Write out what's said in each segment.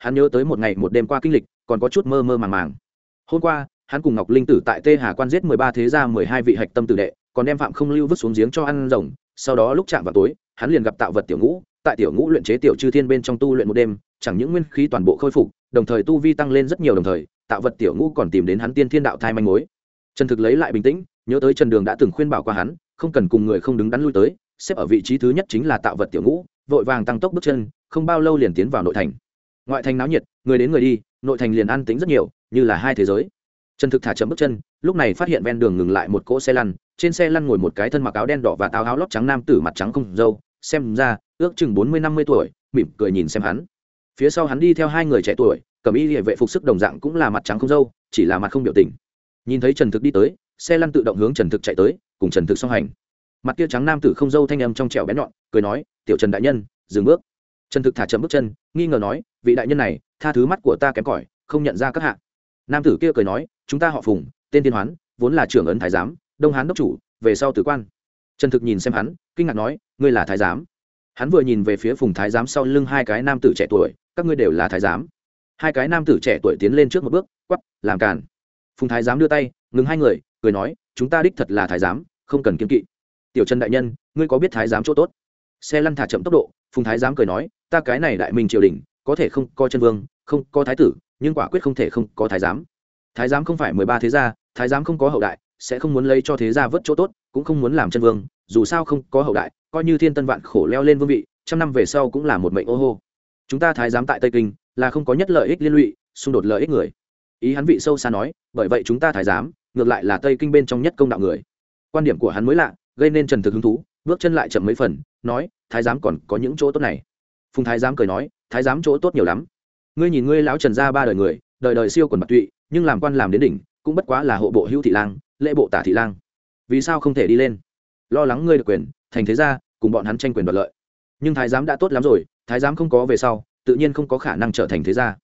hắn nhớ tới một ngày một đêm qua kinh lịch, còn có chút mơ mơ màng màng. Hôm qua, hắn cùng ngọc linh tử tại tê hà quan giết mười ba thế gia mười hai vị hạch tâm tử đệ, còn đem phạm không lưu vứt xuống giếng cho ăn rồng. Sau đó lúc chạm vào tối, hắn liền gặp tạo vật tiểu ngũ, tại tiểu ngũ luyện chế tiểu chư thiên bên trong tu luyện một đêm, chẳng những nguyên khí toàn bộ khôi phục, đồng thời tu vi tăng lên rất nhiều đồng thời, tạo vật tiểu ngũ còn tìm đến hắn tiên thiên đạo thai manh mối. Trần thực lấy lại bình tĩnh, nhớ tới trần đường đã từng khuyên bảo qua hắn, không cần cùng người không đứng đắn lui tới, xếp ở vị trí thứ nhất chính là tạo vật tiểu ngũ, vội vàng tăng tốc bước chân, không bao lâu liền tiến vào nội thành ngoại thành náo nhiệt, người đến người đi, nội thành liền an tính rất nhiều, như là hai thế giới. Trần thực thả chậm bước chân, lúc này phát hiện ven đường ngừng lại một cỗ xe lăn, trên xe lăn ngồi một cái thân mặc áo đen đỏ và táo áo lót trắng nam tử mặt trắng không dâu xem ra, ước chừng bốn mươi năm mươi tuổi, mỉm cười nhìn xem hắn. Phía sau hắn đi theo hai người trẻ tuổi, cầm y địa vệ phục sức đồng dạng cũng là mặt trắng không dâu chỉ là mặt không biểu tình. Nhìn thấy trần thực đi tới, xe lăn tự động hướng trần thực chạy tới, cùng trần thực song hành. Mặt kia trắng nam tử không dâu thanh âm trong trẻo bén nhọn, cười nói, tiểu trần đại nhân, dừng bước. Trần thực thả chậm bước chân, nghi ngờ nói vị đại nhân này, tha thứ mắt của ta kém cỏi, không nhận ra các hạ. Nam tử kia cười nói, chúng ta họ phùng, tên tiên hoán, vốn là trưởng ấn thái giám, đông hán đốc chủ, về sau tử quan. Trần thực nhìn xem hắn, kinh ngạc nói, ngươi là thái giám? Hắn vừa nhìn về phía phùng thái giám sau lưng hai cái nam tử trẻ tuổi, các ngươi đều là thái giám? Hai cái nam tử trẻ tuổi tiến lên trước một bước, quắp, làm càn. Phùng thái giám đưa tay, ngừng hai người, cười nói, chúng ta đích thật là thái giám, không cần kiên kỵ. Tiểu trần đại nhân, ngươi có biết thái giám chỗ tốt? Xe lăn thả chậm tốc độ, phùng thái giám cười nói, ta cái này đại minh triều đình có thể không có chân vương, không có thái tử, nhưng quả quyết không thể không có thái giám. Thái giám không phải mười ba thế gia, thái giám không có hậu đại, sẽ không muốn lấy cho thế gia vớt chỗ tốt, cũng không muốn làm chân vương, dù sao không có hậu đại, coi như thiên tân vạn khổ leo lên vương vị, trăm năm về sau cũng là một mệnh ô hô. Chúng ta thái giám tại tây kinh, là không có nhất lợi ích liên lụy, xung đột lợi ích người. Ý hắn vị sâu xa nói, bởi vậy chúng ta thái giám, ngược lại là tây kinh bên trong nhất công đạo người. Quan điểm của hắn mới lạ, gây nên trần thực hứng thú, bước chân lại chậm mấy phần, nói, thái giám còn có những chỗ tốt này. Phùng thái giám cười nói thái giám chỗ tốt nhiều lắm. Ngươi nhìn ngươi lão trần ra ba đời người, đời đời siêu quần bạc tụy, nhưng làm quan làm đến đỉnh, cũng bất quá là hộ bộ hữu thị lang, lễ bộ tả thị lang. Vì sao không thể đi lên? Lo lắng ngươi được quyền, thành thế gia, cùng bọn hắn tranh quyền đoạt lợi. Nhưng thái giám đã tốt lắm rồi, thái giám không có về sau, tự nhiên không có khả năng trở thành thế gia.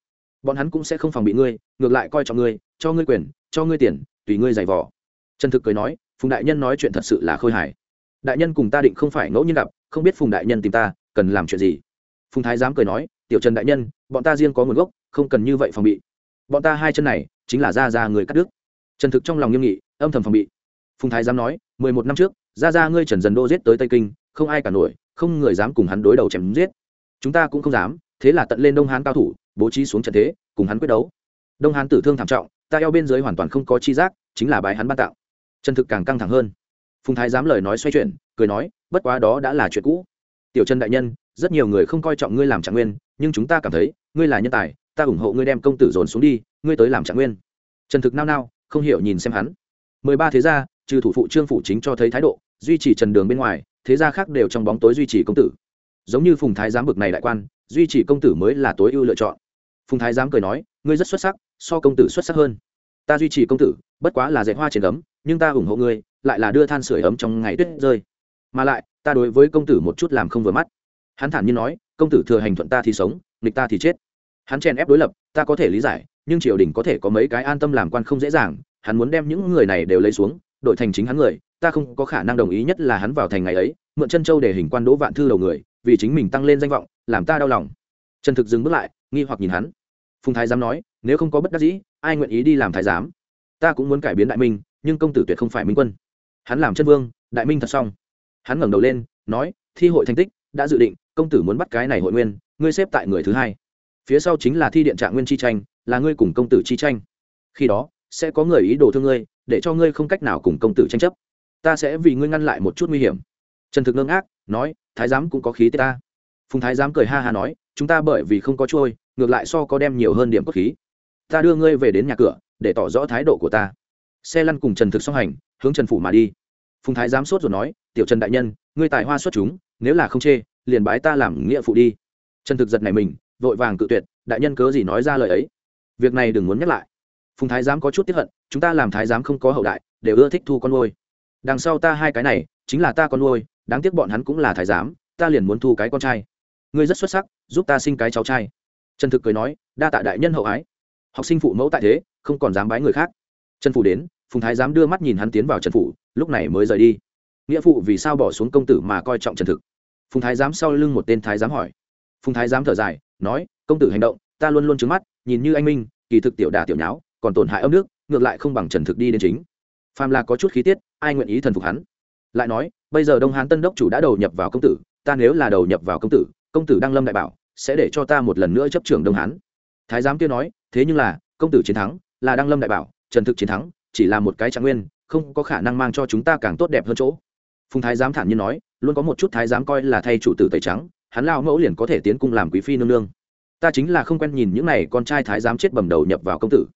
Bọn hắn cũng sẽ không phòng bị ngươi, ngược lại coi trọng ngươi, cho ngươi quyền, cho ngươi tiền, tùy ngươi giày vò. Trần thực cười nói, phùng đại nhân nói chuyện thật sự là khôi hài. Đại nhân cùng ta định không phải ngẫu nhiên gặp, không biết phùng đại nhân tìm ta, cần làm chuyện gì? Phùng thái giám cười nói tiểu trần đại nhân, bọn ta riêng có nguồn gốc, không cần như vậy phòng bị. Bọn ta hai chân này, chính là ra ra người cắt đứt. Trần thực trong lòng nghiêm nghị, âm thầm phòng bị. Phùng thái dám nói, mười một năm trước ra ra ngươi trần dần đô giết tới tây kinh, không ai cả nổi, không người dám cùng hắn đối đầu chém giết. Chúng ta cũng không dám, thế là tận lên đông hán cao thủ, bố trí xuống trận thế, cùng hắn quyết đấu. Đông hán tử thương thảm trọng, ta eo bên dưới hoàn toàn không có chi giác, chính là bài hắn ban tạo. Trần thực càng căng thẳng hơn. Phùng thái dám lời nói xoay chuyển, cười nói, bất quá đó đã là chuyện cũ tiểu trần đại nhân, rất nhiều người không coi trọng ngươi làm trạng nguyên, nhưng chúng ta cảm thấy, ngươi là nhân tài, ta ủng hộ ngươi đem công tử dồn xuống đi, ngươi tới làm trạng nguyên. Trần thực nao nao, không hiểu nhìn xem hắn. Mười ba thế gia, trừ thủ phụ trương phủ chính cho thấy thái độ, duy trì trần đường bên ngoài, thế gia khác đều trong bóng tối duy trì công tử. Giống như phùng thái giám bực này đại quan, duy trì công tử mới là tối ưu lựa chọn. Phùng thái giám cười nói, ngươi rất xuất sắc, so công tử xuất sắc hơn. Ta duy trì công tử, bất quá là dạy hoa trên ấm, nhưng ta ủng hộ ngươi, lại là đưa than sửa ấm trong ngày tuyết rơi mà lại, ta đối với công tử một chút làm không vừa mắt. Hắn thản nhiên nói, công tử thừa hành thuận ta thì sống, nghịch ta thì chết. Hắn chèn ép đối lập, ta có thể lý giải, nhưng triều đình có thể có mấy cái an tâm làm quan không dễ dàng, hắn muốn đem những người này đều lấy xuống đội thành chính hắn người, ta không có khả năng đồng ý nhất là hắn vào thành ngày ấy, mượn chân châu để hình quan đỗ vạn thư đầu người, vì chính mình tăng lên danh vọng, làm ta đau lòng. Trần thực dừng bước lại, nghi hoặc nhìn hắn. Phùng thái giám nói, nếu không có bất đắc dĩ, ai nguyện ý đi làm thái giám? Ta cũng muốn cải biến đại minh, nhưng công tử tuyệt không phải minh quân. Hắn làm chân vương, đại minh thật xong hắn ngẩng đầu lên, nói, thi hội thành tích đã dự định, công tử muốn bắt cái này hội nguyên, ngươi xếp tại người thứ hai. Phía sau chính là thi điện trạng nguyên chi tranh, là ngươi cùng công tử chi tranh. Khi đó, sẽ có người ý đồ thương ngươi, để cho ngươi không cách nào cùng công tử tranh chấp. Ta sẽ vì ngươi ngăn lại một chút nguy hiểm. Trần thực ngưng ác nói, thái giám cũng có khí tê ta. Phùng thái giám cười ha ha nói, chúng ta bởi vì không có trôi, ngược lại so có đem nhiều hơn điểm cốt khí. Ta đưa ngươi về đến nhà cửa, để tỏ rõ thái độ của ta. Xe lăn cùng trần thực song hành, hướng trần phủ mà đi phùng thái giám sốt rồi nói, tiểu trần đại nhân, ngươi tài hoa xuất chúng, nếu là không chê, liền bái ta làm nghĩa phụ đi. Trần thực giật này mình, vội vàng cự tuyệt, đại nhân cớ gì nói ra lời ấy? Việc này đừng muốn nhắc lại. Phùng thái giám có chút tiếp hận, chúng ta làm thái giám không có hậu đại, đều ưa thích thu con nuôi. Đằng sau ta hai cái này, chính là ta con nuôi, đáng tiếc bọn hắn cũng là thái giám, ta liền muốn thu cái con trai. Ngươi rất xuất sắc, giúp ta sinh cái cháu trai. Trần thực cười nói, đa tạ đại nhân hậu ái. Học sinh phụ mẫu tại thế, không còn dám bái người khác. Trần phủ đến phùng thái giám đưa mắt nhìn hắn tiến vào trần phủ, lúc này mới rời đi. Nghĩa phụ vì sao bỏ xuống công tử mà coi trọng trần thực? Phùng thái giám sau lưng một tên thái giám hỏi. Phùng thái giám thở dài, nói, công tử hành động, ta luôn luôn trứng mắt, nhìn như anh minh, kỳ thực tiểu đà tiểu nháo, còn tổn hại âm nước, ngược lại không bằng trần thực đi đến chính. Phàm là có chút khí tiết, ai nguyện ý thần phục hắn? Lại nói, bây giờ đông hán tân đốc chủ đã đầu nhập vào công tử, ta nếu là đầu nhập vào công tử công tử đăng lâm đại bảo, sẽ để cho ta một lần nữa chấp trưởng đông hán. Thái giám kia nói, thế nhưng là, công tử chiến thắng, là đăng lâm đại bảo, trần thực chiến thắng chỉ là một cái trạng nguyên, không có khả năng mang cho chúng ta càng tốt đẹp hơn chỗ. Phùng thái giám thản nhiên nói, luôn có một chút thái giám coi là thay chủ tử tẩy trắng, hắn lao mẫu liền có thể tiến cung làm quý phi nương nương. Ta chính là không quen nhìn những này con trai thái giám chết bầm đầu nhập vào công tử.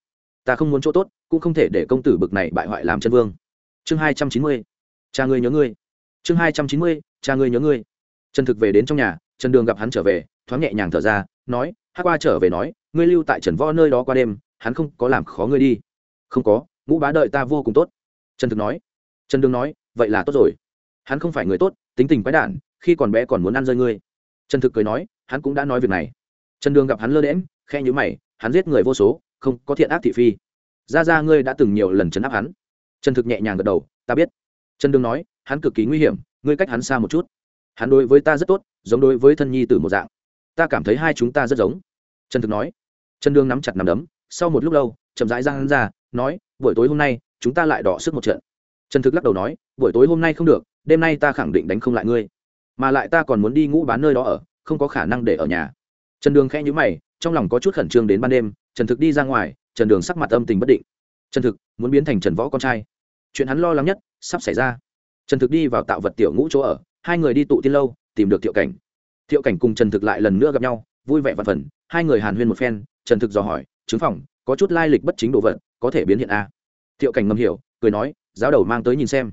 Ta không muốn chỗ tốt, cũng không thể để công tử bực này bại hoại làm chân vương. Chương hai trăm chín mươi, cha ngươi nhớ ngươi. Chương hai trăm chín mươi, cha ngươi nhớ ngươi. Trần thực về đến trong nhà, trần đường gặp hắn trở về, thoáng nhẹ nhàng thở ra, nói hát qua trở về nói, ngươi lưu tại trần võ nơi đó qua đêm, hắn không có làm khó ngươi đi. Không có ngũ bá đợi ta vô cùng tốt. Trần thực nói. Trần đường nói, vậy là tốt rồi. Hắn không phải người tốt, tính tình quái đản, khi còn bé còn muốn ăn rơi ngươi. Trần thực cười nói, hắn cũng đã nói việc này. Trần đường gặp hắn lơ đễm khe nhữ mày, hắn giết người vô số, không có thiện ác thị phi. Ra ra ngươi đã từng nhiều lần chấn áp hắn. Trần thực nhẹ nhàng gật đầu, ta biết. Trần đường nói, hắn cực kỳ nguy hiểm, ngươi cách hắn xa một chút. Hắn đối với ta rất tốt, giống đối với thân nhi t một dạng. Ta cảm thấy hai chúng ta rất giống. Trần thực nói. Trần đường nắm chặt nằm đấm, sau một lúc lâu, chậm rãi ra hắn ra nói, buổi tối hôm nay, chúng ta lại đỏ sức một trận. Trần thực lắc đầu nói, buổi tối hôm nay không được, đêm nay ta khẳng định đánh không lại ngươi. Mà lại ta còn muốn đi ngũ bán nơi đó ở, không có khả năng để ở nhà. Trần đường khẽ nhữ mày, trong lòng có chút khẩn trương đến ban đêm, trần thực đi ra ngoài, trần đường sắc mặt âm tình bất định. Trần thực, muốn biến thành trần võ con trai. Chuyện hắn lo lắng nhất sắp xảy ra. Trần thực đi vào tạo vật tiểu ngũ chỗ ở, hai người đi tụ tiên lâu, tìm được thiệu cảnh. Thiệu cảnh cùng trần thực lại lần nữa gặp nhau, vui vẻ và phần, hai người hàn huyên một phen, trần thực dò hỏi chứng phòng có chút lai lịch bất chính đồ vật, có thể biến hiện a. Thiệu cảnh ngầm hiểu, cười nói, giáo đầu mang tới nhìn xem.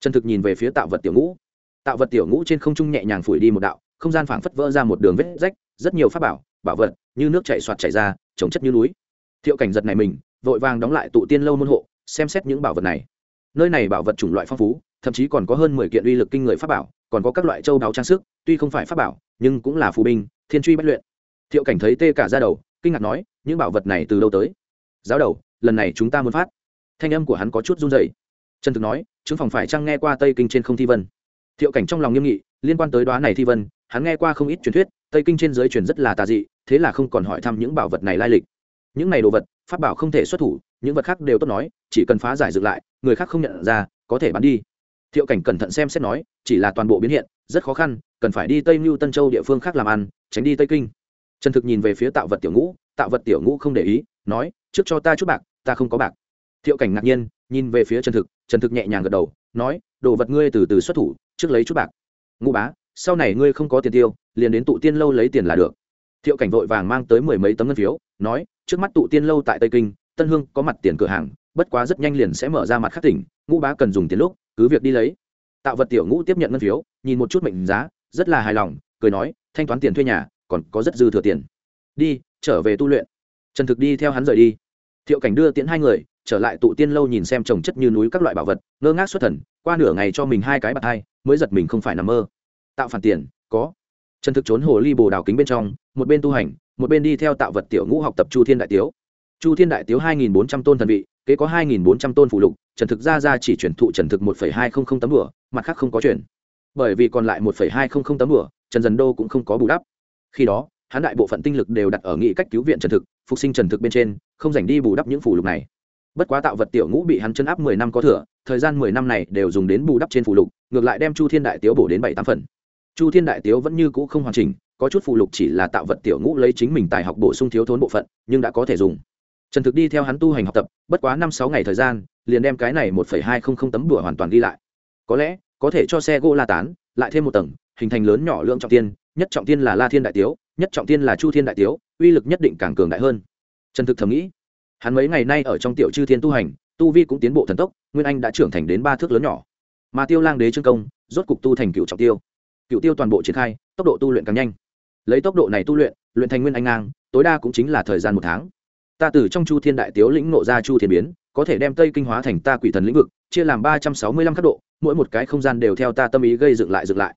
Trần thực nhìn về phía tạo vật tiểu ngũ. Tạo vật tiểu ngũ trên không trung nhẹ nhàng phủi đi một đạo, không gian phảng phất vỡ ra một đường vết rách, rất nhiều pháp bảo bảo vật, như nước chảy soạt chảy ra, trồng chất như núi. Thiệu cảnh giật này mình, vội vàng đóng lại tụ tiên lâu môn hộ, xem xét những bảo vật này. Nơi này bảo vật chủng loại phong phú, thậm chí còn có hơn mười kiện uy lực kinh người pháp bảo, còn có các loại châu đáo trang sức, tuy không phải pháp bảo, nhưng cũng là phù binh, thiên truy bất luyện. Thiệu cảnh thấy tê cả ra đầu, kinh ngạc nói những bảo vật này từ đâu tới? Giáo đầu, lần này chúng ta muốn phát. Thanh âm của hắn có chút run rẩy. Trần thực nói chứng phòng phải chăng nghe qua tây kinh trên không thi vân? Thiệu cảnh trong lòng nghiêm nghị, liên quan tới đoá này thi vân, hắn nghe qua không ít truyền thuyết, tây kinh trên giới truyền rất là tà dị, thế là không còn hỏi thăm những bảo vật này lai lịch. Những này đồ vật, pháp bảo không thể xuất thủ, những vật khác đều tốt nói, chỉ cần phá giải dựng lại, người khác không nhận ra, có thể bán đi. Thiệu cảnh cẩn thận xem xét nói, chỉ là toàn bộ biến hiện, rất khó khăn, cần phải đi tây mưu tân châu địa phương khác làm ăn, tránh đi tây kinh trần thực nhìn về phía tạo vật tiểu ngũ, tạo vật tiểu ngũ không để ý, nói, trước cho ta chút bạc, ta không có bạc. Thiệu cảnh ngạc nhiên, nhìn về phía trần thực trần thực nhẹ nhàng gật đầu, nói, đồ vật ngươi từ từ xuất thủ, trước lấy chút bạc. Ngũ bá, sau này ngươi không có tiền tiêu, liền đến tụ tiên lâu lấy tiền là được. Thiệu cảnh vội vàng mang tới mười mấy tấm ngân phiếu, nói, trước mắt tụ tiên lâu tại tây kinh, tân hương có mặt tiền cửa hàng, bất quá rất nhanh liền sẽ mở ra mặt khắc tỉnh, ngũ bá cần dùng tiền lúc, cứ việc đi lấy. Tạo vật tiểu ngũ tiếp nhận ngân phiếu, nhìn một chút mệnh giá, rất là hài lòng, cười nói, thanh toán tiền thuê nhà còn có rất dư thừa tiền. Đi, trở về tu luyện. Trần thực đi theo hắn rời đi. Thiệu cảnh đưa tiễn hai người, trở lại tụ tiên lâu nhìn xem trồng chất như núi các loại bảo vật, ngơ ngác xuất thần, qua nửa ngày cho mình hai cái bạt thai mới giật mình không phải nằm mơ. Tạo phản tiền, có. Trần thực trốn hồ ly bồ đào kính bên trong, một bên tu hành, một bên đi theo tạo vật tiểu ngũ học tập chu thiên đại tiếu. Chu thiên đại tiếu hai nghìn bốn trăm tôn thần vị, kế có hai nghìn bốn trăm tôn phụ lục, trần thực ra ra chỉ chuyển thụ trần thực một phẩy hai không không tấm bửa mặt khác không có chuyển. Bởi vì còn lại một phẩy hai không không tấm bửa trần dần đô cũng không có bù đắp khi đó, hắn đại bộ phận tinh lực đều đặt ở nghị cách cứu viện trần thực, phục sinh trần thực bên trên, không dành đi bù đắp những phủ lục này. Bất quá tạo vật tiểu ngũ bị hắn chân áp mười năm có thừa, thời gian mười năm này đều dùng đến bù đắp trên phủ lục, ngược lại đem chu thiên đại tiếu bổ đến bảy tám phần. Chu thiên đại tiếu vẫn như cũ không hoàn chỉnh, có chút phụ lục chỉ là tạo vật tiểu ngũ lấy chính mình tài học bổ sung thiếu thốn bộ phận, nhưng đã có thể dùng. Trần thực đi theo hắn tu hành học tập, bất quá năm sáu ngày thời gian, liền đem cái này một phẩy hai không không tấm đùa hoàn toàn đi lại. Có lẽ, có thể cho xe gỗ la tán, lại thêm một tầng, hình thành lớn nhỏ lượng trọng tiên nhất trọng thiên là la thiên đại tiếu, nhất trọng thiên là chu thiên đại tiếu, uy lực nhất định càng cường đại hơn. Trần thực thầm nghĩ, hắn mấy ngày nay ở trong tiểu chư thiên tu hành, tu vi cũng tiến bộ thần tốc, nguyên anh đã trưởng thành đến ba thước lớn nhỏ. Mà tiêu lang đế trương công, rốt cục tu thành cựu trọng tiêu. Cựu tiêu toàn bộ triển khai, tốc độ tu luyện càng nhanh. Lấy tốc độ này tu luyện luyện thành nguyên anh ngang, tối đa cũng chính là thời gian một tháng. Ta từ trong chu thiên đại tiếu lĩnh nộ ra chu thiên biến, có thể đem tây kinh hóa thành ta quỷ thần lĩnh vực, chia làm ba trăm sáu mươi lăm cấp độ, mỗi một cái không gian đều theo ta tâm ý gây dựng lại dựng lại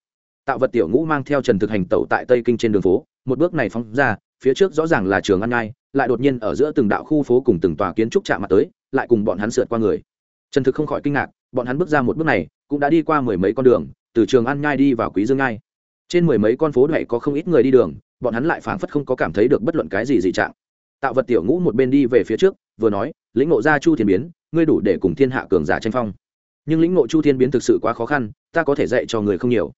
tạo vật tiểu ngũ mang theo trần thực hành tẩu tại tây kinh trên đường phố, một bước này phóng ra, phía trước rõ ràng là trường ăn ngai lại đột nhiên ở giữa từng đạo khu phố cùng từng tòa kiến trúc chạm mặt tới, lại cùng bọn hắn sượt qua người. Trần thực không khỏi kinh ngạc, bọn hắn bước ra một bước này, cũng đã đi qua mười mấy con đường, từ trường ăn nhai đi vào quý dương nhai. Trên mười mấy con phố này có không ít người đi đường, bọn hắn lại phảng phất không có cảm thấy được bất luận cái gì dị trạng. Tạo vật tiểu ngũ một bên đi về phía trước, vừa nói, lĩnh ngộ ra chu thiên biến, ngươi đủ để cùng thiên hạ cường giả tranh phong. Nhưng lĩnh ngộ chu thiên biến thực sự quá khó khăn, ta có thể dạy cho người không nhiều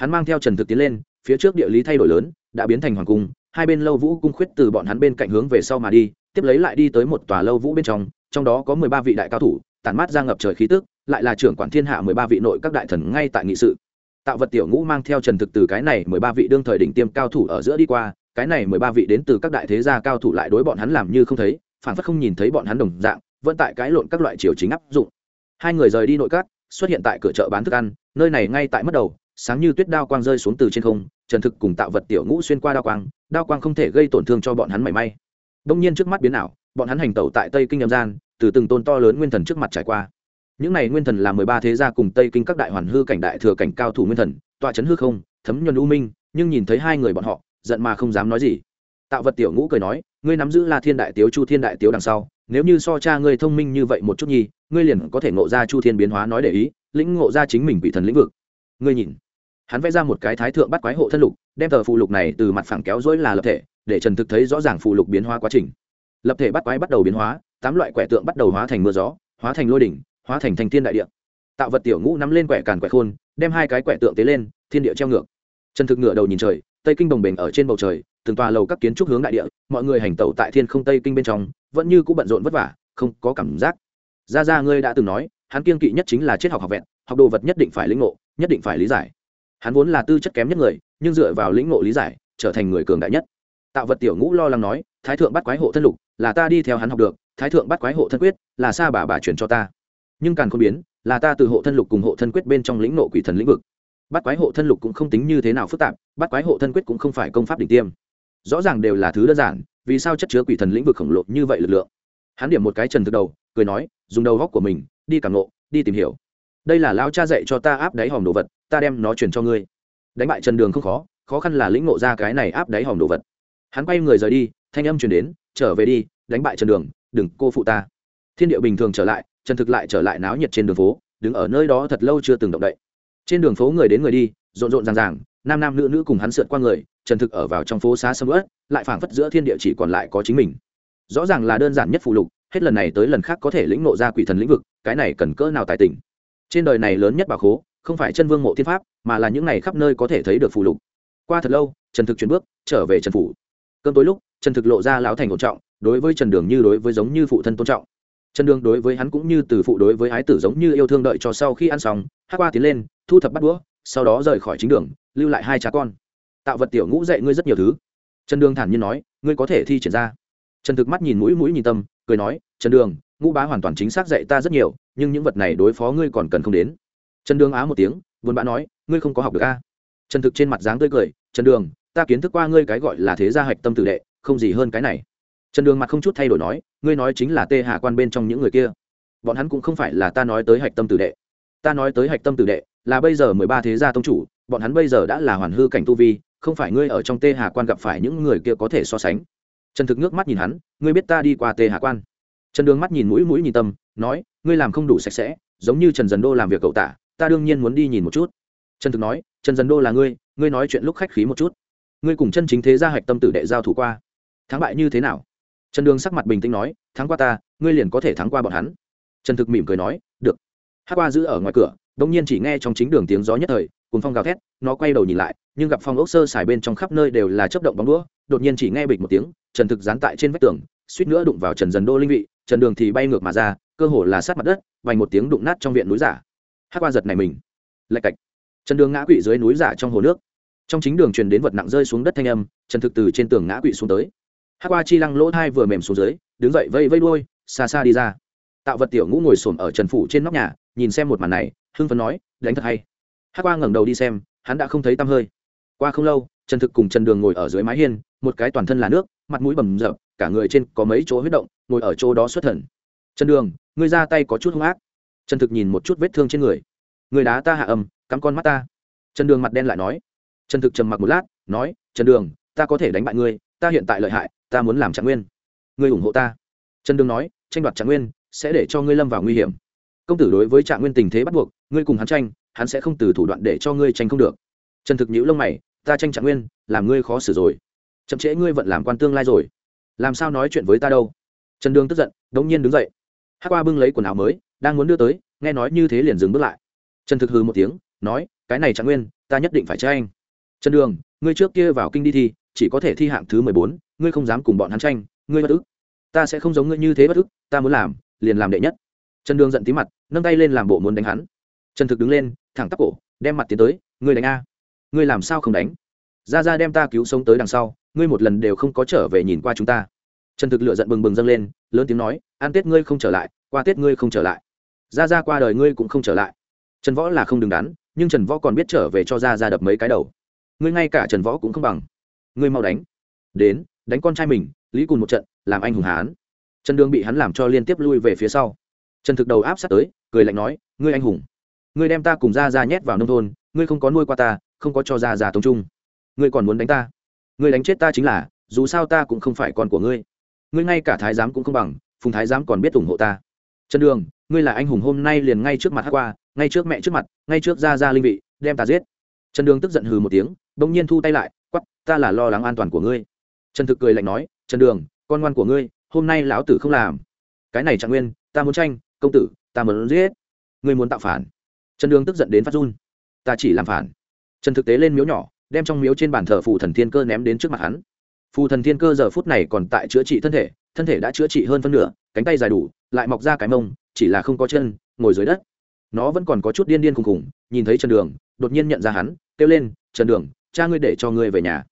hắn mang theo trần thực tiến lên, phía trước địa lý thay đổi lớn, đã biến thành hoàng cung, hai bên lâu vũ cung khuyết từ bọn hắn bên cạnh hướng về sau mà đi, tiếp lấy lại đi tới một tòa lâu vũ bên trong trong đó có mười ba vị đại cao thủ, tản mát ra ngập trời khí tức, lại là trưởng quản thiên hạ mười ba vị nội các đại thần ngay tại nghị sự. Tạo vật tiểu ngũ mang theo trần thực từ cái này mười ba vị đương thời đỉnh tiêm cao thủ ở giữa đi qua, cái này mười ba vị đến từ các đại thế gia cao thủ lại đối bọn hắn làm như không thấy, phản phất không nhìn thấy bọn hắn đồng dạng, vẫn tại cái lộn các loại triều chính áp dụng. Hai người rời đi nội các, xuất hiện tại cửa chợ bán thức ăn, nơi này ngay tại mất đầu sáng như tuyết đao quang rơi xuống từ trên không, trần thực cùng tạo vật tiểu ngũ xuyên qua đao quang đao quang không thể gây tổn thương cho bọn hắn mảy may. Đông nhiên trước mắt biến ảo, bọn hắn hành tẩu tại tây kinh âm gian, từ từng tôn to lớn nguyên thần trước mặt trải qua. Những này nguyên thần là mười ba thế gia cùng tây kinh các đại hoàn hư cảnh đại thừa cảnh cao thủ nguyên thần, tọa chấn hư không, thấm nhuần u minh, nhưng nhìn thấy hai người bọn họ, giận mà không dám nói gì. Tạo vật tiểu ngũ cười nói, ngươi nắm giữ la thiên đại tiếu chu thiên đại tiếu đằng sau, nếu như so cha ngươi thông minh như vậy một chút nhi ngươi liền có thể ngộ ra chu thiên biến hóa nói để ý, lĩnh ngộ ra chính mình bị thần lĩnh vực. Ngươi nhìn hắn vẽ ra một cái thái thượng bắt quái hộ thân lục, đem tờ phụ lục này từ mặt phẳng kéo dối là lập thể, để trần thực thấy rõ ràng phụ lục biến hóa quá trình. Lập thể bắt quái bắt đầu biến hóa, tám loại quẻ tượng bắt đầu hóa thành mưa gió, hóa thành lôi đỉnh, hóa thành thành thiên đại địa. Tạo vật tiểu ngũ nắm lên quẻ càn quẻ khôn, đem hai cái quẻ tượng tế lên, thiên địa treo ngược. Trần thực ngựa đầu nhìn trời, tây kinh đồng bình ở trên bầu trời, từng tòa lầu các kiến trúc hướng đại địa, mọi người hành tẩu tại thiên không tây kinh bên trong, vẫn như cũng bận rộn vất vả, không có cảm giác. Ra ra ngươi đã từng nói, hắn kiên kỵ nhất chính là triết học học vẹn, học đồ vật nhất định phải lĩnh ngộ, nhất định phải lý giải hắn vốn là tư chất kém nhất người, nhưng dựa vào lĩnh ngộ lý giải, trở thành người cường đại nhất. Tạo vật tiểu ngũ lo lắng nói, thái thượng bắt quái hộ thân lục, là ta đi theo hắn học được, thái thượng bắt quái hộ thân quyết, là sa bà bà chuyển cho ta. Nhưng càng không biến, là ta từ hộ thân lục cùng hộ thân quyết bên trong lĩnh nộ quỷ thần lĩnh vực. Bắt quái hộ thân lục cũng không tính như thế nào phức tạp, bắt quái hộ thân quyết cũng không phải công pháp đỉnh tiêm. Rõ ràng đều là thứ đơn giản, vì sao chất chứa quỷ thần lĩnh vực khổng lồ như vậy lực lượng? Hắn điểm một cái trần thực đầu, cười nói, dùng đầu góc của mình, đi cảm nộ đi tìm hiểu. Đây là lao cha dạy cho ta áp đáy hòm đồ vật ta đem nó truyền cho ngươi. Đánh bại trần đường không khó khó khăn là lĩnh ngộ ra cái này áp đáy hòm đồ vật. Hắn quay người rời đi, thanh âm truyền đến, trở về đi, đánh bại trần đường, đừng, cô phụ ta. Thiên điệu bình thường trở lại, trần thực lại trở lại náo nhiệt trên đường phố, đứng ở nơi đó thật lâu chưa từng động đậy. Trên đường phố người đến người đi, rộn rộn ràng ràng, nam nam nữ nữ cùng hắn sượt qua người, trần thực ở vào trong phố xá sầm ớt lại phảng phất giữa thiên địa chỉ còn lại có chính mình. Rõ ràng là đơn giản nhất phụ lục, hết lần này tới lần khác có thể lĩnh nộ ra quỷ thần lĩnh vực, cái này cần cỡ nào tài tình. Trên đời này lớn nhất bà khố không phải chân vương mộ thiên pháp, mà là những ngày khắp nơi có thể thấy được phù lục. Qua thật lâu, trần thực chuyển bước, trở về trần phủ. Cơn tối lúc, trần thực lộ ra lão thành ổn trọng, đối với trần đường như đối với giống như phụ thân tôn trọng. Trần đường đối với hắn cũng như từ phụ đối với ái tử giống như yêu thương đợi cho sau khi ăn xong, hát qua tiến lên, thu thập bắt đũa, sau đó rời khỏi chính đường, lưu lại hai cha con. Tạo vật tiểu ngũ dạy ngươi rất nhiều thứ. Trần đường thản nhiên nói, ngươi có thể thi triển ra. Trần thực mắt nhìn mũi mũi nhìn tâm, cười nói, trần đường, ngũ bá hoàn toàn chính xác dạy ta rất nhiều, nhưng những vật này đối phó ngươi còn cần không đến trần đường á một tiếng, buồn bã nói, ngươi không có học được a? Trần thực trên mặt dáng tươi cười, trần đường, ta kiến thức qua ngươi cái gọi là thế gia hạch tâm tử đệ, không gì hơn cái này. Trần đường mặt không chút thay đổi nói, ngươi nói chính là tê hạ quan bên trong những người kia. Bọn hắn cũng không phải là ta nói tới hạch tâm tử đệ. Ta nói tới hạch tâm tử đệ là bây giờ mười ba thế gia tông chủ, bọn hắn bây giờ đã là hoàn hư cảnh tu vi, không phải ngươi ở trong tê hà quan gặp phải những người kia có thể so sánh. Trần thực nước mắt nhìn hắn, ngươi biết ta đi qua tê hà quan? Trần đường mắt nhìn mũi mũi nhìn tâm, nói, ngươi làm không đủ sạch sẽ, giống như trần dần đô làm việc cậu tả ta đương nhiên muốn đi nhìn một chút. Trần thực nói, trần dần đô là ngươi ngươi nói chuyện lúc khách khí một chút. Ngươi cùng chân chính thế gia hạch tâm tử đệ giao thủ qua. Thắng bại như thế nào? Trần đường sắc mặt bình tĩnh nói, thắng qua ta, ngươi liền có thể thắng qua bọn hắn. Trần thực mỉm cười nói, được. Hát qua giữ ở ngoài cửa đông nhiên chỉ nghe trong chính đường tiếng gió nhất thời cùng phong gào thét, nó quay đầu nhìn lại, nhưng gặp phong ốc sơ xài bên trong khắp nơi đều là chấp động bóng đũa, đột nhiên chỉ nghe bịch một tiếng, trần thực dán tại trên vách tường, suýt nữa đụng vào trần dần đô linh vị, trần đường thì bay ngược mà ra, cơ hồ là sát mặt đất, vành một tiếng đụng nát trong viện núi giả hát qua giật này mình. Lạch cạch. Trần đường ngã quỵ dưới núi giả trong hồ nước. Trong chính đường truyền đến vật nặng rơi xuống đất thanh âm, trần thực từ trên tường ngã quỵ xuống tới. Hát qua chi lăng lỗ thai vừa mềm xuống dưới, đứng dậy vây vây đuôi, xa xa đi ra. Tạo vật tiểu ngũ ngồi sồn ở trần phủ trên nóc nhà, nhìn xem một màn này, hưng phấn nói, đánh thật hay. Hát qua ngẩng đầu đi xem, hắn đã không thấy tăm hơi. Qua không lâu, trần thực cùng trần đường ngồi ở dưới mái hiên, một cái toàn thân là nước, mặt mũi bầm rập, cả người trên có mấy chỗ huyết động, ngồi ở chỗ đó xuất thần. Trần đường, ngươi ra tay có chút hung ác trần thực nhìn một chút vết thương trên người. Người đá ta hạ âm, cắm con mắt ta. Trần đường mặt đen lại nói. Trần thực trầm mặc một lát, nói, trần đường, ta có thể đánh bại ngươi, ta hiện tại lợi hại, ta muốn làm trạng nguyên. Ngươi ủng hộ ta. Trần đường nói, tranh đoạt trạng nguyên sẽ để cho ngươi lâm vào nguy hiểm. Công tử đối với trạng nguyên tình thế bắt buộc, ngươi cùng hắn tranh, hắn sẽ không từ thủ đoạn để cho ngươi tranh không được. Trần thực nhữ lông mày, ta tranh trạng nguyên, làm ngươi khó xử rồi. Chậm trễ ngươi vẫn làm quan tương lai rồi. Làm sao nói chuyện với ta đâu? Trần đường tức giận, đống nhiên đứng dậy. Hát qua bưng lấy quần áo mới đang muốn đưa tới, nghe nói như thế liền dừng bước lại. Trần thực hừ một tiếng, nói, cái này trạng nguyên, ta nhất định phải cho anh. Trần đường, ngươi trước kia vào kinh đi thi, chỉ có thể thi hạng thứ mười bốn, ngươi không dám cùng bọn hắn tranh, ngươi bất ức. Ta sẽ không giống ngươi như thế bất ức, ta muốn làm, liền làm đệ nhất. Trần đường giận tí mặt, nâng tay lên làm bộ muốn đánh hắn. Trần thực đứng lên, thẳng tắp cổ, đem mặt tiến tới, ngươi đánh a. Ngươi làm sao không đánh? Ra ra đem ta cứu sống tới đằng sau, ngươi một lần đều không có trở về nhìn qua chúng ta. Trần thực lựa giận bừng bừng dâng lên, lớn tiếng nói, ăn tết ngươi không trở lại, qua tết ngươi không trở lại ra ra qua đời ngươi cũng không trở lại. Trần võ là không đứng đắn, nhưng trần võ còn biết trở về cho ra ra đập mấy cái đầu. Ngươi ngay cả trần võ cũng không bằng. Ngươi mau đánh. Đến, đánh con trai mình, lý cùn một trận, làm anh hùng hán. Trần đường bị hắn làm cho liên tiếp lui về phía sau. Trần thực đầu áp sát tới, cười lạnh nói, ngươi anh hùng. Ngươi đem ta cùng ra ra nhét vào nông thôn, ngươi không có nuôi qua ta, không có cho ra ra tống trung ngươi còn muốn đánh ta? Ngươi đánh chết ta chính là, dù sao ta cũng không phải con của ngươi. Ngươi ngay cả thái giám cũng không bằng, phùng thái giám còn biết ủng hộ ta. Trần đường ngươi là anh hùng hôm nay liền ngay trước mặt hát qua, ngay trước mẹ trước mặt, ngay trước ra ra linh vị, đem ta giết. Trần đường tức giận hừ một tiếng, bỗng nhiên thu tay lại quắp ta là lo lắng an toàn của ngươi. Trần thực cười lạnh nói, trần đường, con ngoan của ngươi, hôm nay lão tử không làm. Cái này trạng nguyên, ta muốn tranh, công tử, ta muốn giết. Ngươi muốn tạo phản. Trần đường tức giận đến phát run. Ta chỉ làm phản. Trần thực tế lên miếu nhỏ, đem trong miếu trên bàn thờ phù thần thiên cơ ném đến trước mặt hắn. Phù thần thiên cơ giờ phút này còn tại chữa trị thân thể thân thể đã chữa trị hơn phân nửa, cánh tay dài đủ, lại mọc ra cái mông chỉ là không có chân, ngồi dưới đất. Nó vẫn còn có chút điên điên khùng khùng, nhìn thấy trần đường, đột nhiên nhận ra hắn, kêu lên, trần đường, cha ngươi để cho ngươi về nhà.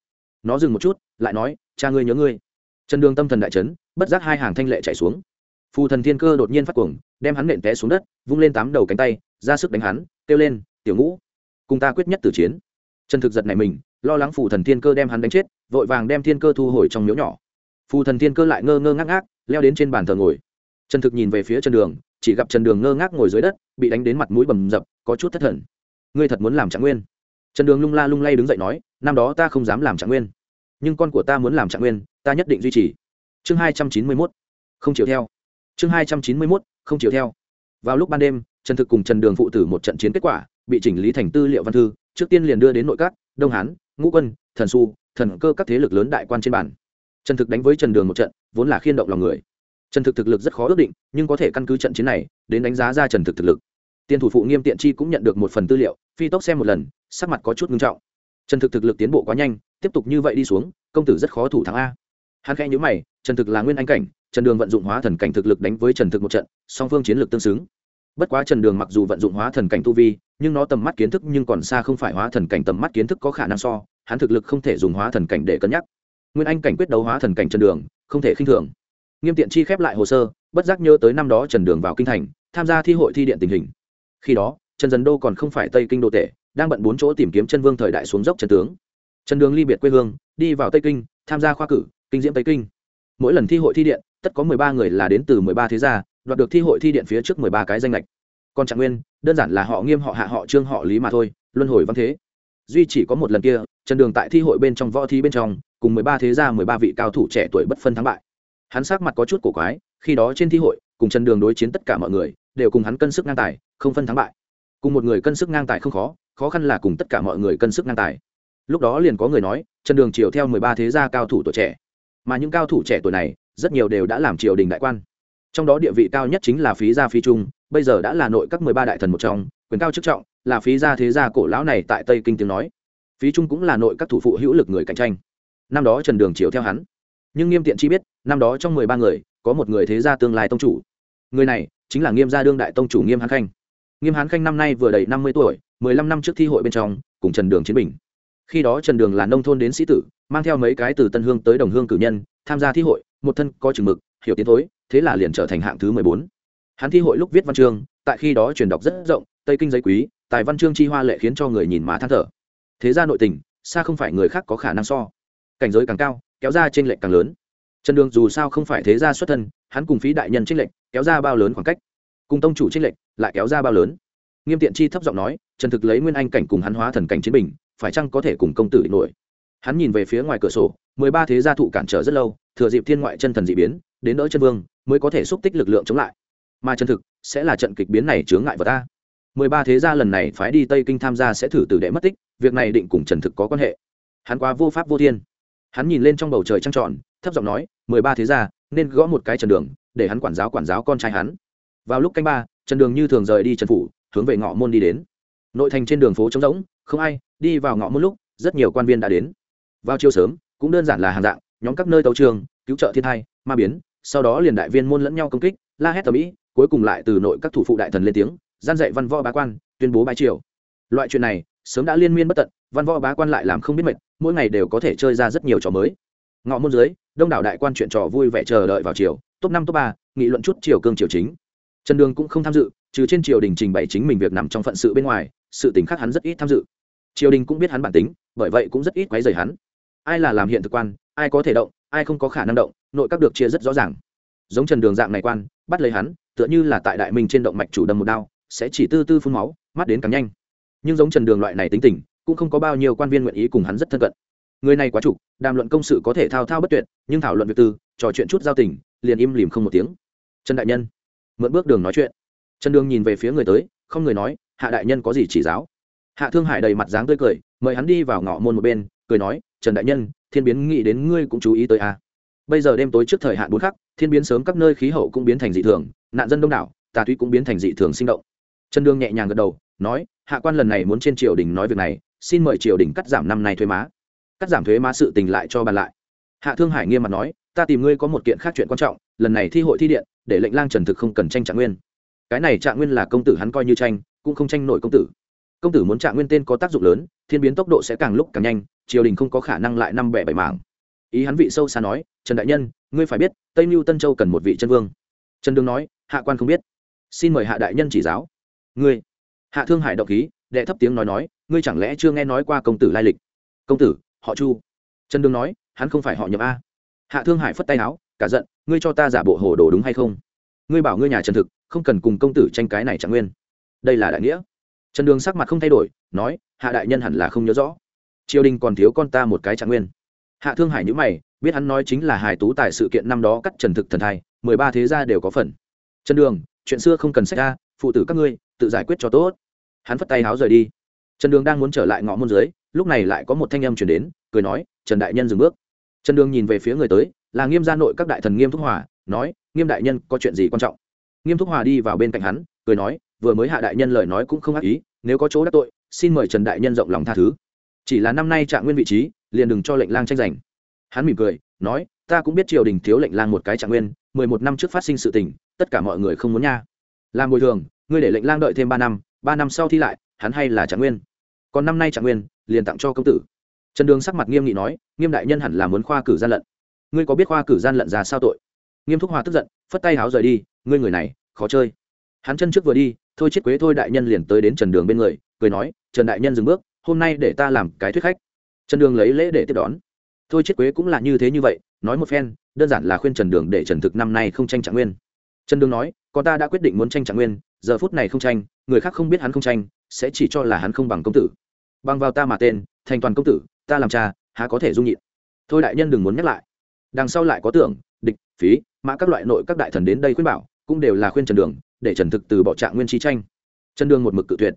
Nó dừng một chút, lại nói, cha ngươi nhớ ngươi. Trần đường tâm thần đại trấn bất giác hai hàng thanh lệ chạy xuống. Phù thần thiên cơ đột nhiên phát cuồng, đem hắn nện té xuống đất, vung lên tám đầu cánh tay, ra sức đánh hắn, kêu lên, tiểu ngũ, cùng ta quyết nhất tử chiến. Trần thực giật này mình, lo lắng phù thần thiên cơ đem hắn đánh chết, vội vàng đem thiên cơ thu hồi trong miếu nhỏ. Phù thần thiên cơ lại ngơ ngơ ngác ngác, leo đến trên bàn thờ ngồi. Trần thực nhìn về phía trần đường chỉ gặp trần đường ngơ ngác ngồi dưới đất, bị đánh đến mặt mũi bầm dập, có chút thất thần. Ngươi thật muốn làm trạng nguyên. Trần đường lung la lung lay đứng dậy nói, năm đó ta không dám làm trạng nguyên. Nhưng con của ta muốn làm trạng nguyên, ta nhất định duy trì. Chương hai trăm chín mươi mốt. Không chịu theo. Chương hai trăm chín mươi mốt, không chịu theo. Vào lúc ban đêm, trần thực cùng trần đường phụ tử một trận chiến kết quả, bị chỉnh lý thành tư liệu văn thư, trước tiên liền đưa đến nội các, đông hán, ngũ quân, thần su thần cơ các thế lực lớn đại quan trên bản trần thực đánh với trần đường một trận, vốn là khiên động lòng người trần thực thực lực rất khó ước định, nhưng có thể căn cứ trận chiến này, đến đánh giá ra trần thực thực lực. Tiên thủ phụ nghiêm tiện chi cũng nhận được một phần tư liệu, phi tốc xem một lần, sắc mặt có chút ngưng trọng. Trần thực thực lực tiến bộ quá nhanh, tiếp tục như vậy đi xuống, công tử rất khó thủ thắng a. Hắn khẽ nhữ mày, trần thực là nguyên anh cảnh, trần đường vận dụng hóa thần cảnh thực lực đánh với trần thực một trận, song phương chiến lược tương xứng. Bất quá trần đường mặc dù vận dụng hóa thần cảnh tu vi, nhưng nó tầm mắt kiến thức nhưng còn xa không phải hóa thần cảnh tầm mắt kiến thức có khả năng so, hắn thực lực không thể dùng hóa thần cảnh để cân nhắc. Nguyên anh cảnh quyết đấu hóa thần cảnh trần đường, không thể khinh thường nghiêm tiện chi khép lại hồ sơ, bất giác nhớ tới năm đó trần đường vào kinh thành, tham gia thi hội thi điện tình hình. Khi đó, trần dần đô còn không phải tây kinh đô tể, đang bận bốn chỗ tìm kiếm chân vương thời đại xuống dốc trần tướng. Trần đường ly biệt quê hương, đi vào tây kinh, tham gia khoa cử, kinh diễm tây kinh. Mỗi lần thi hội thi điện, tất có mười ba người là đến từ mười ba thế gia, đoạt được thi hội thi điện phía trước mười ba cái danh lệch còn trạng nguyên, đơn giản là họ nghiêm, họ hạ, họ trương, họ lý mà thôi, luân hồi văn thế. Duy chỉ có một lần kia, trần đường tại thi hội bên trong võ thi bên trong, cùng mười ba thế gia mười ba vị cao thủ trẻ tuổi bất phân thắng bại hắn sắc mặt có chút cổ quái, khi đó trên thi hội, cùng trần đường đối chiến tất cả mọi người, đều cùng hắn cân sức ngang tài, không phân thắng bại. Cùng một người cân sức ngang tài không khó khó khăn là cùng tất cả mọi người cân sức ngang tài. Lúc đó liền có người nói, trần đường chiều theo mười ba thế gia cao thủ tuổi trẻ. Mà những cao thủ trẻ tuổi này, rất nhiều đều đã làm triều đình đại quan. Trong đó địa vị cao nhất chính là phí gia phi trung, bây giờ đã là nội các mười ba đại thần một trong, quyền cao chức trọng, là phí gia thế gia cổ lão này tại tây kinh tiếng nói. Phí trung cũng là nội các thủ phụ hữu lực người cạnh tranh. Năm đó trần đường chiều theo hắn. Nhưng nghiêm tiện chi biết năm đó trong mười ba người, có một người thế gia tương lai tông chủ. Người này chính là nghiêm gia đương đại tông chủ nghiêm hán khanh. Nghiêm hán khanh năm nay vừa đầy năm mươi tuổi, mười lăm năm trước thi hội bên trong, cùng trần đường chiến bình. Khi đó trần đường là nông thôn đến sĩ tử, mang theo mấy cái từ tân hương tới đồng hương cử nhân, tham gia thi hội, một thân có chừng mực, hiểu tiến thối, thế là liền trở thành hạng thứ mười bốn. Hắn thi hội lúc viết văn chương, tại khi đó truyền đọc rất rộng, tây kinh giấy quý, tài văn chương chi hoa lệ khiến cho người nhìn má than thở. Thế ra nội tình, xa không phải người khác có khả năng so. Cảnh giới càng cao, kéo ra trên lệch càng lớn trần đường dù sao không phải thế gia xuất thân, hắn cùng phí đại nhân trích lệnh kéo ra bao lớn khoảng cách. Cùng tông chủ trích lệnh lại kéo ra bao lớn. Nghiêm tiện chi thấp giọng nói, trần thực lấy nguyên anh cảnh cùng hắn hóa thần cảnh chiến bình, phải chăng có thể cùng công tử địch nổi? Hắn nhìn về phía ngoài cửa sổ, mười ba thế gia thụ cản trở rất lâu, thừa dịp thiên ngoại chân thần d ị biến, đến đỡ chân vương, mới có thể xúc tích lực lượng chống lại. Mà chân thực, sẽ là trận kịch biến này chướng ngại vào ta. Mười ba thế gia lần này phái đi tây kinh tham gia sẽ thử tử đệ mất tích, việc này định cùng trần thực có quan hệ. Hắn quá vô pháp vô thiên. Hắn nhìn lên trong bầu trời trăng tròn thấp giọng nói mười ba thế gia nên gõ một cái trần đường để hắn quản giáo quản giáo con trai hắn. Vào lúc canh ba trần đường như thường rời đi trần phủ hướng về ngõ môn đi đến. Nội thành trên đường phố trống rỗng không ai đi vào ngõ môn lúc rất nhiều quan viên đã đến. Vào chiều sớm cũng đơn giản là hàng dạng nhóm các nơi tấu trường cứu trợ thiên tai, ma biến sau đó liền đại viên môn lẫn nhau công kích la hét tầm ĩ cuối cùng lại từ nội các thủ phụ đại thần lên tiếng gian dạy văn võ bá quan tuyên bố bái triều. Loại chuyện này sớm đã liên miên bất tận văn võ bá quan lại làm không biết mệt mỗi ngày đều có thể chơi ra rất nhiều trò mới ngọ môn dưới, đông đảo đại quan chuyện trò vui vẻ chờ đợi vào chiều, top năm, top ba, nghị luận chút chiều cương chiều chính. Trần đường cũng không tham dự, trừ trên triều đình trình bày chính mình việc nằm trong phận sự bên ngoài, sự tình khác hắn rất ít tham dự. Triều đình cũng biết hắn bản tính, bởi vậy cũng rất ít quấy rầy hắn. Ai là làm hiện thực quan, ai có thể động, ai không có khả năng động, nội các được chia rất rõ ràng. Giống trần đường dạng này quan, bắt lấy hắn, tựa như là tại đại minh trên động mạch chủ đâm một đao, sẽ chỉ tư tư phun máu, mắt đến càng nhanh. Nhưng giống trần đường loại này tính tình, cũng không có bao nhiêu quan viên nguyện ý cùng hắn rất thân cận người này quá trục đàm luận công sự có thể thao thao bất tuyệt, nhưng thảo luận việc tư, trò chuyện chút giao tình, liền im lìm không một tiếng. Trần đại nhân, mượn bước đường nói chuyện. Trần đường nhìn về phía người tới, không người nói, hạ đại nhân có gì chỉ giáo? Hạ thương hải đầy mặt dáng tươi cười, mời hắn đi vào ngõ môn một bên, cười nói, trần đại nhân, thiên biến nghĩ đến ngươi cũng chú ý tới a à. bây giờ đêm tối trước thời hạn bốn khắc, thiên biến sớm các nơi khí hậu cũng biến thành dị thường, nạn dân đông đảo, tà túy cũng biến thành dị thường sinh động. Trần đương nhẹ nhàng gật đầu, nói, hạ quan lần này muốn trên triều đình nói việc này, xin mời triều đình cắt giảm năm nay thuế má cắt giảm thuế má sự tình lại cho bàn lại. Hạ thương hải nghiêm mặt nói, ta tìm ngươi có một kiện khác chuyện quan trọng, lần này thi hội thi điện, để lệnh lang trần thực không cần tranh trạng nguyên. Cái này trạng nguyên là công tử hắn coi như tranh, cũng không tranh nổi công tử. Công tử muốn trạng nguyên tên có tác dụng lớn, thiên biến tốc độ sẽ càng lúc càng nhanh, triều đình không có khả năng lại năm bẻ bảy mảng. Ý hắn vị sâu xa nói, trần đại nhân, ngươi phải biết, tây mưu tân châu cần một vị chân vương. Trần đương nói, hạ quan không biết. Xin mời hạ đại nhân chỉ giáo. Ngươi? Hạ thương hải động khí, đệ thấp tiếng nói nói, ngươi chẳng lẽ chưa nghe nói qua công tử lai lịch? Công tử họ chu trần đương nói hắn không phải họ nhập a hạ thương hải phất tay áo cả giận ngươi cho ta giả bộ hồ đồ đúng hay không ngươi bảo ngươi nhà trần thực không cần cùng công tử tranh cái này chẳng nguyên đây là đại nghĩa trần đường sắc mặt không thay đổi nói hạ đại nhân hẳn là không nhớ rõ triều đình còn thiếu con ta một cái trạng nguyên hạ thương hải nhữ mày biết hắn nói chính là Hải tú tại sự kiện năm đó cắt trần thực thần thai mười ba thế gia đều có phần trần đường chuyện xưa không cần sách ra phụ tử các ngươi tự giải quyết cho tốt hắn phất tay háo rời đi trần đường đang muốn trở lại ngõ môn dưới lúc này lại có một thanh âm chuyển đến, cười nói, trần đại nhân dừng bước. Trần đường nhìn về phía người tới, là nghiêm gia nội các đại thần nghiêm thúc hòa, nói, nghiêm đại nhân, có chuyện gì quan trọng? Nghiêm thúc hòa đi vào bên cạnh hắn, cười nói, vừa mới hạ đại nhân lời nói cũng không ác ý, nếu có chỗ đắc tội, xin mời trần đại nhân rộng lòng tha thứ. Chỉ là năm nay trạng nguyên vị trí, liền đừng cho lệnh lang tranh giành. Hắn mỉm cười, nói, ta cũng biết triều đình thiếu lệnh lang một cái trạng nguyên, mười một năm trước phát sinh sự tình, tất cả mọi người không muốn nha. Làm bồi thường, ngươi để lệnh lang đợi thêm ba năm ba năm sau thi lại, hắn hay là trạng nguyên? Còn năm nay trạng nguyên, liền tặng cho công tử. Trần đường sắc mặt nghiêm nghị nói, nghiêm đại nhân hẳn là muốn khoa cử gian lận. Ngươi có biết khoa cử gian lận ra sao tội? Nghiêm thúc hòa tức giận, phất tay háo rời đi, ngươi người này, khó chơi. Hắn chân trước vừa đi, thôi chết quế thôi đại nhân liền tới đến trần đường bên người, cười nói, trần đại nhân dừng bước, hôm nay để ta làm cái thuyết khách. Trần đường lấy lễ để tiếp đón. Thôi chết quế cũng là như thế như vậy, nói một phen, đơn giản là khuyên trần đường để trần thực năm nay không tranh trạng nguyên. Trần đường nói con ta đã quyết định muốn tranh trạng nguyên, giờ phút này không tranh, người khác không biết hắn không tranh, sẽ chỉ cho là hắn không bằng công tử bằng vào ta mà tên, thành toàn công tử, ta làm cha, há có thể dung nhịn. Thôi đại nhân đừng muốn nhắc lại. Đằng sau lại có tưởng, địch, phí, mã các loại nội các đại thần đến đây khuyên bảo, cũng đều là khuyên trần đường, để trần thực từ bỏ trạng nguyên chi tranh. Trần đường một mực cự tuyệt.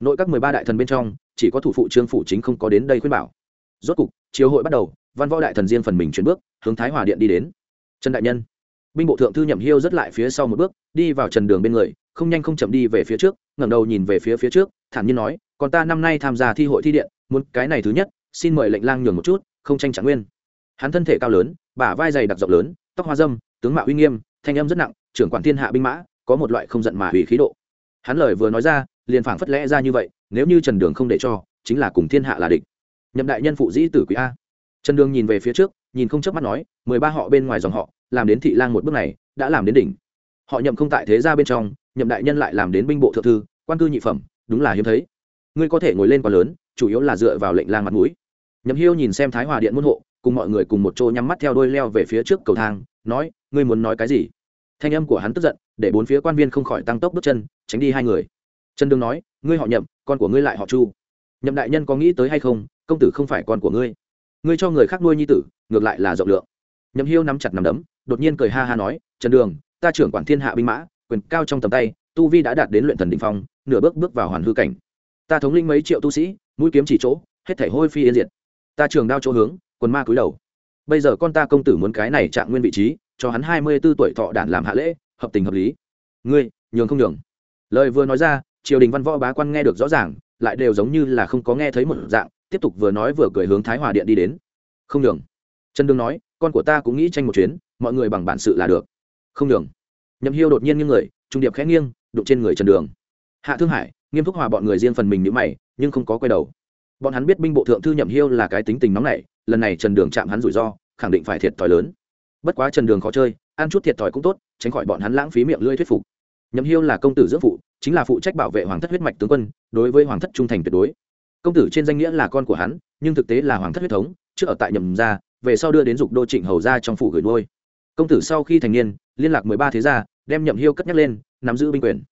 Nội các mười ba đại thần bên trong, chỉ có thủ phụ trương phủ chính không có đến đây khuyên bảo. Rốt cục chiều hội bắt đầu, văn võ đại thần riêng phần mình chuyển bước, hướng thái hòa điện đi đến. Trần đại nhân, binh bộ thượng thư nhậm hiêu rất lại phía sau một bước, đi vào trần đường bên người, không nhanh không chậm đi về phía trước, ngẩng đầu nhìn về phía phía trước, thản nhiên nói còn ta năm nay tham gia thi hội thi điện, muốn cái này thứ nhất, xin mời lệnh lang nhường một chút, không tranh trạng nguyên. Hắn thân thể cao lớn, bả vai dày đặc rộng lớn, tóc hoa dâm, tướng mạo uy nghiêm, thanh âm rất nặng, trưởng quản thiên hạ binh mã, có một loại không giận mà hủy khí độ. Hắn lời vừa nói ra, liền phảng phất lẽ ra như vậy, nếu như trần đường không để cho, chính là cùng thiên hạ là địch. Nhậm đại nhân phụ dĩ tử quý a. Trần đường nhìn về phía trước, nhìn không chớp mắt nói, mười ba họ bên ngoài dòng họ, làm đến thị lang một bước này, đã làm đến đỉnh. Họ nhậm không tại thế gia bên trong, nhậm đại nhân lại làm đến binh bộ thượng thư, quan cư nhị phẩm, đúng là hiếm thấy ngươi có thể ngồi lên quá lớn, chủ yếu là dựa vào lệnh lang mặt mũi. Nhậm hiêu nhìn xem thái hòa điện môn hộ, cùng mọi người cùng một chỗ nhắm mắt theo đôi leo về phía trước cầu thang, nói, ngươi muốn nói cái gì? Thanh âm của hắn tức giận, để bốn phía quan viên không khỏi tăng tốc bước chân, tránh đi hai người. Trần đương nói, ngươi họ nhậm, con của ngươi lại họ chu. Nhậm đại nhân có nghĩ tới hay không? Công tử không phải con của ngươi. Ngươi cho người khác nuôi nhi tử, ngược lại là rộng lượng. Nhậm hiêu nắm chặt nắm đấm, đột nhiên cười ha ha nói, trần đường, ta trưởng quản thiên hạ binh mã, quyền cao trong tầm tay, tu vi đã đạt đến luyện thần định phong, nửa bước bước vào hoàn hư cảnh ta thống linh mấy triệu tu sĩ, mũi kiếm chỉ chỗ, hết thể hôi phi yên diệt. Ta trường đao chỗ hướng, quần ma cúi đầu. Bây giờ con ta công tử muốn cái này trạng nguyên vị trí, cho hắn hai mươi b ố tuổi thọ đản làm hạ lễ, hợp tình hợp lý. Ngươi, nhường không nhường. Lời vừa nói ra, triều đình văn võ bá quan nghe được rõ ràng, lại đều giống như là không có nghe thấy một dạng, tiếp tục vừa nói vừa cười hướng thái hòa điện đi đến. Không nhường. Trần đương nói, con của ta cũng nghĩ tranh một chuyến, mọi người bằng bản sự là được. Không nhường. Nhậm hiêu đột nhiên như người, trung điệp khẽ nghiêng, đụng trên người trần đường. Hạ thương hải nghiêm thúc hòa bọn người riêng phần mình nhữ mày, nhưng không có quay đầu. Bọn hắn biết binh bộ thượng thư nhậm hiêu là cái tính tình nóng nảy, lần này trần đường chạm hắn rủi ro, khẳng định phải thiệt thòi lớn. Bất quá trần đường khó chơi, ăn chút thiệt thòi cũng tốt, tránh khỏi bọn hắn lãng phí miệng lưỡi thuyết phục. Nhậm hiêu là công tử dưỡng phụ, chính là phụ trách bảo vệ hoàng thất huyết mạch tướng quân, đối với hoàng thất trung thành tuyệt đối. Công tử trên danh nghĩa là con của hắn, nhưng thực tế là hoàng thất huyết thống, trước ở tại nhậm gia về sau đưa đến dục đô trịnh hầu gia trong phủ gửi nuôi. Công tử sau khi thành niên, liên lạc mười ba thế gia, đem nhậm hiêu cất nhắc lên, nắm giữ binh quyền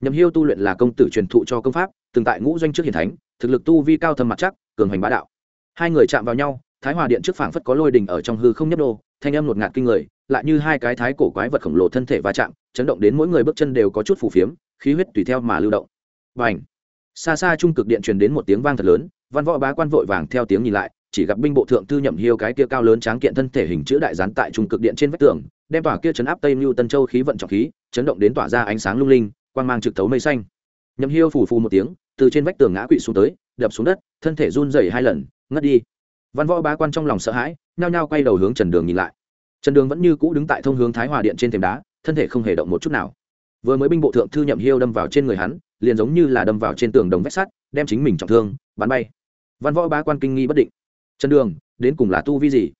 nhậm hiêu tu luyện là công tử truyền thụ cho công pháp, từng tại ngũ doanh trước hiển thánh, thực lực tu vi cao thâm mặt chắc, cường hành bá đạo. Hai người chạm vào nhau, thái hòa điện trước phảng phất có lôi đình ở trong hư không nhấp đô thanh âm ngột ngạt kinh người, lại như hai cái thái cổ quái vật khổng lồ thân thể va chạm, chấn động đến mỗi người bước chân đều có chút phù phiếm, khí huyết tùy theo mà lưu động. Và ảnh xa xa trung cực điện truyền đến một tiếng vang thật lớn, văn võ bá quan vội vàng theo tiếng nhìn lại, chỉ gặp binh bộ thượng thư nhậm hiêu cái kia cao lớn tráng kiện thân thể hình chữ đại gián tại trung cực điện trên vách tường, đem tỏa kia chấn áp tây mưu tân châu khí vận trọng khí, chấn động đến tỏa ra ánh sáng lung linh quang mang trực thấu mây xanh. Nhậm hiêu phủ phù một tiếng, từ trên vách tường ngã quỵ xuống tới, đập xuống đất, thân thể run rẩy hai lần, ngất đi. Văn võ bá quan trong lòng sợ hãi, nhao nhao quay đầu hướng trần đường nhìn lại. Trần đường vẫn như cũ đứng tại thông hướng thái hòa điện trên thềm đá, thân thể không hề động một chút nào. Vừa mới binh bộ thượng thư nhậm hiêu đâm vào trên người hắn, liền giống như là đâm vào trên tường đồng vách sắt, đem chính mình trọng thương, bắn bay. Văn võ bá quan kinh nghi bất định. Trần đường, đến cùng là tu vi gì?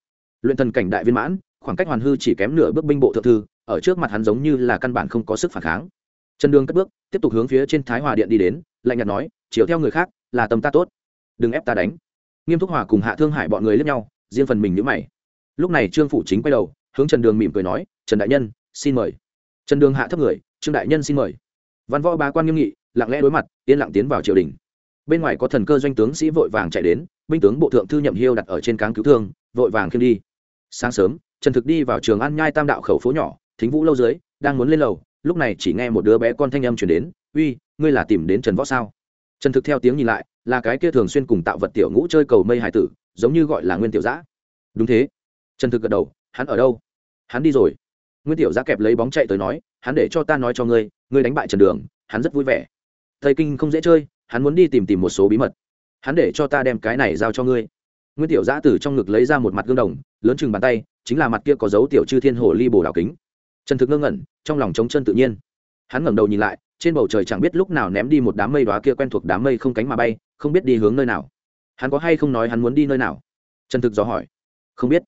Luyện thần cảnh đại viên mãn, khoảng cách hoàn hư chỉ kém nửa bước binh bộ thượng thư, ở trước mặt hắn giống như là căn bản không có sức phản kháng trần đường cất bước, tiếp tục hướng phía trên thái hòa điện đi đến, lạnh nhạt nói chiếu theo người khác, là tâm ta tốt. Đừng ép ta đánh. Nghiêm thúc hòa cùng hạ thương hại bọn người lướt nhau, riêng phần mình nhữ mày. Lúc này trương phủ chính quay đầu, hướng trần đường mỉm cười nói, trần đại nhân, xin mời. Trần đường hạ thấp người, trương đại nhân xin mời. Văn võ bá quan nghiêm nghị, lặng lẽ đối mặt, yên lặng tiến vào triều đình. Bên ngoài có thần cơ doanh tướng sĩ vội vàng chạy đến, binh tướng bộ thượng thư nhậm hiêu đặt ở trên cáng cứu thương, vội vàng khiêng đi. Sáng sớm, trần thực đi vào trường ăn nhai tam đạo khẩu phố nhỏ, thính vũ lâu dưới, đang muốn lên lầu lúc này chỉ nghe một đứa bé con thanh âm chuyển đến, uy, ngươi là tìm đến trần võ sao? Trần thực theo tiếng nhìn lại, là cái kia thường xuyên cùng tạo vật tiểu ngũ chơi cầu mây hải tử, giống như gọi là nguyên tiểu giã. Đúng thế. Trần thực gật đầu, hắn ở đâu? Hắn đi rồi. Nguyên tiểu giã kẹp lấy bóng chạy tới nói, hắn để cho ta nói cho ngươi ngươi đánh bại trần đường, hắn rất vui vẻ. Thầy kinh không dễ chơi, hắn muốn đi tìm tìm một số bí mật. Hắn để cho ta đem cái này giao cho ngươi. Nguyên tiểu giã từ trong ngực lấy ra một mặt gương đồng, lớn chừng bàn tay, chính là mặt kia có dấu tiểu chư thiên hồ ly bồ đảo kính trần thực ngơ ngẩn, trong lòng trống chân tự nhiên. Hắn ngẩng đầu nhìn lại, trên bầu trời chẳng biết lúc nào ném đi một đám mây đoá kia quen thuộc đám mây không cánh mà bay, không biết đi hướng nơi nào. Hắn có hay không nói hắn muốn đi nơi nào? Trần thực dò hỏi. Không biết.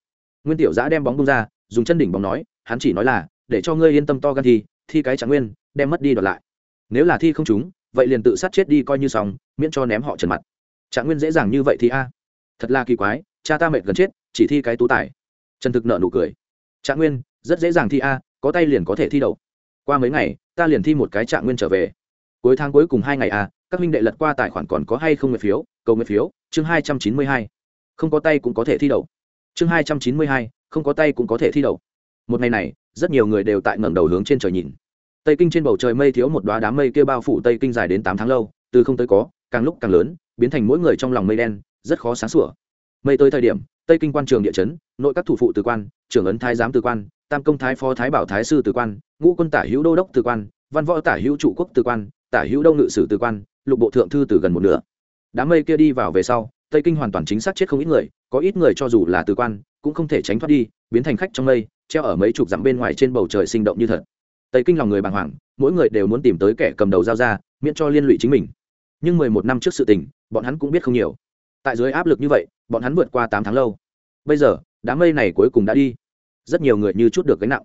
Nguyên tiểu giã đem bóng bung ra, dùng chân đỉnh bóng nói, hắn chỉ nói là, để cho ngươi yên tâm to gan thi thi cái trạng nguyên, đem mất đi đoạt lại. Nếu là thi không chúng vậy liền tự sát chết đi coi như xong, miễn cho ném họ trần mặt. Trạng nguyên dễ dàng như vậy thì a. Thật là kỳ quái, cha ta mệt gần chết, chỉ thi cái tú tài. Trần thực nợ nụ cười. Trạng nguyên, rất dễ dàng thi a có tay liền có thể thi đậu. Qua mấy ngày ta liền thi một cái trạng nguyên trở về. Cuối tháng cuối cùng hai ngày à, các minh đệ lật qua tài khoản còn có hay không nguyện phiếu? Cầu nguyện phiếu chương hai trăm chín mươi hai. Không có tay cũng có thể thi đậu. Chương hai trăm chín mươi hai không có tay cũng có thể thi đậu. Một ngày này rất nhiều người đều tại ngẩng đầu hướng trên trời nhìn. Tây kinh trên bầu trời mây thiếu một đoá đám mây kia bao phủ tây kinh dài đến tám tháng lâu từ không tới có càng lúc càng lớn biến thành mỗi người trong lòng mây đen rất khó sáng sủa. Mây tới thời điểm tây kinh quan trường địa chấn nội các thủ phụ từ quan trưởng ấn thái giám từ quan tam công thái phó thái bảo thái sư từ quan, ngũ quân tả hữu đô đốc từ quan, văn võ tả hữu trụ quốc từ quan, tả hữu đông ngự sử từ quan, lục bộ thượng thư từ gần một nửa. Đám mây kia đi vào về sau, tây kinh hoàn toàn chính xác chết không ít người, có ít người cho dù là từ quan, cũng không thể tránh thoát đi, biến thành khách trong mây, treo ở mấy chục dặm bên ngoài trên bầu trời sinh động như thật. Tây kinh lòng người bàng hoàng, mỗi người đều muốn tìm tới kẻ cầm đầu giao ra, miễn cho liên lụy chính mình. Nhưng mười một năm trước sự tình, bọn hắn cũng biết không nhiều. Tại dưới áp lực như vậy, bọn hắn vượt qua tám tháng lâu. Bây giờ, đám mây này cuối cùng đã đi rất nhiều người như chút được gánh nặng.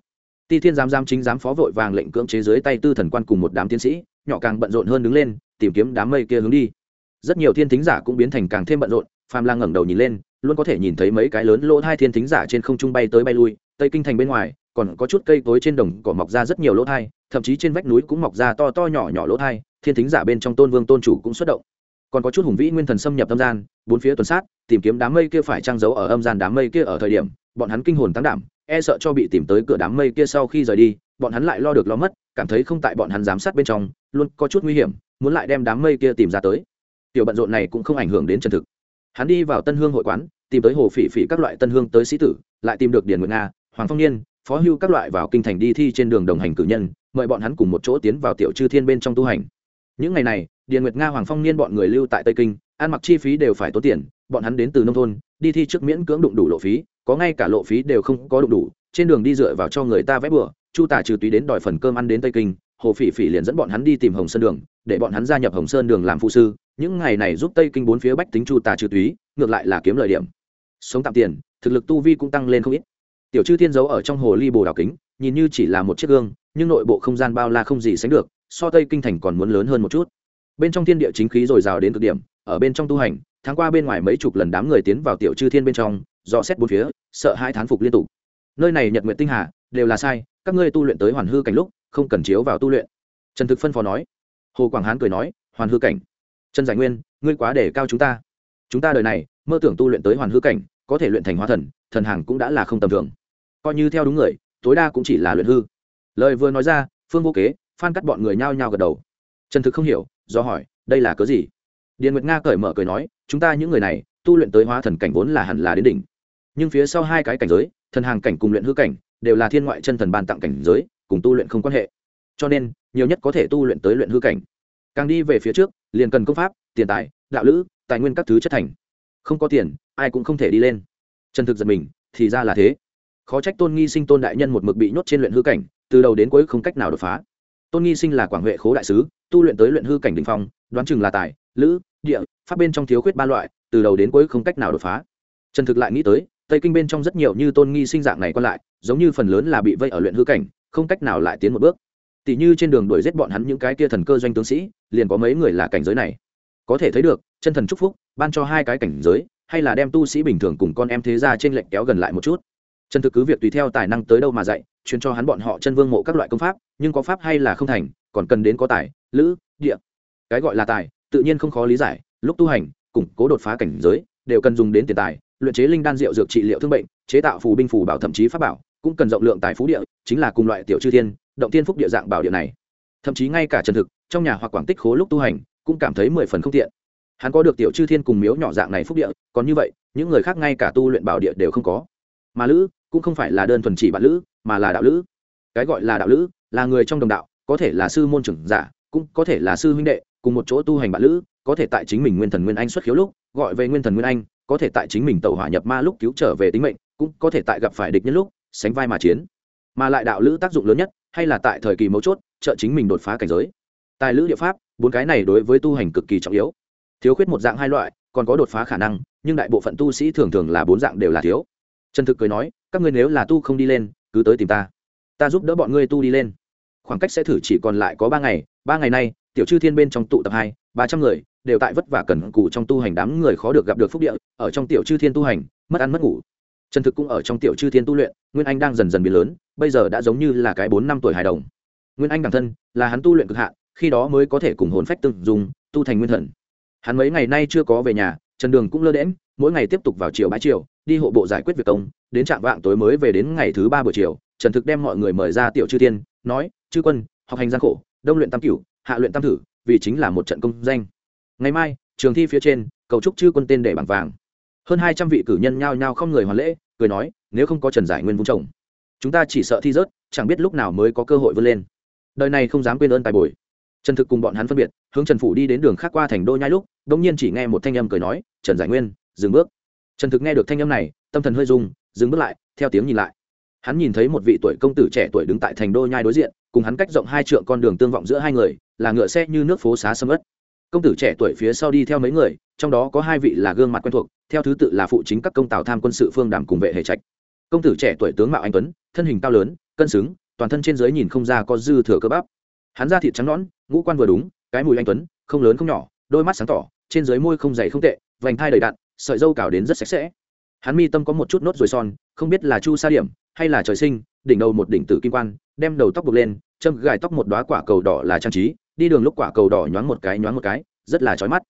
Ti thiên giám giám chính giám phó vội vàng lệnh cưỡng chế dưới tay tư thần quan cùng một đám tiến sĩ, nhỏ càng bận rộn hơn đứng lên, tìm kiếm đám mây kia hướng đi. Rất nhiều thiên thính giả cũng biến thành càng thêm bận rộn, phàm lang ngẩng đầu nhìn lên, luôn có thể nhìn thấy mấy cái lớn lỗ thai thiên thính giả trên không trung bay tới bay lui, tây kinh thành bên ngoài, còn có chút cây tối trên đồng cỏ mọc ra rất nhiều lỗ thai, thậm chí trên vách núi cũng mọc ra to to nhỏ nhỏ lỗ thai, thiên thính giả bên trong tôn vương tôn chủ cũng xuất động. Còn có chút hùng vĩ nguyên thần xâm nhập âm gian, bốn phía tuần sát, tìm kiếm đám mây kia phải trang giấu ở âm gian đám mây kia ở thời điểm, bọn hắn kinh hồn tăng đảm e sợ cho bị tìm tới cửa đám mây kia sau khi rời đi, bọn hắn lại lo được lo mất, cảm thấy không tại bọn hắn giám sát bên trong, luôn có chút nguy hiểm, muốn lại đem đám mây kia tìm ra tới. Tiểu bận rộn này cũng không ảnh hưởng đến chân thực. Hắn đi vào tân hương hội quán, tìm tới hồ phỉ phỉ các loại tân hương tới sĩ tử, lại tìm được điền nguyệt nga, hoàng phong niên, phó hưu các loại vào kinh thành đi thi trên đường đồng hành cử nhân, mời bọn hắn cùng một chỗ tiến vào tiểu chư thiên bên trong tu hành. Những ngày này, điền nguyệt nga, hoàng phong niên bọn người lưu tại tây kinh, ăn mặc chi phí đều phải tốn tiền, bọn hắn đến từ nông thôn, đi thi trước miễn cưỡng đụng đủ lộ phí có ngay cả lộ phí đều không có đủ đủ, trên đường đi dựa vào cho người ta vẽ bừa, chu tả trừ túy đến đòi phần cơm ăn đến tây kinh, hồ phỉ phỉ liền dẫn bọn hắn đi tìm hồng sơn đường, để bọn hắn gia nhập hồng sơn đường làm phụ sư, những ngày này giúp tây kinh bốn phía bách tính chu tà trừ túy, ngược lại là kiếm lợi điểm. Sống tạm tiền, thực lực tu vi cũng tăng lên không ít. Tiểu chư thiên giấu ở trong hồ ly bồ đào kính, nhìn như chỉ là một chiếc gương, nhưng nội bộ không gian bao la không gì sánh được, so tây kinh thành còn muốn lớn hơn một chút. Bên trong thiên địa chính khí dồi dào đến cực điểm, ở bên trong tu hành, tháng qua bên ngoài mấy chục lần đám người tiến vào tiểu chư thiên bên trong dò xét bốn phía, sợ hai thán phục liên tục. Nơi này nhật nguyện tinh hà, đều là sai, các ngươi tu luyện tới hoàn hư cảnh lúc, không cần chiếu vào tu luyện. Trần thực phân phó nói. Hồ quảng hán cười nói, hoàn hư cảnh. Trần giải nguyên, ngươi quá để cao chúng ta. Chúng ta đời này, mơ tưởng tu luyện tới hoàn hư cảnh, có thể luyện thành hóa thần thần hàng cũng đã là không tầm thường. Coi như theo đúng người, tối đa cũng chỉ là luyện hư. Lời vừa nói ra, phương vô kế, phan cắt bọn người nhao nhao gật đầu. Trần thực không hiểu, do hỏi, đây là cớ gì? Điền nguyệt nga cởi mở cười nói, chúng ta những người này, tu luyện tới hóa thần cảnh vốn là hẳn là đến đỉnh nhưng phía sau hai cái cảnh giới, thần hàng cảnh cùng luyện hư cảnh, đều là thiên ngoại chân thần ban tặng cảnh giới, cùng tu luyện không quan hệ. Cho nên, nhiều nhất có thể tu luyện tới luyện hư cảnh. Càng đi về phía trước, liền cần công pháp, tiền tài, đạo lữ, tài nguyên các thứ chất thành. Không có tiền, ai cũng không thể đi lên. Chân thực giật mình, thì ra là thế. Khó trách tôn nghi sinh tôn đại nhân một mực bị nhốt trên luyện hư cảnh, từ đầu đến cuối không cách nào đột phá. Tôn nghi sinh là quảng huệ khố đại sứ, tu luyện tới luyện hư cảnh đình phong, đoán chừng là tài, lữ, địa, pháp bên trong thiếu khuyết ba loại, từ đầu đến cuối không cách nào đột phá. Trần thực lại nghĩ tới tây kinh bên trong rất nhiều như tôn nghi sinh dạng này còn lại, giống như phần lớn là bị vây ở luyện hư cảnh, không cách nào lại tiến một bước. Tỷ như trên đường đuổi giết bọn hắn những cái kia thần cơ doanh tướng sĩ, liền có mấy người là cảnh giới này. Có thể thấy được, chân thần chúc phúc, ban cho hai cái cảnh giới, hay là đem tu sĩ bình thường cùng con em thế ra trên lệnh kéo gần lại một chút. Chân thực cứ việc tùy theo tài năng tới đâu mà dạy, truyền cho hắn bọn họ chân vương mộ các loại công pháp, nhưng có pháp hay là không thành, còn cần đến có tài, lữ, địa. Cái gọi là tài, tự nhiên không khó lý giải, lúc tu hành, củng cố đột phá cảnh giới, đều cần dùng đến tiền tài luyện chế linh đan rượu dược trị liệu thương bệnh, chế tạo phù binh phù bảo thậm chí pháp bảo, cũng cần rộng lượng tài phú địa, chính là cùng loại tiểu chư thiên, động tiên phúc địa dạng bảo địa này. Thậm chí ngay cả trần thực, trong nhà hoặc quảng tích khố lúc tu hành, cũng cảm thấy mười phần không tiện. Hắn có được tiểu chư thiên cùng miếu nhỏ dạng này phúc địa, còn như vậy, những người khác ngay cả tu luyện bảo địa đều không có. Mà lữ, cũng không phải là đơn thuần chỉ bạn lữ, mà là đạo lữ. Cái gọi là đạo lữ, là người trong đồng đạo, có thể là sư môn trưởng giả, cũng có thể là sư huynh đệ, cùng một chỗ tu hành bạn lữ, có thể tại chính mình nguyên thần nguyên anh xuất khiếu lúc, gọi về nguyên thần nguyên anh có thể tại chính mình tàu hỏa nhập ma lúc cứu trở về tính mệnh, cũng có thể tại gặp phải địch nhân lúc sánh vai mà chiến. Mà lại đạo lữ tác dụng lớn nhất, hay là tại thời kỳ mấu chốt, trợ chính mình đột phá cảnh giới. Tài lữ địa pháp, bốn cái này đối với tu hành cực kỳ trọng yếu. Thiếu khuyết một dạng hai loại, còn có đột phá khả năng, nhưng đại bộ phận tu sĩ thường thường là bốn dạng đều là thiếu. Trần thực cười nói, các ngươi nếu là tu không đi lên, cứ tới tìm ta. Ta giúp đỡ bọn ngươi tu đi lên. Khoảng cách sẽ thử chỉ còn lại có ba ngày ba ngày nay, tiểu chư thiên bên trong tụ tập hai, ba trăm người đều tại vất vả cần cù trong tu hành đám người khó được gặp được phúc địa, ở trong tiểu chư thiên tu hành, mất ăn mất ngủ. Trần thực cũng ở trong tiểu chư thiên tu luyện, nguyên anh đang dần dần biến lớn, bây giờ đã giống như là cái bốn năm tuổi hài đồng. Nguyên anh bản thân, là hắn tu luyện cực hạn, khi đó mới có thể cùng hồn phách từng dùng tu thành nguyên thần. Hắn mấy ngày nay chưa có về nhà, trần đường cũng lơ đễm mỗi ngày tiếp tục vào chiều bãi chiều đi hộ bộ giải quyết việc công, đến trạm vạng tối mới về đến ngày thứ ba buổi chiều, trần thực đem mọi người mời ra tiểu chư thiên, nói, chư quân, học hành gian khổ, đông luyện tam cửu, hạ luyện tam thử, vì chính là một trận công danh ngày mai, trường thi phía trên, cầu trúc chư quân tên để bằng vàng. Hơn hai trăm vị cử nhân nhao nhao không người hoàn lễ, cười nói, nếu không có trần giải nguyên vung chồng, chúng ta chỉ sợ thi rớt, chẳng biết lúc nào mới có cơ hội vươn lên. Đời này không dám quên ơn tài bồi. Trần thực cùng bọn hắn phân biệt, hướng trần phủ đi đến đường khác qua thành đô nhai lúc đ ỗ n g nhiên chỉ nghe một thanh âm cười nói, trần giải nguyên, dừng bước. Trần thực nghe được thanh âm này, tâm thần hơi rung, dừng bước lại, theo tiếng nhìn lại. Hắn nhìn thấy một vị tuổi công tử trẻ tuổi đứng tại thành đô nhai đối diện, cùng hắn cách rộng hai trượng con đường tương vọng giữa hai người, là ngựa xe như nước phố xá sâm ất công tử trẻ tuổi phía sau đi theo mấy người, trong đó có hai vị là gương mặt quen thuộc, theo thứ tự là phụ chính các công tào tham quân sự phương đàm cùng vệ hệ trạch. Công tử trẻ tuổi tướng mạo anh tuấn, thân hình cao lớn, cân xứng, toàn thân trên dưới nhìn không ra có dư thừa cơ bắp. Hắn da thịt trắng nõn, ngũ quan vừa đúng, cái mùi anh tuấn, không lớn không nhỏ, đôi mắt sáng tỏ, trên dưới môi không dày không tệ, vành thai đầy đặn, sợi dâu cào đến rất sạch sẽ. Hắn mi tâm có một chút nốt ruồi son, không biết là chu sa điểm, hay là trời sinh, đỉnh đầu một đỉnh tử kim quan, đem đầu tóc buộc lên châm gài tóc một đoá quả cầu đỏ là trang trí, đi đường lúc quả cầu đỏ nhoáng một cái nhoáng một cái, rất là chói mắt.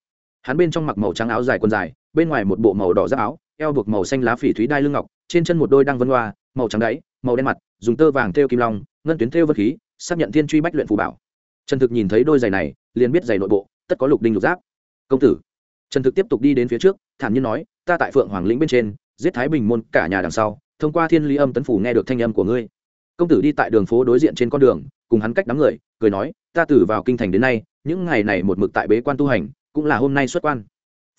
Hắn bên trong mặc màu trắng áo dài quần dài, bên ngoài một bộ màu đỏ giáp áo, eo buộc màu xanh lá phỉ thúy đai lưng ngọc, trên chân một đôi đăng vân hoa, màu trắng đáy, màu đen mặt, dùng tơ vàng thêu kim long, ngân tuyến thêu vật khí, xác nhận thiên truy bách luyện phù bảo. Trần thực nhìn thấy đôi giày này, liền biết giày nội bộ, tất có lục đinh lục giáp. Công tử. Trần thực tiếp tục đi đến phía trước, thản nhiên nói, ta tại phượng hoàng lĩnh bên trên, giết thái bình môn cả nhà đằng sau, thông qua thiên lý âm tấn phủ nghe được thanh âm của ngươi công tử đi tại đường phố đối diện trên con đường, cùng hắn cách đám người, cười nói, ta từ vào kinh thành đến nay, những ngày này một mực tại bế quan tu hành, cũng là hôm nay xuất quan.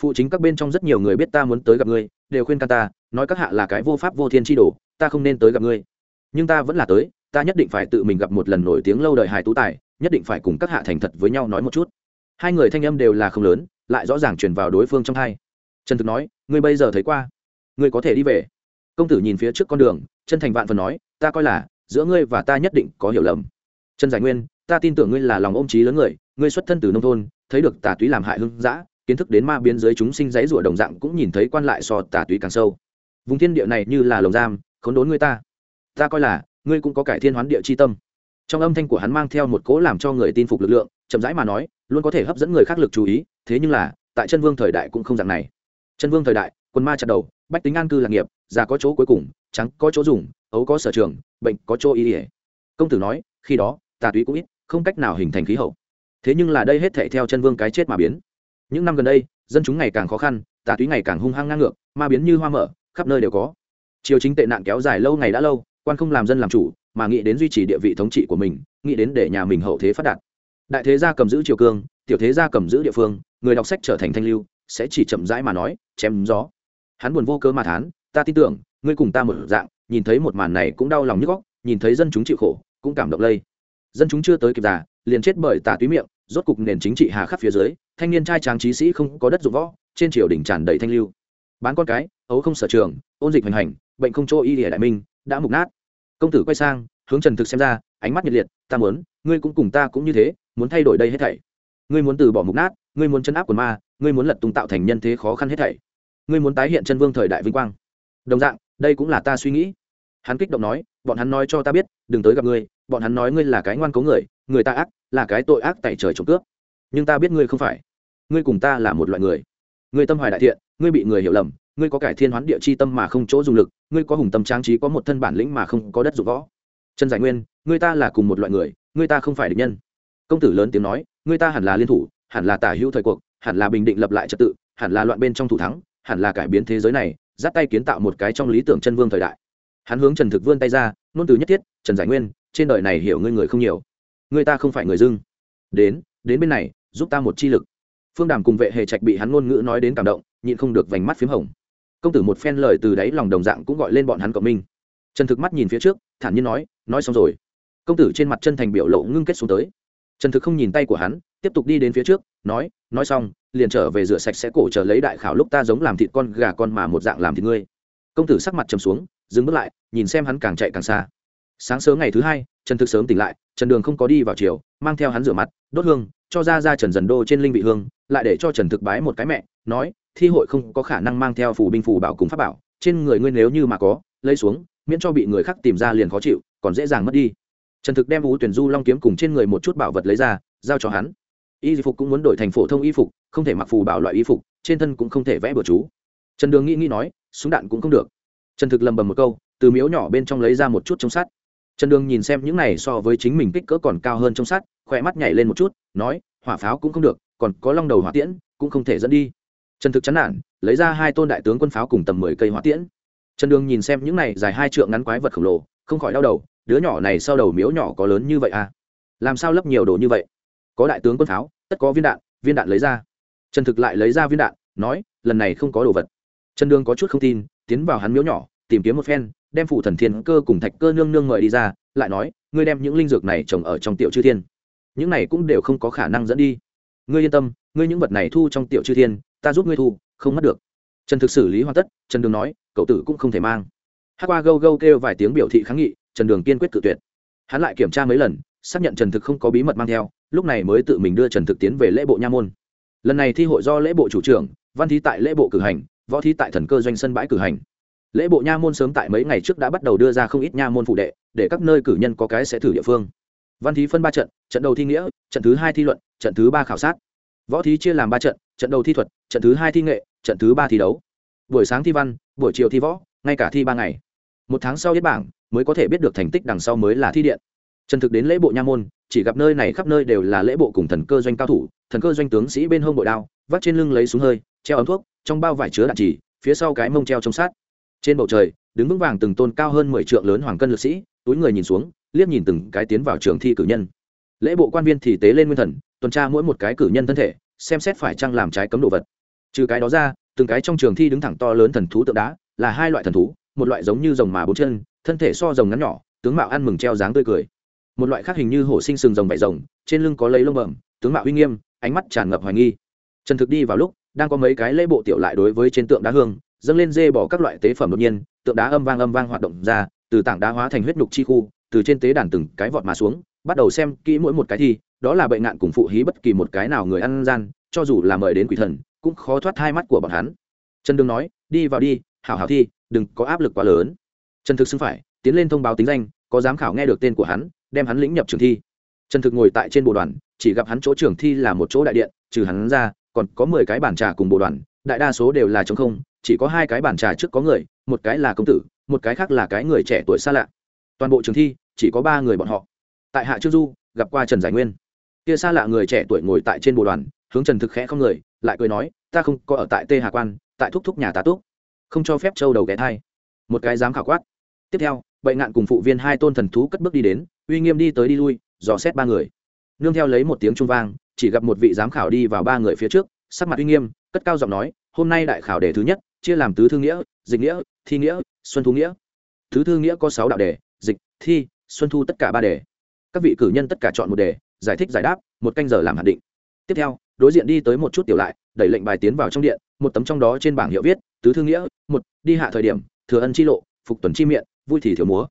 Phụ chính các bên trong rất nhiều người biết ta muốn tới gặp ngươi, đều khuyên can ta, nói các hạ là cái vô pháp vô thiên tri đồ, ta không nên tới gặp ngươi. Nhưng ta vẫn là tới, ta nhất định phải tự mình gặp một lần nổi tiếng lâu đời hài tú tài, nhất định phải cùng các hạ thành thật với nhau nói một chút. Hai người thanh âm đều là không lớn, lại rõ ràng truyền vào đối phương trong hai. Trần thực nói, ngươi bây giờ thấy qua, ngươi có thể đi về. Công tử nhìn phía trước con đường, chân thành vạn phần nói, ta coi là giữa ngươi và ta nhất định có hiểu lầm. Trần giải nguyên, ta tin tưởng ngươi là lòng ôm trí lớn người, ngươi xuất thân từ nông thôn, thấy được tà túy làm hại hưng dã, kiến thức đến ma biến giới chúng sinh giấy rủa đồng dạng cũng nhìn thấy quan lại so tà túy càng sâu. Vùng thiên địa này như là lồng giam, khốn đốn ngươi ta. Ta coi là, ngươi cũng có cải thiên hoán địa chi tâm. Trong âm thanh của hắn mang theo một cố làm cho người tin phục lực lượng, chậm rãi mà nói, luôn có thể hấp dẫn người khác lực chú ý, thế nhưng là, tại chân vương thời đại cũng không dạng này. Chân vương thời đại, quân ma chặt đầu, bách tính an cư lạc nghiệp, già có chỗ cuối cùng, trắng có chỗ dùng ấu có sở trường, bệnh có chỗ ý ỉa. Công tử nói, khi đó, tà túy cũng ít, không cách nào hình thành khí hậu. Thế nhưng là đây hết thể theo chân vương cái chết mà biến. Những năm gần đây, dân chúng ngày càng khó khăn, tà túy ngày càng hung hăng ngang ngược, ma biến như hoa mở, khắp nơi đều có. Triều chính tệ nạn kéo dài lâu ngày đã lâu, quan không làm dân làm chủ, mà nghĩ đến duy trì địa vị thống trị của mình, nghĩ đến để nhà mình hậu thế phát đạt. Đại thế gia cầm giữ triều cương, tiểu thế gia cầm giữ địa phương, người đọc sách trở thành thanh lưu, sẽ chỉ chậm rãi mà nói, chém gió. Hắn buồn vô cớ mà thán, ta tin tưởng, ngươi cùng ta một dạng nhìn thấy một màn này cũng đau lòng nhức góc nhìn thấy dân chúng chịu khổ, cũng cảm động lây. Dân chúng chưa tới kịp già, liền chết bởi tà túy miệng, rốt cục nền chính trị hà khắc phía dưới, thanh niên trai tráng trí sĩ không có đất dụng võ, trên triều đỉnh tràn đầy thanh lưu. Bán con cái, ấu không sở trường, ôn dịch hoành hành, bệnh không chỗ y địa đại minh, đã mục nát. Công tử quay sang, hướng trần thực xem ra, ánh mắt nhiệt liệt, ta muốn, ngươi cũng cùng ta cũng như thế, muốn thay đổi đây hết thảy. Ngươi muốn từ bỏ mục nát, ngươi muốn chấn áp quần ma, ngươi muốn lật tung tạo thành nhân thế khó khăn hết thảy. Ngươi muốn tái hiện chân vương thời đại vinh quang. Đồng dạng đây cũng là ta suy nghĩ. Hắn kích động nói, bọn hắn nói cho ta biết, đừng tới gặp ngươi, bọn hắn nói ngươi là cái ngoan cố người người ta ác, là cái tội ác tại trời trộm cướp. Nhưng ta biết ngươi không phải. Ngươi cùng ta là một loại người. Ngươi tâm hoài đại thiện, ngươi bị người hiểu lầm, ngươi có cải thiên hoán địa chi tâm mà không chỗ dùng lực, ngươi có hùng tâm trang trí, có một thân bản lĩnh mà không có đất dụng võ. Trần giải nguyên, ngươi ta là cùng một loại người, ngươi ta không phải địch nhân. Công tử lớn tiếng nói, ngươi ta hẳn là liên thủ, hẳn là tả hữu thời cuộc, hẳn là bình định lập lại trật tự, hẳn là loạn bên trong thủ thắng, hẳn là cải biến thế giới này giáp tay kiến tạo một cái trong lý tưởng chân vương thời đại. Hắn hướng trần thực vươn tay ra nôn từ nhất thiết, trần giải nguyên, trên đời này hiểu ngươi người không nhiều. Ngươi ta không phải người dưng. Đến đến bên này, giúp ta một chi lực. Phương đàm cùng vệ hề trạch bị hắn ngôn ngữ nói đến cảm động, nhịn không được vành mắt p h í m hồng. Công tử một phen lời từ đáy lòng đồng dạng cũng gọi lên bọn hắn cộng minh. Trần thực mắt nhìn phía trước, thản nhiên nói nói xong rồi. Công tử trên mặt chân thành biểu lộ ngưng kết xuống tới. Trần thực không nhìn tay của hắn, tiếp tục đi đến phía trước, nói nói xong liền trở về rửa sạch sẽ cổ chờ lấy đại khảo lúc ta giống làm thịt con gà con mà một dạng làm thịt ngươi. Công tử sắc mặt trầm xuống, dừng bước lại, nhìn xem hắn càng chạy càng xa. Sáng sớm ngày thứ hai, trần thực sớm tỉnh lại, trần đường không có đi vào chiều mang theo hắn rửa mặt, đốt hương, cho ra ra trần dần đô trên linh vị hương, lại để cho trần thực bái một cái mẹ, nói, thi hội không có khả năng mang theo phủ binh phủ bảo cùng pháp bảo, trên người ngươi nếu như mà có, lấy xuống, miễn cho bị người khác tìm ra liền khó chịu, còn dễ dàng mất đi. Trần thực đem vũ tuyển du long kiếm cùng trên người một chút bảo vật lấy ra, giao cho hắn y phục cũng muốn đổi thành phổ thông y phục, không thể mặc phù bảo loại y phục, trên thân cũng không thể vẽ bừa chú. Trần đường nghĩ nghĩ nói, súng đạn cũng không được. Trần thực lầm bầm một câu, từ miếu nhỏ bên trong lấy ra một chút trong sắt. Trần đường nhìn xem những này so với chính mình kích cỡ còn cao hơn trong sắt, khỏe mắt nhảy lên một chút, nói, hỏa pháo cũng không được, còn có long đầu hỏa tiễn, cũng không thể dẫn đi. Trần thực chán nản, lấy ra hai tôn đại tướng quân pháo cùng tầm mười cây hỏa tiễn. Trần đường nhìn xem những này dài hai trượng ngắn quái vật khổng lồ, không khỏi đau đầu, đứa nhỏ này sau đầu miếu nhỏ có lớn như vậy à? Làm sao lấp nhiều đồ như vậy? Có đại tướng quân pháo, tất có viên đạn viên đạn lấy ra. Trần thực lại lấy ra viên đạn, nói, lần này không có đồ vật. Trần đương có chút không tin, tiến vào hắn miếu nhỏ, tìm kiếm một phen, đem phụ thần thiên cơ cùng thạch cơ nương nương mời đi ra, lại nói, ngươi đem những linh dược này trồng ở trong tiểu chư thiên. Những này cũng đều không có khả năng dẫn đi. Ngươi yên tâm, ngươi những vật này thu trong tiểu chư thiên, ta giúp ngươi thu, không mất được. Trần thực xử lý hoàn tất, trần đường nói, cậu tử cũng không thể mang. Hát qua gâu gâu kêu vài tiếng biểu thị kháng nghị, trần đường kiên quyết tự tuyệt. Hắn lại kiểm tra mấy lần, xác nhận trần thực không có bí mật mang theo lúc này mới tự mình đưa trần thực tiến về lễ bộ nha môn. Lần này thi hội do lễ bộ chủ trưởng, văn thí tại lễ bộ cử hành, võ thí tại thần cơ doanh sân bãi cử hành. Lễ bộ nha môn sớm tại mấy ngày trước đã bắt đầu đưa ra không ít nha môn phụ đệ, để các nơi cử nhân có cái sẽ thử địa phương. Văn thí phân ba trận trận đầu thi nghĩa, trận thứ hai thi luận, trận thứ ba khảo sát. Võ thí chia làm ba trận trận đầu thi thuật, trận thứ hai thi nghệ, trận thứ ba thi đấu. Buổi sáng thi văn, buổi chiều thi võ, ngay cả thi ba ngày. Một tháng sau yết bảng, mới có thể biết được thành tích đằng sau mới là thi điện trần thực đến lễ bộ nha môn, chỉ gặp nơi này khắp nơi đều là lễ bộ cùng thần cơ doanh cao thủ, thần cơ doanh tướng sĩ bên hông bội đao vắt trên lưng lấy súng hơi, treo ấm thuốc, trong bao vải chứa đạn chỉ, phía sau cái mông treo trong sát trên bầu trời, đứng vững vàng từng tôn cao hơn mười trượng lớn hoàng cân lực sĩ, túi người nhìn xuống, liếc nhìn từng cái tiến vào trường thi cử nhân. Lễ bộ quan viên thì tế lên nguyên thần, tuần tra mỗi một cái cử nhân thân thể, xem xét phải chăng làm trái cấm đồ vật. Trừ cái đó ra, từng cái trong trường thi đứng thẳng to lớn thần thú tượng đá, là hai loại thần thú, một loại giống như rồng mà bốn chân, thân thể so rồng ngắn nhỏ, tướng mạo ăn mừng treo dáng tươi cười một loại khác hình như hổ sinh sừng rồng bảy rồng, trên lưng có lấy lông bẩm, tướng mạo uy nghiêm, ánh mắt tràn ngập hoài nghi. Trần thực đi vào lúc, đang có mấy cái lễ bộ tiểu lại đối với trên tượng đá hương, dâng lên dê bỏ các loại tế phẩm đột nhiên, tượng đá âm vang âm vang hoạt động ra, từ tảng đá hóa thành huyết nhục chi khu, từ trên tế đàn từng cái vọt mà xuống, bắt đầu xem kỹ mỗi một cái thi, đó là bệnh nạn cùng phụ hí bất kỳ một cái nào người ăn gian, cho dù là mời đến quỷ thần, cũng khó thoát hai mắt của bọn hắn. Trần đương nói, đi vào đi, hảo hảo thi, đừng có áp lực quá lớn. Trần thực xưng phải, tiến lên thông báo tính danh, có giám khảo nghe được tên của hắn đem hắn lĩnh nhập trường thi. Trần thực ngồi tại trên bộ đoàn, chỉ gặp hắn chỗ trường thi là một chỗ đại điện, trừ hắn ra, còn có mười cái bàn trà cùng bộ đoàn, đại đa số đều là t không, chỉ có hai cái bàn trà trước có người, một cái là công tử, một cái khác là cái người trẻ tuổi xa lạ. Toàn bộ trường thi, chỉ có ba người bọn họ. Tại hạ trương du, gặp qua trần giải nguyên. Kia xa lạ người trẻ tuổi ngồi tại trên bộ đoàn, hướng trần thực khẽ không người, lại cười nói, ta không có ở tại tê hà quan, tại thúc thúc nhà tá túc. Không cho phép châu đầu ghé thai. Một cái dám khảo quát. Tiếp theo bệnh ngạn cùng phụ viên hai tôn thần thú cất bước đi đến uy nghiêm đi tới đi lui, dò xét ba người. Nương theo lấy một tiếng trung vang, chỉ gặp một vị giám khảo đi vào ba người phía trước, sắc mặt uy nghiêm, cất cao giọng nói, hôm nay đại khảo đề thứ nhất, chia làm tứ thư nghĩa, dịch nghĩa, thi nghĩa, xuân thu nghĩa. Tứ thư nghĩa có sáu đạo đề, dịch, thi, xuân thu tất cả ba đề. Các vị cử nhân tất cả chọn một đề, giải thích giải đáp, một canh giờ làm hạt định. Tiếp theo, đối diện đi tới một chút tiểu lại, đẩy lệnh bài tiến vào trong điện, một tấm trong đó trên bảng hiệu viết, tứ thư nghĩa, một, đi hạ thời điểm, thừa ân chi lộ, phục tuần chi miệng vui thì thiếu múa.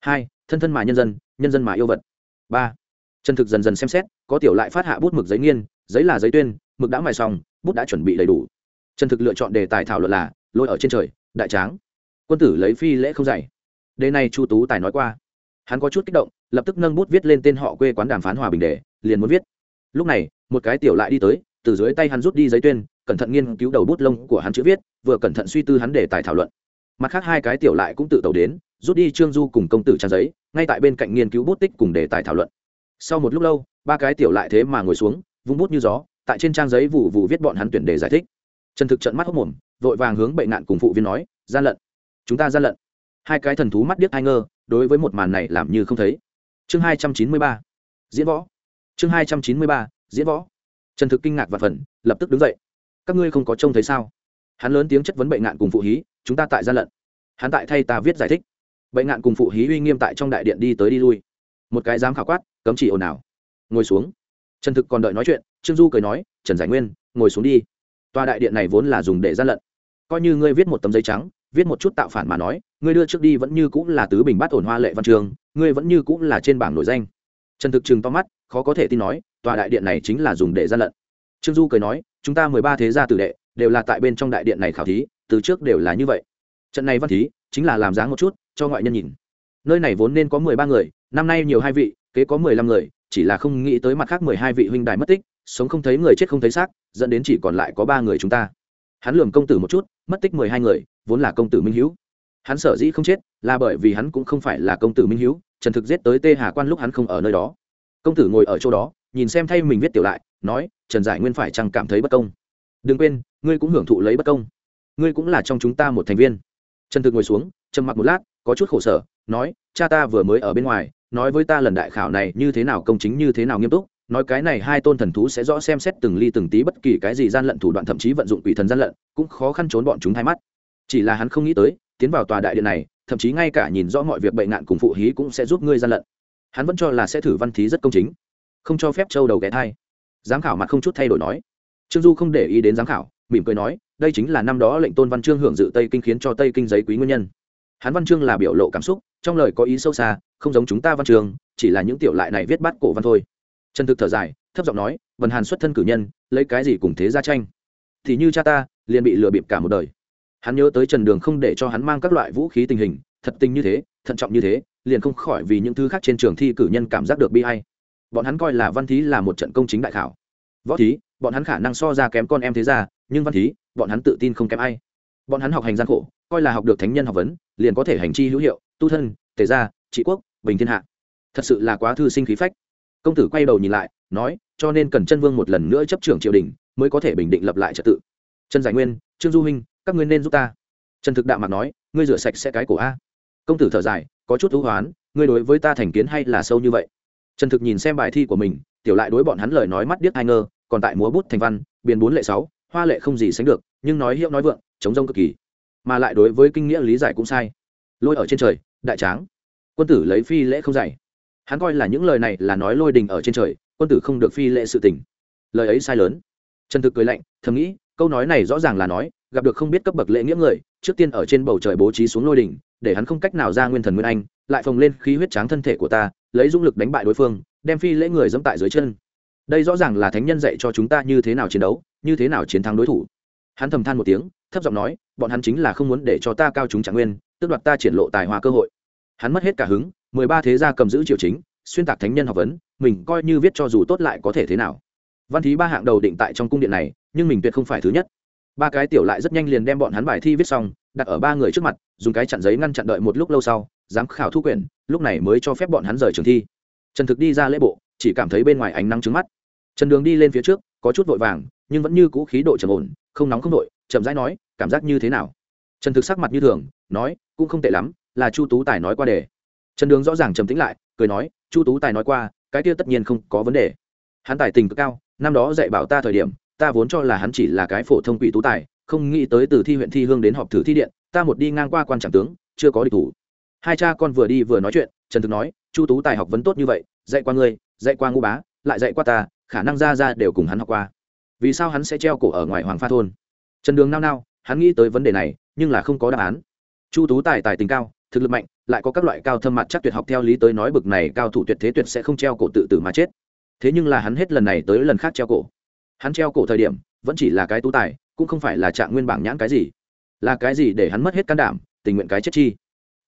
Hai, thân thân mà nhân dân nhân dân mà yêu vật. Ba, chân thực dần dần xem xét, có tiểu lại phát hạ bút mực giấy nghiên, giấy là giấy tuyên, mực đã mài xong, bút đã chuẩn bị đầy đủ. Chân thực lựa chọn đề tài thảo luận là, lôi ở trên trời, đại tráng. Quân tử lấy phi lễ không dạy. Đề này chu tú tài nói qua. Hắn có chút kích động, lập tức nâng bút viết lên tên họ quê quán đàm phán hòa bình đề, liền muốn viết. Lúc này, một cái tiểu lại đi tới, từ dưới tay hắn rút đi giấy tuyên, cẩn thận nghiên cứu đầu bút lông của hắn chữ viết, vừa cẩn thận suy tư hắn đề tài thảo luận. Mặt khác hai cái tiểu lại cũng tự tẩu đến rút đi trương du cùng công tử trang giấy, ngay tại bên cạnh nghiên cứu bút tích cùng đề tài thảo luận. Sau một lúc lâu, ba cái tiểu lại thế mà ngồi xuống, vung bút như gió, tại trên trang giấy vụ vụ viết bọn hắn tuyển đề giải thích. Trần thực trận mắt hốc mồm, vội vàng hướng bệnh nạn cùng phụ viên nói, gian lận, chúng ta gian lận. Hai cái thần thú mắt điếc ai ngơ, đối với một màn này làm như không thấy. Chương hai trăm chín mươi ba, diễn võ. Chương hai trăm chín mươi ba, diễn võ. Trần thực kinh ngạc và phần lập tức đứng dậy. Các ngươi không có trông thấy sao? Hắn lớn tiếng chất vấn bệnh nạn cùng phụ hí, chúng ta tại gian lận. Hắn tại thay ta viết giải thích bệnh ngạn cùng phụ hí uy nghiêm tại trong đại điện đi tới đi lui. Một cái dám khảo quát, cấm chỉ ồn ào. Ngồi xuống. Trần thực còn đợi nói chuyện, trương du cười nói, trần giải nguyên, ngồi xuống đi. Tòa đại điện này vốn là dùng để gian lận. Coi như ngươi viết một tấm giấy trắng, viết một chút tạo phản mà nói, ngươi đưa trước đi vẫn như cũng là tứ bình bát ổn hoa lệ văn trường, ngươi vẫn như cũng là trên bảng nổi danh. Trần thực trừng to mắt, khó có thể tin nói, tòa đại điện này chính là dùng để gian lận. Trương du cười nói, chúng ta mười ba thế gia tử đệ, đều là tại bên trong đại điện này khảo thí, từ trước đều là như vậy. Trận này văn thí, chính là làm dáng một chút cho ngoại nhân nhìn. Nơi này vốn nên có mười ba người, năm nay nhiều hai vị, kế có mười lăm người, chỉ là không nghĩ tới mặt khác mười hai vị huynh đài mất tích, sống không thấy người chết không thấy xác, dẫn đến chỉ còn lại có ba người chúng ta. Hắn lường công tử một chút, mất tích mười hai người, vốn là công tử minh hữu hắn sở dĩ không chết, là bởi vì hắn cũng không phải là công tử minh hữu trần thực giết tới tê hà quan lúc hắn không ở nơi đó. Công tử ngồi ở chỗ đó, nhìn xem thay mình viết tiểu lại, nói, trần giải nguyên phải chăng cảm thấy bất công? Đừng quên, ngươi cũng hưởng thụ lấy bất công. Ngươi cũng là trong chúng ta một thành viên. Trần thực ngồi xuống, trầm mặc một lát có chút khổ sở, nói, cha ta vừa mới ở bên ngoài, nói với ta lần đại khảo này như thế nào, công chính như thế nào nghiêm túc, nói cái này hai tôn thần thú sẽ rõ xem xét từng ly từng tí bất kỳ cái gì gian lận thủ đoạn, thậm chí vận dụng quỷ thần gian lận, cũng khó khăn trốn bọn chúng hai mắt. Chỉ là hắn không nghĩ tới, tiến vào tòa đại điện này, thậm chí ngay cả nhìn rõ mọi việc bệnh nạn cùng phụ hí cũng sẽ giúp ngươi gian lận. Hắn vẫn cho là sẽ thử văn thí rất công chính, không cho phép châu đầu ghé thai. Giám khảo mặt không chút thay đổi nói. Trương du không để ý đến giám khảo, mỉm cười nói, đây chính là năm đó lệnh tôn văn chương hưởng dự tây kinh khiến cho tây kinh giấy quý nguyên nhân hắn văn chương là biểu lộ cảm xúc, trong lời có ý sâu xa, không giống chúng ta văn chương, chỉ là những tiểu lại này viết bắt cổ văn thôi. Trần thực thở dài, thấp giọng nói vần hàn xuất thân cử nhân, lấy cái gì cùng thế ra tranh? Thì như cha ta, liền bị lừa bịp cả một đời. Hắn nhớ tới trần đường không để cho hắn mang các loại vũ khí tình hình, thật tình như thế, thận trọng như thế, liền không khỏi vì những thứ khác trên trường thi cử nhân cảm giác được bi hay bọn hắn coi là văn thí là một trận công chính đại khảo. Võ thí, bọn hắn khả năng so ra kém con em thế ra nhưng văn thí, bọn hắn tự tin không kém ai. Bọn hắn học hành gian khổ coi là học được thánh nhân học vấn, liền có thể hành chi hữu hiệu, tu thân, tề gia, trị quốc, bình thiên hạ. Thật sự là quá thư sinh khí phách. Công tử quay đầu nhìn lại, nói, cho nên cần chân vương một lần nữa chấp trưởng triều đình, mới có thể bình định lập lại trật tự. Trần giải nguyên, trương du huynh, các ngươi nên giúp ta. Trần thực đạo mặt nói, ngươi rửa sạch sẽ cái cổ a. Công tử thở dài, có chút thú hoán, ngươi đối với ta thành kiến hay là sâu như vậy? Trần thực nhìn xem bài thi của mình, tiểu lại đối bọn hắn lời nói mắt điếc hai ngơ, còn tại múa bút thành văn, biên bốn lệ sáu, hoa lệ không gì sánh được, nhưng nói hiệu nói vượng, chống rông cực kỳ mà lại đối với kinh nghĩa lý giải cũng sai. Lôi ở trên trời, đại tráng. Quân tử lấy phi lễ không dạy. Hắn coi là những lời này là nói lôi đình ở trên trời, quân tử không được phi lễ sự tình. Lời ấy sai lớn. Trần thực cười lạnh, thầm nghĩ, câu nói này rõ ràng là nói, gặp được không biết cấp bậc lễ nghĩa người, trước tiên ở trên bầu trời bố trí xuống lôi đỉnh để hắn không cách nào ra nguyên thần nguyên anh, lại phồng lên khí huyết tráng thân thể của ta, lấy dung lực đánh bại đối phương, đem phi lễ người dẫm tại dưới chân. Đây rõ ràng là thánh nhân dạy cho chúng ta như thế nào chiến đấu, như thế nào chiến thắng đối thủ. Hắn thầm than một tiếng thấp giọng nói, bọn hắn chính là không muốn để cho ta cao chúng trạng nguyên, tước đoạt ta triển lộ tài hoa cơ hội. Hắn mất hết cả hứng, mười ba thế gia cầm giữ triều chính, xuyên tạc thánh nhân học vấn, mình coi như viết cho dù tốt lại có thể thế nào. Văn thí ba hạng đầu định tại trong cung điện này, nhưng mình tuyệt không phải thứ nhất. Ba cái tiểu lại rất nhanh liền đem bọn hắn bài thi viết xong, đặt ở ba người trước mặt, dùng cái chặn giấy ngăn chặn đợi một lúc lâu sau, giám khảo thu quyển, lúc này mới cho phép bọn hắn rời trường thi. Trần thực đi ra lễ bộ, chỉ cảm thấy bên ngoài ánh nắng trứng mắt. Trần đường đi lên phía trước, có chút vội vàng, nhưng vẫn như cũ khí độ trầm ổn, không nóng không đội chậm rãi nói, cảm giác như thế nào? Trần thực sắc mặt như thường, nói, cũng không tệ lắm, là chu tú tài nói qua đề. Trần đường rõ ràng trầm tĩnh lại, cười nói, chu tú tài nói qua, cái kia tất nhiên không có vấn đề. Hắn tài tình cực cao, năm đó dạy bảo ta thời điểm, ta vốn cho là hắn chỉ là cái phổ thông quỷ tú tài, không nghĩ tới từ thi huyện thi hương đến họp thử thi điện, ta một đi ngang qua quan trạng tướng, chưa có địch thủ. Hai cha con vừa đi vừa nói chuyện, trần thực nói, chu tú tài học vấn tốt như vậy, dạy qua ngươi, dạy qua ngũ bá, lại dạy qua ta, khả năng ra ra đều cùng hắn học qua. Vì sao hắn sẽ treo cổ ở ngoài hoàng pha thôn? Trần đường nao nao, hắn nghĩ tới vấn đề này, nhưng là không có đáp án. Chu tú tài tài tình cao, thực lực mạnh, lại có các loại cao thâm mặt chắc tuyệt học theo lý tới nói bực này cao thủ tuyệt thế tuyệt sẽ không treo cổ tự tử mà chết. Thế nhưng là hắn hết lần này tới lần khác treo cổ. Hắn treo cổ thời điểm, vẫn chỉ là cái tú tài, cũng không phải là trạng nguyên bảng nhãn cái gì. Là cái gì để hắn mất hết can đảm, tình nguyện cái chết chi?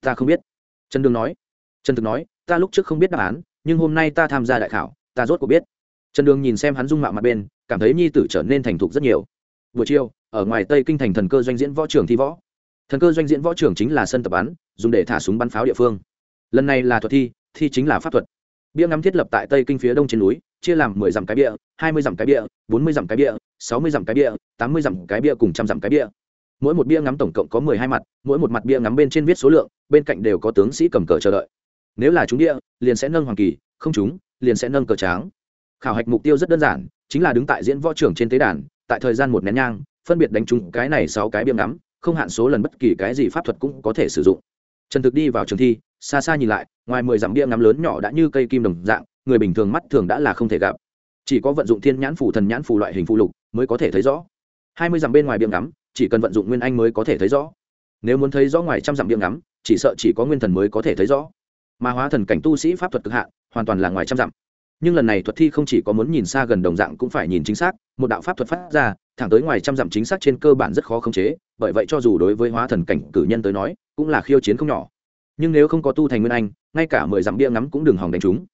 Ta không biết. Trần đường nói. Trần thực nói, ta lúc trước không biết đáp án, nhưng hôm nay ta tham gia đại khảo, ta rốt cuộc biết. Trần đường nhìn xem hắn dung mạo mặt bên, cảm thấy nhi tử trở nên thành thục rất nhiều. Buổi chiều ở ngoài tây kinh thành thần cơ doanh diễn võ trường thi võ. Thần cơ doanh diễn võ trường chính là sân tập bắn, dùng để thả súng bắn pháo địa phương. Lần này là thuật thi thi chính là pháp thuật. Bia ngắm thiết lập tại tây kinh phía đông trên núi, chia làm mười dặm cái bia, hai mươi dặm cái bia, bốn mươi dặm cái bia, sáu mươi dặm cái bia, tám mươi dặm cái bia cùng trăm dặm cái bia. Mỗi một bia ngắm tổng cộng có mười hai mặt, mỗi một mặt bia ngắm bên trên viết số lượng, bên cạnh đều có tướng sĩ cầm cờ chờ đợi. Nếu là chúng bia, liền sẽ nâng hoàng kỳ, không chúng liền sẽ nâng cờ tráng. Khảo hạch mục tiêu rất đơn giản, chính là đứng tại diễn võ trưởng trên tế đàn, tại thời gian một nén nhang phân biệt đánh trúng cái này sáu cái biếm ngắm, không hạn số lần bất kỳ cái gì pháp thuật cũng có thể sử dụng. Trần thực đi vào trường thi, xa xa nhìn lại, ngoài mười dặm bia ngắm lớn nhỏ đã như cây kim đồng dạng, người bình thường mắt thường đã là không thể gặp. Chỉ có vận dụng thiên nhãn phủ thần nhãn phủ loại hình phụ lục mới có thể thấy rõ. Hai mươi dặm bên ngoài bia ngắm, chỉ cần vận dụng nguyên anh mới có thể thấy rõ. Nếu muốn thấy rõ ngoài trăm dặm bia ngắm, chỉ sợ chỉ có nguyên thần mới có thể thấy rõ. Mà hóa thần cảnh tu sĩ pháp thuật cực hạn, hoàn toàn là ngoài trăm dặm. Nhưng lần này thuật thi không chỉ có muốn nhìn xa gần đồng dạng cũng phải nhìn chính xác, một đạo pháp thuật phát ra thẳng tới ngoài trăm dặm chính xác trên cơ bản rất khó khống chế, bởi vậy cho dù đối với hóa thần cảnh cử nhân tới nói, cũng là khiêu chiến không nhỏ. Nhưng nếu không có tu thành nguyên anh, ngay cả mười dặm bia ngắm cũng đừng hòng đánh chúng.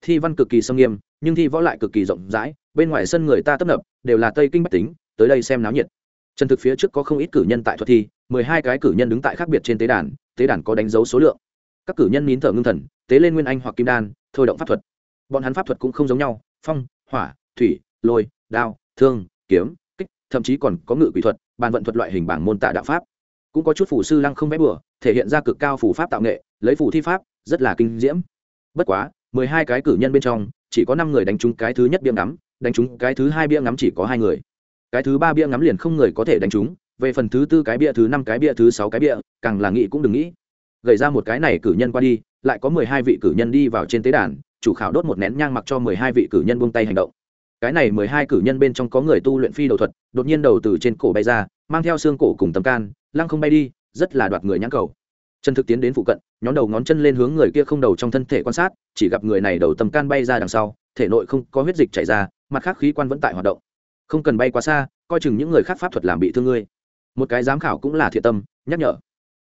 Thi văn cực kỳ sâm nghiêm, nhưng thi võ lại cực kỳ rộng rãi, bên ngoài sân người ta tấp nập, đều là tây kinh bách tính, tới đây xem náo nhiệt. Trần thực phía trước có không ít cử nhân tại thuật thi, mười hai cái cử nhân đứng tại khác biệt trên tế đàn tế đàn có đánh dấu số lượng. Các cử nhân nín thở ngưng thần, tế lên nguyên anh hoặc kim đan, thôi động pháp thuật. Bọn hắn pháp thuật cũng không giống nhau, phong, hỏa, thủy, lôi, đao, thương, kiếm thậm chí còn có ngự quỷ thuật, bàn vận thuật loại hình bảng môn tạ đạo pháp. Cũng có chút phủ sư lăng không vẽ bừa, thể hiện ra cực cao phủ pháp tạo nghệ, lấy phủ thi pháp, rất là kinh diễm. Bất quá, mười hai cái cử nhân bên trong, chỉ có năm người đánh trúng cái thứ nhất bia ngắm, đánh trúng cái thứ hai bia ngắm chỉ có hai người. Cái thứ ba bia ngắm liền không người có thể đánh trúng, về phần thứ tư cái bia, thứ năm cái bia, thứ sáu cái bia, càng là nghĩ cũng đừng nghĩ. Gầy ra một cái này cử nhân qua đi, lại có mười hai vị cử nhân đi vào trên tế đàn, chủ khảo đốt một nén nhang mặc cho mười hai vị cử nhân buông tay hành động cái này mười hai cử nhân bên trong có người tu luyện phi đầu thuật, đột nhiên đầu từ trên cổ bay ra, mang theo xương cổ cùng tầm can, lăng không bay đi, rất là đoạt người nhãn cầu. Trần thực tiến đến phụ cận, nhóm đầu ngón chân lên hướng người kia không đầu trong thân thể quan sát, chỉ gặp người này đầu tầm can bay ra đằng sau, thể nội không có huyết dịch chảy ra, mặt khác khí quan vẫn tại hoạt động. Không cần bay quá xa, coi chừng những người khác pháp thuật làm bị thương ngươi. Một cái giám khảo cũng là thiện tâm, nhắc nhở.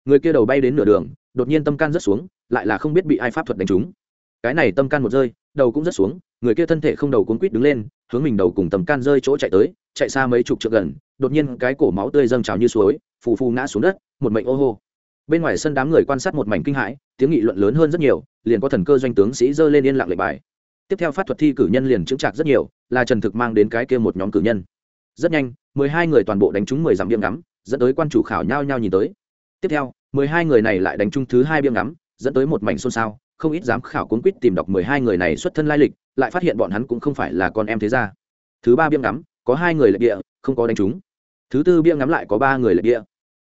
Người kia đầu bay đến nửa đường, đột nhiên tâm can rớt xuống, lại là không biết bị ai pháp thuật đánh trúng. Cái này tâm can một rơi, đầu cũng rớt xuống, người kia thân thể không đầu cuốn quýt đứng lên hướng mình đầu cùng tầm can rơi chỗ chạy tới, chạy xa mấy chục trượng gần, đột nhiên cái cổ máu tươi dâng trào như suối, phù phù ngã xuống đất, một mệnh ô hô. Bên ngoài sân đám người quan sát một mảnh kinh hãi, tiếng nghị luận lớn hơn rất nhiều, liền có thần cơ doanh tướng sĩ dơ lên yên lặng lệnh bài. Tiếp theo phát thuật thi cử nhân liền chững chạc rất nhiều, là trần thực mang đến cái kia một nhóm cử nhân. Rất nhanh, mười hai người toàn bộ đánh trúng mười dặm biếm ngắm, dẫn tới quan chủ khảo nhao nhao nhìn tới. Tiếp theo, mười hai người này lại đánh trúng thứ hai biếng ngắm, dẫn tới một mảnh xôn xao không ít giám khảo cuốn quýt tìm đọc mười hai người này xuất thân lai lịch, lại phát hiện bọn hắn cũng không phải là con em thế gia. Thứ ba biếng ngắm, có hai người lệch địa, không có đánh trúng thứ tư biếng ngắm lại có ba người lệch địa.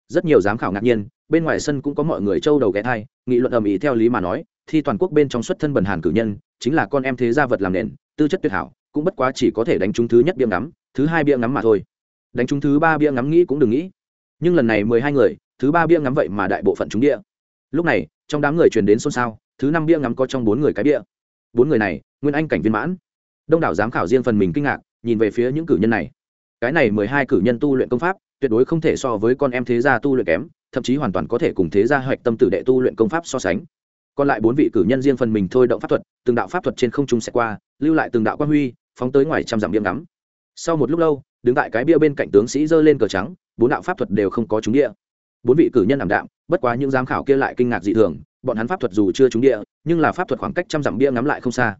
Rất nhiều giám khảo ngạc nhiên, bên ngoài sân cũng có mọi người trâu đầu ghé thai, nghị luận ầm ĩ theo lý mà nói, thi toàn quốc bên trong xuất thân bần hàn cử nhân, chính là con em thế gia vật làm nền, tư chất tuyệt hảo, cũng bất quá chỉ có thể đánh trúng thứ nhất biếng ngắm, thứ hai biếng ngắm mà thôi. Đánh trúng thứ ba biếng ngắm nghĩ cũng đừng nghĩ. Nhưng lần này mười hai người, thứ ba biếng ngắm vậy mà đại bộ phận trúng địa. Lúc này, trong đám người truyền đến xôn xao thứ năm biếng ngắm có trong bốn người cái bia. Bốn người này, nguyên anh cảnh viên mãn. Đông đảo giám khảo riêng phần mình kinh ngạc, nhìn về phía những cử nhân này. Cái này mười hai cử nhân tu luyện công pháp, tuyệt đối không thể so với con em thế gia tu luyện kém, thậm chí hoàn toàn có thể cùng thế gia hoạch tâm tử đệ tu luyện công pháp so sánh. Còn lại bốn vị cử nhân riêng phần mình thôi động pháp thuật, từng đạo pháp thuật trên không trung sẽ qua, lưu lại từng đạo quang huy, phóng tới ngoài trăm dặm biếng ngắm. Sau một lúc lâu, đứng tại cái bia bên cạnh tướng sĩ giơ lên cờ trắng, bốn đạo pháp thuật đều không có trúng địa. Bốn vị cử nhân ảm đạm, bất quá những giám khảo kia lại kinh ngạc dị thường bọn hắn pháp thuật dù chưa trúng địa, nhưng là pháp thuật khoảng cách trăm dặm bia ngắm lại không xa.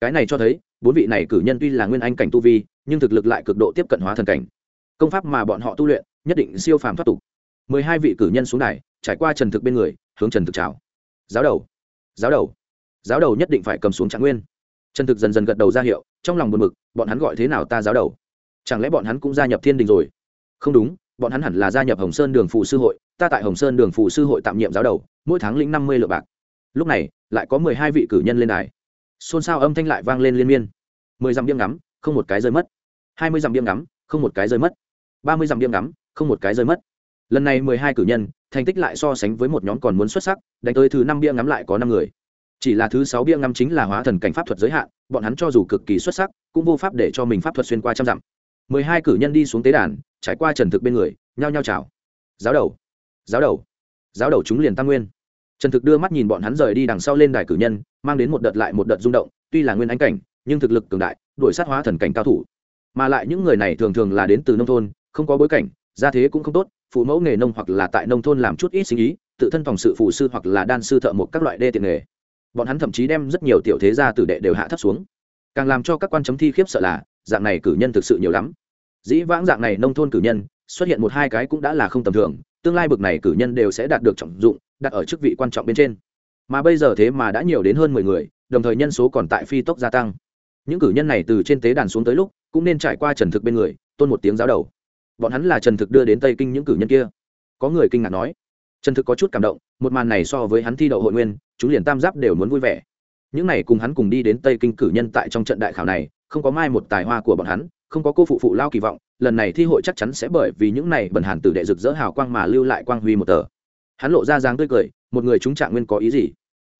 Cái này cho thấy, bốn vị này cử nhân tuy là nguyên anh cảnh tu vi, nhưng thực lực lại cực độ tiếp cận hóa thần cảnh. Công pháp mà bọn họ tu luyện, nhất định siêu phàm thoát tục. Mười hai vị cử nhân xuống đài, trải qua trần thực bên người, hướng trần thực chào. Giáo đầu giáo đầu giáo đầu nhất định phải cầm xuống trạng nguyên. Trần thực dần dần gật đầu ra hiệu, trong lòng buồn mực bọn hắn gọi thế nào ta giáo đầu? Chẳng lẽ bọn hắn cũng gia nhập thiên đình rồi? Không đúng, bọn hắn hẳn là gia nhập hồng sơn đường phụ sư hội, ta tại hồng sơn đường phụ sư hội tạm nhiệm giáo đầu mỗi tháng lĩnh năm mươi lượng bạc. Lúc này, lại có mười hai vị cử nhân lên đài. Xôn xao âm thanh lại vang lên liên miên. Mười dặm biếng ngắm, không một cái rơi mất. Hai mươi dặm biếng ngắm, không một cái rơi mất. Ba mươi dặm biếng ngắm, không một cái rơi mất. Lần này mười hai cử nhân, thành tích lại so sánh với một nhóm còn muốn xuất sắc, đánh tới thứ năm bia ngắm lại có năm người. Chỉ là thứ sáu bia ngắm chính là hóa thần cảnh pháp thuật giới hạn, bọn hắn cho dù cực kỳ xuất sắc, cũng vô pháp để cho mình pháp thuật xuyên qua trăm dặm. Mười hai cử nhân đi xuống tế đàn, trải qua trần thực bên người, nhao nhao chào. Giáo đầu giáo đầu giáo đầu chúng liền tăng nguyên trần thực đưa mắt nhìn bọn hắn rời đi đằng sau lên đài cử nhân, mang đến một đợt lại một đợt rung động, tuy là nguyên ánh cảnh, nhưng thực lực cường đại, đuổi sát hóa thần cảnh cao thủ. Mà lại những người này thường thường là đến từ nông thôn, không có bối cảnh, gia thế cũng không tốt, phụ mẫu nghề nông hoặc là tại nông thôn làm chút ít sinh ý, tự thân phòng sự phụ sư hoặc là đan sư thợ một các loại đê tiện nghề. Bọn hắn thậm chí đem rất nhiều tiểu thế gia tử đệ đều hạ thấp xuống. Càng làm cho các quan chấm thi khiếp sợ là, dạng này cử nhân thực sự nhiều lắm. Dĩ vãng dạng này nông thôn cử nhân, xuất hiện một hai cái cũng đã là không tầm thường, tương lai bực này cử nhân đều sẽ đạt được trọng dụng đặt ở chức vị quan trọng bên trên. Mà bây giờ thế mà đã nhiều đến hơn mười người, đồng thời nhân số còn tại phi tốc gia tăng. Những cử nhân này từ trên tế đàn xuống tới lúc, cũng nên trải qua trần thực bên người, tôn một tiếng giáo đầu. Bọn hắn là trần thực đưa đến tây kinh những cử nhân kia. Có người kinh ngạc nói, trần thực có chút cảm động, một màn này so với hắn thi đậu hội nguyên, chúng liền tam giáp đều muốn vui vẻ. Những này cùng hắn cùng đi đến tây kinh cử nhân tại trong trận đại khảo này, không có mai một tài hoa của bọn hắn, không có cô phụ phụ lao kỳ vọng, lần này thi hội chắc chắn sẽ bởi vì những này bẩn hàn tử đệ rực rỡ hào quang mà lưu lại quang huy một tờ hắn lộ ra dáng tươi cười, một người chúng trạng nguyên có ý gì?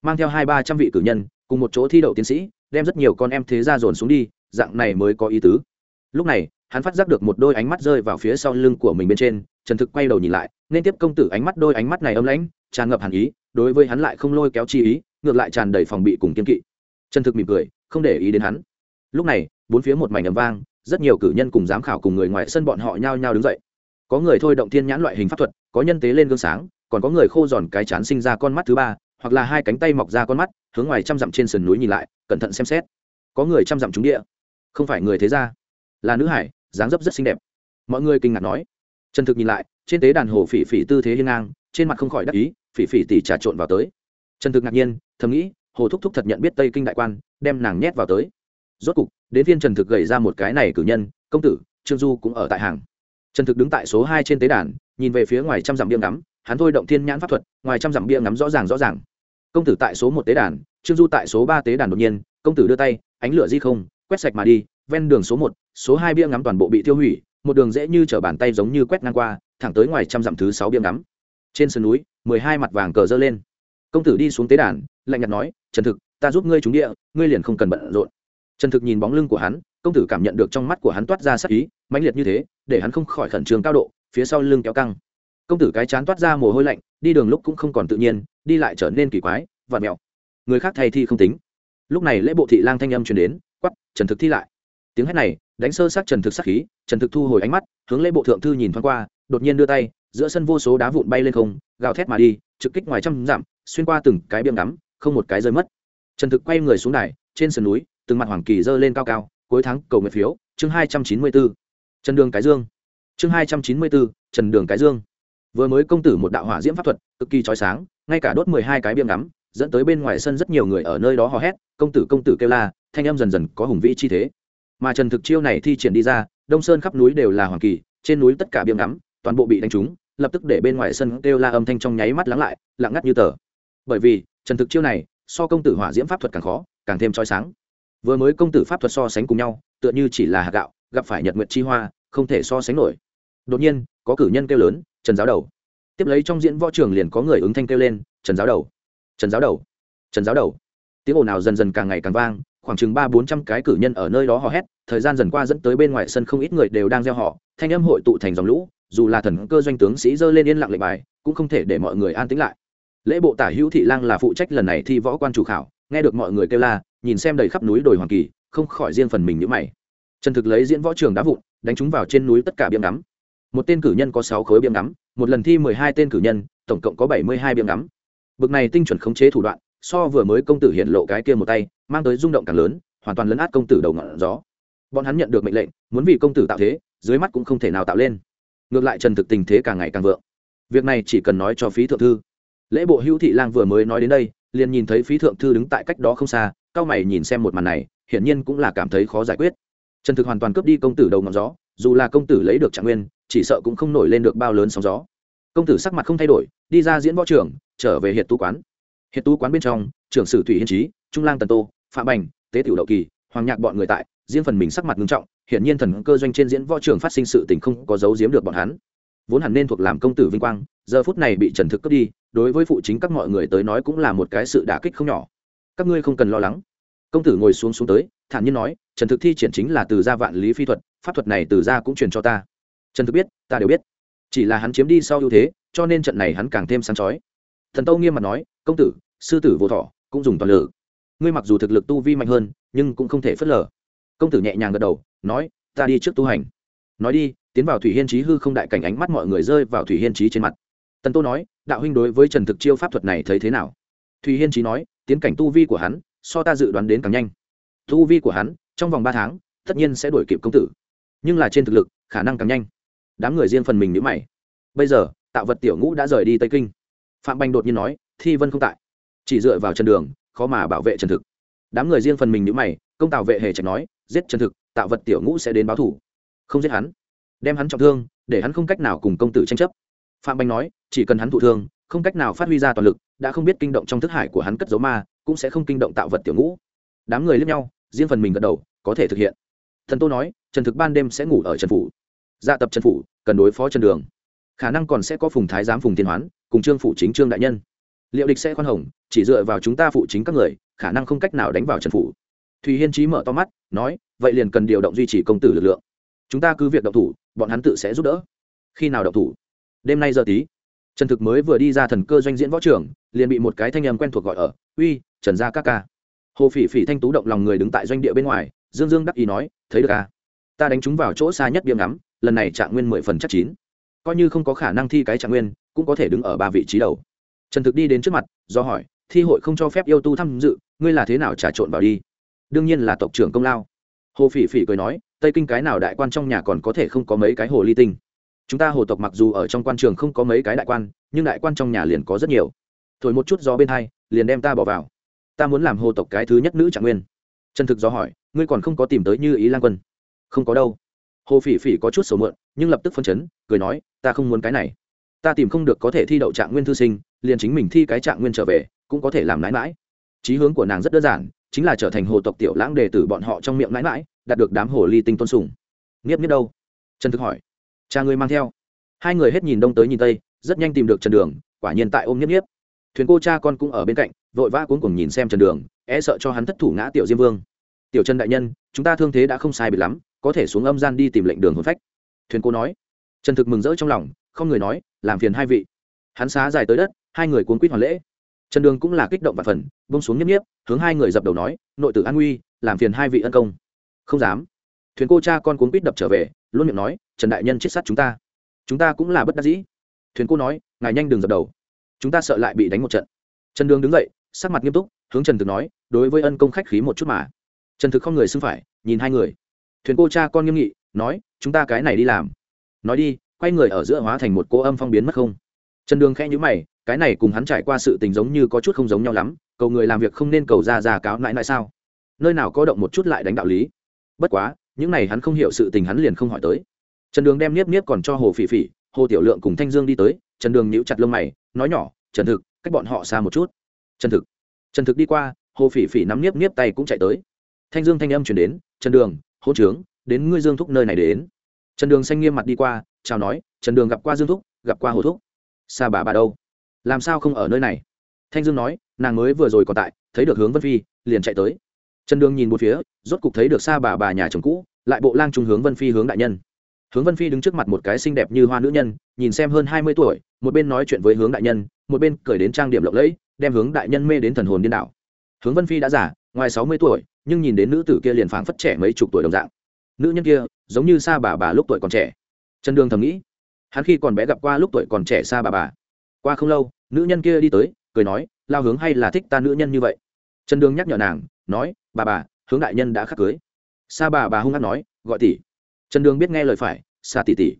Mang theo hai ba trăm vị cử nhân, cùng một chỗ thi đậu tiến sĩ, đem rất nhiều con em thế ra dồn xuống đi, dạng này mới có ý tứ. Lúc này, hắn phát giác được một đôi ánh mắt rơi vào phía sau lưng của mình bên trên, trần thực quay đầu nhìn lại, nên tiếp công tử ánh mắt đôi ánh mắt này âm lãnh, tràn ngập hàn ý, đối với hắn lại không lôi kéo chi ý, ngược lại tràn đầy phòng bị cùng kiên kỵ. Trần thực mỉm cười, không để ý đến hắn. Lúc này, bốn phía một mảnh ầm vang, rất nhiều cử nhân cùng giám khảo cùng người ngoài sân bọn họ nhao nhao đứng dậy. Có người thôi động thiên nhãn loại hình pháp thuật, có nhân tế lên gương sáng còn có người khô giòn cái chán sinh ra con mắt thứ ba, hoặc là hai cánh tay mọc ra con mắt, hướng ngoài trăm dặm trên sườn núi nhìn lại, cẩn thận xem xét. Có người trăm dặm trúng địa, không phải người thế gia, là nữ hải, dáng dấp rất xinh đẹp. Mọi người kinh ngạc nói. Trần thực nhìn lại, trên tế đàn hồ phỉ phỉ tư thế hiên ngang, trên mặt không khỏi đắc ý, phỉ phỉ tỉ trà trộn vào tới. Trần thực ngạc nhiên, thầm nghĩ, hồ thúc thúc thật nhận biết tây kinh đại quan, đem nàng nhét vào tới. Rốt cục, đến viên trần thực gầy ra một cái này cử nhân, công tử, trương du cũng ở tại hàng. Trần thực đứng tại số hai trên tế đàn, nhìn về phía ngoài trăm dặm điểm ngắm hắn thôi động thiên nhãn pháp thuật, ngoài trăm dặm bia ngắm rõ ràng rõ ràng. Công tử tại số một tế đàn, trương du tại số ba tế đàn đột nhiên, công tử đưa tay, ánh lửa di không, quét sạch mà đi, ven đường số một, số hai bia ngắm toàn bộ bị tiêu hủy, một đường dễ như t bàn tay giống như quét ngang qua, thẳng tới ngoài trăm dặm thứ sáu bia ngắm. Trên sườn núi, mười hai mặt vàng cờ dơ lên. Công tử đi xuống tế đàn, lạnh nhạt nói, trần thực, ta giúp ngươi trúng địa, ngươi liền không cần bận rộn. Trần thực nhìn bóng lưng của hắn, công tử cảm nhận được trong mắt của hắn toát ra sắc ý, mãnh liệt như thế, để hắn không khỏi khẩn trương cao độ, phía sau lưng kéo căng công tử cái chán toát ra mồ hôi lạnh, đi đường lúc cũng không còn tự nhiên, đi lại trở nên kỳ quái và mẹo. Người khác thay thi không tính. Lúc này lễ bộ thị lang thanh âm truyền đến quắp trần thực thi lại. Tiếng hét này, đánh sơ sát trần thực sắc khí, trần thực thu hồi ánh mắt, hướng lễ bộ thượng thư nhìn thoáng qua, đột nhiên đưa tay, giữa sân vô số đá vụn bay lên không, gào thét mà đi, trực kích ngoài trăm dặm, xuyên qua từng cái biêm ngắm, không một cái rơi mất. Trần thực quay người xuống đài, trên sườn núi, từng mặt hoàng kỳ dơ lên cao cao, cuối tháng cầu nguyện phiếu, chương hai trăm chín mươi bốn trần đường cái dương. Chương hai trăm chín mươi bốn trần đường cái dương vừa mới công tử một đạo hỏa diễm pháp thuật, cực kỳ trói sáng, ngay cả đốt mười hai cái biêm ngắm, dẫn tới bên ngoài sân rất nhiều người ở nơi đó hò hét, công tử công tử kêu la, thanh âm dần dần có hùng vĩ chi thế. Mà trần thực chiêu này thi triển đi ra, đông sơn khắp núi đều là hoàng kỳ, trên núi tất cả biêm ngắm, toàn bộ bị đánh trúng, lập tức để bên ngoài sân kêu la âm thanh trong nháy mắt lắng lại, lặng ngắt như tờ. Bởi vì, trần thực chiêu này, so công tử hỏa diễm pháp thuật càng khó, càng thêm trói sáng. Vừa mới công tử pháp thuật so sánh cùng nhau, tựa như chỉ là hạt gạo, gặp phải nhật nguyệt chi hoa, không thể so sánh nổi. Đột nhiên, có cử nhân kêu lớn trần giáo đầu. Tiếp lấy trong diễn võ trường liền có người ứng thanh kêu lên, trần giáo đầu, trần giáo đầu, trần giáo đầu. Tiếng ồn nào dần dần càng ngày càng vang, khoảng chừng ba bốn trăm cái cử nhân ở nơi đó hò hét, thời gian dần qua dẫn tới bên ngoài sân không ít người đều đang gieo họ thanh âm hội tụ thành dòng lũ, dù là thần cơ doanh tướng sĩ dơ lên yên lặng lệnh bài, cũng không thể để mọi người an tĩnh lại. Lễ bộ tả hữu thị lang là phụ trách lần này thi võ quan chủ khảo, nghe được mọi người kêu la, nhìn xem đầy khắp núi đồi hoàng kỳ, không khỏi riêng phần mình nhữ mày. Trần thực lấy diễn võ trường đá vụn, đánh chúng vào trên núi tất cả biếm đắm một tên cử nhân có sáu khối biếm ngắm, một lần thi mười hai tên cử nhân, tổng cộng có bảy mươi hai biếm ngắm. Bực này tinh chuẩn khống chế thủ đoạn, so vừa mới công tử hiện lộ cái kia một tay, mang tới rung động càng lớn, hoàn toàn lấn át công tử đầu ngọn gió. Bọn hắn nhận được mệnh lệnh, muốn vì công tử tạo thế, dưới mắt cũng không thể nào tạo lên. Ngược lại trần thực tình thế càng ngày càng vượng. Việc này chỉ cần nói cho phí thượng thư. Lễ bộ hữu thị lang vừa mới nói đến đây, liền nhìn thấy phí thượng thư đứng tại cách đó không xa, cao mày nhìn xem một màn này, hiển nhiên cũng là cảm thấy khó giải quyết. Trần thực hoàn toàn cướp đi công tử đầu ngọn gió dù là công tử lấy được trạng nguyên, chỉ sợ cũng không nổi lên được bao lớn sóng gió. Công tử sắc mặt không thay đổi, đi ra diễn võ trưởng trở về hiệt tú quán. Hiệt tú quán bên trong, trưởng sử thủy hiên trí trung lang tần tô, phạm bành, tế tiểu đậu kỳ, hoàng nhạc bọn người tại, riêng phần mình sắc mặt nghiêm trọng, hiển nhiên thần cơ doanh trên diễn võ trường phát sinh sự tình không có dấu giếm được bọn hắn. Vốn hẳn nên thuộc làm công tử vinh quang, giờ phút này bị trần thực cướp đi, đối với phụ chính các mọi người tới nói cũng là một cái sự đả kích không nhỏ. Các ngươi không cần lo lắng. Công tử ngồi xuống xuống tới, thản nhiên nói, trần thực thi triển chính là từ gia vạn lý phi thuật pháp thuật này từ gia cũng truyền cho ta. Trần thực biết, ta đều biết. Chỉ là hắn chiếm đi sau ưu thế, cho nên trận này hắn càng thêm sáng chói. Thần tâu nghiêm mặt nói, công tử, sư tử vô thọ, cũng dùng toàn lử ngươi mặc dù thực lực tu vi mạnh hơn, nhưng cũng không thể phớt lờ. Công tử nhẹ nhàng gật đầu, nói, ta đi trước tu hành. Nói đi, tiến vào thủy hiên trí hư không đại cảnh ánh mắt mọi người rơi vào thủy hiên trí trên mặt. Tần tô nói, đạo huynh đối với trần thực chiêu pháp thuật này thấy thế nào? Thủy hiên trí nói, tiến cảnh tu vi của hắn, so ta dự đoán đến càng nhanh. Tu vi của hắn, trong vòng ba tháng, tất nhiên sẽ đổi kịp công tử nhưng là trên thực lực, khả năng càng nhanh. Đám người riêng phần mình nhữ mày. Bây giờ tạo vật tiểu ngũ đã rời đi tây kinh. Phạm banh đột nhiên nói, thi vân không tại. Chỉ dựa vào chân đường, khó mà bảo vệ trần thực. Đám người riêng phần mình nhữ mày, công tạo vệ hề trạch nói, giết trần thực tạo vật tiểu ngũ sẽ đến báo thủ. Không giết hắn. Đem hắn trọng thương, để hắn không cách nào cùng công tử tranh chấp. Phạm banh nói, chỉ cần hắn thụ thương, không cách nào phát huy ra toàn lực, đã không biết kinh động trong thức hải của hắn cất dấu ma, cũng sẽ không kinh động tạo vật tiểu ngũ. Đám người lướt nhau, riêng phần mình gật đầu, có thể thực hiện thần tô nói, trần thực ban đêm sẽ ngủ ở trần phủ. Dạ tập trần phủ, cần đối phó trần đường. Khả năng còn sẽ có phùng thái giám phùng tiên hoán, cùng trương phủ chính trương đại nhân. Liệu địch sẽ khoan hồng, chỉ dựa vào chúng ta phụ chính các người, khả năng không cách nào đánh vào trần phủ. Thùy hiên trí mở to mắt, nói, vậy liền cần điều động duy trì công tử lực lượng. Chúng ta cứ việc động thủ, bọn hắn tự sẽ giúp đỡ. Khi nào động thủ? Đêm nay giờ tí. Trần thực mới vừa đi ra thần cơ doanh diễn võ trưởng liền bị một cái thanh âm quen thuộc gọi ở, uy, trần gia các ca. Hồ phỉ phỉ thanh tú động lòng người đứng tại doanh địa bên ngoài dương dương đắc ý nói, thấy được à? Ta đánh chúng vào chỗ xa nhất biếm ngắm, lần này trạng nguyên mười phần chắc chín. Coi như không có khả năng thi cái trạng nguyên, cũng có thể đứng ở ba vị trí đầu. Trần thực đi đến trước mặt, do hỏi, thi hội không cho phép yêu tu tham dự, ngươi là thế nào trà trộn vào đi? Đương nhiên là tộc trưởng công lao. Hồ phỉ phỉ cười nói, tây kinh cái nào đại quan trong nhà còn có thể không có mấy cái hồ ly tinh? Chúng ta hồ tộc mặc dù ở trong quan trường không có mấy cái đại quan, nhưng đại quan trong nhà liền có rất nhiều. Thổi một chút gió bên hai, liền đem ta bỏ vào. Ta muốn làm hồ tộc cái thứ nhất nữ trạng nguyên. Trần thực do hỏi ngươi còn không có tìm tới như ý lan quân. Không có đâu. Hồ phỉ phỉ có chút sầu mượn, nhưng lập tức phân chấn, cười nói, ta không muốn cái này. Ta tìm không được có thể thi đậu trạng nguyên thư sinh, liền chính mình thi cái trạng nguyên trở về, cũng có thể làm mãi mãi chí hướng của nàng rất đơn giản, chính là trở thành hồ tộc tiểu lãng đề tử bọn họ trong miệng mãi mãi đạt được đám hồ ly tinh tôn sùng. Nghiếp nghiếp đâu? Trần thực hỏi. Cha ngươi mang theo. Hai người hết nhìn đông tới nhìn tây, rất nhanh tìm được trần đường, quả nhiên tại ôm nghiếp nghiếp. Thuyền cô cha con cũng ở bên cạnh, vội vã cuống cùng nhìn xem trần đường e sợ cho hắn thất thủ ngã tiểu diêm vương tiểu trần đại nhân, chúng ta thương thế đã không sai bị lắm, có thể xuống âm gian đi tìm lệnh đường hồn phách. Thuyền cô nói. Trần thực mừng rỡ trong lòng, không người nói, làm phiền hai vị. Hắn xá dài tới đất, hai người cuốn quýt hoàn lễ. Trần đường cũng là kích động và phần bông xuống nhấp nhiếp hướng hai người dập đầu nói, nội tử an nguy, làm phiền hai vị ân công. Không dám. Thuyền cô cha con cuốn quýt đập trở về, luôn miệng nói, trần đại nhân chết sát chúng ta. Chúng ta cũng là bất đắc dĩ. Thuyền cô nói, ngài nhanh đừng dập đầu. Chúng ta sợ lại bị đánh một trận. Trần đường đứng dậy, sắc mặt nghiêm túc, hướng trần thực nói, đối với ân công khách khí một chút mà trần thực không người xưng phải, nhìn hai người. Thuyền cô cha con nghiêm nghị, nói, chúng ta cái này đi làm. Nói đi, quay người ở giữa hóa thành một cô âm phong biến mất không. Trần đường khẽ nhữ mày, cái này cùng hắn trải qua sự tình giống như có chút không giống nhau lắm, cầu người làm việc không nên cầu ra ra cáo nãi nãi sao? Nơi nào có động một chút lại đánh đạo lý. Bất quá, những này hắn không hiểu sự tình hắn liền không hỏi tới. Trần đường đem niếp niếp còn cho hồ phỉ phỉ, hồ tiểu lượng cùng thanh dương đi tới, trần đường nhíu chặt lông mày, nói nhỏ, trần thực, cách bọn họ xa một chút. Trần thực. Trần thực đi qua, hồ phỉ phỉ nắm niếp niếp tay cũng chạy tới thanh dương thanh âm chuyển đến, trần đường hỗ trướng, đến ngươi dương thúc nơi này đến. Trần đường xanh nghiêm mặt đi qua, chào nói, trần đường gặp qua dương thúc, gặp qua hồ thúc. Xa bà bà đâu? Làm sao không ở nơi này? Thanh dương nói, nàng mới vừa rồi còn tại, thấy được hướng vân phi, liền chạy tới. Trần đường nhìn một phía, rốt cục thấy được xa bà bà nhà chồng cũ, lại bộ lang trung hướng vân phi hướng đại nhân. Hướng vân phi đứng trước mặt một cái xinh đẹp như hoa nữ nhân, nhìn xem hơn hai mươi tuổi, một bên nói chuyện với hướng đại nhân, một bên cởi đến trang điểm lộng lẫy, đem hướng đại nhân mê đến thần hồn điên đảo. Hướng vân phi đã giả ngoài sáu mươi tuổi, nhưng nhìn đến nữ tử kia liền phảng phất trẻ mấy chục tuổi đồng dạng. Nữ nhân kia, giống như xa bà bà lúc tuổi còn trẻ. Trần đường thầm nghĩ, hắn khi còn bé gặp qua lúc tuổi còn trẻ xa bà bà. Qua không lâu, nữ nhân kia đi tới, cười nói, lao hướng hay là thích ta nữ nhân như vậy? Trần đường nhắc nhở nàng, nói, bà bà, hướng đại nhân đã khắc cưới. Sa bà bà hung hát nói, gọi tỷ. Trần đường biết nghe lời phải, sa tỷ tỷ.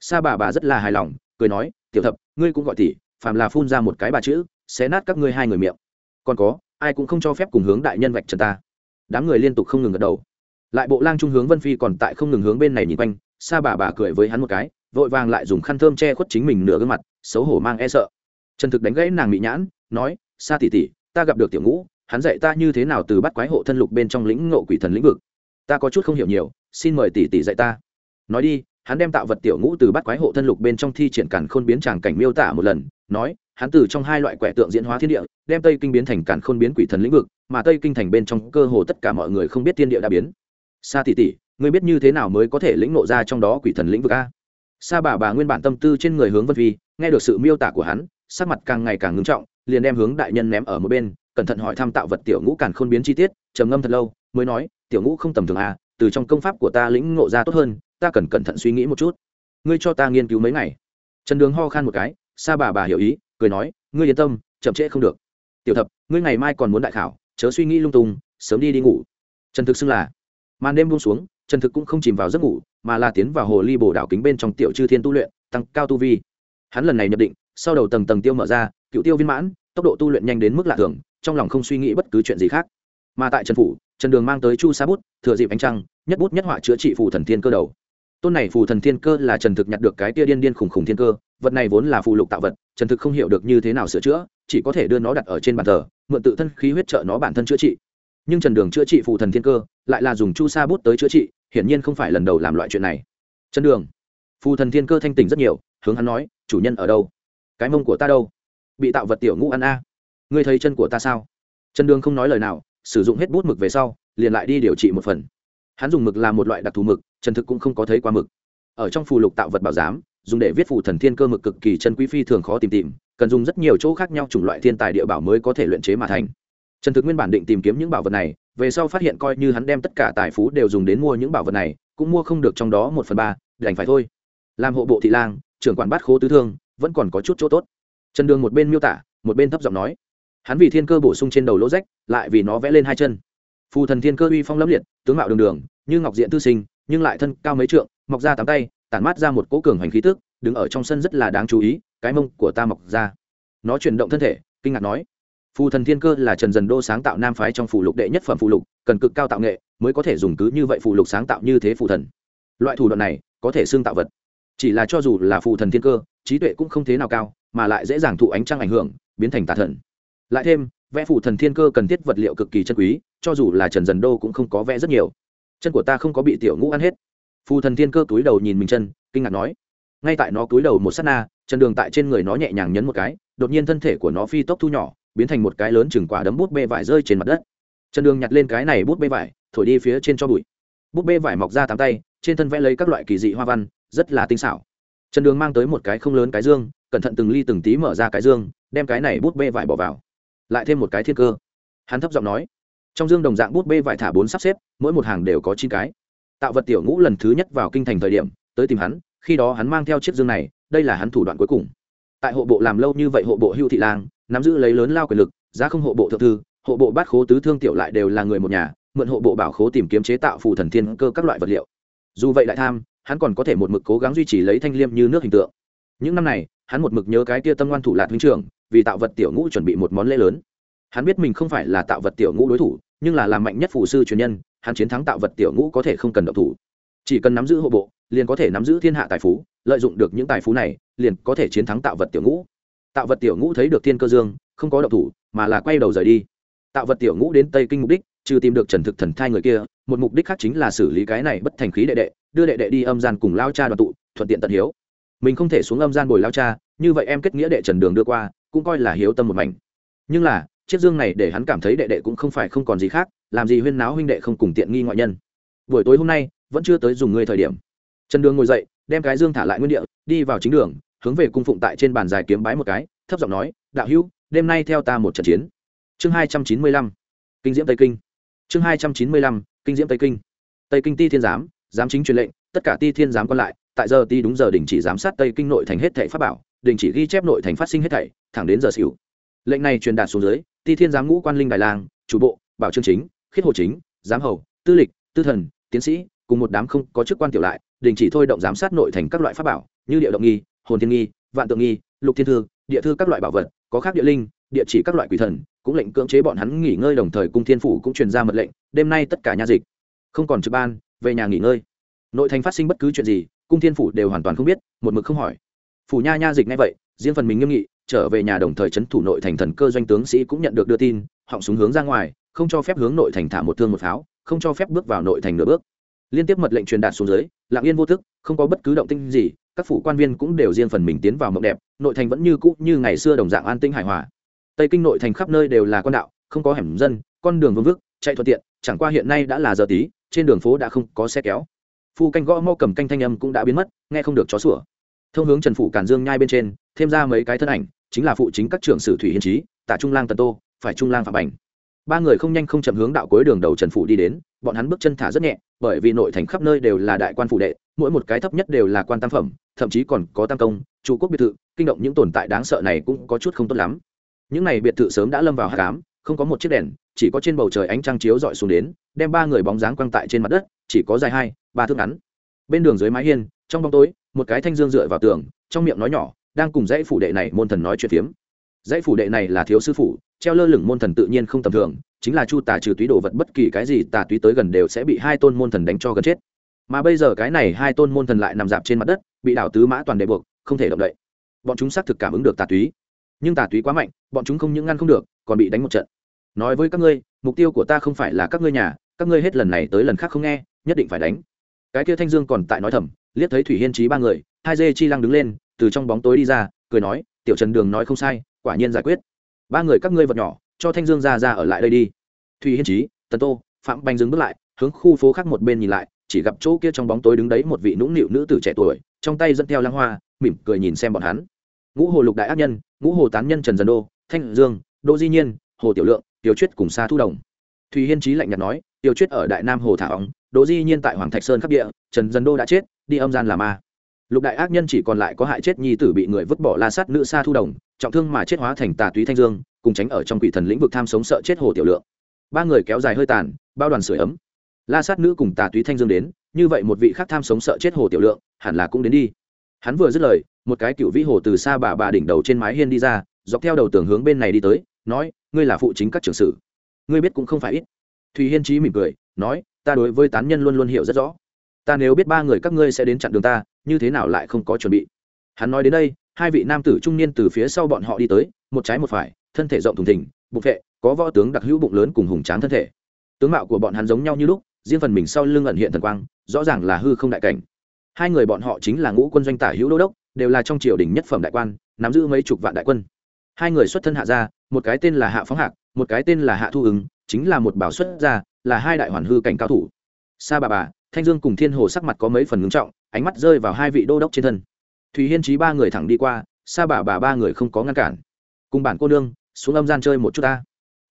Sa bà bà rất là hài lòng, cười nói, tiểu thập, ngươi cũng gọi tỷ, phàm là phun ra một cái bà chữ xé nát các ngươi hai người miệng. Còn có ai cũng không cho phép cùng hướng đại nhân vạch trần ta. Đám người liên tục không ngừng gật đầu. Lại bộ lang trung hướng vân phi còn tại không ngừng hướng bên này nhìn quanh, sa bà bà cười với hắn một cái, vội vàng lại dùng khăn thơm che khuất chính mình nửa gương mặt, xấu hổ mang e sợ. Trần thực đánh gãy nàng bị nhãn, nói, sa tỷ tỷ, ta gặp được tiểu ngũ, hắn dạy ta như thế nào từ bắt quái hộ thân lục bên trong lĩnh ngộ quỷ thần lĩnh vực. Ta có chút không hiểu nhiều, xin mời tỷ tỷ dạy ta. Nói đi, hắn đem tạo vật tiểu ngũ từ bắt quái hộ thân lục bên trong thi triển cản khôn biến tràng cảnh miêu tả một lần, nói hắn từ trong hai loại quẻ tượng diễn hóa thiên địa, đem tây kinh biến thành cản khôn biến quỷ thần lĩnh vực, mà tây kinh thành bên trong cơ hồ tất cả mọi người không biết thiên địa đã biến. Sa tỷ tỷ, ngươi biết như thế nào mới có thể lĩnh ngộ ra trong đó quỷ thần lĩnh vực a? Sa bà bà nguyên bản tâm tư trên người hướng vân vi nghe được sự miêu tả của hắn, sắc mặt càng ngày càng ngưng trọng, liền đem hướng đại nhân ném ở một bên, cẩn thận hỏi thăm tạo vật tiểu ngũ càn khôn biến chi tiết, trầm ngâm thật lâu, mới nói, tiểu ngũ không tầm thường à từ trong công pháp của ta lĩnh ngộ ra tốt hơn, ta cần cẩn thận suy nghĩ một chút. Ngươi cho ta nghiên cứu mấy ngày. Trần đường ho khan một cái, sa bà bà hiểu ý cười nói, ngươi yên tâm, chậm trễ không được. Tiểu thập, ngươi ngày mai còn muốn đại khảo, chớ suy nghĩ lung tung, sớm đi đi ngủ. Trần thực xưng là. Màn đêm buông xuống, trần thực cũng không chìm vào giấc ngủ, mà là tiến vào hồ ly bồ đảo kính bên trong tiểu chư thiên tu luyện, tăng cao tu vi. Hắn lần này nhập định, sau đầu tầng tầng tiêu mở ra, cựu tiêu viên mãn, tốc độ tu luyện nhanh đến mức lạ thường, trong lòng không suy nghĩ bất cứ chuyện gì khác. Mà tại trần phủ, trần đường mang tới chu sa bút, thừa dịp ánh trăng, nhất bút nhất họa chữa trị phù thần thiên cơ đầu. Tôn này phù thần thiên cơ là trần thực nhặt được cái tia điên điên khủng khủng thiên cơ vật này vốn là phù lục tạo vật, trần thực không hiểu được như thế nào sửa chữa, chỉ có thể đưa nó đặt ở trên bàn thờ, mượn tự thân khí huyết trợ nó bản thân chữa trị. Nhưng trần đường chữa trị phù thần thiên cơ, lại là dùng chu sa bút tới chữa trị, hiển nhiên không phải lần đầu làm loại chuyện này. Trần đường, phù thần thiên cơ thanh tỉnh rất nhiều, hướng hắn nói, chủ nhân ở đâu? Cái mông của ta đâu? Bị tạo vật tiểu ngũ ăn a. Ngươi thấy chân của ta sao? Trần đường không nói lời nào, sử dụng hết bút mực về sau, liền lại đi điều trị một phần. Hắn dùng mực làm một loại đặc thù mực, trần thực cũng không có thấy qua mực. Ở trong phù lục tạo vật bảo giám dùng để viết phù thần thiên cơ mực cực kỳ chân quý phi thường khó tìm tìm, cần dùng rất nhiều chỗ khác nhau chủng loại thiên tài địa bảo mới có thể luyện chế mà thành. Trần thực nguyên bản định tìm kiếm những bảo vật này, về sau phát hiện coi như hắn đem tất cả tài phú đều dùng đến mua những bảo vật này, cũng mua không được trong đó một phần ba, đành phải thôi. Làm hộ bộ thị lang, trưởng quản bát khố tứ thương, vẫn còn có chút chỗ tốt. Trần đường một bên miêu tả, một bên thấp giọng nói, hắn vì thiên cơ bổ sung trên đầu lỗ rách, lại vì nó vẽ lên hai chân. Phù thần thiên cơ uy phong lẫm liệt, tướng mạo đường đường, như ngọc diện tư sinh, nhưng lại thân cao mấy trượng, mọc ra tám tay tản mát ra một cỗ cường hành khí tức, đứng ở trong sân rất là đáng chú ý, cái mông của ta mọc ra. Nó chuyển động thân thể, kinh ngạc nói. Phù thần thiên cơ là trần dần đô sáng tạo nam phái trong phù lục đệ nhất phẩm phù lục, cần cực cao tạo nghệ mới có thể dùng cứ như vậy phù lục sáng tạo như thế phù thần. Loại thủ đoạn này có thể xương tạo vật. Chỉ là cho dù là phù thần thiên cơ, trí tuệ cũng không thế nào cao, mà lại dễ dàng thụ ánh trăng ảnh hưởng, biến thành tà thần. Lại thêm, vẽ phù thần thiên cơ cần thiết vật liệu cực kỳ chân quý, cho dù là trần dần đô cũng không có vẽ rất nhiều. Chân của ta không có bị tiểu ngũ ăn hết phù thần thiên cơ túi đầu nhìn mình chân, kinh ngạc nói. Ngay tại nó túi đầu một s á t na, chân đường tại trên người nó nhẹ nhàng nhấn một cái, đột nhiên thân thể của nó phi tốc thu nhỏ, biến thành một cái lớn chừng quả đấm bút bê vải rơi trên mặt đất. Chân đường nhặt lên cái này bút bê vải, thổi đi phía trên cho bụi. Bút bê vải mọc ra tám tay, trên thân vẽ lấy các loại kỳ dị hoa văn, rất là tinh xảo. Chân đường mang tới một cái không lớn cái dương, cẩn thận từng ly từng tí mở ra cái dương, đem cái này bút bê vải bỏ vào. Lại thêm một cái thiên cơ. Hắn thấp giọng nói. Trong dương đồng dạng bút bê vải thả bốn sắp xếp, mỗi một hàng đều có chín cái tạo vật tiểu ngũ lần thứ nhất vào kinh thành thời điểm, tới tìm hắn, khi đó hắn mang theo chiếc dương này, đây là hắn thủ đoạn cuối cùng. Tại hộ bộ làm lâu như vậy hộ bộ hưu thị lang, nắm giữ lấy lớn lao quyền lực, giá không hộ bộ thượng thư, hộ bộ bát khố tứ thương tiểu lại đều là người một nhà, mượn hộ bộ bảo khố tìm kiếm chế tạo phù thần thiên cơ các loại vật liệu. Dù vậy đại tham, hắn còn có thể một mực cố gắng duy trì lấy thanh liêm như nước hình tượng. Những năm này, hắn một mực nhớ cái tia tâm ngoan thủ lạc huynh trưởng, vì tạo vật tiểu ngũ chuẩn bị một món lễ lớn hắn biết mình không phải là tạo vật tiểu ngũ đối thủ, nhưng là làm mạnh nhất phù sư truyền nhân, hắn chiến thắng tạo vật tiểu ngũ có thể không cần động thủ. Chỉ cần nắm giữ hộ bộ, liền có thể nắm giữ thiên hạ tài phú, lợi dụng được những tài phú này, liền có thể chiến thắng tạo vật tiểu ngũ. Tạo vật tiểu ngũ thấy được thiên cơ dương, không có động thủ, mà là quay đầu rời đi. Tạo vật tiểu ngũ đến tây kinh mục đích, trừ tìm được trần thực thần thai người kia, một mục đích khác chính là xử lý cái này bất thành khí đệ đệ, đưa đệ đệ đi âm gian cùng lao cha đoàn tụ, thuận tiện tận hiếu. Mình không thể xuống âm gian bồi lao cha, như vậy em kết nghĩa đệ trần đường đưa qua, cũng coi là hiếu tâm một mảnh. Nhưng là chiếc dương này để hắn cảm thấy đệ đệ cũng không phải không còn gì khác, làm gì huyên náo huynh đệ không cùng tiện nghi ngoại nhân. Buổi tối hôm nay, vẫn chưa tới dùng ngươi thời điểm. Trần đường ngồi dậy, đem cái dương thả lại nguyên địa, đi vào chính đường, hướng về cung phụng tại trên bàn dài kiếm bái một cái, thấp giọng nói, đạo hữu, đêm nay theo ta một trận chiến. Chương hai trăm chín mươi lăm, kinh diễm tây kinh. Chương hai trăm chín mươi lăm, kinh diễm tây kinh. Tây kinh ti thiên giám giám chính truyền lệnh, tất cả ti thiên giám còn lại, tại giờ ti đúng giờ đình chỉ giám sát tây kinh nội thành hết thảy pháp bảo, đình chỉ ghi chép nội thành phát sinh hết thảy, thẳng đến giờ xỉu. Lệnh này truyền đạt xuống dưới ti thiên giám ngũ quan linh đại lang chủ bộ, bảo trương chính, khiết hồ chính, giám hầu, tư lịch, tư thần, tiến sĩ, cùng một đám không có chức quan tiểu lại, đình chỉ thôi động giám sát nội thành các loại pháp bảo, như địa động nghi, hồn thiên nghi, vạn tượng nghi, lục thiên thư, địa thư các loại bảo vật, có khác địa linh, địa chỉ các loại quỷ thần, cũng lệnh cưỡng chế bọn hắn nghỉ ngơi đồng thời cung thiên phủ cũng truyền ra mật lệnh, đêm nay tất cả nhà dịch, không còn trực ban, về nhà nghỉ ngơi. Nội thành phát sinh bất cứ chuyện gì, cung thiên phủ đều hoàn toàn không biết, một mực không hỏi. Phủ nha nha dịch ngay vậy, riêng phần mình nghiêm nghị trở về nhà đồng thời chấn thủ nội thành thần cơ doanh tướng sĩ cũng nhận được đưa tin, họng súng hướng ra ngoài, không cho phép hướng nội thành thả một thương một pháo, không cho phép bước vào nội thành nửa bước. Liên tiếp mật lệnh truyền đạt xuống dưới lạng yên vô thức, không có bất cứ động tinh gì, các phủ quan viên cũng đều riêng phần mình tiến vào mộng đẹp, nội thành vẫn như cũ như ngày xưa đồng dạng an tinh hài hòa. Tây kinh nội thành khắp nơi đều là con đạo, không có hẻm dân, con đường vương vức, chạy thuận tiện, chẳng qua hiện nay đã là giờ tí, trên đường phố đã không có xe kéo. Phu canh gõ mau cầm canh thanh âm cũng đã biến mất, nghe không được chó sủa. Thông hướng trần phủ càn dương nhai bên trên, thêm ra mấy cái thân ảnh chính là phụ chính các trưởng sử thủy hiên trí, tả trung lang tần tô, phải trung lang phạm bành. Ba người không nhanh không chậm hướng đạo cuối đường đầu trần phủ đi đến, bọn hắn bước chân thả rất nhẹ, bởi vì nội thành khắp nơi đều là đại quan phủ đệ, mỗi một cái thấp nhất đều là quan tam phẩm, thậm chí còn có tam công chủ quốc biệt thự, kinh động những tồn tại đáng sợ này cũng có chút không tốt lắm. Những này biệt thự sớm đã lâm vào hạ cám không có một chiếc đèn, chỉ có trên bầu trời ánh trăng chiếu dọi xuống đến, đem ba người bóng dáng quăng tại trên mặt đất, chỉ có dài hai, ba thước ngắn. Bên đường dưới mái hiên, trong bóng tối, một cái thanh dương dựa vào tường, trong miệng nói nhỏ đang cùng dãy phủ đệ này môn thần nói chuyện phiếm. Dãy phủ đệ này là thiếu sư phụ treo lơ lửng môn thần tự nhiên không tầm thường, chính là chu tà trừ túy đồ vật bất kỳ cái gì, tà túy tới gần đều sẽ bị hai tôn môn thần đánh cho gần chết. Mà bây giờ cái này hai tôn môn thần lại nằm dạp trên mặt đất, bị đảo tứ mã toàn đệ buộc, không thể động đậy. Bọn chúng xác thực cảm ứng được tà túy. Nhưng tà túy quá mạnh, bọn chúng không những ngăn không được, còn bị đánh một trận. Nói với các ngươi, mục tiêu của ta không phải là các ngươi nhà, các ngươi hết lần này tới lần khác không nghe, nhất định phải đánh. Cái kia thanh dương còn tại nói thầm, liếc thấy thủy hiên trí ba người, hai dê chi lăng đứng lên từ trong bóng tối đi ra, cười nói, tiểu trần đường nói không sai, quả nhiên giải quyết. Ba người các ngươi vật nhỏ, cho thanh dương ra ra ở lại đây đi. Thùy hiên trí tần tô, phạm banh dừng bước lại, hướng khu phố khác một bên nhìn lại, chỉ gặp chỗ kia trong bóng tối đứng đấy một vị nũng nịu nữ tử trẻ tuổi, trong tay dẫn theo lăng hoa, mỉm cười nhìn xem bọn hắn. Ngũ hồ lục đại ác nhân, ngũ hồ tán nhân trần dần đô, thanh dương, đỗ di nhiên, hồ tiểu lượng, tiểu chuyết cùng xa thu đồng. Thùy hiên trí lạnh nhạt nói, tiểu chuyết ở đại nam hồ thả óng đỗ di nhiên tại hoàng thạch sơn khắp địa, trần dần đô đã chết, đi âm gian làm ma lục đại ác nhân chỉ còn lại có hại chết nhi tử bị người vứt bỏ la sát nữ xa thu đồng, trọng thương mà chết hóa thành tà túy thanh dương, cùng tránh ở trong quỷ thần lĩnh vực tham sống sợ chết hồ tiểu lượng. Ba người kéo dài hơi tàn, bao đoàn sửa ấm. La sát nữ cùng tà túy thanh dương đến, như vậy một vị khác tham sống sợ chết hồ tiểu lượng, hẳn là cũng đến đi. Hắn vừa dứt lời, một cái cựu vĩ hồ từ xa bà bà đỉnh đầu trên mái hiên đi ra, dọc theo đầu tường hướng bên này đi tới, nói, ngươi là phụ chính các trưởng sử ngươi biết cũng không phải ít. Thùy hiên trí mỉm cười, nói, ta đối với tán nhân luôn luôn hiểu rất rõ. Ta nếu biết ba người các ngươi sẽ đến chặn đường ta như thế nào lại không có chuẩn bị? Hắn nói đến đây, hai vị nam tử trung niên từ phía sau bọn họ đi tới, một trái một phải, thân thể rộng thùng thình bục vệ có võ tướng đặc hữu bụng lớn cùng hùng tráng thân thể. Tướng mạo của bọn hắn giống nhau như lúc, riêng phần mình sau lưng ẩn hiện thần quang, rõ ràng là hư không đại cảnh. Hai người bọn họ chính là ngũ quân doanh tả hữu đô đốc, đều là trong triều đình nhất phẩm đại quan, nắm giữ mấy chục vạn đại quân. Hai người xuất thân hạ gia, một cái tên là hạ phóng hạc, một cái tên là hạ thu ứng, chính là một bảo xuất gia, là hai đại hoàn hư cảnh cao thủ. Sa bà bà, thanh dương cùng thiên hồ sắc mặt có mấy phần ngưng trọng ánh mắt rơi vào hai vị đô đốc trên thân. Thùy hiên trí ba người thẳng đi qua, sa bà bà ba người không có ngăn cản. Cùng bản cô nương, xuống âm gian chơi một chút ta.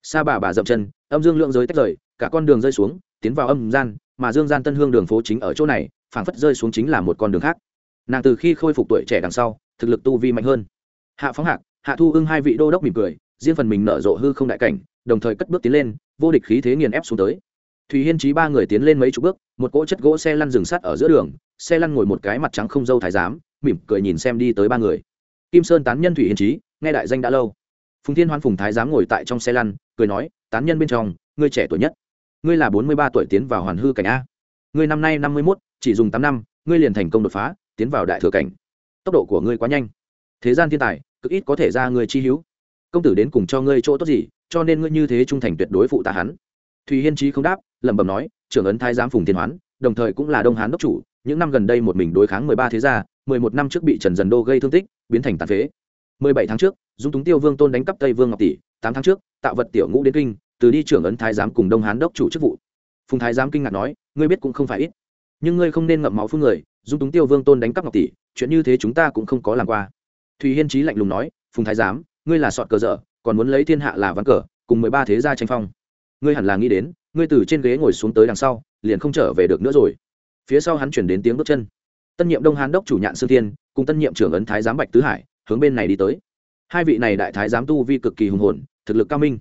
Sa bà bà dậm chân, âm dương lượng giới tách rời, cả con đường rơi xuống, tiến vào âm gian, mà dương gian tân hương đường phố chính ở chỗ này, phảng phất rơi xuống chính là một con đường khác. Nàng từ khi khôi phục tuổi trẻ đằng sau, thực lực tu vi mạnh hơn. Hạ phóng hạc, hạ thu ưng hai vị đô đốc mỉm cười, riêng phần mình nở rộ hư không đại cảnh, đồng thời cất bước tiến lên, vô địch khí thế nghiền ép xuống tới. Thùy hiên trí ba người tiến lên mấy chục bước, một cỗ chất gỗ xe lăn rừng sắt ở giữa đường xe lăn ngồi một cái mặt trắng không dâu thái giám, mỉm cười nhìn xem đi tới ba người. Kim sơn tán nhân thủy hiền trí nghe đại danh đã lâu. Phùng thiên hoan phùng thái giám ngồi tại trong xe lăn, cười nói, tán nhân bên trong, ngươi trẻ tuổi nhất. Ngươi là bốn mươi ba tuổi tiến vào hoàn hư cảnh a. Ngươi năm nay năm mươi mốt, chỉ dùng tám năm, ngươi liền thành công đột phá, tiến vào đại thừa cảnh. Tốc độ của ngươi quá nhanh. Thế gian thiên tài, cực ít có thể ra ngươi chi hữu. Công tử đến cùng cho ngươi chỗ tốt gì, cho nên ngươi như thế trung thành tuyệt đối phụ tạ hắn. Thùy hiên trí không đáp, lẩm bẩm nói, trưởng ấn thái giám phùng thiên hoán, đồng thời cũng là đông hán đốc chủ những năm gần đây một mình đối kháng mười ba thế gia, mười một năm trước bị trần dần đô gây thương tích, biến thành tàn phế. Mười bảy tháng trước, dung túng tiêu vương tôn đánh cắp tây vương ngọc tỷ, tám tháng trước, tạo vật tiểu ngũ đến kinh, từ đi trưởng ấn thái giám cùng đông hán đốc chủ chức vụ. Phùng thái giám kinh ngạc nói, ngươi biết cũng không phải ít, nhưng ngươi không nên ngậm máu phương người, dung túng tiêu vương tôn đánh cắp ngọc tỷ, chuyện như thế chúng ta cũng không có làm qua. Thùy hiên trí lạnh lùng nói, phùng thái giám, ngươi là sọt cờ dở, còn muốn lấy thiên hạ là ván cờ, cùng mười ba thế gia tranh phong. Ngươi hẳn là nghĩ đến, ngươi từ trên ghế ngồi xuống tới đằng sau, liền không trở về được nữa rồi phía sau hắn chuyển đến tiếng bước chân. Tân nhiệm đông hán đốc chủ nhạn sương thiên, cùng tân nhiệm trưởng ấn thái giám bạch tứ hải, hướng bên này đi tới. Hai vị này đại thái giám tu vi cực kỳ hùng hồn, thực lực cao minh.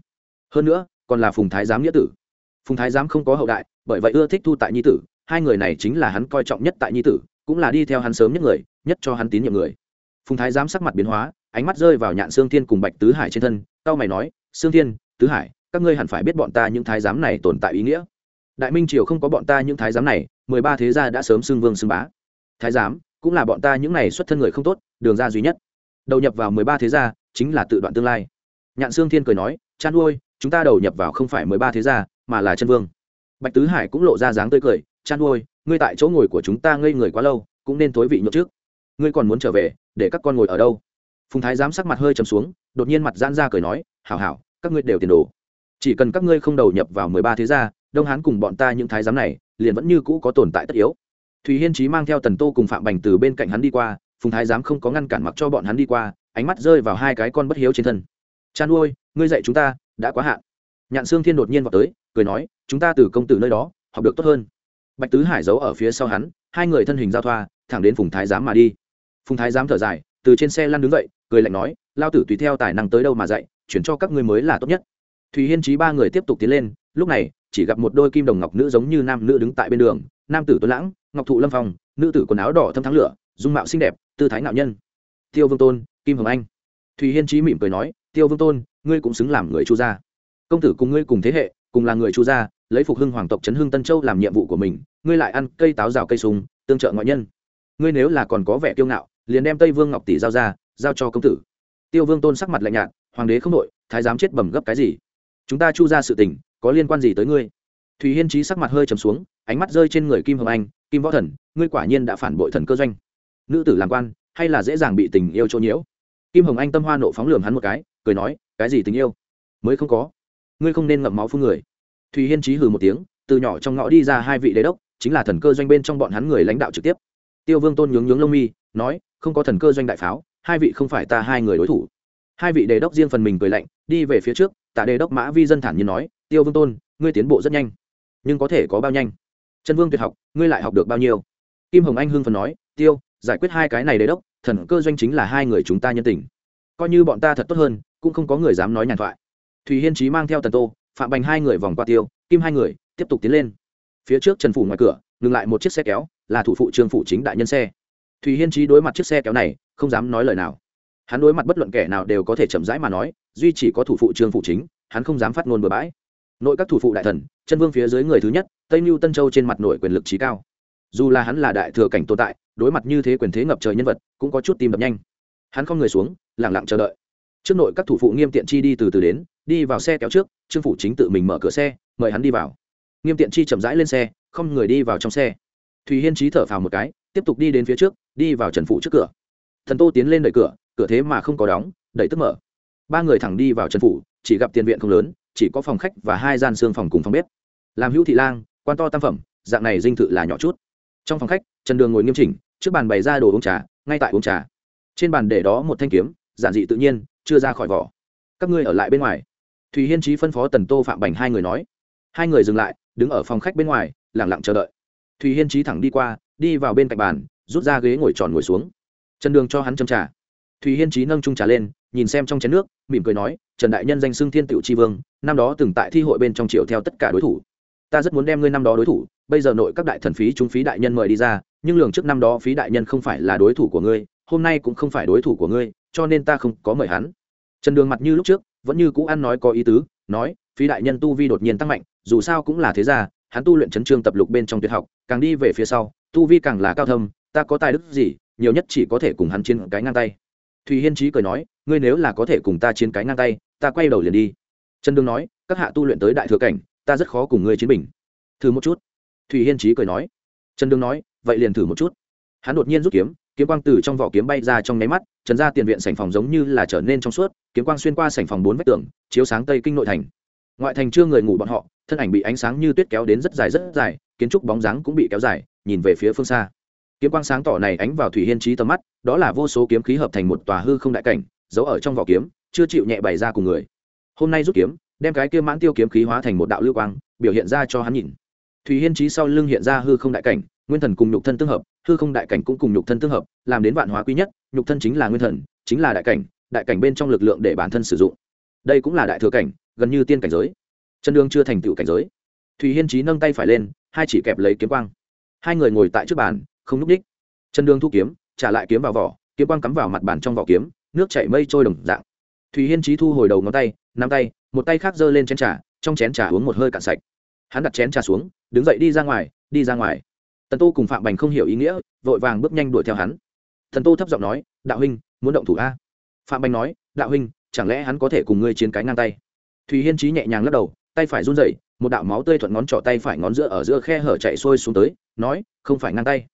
Hơn nữa, còn là phùng thái giám nghĩa tử. Phùng thái giám không có hậu đại, bởi vậy ưa thích thu tại nhi tử, hai người này chính là hắn coi trọng nhất tại nhi tử, cũng là đi theo hắn sớm nhất người, nhất cho hắn tín nhiệm người. Phùng thái giám sắc mặt biến hóa, ánh mắt rơi vào nhạn sương thiên cùng bạch tứ hải trên thân tao mày nói, sương thiên, tứ hải, các ngươi hẳn phải biết bọn ta những thái giám này tồn tại ý nghĩa. Đại minh triều không có bọn ta những thái giám này mười ba thế gia đã sớm xưng vương xưng bá. Thái giám, cũng là bọn ta những này xuất thân người không tốt, đường ra duy nhất. Đầu nhập vào mười ba thế gia, chính là tự đoạn tương lai. Nhạn sương thiên cười nói chăn nuôi chúng ta đầu nhập vào không phải mười ba thế gia, mà là chân vương. Bạch tứ hải cũng lộ ra dáng tươi cười chăn nuôi ngươi tại chỗ ngồi của chúng ta ngây người quá lâu, cũng nên thối vị nhậu trước. Ngươi còn muốn trở về, để các con ngồi ở đâu? Phùng thái giám sắc mặt hơi trầm xuống, đột nhiên mặt giãn ra cười nói, hảo hảo, các ngươi đều tiền đồ. Chỉ cần các ngươi không đầu nhập vào mười ba thế gia, đông hán cùng bọn ta những thái giám này liền vẫn như cũ có tồn tại tất yếu. Thùy hiên trí mang theo tần tô cùng phạm bành từ bên cạnh hắn đi qua, phùng thái giám không có ngăn cản mặc cho bọn hắn đi qua, ánh mắt rơi vào hai cái con bất hiếu trên thân. Chan ôi ngươi dạy chúng ta, đã quá hạn. Nhạn sương thiên đột nhiên vào tới, cười nói, chúng ta từ công tử nơi đó, học được tốt hơn. Bạch tứ hải giấu ở phía sau hắn, hai người thân hình giao thoa, thẳng đến phùng thái giám mà đi. Phùng thái giám thở dài, từ trên xe lăn đứng dậy, cười lạnh nói, lao tử tùy theo tài năng tới đâu mà dạy, chuyển cho các ngươi mới là tốt nhất. Thùy hiên trí ba người tiếp tục tiến lên, lúc này chỉ gặp một đôi kim đồng ngọc nữ giống như nam nữ đứng tại bên đường, nam tử tuấn lãng, ngọc thụ lâm phong, nữ tử quần áo đỏ thâm thắng lửa, dung mạo xinh đẹp, tư thái ngạo nhân. Tiêu vương tôn, kim hồng anh. Thùy hiên trí mỉm cười nói, tiêu vương tôn, ngươi cũng xứng làm người chu gia. Công tử cùng ngươi cùng thế hệ, cùng là người chu gia, lấy phục hưng hoàng tộc trấn hưng tân châu làm nhiệm vụ của mình, ngươi lại ăn cây táo rào cây súng, tương trợ ngoại nhân. Ngươi nếu là còn có vẻ kiêu ngạo, liền đem tây vương ngọc tỷ giao ra, giao cho công tử. Tiêu vương tôn sắc mặt lạnh nhạt, hoàng đế không đội, thái giám chết bẩm gấp cái gì? Chúng ta chu ra sự tình có liên quan gì tới ngươi? Thùy hiên trí sắc mặt hơi trầm xuống, ánh mắt rơi trên người kim hồng anh, kim võ thần, ngươi quả nhiên đã phản bội thần cơ doanh. Nữ tử làm quan, hay là dễ dàng bị tình yêu trôn nhiễu? Kim hồng anh tâm hoa nộ phóng lường hắn một cái, cười nói, cái gì tình yêu? Mới không có. Ngươi không nên ngậm máu phương người. Thùy hiên trí hừ một tiếng, từ nhỏ trong ngõ đi ra hai vị đế đốc, chính là thần cơ doanh bên trong bọn hắn người lãnh đạo trực tiếp. Tiêu vương tôn nhướng nhướng lông mi, nói, không có thần cơ doanh đại pháo, hai vị không phải ta hai người đối thủ. Hai vị đề đốc riêng phần mình cười lạnh, đi về phía trước tạ đề đốc mã vi dân thản nhiên nói, tiêu vương tôn, ngươi tiến bộ rất nhanh, nhưng có thể có bao nhanh? Chân vương tuyệt học, ngươi lại học được bao nhiêu? Kim hồng anh hưng phần nói, tiêu, giải quyết hai cái này đề đốc, thần cơ doanh chính là hai người chúng ta nhân tình. Coi như bọn ta thật tốt hơn, cũng không có người dám nói nhàn thoại. Thùy hiên trí mang theo tần tô, phạm bành hai người vòng qua tiêu, kim hai người tiếp tục tiến lên. Phía trước trần phủ ngoài cửa, ngừng lại một chiếc xe kéo, là thủ phụ trương phủ chính đại nhân xe. Thùy hiên trí đối mặt chiếc xe kéo này, không dám nói lời nào. Hắn đối mặt bất luận kẻ nào đều có thể chậm rãi mà nói duy chỉ có thủ phụ trương phụ chính, hắn không dám phát ngôn bừa bãi. Nội các thủ phụ đại thần, chân vương phía dưới người thứ nhất, tây mưu tân châu trên mặt nội quyền lực trí cao. Dù là hắn là đại thừa cảnh tồn tại, đối mặt như thế quyền thế ngập trời nhân vật, cũng có chút tim đập nhanh. Hắn không người xuống lẳng lặng chờ đợi. Trước nội các thủ phụ nghiêm tiện chi đi từ từ đến, đi vào xe kéo trước, trương phủ chính tự mình mở cửa xe, mời hắn đi vào. Nghiêm tiện chi chậm rãi lên xe, không người đi vào trong xe. Thùy hiên trí thở phào một cái, tiếp tục đi đến phía trước, đi vào trần phủ trước cửa. Thần tô tiến lên đẩy cửa cửa thế mà không có đóng, đẩy tức mở ba người thẳng đi vào trần phủ, chỉ gặp tiền viện không lớn, chỉ có phòng khách và hai gian xương phòng cùng phòng bếp. Làm hữu thị lang, quan to tam phẩm, dạng này dinh thự là nhỏ chút. Trong phòng khách, trần đường ngồi nghiêm chỉnh, trước bàn bày ra đồ uống trà, ngay tại uống trà. Trên bàn để đó một thanh kiếm, giản dị tự nhiên, chưa ra khỏi vỏ. Các ngươi ở lại bên ngoài. Thùy hiên trí phân phó tần tô phạm bành hai người nói. Hai người dừng lại, đứng ở phòng khách bên ngoài lẳng lặng chờ đợi. Thùy hiên trí thẳng đi qua, đi vào bên cạnh bàn, rút ra ghế ngồi tròn ngồi xuống. Trần đường cho hắn châm trà thùy hiên trí nâng trung trà lên, nhìn xem trong chén nước, mỉm cười nói, trần đại nhân danh xưng thiên tựu tri vương, năm đó từng tại thi hội bên trong triệu theo tất cả đối thủ. Ta rất muốn đem ngươi năm đó đối thủ, bây giờ nội các đại thần phí chúng phí đại nhân mời đi ra, nhưng lường trước năm đó phí đại nhân không phải là đối thủ của ngươi, hôm nay cũng không phải đối thủ của ngươi, cho nên ta không có mời hắn. Trần đường mặt như lúc trước, vẫn như cũ ăn nói có ý tứ, nói, phí đại nhân tu vi đột nhiên tăng mạnh, dù sao cũng là thế gia, hắn tu luyện chấn trương tập lục bên trong tuyệt học, càng đi về phía sau, tu vi càng là cao thâm, ta có tài đức gì, nhiều nhất chỉ có thể cùng hắn chiến cái ngang tay thùy hiên trí cười nói, ngươi nếu là có thể cùng ta chiến cái ngang tay, ta quay đầu liền đi. Trần đương nói, các hạ tu luyện tới đại thừa cảnh, ta rất khó cùng ngươi chiến bình. Thử một chút. Thùy hiên trí cười nói. Trần đương nói, vậy liền thử một chút. Hắn đột nhiên rút kiếm kiếm quang từ trong vỏ kiếm bay ra trong nháy mắt, trần ra tiền viện sảnh phòng giống như là trở nên trong suốt, kiếm quang xuyên qua sảnh phòng bốn vách tường, chiếu sáng tây kinh nội thành. Ngoại thành chưa người ngủ bọn họ, thân ảnh bị ánh sáng như tuyết kéo đến rất dài rất dài, kiến trúc bóng dáng cũng bị kéo dài, nhìn về phía phương xa kiếm quang sáng tỏ này ánh vào thủy hiên trí tầm mắt, đó là vô số kiếm khí hợp thành một tòa hư không đại cảnh, giấu ở trong vỏ kiếm, chưa chịu nhẹ bày ra cùng người. Hôm nay rút kiếm, đem cái kia mãn tiêu kiếm khí hóa thành một đạo lưu quang, biểu hiện ra cho hắn nhìn. Thủy hiên trí sau lưng hiện ra hư không đại cảnh, nguyên thần cùng nhục thân tương hợp, hư không đại cảnh cũng cùng nhục thân tương hợp, làm đến vạn hóa quý nhất, nhục thân chính là nguyên thần, chính là đại cảnh đại cảnh bên trong lực lượng để bản thân sử dụng. Đây cũng là đại thừa cảnh, gần như tiên cảnh giới. Chân đương chưa thành tựu cảnh giới. Thùy hiên trí nâng tay phải lên, hai chỉ kẹp lấy kiếm quang. Hai người ngồi tại trước bàn không núp đích chân đường thu kiếm, trả lại kiếm vào vỏ, kiếm quang cắm vào mặt bàn trong vỏ kiếm, nước chảy mây trôi đồng dạng. Thùy hiên trí thu hồi đầu ngón tay, nắm tay, một tay khác giơ lên chén trà, trong chén trà uống một hơi cạn sạch. Hắn đặt chén trà xuống, đứng dậy đi ra ngoài, đi ra ngoài. Tần tô cùng phạm bành không hiểu ý nghĩa, vội vàng bước nhanh đuổi theo hắn. Thần tô thấp giọng nói, đạo huynh, muốn động thủ a? Phạm bành nói, đạo huynh, chẳng lẽ hắn có thể cùng ngươi chiến cái ngang tay? Thùy hiên trí nhẹ nhàng lắc đầu, tay phải run rẩy, một đạo máu tươi thuận ngón trỏ tay phải ngón giữa ở giữa khe hở chạy xuôi xuống tới, nói, không phải ngang tay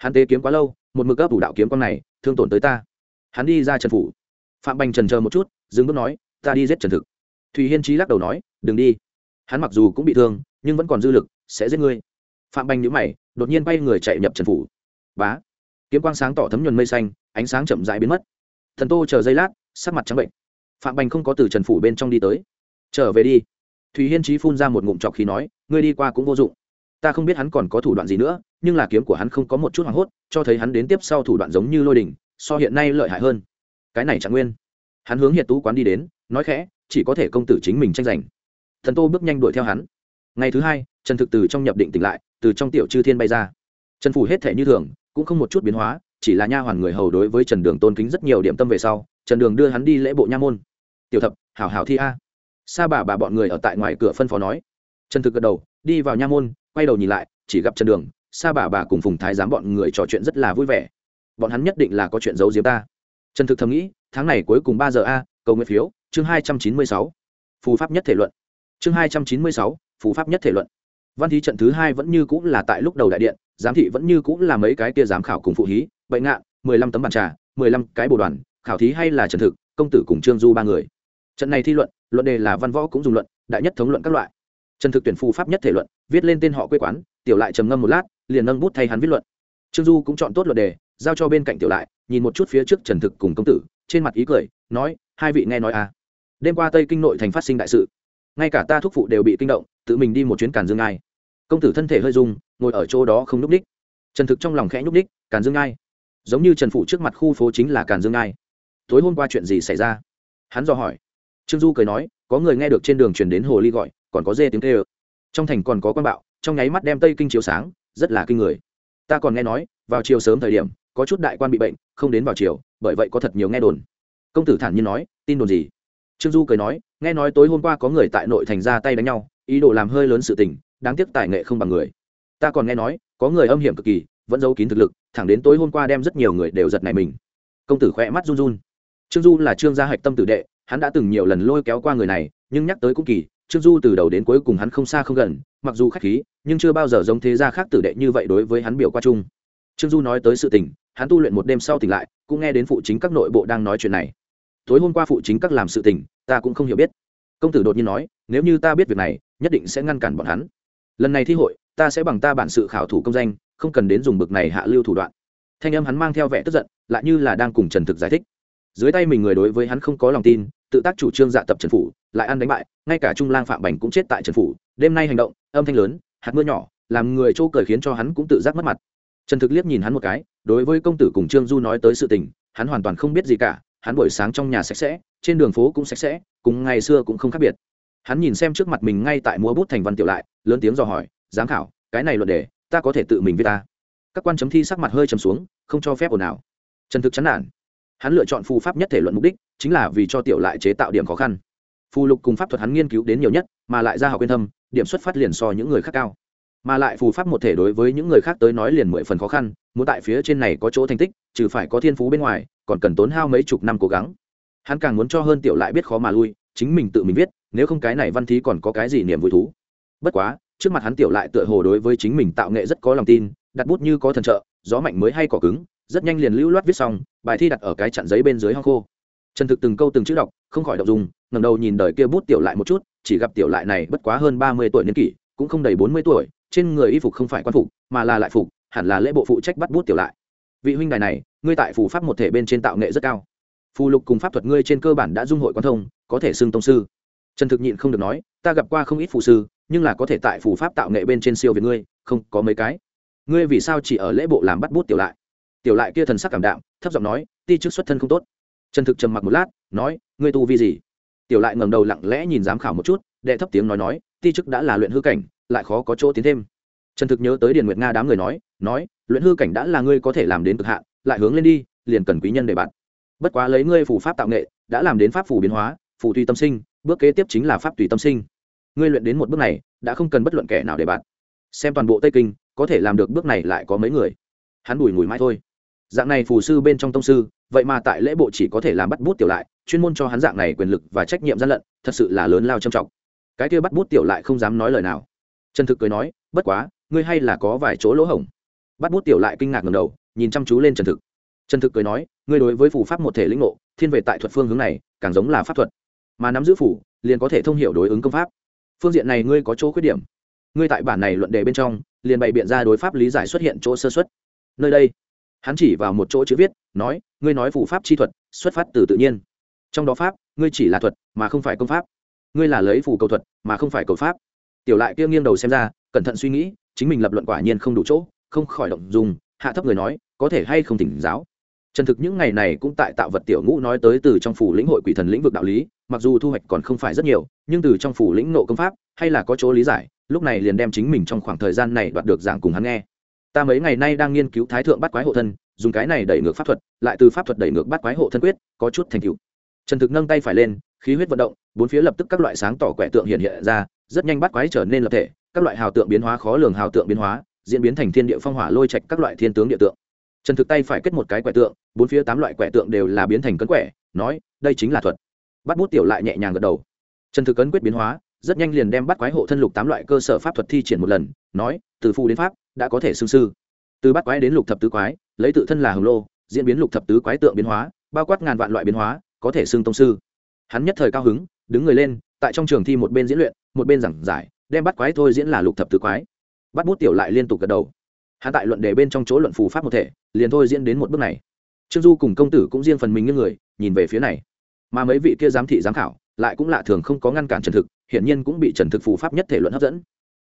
hắn tế kiếm quá lâu, một mực ấp đủ đạo kiếm con này, thương tổn tới ta. Hắn đi ra trần phủ. Phạm bành trần chờ một chút, dừng bước nói, ta đi giết trần thực. Thùy hiên trí lắc đầu nói, đừng đi. Hắn mặc dù cũng bị thương, nhưng vẫn còn dư lực, sẽ giết ngươi. Phạm bành nhữ mày, đột nhiên bay người chạy nhập trần phủ. Bá! Kiếm quang sáng tỏ thấm nhuần mây xanh, ánh sáng chậm rãi biến mất. Thần tô chờ giây lát, sắc mặt trắng bệnh. Phạm bành không có từ trần phủ bên trong đi tới. Trở về đi. Thùy hiên trí phun ra một ngụm trọc khí nói, ngươi đi qua cũng vô dụng ta không biết hắn còn có thủ đoạn gì nữa, nhưng là kiếm của hắn không có một chút hoảng hốt, cho thấy hắn đến tiếp sau thủ đoạn giống như lôi đình so hiện nay lợi hại hơn. Cái này chẳng nguyên. Hắn hướng hiệt tú quán đi đến, nói khẽ, chỉ có thể công tử chính mình tranh giành. Thần tô bước nhanh đuổi theo hắn. Ngày thứ hai, trần thực từ trong nhập định tỉnh lại, từ trong tiểu chư thiên bay ra. Trần phủ hết thể như thường, cũng không một chút biến hóa, chỉ là nha hoàn người hầu đối với trần đường tôn kính rất nhiều điểm tâm về sau, trần đường đưa hắn đi lễ bộ nha môn. Tiểu thập, hảo hảo thi a. Sa bà bà bọn người ở tại ngoài cửa phân phó nói. Trần thực gật đầu, đi vào nha môn quay đầu nhìn lại, chỉ gặp trần đường, sa bà bà cùng phùng thái giám bọn người trò chuyện rất là vui vẻ. Bọn hắn nhất định là có chuyện giấu diếm ta. Trần thực thầm nghĩ, tháng này cuối cùng ba giờ a, cầu nguyện phiếu, chương hai trăm chín mươi sáu. Phù pháp nhất thể luận. Chương hai trăm chín mươi sáu, phù pháp nhất thể luận. Văn thí trận thứ hai vẫn như cũng là tại lúc đầu đại điện, giám thị vẫn như cũng là mấy cái kia giám khảo cùng phụ hí bệnh ngạn, mười lăm tấm bàn trà, mười lăm cái bồ đoàn, khảo thí hay là trần thực, công tử cùng trương du ba người. Trận này thi luận luận đề là văn võ cũng dùng luận, đại nhất thống luận các loại trần thực tuyển phù pháp nhất thể luận, viết lên tên họ quê quán, tiểu lại trầm ngâm một lát, liền nâng bút thay hắn viết luận. Trương du cũng chọn tốt luận đề, giao cho bên cạnh tiểu lại, nhìn một chút phía trước trần thực cùng công tử, trên mặt ý cười, nói, hai vị nghe nói à? Đêm qua tây kinh nội thành phát sinh đại sự, ngay cả ta thúc phụ đều bị kinh động, tự mình đi một chuyến càn dương ngai công tử thân thể hơi rung, ngồi ở chỗ đó không nhúc ních. Trần thực trong lòng khẽ nhúc ních càn dương ngai giống như trần phụ trước mặt khu phố chính là càn dương ngai tối hôm qua chuyện gì xảy ra? Hắn dò hỏi. Trương du cười nói, có người nghe được trên đường chuyển đến hồ ly gọi còn có dê tiếng kêu. trong thành còn có quan bạo, trong nháy mắt đem tây kinh chiếu sáng, rất là kinh người. Ta còn nghe nói, vào chiều sớm thời điểm, có chút đại quan bị bệnh, không đến vào chiều, bởi vậy có thật nhiều nghe đồn. Công tử thản nhiên nói, tin đồn gì? Trương du cười nói, nghe nói tối hôm qua có người tại nội thành ra tay đánh nhau, ý đồ làm hơi lớn sự tình, đáng tiếc tài nghệ không bằng người. Ta còn nghe nói, có người âm hiểm cực kỳ, vẫn giấu kín thực lực, thẳng đến tối hôm qua đem rất nhiều người đều giật nảy mình. Công tử khẽ mắt run run. Trương du là trương gia hạch tâm tử đệ, hắn đã từng nhiều lần lôi kéo qua người này, nhưng nhắc tới cũng kỳ trương du từ đầu đến cuối cùng hắn không xa không gần, mặc dù khách khí, nhưng chưa bao giờ giống thế gia khác tử đệ như vậy đối với hắn biểu qua chung. Trương du nói tới sự tình, hắn tu luyện một đêm sau tỉnh lại, cũng nghe đến phụ chính các nội bộ đang nói chuyện này. Tối hôm qua phụ chính các làm sự tình, ta cũng không hiểu biết. Công tử đột nhiên nói, nếu như ta biết việc này, nhất định sẽ ngăn cản bọn hắn. Lần này thi hội, ta sẽ bằng ta bản sự khảo thủ công danh, không cần đến dùng bực này hạ lưu thủ đoạn. Thanh âm hắn mang theo vẻ tức giận, lại như là đang cùng trần thực giải thích. Dưới tay mình người đối với hắn không có lòng tin tự tác chủ trương dạ tập trần phủ, lại ăn đánh bại, ngay cả trung lang phạm bành cũng chết tại trần phủ. Đêm nay hành động, âm thanh lớn, hạt mưa nhỏ, làm người châu cười khiến cho hắn cũng tự giác mất mặt. Trần thực liếc nhìn hắn một cái, đối với công tử cùng trương du nói tới sự tình, hắn hoàn toàn không biết gì cả, hắn buổi sáng trong nhà sạch sẽ, trên đường phố cũng sạch sẽ, cùng ngày xưa cũng không khác biệt. Hắn nhìn xem trước mặt mình ngay tại múa bút thành văn tiểu lại, lớn tiếng dò hỏi, giám khảo, cái này luận đề, ta có thể tự mình viết ta? Các quan chấm thi sắc mặt hơi chấm xuống, không cho phép ồn ào. Trần thực chán nản hắn lựa chọn phù pháp nhất thể luận mục đích, chính là vì cho tiểu lại chế tạo điểm khó khăn. Phù lục cùng pháp thuật hắn nghiên cứu đến nhiều nhất, mà lại ra học yên thâm, điểm xuất phát liền so những người khác cao. Mà lại phù pháp một thể đối với những người khác tới nói liền mười phần khó khăn, muốn tại phía trên này có chỗ thành tích, trừ phải có thiên phú bên ngoài, còn cần tốn hao mấy chục năm cố gắng. Hắn càng muốn cho hơn tiểu lại biết khó mà lui, chính mình tự mình viết, nếu không cái này văn thí còn có cái gì niềm vui thú. Bất quá, trước mặt hắn tiểu lại tựa hồ đối với chính mình tạo nghệ rất có lòng tin, đặt bút như có thần trợ, gió mạnh mới hay cỏ cứng rất nhanh liền lưu loát viết xong, bài thi đặt ở cái chặn giấy bên dưới hang khô. Trần thực từng câu từng chữ đọc, không khỏi đọc dùng ngầm đầu nhìn đời kia bút tiểu lại một chút, chỉ gặp tiểu lại này bất quá hơn ba mươi tuổi niên kỷ, cũng không đầy bốn mươi tuổi, trên người y phục không phải quan phục, mà là lại phục, hẳn là lễ bộ phụ trách bắt bút tiểu lại. Vị huynh đài này, ngươi tại phù pháp một thể bên trên tạo nghệ rất cao. Phù lục cùng pháp thuật ngươi trên cơ bản đã dung hội quan thông, có thể xưng tông sư. Trần thực nhịn không được nói, ta gặp qua không ít phù sư, nhưng là có thể tại phù pháp tạo nghệ bên trên siêu việt ngươi, không có mấy cái. Ngươi vì sao chỉ ở lễ bộ làm bắt bút tiểu lại? Tiểu lại kia thần sắc cảm đạm, thấp giọng nói, ti chức xuất thân không tốt. Trần thực trầm mặc một lát, nói, ngươi tu vi gì? Tiểu lại ngẩng đầu lặng lẽ nhìn giám khảo một chút, đệ thấp tiếng nói nói, ti chức đã là luyện hư cảnh, lại khó có chỗ tiến thêm. Trần thực nhớ tới điền nguyệt nga đám người nói nói, luyện hư cảnh đã là ngươi có thể làm đến cực hạn, lại hướng lên đi, liền cần quý nhân để bạn. Bất quá lấy ngươi phù pháp tạo nghệ, đã làm đến pháp phù biến hóa, phù tùy tâm sinh, bước kế tiếp chính là pháp tùy tâm sinh. Ngươi luyện đến một bước này, đã không cần bất luận kẻ nào để bạn. Xem toàn bộ tây kinh, có thể làm được bước này lại có mấy người. Hắn bùi ngùi mãi thôi dạng này phù sư bên trong tông sư, vậy mà tại lễ bộ chỉ có thể làm bắt bút tiểu lại, chuyên môn cho hắn dạng này quyền lực và trách nhiệm gian lận, thật sự là lớn lao trầm trọng. Cái kia bắt bút tiểu lại không dám nói lời nào. Trần thực cười nói, bất quá, ngươi hay là có vài chỗ lỗ hổng. Bắt bút tiểu lại kinh ngạc ngầm đầu, nhìn chăm chú lên trần thực. Trần thực cười nói, ngươi đối với phù pháp một thể lĩnh ngộ, thiên về tại thuật phương hướng này, càng giống là pháp thuật. Mà nắm giữ phủ liền có thể thông hiểu đối ứng công pháp. Phương diện này ngươi có chỗ khuyết điểm. Ngươi tại bản này luận đề bên trong, liền bày biện ra đối pháp lý giải xuất hiện chỗ sơ xuất. Nơi đây hắn chỉ vào một chỗ chữ viết, nói, ngươi nói phù pháp chi thuật, xuất phát từ tự nhiên. Trong đó pháp, ngươi chỉ là thuật, mà không phải công pháp. Ngươi là lấy phù cầu thuật, mà không phải cầu pháp. Tiểu lại kia nghiêng đầu xem ra, cẩn thận suy nghĩ, chính mình lập luận quả nhiên không đủ chỗ, không khỏi động dùng hạ thấp người nói, có thể hay không tỉnh giáo? Trần thực những ngày này cũng tại tạo vật tiểu ngũ nói tới từ trong phủ lĩnh hội quỷ thần lĩnh vực đạo lý, mặc dù thu hoạch còn không phải rất nhiều, nhưng từ trong phủ lĩnh nộ công pháp, hay là có chỗ lý giải, lúc này liền đem chính mình trong khoảng thời gian này đoạt được giảng cùng hắn nghe ta mấy ngày nay đang nghiên cứu thái thượng bắt quái hộ thân, dùng cái này đẩy ngược pháp thuật, lại từ pháp thuật đẩy ngược bắt quái hộ thân quyết, có chút thành tựu. Trần thực nâng tay phải lên, khí huyết vận động, bốn phía lập tức các loại sáng tỏ quẻ tượng hiện hiện ra, rất nhanh bắt quái trở nên lập thể, các loại hào tượng biến hóa, khó lường hào tượng biến hóa, diễn biến thành thiên địa phong hỏa lôi trạch các loại thiên tướng địa tượng. Trần thực tay phải kết một cái quẻ tượng, bốn phía tám loại quẻ tượng đều là biến thành cấn quẻ, nói, đây chính là thuật. Bắt bút tiểu lại nhẹ nhàng gật đầu. Trần thực cấn quyết biến hóa, rất nhanh liền đem bắt quái hộ thân lục tám loại cơ sở pháp thuật thi triển một lần, nói, từ phu đến pháp đã có thể xương sư. Từ bắt quái đến lục thập tứ quái, lấy tự thân là hồng lô, diễn biến lục thập tứ quái tượng biến hóa, bao quát ngàn vạn loại biến hóa, có thể xưng tông sư. Hắn nhất thời cao hứng, đứng người lên, tại trong trường thi một bên diễn luyện, một bên giảng giải, đem bắt quái thôi diễn là lục thập tứ quái. Bắt bút tiểu lại liên tục gật đầu. Hắn tại luận đề bên trong chỗ luận phù pháp một thể, liền thôi diễn đến một bước này. Trương du cùng công tử cũng riêng phần mình như người, nhìn về phía này. Mà mấy vị kia giám thị giám khảo, lại cũng lạ thường không có ngăn cản trần thực, hiển nhiên cũng bị trần thực phù pháp nhất thể luận hấp dẫn.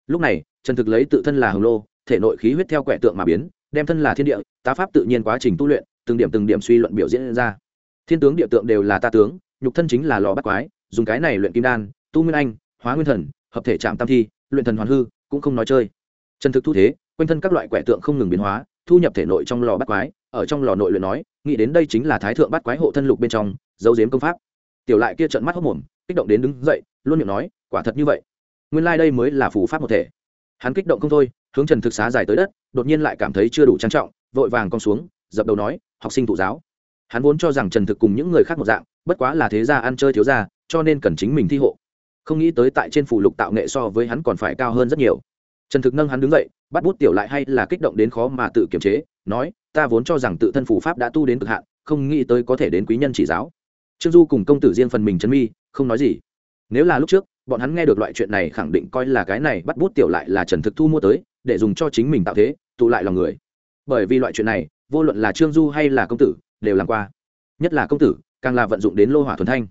Lúc này, trần thực lấy tự thân là hồng lô thể nội khí huyết theo quẻ tượng mà biến, đem thân là thiên địa, tá pháp tự nhiên quá trình tu luyện, từng điểm từng điểm suy luận biểu diễn ra. Thiên tướng địa tượng đều là ta tướng, nhục thân chính là lò bắt quái, dùng cái này luyện kim đan, tu nguyên anh, hóa nguyên thần, hợp thể chạm tam thi, luyện thần hoàn hư, cũng không nói chơi. Chân thực thu thế, quanh thân các loại quẻ tượng không ngừng biến hóa, thu nhập thể nội trong lò bắt quái, ở trong lò nội luyện nói, nghĩ đến đây chính là thái thượng bắt quái hộ thân lục bên trong dấu diếm công pháp. Tiểu lại kia trận mắt hốc mồm, kích động đến đứng dậy, luôn miệng nói, quả thật như vậy. Nguyên lai đây mới là phù pháp một thể. Hắn kích động không thôi hướng trần thực xá dài tới đất, đột nhiên lại cảm thấy chưa đủ trang trọng, vội vàng con xuống, dập đầu nói, học sinh thụ giáo. Hắn vốn cho rằng trần thực cùng những người khác một dạng, bất quá là thế gia ăn chơi thiếu gia, cho nên cần chính mình thi hộ. Không nghĩ tới tại trên phủ lục tạo nghệ so với hắn còn phải cao hơn rất nhiều. Trần thực nâng hắn đứng dậy, bắt bút tiểu lại hay là kích động đến khó mà tự kiềm chế, nói, ta vốn cho rằng tự thân phủ pháp đã tu đến cực hạn, không nghĩ tới có thể đến quý nhân chỉ giáo. Trương du cùng công tử riêng phần mình chân mi, không nói gì. Nếu là lúc trước, bọn hắn nghe được loại chuyện này khẳng định coi là cái này bắt bút tiểu lại là trần thực thu mua tới để dùng cho chính mình tạo thế, tụ lại lòng người. Bởi vì loại chuyện này, vô luận là trương du hay là công tử, đều làm qua. Nhất là công tử, càng là vận dụng đến lô hỏa thuần thanh.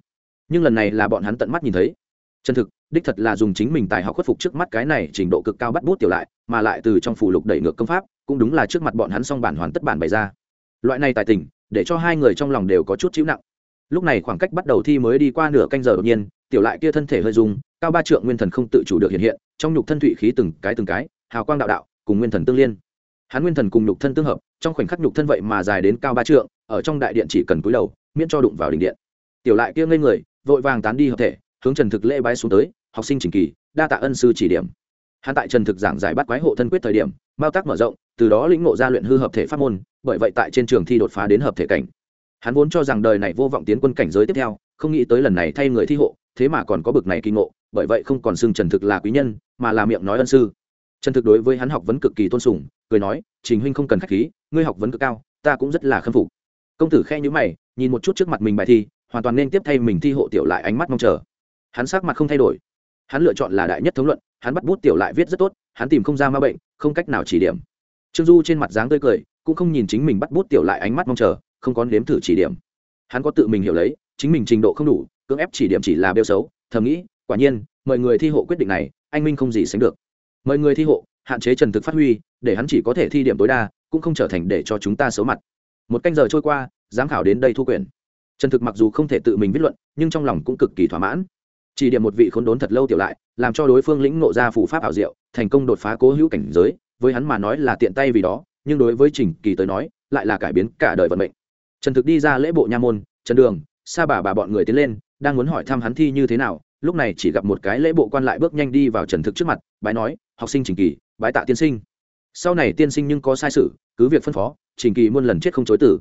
Nhưng lần này là bọn hắn tận mắt nhìn thấy. Chân thực, đích thật là dùng chính mình tài học khuất phục trước mắt cái này trình độ cực cao bắt bút tiểu lại, mà lại từ trong phủ lục đẩy ngược công pháp, cũng đúng là trước mặt bọn hắn xong bản hoàn tất bản bày ra. Loại này tài tình, để cho hai người trong lòng đều có chút chịu nặng. Lúc này khoảng cách bắt đầu thi mới đi qua nửa canh giờ đột nhiên, tiểu lại kia thân thể hơi dùng cao ba trượng nguyên thần không tự chủ được hiện hiện, trong nhục thân thụy khí từng cái từng cái hào quang đạo đạo, cùng nguyên thần tương liên. Hắn nguyên thần cùng nhục thân tương hợp, trong khoảnh khắc nhục thân vậy mà dài đến cao ba trượng, ở trong đại điện chỉ cần cúi đầu, miễn cho đụng vào đỉnh điện. Tiểu lại kia ngây người, vội vàng tán đi hợp thể, hướng trần thực lễ bái xuống tới, học sinh trình kỳ, đa tạ ân sư chỉ điểm. Hắn tại trần thực giảng giải bắt quái hộ thân quyết thời điểm, bao tác mở rộng, từ đó lĩnh ngộ ra luyện hư hợp thể pháp môn, bởi vậy tại trên trường thi đột phá đến hợp thể cảnh. Hắn vốn cho rằng đời này vô vọng tiến quân cảnh giới tiếp theo, không nghĩ tới lần này thay người thi hộ, thế mà còn có bực này kỳ ngộ, bởi vậy không còn xưng trần thực là quý nhân, mà là miệng nói ân sư trần thực đối với hắn học vấn cực kỳ tôn sùng, cười nói, trình huynh không cần khách khí, ngươi học vấn cực cao, ta cũng rất là khâm phục. Công tử khe nhữ mày, nhìn một chút trước mặt mình bài thi, hoàn toàn nên tiếp thay mình thi hộ tiểu lại ánh mắt mong chờ. Hắn sắc mặt không thay đổi. Hắn lựa chọn là đại nhất thống luận, hắn bắt bút tiểu lại viết rất tốt, hắn tìm không ra ma bệnh, không cách nào chỉ điểm. Trương du trên mặt dáng tươi cười, cũng không nhìn chính mình bắt bút tiểu lại ánh mắt mong chờ, không có nếm thử chỉ điểm. Hắn có tự mình hiểu lấy, chính mình trình độ không đủ, cưỡng ép chỉ điểm chỉ là bêu xấu, thầm nghĩ, quả nhiên mọi người thi hộ quyết định này, anh minh không gì sánh được mời người thi hộ, hạn chế trần thực phát huy, để hắn chỉ có thể thi điểm tối đa, cũng không trở thành để cho chúng ta xấu mặt. Một canh giờ trôi qua, giám khảo đến đây thu quyền. trần thực mặc dù không thể tự mình viết luận, nhưng trong lòng cũng cực kỳ thỏa mãn. Chỉ điểm một vị khốn đốn thật lâu tiểu lại, làm cho đối phương lĩnh nộ ra phủ pháp ảo diệu, thành công đột phá cố hữu cảnh giới, với hắn mà nói là tiện tay vì đó, nhưng đối với trình kỳ tới nói, lại là cải biến cả đời vận mệnh. Trần thực đi ra lễ bộ nha môn, trần đường, sa bà bà bọn người tiến lên, đang muốn hỏi thăm hắn thi như thế nào, lúc này chỉ gặp một cái lễ bộ quan lại bước nhanh đi vào trần thực trước mặt, bái nói học sinh trình kỳ, bái tạ tiên sinh. Sau này tiên sinh nhưng có sai sự, cứ việc phân phó, trình kỳ muôn lần chết không chối tử.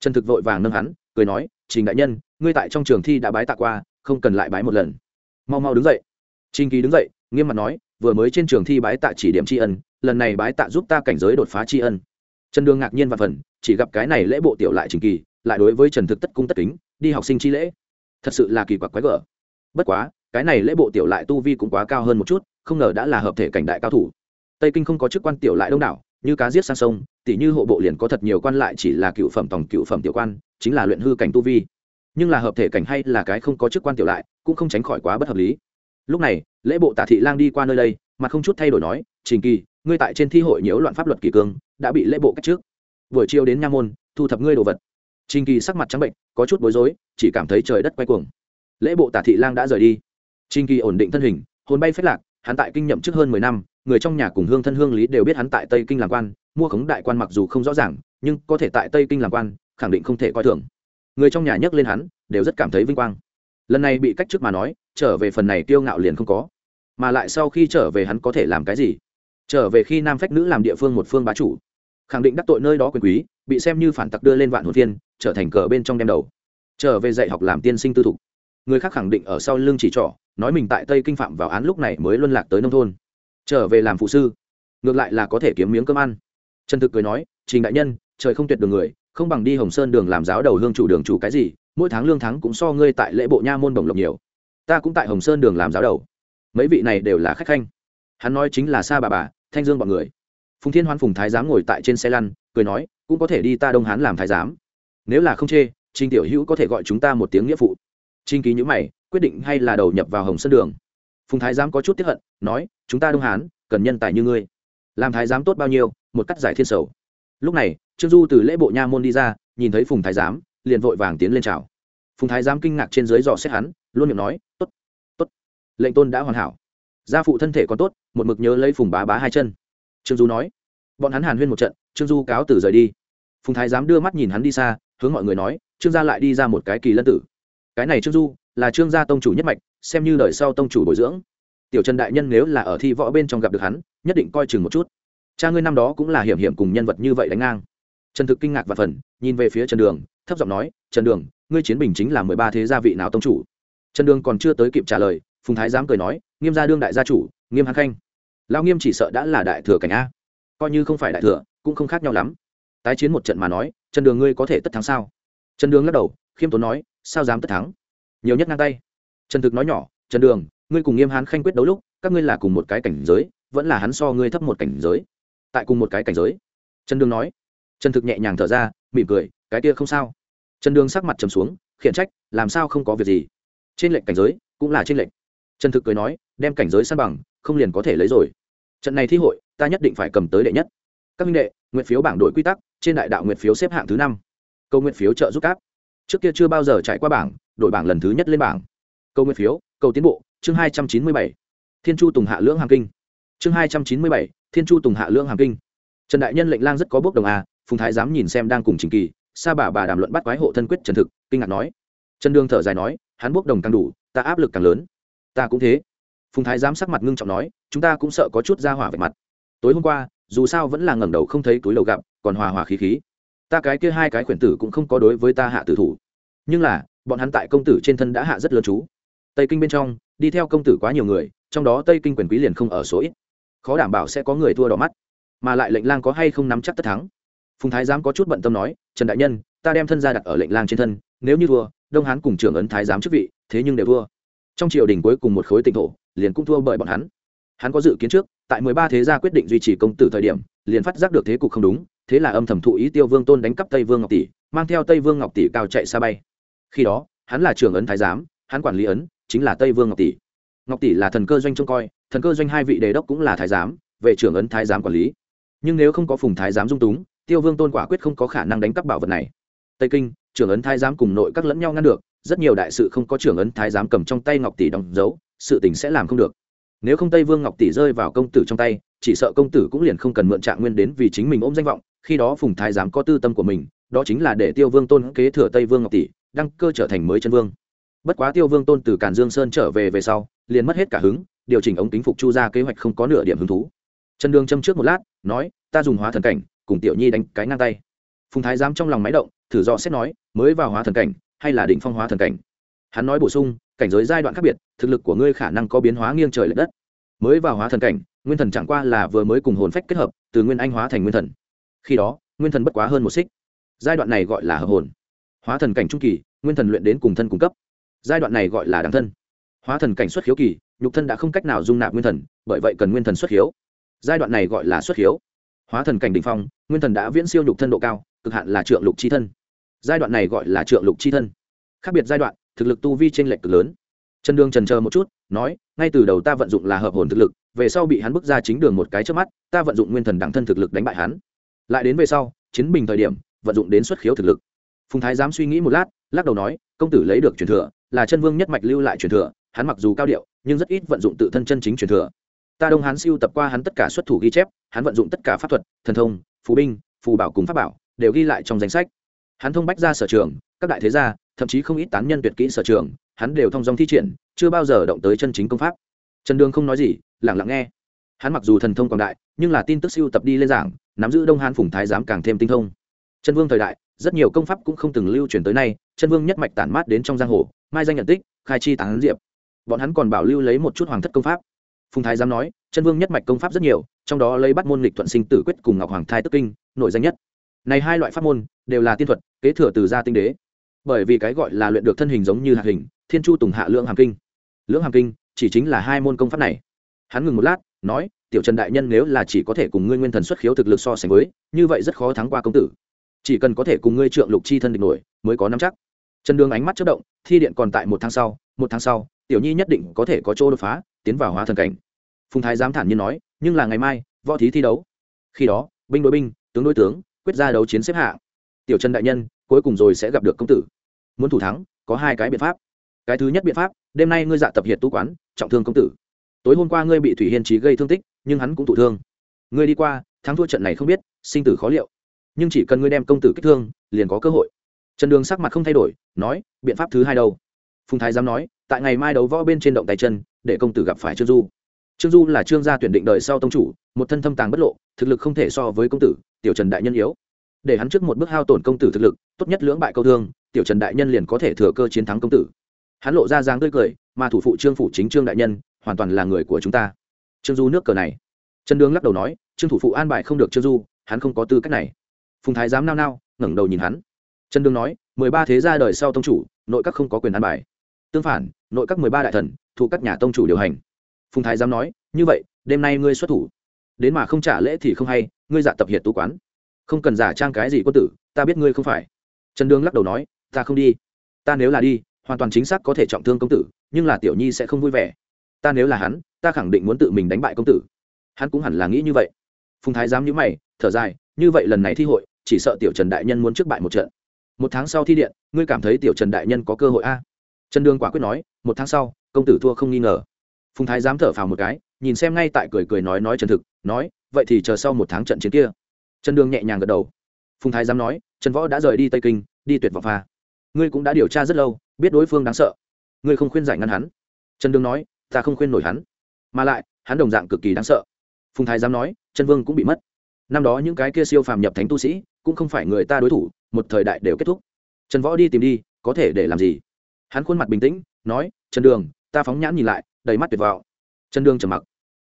Trần thực vội vàng nâng hắn, cười nói, trình đại nhân, ngươi tại trong trường thi đã bái tạ qua, không cần lại bái một lần. Mau mau đứng dậy. Trình kỳ đứng dậy, nghiêm mặt nói, vừa mới trên trường thi bái tạ chỉ điểm tri ân, lần này bái tạ giúp ta cảnh giới đột phá tri ân. Trần đương ngạc nhiên và phần, chỉ gặp cái này lễ bộ tiểu lại trình kỳ, lại đối với trần thực tất cung tất kính, đi học sinh chi lễ. Thật sự là kỳ quặc quái gở. Bất quá cái này lễ bộ tiểu lại tu vi cũng quá cao hơn một chút, không ngờ đã là hợp thể cảnh đại cao thủ. Tây kinh không có chức quan tiểu lại đông đảo, như cá giết sang sông tỷ như hộ bộ liền có thật nhiều quan lại chỉ là cựu phẩm tổng cựu phẩm tiểu quan, chính là luyện hư cảnh tu vi. Nhưng là hợp thể cảnh hay là cái không có chức quan tiểu lại, cũng không tránh khỏi quá bất hợp lý. Lúc này, lễ bộ tả thị lang đi qua nơi đây mà không chút thay đổi nói, trình kỳ, ngươi tại trên thi hội nhiễu loạn pháp luật kỳ cương, đã bị lễ bộ cách trước. Buổi chiều đến nha môn, thu thập ngươi đồ vật. Trình kỳ sắc mặt trắng bệnh, có chút bối rối, chỉ cảm thấy trời đất quay cuồng. Lễ bộ tả thị lang đã rời đi trình kỳ ổn định thân hình, hồn bay phách lạc, hắn tại kinh nhậm trước hơn mười năm, người trong nhà cùng hương thân hương lý đều biết hắn tại tây kinh làm quan, mua khống đại quan mặc dù không rõ ràng, nhưng có thể tại tây kinh làm quan, khẳng định không thể coi thường. Người trong nhà nhắc lên hắn, đều rất cảm thấy vinh quang. Lần này bị cách trước mà nói, trở về phần này tiêu ngạo liền không có. Mà lại sau khi trở về hắn có thể làm cái gì? Trở về khi nam phách nữ làm địa phương một phương bá chủ. Khẳng định đắc tội nơi đó quyền quý, bị xem như phản tặc đưa lên vạn hồn viên trở thành cờ bên trong đem đầu. Trở về dạy học làm tiên sinh tư thục người khác khẳng định ở sau lưng chỉ trỏ, nói mình tại tây kinh phạm vào án lúc này mới luân lạc tới nông thôn. Trở về làm phụ sư, ngược lại là có thể kiếm miếng cơm ăn. Trần thực cười nói, trình đại nhân, trời không tuyệt đường người, không bằng đi hồng sơn đường làm giáo đầu hương chủ đường chủ cái gì, mỗi tháng lương tháng cũng so ngươi tại lễ bộ nha môn bổng lộc nhiều. Ta cũng tại hồng sơn đường làm giáo đầu. Mấy vị này đều là khách khanh. Hắn nói chính là sa bà bà, thanh dương b ọ n người. Phùng thiên hoan phùng thái giám ngồi tại trên xe lăn, cười nói, cũng có thể đi ta đông hán làm thái giám. Nếu là không chê, trình tiểu hữu có thể gọi chúng ta một tiếng nghĩa phụ trinh ký nhữ mày, quyết định hay là đầu nhập vào hồng sơn đường. Phùng thái giám có chút tiếp hận, nói, chúng ta đông hán, cần nhân tài như ngươi. Làm thái giám tốt bao nhiêu, một cắt giải thiên sầu. Lúc này, trương du từ lễ bộ nha môn đi ra, nhìn thấy phùng thái giám, liền vội vàng tiến lên chào. Phùng thái giám kinh ngạc trên dưới dò xét hắn, luôn miệng nói, tốt tốt, lệnh tôn đã hoàn hảo. Gia phụ thân thể còn tốt, một mực nhớ lấy phùng bá bá hai chân. Trương du nói. Bọn hắn hàn huyên một trận, trương du cáo từ rời đi. Phùng thái giám đưa mắt nhìn hắn đi xa, hướng mọi người nói, trương gia lại đi ra một cái kỳ lân tử cái này trương du là trương gia tông chủ nhất mạch, xem như đời sau tông chủ bồi dưỡng. Tiểu trần đại nhân nếu là ở thi võ bên trong gặp được hắn, nhất định coi chừng một chút. Cha ngươi năm đó cũng là hiểm hiểm cùng nhân vật như vậy đánh ngang. Trần thực kinh ngạc và phần, nhìn về phía trần đường, thấp giọng nói, trần đường, ngươi chiến bình chính là mười ba thế gia vị nào tông chủ? Trần đường còn chưa tới kịp trả lời, phùng thái dám cười nói, nghiêm gia đương đại gia chủ, nghiêm hán khanh. Lao nghiêm chỉ sợ đã là đại thừa cảnh a. Coi như không phải đại thừa, cũng không khác nhau lắm. Tái chiến một trận mà nói, trần đường ngươi có thể tất thắng sao? Trần đường lắc đầu khiêm tốn nói, sao dám tất thắng? Nhiều nhất ngang tay. Trần thực nói nhỏ, trần đường, ngươi cùng nghiêm hán khanh quyết đấu lúc, các ngươi là cùng một cái cảnh giới, vẫn là hắn so ngươi thấp một cảnh giới? Tại cùng một cái cảnh giới. Trần đường nói. Trần thực nhẹ nhàng thở ra, mỉm cười, cái kia không sao. Trần đường sắc mặt trầm xuống, khiển trách, làm sao không có việc gì? Trên lệnh cảnh giới, cũng là trên lệnh. Trần thực cười nói, đem cảnh giới san bằng, không liền có thể lấy rồi. Trận này thi hội, ta nhất định phải cầm tới đệ nhất. Các minh đệ, nguyện phiếu bảng đội quy tắc, trên đại đạo nguyện phiếu xếp hạng thứ năm. Câu nguyện phiếu trợ giúp cáp trước kia chưa bao giờ trải qua bảng đội bảng lần thứ nhất lên bảng. Câu nguyện phiếu cầu tiến bộ, chương hai trăm chín mươi bảy. Thiên chu tùng hạ lưỡng hàm kinh. Chương hai trăm chín mươi bảy, thiên chu tùng hạ lưỡng hàm kinh. Trần đại nhân lệnh lang rất có bước đồng à phùng thái dám nhìn xem đang cùng trình kỳ, sa bà bà đàm luận bắt quái hộ thân quyết trần thực, kinh ngạc nói. Trần đương thở dài nói, hắn bước đồng càng đủ, ta áp lực càng lớn. Ta cũng thế. Phùng thái Dám sắc mặt ngưng trọng nói, chúng ta cũng sợ có chút ra hỏa về mặt. Tối hôm qua, dù sao vẫn là ngẩng đầu không thấy túi lầu gặp, còn hòa hòa khí khí ta cái kia hai cái khuyển tử cũng không có đối với ta hạ tử thủ. Nhưng là, bọn hắn tại công tử trên thân đã hạ rất lớn chú. Tây kinh bên trong, đi theo công tử quá nhiều người, trong đó tây kinh quyền quý liền không ở số ít. Khó đảm bảo sẽ có người thua đỏ mắt. Mà lại lệnh lang có hay không nắm chắc tất thắng. Phùng thái giám có chút bận tâm nói, trần đại nhân, ta đem thân ra đặt ở lệnh lang trên thân, nếu như thua, đông hán cùng trưởng ấn thái giám chức vị, thế nhưng đều thua. Trong triều đình cuối cùng một khối tỉnh thổ, liền cũng thua bởi bọn hắn. Hắn có dự kiến trước, tại mười ba thế gia quyết định duy trì công tử thời điểm, liền phát giác được thế cục không đúng thế là âm thầm thụ ý tiêu vương tôn đánh cắp tây vương ngọc tỷ, mang theo tây vương ngọc tỷ cao chạy xa bay. Khi đó, hắn là trưởng ấn thái giám, hắn quản lý ấn chính là tây vương ngọc tỷ. Ngọc tỷ là thần cơ doanh trông coi, thần cơ doanh hai vị đề đốc cũng là thái giám, về trưởng ấn thái giám quản lý. Nhưng nếu không có phùng thái giám dung túng, tiêu vương tôn quả quyết không có khả năng đánh cắp bảo vật này. Tây kinh, trưởng ấn thái giám cùng nội các lẫn nhau ngăn được, rất nhiều đại sự không có trưởng ấn thái giám cầm trong tay ngọc tỷ đóng dấu, sự tình sẽ làm không được nếu không tây vương ngọc tỷ rơi vào công tử trong tay, chỉ sợ công tử cũng liền không cần mượn trạng nguyên đến vì chính mình ôm danh vọng, khi đó phùng thái giám có tư tâm của mình, đó chính là để tiêu vương tôn kế thừa tây vương ngọc tỷ, đăng cơ trở thành mới chân vương. Bất quá tiêu vương tôn từ càn dương sơn trở về về sau, liền mất hết cả hứng, điều chỉnh ống kính phục chu ra kế hoạch không có nửa điểm hứng thú. Trần đường châm trước một lát, nói, ta dùng hóa thần cảnh, cùng tiểu nhi đánh cái ngang tay. Phùng thái giám trong lòng máy động, thử dò xét nói, mới vào hóa thần cảnh, hay là định phong hóa thần cảnh? Hắn nói bổ sung, cảnh giới giai đoạn khác biệt, thực lực của ngươi khả năng có biến hóa nghiêng trời l ệ đất. Mới vào hóa thần cảnh, nguyên thần chẳng qua là vừa mới cùng hồn phách kết hợp, từ nguyên anh hóa thành nguyên thần. Khi đó, nguyên thần bất quá hơn một xích. Giai đoạn này gọi là hợp hồn. Hóa thần cảnh trung kỳ, nguyên thần luyện đến cùng thân cung cấp. Giai đoạn này gọi là đáng thân. Hóa thần cảnh xuất khiếu kỳ, nhục thân đã không cách nào dung nạp nguyên thần, bởi vậy cần nguyên thần xuất khiếu. Giai đoạn này gọi là xuất khiếu. Hóa thần cảnh đ ỉ n h phong, nguyên thần đã viễn siêu nhục thân độ cao, cực hạn là trượng lục c h i thân. Giai đoạn này gọi là trượng lục c h i thân. Khác biệt giai đoạn thực lực tu vi t r ê n lệch cực lớn. Trần đường trần chờ một chút, nói, ngay từ đầu ta vận dụng là hợp hồn thực lực, về sau bị hắn bước ra chính đường một cái trước mắt, ta vận dụng nguyên thần đẳng thân thực lực đánh bại hắn. Lại đến về sau, chiến bình thời điểm, vận dụng đến xuất khiếu thực lực. Phùng thái dám suy nghĩ một lát, lắc đầu nói, công tử lấy được truyền thừa, là chân vương nhất mạch lưu lại truyền thừa, hắn mặc dù cao điệu, nhưng rất ít vận dụng tự thân chân chính truyền thừa. Ta đông hắn siêu tập qua hắn tất cả xuất thủ ghi chép, hắn vận dụng tất cả pháp thuật, thần thông, phù binh, phù bảo cùng pháp bảo, đều ghi lại trong danh sách. Hắn thông bách ra sở trường, các đại thế gia thậm chí không ít tán nhân tuyệt kỹ sở trường, hắn đều thông dong thi triển, chưa bao giờ động tới chân chính công pháp. Trần đường không nói gì lẳng lặng nghe. Hắn mặc dù thần thông quảng đại, nhưng là tin tức siêu tập đi lên giảng, nắm giữ đông hán phùng thái giám càng thêm tinh thông. Chân vương thời đại, rất nhiều công pháp cũng không từng lưu truyền tới nay chân vương nhất mạch tản mát đến trong giang hồ, mai danh nhận tích, khai chi tán diệp. Bọn hắn còn bảo lưu lấy một chút hoàng thất công pháp. Phùng thái giám nói chân vương nhất mạch công pháp rất nhiều, trong đó lấy bắt môn lịch thuận sinh tử quyết cùng ngọc hoàng thai tức kinh nội danh nhất. Này hai loại pháp môn, đều là tiên thuật, kế thừa từ gia tinh đế bởi vì cái gọi là luyện được thân hình giống như hạt hình, thiên chu tùng hạ lưỡng hàm kinh. Lưỡng hàm kinh chỉ chính là hai môn công pháp này. Hắn ngừng một lát, nói, tiểu trần đại nhân nếu là chỉ có thể cùng ngươi nguyên thần xuất khiếu thực lực so sánh với, như vậy rất khó thắng qua công tử. Chỉ cần có thể cùng ngươi trượng lục chi thân địch nổi, mới có nắm chắc. Trần đường ánh mắt chất động, thi điện còn tại một tháng sau, một tháng sau, tiểu nhi nhất định có thể có chỗ đột phá, tiến vào hóa thần cảnh. Phùng thái dám thản nhiên nói, nhưng là ngày mai, võ thí thi đấu. Khi đó, binh đối binh, tướng đối tướng, quyết ra đấu chiến xếp hạng tiểu trần đại nhân, cuối cùng rồi sẽ gặp được công tử. Muốn thủ thắng, có hai cái biện pháp. Cái thứ nhất biện pháp, đêm nay ngươi dạ tập hiệt tu quán, trọng thương công tử. Tối hôm qua ngươi bị thủy hiên trí gây thương tích, nhưng hắn cũng thụ thương. Ngươi đi qua, thắng thua trận này không biết, sinh tử khó liệu. Nhưng chỉ cần ngươi đem công tử kích thương, liền có cơ hội. Trần đường sắc mặt không thay đổi, nói, biện pháp thứ hai đâu? Phùng thái dám nói, tại ngày mai đấu võ bên trên động tay chân, để công tử gặp phải trương du. Trương du là trương gia tuyển định đời sau tông chủ, một thân thâm tàng bất lộ, thực lực không thể so với công tử, tiểu trần đại nhân yếu để hắn trước một bước hao tổn công tử thực lực, tốt nhất lưỡng bại câu thương, tiểu trần đại nhân liền có thể thừa cơ chiến thắng công tử. Hắn lộ ra dáng tươi cười, mà thủ phụ trương phủ chính trương đại nhân, hoàn toàn là người của chúng ta. Trương du nước cờ này. Trần đương lắc đầu nói, trương thủ phụ an bài không được trương du, hắn không có tư cách này. Phùng thái giám nao nao, ngẩng đầu nhìn hắn. Trần đương nói, mười ba thế gia đời sau tông chủ, nội các không có quyền an bài. Tương phản, nội các mười ba đại thần, thuộc các nhà tông chủ điều hành. Phùng thái giám nói, như vậy, đêm nay ngươi xuất thủ. Đến mà không trả lễ thì không hay, ngươi dạ tập hiệt tú quán không cần giả trang cái gì quân tử, ta biết ngươi không phải. Trần đương lắc đầu nói, ta không đi. Ta nếu là đi, hoàn toàn chính xác có thể trọng thương công tử, nhưng là tiểu nhi sẽ không vui vẻ. Ta nếu là hắn, ta khẳng định muốn tự mình đánh bại công tử. Hắn cũng hẳn là nghĩ như vậy. Phùng thái dám nhữ mày, thở dài, như vậy lần này thi hội, chỉ sợ tiểu trần đại nhân muốn trước bại một trận. Một tháng sau thi điện, ngươi cảm thấy tiểu trần đại nhân có cơ hội a? Trần đương quả quyết nói, một tháng sau, công tử thua không nghi ngờ. Phùng thái dám thở phào một cái, nhìn xem ngay tại cười cười nói nói chân thực, nói, vậy thì chờ sau một tháng trận chiến kia trần đường nhẹ nhàng gật đầu. Phùng thái dám nói, trần võ đã rời đi tây kinh, đi tuyệt vọng pha. Ngươi cũng đã điều tra rất lâu, biết đối phương đáng sợ. Ngươi không khuyên giải ngăn hắn. Trần đường nói, ta không khuyên nổi hắn. Mà lại, hắn đồng dạng cực kỳ đáng sợ. Phùng thái dám nói, trần vương cũng bị mất. Năm đó những cái kia siêu phàm nhập thánh tu sĩ, cũng không phải người ta đối thủ, một thời đại đều kết thúc. Trần võ đi tìm đi, có thể để làm gì? Hắn khuôn mặt bình tĩnh, nói, trần đường, ta phóng nhãn nhìn lại, đầy mắt tuyệt vọng. Trần đường trầm mặc.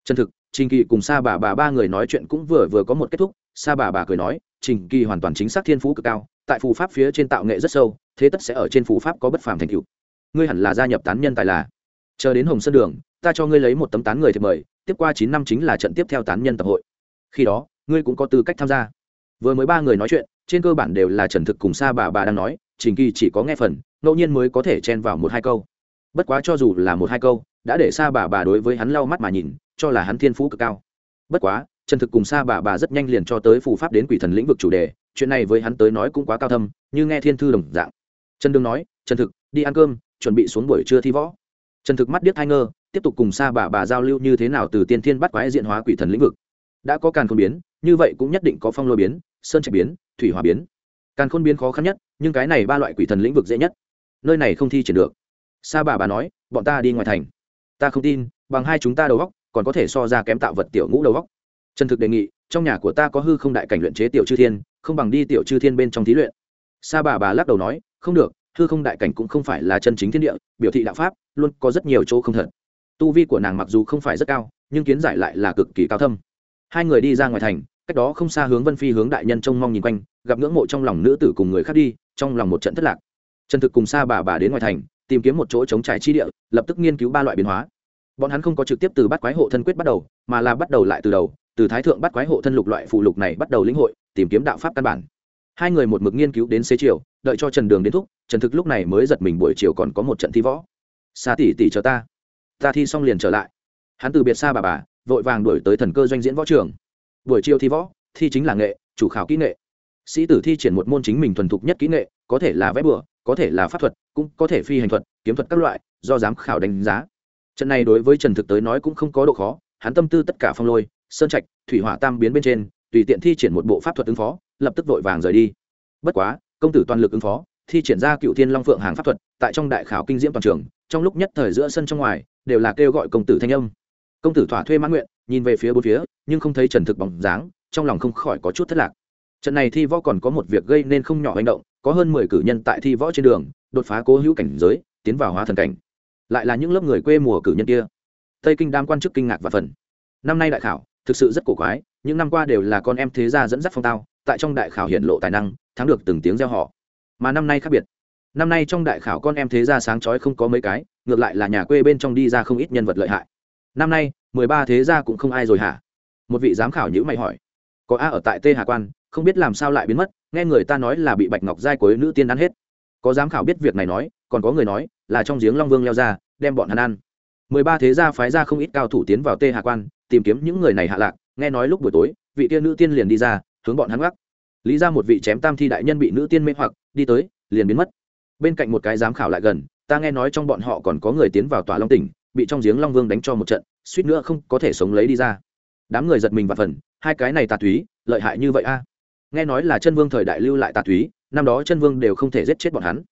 Trần thực, trình kỳ cùng sa bà bà ba người nói chuyện cũng vừa vừa có một kết thúc sa bà bà cười nói, trình kỳ hoàn toàn chính xác thiên phú cực cao, tại phù pháp phía trên tạo nghệ rất sâu, thế tất sẽ ở trên phù pháp có bất phàm thành cựu ngươi hẳn là gia nhập tán nhân tài là. Chờ đến hồng sơn đường, ta cho ngươi lấy một tấm tán người thì mời, tiếp qua chín năm chính là trận tiếp theo tán nhân tập hội. Khi đó, ngươi cũng có tư cách tham gia. Vừa mới ba người nói chuyện, trên cơ bản đều là trần thực cùng sa bà bà đang nói, trình kỳ chỉ có nghe phần, ngẫu nhiên mới có thể chen vào một hai câu. Bất quá cho dù là một hai câu, đã để sa bà bà đối với hắn lau mắt mà nhìn, cho là hắn thiên phú cực cao. Bất quá trần thực cùng sa bà bà rất nhanh liền cho tới phù pháp đến quỷ thần lĩnh vực chủ đề, chuyện này với hắn tới nói cũng quá cao thâm, như nghe thiên thư đồng dạng. Trần đương nói, trần thực, đi ăn cơm, chuẩn bị xuống buổi trưa thi võ. Trần thực mắt điếc hai ngơ, tiếp tục cùng sa bà bà giao lưu như thế nào từ tiên thiên bắt quái diện hóa quỷ thần lĩnh vực. Đã có càn khôn biến, như vậy cũng nhất định có phong lôi biến, sơn trạch biến, thủy hòa biến. Càn khôn biến khó khăn nhất, nhưng cái này ba loại quỷ thần lĩnh vực dễ nhất. Nơi này không thi triển được. Sa bà bà nói, bọn ta đi ngoài thành. Ta không tin, bằng hai chúng ta đầu góc còn có thể so ra kém tạo vật tiểu ngũ đầu góc trần thực đề nghị, trong nhà của ta có hư không đại cảnh luyện chế tiểu chư thiên, không bằng đi tiểu chư thiên bên trong thí luyện. Sa bà bà lắc đầu nói, không được, hư không đại cảnh cũng không phải là chân chính thiên địa, biểu thị đạo pháp, luôn có rất nhiều chỗ không thật. Tu vi của nàng mặc dù không phải rất cao, nhưng kiến giải lại là cực kỳ cao thâm. Hai người đi ra ngoài thành, cách đó không xa hướng vân phi hướng đại nhân trông mong nhìn quanh, gặp ngưỡng mộ trong lòng nữ tử cùng người khác đi, trong lòng một trận thất lạc. Trần thực cùng xa bà bà đến ngoài thành, tìm kiếm một chỗ chống trải chi địa, lập tức nghiên cứu ba loại biến hóa. Bọn hắn không có trực tiếp từ bắt quái hộ thân quyết bắt đầu, mà là bắt đầu lại từ đầu từ thái thượng bắt quái hộ thân lục loại phụ lục này bắt đầu lĩnh hội, tìm kiếm đạo pháp căn bản. Hai người một mực nghiên cứu đến xế chiều, đợi cho trần đường đến thúc, trần thực lúc này mới giật mình buổi chiều còn có một trận thi võ. Xa tỷ tỷ chờ ta. Ta thi xong liền trở lại. Hắn từ biệt xa bà bà, vội vàng đuổi tới thần cơ doanh diễn võ trường. Buổi chiều thi võ, thi chính là nghệ, chủ khảo kỹ nghệ. Sĩ tử thi triển một môn chính mình thuần thục nhất kỹ nghệ, có thể là vẽ bừa, có thể là pháp thuật, cũng có thể phi hành thuật, kiếm thuật các loại, do giám khảo đánh giá. Trận này đối với trần thực tới nói cũng không có độ khó, hắn tâm tư tất cả phong lôi sơn trạch, thủy hỏa tam biến bên trên, tùy tiện thi triển một bộ pháp thuật ứng phó, lập tức vội vàng rời đi. Bất quá, công tử toàn lực ứng phó, thi triển ra cựu thiên long phượng hàng pháp thuật, tại trong đại khảo kinh diễm toàn trường, trong lúc nhất thời giữa sân trong ngoài, đều là kêu gọi công tử thanh âm. Công tử thỏa thuê mãn nguyện, nhìn về phía bốn phía, nhưng không thấy trần thực bóng dáng, trong lòng không khỏi có chút thất lạc. Trận này thi võ còn có một việc gây nên không nhỏ hành động, có hơn mười cử nhân tại thi võ trên đường, đột phá cố hữu cảnh giới, tiến vào hóa thần cảnh. Lại là những lớp người quê mùa cử nhân kia. Tây kinh đam quan chức kinh ngạc và phần năm nay đại khảo thực sự rất cổ quái, những năm qua đều là con em thế gia dẫn dắt phong tao, tại trong đại khảo hiện lộ tài năng, thắng được từng tiếng gieo họ mà năm nay khác biệt. Năm nay trong đại khảo con em thế gia sáng chói không có mấy cái, ngược lại là nhà quê bên trong đi ra không ít nhân vật lợi hại. Năm nay, mười ba thế gia cũng không ai rồi hả? Một vị giám khảo nhữ mày hỏi. Có a ở tại tê hà quan, không biết làm sao lại biến mất, nghe người ta nói là bị bạch ngọc giai cuối nữ tiên ăn hết. Có giám khảo biết việc này nói, còn có người nói là trong giếng long vương leo ra, đem bọn hắn ăn. Mười ba thế gia phái ra không ít cao thủ tiến vào tê hà quan tìm kiếm những người này hạ lạc, nghe nói lúc buổi tối, vị tiên nữ tiên liền đi ra, hướng bọn hắn gác. Lý ra một vị chém tam thi đại nhân bị nữ tiên mê hoặc, đi tới, liền biến mất. Bên cạnh một cái giám khảo lại gần, ta nghe nói trong bọn họ còn có người tiến vào tòa long tỉnh, bị trong giếng long vương đánh cho một trận, suýt nữa không có thể sống lấy đi ra. Đám người giật mình và phần, hai cái này tà túy, lợi hại như vậy a. Nghe nói là chân vương thời đại lưu lại tà túy, năm đó chân vương đều không thể giết chết bọn hắn.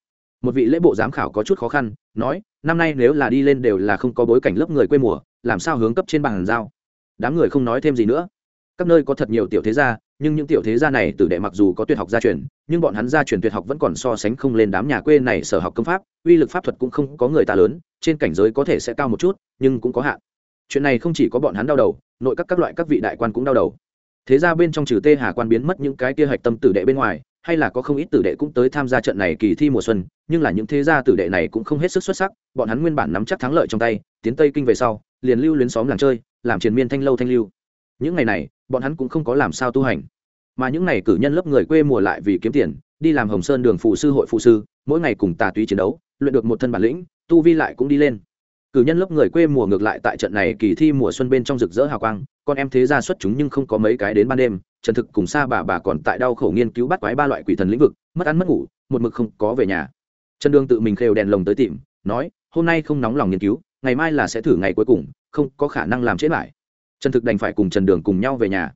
Một vị lễ bộ giám khảo có chút khó khăn, nói, năm nay nếu là đi lên đều là không có bối cảnh lớp người quê mùa, làm sao hướng cấp trên bàn giao? Đám người không nói thêm gì nữa. Các nơi có thật nhiều tiểu thế gia, nhưng những tiểu thế gia này tử đệ mặc dù có tuyệt học gia truyền, nhưng bọn hắn gia truyền tuyệt học vẫn còn so sánh không lên đám nhà quê này sở học công pháp, uy lực pháp thuật cũng không có người ta lớn, trên cảnh giới có thể sẽ cao một chút, nhưng cũng có hạn. Chuyện này không chỉ có bọn hắn đau đầu, nội các các loại các vị đại quan cũng đau đầu. Thế ra bên trong trừ tê hà quan biến mất những cái kia hạch tâm tử đệ bên ngoài, hay là có không ít tử đệ cũng tới tham gia trận này kỳ thi mùa xuân, nhưng là những thế gia tử đệ này cũng không hết sức xuất sắc, bọn hắn nguyên bản nắm chắc thắng lợi trong tay, tiến tây kinh về sau, liền lưu luyến xóm làng chơi làm triền miên thanh lâu thanh lưu. Những ngày này, bọn hắn cũng không có làm sao tu hành. Mà những ngày cử nhân lớp người quê mùa lại vì kiếm tiền, đi làm hồng sơn đường phụ sư hội phụ sư, mỗi ngày cùng tà túy chiến đấu, luyện được một thân bản lĩnh, tu vi lại cũng đi lên. Cử nhân lớp người quê mùa ngược lại tại trận này kỳ thi mùa xuân bên trong rực rỡ hào quang, con em thế ra xuất chúng nhưng không có mấy cái đến ban đêm, trần thực cùng xa bà bà còn tại đau khổ nghiên cứu bắt quái ba loại quỷ thần lĩnh vực, mất ăn mất ngủ, một mực không có về nhà. Trần đương tự mình khều đèn lồng tới tìm, nói, hôm nay không nóng lòng nghiên cứu, ngày mai là sẽ thử ngày cuối cùng không có khả năng làm chết lại. Trần thực đành phải cùng trần đường cùng nhau về nhà.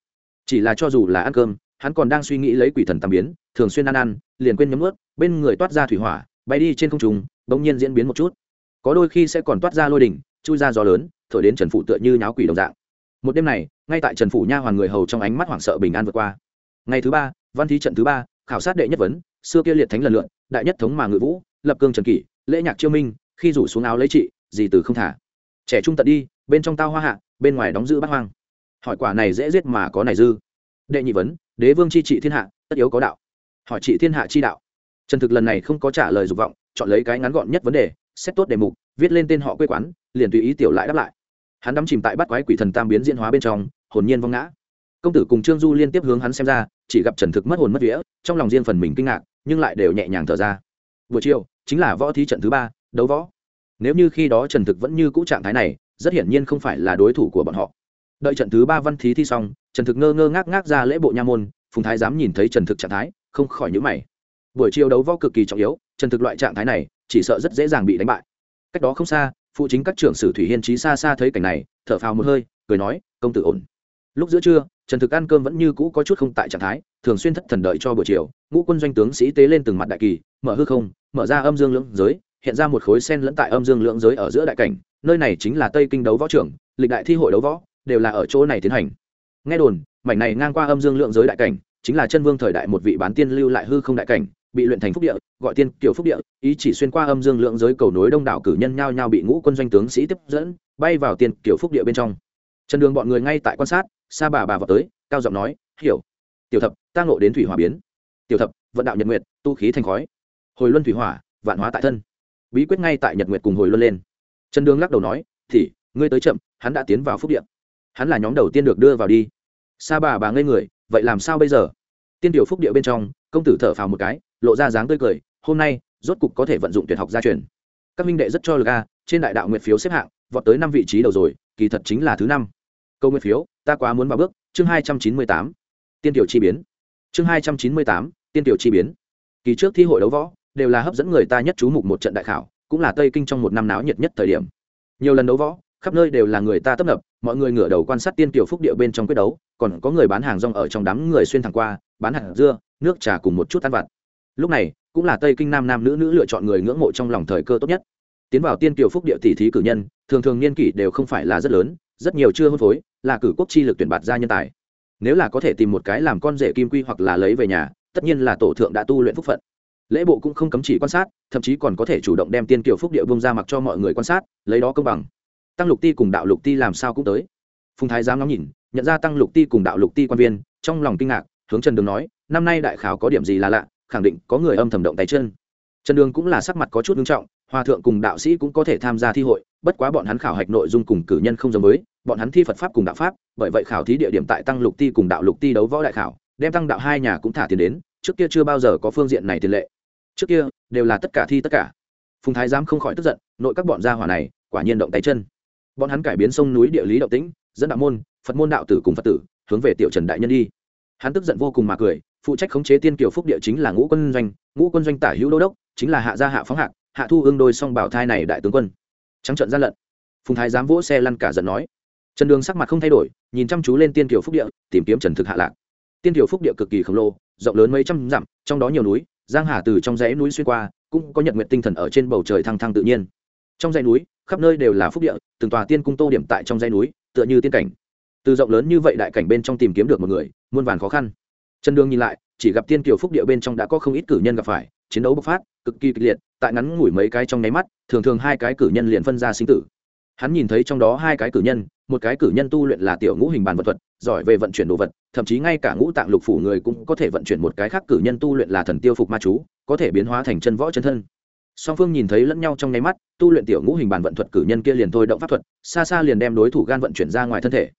Chỉ là cho dù là ăn cơm, hắn còn đang suy nghĩ lấy quỷ thần tam biến, thường xuyên ăn ăn, liền quên nhấm ướt bên người toát ra thủy hỏa, bay đi trên không trùng bỗng nhiên diễn biến một chút. Có đôi khi sẽ còn toát ra lôi đỉnh, chui ra gió lớn, thổi đến trần phụ tựa như nháo quỷ đồng dạng. Một đêm này, ngay tại trần phủ nha hoàn người hầu trong ánh mắt hoảng sợ bình an vượt qua. Ngày thứ ba, văn thí trận thứ ba, khảo sát đệ nhất vấn, xưa kia liệt thánh lần lượn đại nhất thống mà ngự vũ, lập cương trần kỷ, lễ nhạc chiêu minh, khi rủ xuống áo lấy trị, gì từ không thả trẻ trung tận đi, bên trong tao hoa hạ, bên ngoài đóng giữ bát hoang. Hỏi quả này dễ giết mà có này dư. Đệ nhị vấn, đế vương chi trị thiên hạ, tất yếu có đạo. Hỏi trị thiên hạ chi đạo. Trần thực lần này không có trả lời dục vọng, chọn lấy cái ngắn gọn nhất vấn đề, xét tốt đề mục, viết lên tên họ quê quán, liền tùy ý tiểu lại đáp lại. Hắn đắm chìm tại bắt quái quỷ thần tam biến diễn hóa bên trong, hồn nhiên vong ngã. Công tử cùng trương du liên tiếp hướng hắn xem ra, chỉ gặp trần thực mất hồn mất vía, trong lòng riêng phần mình kinh ngạc, nhưng lại đều nhẹ nhàng thở ra. Buổi chiều, chính là võ thí trận thứ ba, đấu võ nếu như khi đó trần thực vẫn như cũ trạng thái này, rất hiển nhiên không phải là đối thủ của bọn họ. Đợi trận thứ ba văn thí thi xong, trần thực ngơ ngơ ngác ngác ra lễ bộ nha môn, phùng thái dám nhìn thấy trần thực trạng thái, không khỏi nhữ mày. Buổi chiều đấu võ cực kỳ trọng yếu, trần thực loại trạng thái này, chỉ sợ rất dễ dàng bị đánh bại. Cách đó không xa, phụ chính các trưởng sử thủy hiên trí xa xa thấy cảnh này, thở phào một hơi, cười nói, công tử ổn. Lúc giữa trưa, trần thực ăn cơm vẫn như cũ có chút không tại trạng thái, thường xuyên thất thần đợi cho buổi chiều, ngũ quân doanh tướng sĩ tế lên từng mặt đại kỳ, mở hư không, mở ra âm dương lưỡng giới hiện ra một khối sen lẫn tại âm dương lưỡng giới ở giữa đại cảnh, nơi này chính là tây kinh đấu võ trưởng, lịch đại thi hội đấu võ, đều là ở chỗ này tiến hành. Nghe đồn, mảnh này ngang qua âm dương lượng giới đại cảnh, chính là chân vương thời đại một vị bán tiên lưu lại hư không đại cảnh, bị luyện thành phúc địa, gọi tiên kiểu phúc địa, ý chỉ xuyên qua âm dương lượng giới cầu nối đông đảo cử nhân nhao nhao bị ngũ quân doanh tướng sĩ tiếp dẫn, bay vào tiên kiểu phúc địa bên trong. Trần đường bọn người ngay tại quan sát, sa bà bà vào tới, cao giọng nói, hiểu. Tiểu thập, ta ngộ đến thủy hỏa biến. Tiểu thập, vận đạo nhật nguyệt, tu khí thành khói. Hồi luân thủy hỏa, vạn hóa tại thân bí quyết ngay tại nhật nguyệt cùng hồi luân lên. Trần đường lắc đầu nói, thì, ngươi tới chậm, hắn đã tiến vào phúc điện hắn là nhóm đầu tiên được đưa vào đi. Sa bà bà ngây người, vậy làm sao bây giờ? Tiên tiểu phúc điện bên trong, công tử thở phào một cái, lộ ra dáng tươi cười, hôm nay, rốt cục có thể vận dụng tuyệt học gia truyền. Các minh đệ rất cho lực trên đại đạo nguyệt phiếu xếp hạng, vọt tới năm vị trí đầu rồi, kỳ thật chính là thứ năm. Câu nguyệt phiếu, ta quá muốn vào bước. Chương hai trăm chín mươi tám. Tiên tiểu chi biến. Chương hai trăm chín mươi tám, tiên tiểu chi biến. Kỳ trước thi hội đấu võ đều là hấp dẫn người ta nhất chú mục một trận đại khảo, cũng là tây kinh trong một năm náo nhiệt nhất thời điểm. Nhiều lần đấu võ, khắp nơi đều là người ta tấp nập, mọi người ngửa đầu quan sát tiên tiểu phúc địa bên trong quyết đấu, còn có người bán hàng rong ở trong đám người xuyên thẳng qua, bán hạt dưa, nước trà cùng một chút ăn vặt. Lúc này, cũng là tây kinh nam nam nữ nữ lựa chọn người ngưỡng mộ trong lòng thời cơ tốt nhất. Tiến vào tiên tiểu phúc địa tỷ thí cử nhân, thường thường niên kỷ đều không phải là rất lớn, rất nhiều chưa hôn phối, là cử quốc chi lực tuyển bạt ra nhân tài. Nếu là có thể tìm một cái làm con rể kim quy hoặc là lấy về nhà, tất nhiên là tổ thượng đã tu luyện phúc phận lễ bộ cũng không cấm chỉ quan sát thậm chí còn có thể chủ động đem tiên kiều phúc địa bông ra mặc cho mọi người quan sát lấy đó công bằng. Tăng lục ti cùng đạo lục ti làm sao cũng tới. Phùng thái giám ngắm nhìn nhận ra tăng lục ti cùng đạo lục ti quan viên trong lòng kinh ngạc hướng trần đường nói năm nay đại khảo có điểm gì là lạ khẳng định có người âm thầm động tay chân. Trần đường cũng là sắc mặt có chút nghiêm trọng hòa thượng cùng đạo sĩ cũng có thể tham gia thi hội bất quá bọn hắn khảo hạch nội dung cùng cử nhân không giống mới, bọn hắn thi phật pháp cùng đạo pháp bởi vậy khảo thí địa điểm tại tăng lục ti cùng đạo lục ti đấu võ đại khảo đem tăng đạo hai nhà cũng thả tiền đến trước kia chưa bao giờ có phương diện này tiền lệ trước kia đều là tất cả thi tất cả. Phùng thái giám không khỏi tức giận, nội các bọn gia hỏa này quả nhiên động tay chân. Bọn hắn cải biến sông núi địa lý động tĩnh, dẫn đạo môn, phật môn đạo tử cùng phật tử hướng về tiểu trần đại nhân đi. Hắn tức giận vô cùng mà cười, phụ trách khống chế tiên kiều phúc địa chính là ngũ quân doanh, ngũ quân doanh tả hữu đô đốc, chính là hạ gia hạ phóng hạc, hạ thu ương đôi song bảo thai này đại tướng quân. Trắng trận gian lận. Phùng thái giám vỗ xe lăn cả giận nói. Trần đường sắc mặt không thay đổi, nhìn chăm chú lên tiên kiều phúc địa, tìm kiếm trần thực hạ lạc. Tiên kiều phúc địa cực kỳ khổng lồ, rộng lớn mấy trăm dặm, trong đó nhiều núi giang hà từ trong dãy núi xuyên qua, cũng có nhật nguyện tinh thần ở trên bầu trời thăng thăng tự nhiên. Trong dãy núi, khắp nơi đều là phúc địa, từng tòa tiên cung tô điểm tại trong dãy núi, tựa như tiên cảnh. Từ rộng lớn như vậy đại cảnh bên trong tìm kiếm được một người, muôn vàn khó khăn. Trần đường nhìn lại, chỉ gặp tiên kiều phúc địa bên trong đã có không ít cử nhân gặp phải, chiến đấu bộc phát, cực kỳ kịch liệt, tại ngắn ngủi mấy cái trong nháy mắt, thường thường hai cái cử nhân liền phân ra sinh tử hắn nhìn thấy trong đó hai cái cử nhân, một cái cử nhân tu luyện là tiểu ngũ hình bàn vật thuật, giỏi về vận chuyển đồ vật, thậm chí ngay cả ngũ tạng lục phủ người cũng có thể vận chuyển một cái khác cử nhân tu luyện là thần tiêu phục ma chú, có thể biến hóa thành chân võ chân thân. Song phương nhìn thấy lẫn nhau trong nháy mắt, tu luyện tiểu ngũ hình bàn vận thuật cử nhân kia liền thôi động pháp thuật, xa xa liền đem đối thủ gan vận chuyển ra ngoài thân thể.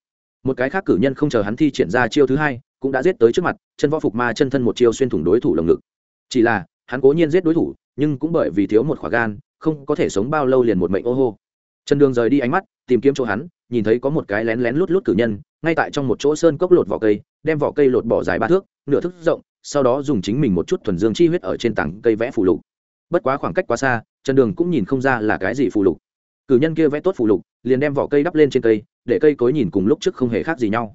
Một cái khác cử nhân không chờ hắn thi triển ra chiêu thứ hai, cũng đã giết tới trước mặt, chân võ phục ma chân thân một chiêu xuyên thủng đối thủ lồng ngực. Chỉ là, hắn cố nhiên giết đối thủ, nhưng cũng bởi vì thiếu một khỏa gan, không có thể sống bao lâu liền một mệnh ô hô trần đường rời đi ánh mắt, tìm kiếm chỗ hắn, nhìn thấy có một cái lén lén lút lút cử nhân, ngay tại trong một chỗ sơn cốc lột vỏ cây, đem vỏ cây lột bỏ dài ba thước, nửa thước rộng, sau đó dùng chính mình một chút thuần dương chi huyết ở trên tảng cây vẽ phù lục. Bất quá khoảng cách quá xa, trần đường cũng nhìn không ra là cái gì phù lục. Cử nhân kia vẽ tốt phù lục, liền đem vỏ cây đắp lên trên cây, để cây cối nhìn cùng lúc trước không hề khác gì nhau.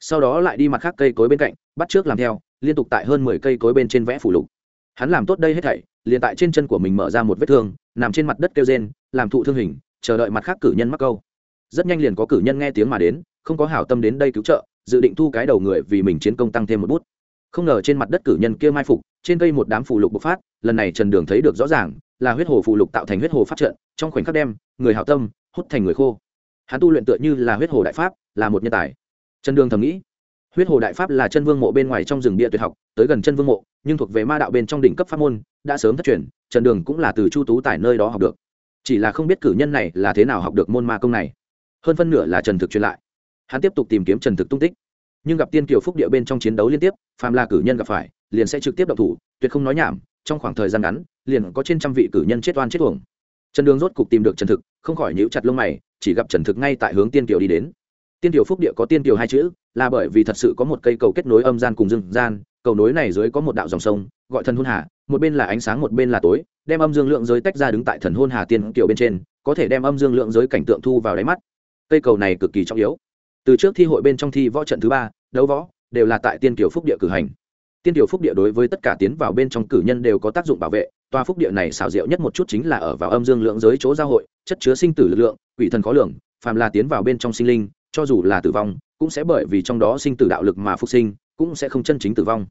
Sau đó lại đi mặt khác cây cối bên cạnh, bắt trước làm theo, liên tục tại hơn mười cây cối bên trên vẽ phù lục. Hắn làm tốt đây hết thảy, liền tại trên chân của mình mở ra một vết thương, nằm trên mặt đất kêu rên, làm thụ thương hình chờ đợi mặt khác cử nhân mắc câu. Rất nhanh liền có cử nhân nghe tiếng mà đến, không có hảo tâm đến đây cứu trợ, dự định thu cái đầu người vì mình chiến công tăng thêm một bút. Không ngờ trên mặt đất cử nhân kia mai phục, trên cây một đám phù lục bộc phát, lần này trần đường thấy được rõ ràng, là huyết hồ phù lục tạo thành huyết hồ phát trận, trong khoảnh khắc đem, người hảo tâm, hút thành người khô. Hắn tu luyện tựa như là huyết hồ đại pháp, là một nhân tài. Trần đường thầm nghĩ, huyết hồ đại pháp là chân vương mộ bên ngoài trong rừng địa tuyệt học, tới gần chân vương mộ, nhưng thuộc về ma đạo bên trong đỉnh cấp pháp môn, đã sớm thất truyền, trần đường cũng là từ chu tú tại nơi đó học được chỉ là không biết cử nhân này là thế nào học được môn ma công này. Hơn phân nửa là trần thực truyền lại. Hắn tiếp tục tìm kiếm trần thực tung tích. Nhưng gặp tiên kiều phúc địa bên trong chiến đấu liên tiếp, phàm là cử nhân gặp phải, liền sẽ trực tiếp độc thủ, tuyệt không nói nhảm, trong khoảng thời gian ngắn, liền có trên trăm vị cử nhân chết oan chết tuồng trần đường rốt cục tìm được trần thực, không khỏi nhíu chặt lông mày, chỉ gặp trần thực ngay tại hướng tiên kiều đi đến. Tiên kiều phúc địa có tiên kiều hai chữ, là bởi vì thật sự có một cây cầu kết nối âm gian cùng dương gian, cầu nối này dưới có một đạo dòng sông, gọi thần hôn hà, một bên là ánh sáng, một bên là tối đem âm dương lượng giới tách ra đứng tại thần hôn hà tiên kiều bên trên, có thể đem âm dương lượng giới cảnh tượng thu vào đáy mắt. Cây cầu này cực kỳ trọng yếu. Từ trước thi hội bên trong thi võ trận thứ ba, đấu võ, đều là tại tiên kiều phúc địa cử hành. Tiên kiều phúc địa đối với tất cả tiến vào bên trong cử nhân đều có tác dụng bảo vệ toa phúc địa này xảo diệu nhất một chút chính là ở vào âm dương lượng giới chỗ giao hội, chất chứa sinh tử lực lượng, quỷ thần khó lường, phàm là tiến vào bên trong sinh linh, cho dù là tử vong, cũng sẽ bởi vì trong đó sinh tử đạo lực mà phục sinh, cũng sẽ không chân chính tử vong.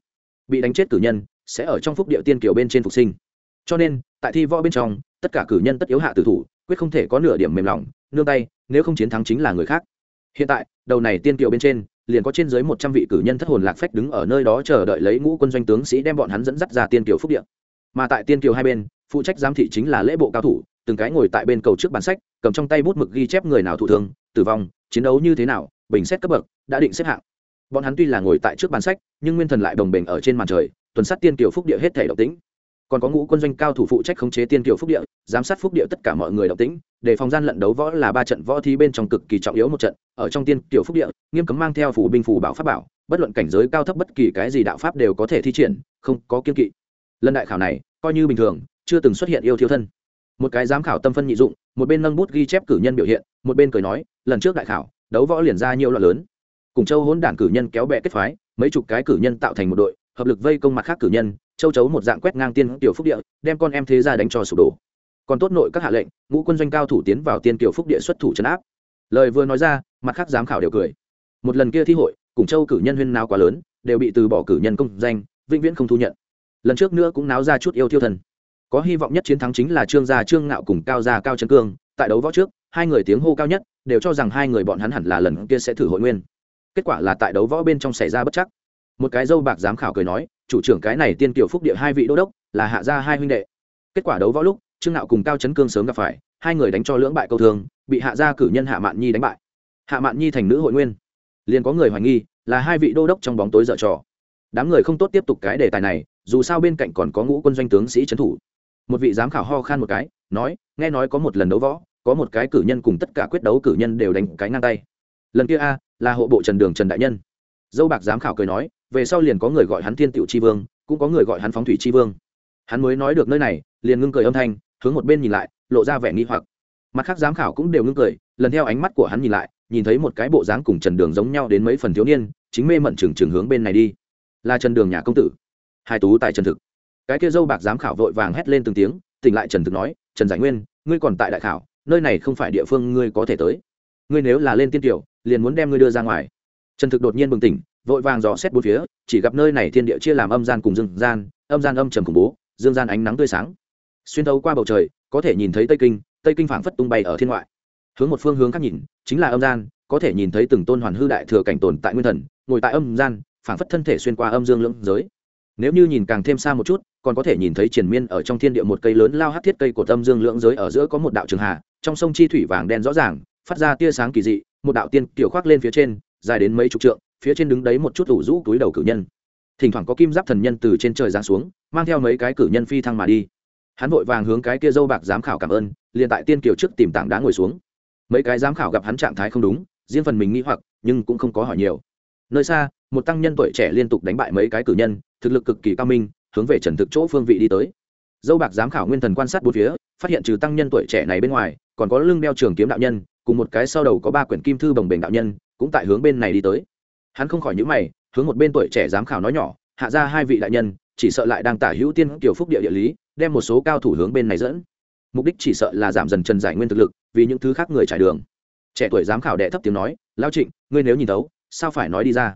Bị đánh chết cử nhân, sẽ ở trong phúc địa tiên kiều bên trên phục sinh. Cho nên tại thi võ bên trong, tất cả cử nhân tất yếu hạ tử thủ, quyết không thể có nửa điểm mềm lòng, nương tay, nếu không chiến thắng chính là người khác. Hiện tại, đầu này tiên kiều bên trên, liền có trên dưới một trăm vị cử nhân thất hồn lạc phách đứng ở nơi đó chờ đợi lấy ngũ quân doanh tướng sĩ đem bọn hắn dẫn dắt ra tiên kiều phúc địa. Mà tại tiên kiều hai bên, phụ trách giám thị chính là lễ bộ cao thủ, từng cái ngồi tại bên cầu trước bản sách, cầm trong tay bút mực ghi chép người nào thụ thương, tử vong, chiến đấu như thế nào, bình xét cấp bậc, đã định xếp hạng. Bọn hắn tuy là ngồi tại trước bàn sách, nhưng nguyên thần lại đồng bình ở trên màn trời, tuần sát tiên kiều phúc địa hết thể độc tính còn có ngũ quân doanh cao thủ phụ trách khống chế tiên kiều phúc địa, giám sát phúc địa tất cả mọi người độc tính để phòng gian lận đấu võ là ba trận võ thi bên trong cực kỳ trọng yếu một trận, ở trong tiên kiều phúc địa, nghiêm cấm mang theo phủ binh phủ bảo pháp bảo, bất luận cảnh giới cao thấp bất kỳ cái gì đạo pháp đều có thể thi triển, không có kiên kỵ. Lần đại khảo này, coi như bình thường, chưa từng xuất hiện yêu thiếu thân. Một cái giám khảo tâm phân nhị dụng, một bên nâng bút ghi chép cử nhân biểu hiện, một bên cười nói, lần trước đại khảo, đấu võ liền ra nhiều loại lớn. Cùng châu hỗn đản cử nhân kéo bè kết phái, mấy chục cái cử nhân tạo thành một đội, hợp lực vây công mặt khác cử nhân châu chấu một dạng quét ngang tiên tiểu phúc địa, đem con em thế ra đánh cho sụp đổ. Còn tốt nội các hạ lệnh, ngũ quân doanh cao thủ tiến vào tiên tiểu phúc địa xuất thủ trấn áp. Lời vừa nói ra, mặt khác giám khảo đều cười. Một lần kia thi hội, cùng châu cử nhân huyên nào quá lớn, đều bị từ bỏ cử nhân công danh, vĩnh viễn không thu nhận. Lần trước nữa cũng náo ra chút yêu thiêu thần. Có hy vọng nhất chiến thắng chính là trương gia trương ngạo cùng cao gia cao trấn cương, tại đấu võ trước, hai người tiếng hô cao nhất, đều cho rằng hai người bọn hắn hẳn là lần kia sẽ thử hội nguyên. Kết quả là tại đấu võ bên trong xảy ra bất chắc. Một cái dâu bạc giám khảo cười nói chủ trưởng cái này tiên tiểu phúc địa hai vị đô đốc, là hạ gia hai huynh đệ. Kết quả đấu võ lúc, trương nạo cùng cao chấn cương sớm gặp phải, hai người đánh cho lưỡng bại câu thương bị hạ gia cử nhân hạ mạn nhi đánh bại. Hạ mạn nhi thành nữ hội nguyên. Liền có người hoài nghi, là hai vị đô đốc trong bóng tối dở trò. Đám người không tốt tiếp tục cái đề tài này, dù sao bên cạnh còn có ngũ quân doanh tướng sĩ trấn thủ. Một vị giám khảo ho khan một cái, nói, nghe nói có một lần đấu võ, có một cái cử nhân cùng tất cả quyết đấu cử nhân đều đánh cái ngang tay. Lần kia a, là hộ bộ trần đường trần đại nhân. Dâu bạc giám khảo cười nói về sau liền có người gọi hắn thiên tiệu tri vương, cũng có người gọi hắn phóng thủy tri vương. Hắn mới nói được nơi này, liền ngưng cười âm thanh, hướng một bên nhìn lại, lộ ra vẻ nghi hoặc. Mặt khác giám khảo cũng đều ngưng cười, lần theo ánh mắt của hắn nhìn lại, nhìn thấy một cái bộ dáng cùng trần đường giống nhau đến mấy phần thiếu niên, chính mê mẩn trừng trừng hướng bên này đi. Là trần đường nhà công tử. Hai tú tại trần thực. Cái kia dâu bạc giám khảo vội vàng hét lên từng tiếng, tỉnh lại trần thực nói, trần giải nguyên, ngươi còn tại đại khảo, nơi này không phải địa phương ngươi có thể tới. Ngươi nếu là lên tiên tiểu, liền muốn đem ngươi đưa ra ngoài. Trần thực đột nhiên bừng tỉnh vội vàng dò xét bốn phía, chỉ gặp nơi này thiên địa chia làm âm gian cùng dương gian, âm gian âm trầm khủng bố, dương gian ánh nắng tươi sáng. Xuyên thấu qua bầu trời, có thể nhìn thấy tây kinh tây kinh phảng phất tung bay ở thiên ngoại. Hướng một phương hướng khác nhìn, chính là âm gian, có thể nhìn thấy từng tôn hoàn hư đại thừa cảnh tồn tại nguyên thần, ngồi tại âm gian, phảng phất thân thể xuyên qua âm dương lưỡng giới. Nếu như nhìn càng thêm xa một chút, còn có thể nhìn thấy triền miên ở trong thiên địa một cây lớn lao hát thiết cây của tâm dương lưỡng giới ở giữa có một đạo trường hà, trong sông chi thủy vàng đen rõ ràng, phát ra tia sáng kỳ dị, một đạo tiên kiểu khoác lên phía trên, dài đến mấy chục trượng phía trên đứng đấy một chút ủ rũ túi đầu cử nhân. Thỉnh thoảng có kim giáp thần nhân từ trên trời giáng xuống, mang theo mấy cái cử nhân phi thăng mà đi. Hắn vội vàng hướng cái kia dâu bạc giám khảo cảm ơn, liền tại tiên kiều trước tìm tảng đá ngồi xuống. Mấy cái giám khảo gặp hắn trạng thái không đúng, riêng phần mình nghĩ hoặc, nhưng cũng không có hỏi nhiều. Nơi xa, một tăng nhân tuổi trẻ liên tục đánh bại mấy cái cử nhân, thực lực cực kỳ cao minh, hướng về trần thực chỗ phương vị đi tới. Dâu bạc giám khảo nguyên thần quan sát bốn phía, phát hiện trừ tăng nhân tuổi trẻ này bên ngoài, còn có lưng đeo trường kiếm đạo nhân, cùng một cái sau đầu có ba quyển kim thư bồng bềnh đạo nhân, cũng tại hướng bên này đi tới hắn không khỏi nhữ mày, hướng một bên tuổi trẻ giám khảo nói nhỏ, hạ ra hai vị đại nhân, chỉ sợ lại đang tả hữu tiên kiểu phúc địa địa lý, đem một số cao thủ hướng bên này dẫn. Mục đích chỉ sợ là giảm dần trần giải nguyên thực lực, vì những thứ khác người trải đường. Trẻ tuổi giám khảo đệ thấp tiếng nói, lao trịnh, ngươi nếu nhìn thấu sao phải nói đi ra?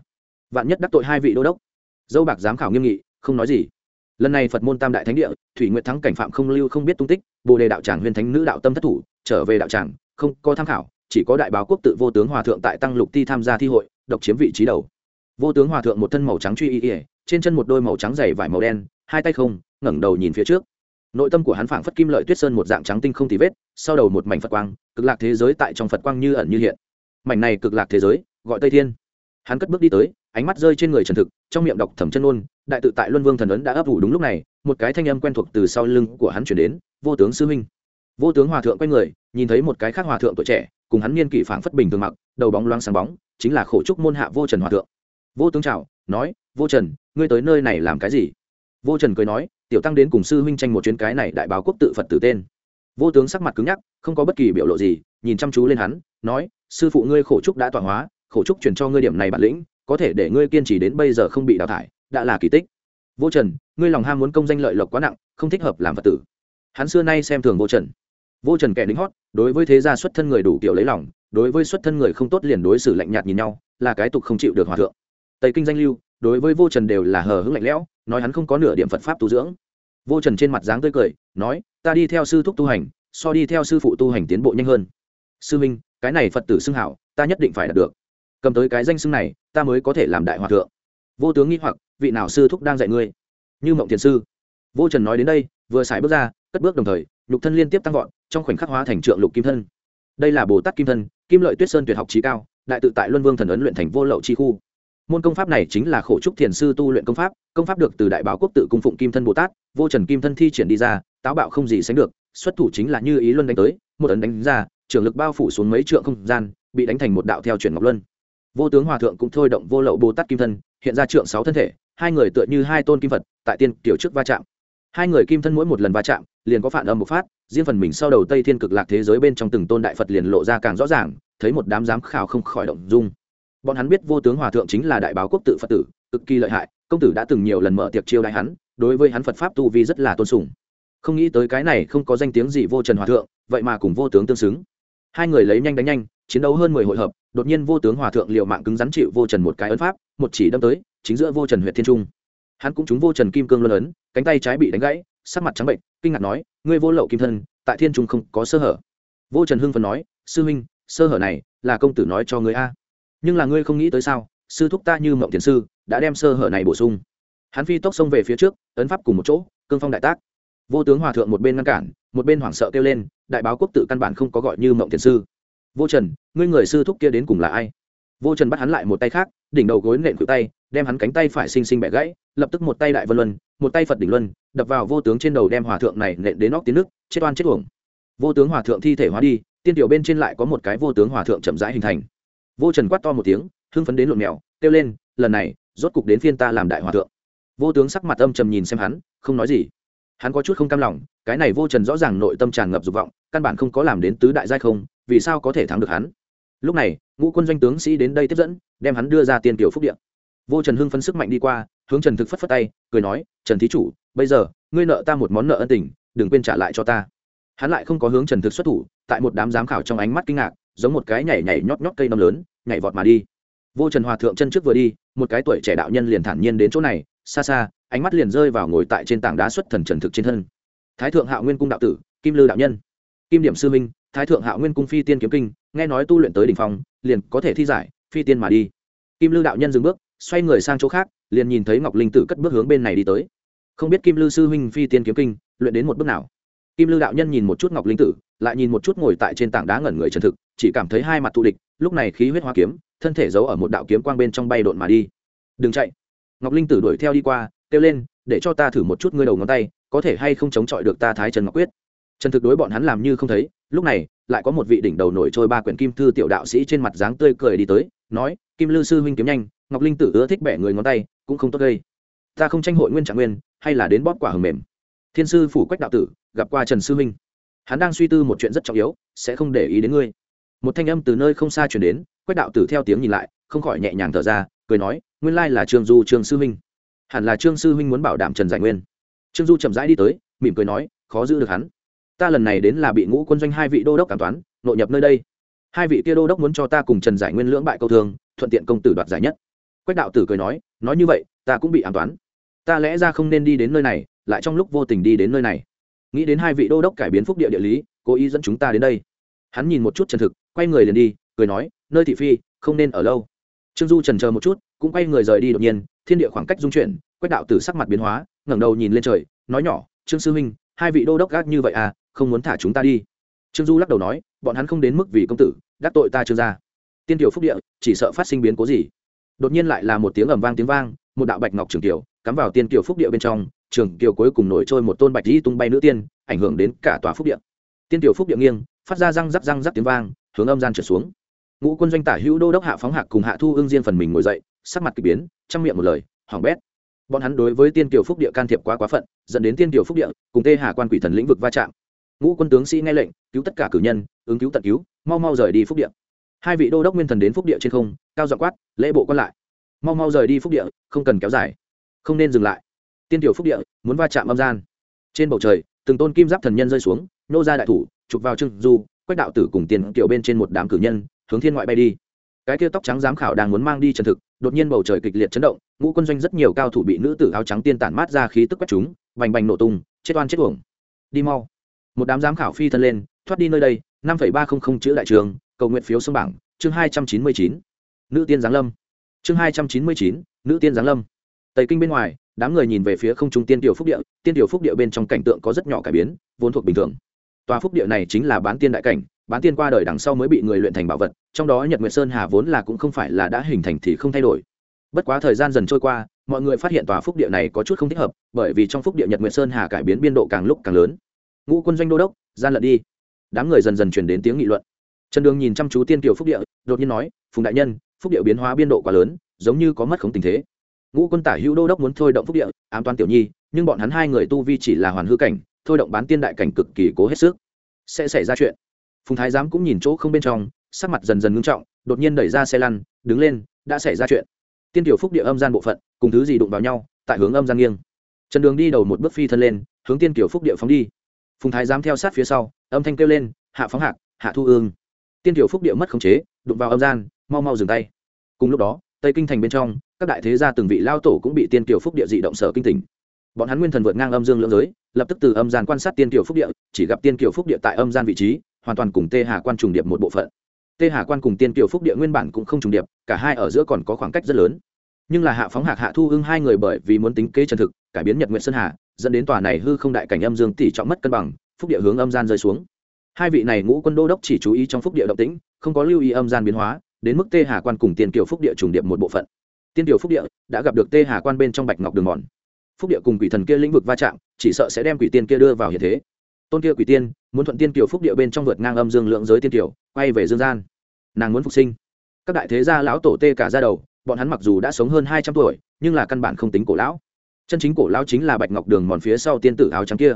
Vạn nhất đắc tội hai vị đô đốc. Dâu bạc giám khảo nghiêm nghị, không nói gì. Lần này phật môn tam đại thánh địa, thủy nguyện thắng cảnh phạm không lưu không biết tung tích, bồ đề đạo tràng huyền thánh nữ đạo tâm thất thủ, trở về đạo tràng, không có tham khảo, chỉ có đại báo quốc tự vô tướng hòa thượng tại tăng lục ti tham gia thi hội độc chiếm vị trí đầu. Vô tướng hòa thượng một thân màu trắng truy y ỉa trên chân một đôi màu trắng dày vải màu đen, hai tay không, ngẩng đầu nhìn phía trước. Nội tâm của hắn phảng phất kim lợi tuyết sơn một dạng trắng tinh không tì vết, sau đầu một mảnh phật quang, cực lạc thế giới tại trong phật quang như ẩn như hiện. Mảnh này cực lạc thế giới, gọi tây thiên. Hắn cất bước đi tới, ánh mắt rơi trên người trần thực, trong miệng đọc thẩm chân ôn, đại tự tại luân vương thần ấn đã ấp ủ đúng lúc này, một cái thanh âm quen thuộc từ sau lưng của hắn chuyển đến, vô tướng sư huynh. Vô tướng hòa thượng quay người, nhìn thấy một cái khác hòa thượng tuổi trẻ, cùng hắn niên kỷ phảng phất bình thường mặc, đầu bóng loáng sáng bóng chính là khổ trúc môn hạ vô trần hòa thượng. Vô tướng chào, nói, vô trần, ngươi tới nơi này làm cái gì? Vô trần cười nói, tiểu tăng đến cùng sư huynh tranh một chuyến cái này đại báo quốc tự phật tử tên. Vô tướng sắc mặt cứng nhắc, không có bất kỳ biểu lộ gì, nhìn chăm chú lên hắn, nói, sư phụ ngươi khổ trúc đã tọa hóa, khổ trúc truyền cho ngươi điểm này bản lĩnh, có thể để ngươi kiên trì đến bây giờ không bị đào thải, đã là kỳ tích. Vô trần, ngươi lòng ham muốn công danh lợi lộc quá nặng, không thích hợp làm phật tử. Hắn xưa nay xem thường vô trần vô trần kẻ lính hót, đối với thế gia xuất thân người đủ kiểu lấy lòng, đối với xuất thân người không tốt liền đối xử lạnh nhạt nhìn nhau, là cái tục không chịu được hòa thượng. Tây kinh danh lưu, đối với vô trần đều là hờ hững lạnh lẽo, nói hắn không có nửa điểm phật pháp tu dưỡng. Vô trần trên mặt dáng tươi cười, nói, ta đi theo sư thúc tu hành, so đi theo sư phụ tu hành tiến bộ nhanh hơn. Sư minh, cái này phật tử xưng hảo, ta nhất định phải đạt được. Cầm tới cái danh xưng này, ta mới có thể làm đại hòa thượng. Vô tướng nghĩ hoặc, vị nào sư thúc đang dạy ngươi? Như mộng thiền sư. Vô trần nói đến đây, vừa xài bước ra, cất bước đồng thời nhục thân liên tiếp tăng vọt, trong khoảnh khắc hóa thành trượng lục kim thân. Đây là bồ tát kim thân, kim lợi tuyết sơn tuyệt học trí cao, đại tự tại luân vương thần ấn luyện thành vô lậu chi khu. Môn công pháp này chính là khổ trúc thiền sư tu luyện công pháp công pháp được từ đại báo quốc tự cung phụng kim thân bồ tát, vô trần kim thân thi triển đi ra, táo bạo không gì sánh được, xuất thủ chính là như ý luân đánh tới, một ấn đánh ra, trường lực bao phủ xuống mấy trượng không gian, bị đánh thành một đạo theo chuyển ngọc luân. Vô tướng hòa thượng cũng thôi động vô lậu bồ tát kim thân, hiện ra trượng sáu thân thể, hai người tựa như hai tôn kim phật, tại tiên tiểu trước va chạm hai người kim thân mỗi một lần va chạm, liền có phản âm một phát, riêng phần mình sau đầu tây thiên cực lạc thế giới bên trong từng tôn đại phật liền lộ ra càng rõ ràng, thấy một đám giám khảo không khỏi động dung. Bọn hắn biết vô tướng hòa thượng chính là đại báo quốc tự phật tử, cực kỳ lợi hại, công tử đã từng nhiều lần mở tiệc chiêu đại hắn, đối với hắn phật pháp tu vi rất là tôn sùng. Không nghĩ tới cái này không có danh tiếng gì vô trần hòa thượng, vậy mà cùng vô tướng tương xứng. Hai người lấy nhanh đánh nhanh, chiến đấu hơn mười hội hợp, đột nhiên vô tướng hòa thượng liệu mạng cứng rắn chịu vô trần một cái ấn pháp, một chỉ đâm tới, chính giữa vô trần huyện thiên trung. Hắn cũng trúng vô trần kim cương luân ấn cánh tay trái bị đánh gãy, sắc mặt trắng bệnh, kinh ngạc nói, ngươi vô lậu kim thân, tại thiên trung không có sơ hở. Vô trần hưng phần nói, sư huynh, sơ hở này là công tử nói cho ngươi a. Nhưng là ngươi không nghĩ tới sao, sư thúc ta như mộng thiền sư, đã đem sơ hở này bổ sung. Hắn phi tốc xông về phía trước, ấn pháp cùng một chỗ, cương phong đại tác. Vô tướng hòa thượng một bên ngăn cản, một bên hoảng sợ kêu lên, đại báo quốc tự căn bản không có gọi như mộng thiền sư. Vô trần, ngươi người sư thúc kia đến cùng là ai? Vô trần bắt hắn lại một tay khác, đỉnh đầu gối nện cự tay, đem hắn cánh tay phải xinh xinh bẻ gãy, lập tức một tay đại vân luân, một tay phật đỉnh luân, đập vào vô tướng trên đầu đem hòa thượng này nện đến nóc tiến nước, chết oan chết uổng. Vô tướng hòa thượng thi thể hóa đi, tiên tiểu bên trên lại có một cái vô tướng hòa thượng chậm rãi hình thành. Vô trần quát to một tiếng, hưng phấn đến lộn mèo kêu lên, lần này, rốt cục đến phiên ta làm đại hòa thượng. Vô tướng sắc mặt âm trầm nhìn xem hắn, không nói gì. Hắn có chút không cam lòng, cái này vô trần rõ ràng nội tâm tràn ngập dục vọng, căn bản không có làm đến tứ đại giai không, vì sao có thể thắng được hắn? Lúc này, ngũ quân doanh tướng sĩ đến đây tiếp dẫn, đem hắn đưa ra tiền tiểu phúc điện vô trần hưng phấn sức mạnh đi qua, hướng trần thực phất phất tay, cười nói, trần thí chủ, bây giờ, ngươi nợ ta một món nợ ân tình, đừng quên trả lại cho ta. Hắn lại không có hướng trần thực xuất thủ, tại một đám giám khảo trong ánh mắt kinh ngạc, giống một cái nhảy nhảy nhót nhót cây nấm lớn, nhảy vọt mà đi. Vô trần hòa thượng chân trước vừa đi, một cái tuổi trẻ đạo nhân liền thản nhiên đến chỗ này, xa xa, ánh mắt liền rơi vào ngồi tại trên tảng đá xuất thần trần thực trên thân. Thái thượng hạo nguyên cung đạo tử, kim lư đạo nhân. Kim điểm sư minh thái thượng hạo nguyên cung phi tiên kiếm kinh, nghe nói tu luyện tới đ ỉ n h phong, liền có thể thi giải, phi tiên mà đi. Kim lư đạo nhân dừng bước, xoay người sang chỗ khác, liền nhìn thấy ngọc linh tử cất bước hướng bên này đi tới. Không biết kim lư sư huynh phi tiên kiếm kinh, luyện đến một bước nào? Kim lư đạo nhân nhìn một chút ngọc linh tử, lại nhìn một chút ngồi tại trên tảng đá ngẩn người trần thực, chỉ cảm thấy hai mặt thù địch, lúc này khí huyết hoa kiếm, thân thể giấu ở một đạo kiếm quang bên trong bay đột mà đi. Đừng chạy. Ngọc linh tử đuổi theo đi qua, kêu lên, để cho ta thử một chút ngươi đầu ngón tay, có thể hay không chống chọi được ta thái trần ngọc quyết? Trần thực đối bọn hắn làm như không thấy, lúc này, lại có một vị đỉnh đầu nổi trôi ba quyển kim thư tiểu đạo sĩ trên mặt dáng tươi cười đi tới, nói, kim lư sư huynh kiếm nhanh, ngọc linh tử ưa thích bẻ người ngón tay, cũng không tốt gây. Ta không tranh hội nguyên trạng nguyên, hay là đến bóp quả hầm mềm. Thiên sư phủ quách đạo tử, gặp qua trần sư huynh. Hắn đang suy tư một chuyện rất trọng yếu, sẽ không để ý đến ngươi. Một thanh âm từ nơi không xa chuyển đến, quách đạo tử theo tiếng nhìn lại, không khỏi nhẹ nhàng thở ra, cười nói, nguyên lai là trương du, trương sư huynh. Hẳn là trương sư huynh muốn bảo đảm trần giải nguyên. Trương du chậm rãi đi tới, mỉm cười nói, khó giữ được hắn ta lần này đến là bị ngũ quân doanh hai vị đô đốc cảm toán, nội nhập nơi đây. Hai vị kia đô đốc muốn cho ta cùng trần giải nguyên lưỡng bại câu thương, thuận tiện công tử đoạt giải nhất. Quách đạo tử cười nói nói như vậy, ta cũng bị ám toán. Ta lẽ ra không nên đi đến nơi này, lại trong lúc vô tình đi đến nơi này. Nghĩ đến hai vị đô đốc cải biến phúc địa địa lý, cố ý dẫn chúng ta đến đây. Hắn nhìn một chút chân thực, quay người liền đi, cười nói, nơi thị phi, không nên ở lâu. Trương du trần chờ một chút, cũng quay người rời đi đột nhiên, thiên địa khoảng cách dung chuyển, quách đạo tử sắc mặt biến hóa, ngẩng đầu nhìn lên trời, nói nhỏ, trương sư huynh, hai vị đô đốc gác như vậy à không muốn thả chúng ta đi. Trương du lắc đầu nói, bọn hắn không đến mức vì công tử, đắc tội ta trương gia. Tiên tiểu phúc địa, chỉ sợ phát sinh biến cố gì? Đột nhiên lại là một tiếng ầm vang tiếng vang, một đạo bạch ngọc trường tiểu cắm vào tiên tiểu phúc địa bên trong, trường tiểu cuối cùng nổi trôi một tôn bạch di tung bay nữ tiên, ảnh hưởng đến cả tòa phúc địa. Tiên tiểu phúc địa nghiêng, phát ra răng rắc răng rắc tiếng vang, hướng âm gian trở xuống. Ngũ quân doanh tả hữu đô đốc hạ phóng hạc cùng hạ thu ương diên phần mình ngồi dậy, sắc mặt k ỳ biến, trong miệng một lời hỏng bét. Bọn hắn đối với tiên kiều phúc địa can thiệp quá quá phận, dẫn đến tiên kiều phúc địa cùng tê hà quan quỷ thần lĩnh vực va chạm ngũ quân tướng sĩ nghe lệnh, cứu tất cả cử nhân, ứng cứu tận cứu, mau mau rời đi phúc địa. Hai vị đô đốc nguyên thần đến phúc địa trên không, cao dọ quát, lễ bộ quan lại. Mau mau rời đi phúc địa, không cần kéo dài. Không nên dừng lại. Tiên tiểu phúc địa, muốn va chạm âm gian. Trên bầu trời, từng tôn kim giáp thần nhân rơi xuống, nô ra đại thủ, chụp vào trưng du, quách đạo tử cùng tiền kiểu bên trên một đám cử nhân, hướng thiên ngoại bay đi. Cái kia tóc trắng giám khảo đang muốn mang đi trần thực, đột nhiên bầu trời kịch liệt chấn động, ngũ quân doanh rất nhiều cao thủ bị nữ tử áo trắng tiên tản mát ra khí tức quét chúng, bành bành nổ tung, chết oan chết uổng. Đi mau một đám giám khảo phi thân lên, thoát đi nơi đây, năm ba trăm linh chữ đại trường, cầu nguyện phiếu sông bảng, chương hai trăm chín mươi chín, nữ tiên giáng lâm. Chương hai trăm chín mươi chín, nữ tiên giáng lâm. Tây kinh bên ngoài, đám người nhìn về phía không trung tiên tiểu phúc địa, tiên tiểu phúc địa bên trong cảnh tượng có rất nhỏ cải biến, vốn thuộc bình thường. Tòa phúc địa này chính là bán tiên đại cảnh, bán tiên qua đời đằng sau mới bị người luyện thành bảo vật, trong đó nhật nguyệt sơn hà vốn là cũng không phải là đã hình thành thì không thay đổi. Bất quá thời gian dần trôi qua, mọi người phát hiện tòa phúc địa này có chút không thích hợp, bởi vì trong phúc địa nhật nguyệt sơn hà cải biến biên độ càng lúc càng lớn ngũ quân doanh đô đốc, gian lận đi. Đám người dần dần chuyển đến tiếng nghị luận. Trần đường nhìn chăm chú tiên kiều phúc địa, đột nhiên nói, phùng đại nhân, phúc địa biến hóa biên độ quá lớn, giống như có mất không tình thế. Ngũ quân tả hữu đô đốc muốn thôi động phúc địa, ám toán tiểu nhi, nhưng bọn hắn hai người tu vi chỉ là hoàn hư cảnh, thôi động bán tiên đại cảnh cực kỳ cố hết sức. Sẽ xảy ra chuyện. Phùng thái giám cũng nhìn chỗ không bên trong, sắc mặt dần dần ngưng trọng, đột nhiên đẩy ra xe lăn, đứng lên, đã xảy ra chuyện. Tiên tiểu phúc địa âm gian bộ phận, cùng thứ gì đụng vào nhau, tại hướng âm gian nghiêng. Trần đường đi đầu một bước phi thân lên, hướng tiên tiểu phúc địa phóng đi phùng thái giám theo sát phía sau, âm thanh kêu lên, hạ phóng hạc, hạ thu ương. Tiên tiểu phúc địa mất khống chế, đụng vào âm gian, mau mau dừng tay. Cùng lúc đó, tây kinh thành bên trong, các đại thế gia từng vị lao tổ cũng bị tiên tiểu phúc địa dị động sở kinh tỉnh. Bọn hắn nguyên thần vượt ngang âm dương lưỡng giới, lập tức từ âm gian quan sát tiên tiểu phúc địa, chỉ gặp tiên tiểu phúc địa tại âm gian vị trí, hoàn toàn cùng tê hà quan trùng điệp một bộ phận. Tê hà quan cùng tiên tiểu phúc địa nguyên bản cũng không trùng điệp, cả hai ở giữa còn có khoảng cách rất lớn. Nhưng là hạ phóng hạc, hạ thu hưng hai người bởi vì muốn tính kế chân thực, cải biến nhật nguyện sơn hà dẫn đến tòa này hư không đại cảnh âm dương tỷ trọng mất cân bằng, phúc địa hướng âm gian rơi xuống. Hai vị này ngũ quân đô đốc chỉ chú ý trong phúc địa động tĩnh, không có lưu ý âm gian biến hóa, đến mức tê hà quan cùng tiên kiều phúc địa trùng điệp một bộ phận. Tiên kiều phúc địa đã gặp được tê hà quan bên trong bạch ngọc đường mòn. Phúc địa cùng quỷ thần kia lĩnh vực va chạm, chỉ sợ sẽ đem quỷ tiên kia đưa vào hiện thế. Tôn kia quỷ tiên, muốn thuận tiên kiều phúc địa bên trong vượt ngang âm dương lượng giới tiên kiều, quay về dương gian. Nàng muốn phục sinh. Các đại thế gia lão tổ tê cả ra đầu, bọn hắn mặc dù đã sống hơn hai trăm tuổi, nhưng là căn bản không tính cổ lão chân chính cổ lao chính là bạch ngọc đường mòn phía sau tiên tử áo trắng kia.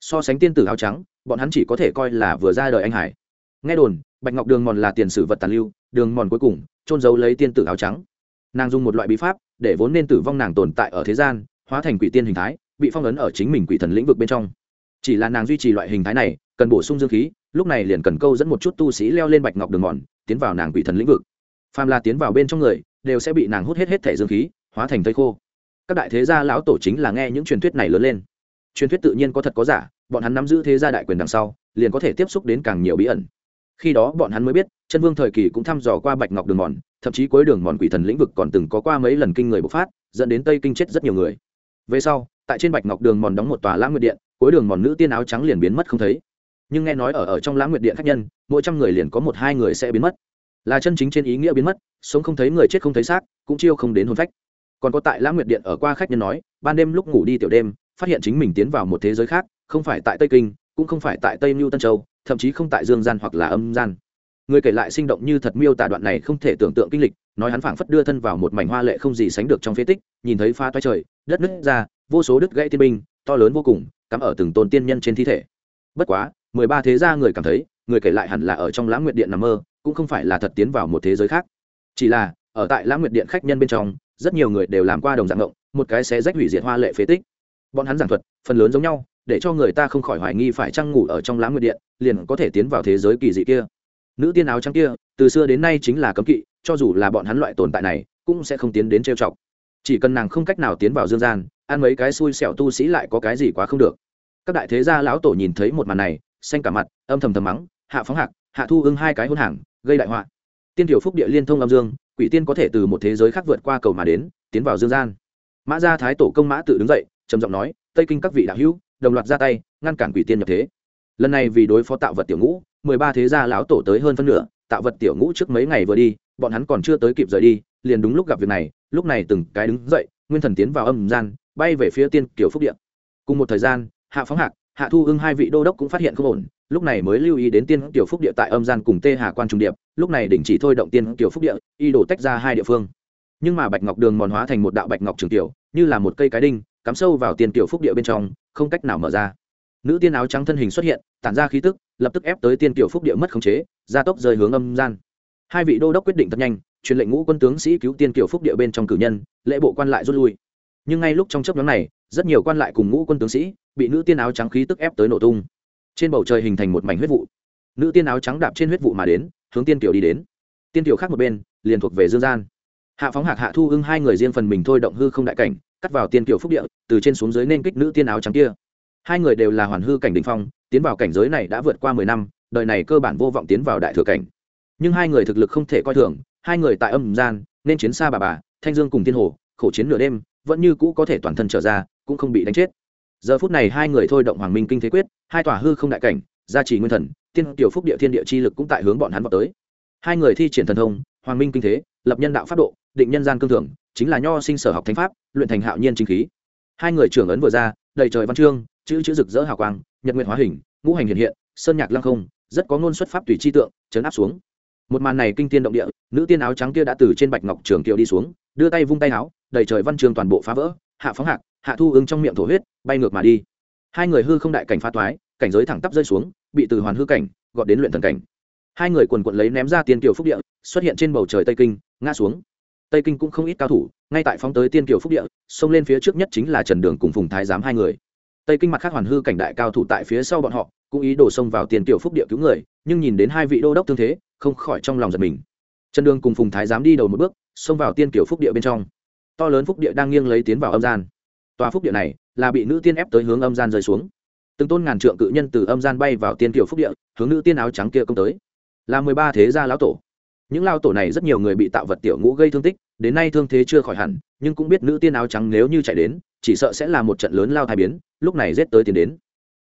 So sánh tiên tử áo trắng, bọn hắn chỉ có thể coi là vừa ra đời anh hải. Nghe đồn, bạch ngọc đường mòn là tiền sử vật tàn lưu, đường mòn cuối cùng trôn giấu lấy tiên tử áo trắng. Nàng dùng một loại bí pháp, để vốn nên tử vong nàng tồn tại ở thế gian, hóa thành quỷ tiên hình thái, bị phong ấn ở chính mình quỷ thần lĩnh vực bên trong. Chỉ là nàng duy trì loại hình thái này, cần bổ sung dương khí, lúc này liền cần câu dẫn một chút tu sĩ leo lên bạch ngọc đường mòn, tiến vào nàng quỷ thần lĩnh vực. Phàm là tiến vào bên trong người, đều sẽ bị nàng hút hết hết thể dương khí, hóa thành thây khô các đại thế gia lão tổ chính là nghe những truyền thuyết này lớn lên. Truyền thuyết tự nhiên có thật có giả, bọn hắn nắm giữ thế gia đại quyền đằng sau, liền có thể tiếp xúc đến càng nhiều bí ẩn. Khi đó bọn hắn mới biết, chân vương thời kỳ cũng thăm dò qua bạch ngọc đường mòn, thậm chí cuối đường mòn quỷ thần lĩnh vực còn từng có qua mấy lần kinh người bộc phát, dẫn đến tây kinh chết rất nhiều người. Về sau, tại trên bạch ngọc đường mòn đóng một tòa lãng nguyệt điện, cuối đường mòn nữ tiên áo trắng liền biến mất không thấy. Nhưng nghe nói ở ở trong lãng nguyệt điện khách nhân, mỗi trăm người liền có một hai người sẽ biến mất. Là chân chính trên ý nghĩa biến mất, sống không thấy người chết không thấy xác, cũng chiêu không đến hồn phách còn có tại lãng nguyệt điện ở qua khách nhân nói, ban đêm lúc ngủ đi tiểu đêm, phát hiện chính mình tiến vào một thế giới khác, không phải tại tây kinh, cũng không phải tại tây mưu tân châu, thậm chí không tại dương gian hoặc là âm gian. Người kể lại sinh động như thật miêu tả đoạn này không thể tưởng tượng kinh lịch, nói hắn phảng phất đưa thân vào một mảnh hoa lệ không gì sánh được trong phế tích, nhìn thấy pha toái trời, đất nứt ra, vô số đứt gãy tiên binh, to lớn vô cùng, cắm ở từng tôn tiên nhân trên thi thể. Bất quá, mười ba thế gia người cảm thấy, người kể lại hẳn là ở trong lãng nguyệt điện nằm mơ, cũng không phải là thật tiến vào một thế giới khác. Chỉ là, ở tại lãng nguyệt điện khách nhân bên trong rất nhiều người đều làm qua đồng dạng ngộng, một cái sẽ rách hủy diệt hoa lệ phế tích. Bọn hắn giảng thuật, phần lớn giống nhau, để cho người ta không khỏi hoài nghi phải chăng ngủ ở trong lãng nguyệt điện, liền có thể tiến vào thế giới kỳ dị kia. Nữ tiên áo trắng kia, từ xưa đến nay chính là cấm kỵ, cho dù là bọn hắn loại tồn tại này, cũng sẽ không tiến đến trêu chọc. Chỉ cần nàng không cách nào tiến vào dương gian, ăn mấy cái xui xẻo tu sĩ lại có cái gì quá không được. Các đại thế gia lão tổ nhìn thấy một màn này, xanh cả mặt, âm thầm thầm mắng, hạ phóng hạc, hạ thu ưng hai cái hôn hàng, gây đại họa. Tiên tiểu phúc địa liên thông âm dương quỷ tiên có thể từ một thế giới khác vượt qua cầu mà đến, tiến vào dương gian. Mã gia thái tổ công mã tự đứng dậy, trầm giọng nói, tây kinh các vị đạo hữu, đồng loạt ra tay, ngăn cản quỷ tiên nhập thế. Lần này vì đối phó tạo vật tiểu ngũ, mười ba thế gia lão tổ tới hơn phân nửa, tạo vật tiểu ngũ trước mấy ngày vừa đi, bọn hắn còn chưa tới kịp rời đi, liền đúng lúc gặp việc này, lúc này từng cái đứng dậy, nguyên thần tiến vào âm gian, bay về phía tiên kiểu phúc điện cùng một thời gian, hạ phóng hạc, hạ thu ưng hai vị đô đốc cũng phát hiện không ổn lúc này mới lưu ý đến tiên tiểu phúc địa tại âm gian cùng tê hà quan trung điệp, lúc này đình chỉ thôi động tiên tiểu phúc địa, y đổ tách ra hai địa phương. Nhưng mà bạch ngọc đường mòn hóa thành một đạo bạch ngọc trường tiểu, như là một cây cái đinh, cắm sâu vào tiên tiểu phúc địa bên trong, không cách nào mở ra. Nữ tiên áo trắng thân hình xuất hiện, tản ra khí tức, lập tức ép tới tiên tiểu phúc địa mất khống chế, gia tốc rời hướng âm gian. Hai vị đô đốc quyết định thật nhanh, truyền lệnh ngũ quân tướng sĩ cứu tiên tiểu phúc địa bên trong cử nhân, lễ bộ quan lại rút lui. Nhưng ngay lúc trong chấp nhóm này, rất nhiều quan lại cùng ngũ quân tướng sĩ, bị nữ tiên áo trắng khí tức ép tới nổ tung trên bầu trời hình thành một mảnh huyết vụ. Nữ tiên áo trắng đạp trên huyết vụ mà đến, hướng tiên tiểu đi đến. Tiên tiểu khác một bên, liền thuộc về dương gian. Hạ phóng hạc hạ thu hưng hai người riêng phần mình thôi động hư không đại cảnh, cắt vào tiên tiểu phúc địa, từ trên xuống dưới nên kích nữ tiên áo trắng kia. Hai người đều là hoàn hư cảnh đình phong, tiến vào cảnh giới này đã vượt qua mười năm, đời này cơ bản vô vọng tiến vào đại thừa cảnh. Nhưng hai người thực lực không thể coi thường, hai người tại âm gian, nên chiến xa bà bà, thanh dương cùng tiên hồ, khổ chiến nửa đêm, vẫn như cũ có thể toàn thân trở ra, cũng không bị đánh chết giờ phút này hai người thôi động hoàng minh kinh thế quyết, hai tòa hư không đại cảnh, gia trì nguyên thần, tiên tiểu phúc địa thiên địa chi lực cũng tại hướng bọn hắn vào tới. Hai người thi triển thần thông, hoàng minh kinh thế, lập nhân đạo pháp độ, định nhân gian cương thường, chính là nho sinh sở học thánh pháp, luyện thành hạo nhiên chính khí. Hai người trưởng ấn vừa ra, đầy trời văn chương, chữ chữ rực rỡ hào quang, nhật nguyện hóa hình, ngũ hành hiện hiện, sơn nhạc lăng không, rất có ngôn xuất pháp tùy chi tượng, chấn áp xuống. Một màn này kinh tiên động địa, nữ tiên áo trắng kia đã từ trên bạch ngọc trường kiều đi xuống, đưa tay vung tay áo, đầy trời văn chương toàn bộ phá vỡ, hạ phóng hạc hạ thu ưng trong miệng thổ huyết, bay ngược mà đi. Hai người hư không đại cảnh phá toái, cảnh giới thẳng tắp rơi xuống, bị từ hoàn hư cảnh, gọt đến luyện thần cảnh. Hai người quần quận lấy ném ra tiên kiều phúc địa, xuất hiện trên bầu trời tây kinh, ngã xuống. Tây kinh cũng không ít cao thủ, ngay tại phóng tới tiên kiều phúc địa, xông lên phía trước nhất chính là trần đường cùng phùng thái giám hai người. Tây kinh mặt khác hoàn hư cảnh đại cao thủ tại phía sau bọn họ, cũng ý đổ xông vào tiền kiều phúc địa cứu người, nhưng nhìn đến hai vị đô đốc tương thế, không khỏi trong lòng giật mình. Trần đường cùng phùng thái giám đi đầu một bước, xông vào tiên kiều phúc địa bên trong. To lớn phúc địa đang nghiêng lấy tiến vào âm gian tòa phúc địa này là bị nữ tiên ép tới hướng âm gian rơi xuống. Từng tôn ngàn trượng cự nhân từ âm gian bay vào tiên kiểu phúc địa, hướng nữ tiên áo trắng kia công tới. Là mười ba thế gia lão tổ. Những lao tổ này rất nhiều người bị tạo vật tiểu ngũ gây thương tích, đến nay thương thế chưa khỏi hẳn, nhưng cũng biết nữ tiên áo trắng nếu như chạy đến, chỉ sợ sẽ là một trận lớn lao thai biến, lúc này rét tới tiến đến.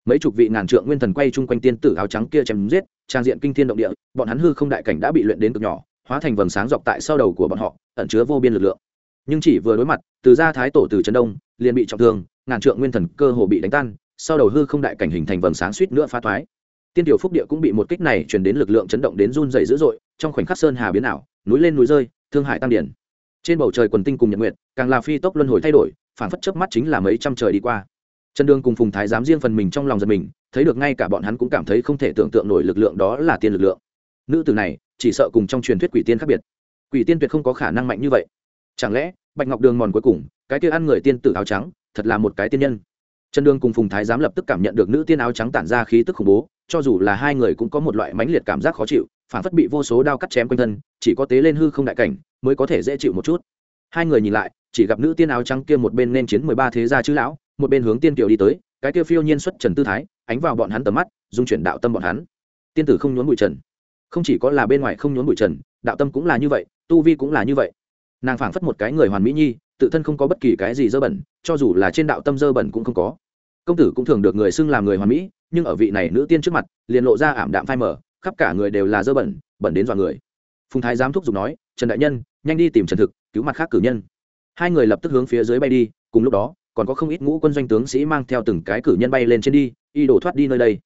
Mấy chục vị ngàn trượng nguyên thần quay chung quanh tiên tử áo trắng kia chém giết, trang diện kinh thiên động địa, bọn hắn hư không đại cảnh đã bị luyện đến cực nhỏ, hóa thành vầng sáng dọc tại sau đầu của bọn họ, ẩn chứa vô biên lực lượng nhưng chỉ vừa đối mặt, từ gia thái tổ từ trấn đông, liền bị trọng thương, ngàn trượng nguyên thần cơ hồ bị đánh tan, sau đầu hư không đại cảnh hình thành vầng sáng suýt nữa phá thoái. Tiên tiểu phúc địa cũng bị một kích này truyền đến lực lượng chấn động đến run dày dữ dội, trong khoảnh khắc sơn hà biến ảo, núi lên núi rơi, thương hại tăng điển. Trên bầu trời quần tinh cùng nhật nguyện càng là phi tốc luân hồi thay đổi phản phất chớp mắt chính là mấy trăm trời đi qua. Trần đương cùng phùng thái giám riêng phần mình trong lòng giật mình, thấy được ngay cả bọn hắn cũng cảm thấy không thể tưởng tượng nổi lực lượng đó là tiên lực lượng. Nữ tử này, chỉ sợ cùng trong truyền thuyết quỷ tiên khác biệt. Quỷ tiên tuyệt không có khả năng mạnh như vậy chẳng lẽ, bạch ngọc đường mòn cuối cùng, cái kia ăn người tiên tử áo trắng, thật là một cái tiên nhân? Trần đường cùng phùng thái giám lập tức cảm nhận được nữ tiên áo trắng tản ra khí tức khủng bố, cho dù là hai người cũng có một loại mãnh liệt cảm giác khó chịu, phản phất bị vô số đao cắt chém quanh thân, chỉ có tế lên hư không đại cảnh, mới có thể dễ chịu một chút. Hai người nhìn lại, chỉ gặp nữ tiên áo trắng kia một bên nên chiến mười ba thế gia chữ lão, một bên hướng tiên kiều đi tới, cái kia phiêu nhiên xuất trần tư thái, ánh vào bọn hắn tầm mắt, dung chuyển đạo tâm bọn hắn. Tiên tử không nhốn bụi trần. Không chỉ có là bên ngoài không nhốn bụi trần, đạo tâm cũng là như vậy, tu vi cũng là như vậy nàng phảng phất một cái người hoàn mỹ nhi, tự thân không có bất kỳ cái gì dơ bẩn, cho dù là trên đạo tâm dơ bẩn cũng không có. Công tử cũng thường được người xưng làm người hoàn mỹ, nhưng ở vị này nữ tiên trước mặt, liền lộ ra ảm đạm phai mở khắp cả người đều là dơ bẩn bẩn đến dọa người. Phùng thái giám thúc giục nói, trần đại nhân, nhanh đi tìm trần thực, cứu mặt khác cử nhân. Hai người lập tức hướng phía dưới bay đi, cùng lúc đó, còn có không ít ngũ quân doanh tướng sĩ mang theo từng cái cử nhân bay lên trên đi, y đổ thoát đi nơi đây.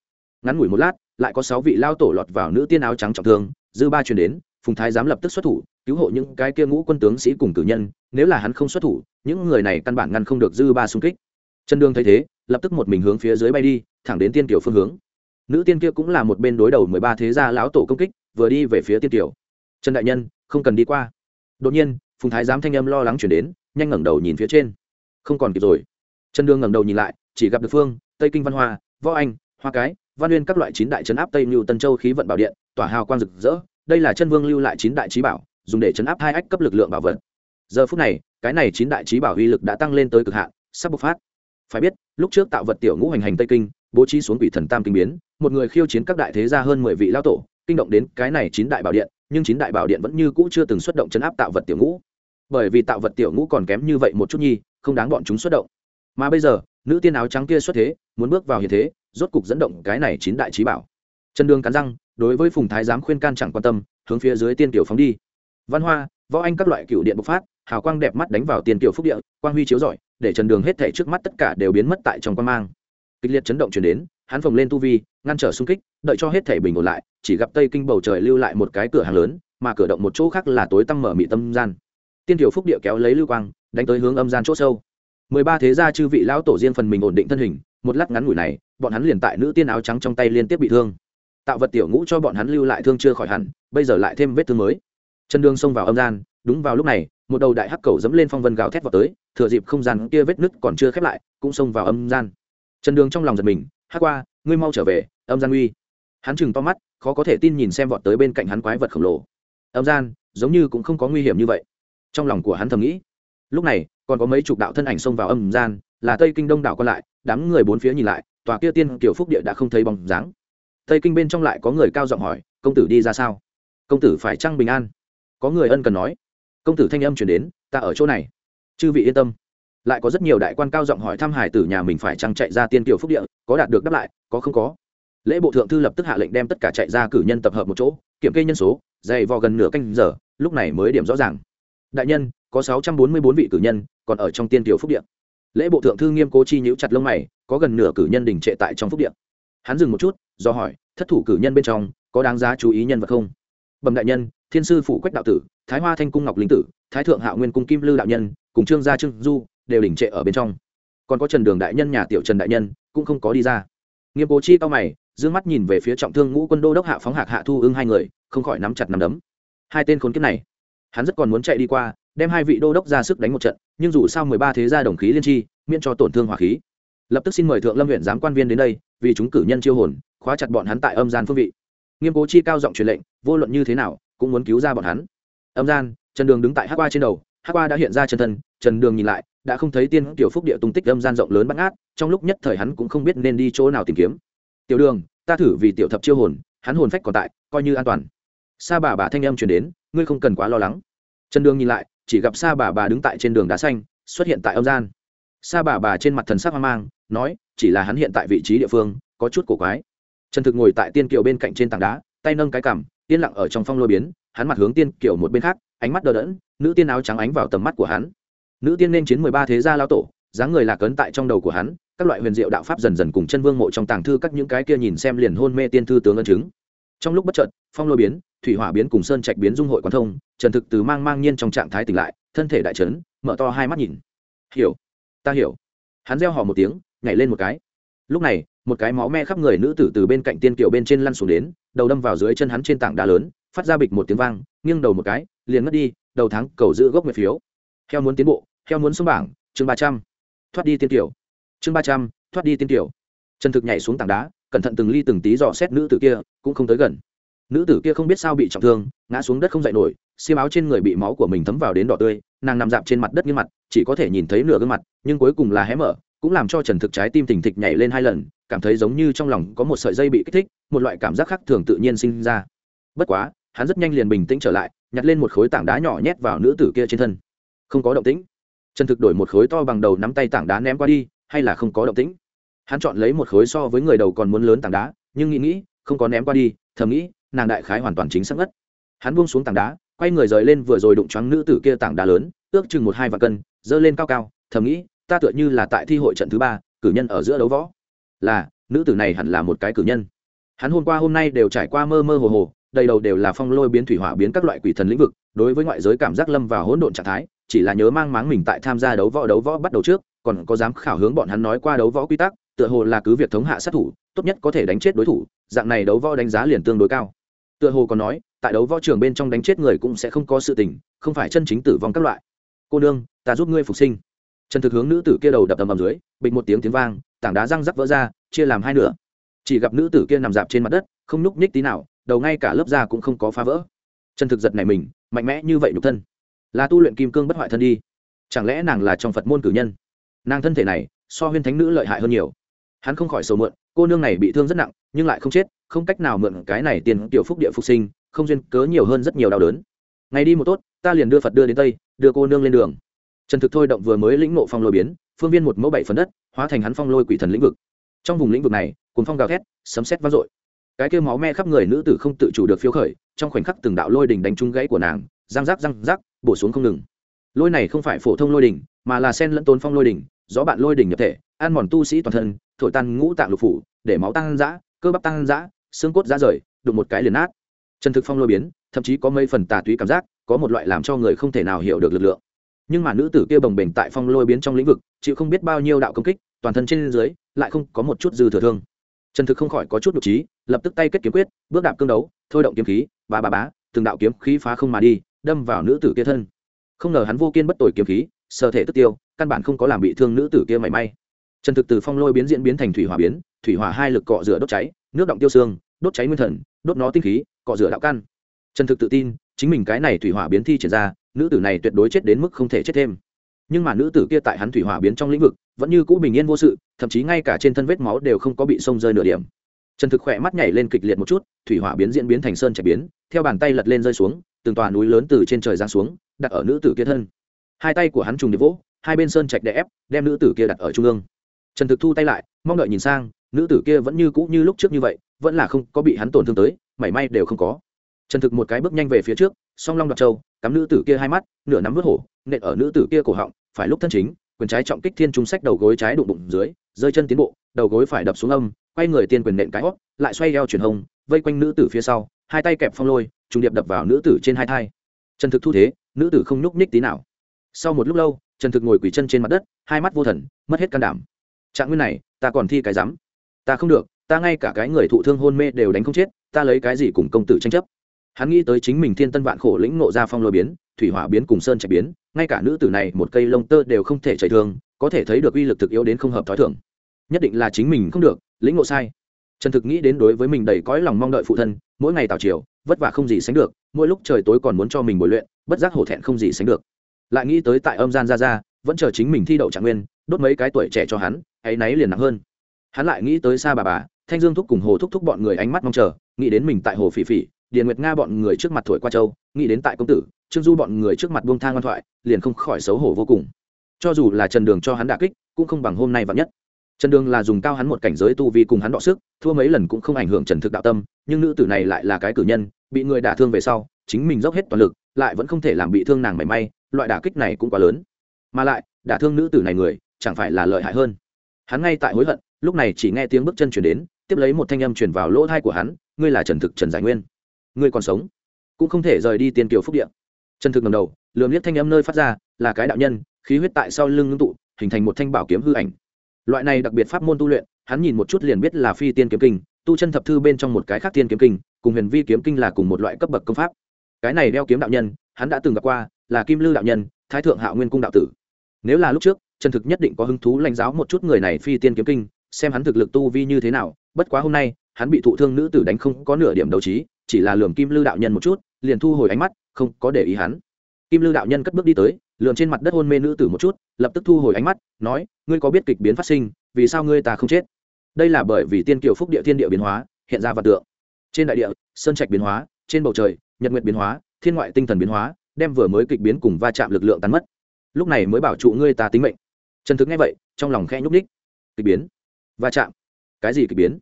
Ngắn ngủi một lát, lại có sáu vị lao tổ lọt vào nữ tiên áo trắng trọng thương, dư ba truyền đến phùng thái giám lập tức xuất thủ, cứu hộ những cái kia ngũ quân tướng sĩ cùng cử nhân, nếu là hắn không xuất thủ, những người này căn bản ngăn không được dư ba xung kích. Trần đương thấy thế, lập tức một mình hướng phía dưới bay đi, thẳng đến tiên tiểu phương hướng. Nữ tiên kia cũng là một bên đối đầu mười ba thế gia lão tổ công kích, vừa đi về phía tiên tiểu trần đại nhân, không cần đi qua. Đột nhiên, phùng thái giám thanh âm lo lắng chuyển đến, nhanh ngẩng đầu nhìn phía trên. Không còn kịp rồi. Trần đương ngẩng đầu nhìn lại, chỉ gặp được phương, tây kinh văn hoa, võ anh, hoa cái, văn uyên các loại chín đại trấn áp tây lưu tân châu khí vận bảo điện, tỏa hào quang rực rỡ đây là chân vương lưu lại chín đại trí bảo, dùng để chấn áp hai ách cấp lực lượng bảo vật. Giờ phút này, cái này chín đại trí bảo uy lực đã tăng lên tới cực hạn, sắp bộc phát. Phải biết, lúc trước tạo vật tiểu ngũ hành hành tây kinh, bố trí xuống quỷ thần tam kinh biến, một người khiêu chiến các đại thế gia hơn mười vị lao tổ, kinh động đến cái này chín đại bảo điện, nhưng chín đại bảo điện vẫn như cũ chưa từng xuất động chấn áp tạo vật tiểu ngũ. Bởi vì tạo vật tiểu ngũ còn kém như vậy một chút nhi, không đáng bọn chúng xuất động. Mà bây giờ, nữ tiên áo trắng kia xuất thế, muốn bước vào hiện thế, rốt cục dẫn động cái này chín đại trí bảo. Chân đường cắn răng đối với phùng thái giám khuyên can chẳng quan tâm, hướng phía dưới tiên tiểu phóng đi. Văn hoa, võ anh các loại cựu điện bộc phát, hào quang đẹp mắt đánh vào tiền tiểu phúc địa, quang huy chiếu rọi, để trần đường hết thể trước mắt tất cả đều biến mất tại trong quan mang. Kịch liệt chấn động chuyển đến, hắn phồng lên tu vi, ngăn trở xung kích, đợi cho hết thể bình ổn lại, chỉ gặp tây kinh bầu trời lưu lại một cái cửa hàng lớn, mà cửa động một chỗ khác là tối tăm mở mị tâm gian. Tiên tiểu phúc địa kéo lấy lưu quang, đánh tới hướng âm gian chỗ sâu. Mười ba thế gia chư vị lão tổ riêng phần mình ổn định thân hình, một lát ngắn ngủi này, bọn hắn liền tại nữ tiên áo trắng trong tay liên tiếp bị thương tạo vật tiểu ngũ cho bọn hắn lưu lại thương chưa khỏi hẳn, bây giờ lại thêm vết thương mới. Chân đường xông vào âm gian, đúng vào lúc này, một đầu đại hắc cầu dẫm lên phong vân gào thét vào tới, thừa dịp không gian kia vết nứt còn chưa khép lại, cũng xông vào âm gian. Chân đường trong lòng giật mình, hắc qua, ngươi mau trở về, âm gian uy. Hắn chừng to mắt, khó có thể tin nhìn xem vọt tới bên cạnh hắn quái vật khổng lồ. Âm gian, giống như cũng không có nguy hiểm như vậy. Trong lòng của hắn thầm nghĩ, lúc này, còn có mấy chục đạo thân ảnh xông vào âm gian, là tây kinh đông đảo còn lại, đám người bốn phía nhìn lại, tòa kia tiên kiểu phúc địa đã không thấy bóng dáng tây kinh bên trong lại có người cao giọng hỏi, công tử đi ra sao? Công tử phải trăng bình an? Có người ân cần nói. Công tử thanh âm chuyển đến, ta ở chỗ này. Chư vị yên tâm. Lại có rất nhiều đại quan cao giọng hỏi thăm hải tử nhà mình phải trăng chạy ra tiên kiều phúc địa, có đạt được đáp lại, có không có. Lễ bộ thượng thư lập tức hạ lệnh đem tất cả chạy ra cử nhân tập hợp một chỗ, kiểm kê nhân số, dày vò gần nửa canh giờ, lúc này mới điểm rõ ràng. Đại nhân, có sáu trăm bốn mươi bốn vị cử nhân, còn ở trong tiên kiều phúc địa. Lễ bộ thượng thư nghiêm cố chi nhữ chặt lông mày, có gần nửa cử nhân đình trệ tại trong phúc điện hắn dừng một chút do hỏi, thất thủ cử nhân bên trong, có đáng giá chú ý nhân vật không? Bẩm đại nhân, thiên sư phủ quách đạo tử, thái hoa thanh cung ngọc linh tử, thái thượng hạ nguyên cung kim lư đạo nhân, cùng trương gia trương du, đều đình trệ ở bên trong. Còn có trần đường đại nhân, nhà tiểu trần đại nhân, cũng không có đi ra. Nghiêm cố chi cao mày d mắt nhìn về phía trọng thương ngũ quân đô đốc hạ phóng hạc hạ thu ưng hai người, không khỏi nắm chặt nắm đấm. Hai tên khốn kiếp này, hắn rất còn muốn chạy đi qua, đem hai vị đô đốc ra sức đánh một trận, nhưng dù sao mười ba thế gia đồng khí liên tri, miễn cho tổn thương hỏa khí. Lập tức xin mời thượng lâm huyện giám quan viên đến đây, vì chúng cử nhân chiêu hồn khóa chặt bọn hắn tại âm gian phương vị. Nghiêm cố chi cao giọng truyền lệnh, vô luận như thế nào, cũng muốn cứu ra bọn hắn. Âm gian, trần đường đứng tại hát qua trên đầu hát qua đã hiện ra chân thân, trần đường nhìn lại, đã không thấy tiên tiểu phúc địa tung tích âm gian rộng lớn bắt ngát, trong lúc nhất thời hắn cũng không biết nên đi chỗ nào tìm kiếm. Tiểu đường, ta thử vì tiểu thập chiêu hồn, hắn hồn phách còn tại, coi như an toàn. Sa bà bà thanh âm chuyển đến, ngươi không cần quá lo lắng. Trần đường nhìn lại, chỉ gặp sa bà bà đứng tại trên đường đá xanh, xuất hiện tại âm gian. Sa bà bà trên mặt thần sắc hoang mang, nói, chỉ là hắn hiện tại vị trí địa phương, có chút cổ quái trần thực ngồi tại tiên kiều bên cạnh trên tảng đá, tay nâng cái cằm, yên lặng ở trong phong lôi biến, hắn mặt hướng tiên kiều một bên khác, ánh mắt đờ đẫn, nữ tiên áo trắng ánh vào tầm mắt của hắn. Nữ tiên nên chiến mười ba thế gia lao tổ, dáng người lạc ấn tại trong đầu của hắn, các loại huyền diệu đạo pháp dần dần cùng chân vương mộ trong tàng thư các những cái kia nhìn xem liền hôn mê tiên thư tướng ân chứng. Trong lúc bất chợt, phong lôi biến, thủy hỏa biến cùng sơn trạch biến dung hội quan thông, trần thực từ mang mang nhiên trong trạng thái tỉnh lại, thân thể đại trấn mở to hai mắt nhìn. Hiểu, ta hiểu. Hắn reo hò một tiếng, nhảy lên một cái lúc này, một cái máu me khắp người nữ tử từ bên cạnh tiên kiều bên trên lăn xuống đến, đầu đâm vào dưới chân hắn trên tảng đá lớn, phát ra bịch một tiếng vang, nghiêng đầu một cái, liền mất đi, đầu tháng cầu giữ gốc nguyệt phiếu. Theo muốn tiến bộ theo muốn xuống bảng, chương ba trăm, thoát đi tiên kiều. Chương ba trăm, thoát đi tiên kiều. Trần thực nhảy xuống tảng đá, cẩn thận từng ly từng tí dò xét nữ tử kia, cũng không tới gần. Nữ tử kia không biết sao bị trọng thương, ngã xuống đất không dậy nổi, xiêm áo trên người bị máu của mình thấm vào đến đỏ tươi, nàng nằm dạp trên mặt đất như mặt, chỉ có thể nhìn thấy nửa gương mặt, nhưng cuối cùng là hé mở cũng làm cho trần thực trái tim thình thịch nhảy lên hai lần, cảm thấy giống như trong lòng có một sợi dây bị kích thích, một loại cảm giác khác thường tự nhiên sinh ra. Bất quá, hắn rất nhanh liền bình tĩnh trở lại, nhặt lên một khối tảng đá nhỏ nhét vào nữ tử kia trên thân. Không có động tĩnh. Trần thực đổi một khối to bằng đầu nắm tay tảng đá ném qua đi, hay là không có động tĩnh. Hắn chọn lấy một khối so với người đầu còn muốn lớn tảng đá, nhưng nghĩ nghĩ, không có ném qua đi, thầm nghĩ, nàng đại khái hoàn toàn chính xác ngất. Hắn buông xuống tảng đá, quay người rời lên vừa rồi đụng choáng nữ tử kia tảng đá lớn, ước chừng một hai vạn cân dơ lên cao cao, thầm nghĩ ta tựa như là tại thi hội trận thứ ba, cử nhân ở giữa đấu võ. Là, nữ tử này hẳn là một cái cử nhân. Hắn hôm qua hôm nay đều trải qua mơ mơ hồ hồ, đầy đầu đều là phong lôi biến thủy hỏa biến các loại quỷ thần lĩnh vực, đối với ngoại giới cảm giác lâm vào hỗn độn trạng thái, chỉ là nhớ mang máng mình tại tham gia đấu võ đấu võ bắt đầu trước, còn có dám khảo hướng bọn hắn nói qua đấu võ quy tắc, tựa hồ là cứ việc thống hạ sát thủ, tốt nhất có thể đánh chết đối thủ, dạng này đấu võ đánh giá liền tương đối cao. Tựa hồ còn nói, tại đấu võ trường bên trong đánh chết người cũng sẽ không có sự tình, không phải chân chính tử vong các loại. Cô nương, ta giúp ngươi phục sinh trần thực hướng nữ tử kia đầu đập tầm ầm dưới, bịch một tiếng tiếng vang, tảng đá răng rắc vỡ ra, chia làm hai nửa. Chỉ gặp nữ tử kia nằm dạp trên mặt đất, không nhúc nhích tí nào, đầu ngay cả lớp da cũng không có phá vỡ. Trần thực giật này mình, mạnh mẽ như vậy nhục thân. Là tu luyện kim cương bất hoại thân đi. Chẳng lẽ nàng là trong phật môn cử nhân? Nàng thân thể này, so huyên thánh nữ lợi hại hơn nhiều. Hắn không khỏi sầu mượn cô nương này bị thương rất nặng, nhưng lại không chết, không cách nào mượn cái này tiền tiểu phúc địa phục sinh, không duyên cớ nhiều hơn rất nhiều đau đớn. Ngày đi một tốt, ta liền đưa phật đưa đến tây, đưa cô nương lên đường trần thực thôi động vừa mới lĩnh ngộ phong lôi biến, phương viên một mẫu bảy phần đất, hóa thành hắn phong lôi quỷ thần lĩnh vực. Trong vùng lĩnh vực này cuốn phong gào thét, sấm sét vang dội. Cái kêu máu me khắp người nữ tử không tự chủ được phiếu khởi, trong khoảnh khắc từng đạo lôi đỉnh đánh trúng gãy của nàng, răng rắc răng rắc bổ xuống không ngừng. Lôi này không phải phổ thông lôi đỉnh mà là sen lẫn tốn phong lôi đỉnh gió bạn lôi đỉnh nhập thể, ăn mòn tu sĩ toàn thân, thổi tan ngũ tạng lục phủ, để máu tăng dã, cơ bắp tăng dã, xương cốt ra rời, đụng một cái liền nát. Trần thực phong lôi biến, thậm chí có mấy phần tà túy cảm giác, có một loại làm cho người không thể nào hiểu được lực lượng nhưng mà nữ tử kia bồng bềnh tại phong lôi biến trong lĩnh vực, chịu không biết bao nhiêu đạo công kích, toàn thân trên dưới lại không có một chút dư thừa thương. Trần thực không khỏi có chút nhục trí, lập tức tay kết kiếm quyết, bước đạp cương đấu, thôi động kiếm khí bà bà bá, từng đạo kiếm khí phá không mà đi, đâm vào nữ tử kia thân. Không ngờ hắn vô kiên bất tội kiếm khí sơ thể tức tiêu, căn bản không có làm bị thương nữ tử kia mảy may. Trần thực từ phong lôi biến diễn biến thành thủy hỏa biến, thủy hỏa hai lực cọ rửa đốt cháy, nước động tiêu xương, đốt cháy nguyên thần, đốt nó tinh khí, cọ rửa đạo căn. Trần thực tự tin, chính mình cái này thủy hỏa biến thi triển ra nữ tử này tuyệt đối chết đến mức không thể chết thêm. Nhưng mà nữ tử kia tại hắn thủy hỏa biến trong lĩnh vực, vẫn như cũ bình yên vô sự, thậm chí ngay cả trên thân vết máu đều không có bị sông rơi nửa điểm. Trần thực khỏe mắt nhảy lên kịch liệt một chút, thủy hỏa biến diễn biến thành sơn chạy biến, theo bàn tay lật lên rơi xuống, từng tòa núi lớn từ trên trời giáng xuống, đặt ở nữ tử kia thân. Hai tay của hắn trùng điệp vỗ, hai bên sơn trạch đè ép, đem nữ tử kia đặt ở trung ương. Trần thực thu tay lại, mong đợi nhìn sang, nữ tử kia vẫn như cũ như lúc trước như vậy, vẫn là không có bị hắn tổn thương tới, mảy may đều không có. Trần thực một cái bước nhanh về phía trước song long đoạt châu, cắm nữ tử kia hai mắt, nửa nắm vớt hổ, nện ở nữ tử kia cổ họng, phải lúc thân chính, quyền trái trọng kích thiên trung sách đầu gối trái đụng bụng dưới, rơi chân tiến bộ, đầu gối phải đập xuống âm, quay người tiên quyền nện cái hót, lại xoay eo chuyển hông, vây quanh nữ tử phía sau, hai tay kẹp phong lôi, trùng điệp đập vào nữ tử trên hai thai. Trần thực thu thế, nữ tử không nhúc nhích tí nào. Sau một lúc lâu trần thực ngồi quỳ chân trên mặt đất, hai mắt vô thần, mất hết can đảm. Trạng nguyên này, ta còn thi cái rắm ta không được, ta ngay cả cái người thụ thương hôn mê đều đánh không chết, ta lấy cái gì cùng công tử tranh chấp? Hắn nghĩ tới chính mình thiên tân vạn khổ lĩnh nộ ra phong lôi biến, thủy hỏa biến cùng sơn chạy biến, ngay cả nữ tử này một cây lông tơ đều không thể chảy thương, có thể thấy được uy lực thực yếu đến không hợp t h ó i thưởng nhất định là chính mình không được, lĩnh ngộ sai. Trần thực nghĩ đến đối với mình đầy cõi lòng mong đợi phụ thân, mỗi ngày tào chiều, vất vả không gì sánh được, mỗi lúc trời tối còn muốn cho mình bồi luyện, bất giác hổ thẹn không gì sánh được. Lại nghĩ tới tại âm gian ra ra, vẫn chờ chính mình thi đậu trạng nguyên, đốt mấy cái tuổi trẻ cho hắn ấy náy liền nặng hơn. Hắn lại nghĩ tới xa bà bà, thanh dương thúc cùng hồ thúc thúc bọn người ánh mắt mong chờ, nghĩ đến mình tại hồ phỉ phỉ điền nguyệt nga bọn người trước mặt thổi qua châu, nghĩ đến tại công tử, trương du bọn người trước mặt buông thang ngoan thoại, liền không khỏi xấu hổ vô cùng. Cho dù là trần đường cho hắn đả kích, cũng không bằng hôm nay vạn nhất. Trần đường là dùng cao hắn một cảnh giới tu vi cùng hắn đọ sức, thua mấy lần cũng không ảnh hưởng trần thực đạo tâm, nhưng nữ tử này lại là cái cử nhân, bị người đả thương về sau, chính mình dốc hết toàn lực, lại vẫn không thể làm bị thương nàng mảy may, loại đả kích này cũng quá lớn. Mà lại, đả thương nữ tử này người, chẳng phải là lợi hại hơn. Hắn ngay tại hối hận, lúc này chỉ nghe tiếng bước chân chuyển đến, tiếp lấy một thanh âm chuyển vào lỗ thai của hắn, ngươi là trần thực trần giải nguyên ngươi còn sống, cũng không thể rời đi tiền kiều phúc điện trần thực ngầm đầu, lườm liếc thanh âm nơi phát ra, là cái đạo nhân, khí huyết tại sau lưng ngưng tụ, hình thành một thanh bảo kiếm hư ảnh. Loại này đặc biệt pháp môn tu luyện, hắn nhìn một chút liền biết là phi tiên kiếm kinh, tu chân thập thư bên trong một cái khác tiên kiếm kinh, cùng huyền vi kiếm kinh là cùng một loại cấp bậc công pháp. Cái này đeo kiếm đạo nhân, hắn đã từng gặp qua, là kim lư đạo nhân, thái thượng hạo nguyên cung đạo tử. Nếu là lúc trước trần thực nhất định có hứng thú lãnh giáo một chút người này phi tiên kiếm kinh, xem hắn thực lực tu vi như thế nào, bất quá hôm nay, hắn bị thụ thương nữ tử đánh không có nửa điểm đấu trí chỉ là lườm kim lư đạo nhân một chút, liền thu hồi ánh mắt, không có để ý hắn. Kim lư đạo nhân cất bước đi tới lườm trên mặt đất hôn mê nữ tử một chút, lập tức thu hồi ánh mắt, nói, ngươi có biết kịch biến phát sinh, vì sao ngươi ta không chết? Đây là bởi vì tiên kiều phúc địa thiên địa biến hóa, hiện ra vật tượng. Trên đại địa, sơn trạch biến hóa, trên bầu trời, nhật nguyệt biến hóa, thiên ngoại tinh thần biến hóa, đem vừa mới kịch biến cùng va chạm lực lượng tán mất. Lúc này mới bảo trụ ngươi ta tính mệnh. Trần thực nghe vậy, trong lòng khe nhúc ních kịch biến? Va chạm? Cái gì kịch biến?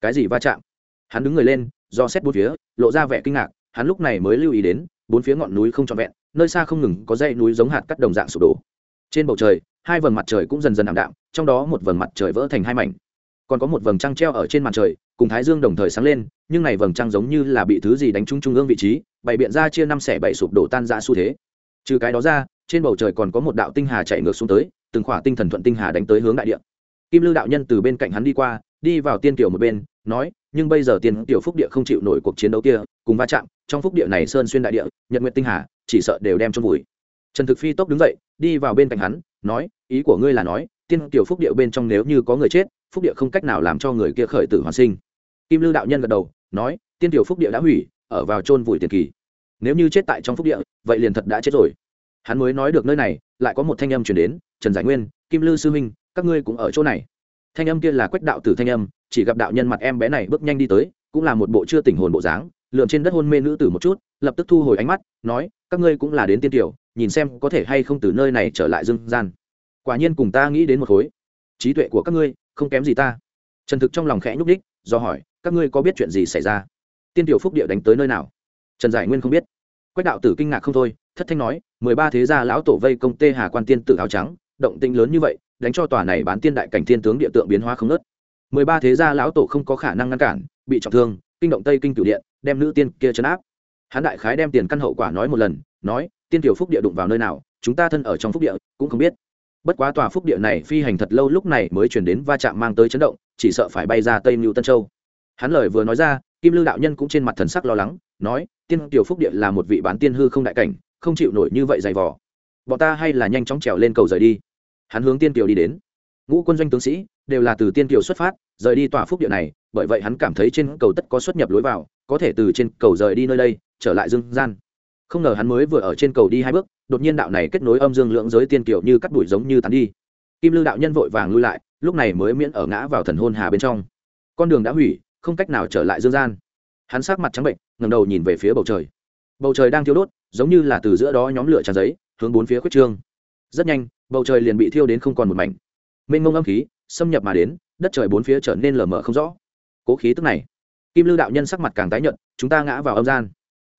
Cái gì va chạm? Hắn đứng người lên, do xét bốn phía lộ ra vẻ kinh ngạc, hắn lúc này mới lưu ý đến, bốn phía ngọn núi không trọn vẹn, nơi xa không ngừng có dãy núi giống hạt cắt đồng dạng sụp đổ. Trên bầu trời, hai vầng mặt trời cũng dần dần ảm đạm, trong đó một vầng mặt trời vỡ thành hai mảnh. Còn có một vầng trăng treo ở trên mặt trời, cùng thái dương đồng thời sáng lên, nhưng này vầng trăng giống như là bị thứ gì đánh trúng trung ương vị trí, bày biện ra chia năm xẻ bảy sụp đổ tan ra xu thế. Trừ cái đó ra, trên bầu trời còn có một đạo tinh hà chạy ngược xuống tới, từng khỏa tinh thần thuận tinh hà đánh tới hướng đại địa. Kim lư đạo nhân từ bên cạnh hắn đi qua, đi vào tiên tiểu một bên nói, nhưng bây giờ tiên tiểu phúc địa không chịu nổi cuộc chiến đấu kia, cùng va chạm, trong phúc địa này sơn xuyên đại địa, nhật nguyệt tinh hà, chỉ sợ đều đem cho vùi. Trần thực phi tốc đứng dậy, đi vào bên cạnh hắn, nói, ý của ngươi là nói, tiên tiểu phúc địa bên trong nếu như có người chết, phúc địa không cách nào làm cho người kia khởi tử hoàn sinh. Kim lư đạo nhân gật đầu, nói, tiên tiểu phúc địa đã hủy, ở vào chôn vùi tiền kỳ. Nếu như chết tại trong phúc địa, vậy liền thật đã chết rồi. Hắn mới nói được nơi này, lại có một thanh âm chuyển đến, trần giải nguyên, kim lư sư huynh, các ngươi cũng ở chỗ này thanh âm kia là quách đạo tử thanh âm, chỉ gặp đạo nhân mặt em bé này bước nhanh đi tới, cũng là một bộ chưa tỉnh hồn bộ dáng, lượm trên đất hôn mê nữ tử một chút, lập tức thu hồi ánh mắt, nói, các ngươi cũng là đến tiên tiểu, nhìn xem có thể hay không từ nơi này trở lại dương gian. Quả nhiên cùng ta nghĩ đến một khối. Trí tuệ của các ngươi, không kém gì ta. Trần thực trong lòng khẽ nhúc đích do hỏi, các ngươi có biết chuyện gì xảy ra? Tiên tiểu phúc địa đánh tới nơi nào? Trần giải nguyên không biết. Quách đạo tử kinh ngạc không thôi, thất thanh nói, mười ba thế gia lão tổ vây công tê hà quan tiên tử áo trắng, động tĩnh lớn như vậy đánh cho tòa này bán tiên đại cảnh thiên tướng địa tượng biến hóa không nớt mười ba thế gia lão tổ không có khả năng ngăn cản, bị trọng thương, kinh động tây kinh cửu điện, đem nữ tiên kia chấn áp. Hắn đại khái đem tiền căn hậu quả nói một lần, nói, tiên tiểu phúc địa đụng vào nơi nào, chúng ta thân ở trong phúc địa, cũng không biết. Bất quá tòa phúc địa này phi hành thật lâu lúc này mới chuyển đến va chạm mang tới chấn động, chỉ sợ phải bay ra tây mưu tân châu. Hắn lời vừa nói ra, kim lư đạo nhân cũng trên mặt thần sắc lo lắng, nói, tiên tiểu phúc địa là một vị bán tiên hư không đại cảnh, không chịu nổi như vậy dày vò. Bọn ta hay là nhanh chóng trèo lên cầu rời đi hắn hướng tiên kiều đi đến. Ngũ quân doanh tướng sĩ đều là từ tiên kiều xuất phát, rời đi tòa phúc địa này, bởi vậy hắn cảm thấy trên cầu tất có xuất nhập lối vào, có thể từ trên cầu rời đi nơi đây, trở lại dương gian. Không ngờ hắn mới vừa ở trên cầu đi hai bước, đột nhiên đạo này kết nối âm dương lưỡng giới tiên kiều như cắt đuổi giống như tắn đi. Kim lư đạo nhân vội vàng lui lại, lúc này mới miễn ở ngã vào thần hôn hà bên trong. Con đường đã hủy, không cách nào trở lại dương gian. Hắn sát mặt trắng bệnh ngầm đầu nhìn về phía bầu trời. Bầu trời đang thiêu đốt, giống như là từ giữa đó nhóm lửa tràn giấy, hướng bốn phía khuyết trương. Rất nhanh bầu trời liền bị thiêu đến không còn một mảnh. Mênh mông âm khí xâm nhập mà đến, đất trời bốn phía trở nên lở mờ không rõ. Cố khí tức này, kim lư đạo nhân sắc mặt càng tái nhợt, chúng ta ngã vào âm gian.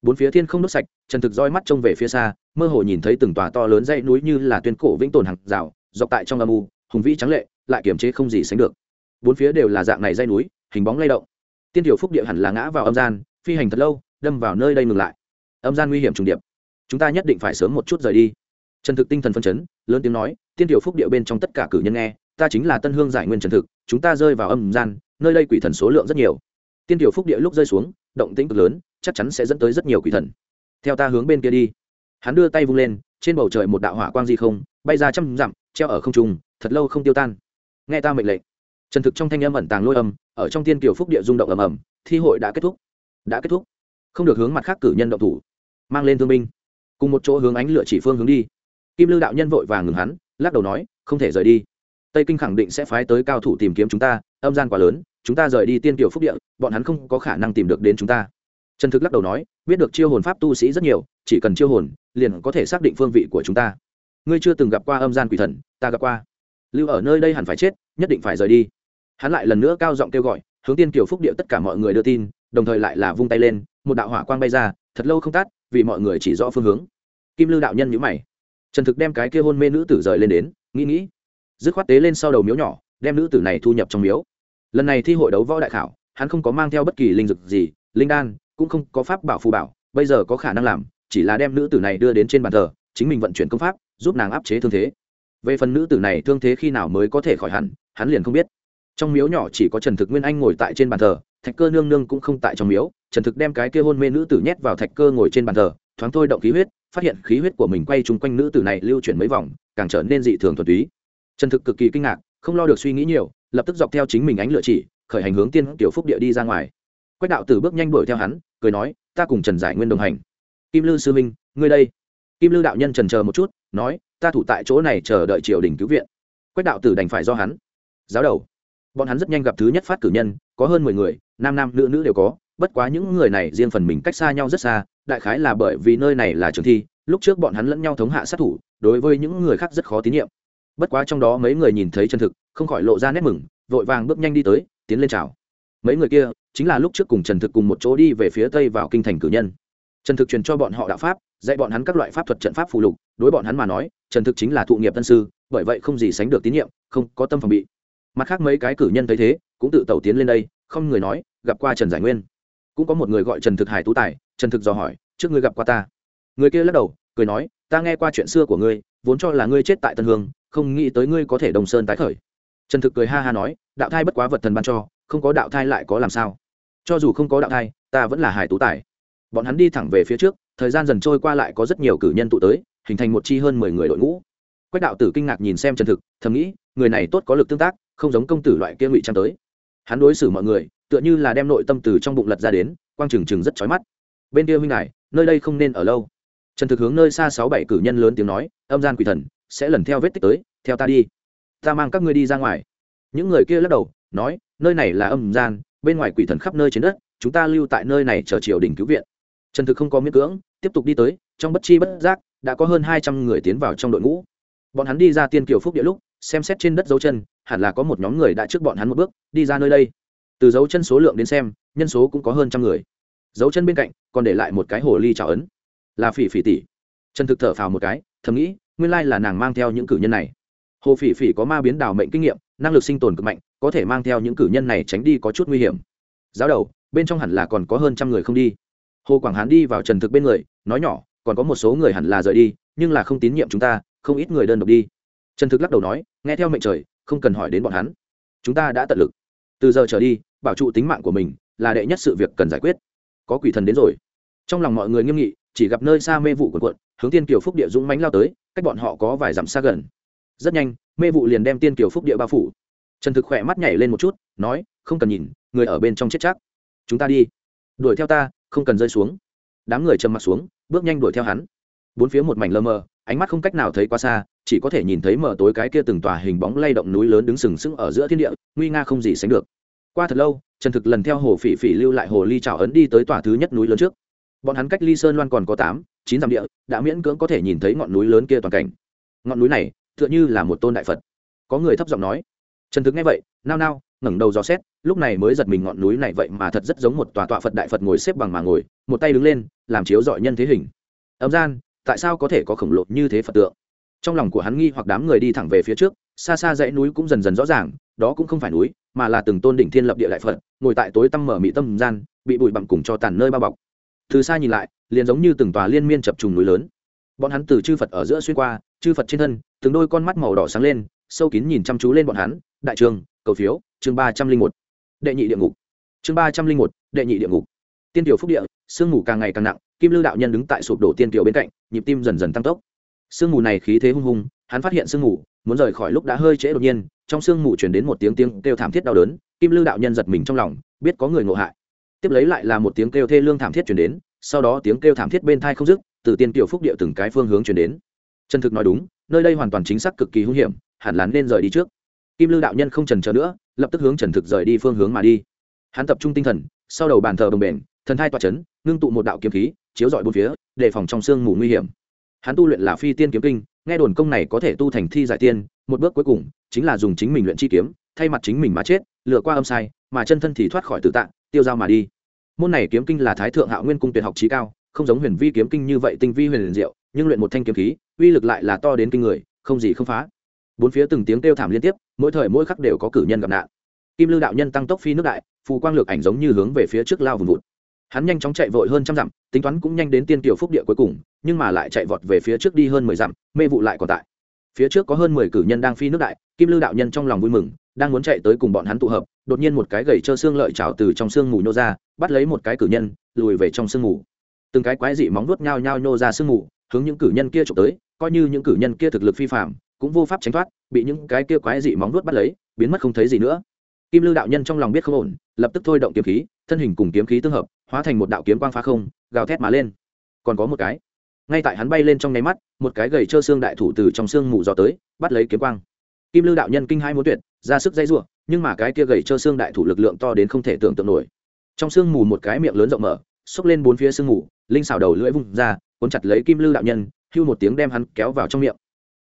Bốn phía thiên không đốt sạch, trần thực roi mắt trông về phía xa, mơ hồ nhìn thấy từng tòa to lớn dãy núi như là tuyên cổ vĩnh tồn hàng rào, dọc tại trong âm u, hùng vĩ trắng lệ, lại kiềm chế không gì sánh được. Bốn phía đều là dạng này dãy núi, hình bóng lay động. Tiên tiểu phúc địa hẳn là ngã vào âm gian, phi hành thật lâu, đâm vào nơi đây ngừng lại. Âm gian nguy hiểm trùng điệp. Chúng ta nhất định phải sớm một chút rời đi trần thực tinh thần phân chấn, lớn tiếng nói, tiên tiểu phúc địa bên trong tất cả cử nhân nghe, ta chính là tân hương giải nguyên trần thực, chúng ta rơi vào âm gian, nơi đây quỷ thần số lượng rất nhiều. Tiên tiểu phúc địa lúc rơi xuống, động tĩnh cực lớn, chắc chắn sẽ dẫn tới rất nhiều quỷ thần. Theo ta hướng bên kia đi. Hắn đưa tay vung lên, trên bầu trời một đạo hỏa quang di không, bay ra trăm dặm, treo ở không trung, thật lâu không tiêu tan. Nghe ta mệnh lệnh. Trần thực trong thanh âm ẩn tàng lôi âm, ở trong tiên kiều phúc địa rung động ầm ầm, thi hội đã kết thúc. Đã kết thúc. Không được hướng mặt khác cử nhân động thủ. Mang lên thương binh. Cùng một chỗ hướng ánh lửa chỉ phương hướng đi kim lư đạo nhân vội vàng ngừng hắn, lắc đầu nói, không thể rời đi. Tây kinh khẳng định sẽ phái tới cao thủ tìm kiếm chúng ta, âm gian quá lớn, chúng ta rời đi tiên kiều phúc địa, bọn hắn không có khả năng tìm được đến chúng ta. Trần thực lắc đầu nói, biết được chiêu hồn pháp tu sĩ rất nhiều, chỉ cần chiêu hồn, liền có thể xác định phương vị của chúng ta. Ngươi chưa từng gặp qua âm gian quỷ thần, ta gặp qua. Lưu ở nơi đây hẳn phải chết, nhất định phải rời đi. Hắn lại lần nữa cao giọng kêu gọi, hướng tiên kiều phúc địa tất cả mọi người đưa tin, đồng thời lại là vung tay lên, một đạo hỏa quang bay ra, thật lâu không tát vì mọi người chỉ rõ phương hướng. Kim lư đạo nhân nhữ mày trần thực đem cái kia hôn mê nữ tử rời lên đến, nghĩ nghĩ, dứt khoát tế lên sau đầu miếu nhỏ, đem nữ tử này thu nhập trong miếu. Lần này thi hội đấu võ đại khảo, hắn không có mang theo bất kỳ linh dực gì, linh đan, cũng không có pháp bảo phù bảo, bây giờ có khả năng làm, chỉ là đem nữ tử này đưa đến trên bàn thờ, chính mình vận chuyển công pháp, giúp nàng áp chế thương thế. Về phần nữ tử này thương thế khi nào mới có thể khỏi hẳn, hắn liền không biết. Trong miếu nhỏ chỉ có trần thực nguyên anh ngồi tại trên bàn thờ, thạch cơ nương nương cũng không tại trong miếu. Trần thực đem cái kia hôn mê nữ tử nhét vào thạch cơ ngồi trên bàn thờ, thoáng thôi động khí huyết phát hiện khí huyết của mình quay chung quanh nữ tử này lưu chuyển mấy vòng, càng trở nên dị thường thuần túy. Chân thực cực kỳ kinh ngạc, không lo được suy nghĩ nhiều, lập tức dọc theo chính mình ánh lựa chỉ, khởi hành hướng tiên tiểu phúc địa đi ra ngoài. Quách đạo tử bước nhanh đuổi theo hắn, cười nói, ta cùng trần giải nguyên đồng hành. Kim lư sư minh, ngươi đây. Kim lư đạo nhân trần chờ một chút, nói, ta thủ tại chỗ này chờ đợi triều đình cứu viện. Quách đạo tử đành phải do hắn. Giáo đầu. Bọn hắn rất nhanh gặp thứ nhất phát cử nhân, có hơn mười người, nam nam nữ nữ đều có, bất quá những người này riêng phần mình cách xa nhau rất xa đại khái là bởi vì nơi này là trường thi, lúc trước bọn hắn lẫn nhau thống hạ sát thủ, đối với những người khác rất khó tín nhiệm. Bất quá trong đó mấy người nhìn thấy chân thực, không khỏi lộ ra nét mừng, vội vàng bước nhanh đi tới, tiến lên chào. Mấy người kia, chính là lúc trước cùng trần thực cùng một chỗ đi về phía tây vào kinh thành cử nhân. Trần thực truyền cho bọn họ đạo pháp, dạy bọn hắn các loại pháp thuật trận pháp phù lục, đối bọn hắn mà nói, trần thực chính là thụ nghiệp tân sư, bởi vậy không gì sánh được tín nhiệm, không có tâm phòng bị. Mặt khác mấy cái cử nhân thấy thế, cũng tự tẩu tiến lên đây, không người nói, gặp qua trần giải nguyên. Cũng có một người gọi trần thực hải tú tài trần thực dò hỏi, trước ngươi gặp qua ta? Người kia lắc đầu, cười nói, ta nghe qua chuyện xưa của ngươi, vốn cho là ngươi chết tại tân hương, không nghĩ tới ngươi có thể đồng sơn tái khởi. Trần thực cười ha ha nói, đạo thai bất quá vật thần ban cho, không có đạo thai lại có làm sao? Cho dù không có đạo thai, ta vẫn là hải tú tài. Bọn hắn đi thẳng về phía trước, thời gian dần trôi qua lại có rất nhiều cử nhân tụ tới, hình thành một chi hơn mười người đội ngũ. Quách đạo tử kinh ngạc nhìn xem trần thực, thầm nghĩ, người này tốt có lực tương tác, không giống công tử loại kia ngụy trang tới. Hắn đối xử mọi người, tựa như là đem nội tâm từ trong bụng lật ra đến, quang trừng trừng rất chói mắt bên kia huynh ngài, nơi đây không nên ở lâu. Trần thực hướng nơi xa sáu bảy cử nhân lớn tiếng nói, âm gian quỷ thần, sẽ lần theo vết tích tới, theo ta đi. Ta mang các ngươi đi ra ngoài. Những người kia lắc đầu, nói, nơi này là âm gian, bên ngoài quỷ thần khắp nơi trên đất, chúng ta lưu tại nơi này chờ triều đình cứu viện. Trần thực không có miễn cưỡng, tiếp tục đi tới, trong bất chi bất giác, đã có hơn hai trăm người tiến vào trong đội ngũ. Bọn hắn đi ra tiên kiều phúc địa lúc, xem xét trên đất dấu chân, hẳn là có một nhóm người đã trước bọn hắn một bước, đi ra nơi đây. Từ dấu chân số lượng đến xem, nhân số cũng có hơn trăm người dấu chân bên cạnh, còn để lại một cái hồ ly trào ấn. Là phỉ phỉ tỷ. Trần thực thở phào một cái, thầm nghĩ, nguyên lai là nàng mang theo những cử nhân này. Hồ phỉ phỉ có ma biến đào mệnh kinh nghiệm, năng lực sinh tồn cực mạnh, có thể mang theo những cử nhân này tránh đi có chút nguy hiểm. Giáo đầu, bên trong hẳn là còn có hơn trăm người không đi. Hồ quảng hán đi vào trần thực bên người, nói nhỏ, còn có một số người hẳn là rời đi, nhưng là không tín nhiệm chúng ta, không ít người đơn độc đi. Trần thực lắc đầu nói, nghe theo mệnh trời, không cần hỏi đến bọn hắn. Chúng ta đã tận lực. Từ giờ trở đi, bảo trụ tính mạng của mình là đệ nhất sự việc cần giải quyết có quỷ thần đến rồi. Trong lòng mọi người nghiêm nghị, chỉ gặp nơi xa mê vụ quần quận, hướng tiên kiều phúc địa dũng mánh lao tới, cách bọn họ có vài dặm xa gần. Rất nhanh, mê vụ liền đem tiên kiều phúc địa bao phủ. Trần thực khỏe mắt nhảy lên một chút, nói, không cần nhìn, người ở bên trong chết chắc. Chúng ta đi. Đuổi theo ta, không cần rơi xuống. Đám người trầm mặt xuống, bước nhanh đuổi theo hắn. Bốn phía một mảnh lơ mờ, ánh mắt không cách nào thấy quá xa, chỉ có thể nhìn thấy mờ tối cái kia từng tòa hình bóng lay động núi lớn đứng sừng sững ở giữa thiên địa, nguy nga không gì sánh được. Qua thật lâu trần thực lần theo hồ phỉ phỉ lưu lại hồ ly trào ấn đi tới tòa thứ nhất núi lớn trước. Bọn hắn cách ly sơn loan còn có tám, chín dặm địa, đã miễn cưỡng có thể nhìn thấy ngọn núi lớn kia toàn cảnh. Ngọn núi này, tựa như là một tôn đại phật. Có người thấp giọng nói. Trần thực nghe vậy, nao nao, ngẩng đầu dò xét, lúc này mới giật mình ngọn núi này vậy mà thật rất giống một tòa tọa phật đại phật ngồi xếp bằng mà ngồi, một tay đứng lên, làm chiếu dọi nhân thế hình. Âm gian, tại sao có thể có khổng lồ như thế phật tượng? Trong lòng của hắn nghi hoặc đám người đi thẳng về phía trước xa xa dãy núi cũng dần dần rõ ràng, đó cũng không phải núi, mà là từng tôn đỉnh thiên lập địa đại phật, ngồi tại tối tăm mở mị tâm gian, bị bụi bặm cùng cho tàn nơi bao bọc. Từ xa nhìn lại, liền giống như từng tòa liên miên chập trùng núi lớn. Bọn hắn từ chư phật ở giữa xuyên qua, chư phật trên thân, từng đôi con mắt màu đỏ sáng lên, sâu kín nhìn chăm chú lên bọn hắn. Đại trường, cầu phiếu, chương ba trăm linh một. Đệ nhị địa ngục. Chương ba trăm linh một, đệ nhị địa ngục. Tiên tiểu phúc địa, sương mù càng ngày càng nặng, kim lư đạo nhân đứng tại sụp đổ tiên tiểu bên cạnh, nhịp tim dần dần tăng tốc. Sương mù này khí thế hung hung hắn phát hiện sương mù muốn rời khỏi lúc đã hơi trễ đột nhiên, trong sương mù chuyển đến một tiếng tiếng kêu thảm thiết đau đớn, kim lư đạo nhân giật mình trong lòng, biết có người ngộ hại. Tiếp lấy lại là một tiếng kêu thê lương thảm thiết chuyển đến, sau đó tiếng kêu thảm thiết bên thai không dứt, từ tiên tiểu phúc địa từng cái phương hướng chuyển đến. Chân thực nói đúng, nơi đây hoàn toàn chính xác cực kỳ hung hiểm, hẳn là nên rời đi trước. Kim lư đạo nhân không trần chờ nữa, lập tức hướng trần thực rời đi phương hướng mà đi. Hắn tập trung tinh thần, sau đầu bàn thờ đồng bền thần thai toa chấn, ngưng tụ một đạo kiếm khí, chiếu dọi bốn phía, đề phòng trong sương mù nguy hiểm. Hắn tu luyện là phi tiên kiếm kinh nghe đồn công này có thể tu thành thi giải tiên, một bước cuối cùng chính là dùng chính mình luyện chi kiếm, thay mặt chính mình mà chết, lừa qua âm sai, mà chân thân thì thoát khỏi tự tạng, tiêu dao mà đi. Môn này kiếm kinh là thái thượng hạo nguyên cung tuyệt học trí cao, không giống huyền vi kiếm kinh như vậy tinh vi huyền diệu, nhưng luyện một thanh kiếm khí, uy lực lại là to đến kinh người, không gì không phá. Bốn phía từng tiếng kêu thảm liên tiếp, mỗi thời mỗi khắc đều có cử nhân gặp nạn. Kim lư đạo nhân tăng tốc phi nước đại, phù quang lược ảnh giống như hướng về phía trước lao vùng vụt. Hắn nhanh chóng chạy vội hơn trăm dặm, tính toán cũng nhanh đến tiên tiểu phúc địa cuối cùng nhưng mà lại chạy vọt về phía trước đi hơn mười dặm, mê vụ lại còn tại. Phía trước có hơn mười cử nhân đang phi nước đại, kim lư đạo nhân trong lòng vui mừng, đang muốn chạy tới cùng bọn hắn tụ hợp, đột nhiên một cái gầy trơ xương lợi trào từ trong xương mù nhô ra, bắt lấy một cái cử nhân, lùi về trong xương mù từng cái quái dị móng vuốt nhao nhao nhô ra xương mù hướng những cử nhân kia trộm tới, coi như những cử nhân kia thực lực phi phạm cũng vô pháp tránh thoát, bị những cái kia quái dị móng vuốt bắt lấy, biến mất không thấy gì nữa. Kim lư đạo nhân trong lòng biết không ổn, lập tức thôi động kiếm khí, thân hình cùng kiếm khí tương hợp, hóa thành một đạo kiếm quang phá không, gào thét mà lên. Còn có một cái ngay tại hắn bay lên trong nháy mắt, một cái gầy trơ xương đại thủ từ trong xương mù gió tới, bắt lấy kiếm quang. Kim lư đạo nhân kinh hai muốn tuyệt, ra sức dây r nhưng mà cái kia gầy trơ xương đại thủ lực lượng to đến không thể tưởng tượng nổi. Trong xương mù một cái miệng lớn rộng mở, xốc lên bốn phía xương mù, linh xào đầu lưỡi vung ra, cuốn chặt lấy kim lư đạo nhân, hưu một tiếng đem hắn kéo vào trong miệng.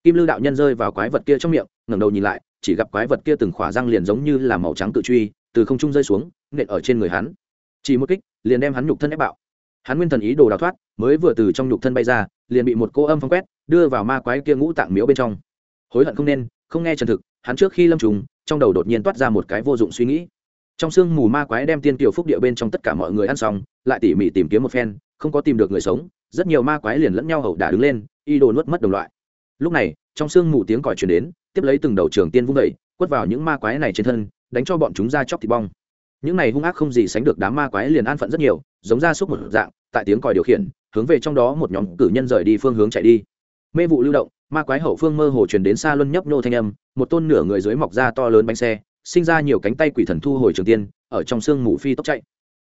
Kim lư đạo nhân rơi vào quái vật kia trong miệng, ngẩng đầu nhìn lại, chỉ gặp quái vật kia từng khỏa răng liền giống như là màu trắng tự truy, từ không trung rơi xuống, nện ở trên người hắn. Chỉ một kích, liền đem hắn nhục thân ép bạo hắn nguyên thần ý đồ đào thoát, mới vừa từ trong nhục thân bay ra, liền bị một cô âm phong quét, đưa vào ma quái kia ngũ tạng miếu bên trong. Hối hận không nên, không nghe chân thực, hắn trước khi lâm trùng, trong đầu đột nhiên toát ra một cái vô dụng suy nghĩ. Trong sương mù ma quái đem tiên tiểu phúc địa bên trong tất cả mọi người ăn xong, lại tỉ mỉ tìm kiếm một phen, không có tìm được người sống, rất nhiều ma quái liền lẫn nhau hậu đả đứng lên y đồ nuốt mất đồng loại. Lúc này, trong sương mù tiếng còi truyền đến, tiếp lấy từng đầu trường tiên vung vẩy quất vào những ma quái này trên thân, đánh cho bọn chúng ra chóc thịt bong. Những này hung ác không gì sánh được đám ma quái liền an phận rất nhiều giống ra xúc một dạng, tại tiếng còi điều khiển, hướng về trong đó một nhóm cử nhân rời đi phương hướng chạy đi. Mê vụ lưu động, ma quái hậu phương mơ hồ truyền đến xa luân nhấp nhô thanh âm, một tôn nửa người dưới mọc ra to lớn bánh xe, sinh ra nhiều cánh tay quỷ thần thu hồi trường tiên, ở trong sương mù phi tốc chạy.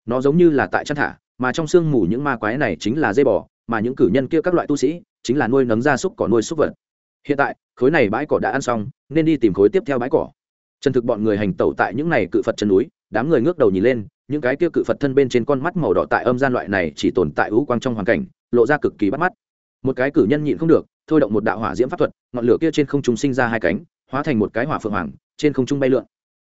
Nó giống như là tại chăn thả, mà trong sương mù những ma quái này chính là dây bò, mà những cử nhân kia các loại tu sĩ, chính là nuôi nấng gia súc cỏ nuôi súc vật. Hiện tại, khối này bãi cỏ đã ăn xong, nên đi tìm khối tiếp theo bãi cỏ trần thực bọn người hành tẩu tại những này cự phật chân núi, đám người ngước đầu nhìn lên, những cái kia cự phật thân bên trên con mắt màu đỏ tại âm gian loại này chỉ tồn tại ưu quang trong hoàn cảnh, lộ ra cực kỳ bắt mắt. Một cái cử nhân nhịn không được, thôi động một đạo hỏa diễm pháp thuật, ngọn lửa kia trên không trung sinh ra hai cánh, hóa thành một cái hỏa phượng hoàng, trên không trung bay lượn.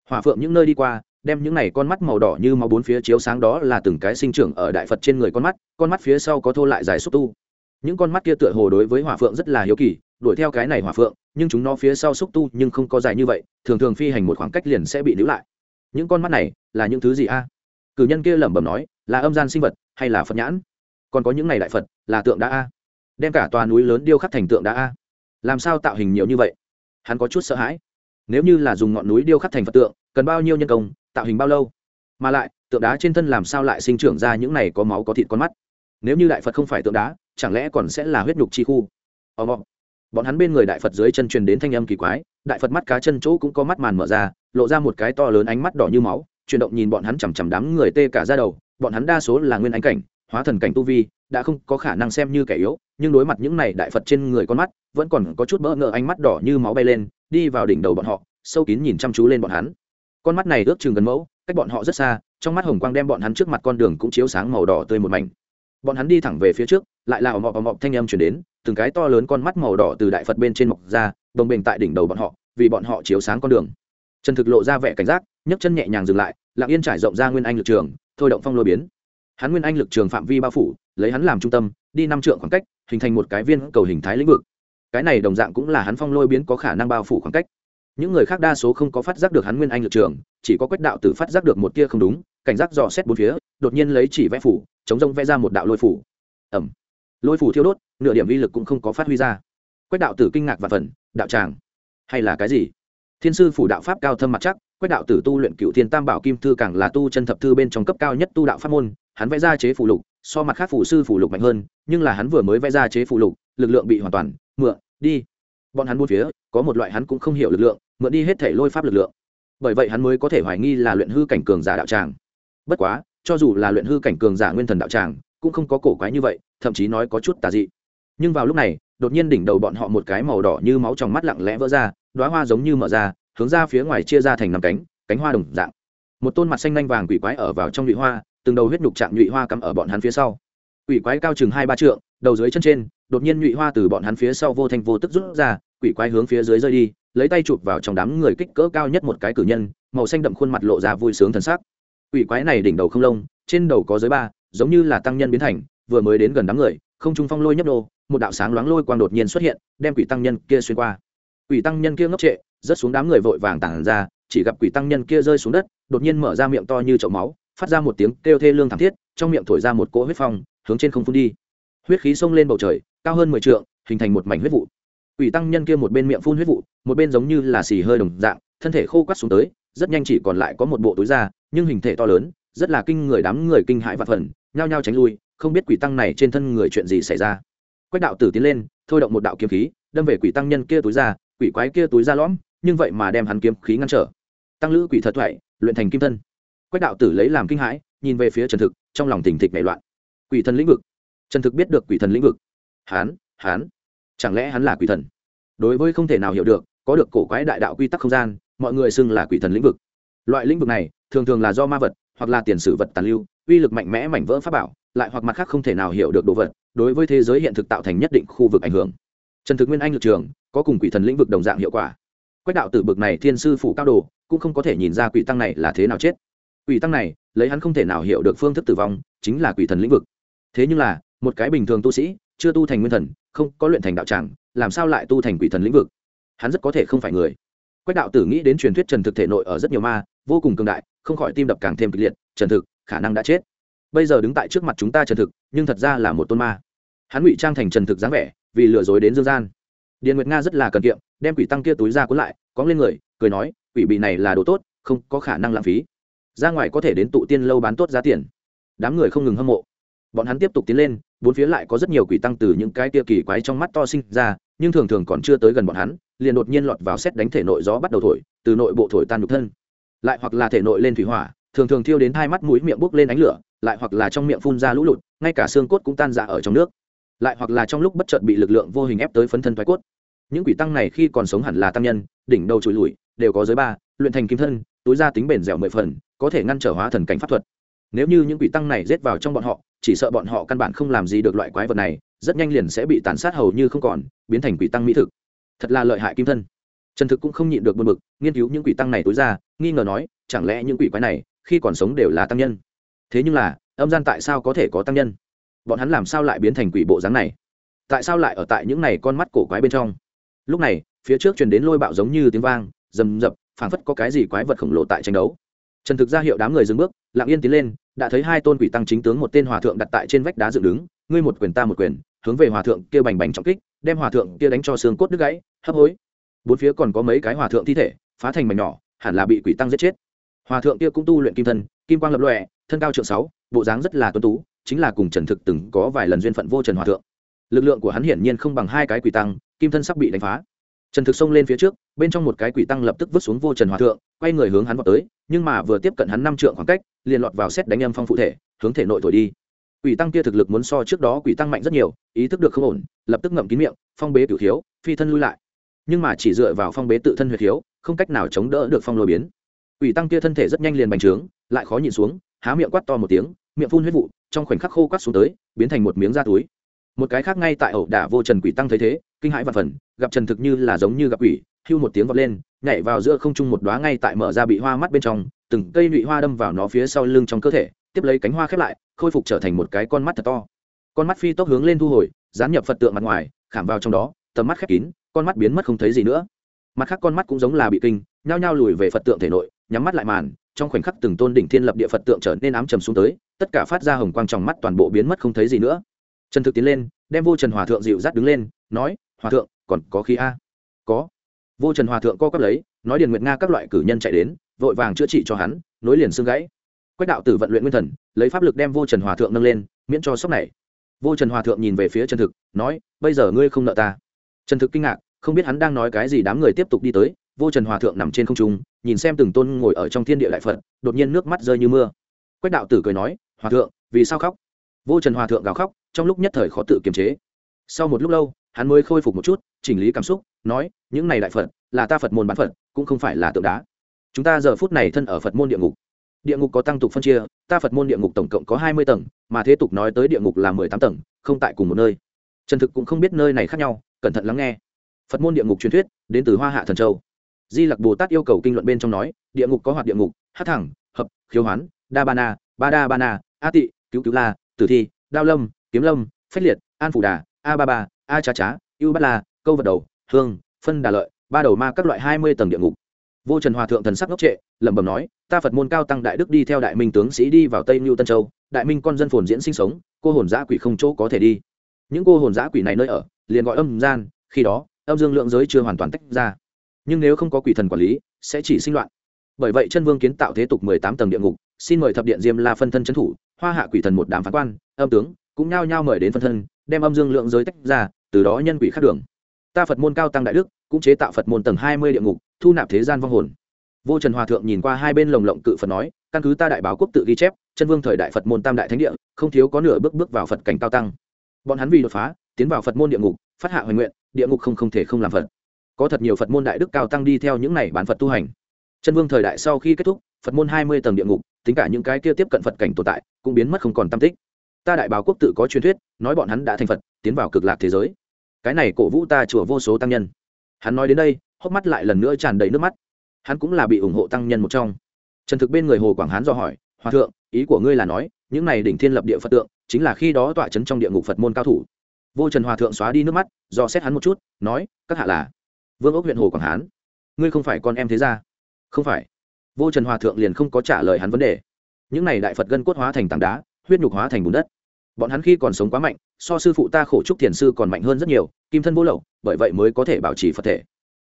Hỏa phượng những nơi đi qua, đem những này con mắt màu đỏ như máu bốn phía chiếu sáng đó là từng cái sinh trưởng ở đại phật trên người con mắt con mắt phía sau có thô lại dài xúc tu. Những con mắt kia tựa hồ đối với hỏa phượng rất là hiếu kỳ, đuổi theo cái này hỏa phượng nhưng chúng nó phía sau xúc tu nhưng không có dài như vậy, thường thường phi hành một khoảng cách liền sẽ bị níu lại. Những con mắt này là những thứ gì a? Cử nhân kia lẩm bẩm nói, là âm gian sinh vật hay là phật nhãn? Còn có những này đại phật là tượng đá a? Đem cả tòa núi lớn điêu khắc thành tượng đá a? Làm sao tạo hình nhiều như vậy? Hắn có chút sợ hãi. Nếu như là dùng ngọn núi điêu khắc thành phật tượng, cần bao nhiêu nhân công, tạo hình bao lâu? Mà lại, tượng đá trên thân làm sao lại sinh trưởng ra những này có máu có thịt con mắt? Nếu như đại phật không phải tượng đá, chẳng lẽ còn sẽ là huyết nhục chi khu? Ò mò bọn hắn bên người đại phật dưới chân truyền đến thanh âm kỳ quái, đại phật mắt cá chân chỗ cũng có mắt màn mở ra, lộ ra một cái to lớn ánh mắt đỏ như máu, chuyển động nhìn bọn hắn chằm chằm đám người tê cả ra đầu, bọn hắn đa số là nguyên ánh cảnh, hóa thần cảnh tu vi, đã không có khả năng xem như kẻ yếu, nhưng đối mặt những này đại phật trên người con mắt, vẫn còn có chút bỡ ngỡ ánh mắt đỏ như máu bay lên, đi vào đỉnh đầu bọn họ, sâu kín nhìn chăm chú lên bọn hắn. Con mắt này ước chừng gần mẫu, cách bọn họ rất xa, trong mắt hồng quang đem bọn hắn trước mặt con đường cũng chiếu sáng màu đỏ tươi một mảnh. Bọn hắn đi thẳng về phía trước lại là ầm ầm ầm thanh âm chuyển đến, từng cái to lớn con mắt màu đỏ từ đại phật bên trên mọc ra, đồng bình tại đỉnh đầu bọn họ, vì bọn họ chiếu sáng con đường. Trần thực lộ ra vẻ cảnh giác, nhấc chân nhẹ nhàng dừng lại, lặng yên trải rộng ra nguyên anh lực trường, thôi động phong lôi biến. Hắn nguyên anh lực trường phạm vi bao phủ, lấy hắn làm trung tâm, đi năm trượng khoảng cách, hình thành một cái viên cầu hình thái lĩnh vực. Cái này đồng dạng cũng là hắn phong lôi biến có khả năng bao phủ khoảng cách. Những người khác đa số không có phát giác được hắn nguyên anh lực trường, chỉ có quách đạo tử phát giác được một tia không đúng, cảnh giác dò xét bốn phía, đột nhiên lấy chỉ vẽ phủ, chống rông vẽ ra một đạo lôi phủ. Ẩm lôi phủ thiêu đốt, nửa điểm vi lực cũng không có phát huy ra. Quách đạo tử kinh ngạc và phần, đạo tràng, hay là cái gì? Thiên sư phủ đạo pháp cao thâm mặt chắc, quách đạo tử tu luyện cựu thiên tam bảo kim thư càng là tu chân thập thư bên trong cấp cao nhất tu đạo pháp môn, hắn vẽ ra chế phủ lục, so mặt khác phủ sư phủ lục mạnh hơn, nhưng là hắn vừa mới vẽ ra chế phủ lục, lực lượng bị hoàn toàn mượn đi. Bọn hắn buôn phía, có một loại hắn cũng không hiểu lực lượng, mượn đi hết thể lôi pháp lực lượng. Bởi vậy hắn mới có thể hoài nghi là luyện hư cảnh cường giả đạo tràng. Bất quá, cho dù là luyện hư cảnh cường giả nguyên thần đạo tràng cũng không có cổ quái như vậy, thậm chí nói có chút tà dị. Nhưng vào lúc này, đột nhiên đỉnh đầu bọn họ một cái màu đỏ như máu trong mắt lặng lẽ vỡ ra đoá hoa giống như mở ra, hướng ra phía ngoài chia ra thành năm cánh cánh hoa đồng dạng. Một tôn mặt xanh nanh vàng quỷ quái ở vào trong nhụy hoa, từng đầu huyết nhục chạm nhụy hoa cắm ở bọn hắn phía sau. Quỷ quái cao chừng hai ba trượng, đầu dưới chân trên, đột nhiên nhụy hoa từ bọn hắn phía sau vô thành vô tức rút ra, quỷ quái hướng phía dưới rơi đi, lấy tay chụp vào trong đám người kích cỡ cao nhất một cái cử nhân, màu xanh đậm khuôn mặt lộ ra vui sướng thần sắc. Quỷ quái này đỉnh đầu không lông, trên đầu có dưới ba giống như là tăng nhân biến thành, vừa mới đến gần đám người, không trung phong lôi nhấp đô một đạo sáng loáng lôi quang đột nhiên xuất hiện, đem quỷ tăng nhân kia xuyên qua. Quỷ tăng nhân kia ngốc trệ, rớt xuống đám người vội vàng tản ra, chỉ gặp quỷ tăng nhân kia rơi xuống đất, đột nhiên mở ra miệng to như chậu máu, phát ra một tiếng kêu thê lương thảm thiết, trong miệng thổi ra một cỗ huyết phong, hướng trên không phun đi. Huyết khí xông lên bầu trời, cao hơn mười trượng, hình thành một mảnh huyết vụ. Quỷ tăng nhân kia một bên miệng phun huyết vụ, một bên giống như là xì hơi đồng dạng, thân thể khô quắt xuống tới, rất nhanh chỉ còn lại có một bộ túi da, nhưng hình thể to lớn, rất là kinh người đám người kinh hãi và phần nhao nhao tránh lui, không biết quỷ tăng này trên thân người chuyện gì xảy ra. Quách đạo tử tiến lên, thôi động một đạo kiếm khí, đâm về quỷ tăng nhân kia túi ra, quỷ quái kia túi ra lõm, nhưng vậy mà đem hắn kiếm khí ngăn trở. Tăng lữ quỷ thật thoại, luyện thành kim thân. Quách đạo tử lấy làm kinh hãi, nhìn về phía trần thực, trong lòng tỉnh thịch nảy loạn. Quỷ thần lĩnh vực. Trần thực biết được quỷ thần lĩnh vực. Hán hán. Chẳng lẽ hắn là quỷ thần? Đối với không thể nào hiểu được, có được cổ quái đại đạo quy tắc không gian, mọi người xưng là quỷ thần lĩnh vực. Loại lĩnh vực này, thường thường là do ma vật, hoặc là tiền sử vật tàn lưu uy lực mạnh mẽ mảnh vỡ pháp bảo, lại hoặc mặt khác không thể nào hiểu được đồ vật, đối với thế giới hiện thực tạo thành nhất định khu vực ảnh hưởng. Trần thực nguyên anh lực trường, có cùng quỷ thần lĩnh vực đồng dạng hiệu quả. Quách đạo tử bực này thiên sư phủ cao đồ, cũng không có thể nhìn ra quỷ tăng này là thế nào chết. Quỷ tăng này, lấy hắn không thể nào hiểu được phương thức tử vong, chính là quỷ thần lĩnh vực. Thế nhưng là, một cái bình thường tu sĩ, chưa tu thành nguyên thần, không có luyện thành đạo tràng, làm sao lại tu thành quỷ thần lĩnh vực? Hắn rất có thể không phải người. Quách đạo tử nghĩ đến truyền thuyết trần thực thể nội ở rất nhiều ma, vô cùng cường đại, không khỏi tim đập càng thêm kịch liệt. Trần thực khả năng đã chết. Bây giờ đứng tại trước mặt chúng ta trần thực, nhưng thật ra là một tôn ma. Hắn ngụy trang thành trần thực dáng vẻ, vì lừa dối đến dương gian. Điền nguyệt nga rất là cần kiệm, đem quỷ tăng kia túi ra cuốn lại, cóng lên người, cười nói, quỷ bị này là đồ tốt, không có khả năng lãng phí. Ra ngoài có thể đến tụ tiên lâu bán tốt giá tiền. Đám người không ngừng hâm mộ. Bọn hắn tiếp tục tiến lên, bốn phía lại có rất nhiều quỷ tăng từ những cái tia kỳ quái trong mắt to sinh ra, nhưng thường thường còn chưa tới gần bọn hắn, liền đột nhiên lọt vào xét đánh thể nội gió bắt đầu thổi, từ nội bộ thổi tan nhục thân. Lại hoặc là thể nội lên thủy hỏa thường thường thiêu đến hai mắt mũi miệng bốc lên ánh lửa, lại hoặc là trong miệng phun ra lũ lụt, ngay cả xương cốt cũng tan ra ở trong nước. Lại hoặc là trong lúc bất chợt bị lực lượng vô hình ép tới phấn thân thoái cốt. Những quỷ tăng này khi còn sống hẳn là tăng nhân, đỉnh đầu trụi lùi, đều có giới ba, luyện thành kim thân, túi ra tính bền dẻo mười phần, có thể ngăn trở hóa thần cảnh pháp thuật. Nếu như những quỷ tăng này rết vào trong bọn họ, chỉ sợ bọn họ căn bản không làm gì được loại quái vật này, rất nhanh liền sẽ bị tàn sát hầu như không còn, biến thành quỷ tăng mỹ thực. Thật là lợi hại kim thân. Trần thực cũng không nhịn được buồn bực, nghiên cứu những quỷ tăng này tối ra nghi ngờ nói, chẳng lẽ những quỷ quái này khi còn sống đều là tăng nhân. Thế nhưng là, âm gian tại sao có thể có tăng nhân? Bọn hắn làm sao lại biến thành quỷ bộ dáng này? Tại sao lại ở tại những này con mắt cổ quái bên trong? Lúc này, phía trước truyền đến lôi bạo giống như tiếng vang, rầm rập, phảng phất có cái gì quái vật khổng lồ tại tranh đấu. Trần thực ra hiệu đám người dừng bước, lặng yên tiến lên, đã thấy hai tôn quỷ tăng chính tướng một tên hòa thượng đặt tại trên vách đá dựng đứng, ngươi một quyền ta một quyền, hướng về hòa thượng kia bành bành trọng kích, đem hòa thượng kia đánh cho xương cốt đứt gãy, hấp hối. Bốn phía còn có mấy cái hòa thượng thi thể, phá thành mảnh nhỏ, hẳn là bị quỷ tăng giết chết hòa thượng kia cũng tu luyện kim thân, kim quang lập lòe, thân cao trượng sáu, bộ dáng rất là tuấn tú, chính là cùng trần thực từng có vài lần duyên phận vô trần hòa thượng. Lực lượng của hắn hiển nhiên không bằng hai cái quỷ tăng, kim thân sắp bị đánh phá. Trần thực xông lên phía trước, bên trong một cái quỷ tăng lập tức vứt xuống vô trần hòa thượng, quay người hướng hắn vào tới, nhưng mà vừa tiếp cận hắn năm trượng khoảng cách, liền lọt vào xét đánh âm phong phụ thể, hướng thể nội thổi đi. Quỷ tăng kia thực lực muốn so trước đó quỷ tăng mạnh rất nhiều, ý thức được không ổn, lập tức ngậm kín miệng, phong bế cửu thiếu phi thân lui lại. Nhưng mà chỉ dựa vào phong bế tự thân huyệt thiếu không cách nào chống đỡ được phong lôi biến quỷ tăng kia thân thể rất nhanh liền bành trướng, lại khó nhìn xuống, há miệng quát to một tiếng, miệng phun huyết vụ, trong khoảnh khắc khô quát xuống tới, biến thành một miếng da túi. Một cái khác ngay tại ẩu đả vô trần quỷ tăng thấy thế, kinh hãi và phần, gặp trần thực như là giống như gặp quỷ, hưu một tiếng vọt lên, nhảy vào giữa không trung một đóa ngay tại mở ra bị hoa mắt bên trong, từng cây nhụy hoa đâm vào nó phía sau lưng trong cơ thể, tiếp lấy cánh hoa khép lại, khôi phục trở thành một cái con mắt thật to. Con mắt phi tốc hướng lên thu hồi, dán nhập phật tượng mặt ngoài, khảm vào trong đó, tầm mắt khép kín, con mắt biến mất không thấy gì nữa. Mặt khác con mắt cũng giống là bị kinh, nhao nhao lùi về phật tượng thể nội nhắm mắt lại màn, trong khoảnh khắc từng tôn đỉnh thiên lập địa phật tượng trở nên ám trầm xuống tới, tất cả phát ra hồng quang trong mắt toàn bộ biến mất không thấy gì nữa. Trần thực tiến lên, đem vô trần hòa thượng dịu dắt đứng lên, nói, hòa thượng, còn có khí a? Có. Vô trần hòa thượng co cấp lấy, nói điền nguyệt nga các loại cử nhân chạy đến, vội vàng chữa trị cho hắn, nối liền xương gãy. Quách đạo tử vận luyện nguyên thần, lấy pháp lực đem vô trần hòa thượng nâng lên, miễn cho sốc này. Vô trần hòa thượng nhìn về phía trần thực, nói, bây giờ ngươi không nợ ta. Trần thực kinh ngạc, không biết hắn đang nói cái gì đám người tiếp tục đi tới vô trần hòa thượng nằm trên không trung, nhìn xem từng tôn ngồi ở trong thiên địa đại phật, đột nhiên nước mắt rơi như mưa. Quách đạo tử cười nói, hòa thượng, vì sao khóc? Vô trần hòa thượng gào khóc, trong lúc nhất thời khó tự kiềm chế. Sau một lúc lâu, hắn mới khôi phục một chút, chỉnh lý cảm xúc, nói, những này đại phật, là ta phật môn bán phật, cũng không phải là tượng đá. Chúng ta giờ phút này thân ở phật môn địa ngục. Địa ngục có tăng tục phân chia, ta phật môn địa ngục tổng cộng có hai mươi tầng, mà thế tục nói tới địa ngục là mười tám tầng, không tại cùng một nơi. Trần thực cũng không biết nơi này khác nhau, cẩn thận lắng nghe. Phật môn địa ngục truyền thuyết, đến từ hoa hạ thần châu di lặc bồ tát yêu cầu kinh luận bên trong nói, địa ngục có hoạt địa ngục, hát thẳng, hợp khiếu hoán, đa ba na, ba đa ba na, a tị, cứu cứu la, tử thi, đao lâm, kiếm lâm, phách liệt, an phủ đà, a ba ba, a cha chá, ưu bát la, câu vật đầu, hương, phân đà lợi, ba đầu ma các loại hai mươi tầng địa ngục. Vô trần hòa thượng thần sắc ngốc trệ, lẩm bẩm nói, ta phật môn cao tăng đại đức đi theo đại minh tướng sĩ đi vào tây mưu tân châu, đại minh con dân phồn diễn sinh sống, cô hồn giã quỷ không chỗ có thể đi. Những cô hồn giã quỷ này nơi ở, liền gọi âm gian, khi đó, âm dương lượng giới chưa hoàn toàn tách ra nhưng nếu không có quỷ thần quản lý, sẽ chỉ sinh loạn. Bởi vậy chân vương kiến tạo thế tục mười tám tầng địa ngục, xin mời thập điện diêm la phân thân trấn thủ, hoa hạ quỷ thần một đám phán quan, âm tướng, cũng nhao nhao mời đến phân thân, đem âm dương lượng giới tách ra, từ đó nhân quỷ khắc đường. Ta phật môn cao tăng đại đức, cũng chế tạo phật môn tầng hai mươi địa ngục, thu nạp thế gian vong hồn. Vô trần hòa thượng nhìn qua hai bên lồng lộng cự phật nói, căn cứ ta đại báo quốc tự ghi chép, chân vương thời đại phật môn tam đại thánh địa, không thiếu có nửa bước bước vào phật cảnh cao tăng. Bọn hắn vì đột phá, tiến vào phật môn địa ngục, phát hạ hoành nguyện, địa ngục không không thể không làm phật có thật nhiều phật môn đại đức cao tăng đi theo những này bán phật tu hành. Chân vương thời đại sau khi kết thúc, phật môn hai mươi tầng địa ngục, tính cả những cái kia tiếp cận phật cảnh tồn tại, cũng biến mất không còn tam tích. Ta đại báo quốc tự có truyền thuyết, nói bọn hắn đã thành phật, tiến vào cực lạc thế giới. Cái này cổ vũ ta chùa vô số tăng nhân. Hắn nói đến đây, hốc mắt lại lần nữa tràn đầy nước mắt. Hắn cũng là bị ủng hộ tăng nhân một trong. Trần thực bên người hồ quảng hán do hỏi, hòa thượng, ý của ngươi là nói, những này đỉnh thiên lập địa phật tượng, chính là khi đó tọa chấn trong địa ngục phật môn cao thủ? Vô trần hòa thượng xóa đi nước mắt, do xét hắn một chút, nói, các hạ là vương ốc huyện hồ quảng hán ngươi không phải con em thế gia không phải vô trần hòa thượng liền không có trả lời hắn vấn đề những này đại phật gân cốt hóa thành tảng đá huyết nhục hóa thành bùn đất bọn hắn khi còn sống quá mạnh so sư phụ ta khổ trúc thiền sư còn mạnh hơn rất nhiều kim thân vô lậu bởi vậy mới có thể bảo trì phật thể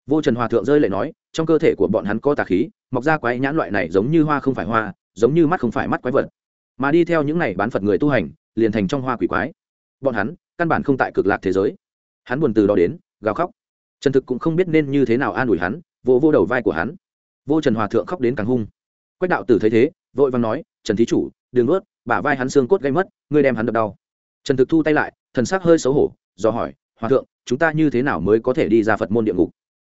vô trần hòa thượng rơi lệ nói trong cơ thể của bọn hắn có tà khí mọc ra quái nhãn loại này giống như hoa không phải hoa giống như mắt không phải mắt quái vật mà đi theo những này bán phật người tu hành liền thành trong hoa quỷ quái bọn hắn căn bản không tại cực lạc thế giới hắn buồn từ đó đến gào khóc trần thực cũng không biết nên như thế nào an ủi hắn vô vô đầu vai của hắn. Vô trần hòa thượng khóc đến càng hung. Quách đạo tử thấy thế, vội vàng nói, trần thí chủ đường ướt bả vai hắn xương cốt gây mất, ngươi đem hắn đập đau. Trần thực thu tay lại, thần sắc hơi xấu hổ, do hỏi, hòa thượng, chúng ta như thế nào mới có thể đi ra phật môn địa ngục?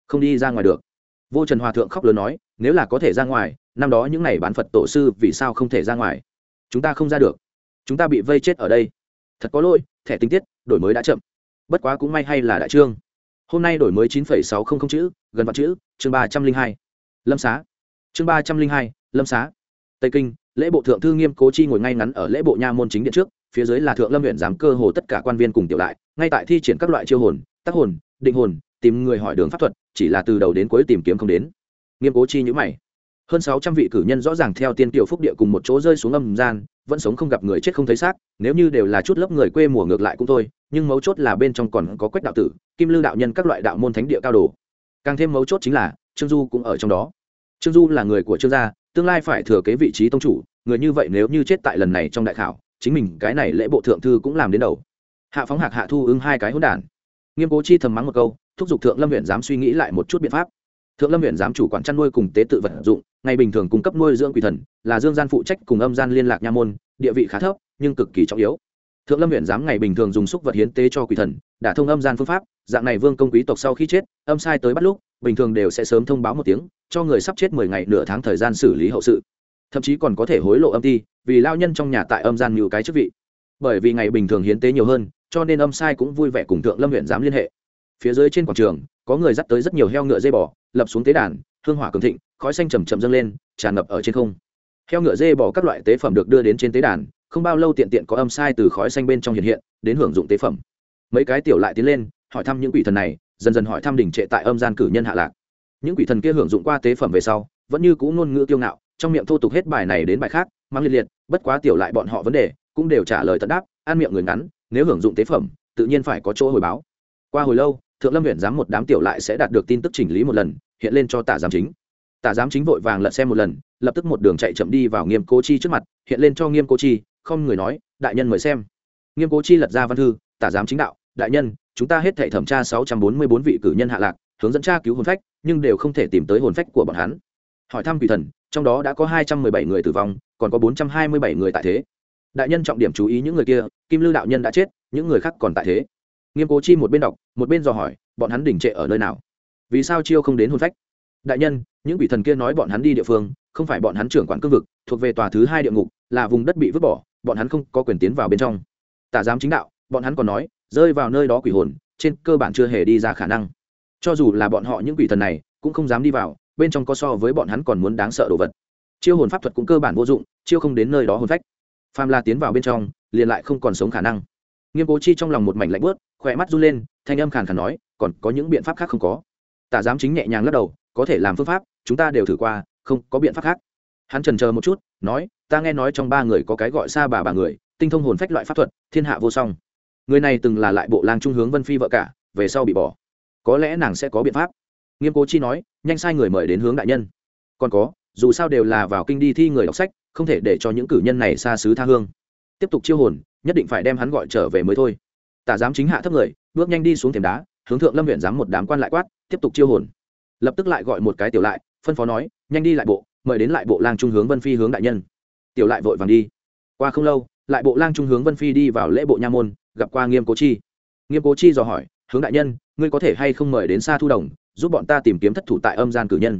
Không đi ra ngoài được. Vô trần hòa thượng khóc lớn nói, nếu là có thể ra ngoài, năm đó những n à y bán phật tổ sư vì sao không thể ra ngoài? Chúng ta không ra được. Chúng ta bị vây chết ở đây. Thật có lỗi, thẻ tinh tiết, đổi mới đã chậm. Bất quá cũng may hay là đại trương hôm nay đổi mới chín phẩy sáu không không chữ, gần vạn chữ, chương ba trăm linh hai. Lâm xá. Chương ba trăm linh hai, lâm xá. Tây kinh, lễ bộ thượng thư nghiêm cố chi ngồi ngay ngắn ở lễ bộ nha môn chính điện trước, phía dưới là thượng lâm huyện giám cơ hồ tất cả quan viên cùng tiểu lại, ngay tại thi triển các loại chiêu hồn, tác hồn, định hồn, tìm người hỏi đường pháp thuật, chỉ là từ đầu đến cuối tìm kiếm không đến. Nghiêm cố chi nhữ mày hơn sáu trăm vị cử nhân rõ ràng theo tiên tiểu phúc địa cùng một chỗ rơi xuống âm gian, vẫn sống không gặp người chết không thấy xác, nếu như đều là chút lớp người quê mùa ngược lại cũng thôi, nhưng mấu chốt là bên trong còn có quách đạo tử, kim lư đạo nhân các loại đạo môn thánh địa cao đồ. Càng thêm mấu chốt chính là, trương du cũng ở trong đó. Trương du là người của trương gia, tương lai phải thừa kế vị trí tông chủ, người như vậy nếu như chết tại lần này trong đại khảo, chính mình cái này lễ bộ thượng thư cũng làm đến đầu. Hạ phóng hạc hạ thu ứng hai cái hỗn đản. Nghiêm cố chi thầm mắng một câu, thúc giục thượng lâm huyện dám suy nghĩ lại một chút biện pháp thượng lâm huyện giám chủ quản chăn nuôi cùng tế tự vật dụng, ngày bình thường cung cấp nuôi dưỡng quỷ thần, là dương gian phụ trách cùng âm gian liên lạc nha môn, địa vị khá thấp, nhưng cực kỳ trọng yếu. Thượng lâm huyện giám ngày bình thường dùng xúc vật hiến tế cho quỷ thần đã thông âm gian phương pháp, dạng này vương công quý tộc sau khi chết, âm sai tới bắt lúc, bình thường đều sẽ sớm thông báo một tiếng, cho người sắp chết mười ngày nửa tháng thời gian xử lý hậu sự. Thậm chí còn có thể hối lộ âm ti, vì lao nhân trong nhà tại âm gian nhiều cái chức vị. Bởi vì ngày bình thường hiến tế nhiều hơn, cho nên âm sai cũng vui vẻ cùng thượng lâm huyện giám liên hệ. Phía dưới trên quảng trường, có người dắt tới rất nhiều heo ngựa dây bò lập xuống tế đàn, hương hỏa cường thịnh, khói xanh chầm chậm dâng lên, tràn ngập ở trên không. Heo ngựa dê bỏ các loại tế phẩm được đưa đến trên tế đàn, không bao lâu tiện tiện có âm sai từ khói xanh bên trong hiện hiện, đến hưởng dụng tế phẩm. Mấy cái tiểu lại tiến lên, hỏi thăm những quỷ thần này, dần dần hỏi thăm đỉnh trệ tại âm gian cử nhân hạ lạc. Những quỷ thần kia hưởng dụng qua tế phẩm về sau, vẫn như cũ ngôn ngữ tiêu ngạo, trong miệng thô tục hết bài này đến bài khác, mang liệt liệt, bất quá tiểu lại bọn họ vấn đề, cũng đều trả lời tận đáp, ăn miệng người ngắn, nếu hưởng dụng tế phẩm, tự nhiên phải có chỗ hồi báo. Qua hồi lâu thượng lâm huyện giám một đám tiểu lại sẽ đạt được tin tức chỉnh lý một lần, hiện lên cho tả giám chính. Tả giám chính vội vàng lật xem một lần, lập tức một đường chạy chậm đi vào nghiêm cố chi trước mặt, hiện lên cho nghiêm cố chi, không người nói, đại nhân mời xem. Nghiêm cố chi lật ra văn thư, tả giám chính đạo, đại nhân, chúng ta hết thể thẩm tra sáu trăm bốn mươi bốn vị cử nhân hạ lạc, hướng dẫn tra cứu hồn phách, nhưng đều không thể tìm tới hồn phách của bọn hắn. Hỏi thăm quỷ thần, trong đó đã có hai trăm mười bảy người tử vong, còn có bốn trăm hai mươi bảy người tại thế. Đại nhân trọng điểm chú ý những người kia, kim lư đạo nhân đã chết, những người khác còn tại thế nghiêm cố chi một bên đọc, một bên dò hỏi, bọn hắn đỉnh trệ ở nơi nào? Vì sao chiêu không đến hôn phách? Đại nhân, những vị thần kia nói bọn hắn đi địa phương, không phải bọn hắn trưởng quản cương vực, thuộc về tòa thứ hai địa ngục, là vùng đất bị vứt bỏ, bọn hắn không có quyền tiến vào bên trong. Tả giám chính đạo, bọn hắn còn nói, rơi vào nơi đó quỷ hồn, trên cơ bản chưa hề đi ra khả năng. Cho dù là bọn họ những quỷ thần này, cũng không dám đi vào, bên trong có so với bọn hắn còn muốn đáng sợ đồ vật. Chiêu hồn pháp thuật cũng cơ bản vô dụng, chiêu không đến nơi đó hồn phách. Phàm la tiến vào bên trong, liền lại không còn sống khả năng nghiêm cố chi trong lòng một mảnh lạnh bớt khỏe mắt run lên, thanh âm khàn khàn nói, còn có những biện pháp khác không có? Tả giám chính nhẹ nhàng lắc đầu, có thể làm phương pháp, chúng ta đều thử qua, không có biện pháp khác. Hắn trần chờ một chút, nói, ta nghe nói trong ba người có cái gọi xa bà bà người, tinh thông hồn phách loại pháp thuật, thiên hạ vô song. Người này từng là lại bộ lang trung hướng vân phi vợ cả, về sau bị bỏ. Có lẽ nàng sẽ có biện pháp. Nghiêm cố chi nói, nhanh sai người mời đến hướng đại nhân. Còn có, dù sao đều là vào kinh đi thi người đọc sách, không thể để cho những cử nhân này xa xứ tha hương. Tiếp tục chiêu hồn nhất định phải đem hắn gọi trở về mới thôi. Tả giám chính hạ thấp người, bước nhanh đi xuống thềm đá, hướng thượng lâm huyện giám một đám quan lại quát, tiếp tục chiêu hồn. Lập tức lại gọi một cái tiểu lại, phân phó nói, nhanh đi lại bộ, mời đến lại bộ lang trung hướng vân phi hướng đại nhân. Tiểu lại vội vàng đi. Qua không lâu, lại bộ lang trung hướng vân phi đi vào lễ bộ nha môn, gặp qua nghiêm cố chi. Nghiêm cố chi dò hỏi, hướng đại nhân, ngươi có thể hay không mời đến xa thu đồng, giúp bọn ta tìm kiếm thất thủ tại âm gian cử nhân?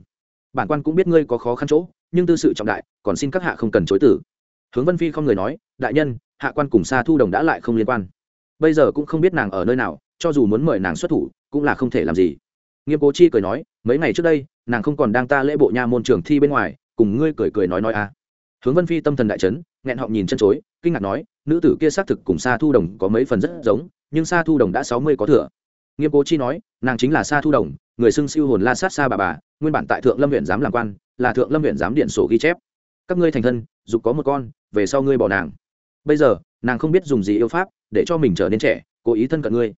Bản quan cũng biết ngươi có khó khăn chỗ, nhưng tư sự trọng đại, còn xin các hạ không cần chối tử hướng vân phi không người nói, đại nhân hạ quan cùng xa thu đồng đã lại không liên quan. Bây giờ cũng không biết nàng ở nơi nào, cho dù muốn mời nàng xuất thủ, cũng là không thể làm gì. Nghiêm cố chi cười nói, mấy ngày trước đây, nàng không còn đang ta lễ bộ nha môn trường thi bên ngoài, cùng ngươi cười cười nói nói à. Hướng vân phi tâm thần đại trấn nghẹn họng nhìn chân chối, kinh ngạc nói, nữ tử kia xác thực cùng sa thu đồng có mấy phần rất giống, nhưng sa thu đồng đã sáu mươi có thừa. Nghiêm cố chi nói, nàng chính là sa thu đồng, người xưng siêu hồn la sát sa bà bà, nguyên bản tại thượng lâm huyện giám làm quan, là thượng lâm huyện giám điện sổ ghi chép. Các ngươi thành thân, dục có một con, về sau ngươi bỏ nàng bây giờ, nàng không biết dùng gì yêu pháp, để cho mình trở nên trẻ, cố ý thân cận ngươi.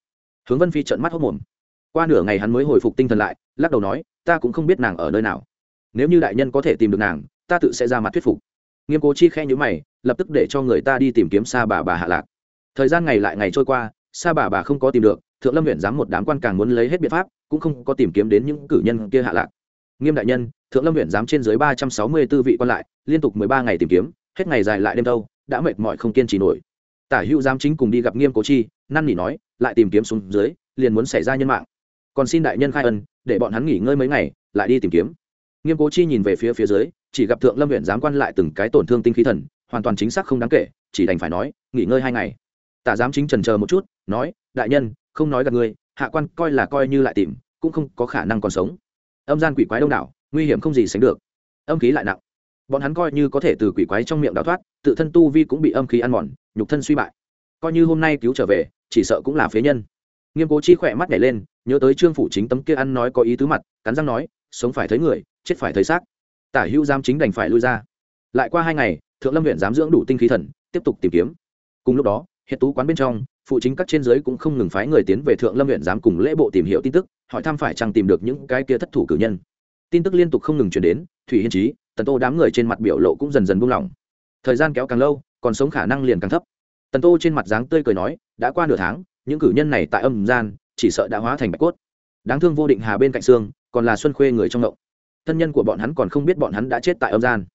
Hướng vân phi trợn mắt hốc mồm. Qua nửa ngày hắn mới hồi phục tinh thần lại, lắc đầu nói, ta cũng không biết nàng ở nơi nào. Nếu như đại nhân có thể tìm được nàng, ta tự sẽ ra mặt thuyết phục. Nghiêm cố chi khe nhữ mày, lập tức để cho người ta đi tìm kiếm xa bà bà hạ lạc. Thời gian ngày lại ngày trôi qua, sa bà bà không có tìm được, thượng lâm huyện giám một đám quan càng muốn lấy hết biện pháp, cũng không có tìm kiếm đến những cử nhân kia hạ lạc. Nghiêm đại nhân, thượng lâm huyện giám trên dưới ba trăm sáu mươi b ố vị quan lại, liên tục mười ba ngày tìm kiếm, hết ngày dài lại đêm đâu đã mệt mỏi không kiên trì nổi. Tả hữu giám chính cùng đi gặp nghiêm cố chi, năn nỉ nói, lại tìm kiếm xuống dưới, liền muốn xảy ra nhân mạng. Còn xin đại nhân khai ân, để bọn hắn nghỉ ngơi mấy ngày, lại đi tìm kiếm. Nghiêm cố chi nhìn về phía phía dưới, chỉ gặp thượng lâm huyện giám quan lại từng cái tổn thương tinh khí thần, hoàn toàn chính xác không đáng kể, chỉ đành phải nói, nghỉ ngơi hai ngày. Tả giám chính trần chờ một chút, nói, đại nhân, không nói gặp ngươi hạ quan coi là coi như lại tìm, cũng không có khả năng còn sống. Âm gian quỷ quái đông đảo, nguy hiểm không gì sánh được. Âm khí lại nặng bọn hắn coi như có thể từ quỷ quái trong miệng đào thoát, tự thân tu vi cũng bị âm khí ăn mòn, nhục thân suy bại. Coi như hôm nay cứu trở về, chỉ sợ cũng là phế nhân. Nghiêm cố chi khỏe mắt nhảy lên, nhớ tới trương phủ chính tấm kia ăn nói có ý tứ mặt, cắn răng nói, sống phải thấy người, chết phải thấy xác. Tả hữu giam chính đành phải lui ra. Lại qua hai ngày, thượng lâm huyện giám dưỡng đủ tinh khí thần, tiếp tục tìm kiếm. Cùng lúc đó hiện tú quán bên trong, phụ chính các trên giới cũng không ngừng phái người tiến về thượng lâm huyện giám cùng lễ bộ tìm hiểu tin tức, hỏi thăm phải chăng tìm được những cái kia thất thủ cử nhân. Tin tức liên tục không ngừng chuyển đến, thủy hiên trí tần tô đám người trên mặt biểu lộ cũng dần dần buông lỏng. Thời gian kéo càng lâu, còn sống khả năng liền càng thấp. Tần tô trên mặt dáng tươi cười nói, đã qua nửa tháng, những cử nhân này tại âm gian, chỉ sợ đã hóa thành bạch cốt. Đáng thương vô định hà bên cạnh xương, còn là xuân khuê người trong ngộng. Thân nhân của bọn hắn còn không biết bọn hắn đã chết tại âm gian.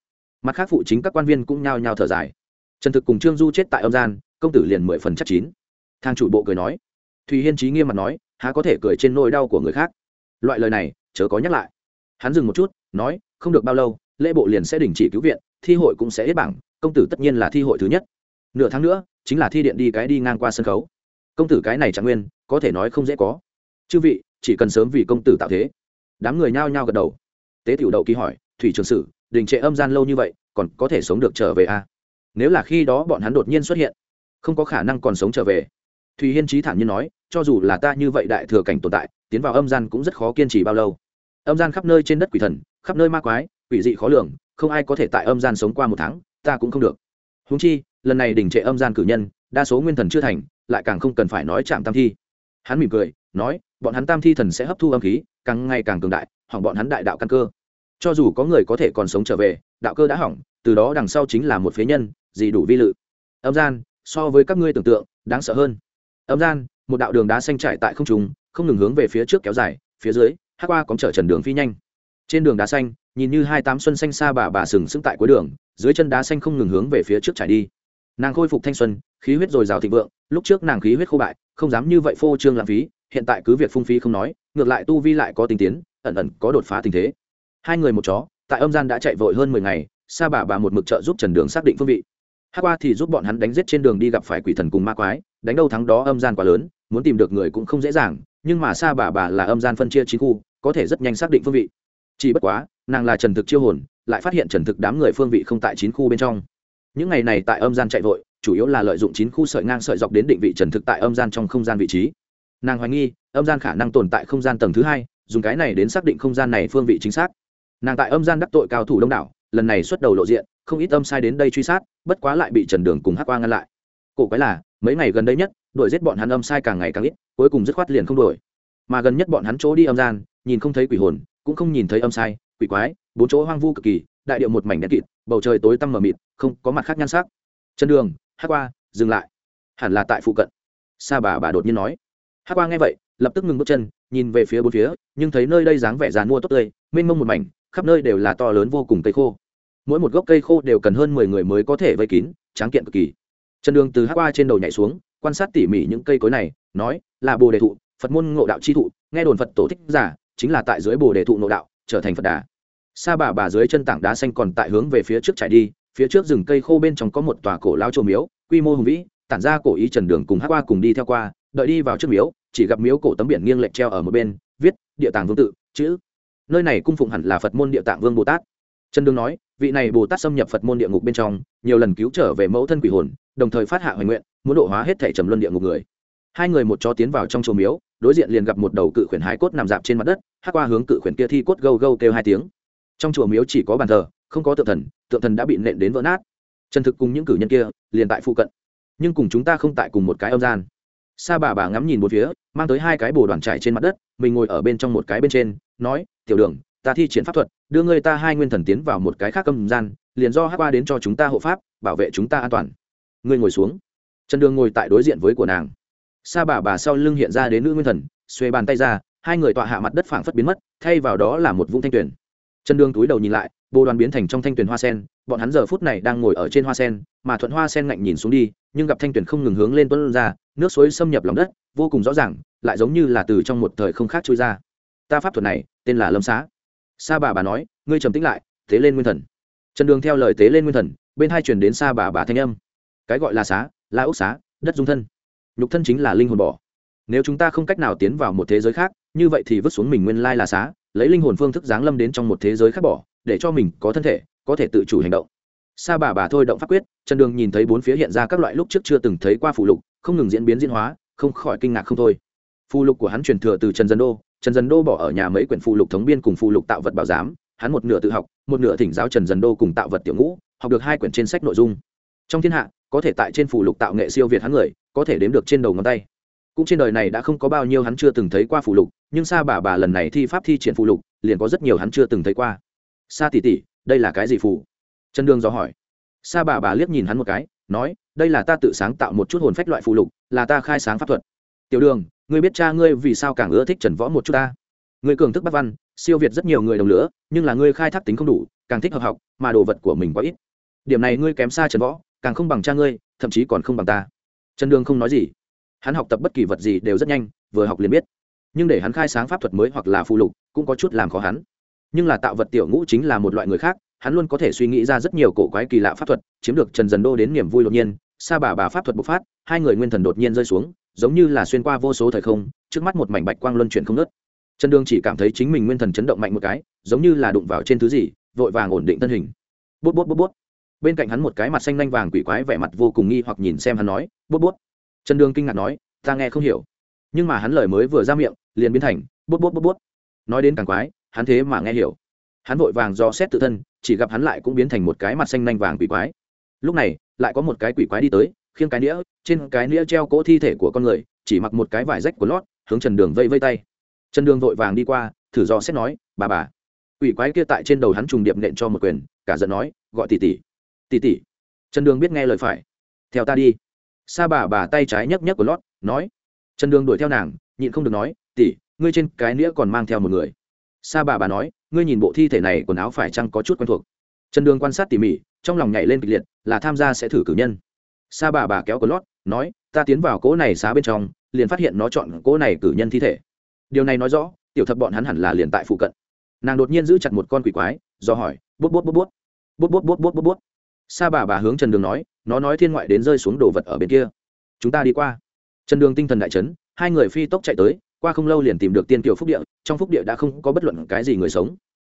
Mặt khác phụ chính các quan viên cũng nhao nhao thở dài. Trần thực cùng trương du chết tại âm gian, công tử liền mười phần chắc chín. Thang chủ bộ cười nói. Thùy hiên trí nghiêm mặt nói, há có thể cười trên nỗi đau của người khác? Loại lời này, chớ có nhắc lại. Hắn dừng một chút, nói, không được bao lâu lễ bộ liền sẽ đình chỉ cứu viện, thi hội cũng sẽ hết bảng, công tử tất nhiên là thi hội thứ nhất. Nửa tháng nữa, chính là thi điện đi cái đi ngang qua sân khấu. Công tử cái này chẳng nguyên, có thể nói không dễ có. Chư vị, chỉ cần sớm vì công tử tạo thế. Đám người nhao nhao gật đầu. Tế tiểu đậu ký hỏi, thủy trường sử, đình trệ âm gian lâu như vậy, còn có thể sống được trở về à? nếu là khi đó bọn hắn đột nhiên xuất hiện, không có khả năng còn sống trở về. Thùy hiên trí thản nhiên nói, cho dù là ta như vậy đại thừa cảnh tồn tại, tiến vào âm gian cũng rất khó kiên trì bao lâu. Âm gian khắp nơi trên đất quỷ thần, khắp nơi ma quái quỷ dị khó lường, không ai có thể tại âm gian sống qua một tháng, ta cũng không được. Húng chi, lần này đình trệ âm gian cử nhân, đa số nguyên thần chưa thành, lại càng không cần phải nói chạm tam thi. Hắn mỉm cười, nói, bọn hắn tam thi thần sẽ hấp thu âm khí, càng ngày càng cường đại, hỏng bọn hắn đại đạo căn cơ. Cho dù có người có thể còn sống trở về, đạo cơ đã hỏng, từ đó đằng sau chính là một phế nhân, gì đủ vi lự. Âm gian, so với các ngươi tưởng tượng, đáng sợ hơn. Âm gian, một đạo đường đá xanh trải tại không trùng không ngừng hướng về phía trước kéo dài, phía dưới hát qua cóng chở trần đường phi nhanh. Trên đường đá xanh nhìn như hai tám xuân xanh xa bà bà sừng sững tại cuối đường, dưới chân đá xanh không ngừng hướng về phía trước trải đi. Nàng khôi phục thanh xuân, khí huyết dồi dào thịnh vượng, lúc trước nàng khí huyết khô bại, không dám như vậy phô trương lãng phí, hiện tại cứ việc phung phí không nói, ngược lại tu vi lại có tình tiến, ẩn ẩn có đột phá tình thế. Hai người một chó, tại âm gian đã chạy vội hơn mười ngày sa bà bà một mực trợ giúp trần đường xác định phương vị. Hát qua thì giúp bọn hắn đánh giết trên đường đi gặp phải quỷ thần cùng ma quái, đánh đâu thắng đó âm gian quá lớn, muốn tìm được người cũng không dễ dàng, nhưng mà sa bà bà là âm gian phân chia chín khu, có thể rất nhanh xác định phương vị. Chỉ bất quá nàng là trần thực chiêu hồn, lại phát hiện trần thực đám người phương vị không tại chín khu bên trong. Những ngày này tại âm gian chạy vội, chủ yếu là lợi dụng chín khu sợi ngang sợi dọc đến định vị trần thực tại âm gian trong không gian vị trí. Nàng hoài nghi, âm gian khả năng tồn tại không gian tầng thứ hai, dùng cái này đến xác định không gian này phương vị chính xác. Nàng tại âm gian đắc tội cao thủ đông đảo, lần này xuất đầu lộ diện, không ít âm sai đến đây truy sát, bất quá lại bị trần đường cùng hắc qua ngăn lại. Cổ quái là, mấy ngày gần đây nhất, đuổi giết bọn hắn âm sai càng ngày càng ít, cuối cùng dứt khoát liền không đuổi. Mà gần nhất bọn hắn chỗ đi âm gian, nhìn không thấy quỷ hồn cũng không nhìn thấy âm sai, quỷ quái, bốn chỗ hoang vu cực kỳ, đại điệu một mảnh đen kịt, bầu trời tối tăm mờ mịt, không có mặt khác nhan sắc. Chân đường hắc qua, dừng lại. Hẳn là tại phụ cận. Sa bà bà đột nhiên nói. Hắc qua nghe vậy, lập tức ngừng bước chân, nhìn về phía bốn phía, nhưng thấy nơi đây dáng vẻ dàn mua tốt tươi, mênh mông một mảnh, khắp nơi đều là to lớn vô cùng cây khô. Mỗi một gốc cây khô đều cần hơn mười người mới có thể vây kín, tráng kiện cực kỳ. Chân đường từ hát qua trên đầu nhảy xuống, quan sát tỉ mỉ những cây cối này, nói là bồ đề thụ, phật môn ngộ đạo chi thụ, nghe đồn phật tổ thích giả chính là tại dưới bồ đề thụ nội đạo, trở thành phật đà. Sa bà bà dưới chân tảng đá xanh còn tại hướng về phía trước chạy đi, phía trước rừng cây khô bên trong có một tòa cổ lao châu miếu, quy mô hùng vĩ, tản ra cổ ý trần đường cùng hát qua cùng đi theo qua, đợi đi vào trước miếu, chỉ gặp miếu cổ tấm biển nghiêng lệch treo ở một bên, viết, địa tàng vương tự, chữ. Nơi này cung phụng hẳn là phật môn địa tạng vương bồ tát. Trần đương nói, vị này bồ tát xâm nhập phật môn địa ngục bên trong, nhiều lần cứu trở về mẫu thân quỷ hồn, đồng thời phát hạ hoài nguyện, muốn độ hóa hết thể trầm luân địa ngục người. Hai người một chó tiến vào trong chùa miếu đối diện liền gặp một đầu cự khuyển hái cốt nằm dạp trên mặt đất, hát qua hướng cự khuyển kia thi cốt gâu gâu kêu hai tiếng. Trong chùa miếu chỉ có bàn thờ, không có tượng thần tượng thần đã bị nện đến vỡ nát. Trần thực cùng những cử nhân kia liền tại phụ cận. Nhưng cùng chúng ta không tại cùng một cái âm gian. Sa bà bà ngắm nhìn một phía, mang tới hai cái bồ đoàn trải trên mặt đất, mình ngồi ở bên trong một cái bên trên, nói, tiểu đường, ta thi triển pháp thuật, đưa ngươi ta hai nguyên thần tiến vào một cái khác âm gian, liền do hát qua đến cho chúng ta hộ pháp, bảo vệ chúng ta an toàn. Ngươi ngồi xuống. Trần đường ngồi tại đối diện với của nàng sa bà bà sau lưng hiện ra đến nữ nguyên thần, xuê bàn tay ra, hai người tọa hạ mặt đất phảng phất biến mất, thay vào đó là một vũng thanh tuyển trần Dương túi đầu nhìn lại, bồ đoàn biến thành trong thanh tuyển hoa sen, bọn hắn giờ phút này đang ngồi ở trên hoa sen, mà thuận hoa sen ngạnh nhìn xuống đi, nhưng gặp thanh tuyển không ngừng hướng lên tuấn ra, nước suối xâm nhập lòng đất, vô cùng rõ ràng, lại giống như là từ trong một thời không khác trôi ra. Ta pháp thuật này, tên là lâm xá. Sa bà bà nói, ngươi trầm tĩnh lại, tế lên nguyên thần. Trần đường theo lời tế lên nguyên thần, bên hai chuyển đến sa bà bà thanh âm. Cái gọi là xá, là ốc xá, đất dung thân nhục thân chính là linh hồn bỏ. Nếu chúng ta không cách nào tiến vào một thế giới khác, như vậy thì vứt xuống mình nguyên lai là xá, lấy linh hồn phương thức giáng lâm đến trong một thế giới khác bỏ, để cho mình có thân thể, có thể tự chủ hành động. Sa bà bà thôi động pháp quyết, trần đường nhìn thấy bốn phía hiện ra các loại lúc trước chưa từng thấy qua phụ lục, không ngừng diễn biến diễn hóa, không khỏi kinh ngạc không thôi. Phụ lục của hắn truyền thừa từ trần dân đô, trần dân đô bỏ ở nhà mấy quyển phụ lục thống biên cùng phụ lục tạo vật bảo giám, hắn một nửa tự học, một nửa thỉnh giáo trần dân đô cùng tạo vật tiểu ngũ, học được hai quyển trên sách nội dung trong thiên hạ, có thể tại trên phụ lục tạo nghệ siêu việt hắn người, có thể đếm được trên đầu ngón tay. Cũng trên đời này đã không có bao nhiêu hắn chưa từng thấy qua phụ lục, nhưng sa bà bà lần này thi pháp thi triển phụ lục, liền có rất nhiều hắn chưa từng thấy qua. Sa tỷ tỷ, đây là cái gì phụ trần đường dò hỏi. Sa bà bà liếc nhìn hắn một cái, nói, đây là ta tự sáng tạo một chút hồn phách loại phụ lục, là ta khai sáng pháp thuật. Tiểu đường, ngươi biết cha ngươi vì sao càng ưa thích trần võ một chút ta? Ngươi cường thức bắc văn, siêu việt rất nhiều người đồng lửa, nhưng là ngươi khai thác tính không đủ, càng thích hợp học, mà đồ vật của mình quá ít. Điểm này ngươi kém xa trần võ càng không bằng cha ngươi, thậm chí còn không bằng ta. Trần đường không nói gì. Hắn học tập bất kỳ vật gì đều rất nhanh, vừa học liền biết. Nhưng để hắn khai sáng pháp thuật mới hoặc là phụ lục, cũng có chút làm khó hắn. Nhưng là tạo vật tiểu ngũ chính là một loại người khác, hắn luôn có thể suy nghĩ ra rất nhiều cổ quái kỳ lạ pháp thuật, chiếm được trần dần đô đến niềm vui đột nhiên, sa bà bà pháp thuật bộc phát, hai người nguyên thần đột nhiên rơi xuống, giống như là xuyên qua vô số thời không, trước mắt một mảnh bạch quang luân chuyển không nớt trần đương chỉ cảm thấy chính mình nguyên thần chấn động mạnh một cái, giống như là đụng vào trên thứ gì, vội vàng ổn định thân hình. Bút bút bút bút bên cạnh hắn một cái mặt xanh lanh vàng quỷ quái vẻ mặt vô cùng nghi hoặc nhìn xem hắn nói, bút bút. Trần đường kinh ngạc nói, ta nghe không hiểu. Nhưng mà hắn lời mới vừa ra miệng, liền biến thành, bút bút bút bút. Nói đến càng quái, hắn thế mà nghe hiểu. Hắn vội vàng do xét tự thân, chỉ gặp hắn lại cũng biến thành một cái mặt xanh lanh vàng quỷ quái. Lúc này, lại có một cái quỷ quái đi tới, khiêng cái nĩa, trên cái nĩa treo cỗ thi thể của con người, chỉ mặc một cái vải rách của lót, hướng trần đường vây vây tay. Trần đường vội vàng đi qua, thử do xét nói, bà bà. Quỷ quái kia tại trên đầu hắn trùng điệp nện cho một quyền, cả giận nói, gọi tỷ tỷ tỷ tỷ trần đường biết nghe lời phải. Theo ta đi. Sa bà bà tay trái nhấc nhấc của lót, nói. Trần đường đuổi theo nàng, nhịn không được nói tỷ ngươi trên cái nĩa còn mang theo một người. Sa bà bà nói, ngươi nhìn bộ thi thể này quần áo phải chăng có chút quen thuộc? Trần đường quan sát tỉ mỉ, trong lòng nhảy lên kịch liệt, là tham gia sẽ thử cử nhân. Sa bà bà kéo của lót, nói, ta tiến vào cỗ này xá bên trong, liền phát hiện nó chọn cỗ này cử nhân thi thể. Điều này nói rõ, tiểu thập bọn hắn hẳn là liền tại phụ cận. Nàng đột nhiên giữ chặt một con quỷ quái, do hỏi, bút bút bút bút. Bút bút bút bút bút bút sa bà bà hướng trần đường nói, nó nói thiên ngoại đến rơi xuống đồ vật ở bên kia. Chúng ta đi qua. Trần đường tinh thần đại chấn, hai người phi tốc chạy tới, qua không lâu liền tìm được tiên kiều phúc địa, trong phúc địa đã không có bất luận cái gì người sống.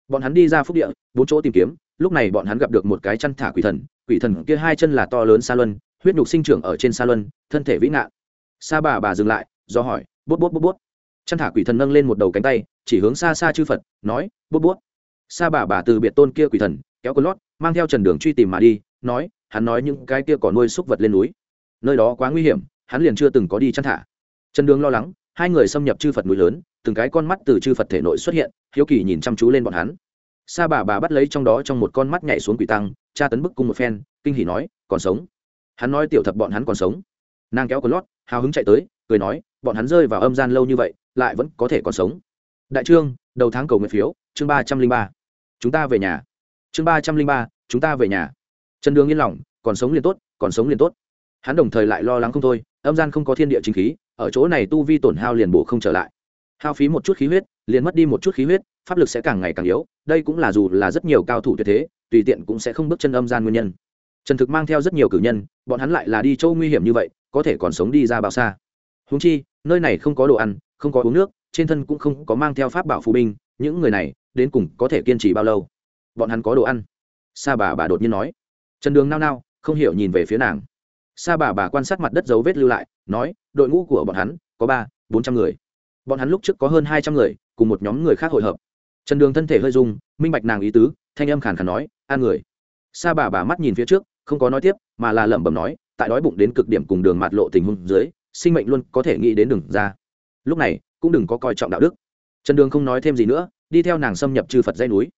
Bọn hắn đi ra phúc địa, bốn chỗ tìm kiếm, lúc này bọn hắn gặp được một cái chăn thả quỷ thần quỷ thần kia hai chân là to lớn xa luân, huyết nhục sinh trưởng ở trên xa luân, thân thể vĩ nạn sa bà bà dừng lại, do hỏi, bút bút bút bút. Chăn thả quỷ thần nâng lên một đầu cánh tay, chỉ hướng xa xa chư phật, nói, bút bút. Sa bà bà từ biệt tôn kia quỷ thần kéo con lót, mang theo trần đường truy tìm mà đi, nói, hắn nói những cái kia còn nuôi súc vật lên núi. Nơi đó quá nguy hiểm, hắn liền chưa từng có đi chăn thả. Trần đường lo lắng, hai người xâm nhập chư phật núi lớn, từng cái con mắt từ chư phật thể nội xuất hiện, hiếu kỳ nhìn chăm chú lên bọn hắn. Sa bà bà bắt lấy trong đó trong một con mắt nhảy xuống quỷ tăng, tra tấn bức cung một phen, kinh hỉ nói, còn sống? Hắn nói, tiểu thập bọn hắn còn sống. Nàng kéo con lót, hào hứng chạy tới, cười nói, bọn hắn rơi vào âm gian lâu như vậy, lại vẫn có thể còn sống. Đại trương, đầu tháng cầu nguyện phiếu, chương ba trăm linh ba. Chúng ta về nhà chương ba trăm linh ba, chúng ta về nhà. Trần đường yên lòng, còn sống liền tốt, còn sống liền tốt. Hắn đồng thời lại lo lắng không thôi, âm gian không có thiên địa chính khí, ở chỗ này tu vi tổn hao liền bổ không trở lại. Hao phí một chút khí huyết, liền mất đi một chút khí huyết, pháp lực sẽ càng ngày càng yếu, đây cũng là dù là rất nhiều cao thủ tuyệt thế, tùy tiện cũng sẽ không bước chân âm gian nguyên nhân. Trần thực mang theo rất nhiều cử nhân, bọn hắn lại là đi châu nguy hiểm như vậy, có thể còn sống đi ra bao xa. Húng chi, nơi này không có đồ ăn, không có uống nước, trên thân cũng không có mang theo pháp bảo phù binh, những người này, đến cùng có thể kiên trì bao lâu? Bọn hắn có đồ ăn. Sa bà bà đột nhiên nói. Trần đường nao nao, không hiểu nhìn về phía nàng. Sa bà bà quan sát mặt đất dấu vết lưu lại, nói, đội ngũ của bọn hắn có ba, bốn trăm người. Bọn hắn lúc trước có hơn hai trăm người, cùng một nhóm người khác hội hợp. Trần đường thân thể hơi rung, minh bạch nàng ý tứ, thanh âm khàn khàn nói, an người. Sa bà bà mắt nhìn phía trước, không có nói tiếp, mà là lẩm bẩm nói, tại đói bụng đến cực điểm cùng đường mạt lộ tình huống dưới, sinh mệnh luôn có thể nghĩ đến đường ra. Lúc này, cũng đừng có coi trọng đạo đức. Trần đường không nói thêm gì nữa, đi theo nàng xâm nhập chư phật dây núi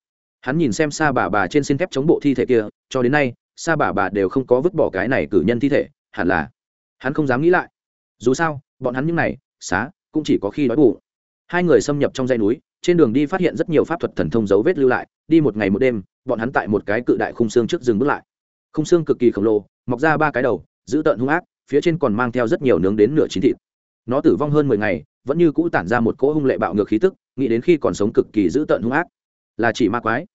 hắn nhìn xem sa bà bà trên xin thép chống bộ thi thể kia, cho đến nay, sa bà bà đều không có vứt bỏ cái này cử nhân thi thể, hẳn là hắn không dám nghĩ lại. Dù sao, bọn hắn những này, xá, cũng chỉ có khi đói bụng. Hai người xâm nhập trong dãy núi, trên đường đi phát hiện rất nhiều pháp thuật thần thông dấu vết lưu lại, đi một ngày một đêm, bọn hắn tại một cái cự đại khung xương trước rừng bước lại. Khung xương cực kỳ khổng lồ, mọc ra ba cái đầu, giữ tợn hung ác, phía trên còn mang theo rất nhiều nướng đến nửa chín thịt. Nó tử vong hơn mười ngày, vẫn như cũ tản ra một cỗ hung lệ bạo ngược khí tức, nghĩ đến khi còn sống cực kỳ giữ tợn hung ác là chỉ ma quái.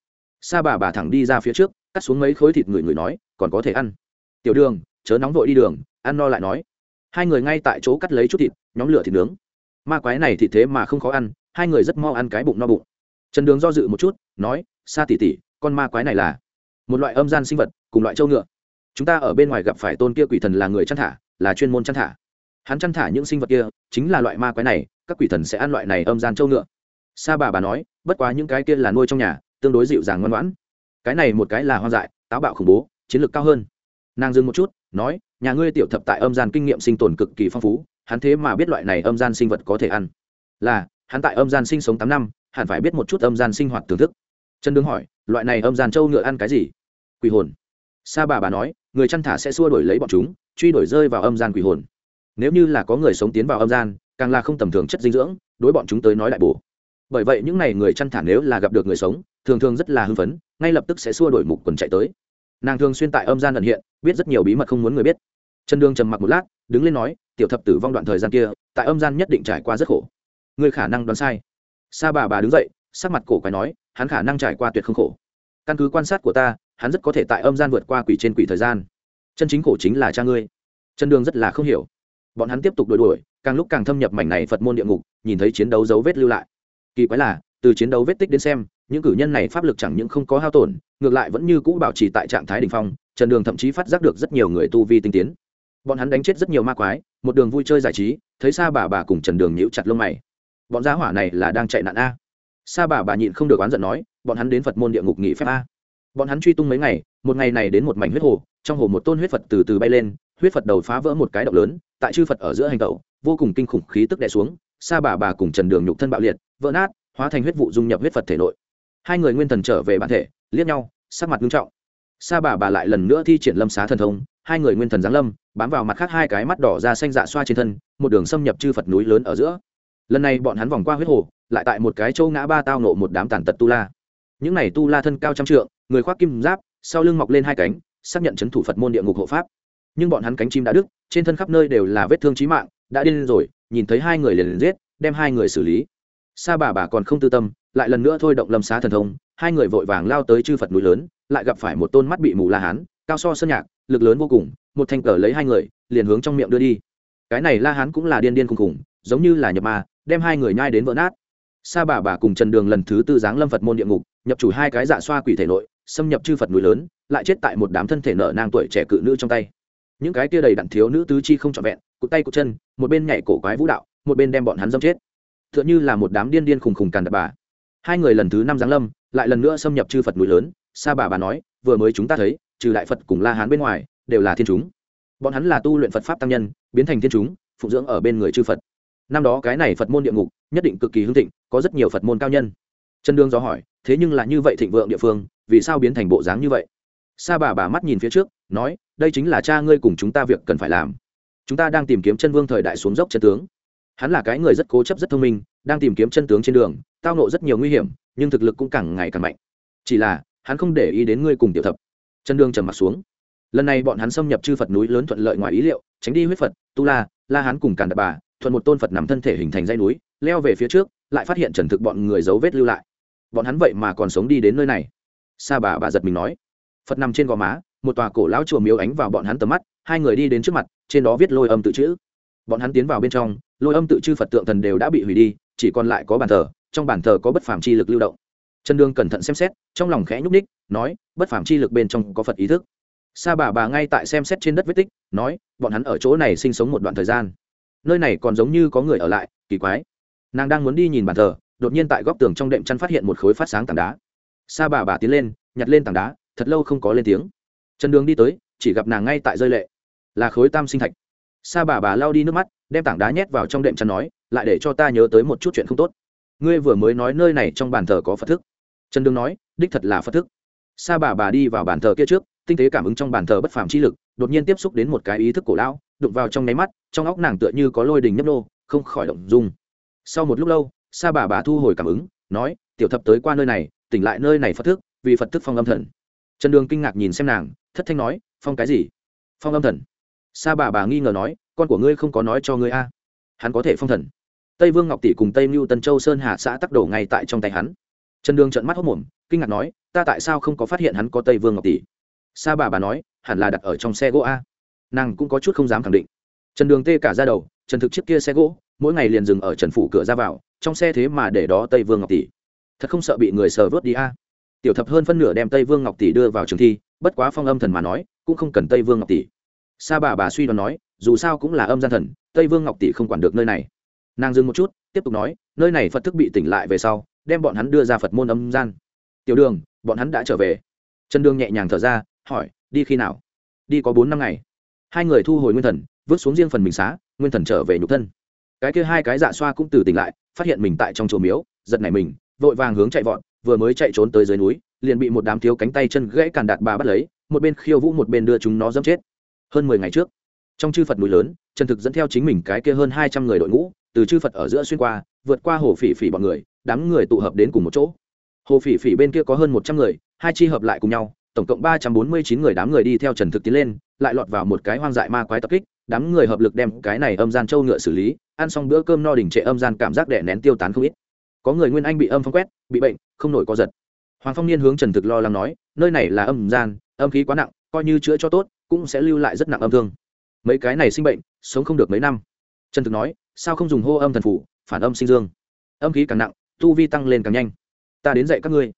Sa bà bà thẳng đi ra phía trước, cắt xuống mấy khối thịt người người nói, còn có thể ăn. Tiểu đường, chớ nóng vội đi đường, ăn no lại nói. Hai người ngay tại chỗ cắt lấy chút thịt, nhóm lửa thịt nướng. Ma quái này thì thế mà không khó ăn, hai người rất mau ăn cái bụng no bụng. Trần đường do dự một chút, nói, sa tỉ tỉ con ma quái này là một loại âm gian sinh vật, cùng loại trâu ngựa. Chúng ta ở bên ngoài gặp phải tôn kia quỷ thần là người chăn thả, là chuyên môn chăn thả. Hắn chăn thả những sinh vật kia, chính là loại ma quái này, các quỷ thần sẽ ăn loại này âm gian trâu ngựa. Sa bà bà nói bất quá những cái kia là nuôi trong nhà, tương đối dịu dàng ngoan ngoãn. Cái này một cái là hoang dại, táo bạo khủng bố, chiến lược cao hơn. Nàng dừng một chút, nói, nhà ngươi tiểu thập tại âm gian kinh nghiệm sinh tồn cực kỳ phong phú, hắn thế mà biết loại này âm gian sinh vật có thể ăn. Là, hắn tại âm gian sinh sống tám năm, hẳn phải biết một chút âm gian sinh hoạt thưởng thức. Trần đương hỏi, loại này âm gian trâu ngựa ăn cái gì? Quỷ hồn. Sa bà bà nói, người chăn thả sẽ xua đuổi lấy bọn chúng, truy đuổi rơi vào âm gian quỷ hồn. Nếu như là có người sống tiến vào âm gian, càng là không tầm thường chất dinh dưỡng, đối bọn chúng tới nói lại bổ bởi vậy những n à y người chăn thả nếu là gặp được người sống, thường thường rất là hưng phấn, ngay lập tức sẽ xua đổi mục quần chạy tới. Nàng thường xuyên tại âm gian ẩn hiện, biết rất nhiều bí mật không muốn người biết. Trần đương trầm mặc một lát, đứng lên nói, tiểu thập tử vong đoạn thời gian kia, tại âm gian nhất định trải qua rất khổ. Người khả năng đoán sai. Sa bà bà đứng dậy, sắc mặt cổ quái nói, hắn khả năng trải qua tuyệt không khổ. Căn cứ quan sát của ta, hắn rất có thể tại âm gian vượt qua quỷ trên quỷ thời gian. Chân chính khổ chính là cha ngươi. Trần đương rất là không hiểu. Bọn hắn tiếp tục đuổi đuổi, càng lúc càng thâm nhập mảnh này phật môn địa ngục, nhìn thấy chiến đấu dấu vết lưu lại kỳ quái là, từ chiến đấu vết tích đến xem, những cử nhân này pháp lực chẳng những không có hao tổn, ngược lại vẫn như cũ bảo trì tại trạng thái đ ỉ n h phong, trần đường thậm chí phát giác được rất nhiều người tu vi tinh tiến. Bọn hắn đánh chết rất nhiều ma quái, một đường vui chơi giải trí, thấy xa bà bà cùng trần đường nhíu chặt lông mày. Bọn gia hỏa này là đang chạy nạn a. Sa bà bà nhịn không được oán giận nói, bọn hắn đến phật môn địa ngục nghỉ phép a. Bọn hắn truy tung mấy ngày, một ngày này đến một mảnh huyết hồ, trong hồ một tôn huyết phật từ từ bay lên, huyết phật đầu phá vỡ một cái động lớn, tại chư phật ở giữa hành tẩu, vô cùng kinh khủng khí tức đè xuống sa bà bà cùng trần đường nhục thân bạo liệt, vỡ nát, hóa thành huyết vụ dung nhập huyết phật thể nội. Hai người nguyên thần trở về bản thể, liếc nhau, sắc mặt nghiêm trọng. Sa bà bà lại lần nữa thi triển lâm xá thần thông, hai người nguyên thần giáng lâm, bám vào mặt khác hai cái mắt đỏ ra xanh dạ xoa trên thân, một đường xâm nhập chư phật núi lớn ở giữa. Lần này bọn hắn vòng qua huyết hồ, lại tại một cái châu ngã ba tao nộ một đám tàn tật tu la. Những này tu la thân cao trăm trượng, người khoác kim giáp, sau lưng mọc lên hai cánh, xác nhận c h ấ n thủ phật môn địa ngục hộ pháp. Nhưng bọn hắn cánh chim đã đứt, trên thân khắp nơi đều là vết thương trí mạng, đã điên rồi nhìn thấy hai người liền liền giết, đem hai người xử lý. Sa bà bà còn không tư tâm, lại lần nữa thôi động lâm xá thần thông, hai người vội vàng lao tới chư phật núi lớn, lại gặp phải một tôn mắt bị mù la hán, cao so sơn nhạc, lực lớn vô cùng, một thanh cờ lấy hai người, liền hướng trong miệng đưa đi. Cái này la hán cũng là điên điên khùng khùng, giống như là nhập ma, đem hai người nhai đến vỡ nát. Sa bà bà cùng trần đường lần thứ tư giáng lâm phật môn địa ngục, nhập chủ hai cái dạ xoa quỷ thể nội, xâm nhập chư phật núi lớn, lại chết tại một đám thân thể nợ nang tuổi trẻ cự nữ trong tay những cái kia đầy đặn thiếu nữ tứ chi không trọn vẹn, cụt tay cụt chân, một bên nhảy cổ quái vũ đạo, một bên đem bọn hắn dâm chết. T h ư ợ n h ư là một đám điên điên khùng khùng càn đập bà. Hai người lần thứ năm giáng lâm, lại lần nữa xâm nhập chư phật núi lớn, sa bà bà nói, vừa mới chúng ta thấy, trừ đại phật cùng la hán bên ngoài, đều là thiên chúng. Bọn hắn là tu luyện phật pháp tăng nhân, biến thành thiên chúng, phụng dưỡng ở bên người chư phật. Năm đó cái này phật môn địa ngục, nhất định cực kỳ hưng thịnh, có rất nhiều phật môn cao nhân. Chân đương do hỏi, thế nhưng là như vậy thịnh vượng địa phương, vì sao biến thành bộ dáng như vậy? Sa bà bà mắt nhìn phía trước nói, đây chính là cha ngươi cùng chúng ta việc cần phải làm. Chúng ta đang tìm kiếm chân vương thời đại xuống dốc chân tướng. Hắn là cái người rất cố chấp, rất thông minh, đang tìm kiếm chân tướng trên đường, tao nộ rất nhiều nguy hiểm, nhưng thực lực cũng càng ngày càng mạnh. Chỉ là, hắn không để ý đến ngươi cùng tiểu thập. Chân đường trầm m ặ t xuống. Lần này bọn hắn xâm nhập chư phật núi lớn thuận lợi ngoài ý liệu, tránh đi huyết phật, tu la la hắn cùng càn đập bà, thuận một tôn phật nằm thân thể hình thành dây núi, leo về phía trước, lại phát hiện trần thực bọn người dấu vết lưu lại. Bọn hắn vậy mà còn sống đi đến nơi này. Sa bà bà giật mình nói. Phật nằm trên gò má một tòa cổ lão chùa miếu ánh vào bọn hắn tầm mắt, hai người đi đến trước mặt, trên đó viết lôi âm tự chữ. Bọn hắn tiến vào bên trong, lôi âm tự chư phật tượng thần đều đã bị hủy đi, chỉ còn lại có bàn thờ, trong bàn thờ có bất phàm chi lực lưu động. Trần đương cẩn thận xem xét, trong lòng khẽ nhúc ních nói, bất phàm chi lực bên trong có phật ý thức. Sa bà bà ngay tại xem xét trên đất vết tích, nói, bọn hắn ở chỗ này sinh sống một đoạn thời gian. Nơi này còn giống như có người ở lại, kỳ quái. Nàng đang muốn đi nhìn bàn thờ, đột nhiên tại góc tường trong đệm chăn phát hiện một khối phát sáng tảng đá. Sa bà bà tiến lên, nhặt lên tảng đá, thật lâu không có lên tiếng trần đường đi tới, chỉ gặp nàng ngay tại rơi lệ. Là khối tam sinh thạch. Sa bà bà lao đi nước mắt, đem tảng đá nhét vào trong đệm chăn nói, lại để cho ta nhớ tới một chút chuyện không tốt. Ngươi vừa mới nói nơi này trong bàn thờ có phật thức. Trần đường nói, đích thật là phật thức. Sa bà bà đi vào bàn thờ kia trước, tinh tế cảm ứng trong bàn thờ bất phàm chi lực, đột nhiên tiếp xúc đến một cái ý thức cổ lão, đụng vào trong nháy mắt, trong óc nàng tựa như có lôi đình nhấp nô, không khỏi động dung. Sau một lúc lâu, sa bà bà thu hồi cảm ứng, nói, tiểu thập tới qua nơi này, tỉnh lại nơi này phật thức, vì phật thức phong âm thần trần đường kinh ngạc nhìn xem nàng, thất thanh nói, phong cái gì? Phong âm thần. Sa bà bà nghi ngờ nói, con của ngươi không có nói cho ngươi a. Hắn có thể phong thần. Tây vương ngọc tỷ cùng tây mưu tân châu sơn hà xã tắc đổ ngay tại trong tay hắn. Trần đường trợn mắt hốc mồm, kinh ngạc nói, ta tại sao không có phát hiện hắn có tây vương ngọc tỷ? Sa bà bà nói, hẳn là đặt ở trong xe gỗ a. Nàng cũng có chút không dám khẳng định. Trần đường tê cả ra đầu, trần thực chiếc kia xe gỗ, mỗi ngày liền dừng ở trần phủ cửa ra vào, trong xe thế mà để đó tây vương ngọc tỷ. Thật không sợ bị người sờ vớt đi a tiểu thập hơn phân nửa đem tây vương ngọc tỷ đưa vào trường thi, bất quá phong âm thần mà nói, cũng không cần tây vương ngọc tỷ. Sa bà bà suy đoán nói, dù sao cũng là âm gian thần, tây vương ngọc tỷ không quản được nơi này. Nàng dừng một chút, tiếp tục nói, nơi này phật thức bị tỉnh lại về sau, đem bọn hắn đưa ra phật môn âm gian. Tiểu đường, bọn hắn đã trở về. Trần đường nhẹ nhàng thở ra, hỏi, đi khi nào? Đi có bốn năm ngày. Hai người thu hồi nguyên thần, vứt xuống riêng phần mình xá, nguyên thần trở về nhục thân. Cái kia hai cái dạ xoa cũng từ tỉnh lại, phát hiện mình tại trong chùa miếu, giật nảy mình, vội vàng hướng chạy vọt vừa mới chạy trốn tới dưới núi, liền bị một đám thiếu cánh tay chân gãy càn đạt bà bắt lấy, một bên khiêu vũ một bên đưa chúng nó dẫm chết. Hơn mười ngày trước, trong chư phật núi lớn, trần thực dẫn theo chính mình cái kia hơn hai trăm người đội ngũ, từ chư phật ở giữa xuyên qua, vượt qua hồ phỉ phỉ bọn người, đám người tụ hợp đến cùng một chỗ. Hồ phỉ phỉ bên kia có hơn một trăm người, hai chi hợp lại cùng nhau, tổng cộng ba trăm bốn mươi chín người đám người đi theo trần thực tiến lên, lại lọt vào một cái hoang dại ma quái tập kích, đám người hợp lực đem cái này âm gian châu ngựa xử lý, ăn xong bữa cơm no đỉnh trệ âm gian cảm giác đẻ nén tiêu tán không ít có người nguyên anh bị âm phong quét, bị bệnh, không nổi có giật. Hoàng phong niên hướng trần thực lo lắng nói, nơi này là âm gian, âm khí quá nặng, coi như chữa cho tốt, cũng sẽ lưu lại rất nặng âm thương. Mấy cái này sinh bệnh, sống không được mấy năm. Trần thực nói, sao không dùng hô âm thần phủ, phản âm sinh dương? Âm khí càng nặng, tu vi tăng lên càng nhanh. Ta đến dạy các ngươi.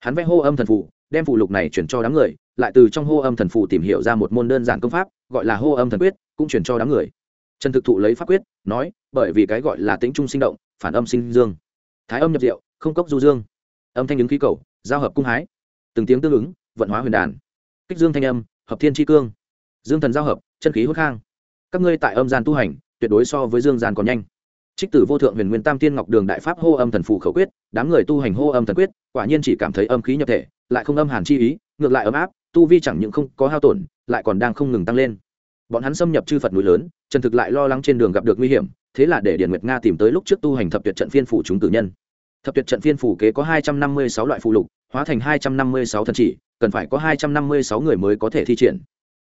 Hắn vẽ hô âm thần phủ, đem phụ lục này chuyển cho đám người, lại từ trong hô âm thần phủ tìm hiểu ra một môn đơn giản công pháp, gọi là hô âm thần quyết, cũng chuyển cho đám người. Trần thực thụ lấy pháp quyết, nói, bởi vì cái gọi là tính trung sinh động, phản âm sinh dương thái âm nhập diệu, không cốc du dương. Âm thanh ứng khí cầu, giao hợp cung hái. Từng tiếng tương ứng, vận hóa huyền đàn. Kích dương thanh âm, hợp thiên tri cương. Dương thần giao hợp, chân khí hốt khang. Các ngươi tại âm gian tu hành, tuyệt đối so với dương gian còn nhanh. Trích tử vô thượng huyền nguyên tam tiên ngọc đường đại pháp hô âm thần phù khẩu quyết, đám người tu hành hô âm thần quyết, quả nhiên chỉ cảm thấy âm khí nhập thể, lại không âm hàn chi ý, ngược lại ấm áp, tu vi chẳng những không có hao tổn, lại còn đang không ngừng tăng lên. Bọn hắn xâm nhập chư phật núi lớn trần thực lại lo lắng trên đường gặp được nguy hiểm thế là để điền nguyệt nga tìm tới lúc trước tu hành thập tuyệt trận phiên phủ chúng tử nhân. Thập tuyệt trận phiên phủ kế có hai trăm năm mươi sáu loại phụ lục, hóa thành hai trăm năm mươi sáu thần chỉ, cần phải có hai trăm năm mươi sáu người mới có thể thi triển.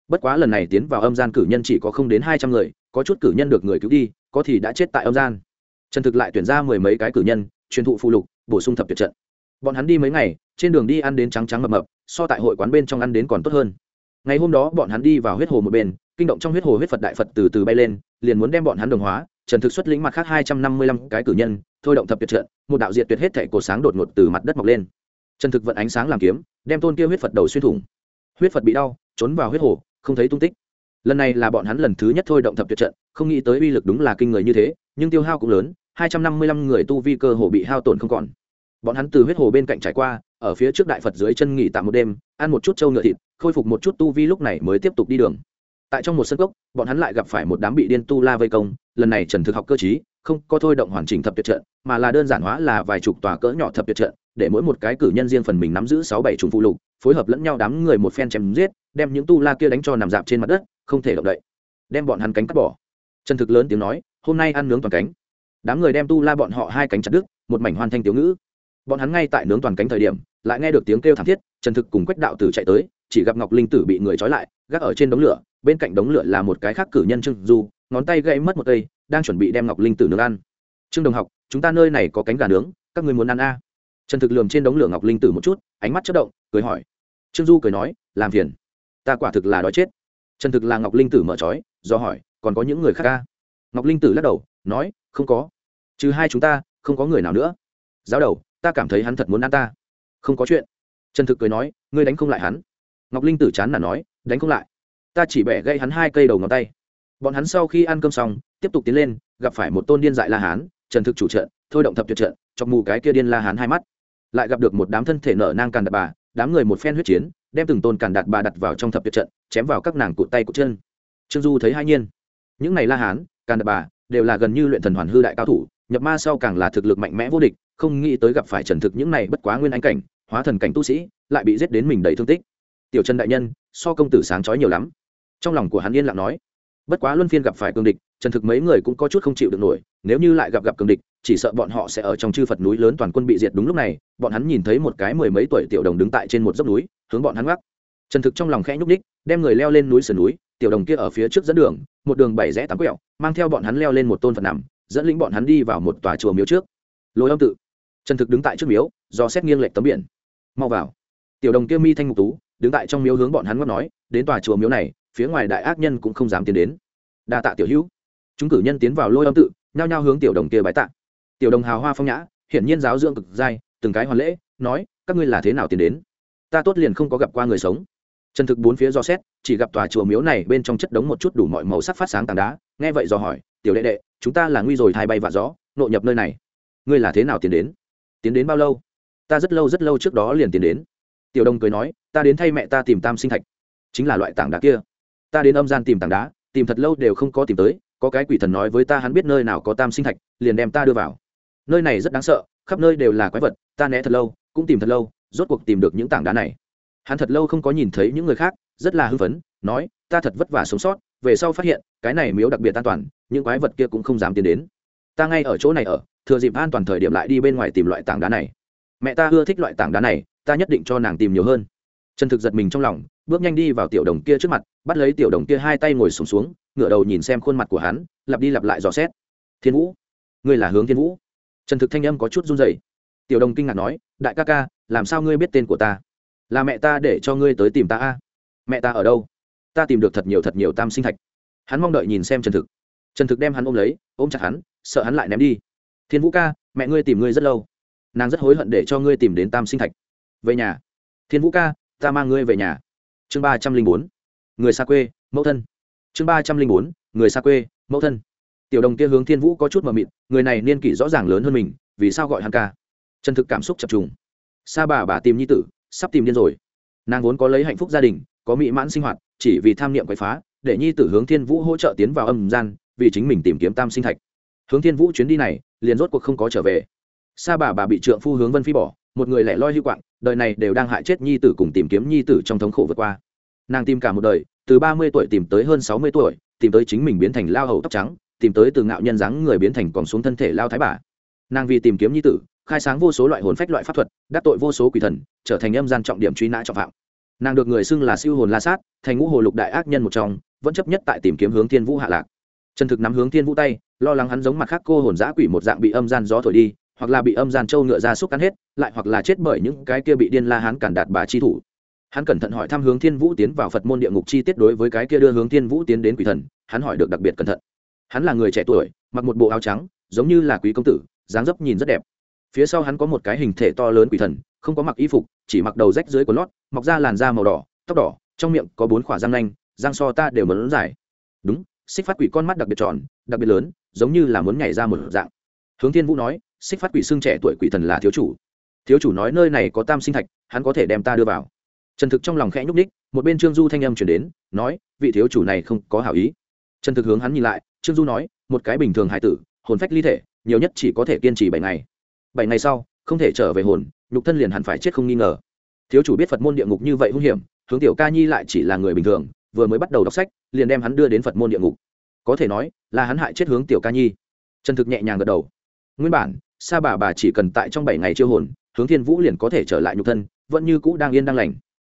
Bất quá lần này tiến vào âm gian cử nhân chỉ có không đến hai trăm người, có chút cử nhân được người cứu đi, có thì đã chết tại âm gian. Trần thực lại tuyển ra mười mấy cái cử nhân, truyền thụ phụ lục, bổ sung thập tuyệt trận. Bọn hắn đi mấy ngày, trên đường đi ăn đến trắng trắng mập mập, so tại hội quán bên trong ăn đến còn tốt hơn ngày hôm đó bọn hắn đi vào huyết hồ một bên, kinh động trong huyết hồ huyết phật đại phật từ từ bay lên, liền muốn đem bọn hắn đồng hóa. Trần thực xuất lĩnh mặt khác hai trăm năm mươi lăm cái cử nhân, thôi động thập tuyệt trận, một đạo diệt tuyệt hết thể cột sáng đột ngột từ mặt đất mọc lên. Trần thực vận ánh sáng làm kiếm, đem tôn kia huyết phật đầu xuyên thủng. Huyết phật bị đau, trốn vào huyết hồ, không thấy tung tích. Lần này là bọn hắn lần thứ nhất thôi động thập tuyệt trận, không nghĩ tới uy lực đúng là kinh người như thế, nhưng tiêu hao cũng lớn, hai trăm năm mươi lăm người tu vi cơ hồ bị hao tổn không còn. Bọn hắn từ huyết hồ bên cạnh trải qua ở phía trước đại phật dưới chân nghỉ tạm một đêm, ăn một chút trâu ngựa thịt, khôi phục một chút tu vi lúc này mới tiếp tục đi đường. Tại trong một sân cốc, bọn hắn lại gặp phải một đám bị điên tu la vây công, lần này trần thực học cơ chí không có thôi động hoàn chỉnh thập tuyệt trận, mà là đơn giản hóa là vài chục tòa cỡ nhỏ thập tuyệt trận, để mỗi một cái cử nhân riêng phần mình nắm giữ sáu bảy trùng phụ lục, phối hợp lẫn nhau đám người một phen chém giết, đem những tu la kia đánh cho nằm dạp trên mặt đất, không thể động đậy. Đem bọn hắn cánh cắt bỏ. Trần thực lớn tiếng nói, hôm nay ăn nướng toàn cánh. Đám người đem tu la bọn họ hai cánh chặt đứt, một mảnh hoàn thanh tiểu ngữ bọn hắn ngay tại nướng toàn cánh thời điểm, lại nghe được tiếng kêu thảm thiết, trần thực cùng quách đạo tử chạy tới, chỉ gặp ngọc linh tử bị người trói lại, gác ở trên đống lửa, bên cạnh đống lửa là một cái khác cử nhân trương du, ngón tay gãy mất một cây, đang chuẩn bị đem ngọc linh tử nướng ăn. Trương đồng học, chúng ta nơi này có cánh gà nướng, các người muốn ăn a? À? trần thực lườm trên đống lửa ngọc linh tử một chút, ánh mắt chất động, cười hỏi. Trương du cười nói, làm phiền. Ta quả thực là đói chết. Trần thực là ngọc linh tử mở trói, do hỏi, còn có những người khác ca ngọc linh tử lắc đầu, nói, không có. Trừ hai chúng ta, không có người nào nữa. Giáo đầu ta cảm thấy hắn thật muốn ăn ta. Không có chuyện. Trần thực cười nói, ngươi đánh không lại hắn. Ngọc linh tử chán là nói, đánh không lại. Ta chỉ bẻ gây hắn hai cây đầu ngón tay. Bọn hắn sau khi ăn cơm xong, tiếp tục tiến lên, gặp phải một tôn điên dại la hán, trần thực chủ trận, thôi động thập tuyệt trận, chọc mù cái kia điên la hán hai mắt. Lại gặp được một đám thân thể nở nang càn đạt bà, đám người một phen huyết chiến, đem từng tôn càn đạt bà đặt vào trong thập tuyệt trận, chém vào các nàng cụt tay cụt chân. Trương du thấy hai nhiên. Những này la hán, càn đạt bà, đều là gần như luyện thần hoàn hư đại cao thủ, nhập ma sau càng là thực lực mạnh mẽ vô địch không nghĩ tới gặp phải trần thực những này bất quá nguyên anh cảnh, hóa thần cảnh tu sĩ, lại bị giết đến mình đầy thương tích. Tiểu trần đại nhân, so công tử sáng chói nhiều lắm. Trong lòng của hắn yên lặng nói, bất quá luân phiên gặp phải cường địch, trần thực mấy người cũng có chút không chịu được nổi, nếu như lại gặp gặp cường địch, chỉ sợ bọn họ sẽ ở trong chư phật núi lớn toàn quân bị diệt đúng lúc này, bọn hắn nhìn thấy một cái mười mấy tuổi tiểu đồng đứng tại trên một dốc núi, hướng bọn hắn gác trần thực trong lòng khẽ nhúc ních đem người leo lên núi sườn núi, tiểu đồng kia ở phía trước dẫn đường, một đường bảy rẽ tám quẹo, mang theo bọn hắn leo lên một tôn phật nằm, dẫn lĩnh bọn hắn đi vào một tòa chùa miếu trước. Lối âm tự trần thực đứng tại trước miếu, do xét nghiêng lệch tấm biển. Mau vào. Tiểu đồng kia mi thanh ngục tú, đứng tại trong miếu hướng bọn hắn ngót nói, đến tòa chùa miếu này, phía ngoài đại ác nhân cũng không dám tiến đến. Đa tạ tiểu hữu. Chúng cử nhân tiến vào lôi âm tự, nhao nhao hướng tiểu đồng kia bái tạ. Tiểu đồng hào hoa phong nhã, hiển nhiên giáo dưỡng cực dai, từng cái hoàn lễ, nói, các ngươi là thế nào tiến đến? Ta tốt liền không có gặp qua người sống. Trần thực bốn phía do xét, chỉ gặp tòa chùa miếu này bên trong chất đống một chút đủ mọi màu sắc phát sáng tảng đá, nghe vậy do hỏi, tiểu đệ đệ, chúng ta là nguy rồi, thai bay vạ gió, nộ nhập nơi này. Ngươi là thế nào tiến đến? Tiến đến bao lâu? Ta rất lâu rất lâu trước đó liền tiến đến. Tiểu đồng cười nói, ta đến thay mẹ ta tìm tam sinh thạch. Chính là loại tảng đá kia. Ta đến âm gian tìm tảng đá, tìm thật lâu đều không có tìm tới, có cái quỷ thần nói với ta hắn biết nơi nào có tam sinh thạch, liền đem ta đưa vào. Nơi này rất đáng sợ, khắp nơi đều là quái vật, ta né thật lâu, cũng tìm thật lâu, rốt cuộc tìm được những tảng đá này. Hắn thật lâu không có nhìn thấy những người khác, rất là hư vấn. nói, ta thật vất vả sống sót, về sau phát hiện, cái này miếu đặc biệt an toàn, những quái vật kia cũng không dám tiến đến. Ta ngay ở chỗ này ở thừa dịp an toàn thời điểm lại đi bên ngoài tìm loại tảng đá này. Mẹ ta ưa thích loại tảng đá này ta nhất định cho nàng tìm nhiều hơn. Trần thực giật mình trong lòng bước nhanh đi vào tiểu đồng kia trước mặt bắt lấy tiểu đồng kia hai tay ngồi sùng xuống, xuống ngửa đầu nhìn xem khuôn mặt của hắn lặp đi lặp lại dò xét. Thiên vũ ngươi là hướng thiên vũ? Trần thực thanh âm có chút run dày tiểu đồng kinh ngạc nói đại ca ca làm sao ngươi biết tên của ta? Là mẹ ta để cho ngươi tới tìm ta a? Mẹ ta ở đâu? Ta tìm được thật nhiều thật nhiều tam sinh thạch. Hắn mong đợi nhìn xem trần thực. Trần thực đem hắn ôm lấy ôm chặt hắn sợ hắn lại ném đi thiên vũ ca, mẹ ngươi tìm ngươi rất lâu. Nàng rất hối hận để cho ngươi tìm đến tam sinh thạch. Về nhà. Thiên vũ ca, ta mang ngươi về nhà. Chương ba trăm linh bốn. Người xa quê, mẫu thân. Chương ba trăm linh bốn. Người xa quê, mẫu thân. Tiểu đồng kia hướng thiên vũ có chút mờ mịt, người này niên kỷ rõ ràng lớn hơn mình, vì sao gọi hắn ca? Chân thực cảm xúc chập trùng. Sa bà bà tìm nhi tử, sắp tìm điên rồi. Nàng vốn có lấy hạnh phúc gia đình, có mỹ mãn sinh hoạt, chỉ vì tham niệm quậy phá, để nhi tử hướng thiên vũ hỗ trợ tiến vào âm gian, vì chính mình tìm kiếm tam sinh thạch. Hướng thiên vũ chuyến đi này liền rốt cuộc không có trở về. Sa bà bà bị trượng phu hướng vân phi bỏ, một người lẻ loi hưu quạng, đời này đều đang hại chết nhi tử cùng tìm kiếm nhi tử trong thống khổ vượt qua. Nàng tìm cả một đời, từ ba mươi tuổi tìm tới hơn sáu mươi tuổi, tìm tới chính mình biến thành lao hầu tóc trắng, tìm tới từ ngạo nhân dáng người biến thành còn xuống thân thể lao thái bà. Nàng vì tìm kiếm nhi tử, khai sáng vô số loại hồn phách loại pháp thuật, đắc tội vô số quỷ thần, trở thành âm gian trọng điểm truy nã trọng phạm. Nàng được người xưng là siêu hồn la sát, thành ngũ hồ lục đại ác nhân một trong, vẫn chấp nhất tại tìm kiếm hướng thiên vũ hạ lạc. Chân thực nắm hướng thiên vũ tay lo lắng hắn giống mặt khác cô hồn giã quỷ một dạng bị âm gian gió thổi đi, hoặc là bị âm gian châu ngựa ra xúc cắn hết, lại hoặc là chết bởi những cái kia bị điên la hán cản đạt bà chi thủ. Hắn cẩn thận hỏi thăm hướng thiên vũ tiến vào phật môn địa ngục chi tiết đối với cái kia đưa hướng thiên vũ tiến đến quỷ thần, hắn hỏi được đặc biệt cẩn thận. Hắn là người trẻ tuổi, mặc một bộ áo trắng, giống như là quý công tử, dáng dấp nhìn rất đẹp. Phía sau hắn có một cái hình thể to lớn quỷ thần, không có mặc y phục, chỉ mặc đầu rách dưới của lót, mọc ra làn da màu đỏ, tóc đỏ, trong miệng có bốn khỏa răng nanh, răng so ta đều mẫn dài xích phát quỷ con mắt đặc biệt tròn, đặc biệt lớn, giống như là muốn nhảy ra một dạng. Hướng thiên vũ nói, xích phát quỷ xương trẻ tuổi quỷ thần là thiếu chủ. Thiếu chủ nói nơi này có tam sinh thạch, hắn có thể đem ta đưa vào. Trần thực trong lòng khẽ nhúc ních một bên trương du thanh âm chuyển đến, nói, vị thiếu chủ này không có hảo ý. Trần thực hướng hắn nhìn lại, trương du nói, một cái bình thường hải tử, hồn phách ly thể, nhiều nhất chỉ có thể kiên trì bảy ngày. Bảy ngày sau, không thể trở về hồn, nhục thân liền hẳn phải chết không nghi ngờ. Thiếu chủ biết phật môn địa ngục như vậy hung hiểm, hướng tiểu ca nhi lại chỉ là người bình thường vừa mới bắt đầu đọc sách, liền đem hắn đưa đến phật môn địa ngục. Có thể nói, là hắn hại chết hướng tiểu ca nhi. Chân thực nhẹ nhàng gật đầu. Nguyên bản, sa bà bà chỉ cần tại trong bảy ngày chiêu hồn, hướng thiên vũ liền có thể trở lại nhục thân, vẫn như cũ đang yên đang lành.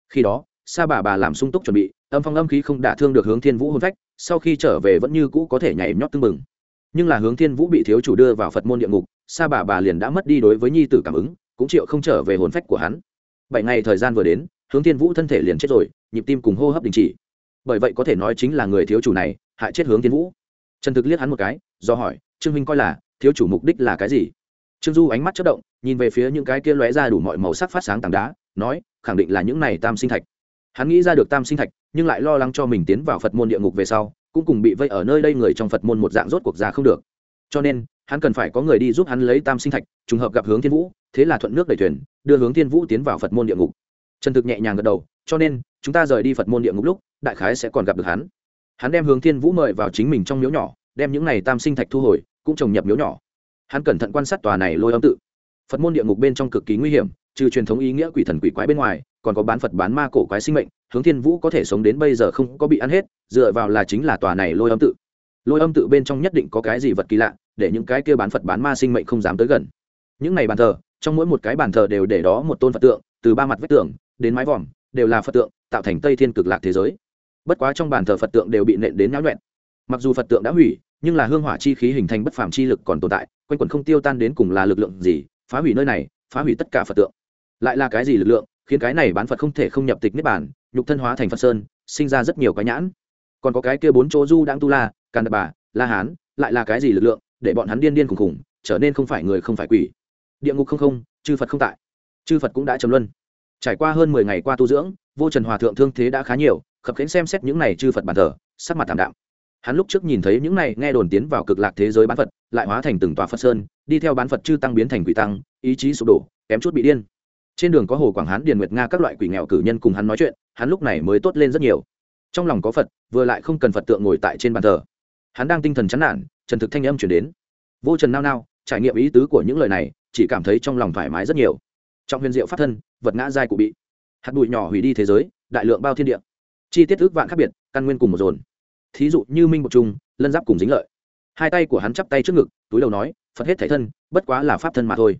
Khi đó, sa bà bà làm sung túc chuẩn bị, âm phong âm khí không đả thương được hướng thiên vũ hôn phách, sau khi trở về vẫn như cũ có thể nhảy nhót tưng bừng. Nhưng là hướng thiên vũ bị thiếu chủ đưa vào phật môn địa ngục, sa bà bà liền đã mất đi đối với nhi tử cảm ứng, cũng chịu không trở về hồn phách của hắn. Bảy ngày thời gian vừa đến, hướng thiên vũ thân thể liền chết rồi, nhịp tim cùng hô hấp đình chỉ bởi vậy có thể nói chính là người thiếu chủ này, hại chết hướng thiên vũ. Trần thực liếc hắn một cái, do hỏi, trương minh coi là, thiếu chủ mục đích là cái gì? Trương du ánh mắt chất động, nhìn về phía những cái kia lóe ra đủ mọi màu sắc phát sáng tảng đá, nói, khẳng định là những này tam sinh thạch. Hắn nghĩ ra được tam sinh thạch, nhưng lại lo lắng cho mình tiến vào phật môn địa ngục về sau, cũng cùng bị vây ở nơi đây người trong phật môn một dạng rốt cuộc ra không được. Cho nên, hắn cần phải có người đi giúp hắn lấy tam sinh thạch, trùng hợp gặp hướng thiên vũ, thế là thuận nước đẩy thuyền, đưa hướng thiên vũ tiến vào phật môn địa ngục. Trần thực nhẹ nhàng gật đầu, cho nên, chúng ta rời đi phật môn địa ngục lúc đại khái sẽ còn gặp được hắn. Hắn đem hướng thiên vũ mời vào chính mình trong miếu nhỏ, đem những này tam sinh thạch thu hồi, cũng trồng nhập miếu nhỏ. Hắn cẩn thận quan sát tòa này lôi âm tự. Phật môn địa ngục bên trong cực kỳ nguy hiểm, trừ truyền thống ý nghĩa quỷ thần quỷ quái bên ngoài, còn có bán phật bán ma cổ quái sinh mệnh, hướng thiên vũ có thể sống đến bây giờ không có bị ăn hết, dựa vào là chính là tòa này lôi âm tự. Lôi âm tự bên trong nhất định có cái gì vật kỳ lạ, để những cái kia bán phật bán ma sinh mệnh không dám tới gần. Những này bàn thờ, trong mỗi một cái bàn thờ đều để đó một tôn phật tượng, từ ba mặt vách tường, đến mái vòm, đều là phật tượng, tạo thành tây thiên cực lạc thế giới bất quá trong bàn thờ phật tượng đều bị nện đến náo nhuẹn. Mặc dù phật tượng đã hủy, nhưng là hương hỏa chi khí hình thành bất phàm chi lực còn tồn tại, quanh quẩn không tiêu tan đến cùng là lực lượng gì, phá hủy nơi này, phá hủy tất cả phật tượng. Lại là cái gì lực lượng, khiến cái này bán phật không thể không nhập tịch niết bản nhục thân hóa thành phật sơn, sinh ra rất nhiều cái nhãn. Còn có cái kia bốn chỗ du đang tu la, càn đập bà, la hán, lại là cái gì lực lượng, để bọn hắn điên điên khùng khùng trở nên không phải người không phải quỷ. Địa ngục không không, chư phật không tại. Chư phật cũng đã trầm luân. Trải qua hơn mười ngày qua tu dưỡng, vô trần hòa thượng thương thế đã khá nhiều khập khiễng xem xét những này chư phật bàn thờ, sắc mặt thảm đạm. Hắn lúc trước nhìn thấy những này nghe đồn tiến vào cực lạc thế giới bán phật, lại hóa thành từng tòa phật sơn, đi theo bán phật chư tăng biến thành quỷ tăng, ý chí sụp đổ, kém chút bị điên. Trên đường có hồ quảng hán, điền nguyệt nga các loại quỷ nghèo cử nhân cùng hắn nói chuyện, hắn lúc này mới tốt lên rất nhiều. Trong lòng có phật, vừa lại không cần phật tượng ngồi tại trên bàn thờ. Hắn đang tinh thần chán nản, trần thực thanh âm chuyển đến. Vô trần nao nao, trải nghiệm ý tứ của những lời này, chỉ cảm thấy trong lòng thoải mái rất nhiều. Trong huyền diệu pháp thân, vật ngã dai cụ bị. Hạt bụi nhỏ hủy đi thế giới, đại lượng bao thiên địa chi tiết ước vạn khác biệt, căn nguyên cùng một dồn. Thí dụ như minh một trung, lân giáp cùng dính lợi. Hai tay của hắn chắp tay trước ngực, túi đầu nói, phật hết thể thân, bất quá là pháp thân mà thôi.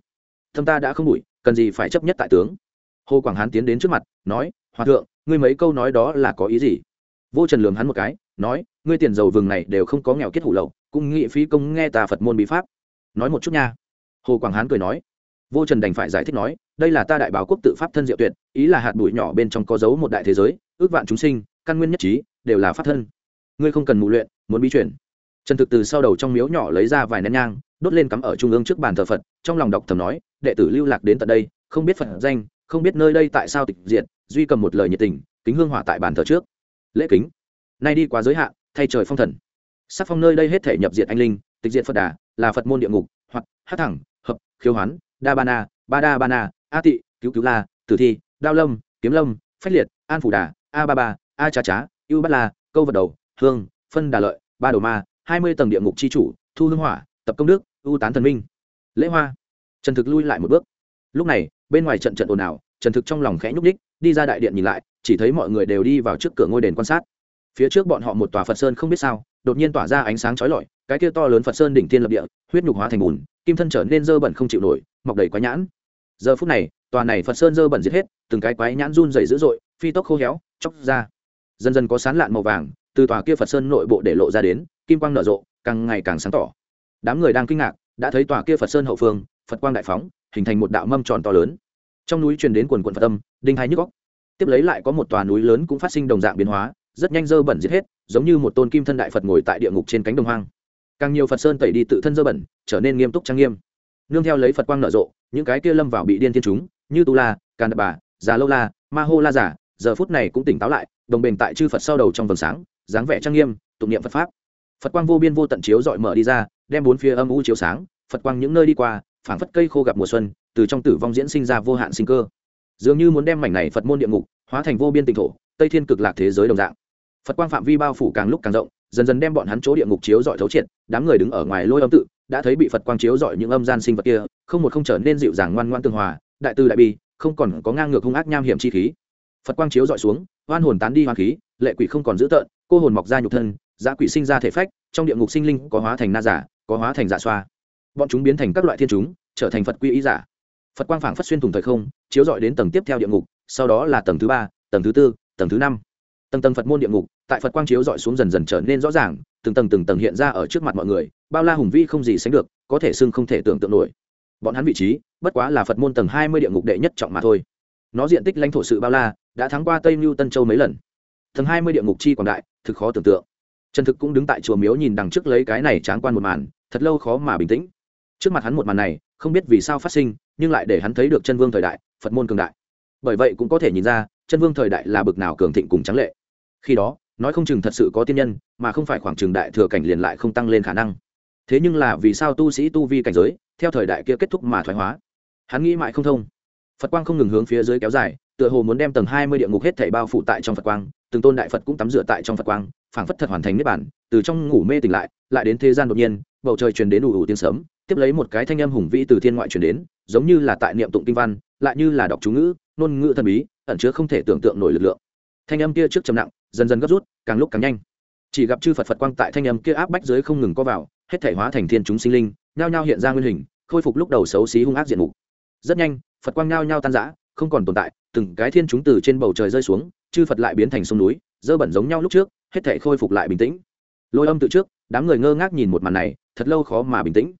Thâm ta đã không đủi cần gì phải chấp nhất tại tướng? Hồ quảng hán tiến đến trước mặt, nói, hòa thượng, ngươi mấy câu nói đó là có ý gì? Vô trần lường hắn một cái, nói, ngươi tiền dầu vừng này đều không có nghèo kết hủ lậu, cũng nghị phí công nghe tà phật môn bí pháp. Nói một chút nha. Hồ quảng hán cười nói, vô trần đành phải giải thích nói, đây là ta đại báo quốc tự pháp thân diệu tuyệt, ý là hạt bụi nhỏ bên trong có dấu một đại thế giới ước vạn chúng sinh, căn nguyên nhất trí, đều là phát thân. Ngươi không cần mù luyện, muốn bí chuyển trần thực từ sau đầu trong miếu nhỏ lấy ra vài nén nhang, đốt lên cắm ở trung ương trước bàn thờ phật, trong lòng đọc thầm nói, đệ tử lưu lạc đến tận đây, không biết phật danh, không biết nơi đây tại sao tịch diệt, duy cầm một lời nhiệt tình, kính hương hỏa tại bàn thờ trước. Lễ kính. Nay đi quá giới hạn, thay trời phong thần. Sắc phong nơi đây hết thể nhập diệt anh linh, tịch diệt phật đà, là phật môn địa ngục, hoặc, hát thẳng, hợp khiếu hoán, đa ba na, ba đa ba na, a tị, cứu cứu la, tử thi, đao lâm, kiếm lâm, phách liệt, an phủ đà a ba ba, a cha chá ưu bát la, câu vật đầu, hương, phân đà lợi, ba đồ ma, hai mươi tầng địa ngục c h i chủ, thu hương hỏa, tập công đức, ưu tán thần minh. Lễ hoa. Trần thực lui lại một bước. Lúc này, bên ngoài trận trận ồn ào, trần thực trong lòng khẽ nhúc ních đi ra đại điện nhìn lại, chỉ thấy mọi người đều đi vào trước cửa ngôi đền quan sát. Phía trước bọn họ một tòa phật sơn không biết sao, đột nhiên tỏa ra ánh sáng trói lọi, cái kia to lớn phật sơn đỉnh thiên lập địa, huyết nhục hóa thành bùn, kim thân trở nên dơ bẩn không chịu nổi, mọc đầy quái nhãn. Giờ phút này, tòa này phật sơn dơ bẩn giết hết, từng cái quái nhãn run dày dữ dội, phi tốc khô héo chóc ra. Dần dần có sán lạn màu vàng, từ tòa kia phật sơn nội bộ để lộ ra đến, kim quang nở rộ, càng ngày càng sáng tỏ. Đám người đang kinh ngạc, đã thấy tòa kia phật sơn hậu phương, phật quang đại phóng, hình thành một đạo mâm tròn to lớn. Trong núi truyền đến quần quần phật âm, đinh hai nhức góc tiếp lấy lại có một tòa núi lớn cũng phát sinh đồng dạng biến hóa, rất nhanh dơ bẩn giết hết, giống như một tôn kim thân đại phật ngồi tại địa ngục trên cánh đồng hoang. Càng nhiều phật sơn tẩy đi tự thân dơ bẩn, trở nên nghiêm túc trang nghiêm. Nương theo lấy phật quang nở rộ, những cái kia lâm vào bị điên thiên chúng, như tu la, càn đập bà, già lâu la, ma hô la giả giờ phút này cũng tỉnh táo lại, đồng bền tại chư phật sau đầu trong vầng sáng, dáng vẻ trang nghiêm, tụng niệm phật pháp. Phật quang vô biên vô tận chiếu dọi mở đi ra, đem bốn phía âm u chiếu sáng, phật quang những nơi đi qua, phảng phất cây khô gặp mùa xuân, từ trong tử vong diễn sinh ra vô hạn sinh cơ. Dường như muốn đem mảnh này phật môn địa ngục, hóa thành vô biên tịnh thổ, tây thiên cực lạc thế giới đồng dạng. Phật quang phạm vi bao phủ càng lúc càng rộng, dần dần đem bọn hắn chỗ địa ngục chiếu dọi thấu triệt, đám người đứng ở ngoài lôi âm tự, đã thấy bị phật quang chiếu dọi những âm gian sinh vật kia, không một không trở nên dịu dàng ngoan ngoan tương hòa, đại từ đại bi, không còn có ngang ngược hung ác nham hiểm chi khí phật quang chiếu dọi xuống hoan hồn tán đi hoa khí, lệ quỷ không còn dữ tợn, cô hồn mọc ra nhục thân giá quỷ sinh ra thể phách, trong địa ngục sinh linh có hóa thành na giả, có hóa thành giả xoa. Bọn chúng biến thành các loại thiên chúng, trở thành phật quy ý giả. Phật quang phảng phất xuyên thủng thời không, chiếu dọi đến tầng tiếp theo địa ngục, sau đó là tầng thứ ba, tầng thứ tư, tầng thứ năm. Tầng tầng phật môn địa ngục, tại phật quang chiếu dọi xuống dần dần trở nên rõ ràng, từng tầng từng tầng hiện ra ở trước mặt mọi người, bao la hùng vi không gì sánh được, có thể xưng không thể tưởng tượng nổi. Bọn hắn vị trí, bất quá là phật môn tầng hai mươi địa ngục đệ nhất trọng mà thôi. Nó diện tích lãnh thổ sự bao la đã thắng qua tây mưu tân châu mấy lần. Tầng hai mươi địa ngục chi quảng đại, thực khó tưởng tượng. Trần thực cũng đứng tại chùa miếu nhìn đằng trước lấy cái này tráng quan một màn, thật lâu khó mà bình tĩnh. Trước mặt hắn một màn này, không biết vì sao phát sinh, nhưng lại để hắn thấy được chân vương thời đại, phật môn cường đại. Bởi vậy cũng có thể nhìn ra, chân vương thời đại là bực nào cường thịnh cùng trắng lệ. Khi đó, nói không chừng thật sự có tiên nhân, mà không phải khoảng trường đại thừa cảnh liền lại không tăng lên khả năng. Thế nhưng là vì sao tu sĩ tu vi cảnh giới, theo thời đại kia kết thúc mà thoái hóa? Hắn nghĩ mãi không thông phật quang không ngừng hướng phía dưới kéo dài, tựa hồ muốn đem tầng hai mươi địa ngục hết thảy bao phủ tại trong phật quang, từng tôn đại phật cũng tắm rửa tại trong phật quang, phảng phất thật hoàn thành niết bản từ trong ngủ mê tỉnh lại lại đến thế gian đột nhiên, bầu trời truyền đến ủ ủ tiếng sớm tiếp lấy một cái thanh âm hùng vĩ từ thiên ngoại truyền đến, giống như là tại niệm tụng kinh văn, lại như là đọc chú ngữ, ngôn ngữ thần bí, ẩn chứa không thể tưởng tượng nổi lực lượng. Thanh âm kia trước trầm nặng, dần dần gấp rút, càng lúc càng nhanh. Chỉ gặp chư phật phật quang tại thanh âm kia áp bách dưới không ngừng co vào, hết thể hóa thành thiên chúng sinh linh, nhao nhao hiện ra nguyên hình, khôi phục lúc đầu xấu xí hung ác diện mục. Rất nhanh phật quang nhao nhao tan rã, không còn tồn tại, từng cái thiên chúng từ trên bầu trời rơi xuống, chư phật lại biến thành sông núi, dơ bẩn giống nhau lúc trước, hết thể khôi phục lại bình tĩnh. Lôi âm tự trước, đám người ngơ ngác nhìn một màn này, thật lâu khó mà bình tĩnh.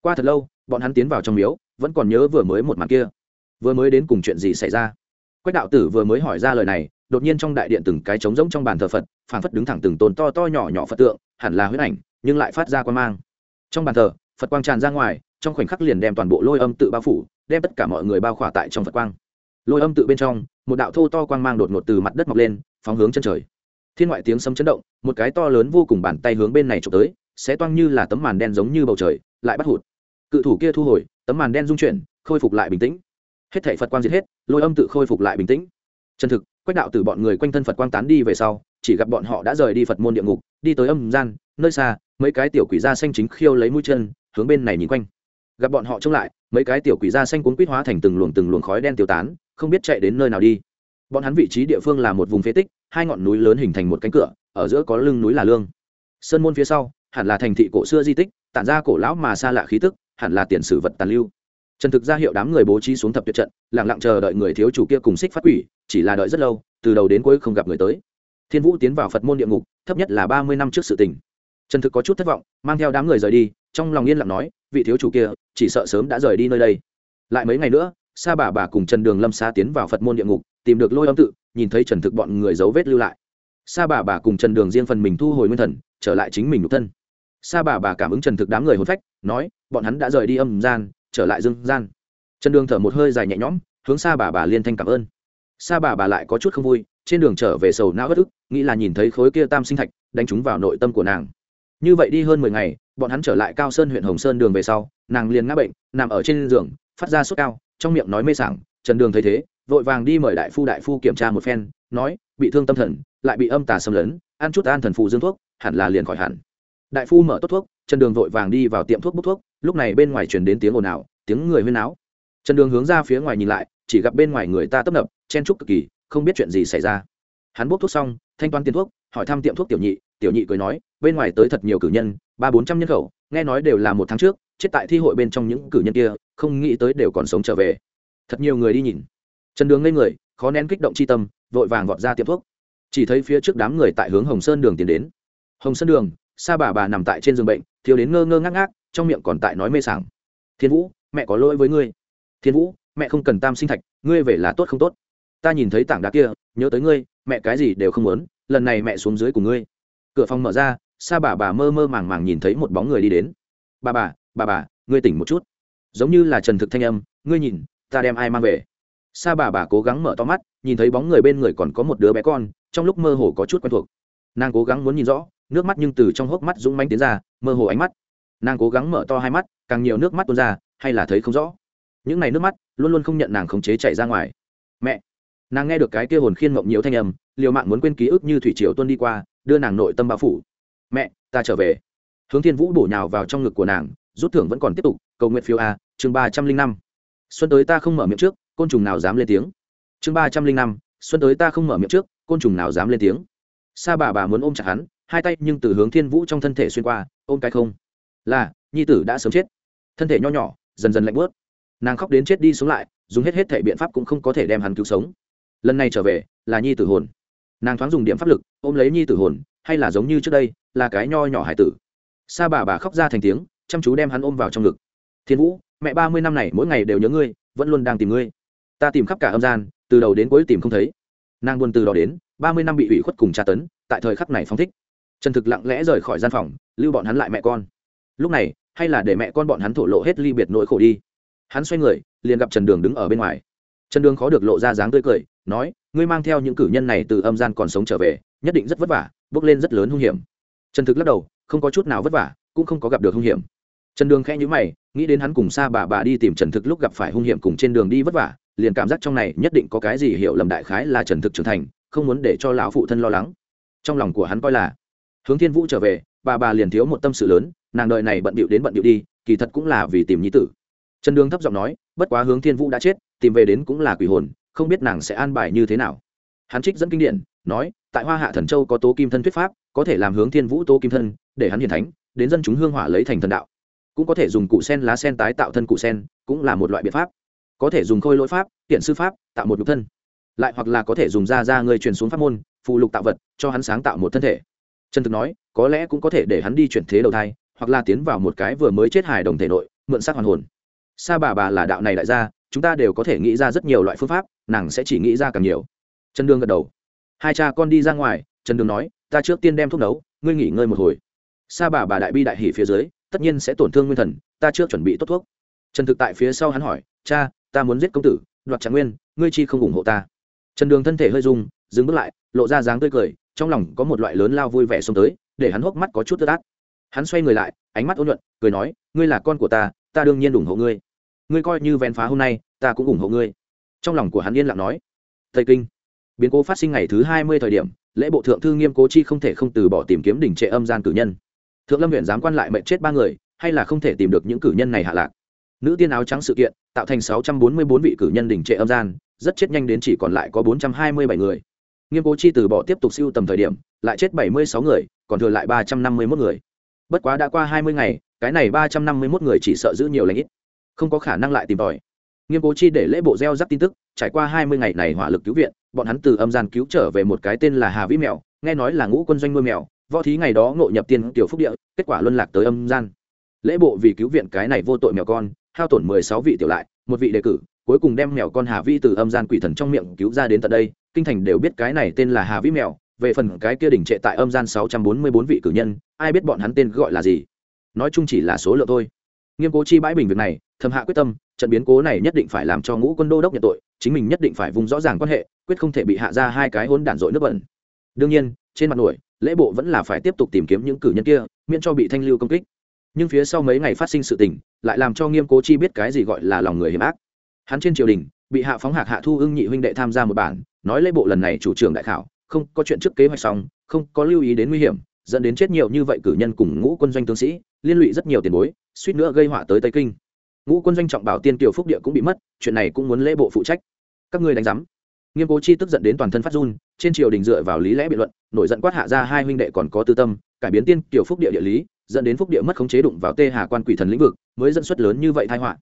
Qua thật lâu, bọn hắn tiến vào trong miếu, vẫn còn nhớ vừa mới một màn kia. Vừa mới đến cùng chuyện gì xảy ra? Quách đạo tử vừa mới hỏi ra lời này, đột nhiên trong đại điện từng cái trống rỗng trong bàn thờ phật phản phất đứng thẳng từng tôn to to nhỏ nhỏ phật tượng, hẳn là huyết ảnh, nhưng lại phát ra quan mang. Trong bàn thờ, phật quang tràn ra ngoài, trong khoảnh khắc liền đem toàn bộ lôi âm tự bao phủ đem tất cả mọi người bao khỏa tại trong phật quang. Lôi âm tự bên trong, một đạo thô to quang mang đột ngột từ mặt đất mọc lên, phóng hướng chân trời. Thiên ngoại tiếng sấm chấn động, một cái to lớn vô cùng bàn tay hướng bên này trộm tới sẽ toang như là tấm màn đen giống như bầu trời, lại bắt hụt. Cự thủ kia thu hồi, tấm màn đen dung chuyển, khôi phục lại bình tĩnh. Hết thảy phật quang diệt hết, lôi âm tự khôi phục lại bình tĩnh. Chân thực, quách đạo từ bọn người quanh thân phật quang tán đi về sau, chỉ gặp bọn họ đã rời đi phật môn địa ngục, đi tới âm gian, nơi xa, mấy cái tiểu quỷ da xanh chính khiêu lấy mũi chân, hướng bên này nhìn quanh gặp bọn họ trông lại, mấy cái tiểu quỷ da xanh cuốn quýt hóa thành từng luồng từng luồng khói đen tiêu tán, không biết chạy đến nơi nào đi. Bọn hắn vị trí địa phương là một vùng phế tích, hai ngọn núi lớn hình thành một cánh cửa, ở giữa có lưng núi là lương. Sơn môn phía sau, hẳn là thành thị cổ xưa di tích, tản ra cổ lão mà xa lạ khí tức, hẳn là tiền sử vật tàn lưu. Trần thực ra hiệu đám người bố trí xuống thập tuyệt trận lẳng lặng chờ đợi người thiếu chủ kia cùng xích phát quỷ, chỉ là đợi rất lâu, từ đầu đến cuối không gặp người tới. Thiên vũ tiến vào phật môn địa ngục, thấp nhất là ba mươi năm trước sự tình. Trần thực có chút thất vọng, mang theo đám người rời đi, trong lòng yên lặng nói vị thiếu chủ kia, chỉ sợ sớm đã rời đi nơi đây. Lại mấy ngày nữa, sa bà bà cùng trần đường lâm xa tiến vào phật môn địa ngục, tìm được lôi âm tự, nhìn thấy trần thực bọn người dấu vết lưu lại. Sa bà bà cùng trần đường riêng phần mình thu hồi nguyên thần, trở lại chính mình nhục thân. Sa bà bà cảm ứng trần thực đám người hôn phách, nói, bọn hắn đã rời đi âm gian, trở lại dương gian. Trần đường thở một hơi dài nhẹ nhõm, hướng sa bà bà liên thanh cảm ơn. Sa bà bà lại có chút không vui, trên đường trở về sầu não bất ức, nghĩ là nhìn thấy khối kia tam sinh thạch, đánh chúng vào nội tâm của nàng. Như vậy đi hơn mười ngày bọn hắn trở lại cao sơn huyện hồng sơn đường về sau, nàng liền ngã bệnh, nằm ở trên giường, phát ra sốt cao, trong miệng nói mê sảng, trần đường thấy thế, vội vàng đi mời đại phu đại phu kiểm tra một phen, nói, bị thương tâm thần, lại bị âm tà xâm lấn, ăn chút an thần phù dương thuốc, hẳn là liền khỏi hẳn. Đại phu mở tốt thuốc, trần đường vội vàng đi vào tiệm thuốc bốc thuốc, lúc này bên ngoài truyền đến tiếng ồn ào, tiếng người huyên áo trần đường hướng ra phía ngoài nhìn lại, chỉ gặp bên ngoài người ta tấp nập, chen trúc cực kỳ, không biết chuyện gì xảy ra. Hắn bốc thuốc xong, thanh toán tiền thuốc, hỏi thăm tiệm thuốc tiểu nhị tiểu nhị cười nói, bên ngoài tới thật nhiều cử nhân ba bốn trăm nhân khẩu, nghe nói đều là một tháng trước, chết tại thi hội bên trong những cử nhân kia, không nghĩ tới đều còn sống trở về. Thật nhiều người đi nhìn. Trần đường lên người, khó nén kích động c h i tâm, vội vàng gọt ra tiệm thuốc. Chỉ thấy phía trước đám người tại hướng hồng sơn đường tiến đến. Hồng sơn đường, sa bà bà nằm tại trên giường bệnh, thiếu đến ngơ ngơ ngác ngác, trong miệng còn tại nói mê sảng. Thiên vũ, mẹ có lỗi với ngươi. Thiên vũ, mẹ không cần tam sinh thạch, ngươi về là tốt không tốt. Ta nhìn thấy tảng đá kia, nhớ tới ngươi, mẹ cái gì đều không muốn, lần này mẹ xuống dưới của ngươi. Cửa phòng mở ra sa bà bà mơ mơ màng màng nhìn thấy một bóng người đi đến. Bà bà bà bà, ngươi tỉnh một chút. Giống như là trần thực thanh âm, ngươi nhìn, ta đem ai mang về. Sa bà bà cố gắng mở to mắt, nhìn thấy bóng người bên người còn có một đứa bé con, trong lúc mơ hồ có chút quen thuộc. Nàng cố gắng muốn nhìn rõ, nước mắt nhưng từ trong hốc mắt rung manh tiến ra, mơ hồ ánh mắt. Nàng cố gắng mở to hai mắt, càng nhiều nước mắt tuôn ra, hay là thấy không rõ. Những ngày nước mắt, luôn luôn không nhận nàng khống chế chạy ra ngoài. Mẹ! Nàng nghe được cái kia hồn khiên mộng nhiều thanh âm, liều mạng muốn quên ký ức như thủy triều tuôn đi qua, đưa nàng nội tâm bao phủ mẹ, ta trở về. Hướng thiên vũ bổ nhào vào trong ngực của nàng, rút thưởng vẫn còn tiếp tục, cầu nguyện phiếu a, chương ba trăm linh năm. Xuân tới ta không mở miệng trước, côn trùng nào dám lên tiếng? Chương ba trăm linh năm, xuân tới ta không mở miệng trước, côn trùng nào dám lên tiếng? Sa bà bà muốn ôm chặt hắn, hai tay nhưng từ hướng thiên vũ trong thân thể xuyên qua, ôm cái không. Là, nhi tử đã sớm chết. Thân thể nho nhỏ, dần dần lạnh bớt nàng khóc đến chết đi xuống lại, dùng hết hết thể biện pháp cũng không có thể đem hắn cứu sống. Lần này trở về, là nhi tử hồn. Nàng thoáng dùng điểm pháp lực, ôm lấy nhi tử hồn, hay là giống như trước đây là cái nho nhỏ hải tử. Sa bà bà khóc ra thành tiếng, chăm chú đem hắn ôm vào trong ngực. Thiên vũ, mẹ ba mươi năm này mỗi ngày đều nhớ ngươi, vẫn luôn đang tìm ngươi. Ta tìm khắp cả âm gian, từ đầu đến cuối tìm không thấy. Nàng buồn từ đó đến, ba mươi năm bị ủy khuất cùng tra tấn, tại thời khắc này phong thích. Trần thực lặng lẽ rời khỏi gian phòng, lưu bọn hắn lại mẹ con. Lúc này, hay là để mẹ con bọn hắn thổ lộ hết ly biệt nỗi khổ đi. Hắn xoay người, liền gặp trần đường đứng ở bên ngoài. Trần đường khó được lộ ra dáng tươi cười, nói, ngươi mang theo những cử nhân này từ âm gian còn sống trở về, nhất định rất vất vả, bước lên rất lớn hung hiểm trần thực lắc đầu, không có chút nào vất vả, cũng không có gặp được hung hiểm. Trần đường khẽ nhữ mày, nghĩ đến hắn cùng xa bà bà đi tìm trần thực lúc gặp phải hung hiểm cùng trên đường đi vất vả, liền cảm giác trong này nhất định có cái gì hiểu lầm đại khái là trần thực trưởng thành, không muốn để cho lão phụ thân lo lắng. Trong lòng của hắn coi là, hướng thiên vũ trở về, bà bà liền thiếu một tâm sự lớn, nàng đợi này bận bịu đến bận bịu đi, kỳ thật cũng là vì tìm nhi tử. Trần đường thấp giọng nói, bất quá hướng thiên vũ đã chết, tìm về đến cũng là quỷ hồn, không biết nàng sẽ an bài như thế nào. Hắn trích dẫn kinh điển, nói, tại hoa hạ thần châu có tố kim thân thuyết pháp có thể làm hướng thiên vũ tô kim thân, để hắn hiền thánh, đến dân chúng hương hỏa lấy thành thần đạo. Cũng có thể dùng cụ sen lá sen tái tạo thân cụ sen, cũng là một loại biện pháp. Có thể dùng khôi lỗi pháp hiện sư pháp, tạo một nhục thân. Lại hoặc là có thể dùng da da người truyền xuống pháp môn phụ lục tạo vật, cho hắn sáng tạo một thân thể. Trần thực nói, có lẽ cũng có thể để hắn đi chuyển thế đầu thai, hoặc là tiến vào một cái vừa mới chết hài đồng thể nội, mượn sát hoàn hồn. Sa bà bà là đạo này đại gia, chúng ta đều có thể nghĩ ra rất nhiều loại phương pháp, nàng sẽ chỉ nghĩ ra càng nhiều. Chân đương gật đầu. Hai cha con đi ra ngoài trần đường nói, ta trước tiên đem thuốc nấu, ngươi nghỉ ngơi một hồi. Sa bà bà đại bi đại hỉ phía dưới, tất nhiên sẽ tổn thương nguyên thần, ta chưa chuẩn bị tốt thuốc. Trần thực tại phía sau hắn hỏi, cha, ta muốn giết công tử, đoạt trạng nguyên, ngươi chi không ủng hộ ta? Trần đường thân thể hơi rung, dừng bước lại, lộ ra dáng tươi cười, trong lòng có một loại lớn lao vui vẻ xông tới, để hắn hốc mắt có chút tức át hắn xoay người lại, ánh mắt ôn nhuận, cười nói, ngươi là con của ta ta đương nhiên ủng hộ ngươi. Ngươi coi như ven phá hôm nay, ta cũng ủng hộ ngươi. Trong lòng của hắn yên lặng nói tây kinh, biến cố phát sinh ngày thứ hai mươi thời điểm lễ bộ thượng thư nghiêm cố chi không thể không từ bỏ tìm kiếm đỉnh trệ âm gian cử nhân. Thượng lâm huyện dám quan lại mệnh chết ba người, hay là không thể tìm được những cử nhân này hạ lạc? Nữ tiên áo trắng sự kiện, tạo thành sáu trăm bốn mươi bốn vị cử nhân đỉnh trệ âm gian, rất chết nhanh đến chỉ còn lại có bốn trăm hai mươi bảy người. Nghiêm cố chi từ bỏ tiếp tục siêu tầm thời điểm, lại chết bảy mươi sáu người, còn thừa lại ba trăm năm mươi mốt người. Bất quá đã qua hai mươi ngày, cái này ba trăm năm mươi mốt người chỉ sợ giữ nhiều lãnh ít, không có khả năng lại tìm tòi. Nghiêm cố chi để lễ bộ gieo rắc tin tức, trải qua hai mươi ngày này hỏa lực cứu viện bọn hắn từ âm gian cứu trở về một cái tên là hà vĩ mèo, nghe nói là ngũ quân doanh nuôi mèo, võ thí ngày đó ngộ nhập tiên tiểu phúc địa, kết quả luân lạc tới âm gian. Lễ bộ vì cứu viện cái này vô tội mèo con, hao tổn mười sáu vị tiểu lại, một vị đề cử, cuối cùng đem mèo con hà vi từ âm gian quỷ thần trong miệng cứu ra đến tận đây, kinh thành đều biết cái này tên là hà vĩ mèo, về phần cái kia đỉnh trệ tại âm gian sáu trăm bốn mươi bốn vị cử nhân, ai biết bọn hắn tên gọi là gì? Nói chung chỉ là số lượng thôi. Nghiêm cố chi bãi bình việc này thầm hạ quyết tâm, trận biến cố này nhất định phải làm cho ngũ quân đô đốc nhận tội, chính mình nhất định phải vùng rõ ràng quan hệ, quyết không thể bị hạ ra hai cái hôn đản dội nước bẩn. Đương nhiên, trên mặt nổi, lễ bộ vẫn là phải tiếp tục tìm kiếm những cử nhân kia, miễn cho bị thanh lưu công kích. Nhưng phía sau mấy ngày phát sinh sự tình, lại làm cho nghiêm cố chi biết cái gì gọi là lòng người hiểm ác. Hắn trên triều đình, bị hạ phóng hạc hạ thu ưng nhị huynh đệ tham gia một bản, nói lễ bộ lần này chủ trưởng đại khảo, không có chuyện trước kế hoạch xong, không có lưu ý đến nguy hiểm, dẫn đến chết nhiều như vậy cử nhân cùng ngũ quân doanh tướng sĩ, liên lụy rất nhiều tiền bối, suýt nữa gây họa tới tây kinh ngũ quân doanh trọng bảo tiên kiều phúc địa cũng bị mất, chuyện này cũng muốn lễ bộ phụ trách. Các ngươi đánh giám. Nghiêm cố chi tức giận đến toàn thân phát run, trên triều đình dựa vào lý lẽ biện luận, nổi giận quát hạ ra hai huynh đệ còn có tư tâm, cải biến tiên kiều phúc địa địa lý, dẫn đến phúc địa mất khống chế đụng vào tê hà quan quỷ thần lĩnh vực, mới dẫn xuất lớn như vậy tai họa.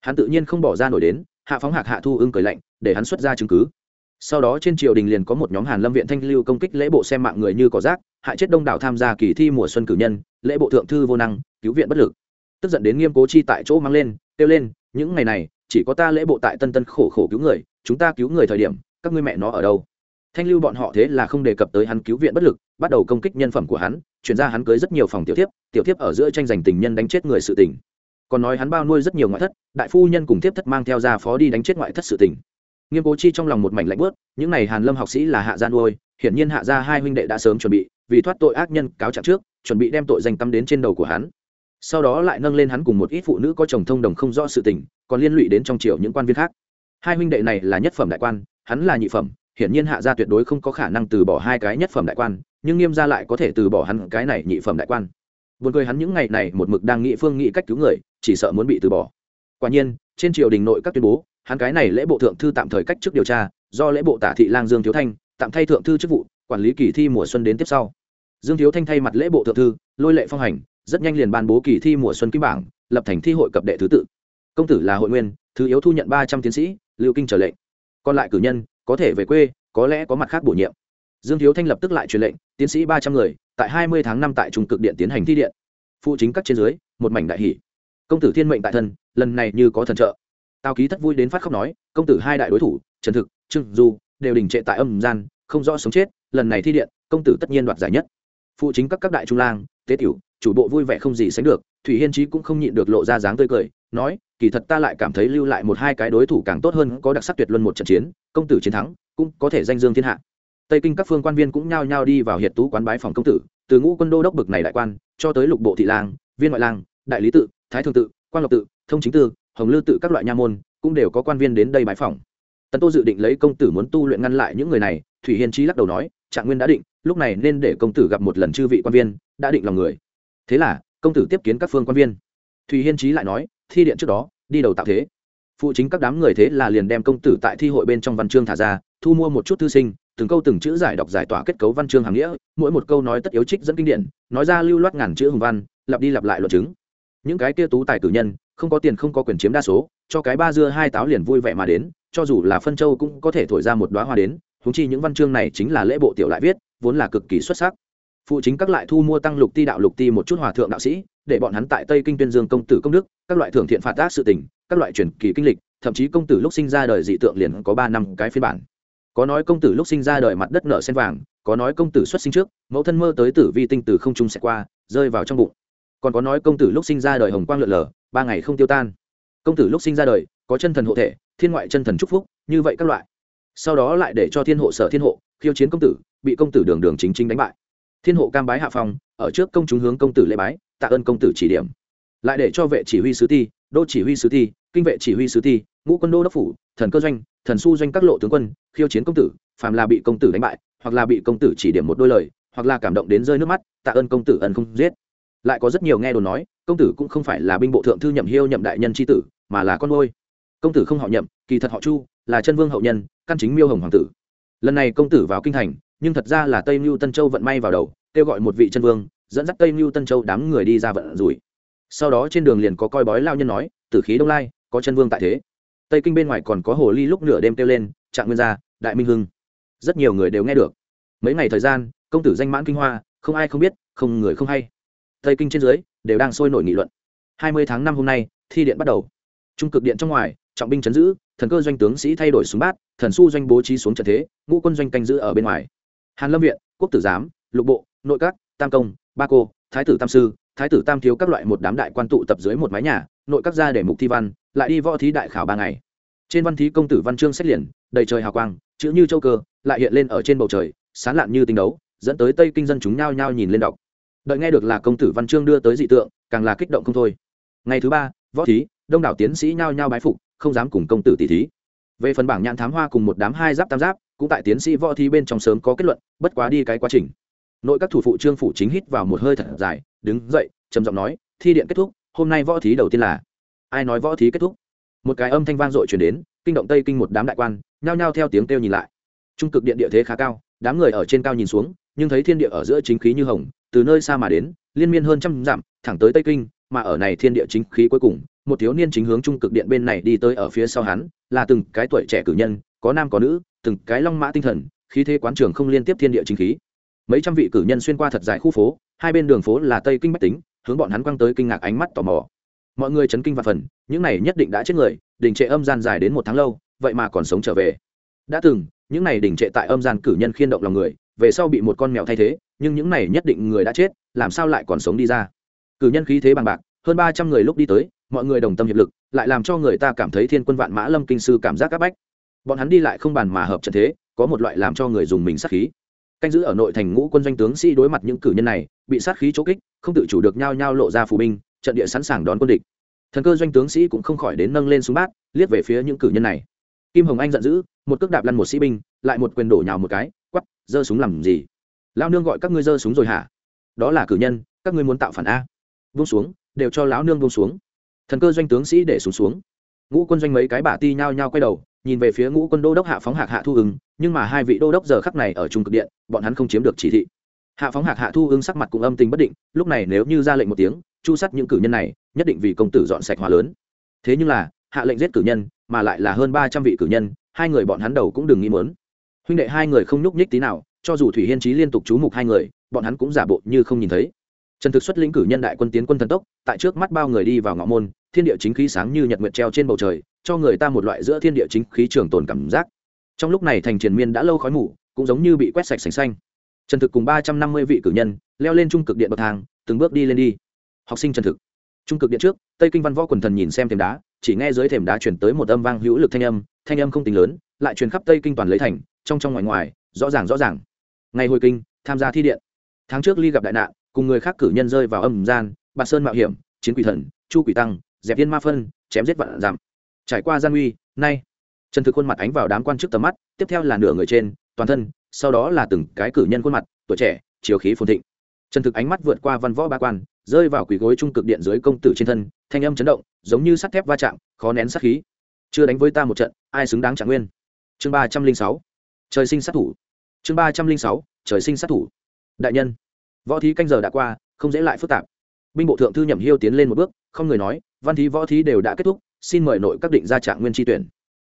Hắn tự nhiên không bỏ ra nổi đến, hạ phóng hạc hạ thu ưng cười lạnh, để hắn xuất ra chứng cứ. Sau đó trên triều đình liền có một nhóm hàn lâm viện thanh lưu công kích lễ bộ xem mạng người như cỏ rác, hại chết đông đảo tham gia kỳ thi mùa xuân cử nhân, lễ bộ thượng thư vô năng, cứu viện bất lực. Tức giận đến nghiêm cố chi tại chỗ mang lên kêu lên, những ngày này, chỉ có ta lễ bộ tại tân tân khổ khổ cứu người, chúng ta cứu người thời điểm, các ngươi mẹ nó ở đâu? Thanh lưu bọn họ thế là không đề cập tới hắn cứu viện bất lực, bắt đầu công kích nhân phẩm của hắn, chuyển ra hắn cưới rất nhiều phòng tiểu tiếp tiểu tiếp ở giữa tranh giành tình nhân đánh chết người sự tình. Còn nói hắn bao nuôi rất nhiều ngoại thất, đại phu nhân cùng tiếp thất mang theo ra phó đi đánh chết ngoại thất sự tình. Nghiêm cố chi trong lòng một mảnh lạnh bớt những n à y hàn lâm học sĩ là hạ gia nuôi, hiển nhiên hạ gia hai huynh đệ đã sớm chuẩn bị, vì thoát tội ác nhân cáo trạng trước, chuẩn bị đem tội danh tâm đến trên đầu của hắn sau đó lại nâng lên hắn cùng một ít phụ nữ có chồng thông đồng không rõ sự tình còn liên lụy đến trong triều những quan viên khác hai huynh đệ này là nhất phẩm đại quan hắn là nhị phẩm hiển nhiên hạ gia tuyệt đối không có khả năng từ bỏ hai cái nhất phẩm đại quan nhưng nghiêm gia lại có thể từ bỏ hắn cái này nhị phẩm đại quan Buồn cười hắn những ngày này một mực đang nghĩ phương nghĩ cách cứu người, chỉ sợ muốn bị từ bỏ. Quả nhiên, trên triều đình nội các tuyên bố, hắn cái này lễ bộ thượng thư tạm thời cách chức điều tra, do lễ bộ tả thị lang Dương Thiếu Thanh tạm thay thượng thư chức vụ, quản lý kỳ thi mùa xuân đến tiếp sau. Dương Thiếu Thanh thay mặt lễ bộ thượng thư, lôi lệ phong hành, rất nhanh liền ban bố kỳ thi mùa xuân kim bảng, lập thành thi hội cập đệ thứ tự. Công tử là hội nguyên, thứ yếu thu nhận ba trăm tiến sĩ, lưu kinh trở lệnh. Còn lại cử nhân, có thể về quê, có lẽ có mặt khác bổ nhiệm. Dương Thiếu Thanh lập tức lại truyền lệnh, tiến sĩ ba trăm người, tại hai mươi tháng năm tại trung cực điện tiến hành thi điện phụ chính các trên dưới một mảnh đại hỷ công tử thiên mệnh tại thân lần này như có thần trợ tào ký thất vui đến phát khóc nói công tử hai đại đối thủ trần thực trương du đều đình trệ tại âm gian không rõ sống chết lần này thi điện công tử tất nhiên đoạt giải nhất phụ chính các các đại trung lang tế tiểu chủ bộ vui vẻ không gì sánh được thủy hiên trí cũng không nhịn được lộ ra dáng tươi cười nói kỳ thật ta lại cảm thấy lưu lại một hai cái đối thủ càng tốt hơn có đặc sắc tuyệt luân một trận chiến công tử chiến thắng cũng có thể danh dương thiên hạ tây kinh các phương quan viên cũng nhao nhao đi vào hiệt tú quán bái phòng công tử từ ngũ quân đô đốc bực này đại quan cho tới lục bộ thị lang viên ngoại lang đại lý tự thái thường tự quan lộc tự thông chính tư, hồng lư tự các loại nha môn cũng đều có quan viên đến đây bái phòng. tần tô dự định lấy công tử muốn tu luyện ngăn lại những người này thủy hiên trí lắc đầu nói trạng nguyên đã định lúc này nên để công tử gặp một lần chư vị quan viên, đã định lòng người. Thế là, công tử tiếp kiến các phương quan viên. Thùy hiên trí lại nói, thi điện trước đó, đi đầu tạo thế. Phụ chính các đám người thế là liền đem công tử tại thi hội bên trong văn chương thả ra, thu mua một chút thư sinh, từng câu từng chữ giải đọc giải tỏa kết cấu văn chương hàng nghĩa, mỗi một câu nói tất yếu trích dẫn kinh điển, nói ra lưu loát ngàn chữ hùng văn, lặp đi lặp lại luận chứng. Những cái kia tú tài cử nhân, không có tiền không có quyền chiếm đa số, cho cái ba dưa hai táo liền vui vẻ mà đến, cho dù là phân châu cũng có thể thổi ra một đoá hoa đến húng chi những văn chương này chính là lễ bộ tiểu lại viết vốn là cực kỳ xuất sắc. Phụ chính các lại thu mua tăng lục ti đạo lục ti một chút hòa thượng đạo sĩ, để bọn hắn tại tây kinh tuyên dương công tử công đức, các loại thưởng thiện phạt tác sự tình, các loại truyền kỳ kinh lịch, thậm chí công tử lúc sinh ra đời dị tượng liền có ba năm cái phiên bản. Có nói công tử lúc sinh ra đời mặt đất nở sen vàng, có nói công tử xuất sinh trước, mẫu thân mơ tới tử vi tinh từ không trung sẽ qua, rơi vào trong bụng. Còn có nói công tử lúc sinh ra đời hồng quang lượn lờ, ba ngày không tiêu tan. Công tử lúc sinh ra đời, có chân thần hộ thể, thiên ngoại chân thần chúc phúc, như vậy các loại. Sau đó lại để cho thiên hộ sở thiên hộ khiêu chiến công tử, bị công tử đường đường chính chính đánh bại. Thiên hộ cam bái hạ phòng ở trước công chúng hướng công tử lễ bái, tạ ơn công tử chỉ điểm. Lại để cho vệ chỉ huy sứ ti, đô chỉ huy sứ ti, kinh vệ chỉ huy sứ ti, ngũ quân đô đốc phủ, thần cơ doanh, thần su doanh các lộ tướng quân, khiêu chiến công tử, phàm là bị công tử đánh bại, hoặc là bị công tử chỉ điểm một đôi lời, hoặc là cảm động đến rơi nước mắt, tạ ơn công tử ân không giết. Lại có rất nhiều nghe đồn nói, công tử cũng không phải là binh bộ thượng thư nhậm hiêu nhậm đại nhân tri tử, mà là con nuôi. Công tử không họ nhậm, kỳ thật họ chu, là chân vương hậu nhân, căn chính miêu hồng hoàng tử lần này công tử vào kinh thành, nhưng thật ra là tây mưu tân châu vận may vào đầu, kêu gọi một vị chân vương, dẫn dắt tây mưu tân châu đám người đi ra vận rủi. Sau đó trên đường liền có coi bói lao nhân nói, tử khí đông lai, có chân vương tại thế. Tây kinh bên ngoài còn có hồ ly lúc nửa đêm kêu lên, trạng nguyên gia, đại minh hưng. Rất nhiều người đều nghe được. Mấy ngày thời gian, công tử danh mãn kinh hoa, không ai không biết, không người không hay. Tây kinh trên dưới đều đang sôi nổi nghị luận. Hai mươi tháng năm hôm nay, thi điện bắt đầu. Trung cực điện trong ngoài, trọng binh chấn giữ thần cơ doanh tướng sĩ thay đổi súng bát, thần su doanh bố trí xuống trận thế, ngũ quân doanh canh giữ ở bên ngoài. Hàn lâm viện, quốc tử giám, lục bộ, nội các, tam công, ba cô, thái tử tam sư, thái tử tam thiếu các loại một đám đại quan tụ tập dưới một mái nhà, nội các ra để mục thi văn, lại đi võ thí đại khảo ba ngày. Trên văn thí công tử văn chương xét liền, đầy trời hào quang, chữ như châu cơ, lại hiện lên ở trên bầu trời sán lạn như tinh đấu, dẫn tới tây kinh dân chúng nhao nhao nhìn lên đọc. Đợi nghe được là công tử văn chương đưa tới dị tượng, càng là kích động không thôi. Ngày thứ ba võ thí, đông đảo tiến sĩ nhao nhao bái phục, không dám cùng công tử tỷ thí. Về phần bảng nhãn thám hoa cùng một đám hai giáp tam giáp, cũng tại tiến sĩ võ thí bên trong sớm có kết luận, bất quá đi cái quá trình. Nội các thủ phụ trương phủ chính hít vào một hơi thật dài, đứng dậy, trầm giọng nói, thi điện kết thúc, hôm nay võ thí đầu tiên là. Ai nói võ thí kết thúc? Một cái âm thanh vang dội chuyển đến, kinh động tây kinh một đám đại quan, nhao nhao theo tiếng kêu nhìn lại. Trung cực điện địa thế khá cao, đám người ở trên cao nhìn xuống, nhưng thấy thiên địa ở giữa chính khí như hồng, từ nơi xa mà đến, liên miên hơn trăm dặm, thẳng tới tây kinh mà ở này thiên địa chính khí cuối cùng, một thiếu niên chính hướng trung cực điện bên này đi tới ở phía sau hắn, là từng cái tuổi trẻ cử nhân, có nam có nữ, từng cái long mã tinh thần, khí thế quán trường không liên tiếp thiên địa chính khí. Mấy trăm vị cử nhân xuyên qua thật dài khu phố, hai bên đường phố là tây kinh bách tính, hướng bọn hắn quăng tới kinh ngạc ánh mắt tò mò. Mọi người chấn kinh và phần, những này nhất định đã chết người, đình trệ âm gian dài đến một tháng lâu, vậy mà còn sống trở về. Đã từng, những này đình trệ tại âm gian cử nhân khiên động lòng người, về sau bị một con mèo thay thế, nhưng những này nhất định người đã chết, làm sao lại còn sống đi ra? Cử nhân khí thế bằng bạc, hơn ba trăm người lúc đi tới, mọi người đồng tâm hiệp lực, lại làm cho người ta cảm thấy thiên quân vạn mã lâm kinh sư cảm giác áp bách. Bọn hắn đi lại không bàn mà hợp trận thế, có một loại làm cho người dùng mình sát khí. Canh giữ ở nội thành ngũ quân doanh tướng sĩ đối mặt những cử nhân này, bị sát khí chỗ kích, không tự chủ được nhao nhao lộ ra phù binh, trận địa sẵn sàng đón quân địch. Thần cơ doanh tướng sĩ cũng không khỏi đến nâng lên súng bát, liếc về phía những cử nhân này. Kim hồng anh giận dữ, một cước đạp lăn một sĩ binh, lại một quyền đổ nhào một cái, quắp, giơ súng làm gì? Lao nương gọi các ngươi giơ súng rồi hả? Đó là cử nhân, các ngươi muốn tạo phản a vung xuống đều cho lão nương vung xuống. Thần cơ doanh tướng sĩ để xuống, xuống. Ngũ quân doanh mấy cái bả ti nhao nhao quay đầu nhìn về phía ngũ quân đô đốc hạ phóng hạc hạ thu ứng nhưng mà hai vị đô đốc giờ khắc này ở trung cực điện bọn hắn không chiếm được chỉ thị. Hạ phóng hạc hạ thu ứng sắc mặt cũng âm tình bất định lúc này nếu như ra lệnh một tiếng chu sát những cử nhân này nhất định vì công tử dọn sạch hòa lớn. Thế nhưng là hạ lệnh giết cử nhân mà lại là hơn ba trăm vị cử nhân hai người bọn hắn đầu cũng đừng nghĩ mớn huynh đệ hai người không nhúc nhích tí nào cho dù thủy hiên trí liên tục chú mục hai người bọn hắn cũng giả bộ như không nhìn thấy trần thực xuất lĩnh cử nhân đại quân tiến quân thần tốc, tại trước mắt bao người đi vào ngõ môn, thiên địa chính khí sáng như nhật nguyệt treo trên bầu trời, cho người ta một loại giữa thiên địa chính khí trường tồn cảm giác. Trong lúc này thành triền miên đã lâu khói mù, cũng giống như bị quét sạch sành xanh. Trần thực cùng ba trăm năm mươi vị cử nhân, leo lên trung cực điện bậc thang, từng bước đi lên đi. Học sinh trần thực. Trung cực điện trước, tây kinh văn võ quần thần nhìn xem thềm đá, chỉ nghe dưới thềm đá chuyển tới một âm vang hữu lực thanh âm thanh âm không tính lớn, lại truyền khắp tây kinh toàn lấy thành, trong trong ngoài ngoài, rõ ràng rõ ràng. Ngày hồi kinh, tham gia thi điện. Tháng trước ly gặp đại nạn cùng người khác cử nhân rơi vào âm gian, bạt sơn mạo hiểm, chiến quỷ thần, chu quỷ tăng, dẹp viên ma phân, chém giết vạn giảm trải qua gian uy, nay, trần thực khuôn mặt ánh vào đám quan chức tầm mắt, tiếp theo là nửa người trên, toàn thân, sau đó là từng cái cử nhân khuôn mặt, tuổi trẻ, chiều khí phồn thịnh. Trần thực ánh mắt vượt qua văn võ ba quan, rơi vào quỷ gối trung cực điện dưới công tử trên thân, thanh âm chấn động, giống như sắt thép va chạm, khó nén sát khí. Chưa đánh với ta một trận, ai xứng đáng trả nguyên? Chương ba trăm linh sáu, trời sinh sát thủ. Chương ba trăm linh sáu, trời sinh sát thủ. Đại nhân võ thí canh giờ đã qua, không dễ lại phức tạp. Binh bộ thượng thư nhậm hiêu tiến lên một bước, không người nói, văn thí, võ thí đều đã kết thúc, xin mời nội các định ra trạng nguyên tri tuyển.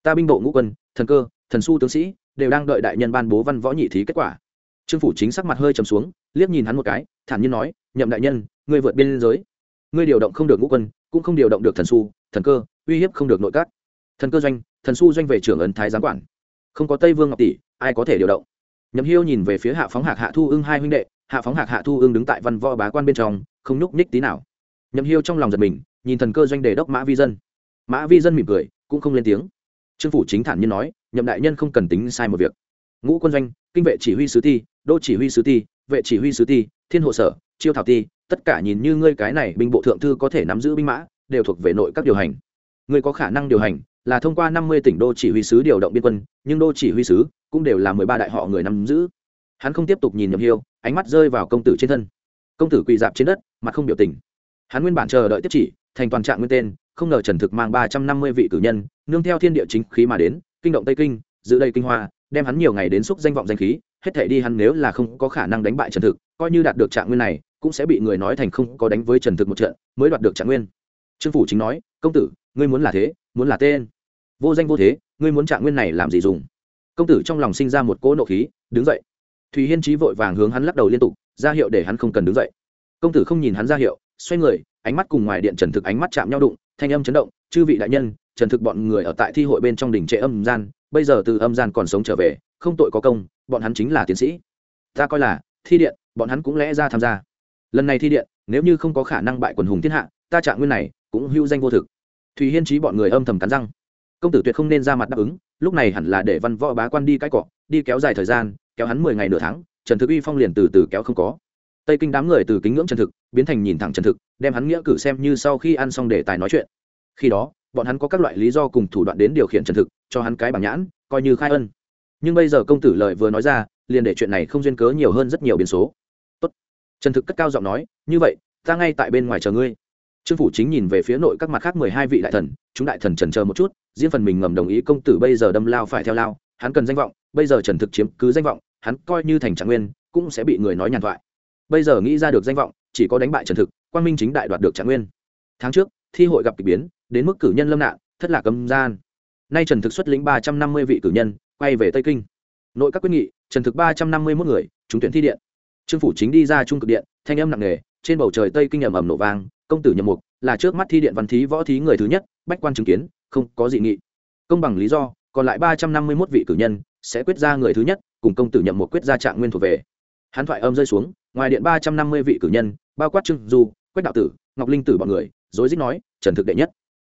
Ta binh bộ ngũ quân, thần cơ, thần su tướng sĩ, đều đang đợi đại nhân ban bố văn võ nhị thí kết quả. Trương phủ chính sắc mặt hơi trầm xuống, liếc nhìn hắn một cái, thản nhiên nói, nhậm đại nhân, ngươi vượt biên giới. Ngươi điều động không được ngũ quân, cũng không điều động được thần su, thần cơ, uy hiếp không được nội các. Thần cơ doanh, thần su doanh về trưởng ấn thái giám quản. Không có tây vương ngọc tỷ, ai có thể điều động? Nhậm hiêu nhìn về phía hạ phóng hạc hạ thu ưng hai huynh đệ, hạ phóng hạc hạ thu ưng đứng tại văn võ bá quan bên trong, không nhúc nhích tí nào. Nhậm hiêu trong lòng giật mình, nhìn thần cơ doanh đề đốc mã vi dân. Mã vi dân mỉm cười, cũng không lên tiếng. Trương phủ chính thản nhiên nói, nhậm đại nhân không cần tính sai một việc. Ngũ quân doanh, kinh vệ chỉ huy sứ ti, đô chỉ huy sứ ti, vệ chỉ huy sứ ti, thiên hộ sở, chiêu thảo ti, tất cả nhìn như ngươi cái này binh bộ thượng thư có thể nắm giữ binh mã, đều thuộc về nội các điều hành. Ngươi có khả năng điều hành là thông qua năm mươi tỉnh đô chỉ huy sứ điều động biên quân, nhưng đô chỉ huy sứ cũng đều là mười ba đại họ người nắm giữ. Hắn không tiếp tục nhìn nhầm hiêu, ánh mắt rơi vào công tử trên thân. Công tử quỳ dạp trên đất, mặt không biểu tình. Hắn nguyên bản chờ đợi tiếp chỉ, thành toàn trạng nguyên tên, không ngờ trần thực mang ba trăm năm mươi vị cử nhân, nương theo thiên địa chính khí mà đến, kinh động tây kinh, giữ đây kinh hoa, đem hắn nhiều ngày đến xúc danh vọng danh khí, hết thể đi hắn nếu là không có khả năng đánh bại trần thực, coi như đạt được trạng nguyên này, cũng sẽ bị người nói thành không có đánh với trần thực một trận, mới đoạt được trạng nguyên. Trương phủ chính nói, công tử, ngươi muốn là thế, muốn là tên. Vô danh vô thế, ngươi muốn trạng nguyên này làm gì dùng? Công tử trong lòng sinh ra một cỗ nộ khí, đứng dậy. Thùy hiên trí vội vàng hướng hắn lắc đầu liên tục, ra hiệu để hắn không cần đứng dậy. Công tử không nhìn hắn ra hiệu, xoay người, ánh mắt cùng ngoài điện trần thực ánh mắt chạm nhau đụng, thanh âm chấn động, chư vị đại nhân, trần thực bọn người ở tại thi hội bên trong đỉnh trệ âm gian, bây giờ từ âm gian còn sống trở về, không tội có công, bọn hắn chính là tiến sĩ. Ta coi là, thi điện, bọn hắn cũng lẽ ra tham gia. Lần này thi điện, nếu như không có khả năng bại quần hùng thiên hạ, ta trạng nguyên này cũng hữu danh vô thực. Thùy hiên trí bọn người âm thầm cắn răng. Công tử tuyệt không nên ra mặt đáp ứng lúc này hẳn là để văn võ bá quan đi cãi cọ, đi kéo dài thời gian, kéo hắn mười ngày nửa tháng, trần thực uy phong liền từ từ kéo không có. Tây kinh đám người từ kính ngưỡng trần thực, biến thành nhìn thẳng trần thực, đem hắn nghĩa cử xem như sau khi ăn xong để tài nói chuyện. Khi đó, bọn hắn có các loại lý do cùng thủ đoạn đến điều khiển trần thực, cho hắn cái bảng nhãn, coi như khai ân. Nhưng bây giờ công tử lời vừa nói ra, liền để chuyện này không duyên cớ nhiều hơn rất nhiều biến số. Tốt. trần thực cất cao giọng nói, như vậy, ta ngay tại bên ngoài chờ ngươi trương phủ chính nhìn về phía nội các mặt khác mười hai vị đại thần, chúng đại thần trần chờ một chút, riêng phần mình ngầm đồng ý công tử bây giờ đâm lao phải theo lao, hắn cần danh vọng, bây giờ trần thực chiếm cứ danh vọng, hắn coi như thành trạng nguyên, cũng sẽ bị người nói nhàn thoại. Bây giờ nghĩ ra được danh vọng, chỉ có đánh bại trần thực quan minh chính đại đoạt được trạng nguyên. Tháng trước, thi hội gặp k ỳ biến, đến mức cử nhân lâm nạn, thất lạc âm gian. Nay trần thực xuất lĩnh ba trăm năm mươi vị cử nhân, quay về tây kinh. Nội các quyết nghị, trần thực ba trăm năm mươi mốt người, trúng tuyển thi điện. Trương phủ chính đi ra trung cực điện, thanh âm nặng nề, trên bầu trời tây kinh ầm ầm nổ vang công tử nhậm mục là trước mắt thi điện văn thí võ thí người thứ nhất, bách quan chứng kiến, không có dị nghị. Công bằng lý do, còn lại ba trăm năm mươi mốt vị cử nhân sẽ quyết ra người thứ nhất, cùng công tử nhậm một quyết ra trạng nguyên thuộc về. Hắn thoại âm rơi xuống, ngoài điện ba trăm năm mươi vị cử nhân, bao quát trương du, quách đạo tử, ngọc linh tử bọn người dối dích nói, trần thực đệ nhất,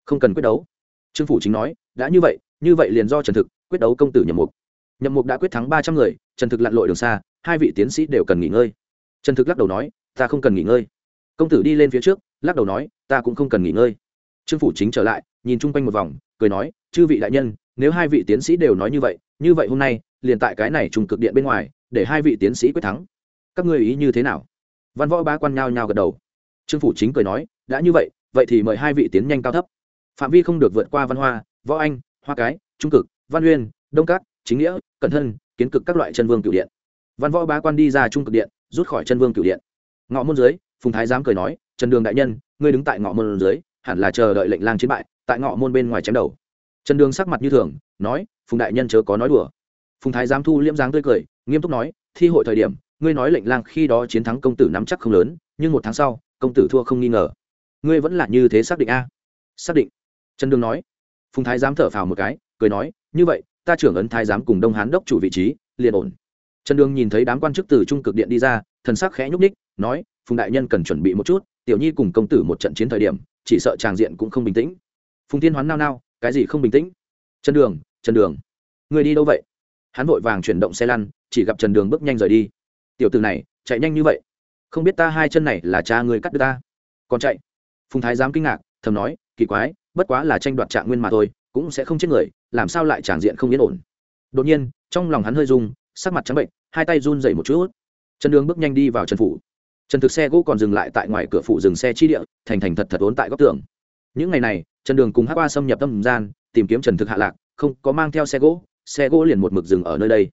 không cần quyết đấu. Trương phủ chính nói, đã như vậy như vậy liền do trần thực quyết đấu công tử nhậm mục. Nhậm mục đã quyết thắng ba trăm người, trần thực lặn lội đường xa, hai vị tiến sĩ đều cần nghỉ ngơi. Trần thực lắc đầu nói, ta không cần nghỉ ngơi. Công tử đi lên phía trước lắc đầu nói, ta cũng không cần nghỉ ngơi. Trương phủ chính trở lại, nhìn chung quanh một vòng, cười nói, chư vị đại nhân, nếu hai vị tiến sĩ đều nói như vậy như vậy hôm nay, liền tại cái này trùng cực điện bên ngoài, để hai vị tiến sĩ quyết thắng. Các ngươi ý như thế nào? Văn võ ba quan nhao nhao gật đầu. Trương phủ chính cười nói, đã như vậy vậy thì mời hai vị tiến nhanh cao thấp. Phạm vi không được vượt qua văn hoa, võ anh, hoa cái, trung cực, văn uyên, đông cát chính nghĩa, cẩn thân, kiến cực các loại chân vương cửu điện. Văn võ bá quan đi ra trung cực điện, rút khỏi chân vương cửu điện. Ngọ môn dưới phùng thái giám cười nói trần đường đại nhân, ngươi đứng tại ngọ môn dưới, hẳn là chờ đợi lệnh lang chiến bại, tại ngọ môn bên ngoài chém đầu. Trần đường sắc mặt như thường, nói, phùng đại nhân chớ có nói đùa. Phùng thái giám thu liễm dáng tươi cười, nghiêm túc nói, thi hội thời điểm, ngươi nói lệnh lang khi đó chiến thắng công tử nắm chắc không lớn, nhưng một tháng sau, công tử thua không nghi ngờ. Ngươi vẫn là như thế xác định a? Xác định. Trần đường nói. Phùng thái giám thở phào một cái, cười nói, như vậy, ta trưởng ấn thái giám cùng đông hán đốc chủ vị trí, liền ổn. Trần đường nhìn thấy đám quan chức từ trung cực điện đi ra, thần sắc khẽ nhúc ních nói phùng đại nhân cần chuẩn bị một chút, tiểu nhi cùng công tử một trận chiến thời điểm, chỉ sợ tràng diện cũng không bình tĩnh. Phùng tiên hoán nao nao, cái gì không bình tĩnh? Trần đường trần đường, người đi đâu vậy? Hắn vội vàng chuyển động xe lăn, chỉ gặp trần đường bước nhanh rời đi. Tiểu từ này, chạy nhanh như vậy. Không biết ta hai chân này là cha người cắt đứt ta? Còn chạy. Phùng thái dám kinh ngạc, thầm nói, kỳ quái, bất quá là tranh đoạt trạng nguyên mà thôi, cũng sẽ không chết người, làm sao lại tràng diện không yên ổn? Đột nhiên, trong lòng hắn hơi rung, sắc mặt trắng bệnh, hai tay run dậy một chút. Trần đường bước nhanh đi vào trần phủ trần thực xe gỗ còn dừng lại tại ngoài cửa phụ dừng xe chi địa, thành thành thật thật ốn tại góc tường. Những ngày này, trần đường cùng hát qua xâm nhập tâm gian, tìm kiếm trần thực hạ lạc, không có mang theo xe gỗ xe gỗ liền một mực dừng ở nơi đây.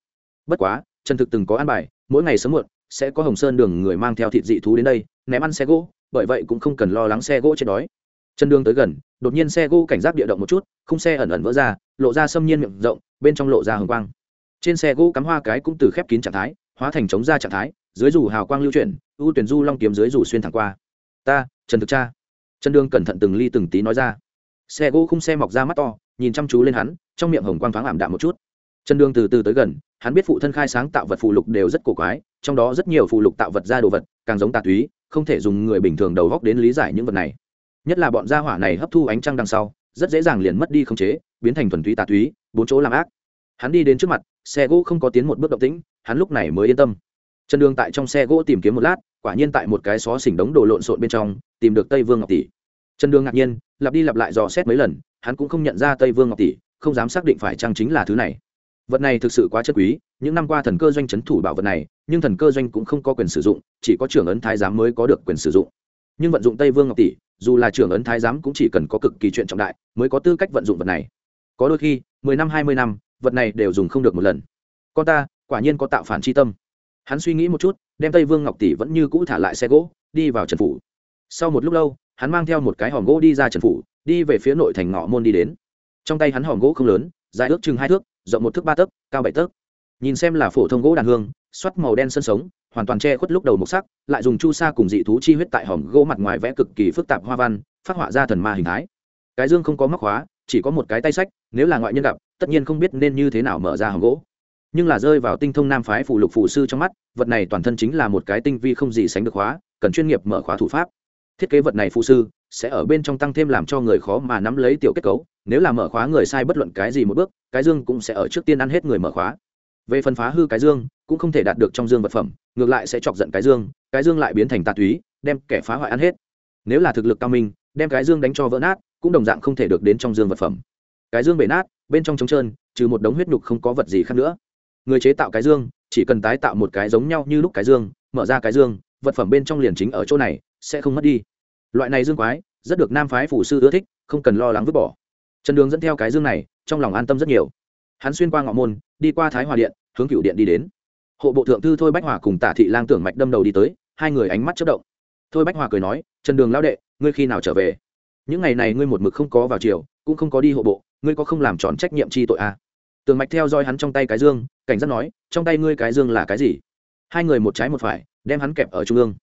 Bất quá, trần thực từng có ăn bài, mỗi ngày sớm muộn, sẽ có hồng sơn đường người mang theo thịt dị thú đến đây, ném ăn xe gỗ, bởi vậy cũng không cần lo lắng xe gỗ chết đói. Chân đường tới gần, đột nhiên xe gỗ cảnh giác địa động một chút khung xe ẩn ẩn vỡ ra, lộ ra xâm nhiên miệng rộng, bên trong lộ ra hồng quang. Trên xe gỗ cắm hoa cái cũng từ khép kín trạng thái, hóa thành chống ra trạng thái dưới dù hào quang lưu chuyển, ưu tuyển du long kiếm dưới dù xuyên thẳng qua. Ta, trần thực cha trần đương cẩn thận từng ly từng tí nói ra. Xe gỗ khung xe mọc ra mắt to, nhìn chăm chú lên hắn, trong miệng hồng quang thoáng ảm đạm một chút. Trần đương từ từ tới gần, hắn biết phụ thân khai sáng tạo vật phụ lục đều rất cổ quái, trong đó rất nhiều phụ lục tạo vật ra đồ vật, càng giống tà túy, không thể dùng người bình thường đầu góc đến lý giải những vật này. Nhất là bọn gia hỏa này hấp thu ánh trăng đằng sau, rất dễ dàng liền mất đi khống chế, biến thành thuần túy tà túy, bốn chỗ làm ác. Hắn đi đến trước mặt, xe gỗ không có tiến một bước động tĩnh, hắn lúc này mới yên tâm trần đường tại trong xe gỗ tìm kiếm một lát, quả nhiên tại một cái xó xỉnh đống đồ lộn xộn bên trong, tìm được tây vương ngọc tỷ. Trần đường ngạc nhiên, lặp đi lặp lại dò xét mấy lần, hắn cũng không nhận ra tây vương ngọc tỷ, không dám xác định phải chăng chính là thứ này. Vật này thực sự quá chất quý, những năm qua thần cơ doanh c thủ bảo vật này, nhưng thần cơ doanh cũng không có quyền sử dụng, chỉ có trưởng ấn thái giám mới có được quyền sử dụng. Nhưng vận dụng tây vương ngọc tỷ, dù là trưởng ấn thái giám cũng chỉ cần có cực kỳ chuyện trọng đại, mới có tư cách vận dụng vật này. Có đôi khi, mười năm, hai mươi năm, vật này đều dùng không được một lần. Con ta, quả nhiên có tạo phản chi tâm hắn suy nghĩ một chút, đem tây vương ngọc tỷ vẫn như cũ thả lại xe gỗ, đi vào trần phủ. Sau một lúc lâu, hắn mang theo một cái hòm gỗ đi ra trần phủ, đi về phía nội thành ngõ môn đi đến. Trong tay hắn hòm gỗ không lớn, dài ước chừng hai thước, rộng một thước ba tấc, cao bảy tấc. Nhìn xem là phổ thông gỗ đàn hương xoắt màu đen sân sống, hoàn toàn che khuất lúc đầu mục sắc, lại dùng chu sa cùng dị thú chi huyết tại hòm gỗ mặt ngoài vẽ cực kỳ phức tạp hoa văn, phát họa ra thần ma hình thái. Cái dương không có móc khóa, chỉ có một cái tay sách, nếu là ngoại nhân gặp, tất nhiên không biết nên như thế nào mở ra hòm gỗ nhưng là rơi vào tinh thông nam phái phụ lục phụ sư trong mắt, vật này toàn thân chính là một cái tinh vi không gì sánh được khóa, cần chuyên nghiệp mở khóa thủ pháp. Thiết kế vật này phụ sư sẽ ở bên trong tăng thêm làm cho người khó mà nắm lấy tiểu kết cấu, nếu là mở khóa người sai bất luận cái gì một bước, cái dương cũng sẽ ở trước tiên ăn hết người mở khóa. Về phần phá hư cái dương, cũng không thể đạt được trong dương vật phẩm, ngược lại sẽ chọc giận cái dương cái dương lại biến thành tà túy, đem kẻ phá hoại ăn hết. Nếu là thực lực cao minh, đem cái dương đánh cho vỡ nát, cũng đồng dạng không thể được đến trong dương vật phẩm. Cái dương bể nát, bên trong trống trơn, trừ một đống huyết nhục không có vật gì khác nữa người chế tạo cái dương, chỉ cần tái tạo một cái giống nhau như lúc cái dương, mở ra cái dương, vật phẩm bên trong liền chính ở chỗ này, sẽ không mất đi. Loại này dương quái, rất được nam phái phủ sư ưa thích, không cần lo lắng vứt bỏ. Trần đường dẫn theo cái dương này, trong lòng an tâm rất nhiều. Hắn xuyên qua ngõ môn, đi qua thái hòa điện, hướng cựu điện đi đến. Hộ bộ thượng thư thôi bách hòa cùng tả thị lang tưởng mạch đâm đầu đi tới, hai người ánh mắt chất động. Thôi bách hòa cười nói, trần đường lao đệ, ngươi khi nào trở về? Những ngày này ngươi một mực không có vào chiều cũng không có đi hộ bộ, ngươi có không làm tròn trách nhiệm chi tội à? Tường mạch theo dõi hắn trong tay cái dương, cảnh giác nói, trong tay ngươi cái dương là cái gì? Hai người một trái một phải, đem hắn kẹp ở trung ương.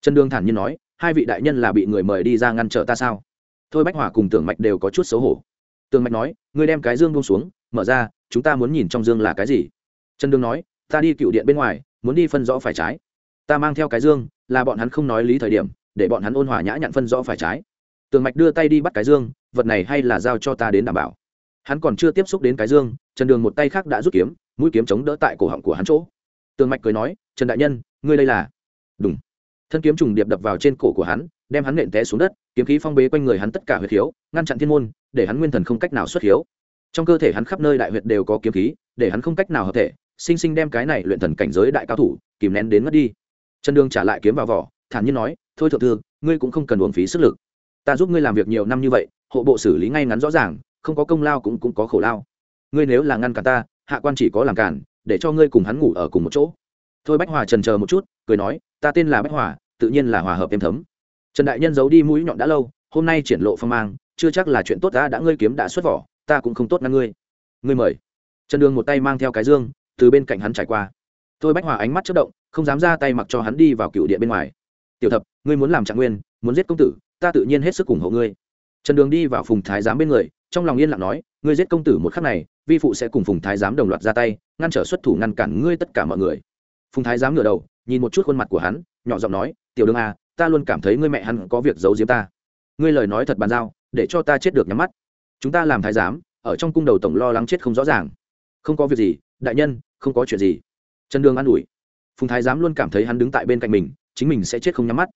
Trần đường thản nhiên nói, hai vị đại nhân là bị người mời đi ra ngăn trở ta sao? Thôi bách hỏa cùng Tường mạch đều có chút xấu hổ. Tường mạch nói, ngươi đem cái dương bông xuống, mở ra, chúng ta muốn nhìn trong dương là cái gì. Trần đường nói, ta đi cựu điện bên ngoài, muốn đi phân rõ phải trái. Ta mang theo cái dương, là bọn hắn không nói lý thời điểm, để bọn hắn ôn hòa nhã nhặn phân rõ phải trái. Tường mạch đưa tay đi bắt cái dương, vật này hay là giao cho ta đến đảm bảo hắn còn chưa tiếp xúc đến cái dương, trần đường một tay khác đã rút kiếm, mũi kiếm chống đỡ tại cổ họng của hắn chỗ. Tường mạch cười nói, trần đại nhân, ngươi đây là? Đúng thân kiếm trùng điệp đập vào trên cổ của hắn, đem hắn nện té xuống đất, kiếm khí phong bế quanh người hắn tất cả huyệt khiếu, ngăn chặn thiên môn, để hắn nguyên thần không cách nào xuất hiếu. trong cơ thể hắn khắp nơi đại huyệt đều có kiếm khí, để hắn không cách nào hợp thể, sinh sinh đem cái này luyện thần cảnh giới đại cao thủ, kìm nén đến mất đi. Trần đường trả lại kiếm vào vỏ, thản nhiên nói, thôi thượng thư, ngươi cũng không cần uống phí sức lực. Ta giúp ngươi làm việc nhiều năm như vậy, hộ bộ xử lý ngay ngắn rõ ràng không có công lao cũng cũng có khổ lao. Ngươi nếu là ngăn cản ta, hạ quan chỉ có làm cản, để cho ngươi cùng hắn ngủ ở cùng một chỗ. Thôi bách hòa trần chờ một chút, cười nói, ta tên là bách hòa, tự nhiên là hòa hợp êm thấm. Trần đại nhân giấu đi mũi nhọn đã lâu, hôm nay triển lộ phong mang, chưa chắc là chuyện tốt ta đã ngươi kiếm đã xuất vỏ, ta cũng không tốt ngăn ngươi. Ngươi mời. Trần đường một tay mang theo cái dương, từ bên cạnh hắn trải qua. Thôi bách hòa ánh mắt chất động, không dám ra tay mặc cho hắn đi vào cựu điện bên ngoài. Tiểu thập, ngươi muốn làm trạng nguyên, muốn giết công tử, ta tự nhiên hết sức ủng hộ ngươi. Trần đường đi vào phùng thái giám bên người trong lòng yên lặng nói, ngươi giết công tử một khắc này, vi phụ sẽ cùng phùng thái giám đồng loạt ra tay, ngăn trở xuất thủ ngăn cản ngươi tất cả mọi người. Phùng thái giám ngửa đầu, nhìn một chút khuôn mặt của hắn, nhỏ giọng nói, tiểu đương à ta luôn cảm thấy ngươi mẹ hắn có việc giấu giếm ta. Ngươi lời nói thật bàn giao, để cho ta chết được nhắm mắt. Chúng ta làm thái giám, ở trong cung đầu tổng lo lắng chết không rõ ràng. Không có việc gì, đại nhân, không có chuyện gì. Trần đường an ủi. Phùng thái giám luôn cảm thấy hắn đứng tại bên cạnh mình, chính mình sẽ chết không nhắm mắt.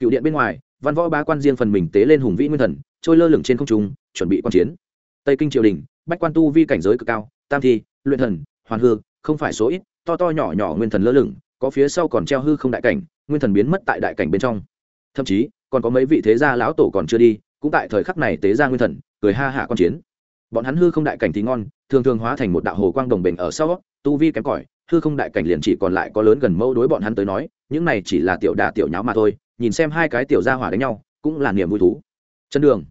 Cựu điện bên ngoài, văn võ ba quan riêng phần mình tế lên hùng vĩ nguyên thần, trôi lơ lửng trên không trung, chuẩn bị quan chiến tây kinh triều đình, bách quan tu vi cảnh giới cực cao, tam thi, luyện thần, hoàn hư, không phải số ít, to to nhỏ nhỏ nguyên thần lơ lửng, có phía sau còn treo hư không đại cảnh, nguyên thần biến mất tại đại cảnh bên trong. Thậm chí, còn có mấy vị thế gia lão tổ còn chưa đi, cũng tại thời khắc này tế ra nguyên thần, cười ha hạ con chiến. Bọn hắn hư không đại cảnh thì ngon, thường thường hóa thành một đạo hồ quang đồng bình ở sau, tu vi kém cỏi, hư không đại cảnh liền chỉ còn lại có lớn gần mẫu đối bọn hắn tới nói, những này chỉ là tiểu đà tiểu nháo mà thôi, nhìn xem hai cái tiểu gia hỏa đánh nhau, cũng là niềm vui thú. Chân đường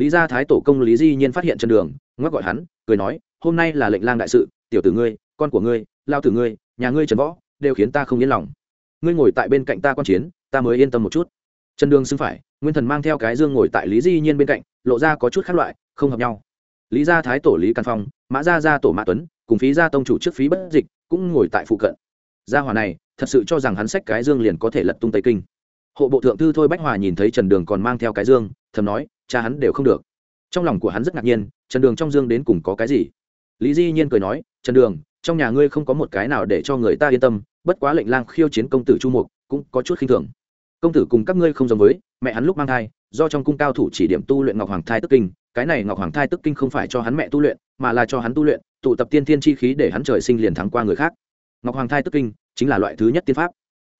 lý gia thái tổ công lý di nhiên phát hiện chân đường, ngoắc gọi hắn, cười nói, hôm nay là lệnh lang đại sự, tiểu tử ngươi, con của ngươi, lao tử ngươi, nhà ngươi trần võ, đều khiến ta không yên lòng. Ngươi ngồi tại bên cạnh ta quan chiến, ta mới yên tâm một chút. Trần đường xưng phải, nguyên thần mang theo cái dương ngồi tại lý di nhiên bên cạnh, lộ ra có chút khác loại, không hợp nhau. Lý gia thái tổ lý căn phong, mã gia gia tổ mã tuấn, cùng phí gia tông chủ trước phí bất dịch, cũng ngồi tại phụ cận. Gia hòa này, thật sự cho rằng hắn sách cái dương liền có thể lật tung tây kinh. Hộ bộ thượng thư thôi bách hòa nhìn thấy trần đường còn mang theo cái dương, thầm nói cha hắn đều không được. Trong lòng của hắn rất ngạc nhiên, trần đường trong dương đến cùng có cái gì? Lý di nhiên cười nói, trần đường, trong nhà ngươi không có một cái nào để cho người ta yên tâm, bất quá lệnh lang khiêu chiến công tử chu mục cũng có chút khinh thường. Công tử cùng các ngươi không giống với, mẹ hắn lúc mang thai, do trong cung cao thủ chỉ điểm tu luyện ngọc hoàng thai tức kinh, cái này ngọc hoàng thai tức kinh không phải cho hắn mẹ tu luyện, mà là cho hắn tu luyện, tụ tập tiên thiên chi khí để hắn trời sinh liền thắng qua người khác. Ngọc hoàng thai tức kinh chính là loại thứ nhất tiên pháp.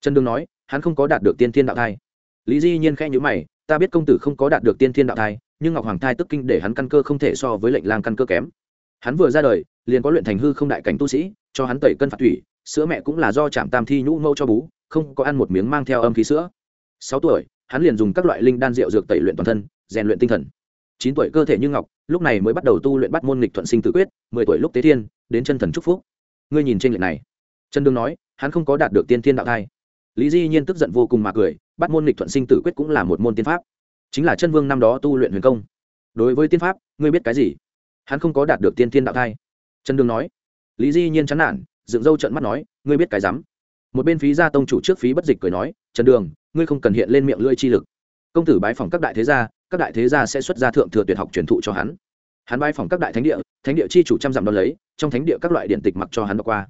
Trần đường nói, hắn không có đạt được tiên thiên đạo thai. Lý di nhiên khẽ nhữ mày ta biết công tử không có đạt được tiên thiên đạo thai, nhưng ngọc hoàng thai tức kinh để hắn căn cơ không thể so với lệnh lang căn cơ kém. Hắn vừa ra đời, liền có luyện thành hư không đại cảnh tu sĩ, cho hắn tẩy cân phạt thủy, sữa mẹ cũng là do trạm tam thi nhũ mâu cho bú, không có ăn một miếng mang theo âm khí sữa. Sáu tuổi, hắn liền dùng các loại linh đan rượu dược tẩy luyện toàn thân, rèn luyện tinh thần. Chín tuổi cơ thể như ngọc, lúc này mới bắt đầu tu luyện bắt môn nghịch thuận sinh tự quyết, mười tuổi lúc tế thiên, đến chân thần trúc phúc. Ngươi nhìn trên lệnh này. Trần đương nói, hắn không có đạt được tiên thiên đạo thai lý di nhiên tức giận vô cùng mà cười, bắt môn lịch thuận sinh tử quyết cũng là một môn tiên pháp. Chính là chân vương năm đó tu luyện huyền công. Đối với tiên pháp, ngươi biết cái gì? Hắn không có đạt được tiên thiên đạo thai. Trần đương nói. Lý di nhiên chán nản, dựng râu trận mắt nói, ngươi biết cái rắm. Một bên phí gia tông chủ trước phí bất dịch cười nói trần đường, ngươi không cần hiện lên miệng lưỡi chi lực. Công tử bái phòng các đại thế gia, các đại thế gia sẽ xuất ra thượng thừa tuyệt học truyền thụ cho hắn. Hắn bái phòng các đại thánh địa thánh địa chi chủ trăm dặm đón lấy, trong thánh địa các loại điện tịch mặc cho hắn đọc qua.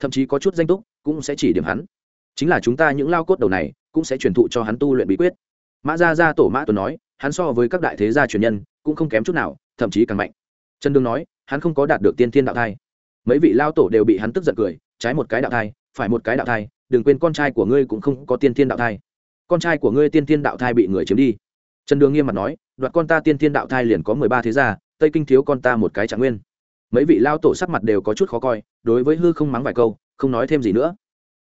Thậm chí có chút danh túc, cũng sẽ chỉ điểm hắn chính là chúng ta những lao cốt đầu này, cũng sẽ truyền thụ cho hắn tu luyện bí quyết. Mã gia gia tổ mã tuấn nói, hắn so với các đại thế gia truyền nhân, cũng không kém chút nào, thậm chí càng mạnh. Trần đương nói, hắn không có đạt được tiên thiên đạo thai. Mấy vị lao tổ đều bị hắn tức giận cười, trái một cái đạo thai, phải một cái đạo thai, đừng quên con trai của ngươi cũng không có tiên thiên đạo thai. Con trai của ngươi tiên thiên đạo thai bị người chiếm đi. Trần đường nghiêm mặt nói, đoạt con ta tiên thiên đạo thai liền có mười ba thế gia, tây kinh thiếu con ta một cái trạng nguyên. Mấy vị lao tổ sắc mặt đều có chút khó coi, đối với hư không mắng vài câu, không nói thêm gì nữa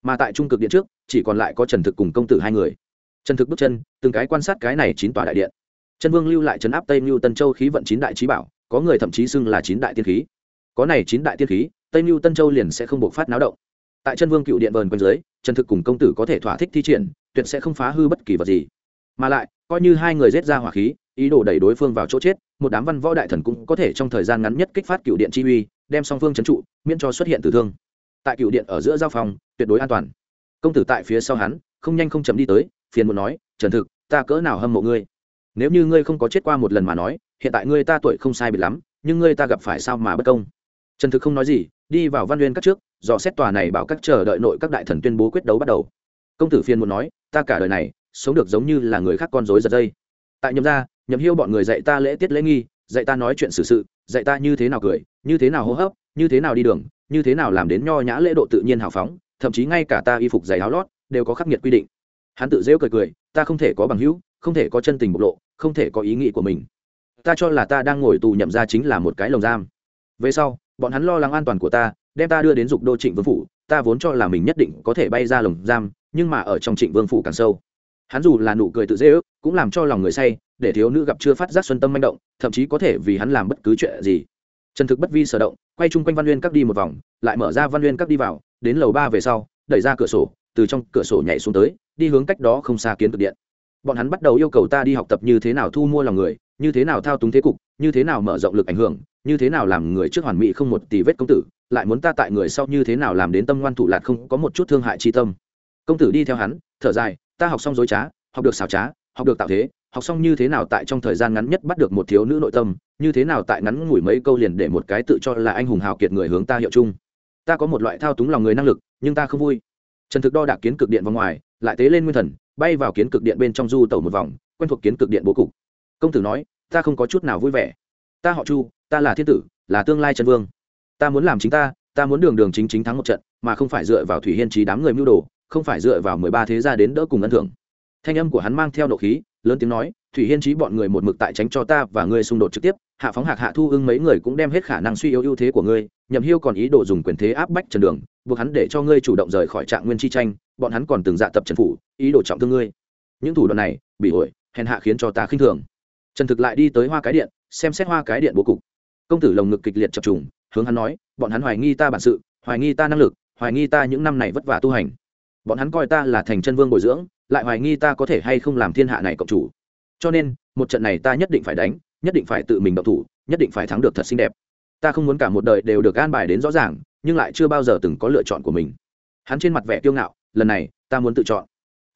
mà tại trung cực điện trước, chỉ còn lại có trần thực cùng công tử hai người. Trần thực bước chân, từng cái quan sát cái này chín tòa đại điện. Trần vương lưu lại trấn áp tây mưu tân châu khí vận chín đại trí bảo, có người thậm chí xưng là chín đại tiên khí. Có này chín đại tiên khí, tây mưu tân châu liền sẽ không buộc phát náo động. Tại chân vương cựu điện vờn quanh dưới, trần thực cùng công tử có thể thỏa thích thi triển, tuyệt sẽ không phá hư bất kỳ vật gì. Mà lại, coi như hai người rết ra hỏa khí, ý đồ đẩy đối phương vào chỗ chết, một đám văn võ đại thần cũng có thể trong thời gian ngắn nhất kích phát cựu điện chi uy, đem song phương trấn trụ, miễn cho xuất hiện tử thương tại cựu điện ở giữa giao phòng, tuyệt đối an toàn. Công tử tại phía sau hắn, không nhanh không chậm đi tới, phiền muốn nói, trần thực, ta cỡ nào hâm mộ ngươi? Nếu như ngươi không có chết qua một lần mà nói, hiện tại ngươi ta tuổi không sai bị lắm, nhưng ngươi ta gặp phải sao mà bất công? Trần thực không nói gì, đi vào văn nguyên các trước, dò xét tòa này bảo các chờ đợi nội các đại thần tuyên bố quyết đấu bắt đầu. Công tử phiền muốn nói, ta cả đời này, sống được giống như là người khác con rối giật dây. Tại nhậm gia, nhậm hiêu bọn người dạy ta lễ tiết lễ nghi, dạy ta nói chuyện xử sự, dạy ta như thế nào cười, như thế nào hô hấp, như thế nào đi đường như thế nào làm đến nho nhã lễ độ tự nhiên hào phóng, thậm chí ngay cả ta y phục giày áo lót đều có khắc nghiệt quy định. Hắn tự dễu cười cười, ta không thể có bằng hữu, không thể có chân tình bộc lộ, không thể có ý nghĩ của mình. Ta cho là ta đang ngồi tù nhậm ra chính là một cái lồng giam. Về sau, bọn hắn lo lắng an toàn của ta, đem ta đưa đến dục đô trịnh vương phủ, ta vốn cho là mình nhất định có thể bay ra lồng giam, nhưng mà ở trong trịnh vương phủ càng sâu. Hắn dù là nụ cười tự dễ ước cũng làm cho lòng người say, để thiếu nữ gặp chưa phát giác xuân tâm manh động, thậm chí có thể vì hắn làm bất cứ chuyện gì trần thực bất vi sở động, quay chung quanh văn uyên các đi một vòng, lại mở ra văn uyên các đi vào, đến lầu ba về sau, đẩy ra cửa sổ, từ trong cửa sổ nhảy xuống tới, đi hướng cách đó không xa kiến cực điện. Bọn hắn bắt đầu yêu cầu ta đi học tập như thế nào thu mua lòng người, như thế nào thao túng thế cục, như thế nào mở rộng lực ảnh hưởng, như thế nào làm người trước hoàn mỹ không một tỷ vết công tử, lại muốn ta tại người sau như thế nào làm đến tâm ngoan thủ lạt không có một chút thương hại chi tâm. Công tử đi theo hắn, thở dài, ta học xong dối trá, học được xảo trá, học được tạo thế, học xong như thế nào tại trong thời gian ngắn nhất bắt được một thiếu nữ nội tâm như thế nào tại ngắn ngủi mấy câu liền để một cái tự cho là anh hùng hào kiệt người hướng ta hiệu chung. Ta có một loại thao túng lòng người năng lực, nhưng ta không vui. Trần thực đo đạc kiến cực điện vào ngoài, lại tế lên nguyên thần, bay vào kiến cực điện bên trong du tẩu một vòng, quen thuộc kiến cực điện bố cục. Công tử nói, ta không có chút nào vui vẻ. Ta họ chu, ta là thiên tử, là tương lai trần vương. Ta muốn làm chính ta ta muốn đường đường chính chính thắng một trận, mà không phải dựa vào thủy hiên trí đám người mưu đồ, không phải dựa vào mười ba thế gia đến đỡ cùng ân thưởng. Thanh âm của hắn mang theo nộ khí, lớn tiếng nói thủy hiên trí bọn người một mực tại tránh cho ta và ngươi xung đột trực tiếp, hạ phóng hạc hạ thu ưng mấy người cũng đem hết khả năng suy yếu ưu thế của ngươi, nhậm hiêu còn ý đồ dùng quyền thế áp bách trần đường, buộc hắn để cho ngươi chủ động rời khỏi trạng nguyên chi tranh, bọn hắn còn từng dạ tập trần phủ, ý đồ trọng thương ngươi. Những thủ đoạn này, bị ổi, hèn hạ khiến cho ta khinh thường. Trần thực lại đi tới hoa cái điện, xem xét hoa cái điện bố cục. Công tử lồng ngực kịch liệt chập trùng, hướng hắn nói, bọn hắn hoài nghi ta bản sự, hoài nghi ta năng lực, hoài nghi ta những năm này vất vả tu hành. Bọn hắn coi ta là thành chân vương bồi dưỡng, lại hoài nghi ta có thể hay không làm thiên hạ này cộng chủ cho nên, một trận này ta nhất định phải đánh, nhất định phải tự mình động thủ, nhất định phải thắng được thật xinh đẹp. Ta không muốn cả một đời đều được an bài đến rõ ràng, nhưng lại chưa bao giờ từng có lựa chọn của mình. Hắn trên mặt vẻ kiêu ngạo, lần này, ta muốn tự chọn.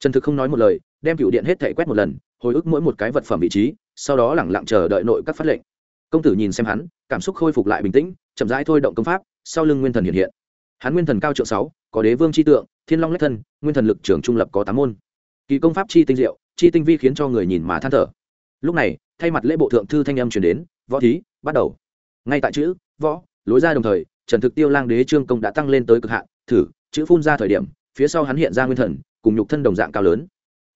Trần thực không nói một lời, đem cựu điện hết thể quét một lần, hồi ức mỗi một cái vật phẩm vị trí, sau đó lẳng lặng chờ đợi nội các phát lệnh. Công tử nhìn xem hắn, cảm xúc khôi phục lại bình tĩnh, chậm rãi thôi động công pháp, sau lưng nguyên thần hiện hiện. Hắn nguyên thần cao triệu sáu, có đế vương tri tượng, thiên long lách thân, nguyên thần lực trưởng trung lập có tám môn kỳ công pháp chi tinh diệu, chi tinh vi khiến cho người nhìn mà than thở. Lúc này, thay mặt lễ bộ thượng thư thanh âm truyền đến, võ thí, bắt đầu. Ngay tại chữ, võ lối ra đồng thời, trần thực tiêu lang đế trương công đã tăng lên tới cực hạn, thử, chữ phun ra thời điểm, phía sau hắn hiện ra nguyên thần, cùng nhục thân đồng dạng cao lớn.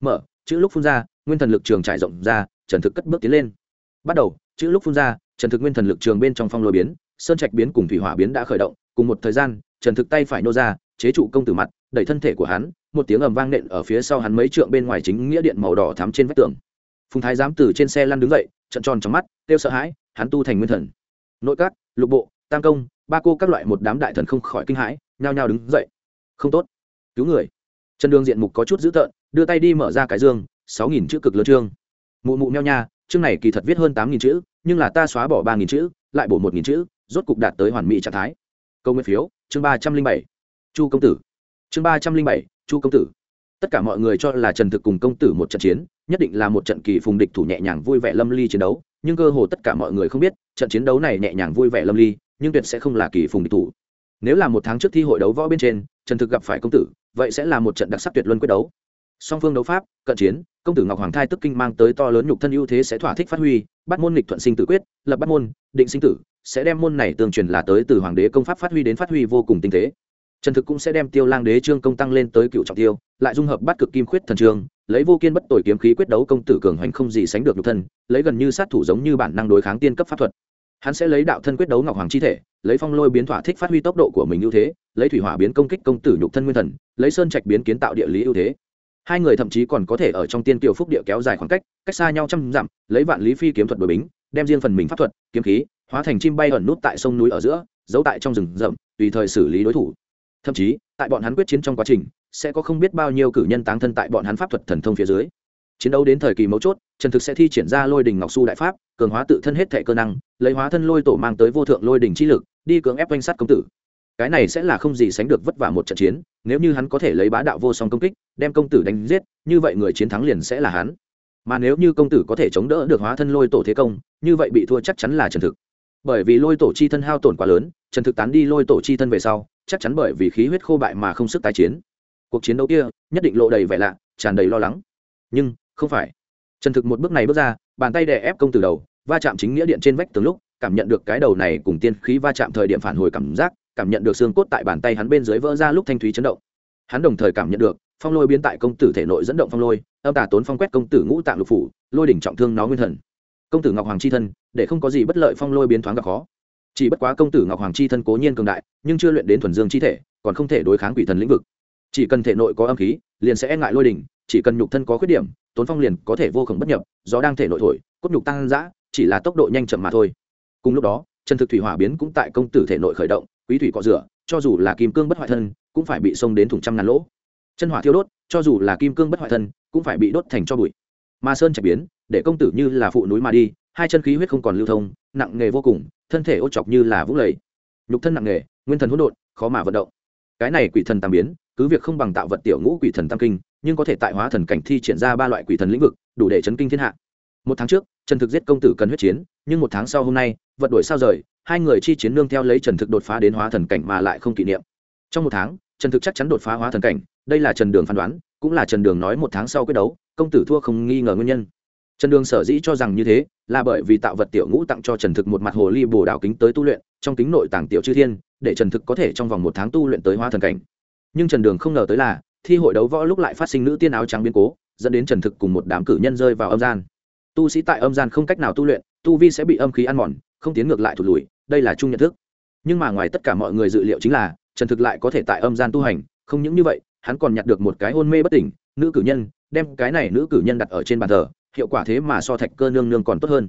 Mở, chữ lúc phun ra, nguyên thần lực trường trải rộng ra, trần thực cất bước tiến lên. Bắt đầu, chữ lúc phun ra, trần thực nguyên thần lực trường bên trong phong lôi biến, sơn trạch biến cùng thủy hỏa biến đã khởi động, cùng một thời gian, trần thực tay phải nô ra, chế trụ công tử mặt đẩy thân thể của hắn, một tiếng ầm vang nện ở phía sau hắn mấy trượng bên ngoài chính nghĩa điện màu đỏ thắm trên vách tường. Phùng thái giám từ trên xe lăn đứng dậy, trận tròn trong mắt, kêu sợ hãi, hắn tu thành nguyên thần. Nội các, lục bộ, tam công, ba cô các loại một đám đại thần không khỏi kinh hãi, nhao nhao đứng dậy. Không tốt. Cứu người. Trần đường diện mục có chút dữ tợn, đưa tay đi mở ra cái dương, sáu nghìn chữ cực lớn chương. Mụ mụ meo nha, chương này kỳ thật viết hơn tám nghìn chữ, nhưng là ta xóa bỏ ba nghìn chữ, lại bổ một nghìn chữ, rốt cục đạt tới hoàn mỹ trạng thái. Câu nguyên phiếu, chương ba trăm linh bảy. Chu công tử chương ba trăm linh bảy, chu công tử. Tất cả mọi người cho là trần thực cùng công tử một trận chiến, nhất định là một trận kỳ phùng địch thủ nhẹ nhàng vui vẻ lâm ly chiến đấu. Nhưng cơ hồ tất cả mọi người không biết, trận chiến đấu này nhẹ nhàng vui vẻ lâm ly, nhưng tuyệt sẽ không là kỳ phùng địch thủ. Nếu là một tháng trước thi hội đấu võ bên trên, trần thực gặp phải công tử, vậy sẽ là một trận đặc sắc tuyệt luân quyết đấu. Song phương đấu pháp, cận chiến, công tử ngọc hoàng thai tức kinh mang tới to lớn nhục thân ưu thế sẽ thỏa thích phát huy, bắt môn nghịch thuận sinh tử quyết, lập bắt môn, định sinh tử, sẽ đem môn này tương truyền là tới từ hoàng đế công pháp phát huy đến phát huy vô cùng tinh tế trần thực cũng sẽ đem tiêu lang đế trương công tăng lên tới cựu trọng tiêu, lại dung hợp bắt cực kim khuyết thần trường, lấy vô kiên bất tội kiếm khí quyết đấu công tử cường hoành không gì sánh được nhục thân, lấy gần như sát thủ giống như bản năng đối kháng tiên cấp pháp thuật. Hắn sẽ lấy đạo thân quyết đấu ngọc hoàng chi thể, lấy phong lôi biến thỏa thích phát huy tốc độ của mình ưu thế, lấy thủy hỏa biến công kích công tử nhục thân nguyên thần, lấy sơn trạch biến kiến tạo địa lý ưu thế. Hai người thậm chí còn có thể ở trong tiên kiều phúc địa kéo dài khoảng cách cách xa nhau trăm dặm, lấy vạn lý phi kiếm thuật đội bính, đem riêng phần mình pháp thuật, kiếm khí, hóa thành chim bay ẩn nút tại sông núi ở giữa, giấu tại trong rừng rậm, tùy thời xử lý đối thủ thậm chí, tại bọn hắn quyết chiến trong quá trình, sẽ có không biết bao nhiêu cử nhân táng thân tại bọn hắn pháp thuật thần thông phía dưới. Chiến đấu đến thời kỳ mấu chốt, trần thực sẽ thi triển ra lôi đình ngọc su đại pháp, cường hóa tự thân hết thệ cơ năng, lấy hóa thân lôi tổ mang tới vô thượng lôi đình chi lực, đi cưỡng ép oanh sát công tử. Cái này sẽ là không gì sánh được vất vả một trận chiến, nếu như hắn có thể lấy bá đạo vô song công kích, đem công tử đánh giết, như vậy người chiến thắng liền sẽ là hắn. Mà nếu như công tử có thể chống đỡ được hóa thân lôi tổ thế công, như vậy bị thua chắc chắn là trần thực bởi vì lôi tổ chi thân hao tổn quá lớn, trần thực tán đi lôi tổ chi thân về sau, chắc chắn bởi vì khí huyết khô bại mà không sức tái chiến. Cuộc chiến đấu kia, nhất định lộ đầy vẻ lạ, tràn đầy lo lắng. Nhưng, không phải. Trần thực một bước này bước ra, bàn tay đè ép công tử đầu, va chạm chính nghĩa điện trên vách từng lúc, cảm nhận được cái đầu này cùng tiên khí va chạm thời điểm phản hồi cảm giác, cảm nhận được xương cốt tại bàn tay hắn bên dưới vỡ ra lúc thanh thúy chấn động. Hắn đồng thời cảm nhận được, phong lôi biến tại công tử thể nội dẫn động phong lôi, âm tà tốn phong quét công tử ngũ tạng lục phủ, lôi đỉnh trọng thương nó nguyên thần công tử ngọc hoàng c h i thân, để không có gì bất lợi phong lôi biến thoáng gặp khó. Chỉ bất quá công tử ngọc hoàng c h i thân cố nhiên cường đại, nhưng chưa luyện đến thuần dương chi thể, còn không thể đối kháng quỷ thần lĩnh vực. Chỉ cần thể nội có âm khí, liền sẽ e ngại lôi đỉnh, chỉ cần nhục thân có khuyết điểm, tốn phong liền có thể vô khổng bất nhập Do đang thể nội thổi, cốt nhục tăng giã chỉ là tốc độ nhanh chậm mà thôi. Cùng lúc đó, chân thực thủy hỏa biến cũng tại công tử thể nội khởi động, quý thủy cọ rửa, cho dù là kim cương bất hoại thân, cũng phải bị xông đến thùng trăm ngàn lỗ. Chân hỏa thiêu đốt, cho dù là kim cương bất hoại thân, cũng phải bị đốt thành cho bụi mà sơn trạch biến, để công tử như là phụ núi mà đi, hai chân khí huyết không còn lưu thông, nặng nghề vô cùng, thân thể ô chọc như là vũng lầy. Nhục thân nặng nghề, nguyên thần hỗn độn, khó mà vận động. Cái này quỷ thần tam biến, cứ việc không bằng tạo vật tiểu ngũ quỷ thần tam kinh, nhưng có thể tại hóa thần cảnh thi triển ra ba loại quỷ thần lĩnh vực, đủ để chấn kinh thiên hạ. Một tháng trước, trần thực giết công tử cần huyết chiến, nhưng một tháng sau hôm nay, vật đổi sao rời, hai người chi chiến nương theo lấy trần thực đột phá đến hóa thần cảnh mà lại không kỷ niệm. Trong một tháng, trần thực chắc chắn đột phá hóa thần cảnh, đây là trần đường phán đoán, cũng là trần đường nói một tháng sau quyết đấu công tử thua không nghi ngờ nguyên nhân. Trần đường sở dĩ cho rằng như thế là bởi vì tạo vật tiểu ngũ tặng cho trần thực một mặt hồ ly bồ đào kính tới tu luyện, trong kính nội tàng tiểu chư thiên, để trần thực có thể trong vòng một tháng tu luyện tới hoa thần cảnh. Nhưng trần đường không ngờ tới là, thi hội đấu võ lúc lại phát sinh nữ tiên áo trắng biến cố, dẫn đến trần thực cùng một đám cử nhân rơi vào âm gian. Tu sĩ tại âm gian không cách nào tu luyện, tu vi sẽ bị âm khí ăn mòn, không tiến ngược lại thụt lùi, đây là chung nhận thức. Nhưng mà ngoài tất cả mọi người dự liệu chính là, trần thực lại có thể tại âm gian tu hành, không những như vậy, hắn còn nhặt được một cái hôn mê bất tỉnh, nữ cử nhân đem cái này nữ cử nhân đặt ở trên bàn thờ, hiệu quả thế mà so thạch cơ nương nương còn tốt hơn.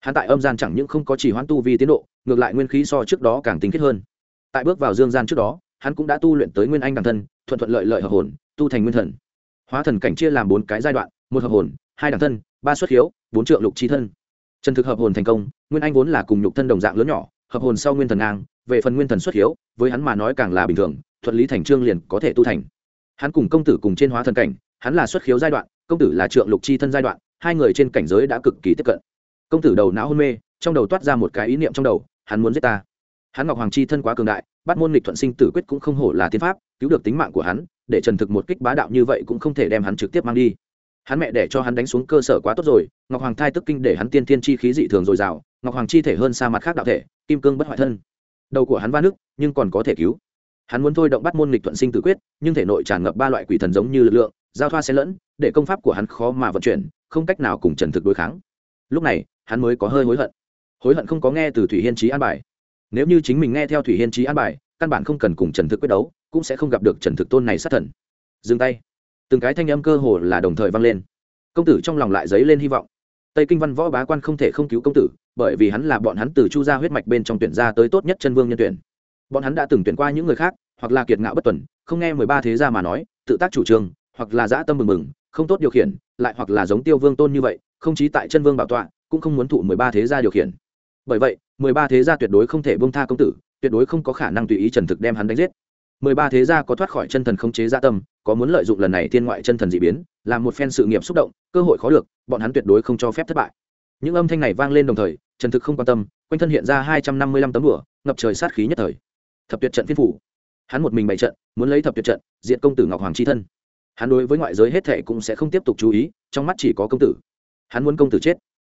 Hắn tại âm gian chẳng những không có chỉ hoãn tu vi tiến độ, ngược lại nguyên khí so trước đó càng tinh khiết hơn. Tại bước vào dương gian trước đó, hắn cũng đã tu luyện tới nguyên anh đằng thân, thuận thuận lợi lợi hợp hồn, tu thành nguyên thần. Hóa thần cảnh chia làm bốn cái giai đoạn, một hợp hồn, hai đẳng thân, ba xuất hiếu bốn trượng lục trí thân. Trần thực hợp hồn thành công, nguyên anh vốn là cùng nhục thân đồng dạng lớn nhỏ, hợp hồn sau nguyên thần ngang, về phần nguyên thần xuất hiếu với hắn mà nói càng là bình thường, thuận lý thành trương liền có thể tu thành. Hắn cùng công tử cùng trên hóa thần cảnh hắn là xuất khiếu giai đoạn, công tử là trượng lục chi thân giai đoạn, hai người trên cảnh giới đã cực kỳ tiếp cận. Công tử đầu não hôn mê, trong đầu toát ra một cái ý niệm trong đầu, hắn muốn giết ta. Hắn ngọc hoàng chi thân quá cường đại, bắt môn nghịch thuận sinh tử quyết cũng không hổ là tiên pháp, cứu được tính mạng của hắn, để trần thực một kích bá đạo như vậy cũng không thể đem hắn trực tiếp mang đi. Hắn mẹ để cho hắn đánh xuống cơ sở quá tốt rồi, ngọc hoàng thai tức kinh để hắn tiên tiên chi khí dị thường dồi dào, ngọc hoàng chi thể hơn xa mặt khác đạo thể, kim cương bất hoại thân. Đầu của hắn va nước, nhưng còn có thể cứu. Hắn muốn thôi động bắt môn nghịch thuận sinh tử quyết, nhưng thể nội tràn ngập ba loại quỷ thần giống như lực lượng giao thoa xen lẫn, để công pháp của hắn khó mà vận chuyển, không cách nào cùng trần thực đối kháng. Lúc này, hắn mới có hơi hối hận. Hối hận không có nghe từ thủy hiên trí an bài. Nếu như chính mình nghe theo thủy hiên trí an bài, căn bản không cần cùng trần thực quyết đấu, cũng sẽ không gặp được trần thực tôn này sát thần. Dừng tay. Từng cái thanh âm cơ hồ là đồng thời vang lên. Công tử trong lòng lại dấy lên hy vọng. Tây kinh văn võ bá quan không thể không cứu công tử, bởi vì hắn là bọn hắn từ chu gia huyết mạch bên trong tuyển ra tới tốt nhất chân vương nhân tuyển. Bọn hắn đã từng tuyển qua những người khác, hoặc là kiệt ngạo bất tuần, không nghe mười ba thế gia mà nói, tự tác chủ trương hoặc là dã tâm mừng mừng, không tốt điều khiển, lại hoặc là giống tiêu vương tôn như vậy, không chí tại chân vương bảo tọa, cũng không muốn thụ mười ba thế gia điều khiển. Bởi vậy, mười ba thế gia tuyệt đối không thể bông tha công tử, tuyệt đối không có khả năng tùy ý trần thực đem hắn đánh giết. Mười ba thế gia có thoát khỏi chân thần khống chế gia tâm, có muốn lợi dụng lần này thiên ngoại chân thần d ị biến, làm một phen sự nghiệp xúc động, cơ hội khó được, bọn hắn tuyệt đối không cho phép thất bại. Những âm thanh này vang lên đồng thời, trần thực không quan tâm, quanh thân hiện ra hai trăm năm mươi lăm tấm lửa ngập trời sát khí nhất thời. Thập tuyệt trận phiên phủ. Hắn một mình bày trận, muốn lấy thập tuyệt trận, diện công tử ngọc hoàng c h i thân hắn đối với ngoại giới hết thệ cũng sẽ không tiếp tục chú ý, trong mắt chỉ có công tử. Hắn muốn công tử chết.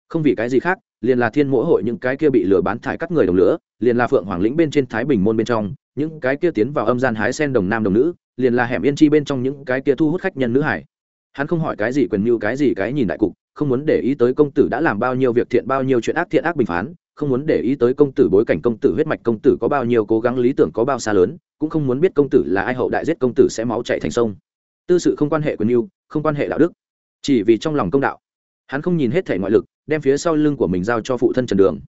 Không vì cái gì khác, liền là thiên mỗi hội những cái kia bị lừa bán thải các người đồng lửa, liền là phượng hoàng lĩnh bên trên thái bình môn bên trong, những cái kia tiến vào âm gian hái sen đồng nam đồng nữ, liền là hẻm yên chi bên trong những cái kia thu hút khách nhân nữ hải. Hắn không hỏi cái gì quyền mưu cái gì cái nhìn đại cục, không muốn để ý tới công tử đã làm bao nhiêu việc thiện, bao nhiêu chuyện ác thiện ác bình phán, không muốn để ý tới công tử bối cảnh, công tử huyết mạch, công tử có bao nhiêu cố gắng lý tưởng, có bao xa lớn, cũng không muốn biết công tử là ai, hậu đại giết công tử sẽ máu chạy thành sông tư sự không quan hệ quyền mưu không quan hệ đạo đức, chỉ vì trong lòng công đạo. Hắn không nhìn hết thể ngoại lực, đem phía sau lưng của mình giao cho phụ thân trần đường.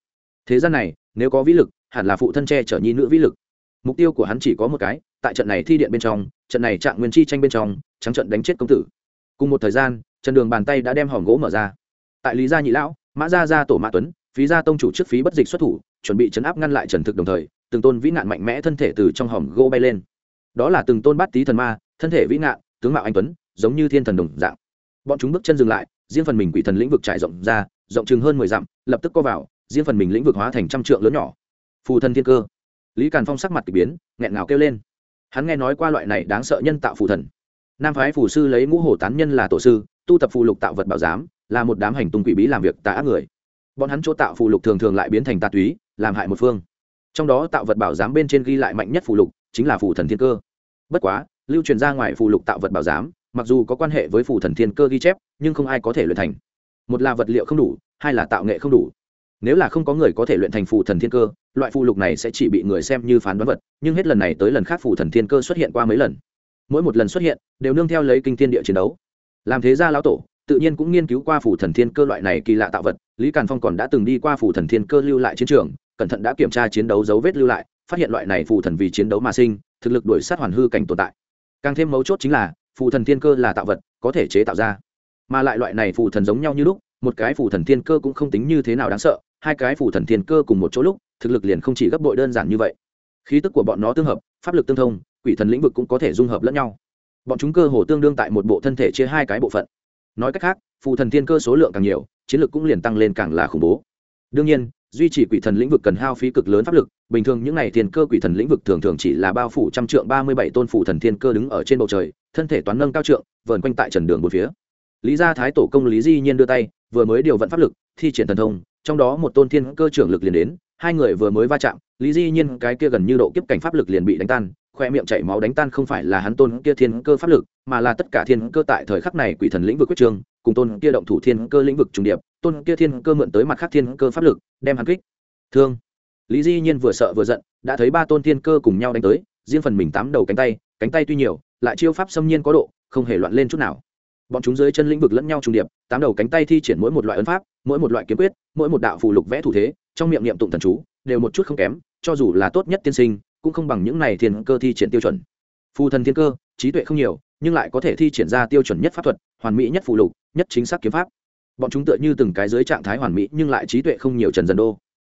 Thế gian này, nếu có vĩ lực, hẳn là phụ thân che chở nhi nữ vĩ lực. Mục tiêu của hắn chỉ có một cái, tại trận này thi điện bên trong, trận này trạng nguyên chi tranh bên trong, trắng trận đánh chết công tử. Cùng một thời gian, trần đường bàn tay đã đem hòm gỗ mở ra. Tại lý gia nhị lão, mã gia gia tổ mã tuấn, phí gia tông chủ trước phí bất dịch xuất thủ, chuẩn bị chấn áp ngăn lại trần thực đồng thời, từng tôn vĩ nạn mạnh mẽ thân thể từ trong hòm gỗ bay lên. Đó là từng tôn bát tý thần ma, thân thể vĩ nạn tướng mạo anh tuấn, giống như thiên thần đồng dạng. Bọn chúng bước chân dừng lại, riêng phần mình quỷ thần lĩnh vực trải rộng ra, rộng chừng hơn mười dặm, lập tức co vào, riêng phần mình lĩnh vực hóa thành trăm trượng lớn nhỏ. Phù thần thiên cơ. Lý càn phong sắc mặt k ỳ biến, nghẹn ngào kêu lên. Hắn nghe nói qua loại này đáng sợ nhân tạo phù thần. Nam phái phù sư lấy ngũ hổ tán nhân là tổ sư, tu tập phù lục tạo vật bảo giám, là một đám hành tung quỷ bí làm việc tà ác người. Bọn hắn chỗ tạo phù lục thường thường lại biến thành tà túy, làm hại một phương. Trong đó tạo vật bảo giám bên trên ghi lại mạnh nhất phù lục, chính là phù thần thiên cơ. Bất quá lưu truyền ra ngoài phù lục tạo vật bảo giám, mặc dù có quan hệ với phù thần thiên cơ ghi chép, nhưng không ai có thể luyện thành. Một là vật liệu không đủ, hai là tạo nghệ không đủ. Nếu là không có người có thể luyện thành phù thần thiên cơ, loại phù lục này sẽ chỉ bị người xem như phán đoán vật, nhưng hết lần này tới lần khác phù thần thiên cơ xuất hiện qua mấy lần. Mỗi một lần xuất hiện, đều nương theo lấy kinh thiên địa chiến đấu. Làm thế gia lão tổ, tự nhiên cũng nghiên cứu qua phù thần thiên cơ loại này kỳ lạ tạo vật, lý càn phong còn đã từng đi qua phù thần thiên cơ lưu lại chiến trường, cẩn thận đã kiểm tra chiến đấu dấu vết lưu lại, phát hiện loại này phù thần vì chiến đấu mà sinh, thực lực đuổi sát hoàn hư cảnh tồn tại càng thêm mấu chốt chính là, phù thần thiên cơ là tạo vật, có thể chế tạo ra. Mà lại loại này phù thần giống nhau như lúc, một cái phù thần thiên cơ cũng không tính như thế nào đáng sợ, hai cái phù thần thiên cơ cùng một chỗ lúc, thực lực liền không chỉ gấp bội đơn giản như vậy. Khí tức của bọn nó tương hợp, pháp lực tương thông, quỷ thần lĩnh vực cũng có thể dung hợp lẫn nhau. Bọn chúng cơ hồ tương đương tại một bộ thân thể chia hai cái bộ phận. Nói cách khác, phù thần thiên cơ số lượng càng nhiều, chiến lược cũng liền tăng lên càng là khủng bố. Đương nhiên duy trì quỷ thần lĩnh vực cần hao phí cực lớn pháp lực, bình thường những n à y thiên cơ quỷ thần lĩnh vực thường thường chỉ là bao phủ trăm trượng, ba mươi bảy tôn phủ thần thiên cơ đứng ở trên bầu trời, thân thể toán nâng cao trượng, vờn quanh tại trần đường một phía. Lý gia thái tổ công lý di nhiên đưa tay, vừa mới điều vận pháp lực, thi triển thần thông, trong đó một tôn thiên cơ trưởng lực liền đến, hai người vừa mới va chạm, lý di nhiên cái kia gần như độ kiếp cảnh pháp lực liền bị đánh tan, khoe miệng chảy máu đánh tan không phải là hắn tôn kia thiên cơ pháp lực, mà là tất cả thiên cơ tại thời khắc này quỷ thần lĩnh vực quyết trường, cùng tôn kia động thủ thiên cơ lĩnh vực trùng điệp tôn kia thiên cơ mượn tới mặt khác thiên cơ pháp lực, đem hắn kích. Thương. Lý di nhiên vừa sợ vừa giận, đã thấy ba tôn thiên cơ cùng nhau đánh tới, riêng phần mình tám đầu cánh tay cánh tay tuy nhiều, lại chiêu pháp xâm nhiên có độ, không hề loạn lên chút nào. Bọn chúng dưới chân lĩnh vực lẫn nhau trùng điệp, tám đầu cánh tay thi triển mỗi một loại ấn pháp, mỗi một loại kiếm quyết, mỗi một đạo phù lục vẽ thủ thế, trong miệng niệm tụng thần chú, đều một chút không kém, cho dù là tốt nhất tiên sinh, cũng không bằng những này thiên cơ thi triển tiêu chuẩn. Phù thần thiên cơ, trí tuệ không nhiều, nhưng lại có thể thi triển ra tiêu chuẩn nhất pháp thuật, hoàn mỹ nhất phù lục, nhất chính xác kiếm pháp bọn chúng tựa như từng cái dưới trạng thái hoàn mỹ nhưng lại trí tuệ không nhiều trần dần đô.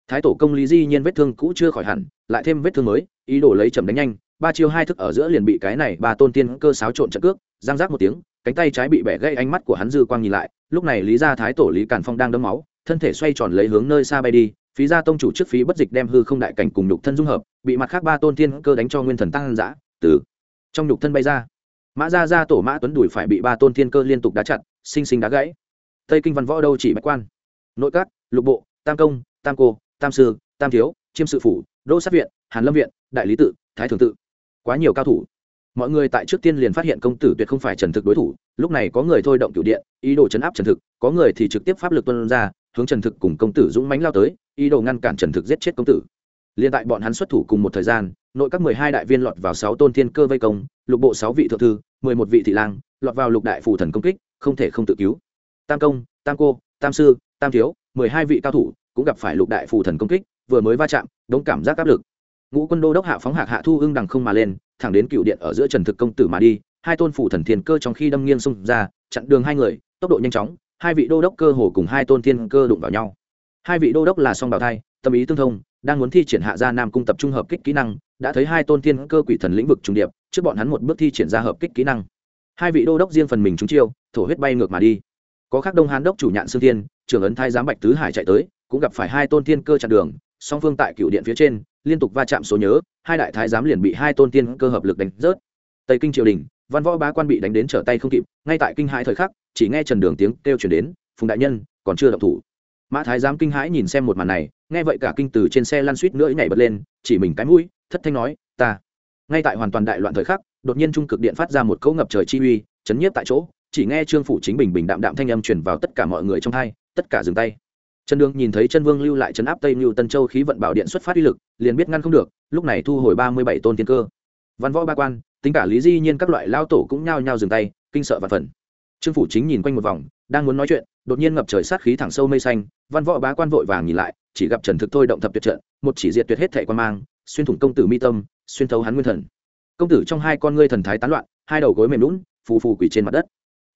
Thái tổ công lý di nhiên vết thương cũ chưa khỏi hẳn, lại thêm vết thương mới, ý đồ lấy chậm đánh nhanh, ba chiêu hai thức ở giữa liền bị cái này ba tôn tiên cơ xáo trộn trận cước, giang giác một tiếng, cánh tay trái bị bẻ gãy ánh mắt của hắn dư quang nhìn lại, lúc này lý gia thái tổ lý càn phong đang đấm máu, thân thể xoay tròn lấy hướng nơi xa bay đi, phí gia tông chủ trước phí bất dịch đem hư không đại cảnh cùng nhục thân dung hợp, bị mặt khác ba tôn tiên cơ đánh cho nguyên thần tăng dã, từ trong nhục thân bay ra. Mã gia gia tổ mã tuấn đuổi phải bị ba tôn tiên cơ liên tục đá chặt, sinh sinh đá gãy tây kinh văn võ đâu chỉ bách quan nội các lục bộ tam công tam cô tam sư tam thiếu chiêm sự phủ đô sát viện hàn lâm viện đại lý tự thái thường tự quá nhiều cao thủ mọi người tại trước tiên liền phát hiện công tử tuyệt không phải trần thực đối thủ lúc này có người thôi động cửu điện ý đồ chấn áp trần thực có người thì trực tiếp pháp lực tuân ra hướng trần thực cùng công tử dũng mánh lao tới ý đồ ngăn cản trần thực giết chết công tử liên tại bọn hắn xuất thủ cùng một thời gian nội các mười hai đại viên lọt vào sáu tôn thiên cơ vây công lục bộ sáu vị thượng thư mười một vị thị lang lọt vào lục đại phủ thần công kích không thể không tự cứu tam công, tam cô, tam sư, tam thiếu, mười hai vị cao thủ cũng gặp phải lục đại phù thần công kích, vừa mới va chạm, đống cảm giác áp lực. Ngũ quân đô đốc hạ phóng hạc hạ thu hưng đằng không mà lên, thẳng đến cựu điện ở giữa trần thực công tử mà đi, hai tôn phủ thần thiên cơ trong khi đâm nghiêng xung ra, chặn đường hai người, tốc độ nhanh chóng, hai vị đô đốc cơ hồ cùng hai tôn thiên cơ đụng vào nhau. Hai vị đô đốc là song bảo thai, tâm ý tương thông, đang muốn thi triển hạ ra nam cung tập trung hợp kích kỹ năng, đã thấy hai tôn thiên cơ quỷ thần lĩnh vực trùng điệp, trước bọn hắn một bước thi triển ra hợp kích kỹ năng. Hai vị đô đốc riêng phần mình trúng chiêu, thổ huyết bay ngược mà đi có khác đông hán đốc chủ nhạn sư thiên, trưởng ấn thái giám bạch tứ hải chạy tới, cũng gặp phải hai tôn thiên cơ chặn đường, song phương tại cựu điện phía trên, liên tục va chạm số nhớ, hai đại thái giám liền bị hai tôn tiên cơ hợp lực đánh rớt. Tây kinh triều đình, văn võ bá quan bị đánh đến trở tay không kịp, ngay tại kinh hãi thời khắc, chỉ nghe trần đường tiếng kêu chuyển đến, phùng đại nhân, còn chưa động thủ. Mã thái giám kinh hãi nhìn xem một màn này, nghe vậy cả kinh từ trên xe lăn suýt nữa nhảy bật lên, chỉ mình cái mũi, thất thanh nói, ta. Ngay tại hoàn toàn đại loạn thời khắc, đột nhiên trung cực điện phát ra một câu ngập trời chi uy, chấn nhiếp tại chỗ chỉ nghe trương phủ chính bình bình đạm đạm thanh âm truyền vào tất cả mọi người trong thai tất cả dừng tay. Trần đường nhìn thấy chân vương lưu lại chấn áp tây lưu tân châu khí vận bảo điện xuất phát uy lực, liền biết ngăn không được, lúc này thu hồi ba mươi bảy tôn tiên cơ. Văn võ ba quan, tính cả lý di nhiên các loại lao tổ cũng nhao nhao dừng tay, kinh sợ và phần trương phủ chính nhìn quanh một vòng, đang muốn nói chuyện, đột nhiên ngập trời sát khí thẳng sâu mây xanh, văn võ bá quan vội vàng nhìn lại, chỉ gặp trần thực thôi động thập tuyệt trận, một chỉ diệt tuyệt hết thẻ quan mang, xuyên thủng công tử mi tâm, xuyên thấu hắn nguyên thần. Công tử trong hai con ngươi thần thái tán loạn, hai đầu gối mềm lún phù phù quỷ trên mặt đất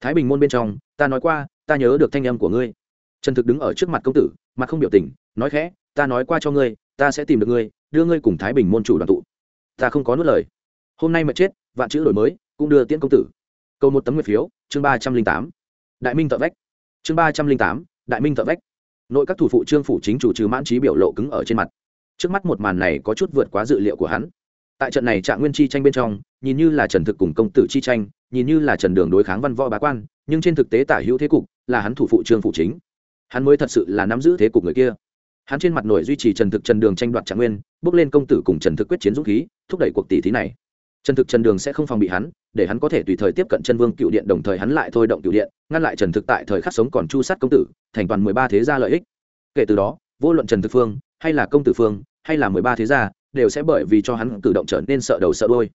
thái bình môn bên trong, ta nói qua, ta nhớ được thanh âm của ngươi. Trần thực đứng ở trước mặt công tử, mặt không biểu tình, nói khẽ, ta nói qua cho ngươi, ta sẽ tìm được ngươi, đưa ngươi cùng thái bình môn chủ đoàn tụ. Ta không có nuốt lời. Hôm nay mà chết, vạn chữ đổi mới, cũng đưa tiễn công tử. Câu một tấm nguyệt phiếu, chương ba trăm linh tám. Đại minh thợ vách. Chương ba trăm linh tám, đại minh thợ vách. Nội các thủ phụ trương phủ chính chủ trừ mãn trí biểu lộ cứng ở trên mặt. Trước mắt một màn này có chút vượt quá dự liệu của hắn tại trận này trạng nguyên chi tranh bên trong, nhìn như là trần thực cùng công tử chi tranh, nhìn như là trần đường đối kháng văn võ bá quan, nhưng trên thực tế tả hữu thế cục là hắn thủ phụ trương phụ chính. Hắn mới thật sự là nắm giữ thế cục người kia. Hắn trên mặt nổi duy trì trần thực trần đường tranh đoạt trạng nguyên, bước lên công tử cùng trần thực quyết chiến dũng khí, thúc đẩy cuộc tỷ thí này. Trần thực trần đường sẽ không phòng bị hắn, để hắn có thể tùy thời tiếp cận chân vương cựu điện, đồng thời hắn lại thôi động cựu điện, ngăn lại trần thực tại thời khắc sống còn chu sát công tử, thành toàn mười ba thế gia lợi ích. Kể từ đó, vô luận trần thực phương, hay là công tử phương, hay là mười ba thế gia đều sẽ bởi vì cho hắn cử động trở nên sợ đầu sợ đôi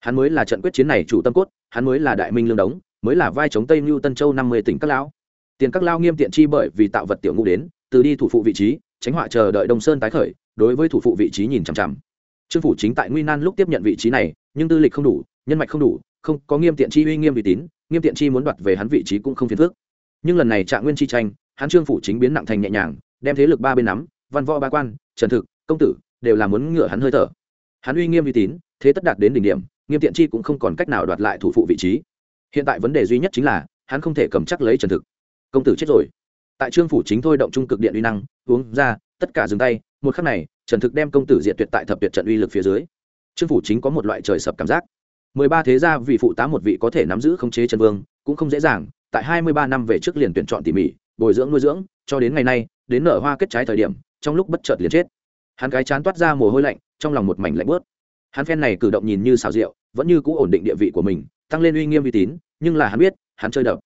hắn mới là trận quyết chiến này chủ tâm cốt, hắn mới là đại minh lương đống, mới là vai chống tây mưu tân châu năm mươi tỉnh các lão. Tiền các lao nghiêm tiện chi bởi vì tạo vật tiểu ngũ đến, từ đi thủ phụ vị trí, tránh họa chờ đợi đông sơn tái khởi, đối với thủ phụ vị trí nhìn chằm chằm. Trương phủ chính tại nguy nan lúc tiếp nhận vị trí này, nhưng tư lịch không đủ, nhân mạch không đủ, không có nghiêm tiện chi uy nghiêm uy tín, nghiêm tiện chi muốn đoạt về hắn vị trí cũng không phiền phước nhưng lần này trạng nguyên chi tranh, hắn trương phủ chính biến nặng thành nhẹ nhàng, đem thế lực ba bên nắm, văn võ ba quan, trần thực, công tử đều là muốn ngựa hắn hơi thở. Hắn uy nghiêm uy tín, thế tất đạt đến đỉnh điểm, nghiêm tiện chi cũng không còn cách nào đoạt lại thủ phụ vị trí. Hiện tại vấn đề duy nhất chính là, hắn không thể cầm chắc lấy trần thực. Công tử chết rồi. Tại trương phủ chính thôi động trung cực điện uy năng, uống ra, tất cả dừng tay, một khắc này, trần thực đem công tử diện tuyệt tại thập tuyệt trận uy lực phía dưới. Trương phủ chính có một loại trời sập cảm giác. Mười ba thế gia vị phụ tá một vị có thể nắm giữ khống chế trần vương, cũng không dễ dàng, tại hai mươi ba năm về trước liền tuyển chọn tỉ mỉ, bồi dưỡng nuôi dưỡng, cho đến ngày nay, đến nở hoa kết trái thời điểm, trong lúc bất chợt liền chết hắn cái chán toát ra mồ hôi lạnh, trong lòng một mảnh lạnh bớt hắn phen này cử động nhìn như xào rượu vẫn như cũ ổn định địa vị của mình, tăng lên uy nghiêm uy tín, nhưng là hắn biết, hắn chơi đập.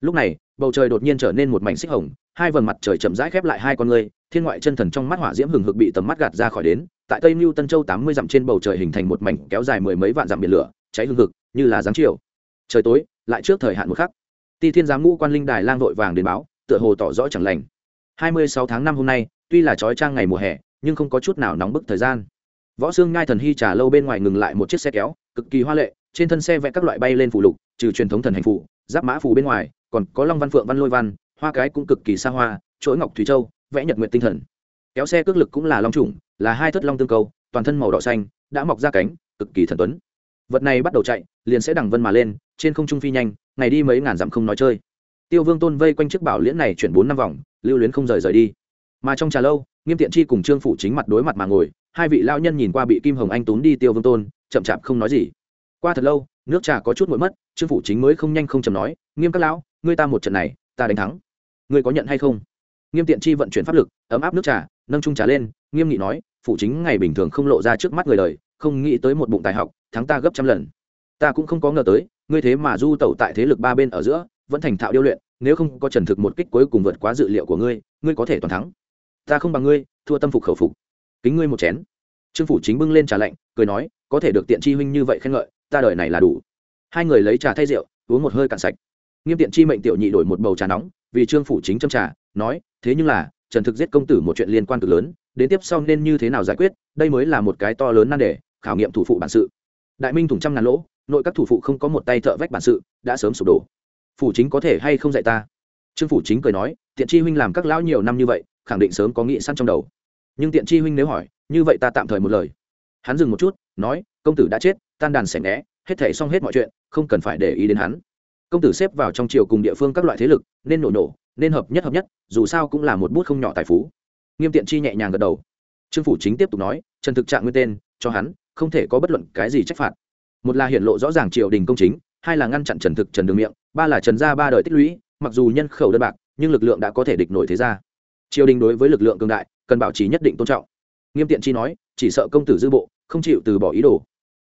Lúc này, bầu trời đột nhiên trở nên một mảnh xích hồng, hai vầng mặt trời chậm rãi khép lại hai con người, thiên ngoại chân thần trong mắt hỏa diễm hừng hực bị tầm mắt gạt ra khỏi đến, tại tây mưu tân châu tám mươi dặm trên bầu trời hình thành một mảnh kéo dài mười mấy vạn dặm biển lửa, cháy hừng hực, như là giáng chiều. Trời tối, lại trước thời hạn một khắc. Ti thiên giám ngũ quan linh đài lang vội vàng đến báo, tựa hồ tỏ rõ chẳng lành. Hai mươi sáu tháng năm hôm nay, tuy là trói trang ngày mùa hè nhưng không có chút nào nóng bức thời gian. Võ xương ngai thần hy trà lâu bên ngoài ngừng lại một chiếc xe kéo, cực kỳ hoa lệ, trên thân xe vẽ các loại bay lên phủ lục, trừ truyền thống thần hành phủ giáp mã phủ bên ngoài, còn có long văn phượng văn lôi văn, hoa cái cũng cực kỳ xa hoa, chuỗi ngọc thủy châu, vẽ nhật nguyện tinh thần. Kéo xe cước lực cũng là long trùng, là hai thất long tương cầu toàn thân màu đỏ xanh, đã mọc ra cánh, cực kỳ thần tuấn. Vật này bắt đầu chạy, liền sẽ đằng vân mà lên, trên không trung phi nhanh, ngày đi mấy ngàn dặm không nói chơi. Tiêu vương tôn vây quanh chiếc bảo liễn này chuyển bốn năm vòng, lưu luyến không rời rời đi. Mà trong trà lâu nghiêm tiện chi cùng trương phủ chính mặt đối mặt mà ngồi, hai vị lao nhân nhìn qua bị kim hồng anh tốn đi tiêu vương tôn, chậm chạp không nói gì. Qua thật lâu, nước trà có chút nguội mất, trương phủ chính mới không nhanh không chầm nói, nghiêm các lão, ngươi ta một trận này, ta đánh thắng. Ngươi có nhận hay không? Nghiêm tiện chi vận chuyển pháp lực, ấm áp nước trà, nâng trung trà lên, nghiêm nghị nói phụ chính ngày bình thường không lộ ra trước mắt người đời, không nghĩ tới một bụng tài học, thắng ta gấp trăm lần. Ta cũng không có ngờ tới, ngươi thế mà du tẩu tại thế lực ba bên ở giữa, vẫn thành thạo điêu luyện, nếu không có trần thực một kích cuối cùng vượt quá dự liệu của ngươi ngươi có thể toàn thắng ta không bằng ngươi, thua tâm phục khẩu phục. Kính ngươi một chén. Trương phủ chính bưng lên trà lạnh, cười nói, có thể được tiện chi huynh như vậy khen ngợi, ta đợi này là đủ. Hai người lấy trà thay rượu, uống một hơi cạn sạch. Nghiêm tiện chi mệnh tiểu nhị đổi một bầu trà nóng, vì trương phủ chính châm trà, nói, thế nhưng là, trần thực giết công tử một chuyện liên quan cực lớn, đến tiếp sau nên như thế nào giải quyết, đây mới là một cái to lớn nan đề, khảo nghiệm thủ phụ bản sự. Đại minh thủng trăm ngàn lỗ, nội các thủ phụ không có một tay thợ vách bản sự, đã sớm sụp đổ. Phủ chính có thể hay không dạy ta? Trương phủ chính cười nói, tiện chi huynh làm các lão nhiều năm như vậy khẳng định sớm có nghĩ sẵn trong đầu. Nhưng tiện chi huynh nếu hỏi, như vậy ta tạm thời một lời. Hắn dừng một chút, nói, công tử đã chết, tan đàn sẻ né hết thể xong hết mọi chuyện, không cần phải để ý đến hắn. Công tử xếp vào trong triều cùng địa phương các loại thế lực, nên nổ nổ, nên hợp nhất hợp nhất, dù sao cũng là một bút không nhỏ tài phú. Nghiêm tiện chi nhẹ nhàng gật đầu. Trương phủ chính tiếp tục nói, trần thực trạng nguyên tên, cho hắn, không thể có bất luận cái gì trách phạt. Một là hiện lộ rõ ràng triều đình công chính, hai là ngăn chặn trần thực trần đường miệng, ba là trần gia ba đời tích lũy, mặc dù nhân khẩu đơn bạc, nhưng lực lượng đã có thể địch nổi thế ra triều đình đối với lực lượng cường đại, cần bảo trì nhất định tôn trọng. Nghiêm tiện chi nói, chỉ sợ công tử dư bộ, không chịu từ bỏ ý đồ.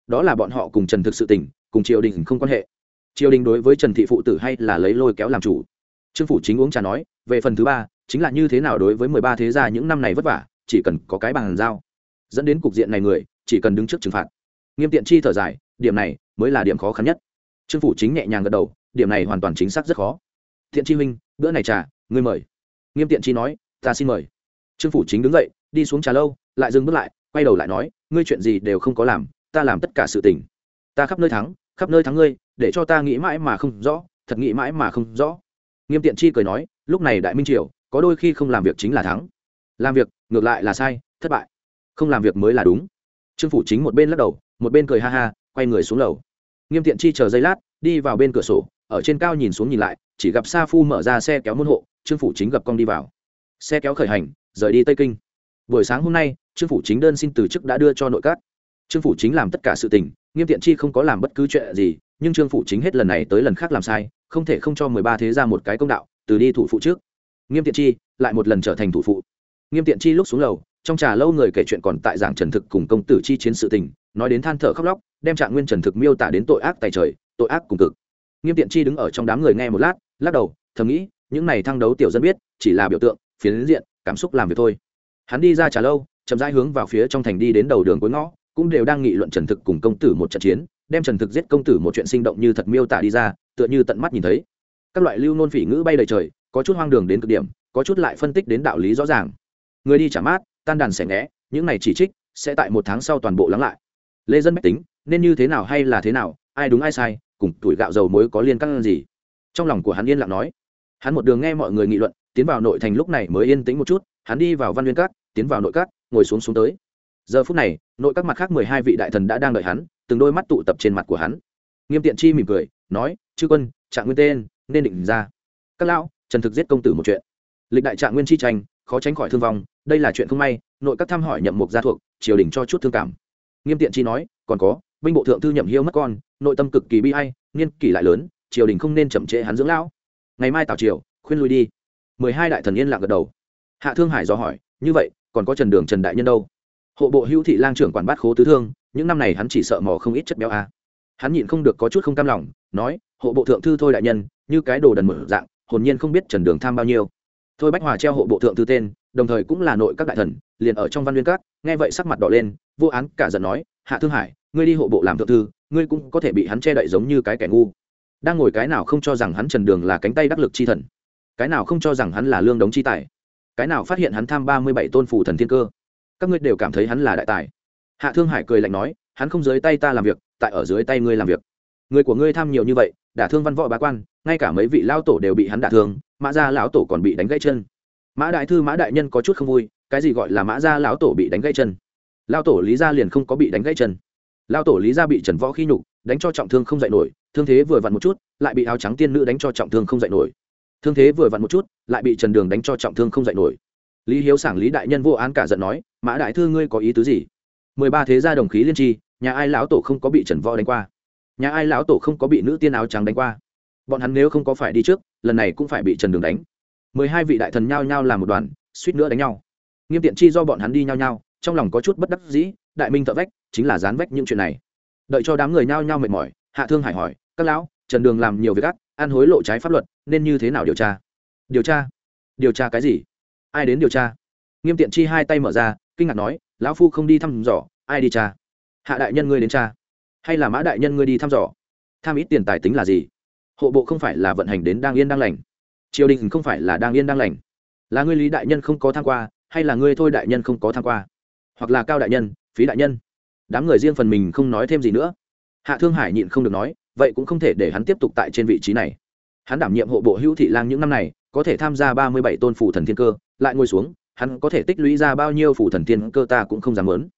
Đó là bọn họ cùng trần thực sự tình, cùng triều đình không quan hệ. Triều đình đối với trần thị phụ tử hay là lấy lôi kéo làm chủ. Trương phủ chính uống trà nói, về phần thứ ba, chính là như thế nào đối với mười ba thế gia những năm này vất vả, chỉ cần có cái bàn giao. Dẫn đến cục diện này người, chỉ cần đứng trước trừng phạt. Nghiêm tiện chi thở dài, điểm này mới là điểm khó khăn nhất. Trương phủ chính nhẹ nhàng gật đầu, điểm này hoàn toàn chính xác rất khó. Thiện chi huynh, bữa này trà, ngươi mời. Nghiêm tiện chi nói ta xin mời. Trương phủ chính đứng dậy, đi xuống trà lâu, lại dừng bước lại, quay đầu lại nói, ngươi chuyện gì đều không có làm, ta làm tất cả sự tình. Ta khắp nơi thắng, khắp nơi thắng ngươi, để cho ta nghĩ mãi mà không rõ, thật nghĩ mãi mà không rõ. Nghiêm tiện chi cười nói, lúc này đại minh triều, có đôi khi không làm việc chính là thắng. Làm việc, ngược lại là sai, thất bại. Không làm việc mới là đúng. Trương phủ chính một bên lắc đầu, một bên cười ha ha, quay người xuống lầu. Nghiêm tiện chi chờ giây lát, đi vào bên cửa sổ, ở trên cao nhìn xuống nhìn lại, chỉ gặp sa phu mở ra xe kéo môn hộ, trương phủ chính gặp con đi vào xe kéo khởi hành, rời đi tây kinh. Buổi sáng hôm nay, trương phủ chính đơn xin từ chức đã đưa cho nội các. Trương phủ chính làm tất cả sự tình, nghiêm tiện chi không có làm bất cứ chuyện gì, nhưng trương phủ chính hết lần này tới lần khác làm sai, không thể không cho mười ba thế ra một cái công đạo, từ đi thủ phụ trước. Nghiêm tiện chi lại một lần trở thành thủ phụ. Nghiêm tiện chi lúc xuống lầu, trong trà lâu người kể chuyện còn tại giảng trần thực cùng công tử chi chiến sự tình, nói đến than thở khóc lóc, đem trạng nguyên trần thực miêu tả đến tội ác tài trời, tội ác cùng cực. Nghiêm tiện chi đứng ở trong đám người nghe một lát, lắc đầu, thầm nghĩ, những này thăng đấu tiểu dân biết, chỉ là biểu tượng phiến diện, cảm xúc làm việc thôi. Hắn đi ra trà lâu, chậm rãi hướng vào phía trong thành đi đến đầu đường cuối ngõ, cũng đều đang nghị luận trần thực cùng công tử một trận chiến, đem trần thực giết công tử một chuyện sinh động như thật miêu tả đi ra, tựa như tận mắt nhìn thấy. Các loại lưu nôn phỉ ngữ bay đầy trời, có chút hoang đường đến cực điểm, có chút lại phân tích đến đạo lý rõ ràng. Người đi trả mát, tan đàn xẻ ngẽ những này chỉ trích, sẽ tại một tháng sau toàn bộ lắng lại. Lê dân mách tính, nên như thế nào hay là thế nào, ai đúng ai sai, cùng tuổi gạo dầu muối có liên căng gì? Trong lòng của hắn yên lặng nói hắn một đường nghe mọi người nghị luận, tiến vào nội thành lúc này mới yên tĩnh một chút, hắn đi vào văn nguyên cát tiến vào nội cát ngồi xuống xuống tới. Giờ phút này, nội các mặt khác mười hai vị đại thần đã đang đợi hắn, từng đôi mắt tụ tập trên mặt của hắn. Nghiêm tiện chi mỉm cười, nói, chư quân, trạng nguyên tên, nên định ra. Các lão, trần thực giết công tử một chuyện. Lịch đại trạng nguyên chi tranh, khó tránh khỏi thương vong, đây là chuyện không may, nội các thăm hỏi nhậm mục gia thuộc, triều đình cho chút thương cảm. Nghiêm tiện chi nói, còn có, binh bộ thượng thư nhậm hiếu mất con, nội tâm cực kỳ bi hay niên kỷ lại lớn, triều đình không nên chậm trễ hắn dưỡng lão ngày mai tào triều, khuyên lui đi. Mười hai đại thần yên lặng gật đầu. Hạ thương hải do hỏi, như vậy, còn có trần đường trần đại nhân đâu? Hộ bộ hữu thị lang trưởng quản bát khố tứ thương, những năm này hắn chỉ sợ mò không ít chất béo a. Hắn nhịn không được có chút không cam lòng, nói, hộ bộ thượng thư thôi đại nhân, như cái đồ đần mở dạng, hồn nhiên không biết trần đường tham bao nhiêu. Thôi bách hòa treo hộ bộ thượng thư tên, đồng thời cũng là nội các đại thần, liền ở trong văn nguyên các, nghe vậy sắc mặt đỏ lên, vô án cả giận nói, hạ thương hải, ngươi đi hộ bộ làm thượng thư, ngươi cũng có thể bị hắn che đậy giống như cái kẻ ngu đang ngồi cái nào không cho rằng hắn trần đường là cánh tay đắc lực chi thần? Cái nào không cho rằng hắn là lương đống chi tài? Cái nào phát hiện hắn tham ba mươi bảy tôn phủ thần thiên cơ? Các ngươi đều cảm thấy hắn là đại tài. Hạ thương hải cười lạnh nói, hắn không dưới tay ta làm việc, tại ở dưới tay ngươi làm việc. Người của ngươi tham nhiều như vậy, đả thương văn võ bá quan, ngay cả mấy vị lao tổ đều bị hắn đả thương, mã gia lão tổ còn bị đánh gãy chân. Mã đại thư, mã đại nhân có chút không vui, cái gì gọi là mã gia lão tổ bị đánh gãy chân? Lao tổ lý gia liền không có bị đánh gãy chân. Lao tổ lý gia bị trần võ khi nhục, đánh cho trọng thương không dạy nổi thương thế vừa vặn một chút, lại bị áo trắng tiên nữ đánh cho trọng thương không dạy nổi. Thương thế vừa vặn một chút, lại bị trần đường đánh cho trọng thương không dạy nổi. Lý hiếu sảng lý đại nhân vô án cả giận nói, mã đại thư ngươi có ý tứ gì? Mười ba thế gia đồng khí liên tri, nhà ai lão tổ không có bị trần võ đánh qua? Nhà ai lão tổ không có bị nữ tiên áo trắng đánh qua? Bọn hắn nếu không có phải đi trước, lần này cũng phải bị trần đường đánh. Mười hai vị đại thần nhao nhao làm một đoàn, suýt nữa đánh nhau. Nghiêm tiện chi do bọn hắn đi nhao nhao, trong lòng có chút bất đắc dĩ, đại minh thợ vách, chính là dán vách những chuyện này. Đợi cho đám người nhao nhao mệt mỏi, hạ thương hải hỏi các lão, trần đường làm nhiều việc ác, ăn hối lộ trái pháp luật, nên như thế nào điều tra? Điều tra? Điều tra cái gì? Ai đến điều tra? Nghiêm tiện chi hai tay mở ra, kinh ngạc nói, lão phu không đi thăm dò, ai đi tra? Hạ đại nhân ngươi đến tra? Hay là mã đại nhân ngươi đi thăm dò? Tham ít tiền tài tính là gì? Hộ bộ không phải là vận hành đến đang yên đang lành. Triều đình không phải là đang yên đang lành. Là ngươi lý đại nhân không có tham qua, hay là ngươi thôi đại nhân không có tham qua? Hoặc là cao đại nhân, phí đại nhân? Đám người riêng phần mình không nói thêm gì nữa. Hạ thương hải nhịn không được nói vậy cũng không thể để hắn tiếp tục tại trên vị trí này. Hắn đảm nhiệm hộ bộ hữu thị lang những năm này, có thể tham gia ba mươi bảy tôn phủ thần thiên cơ, lại ngồi xuống, hắn có thể tích lũy ra bao nhiêu phủ thần thiên cơ ta cũng không dám lớn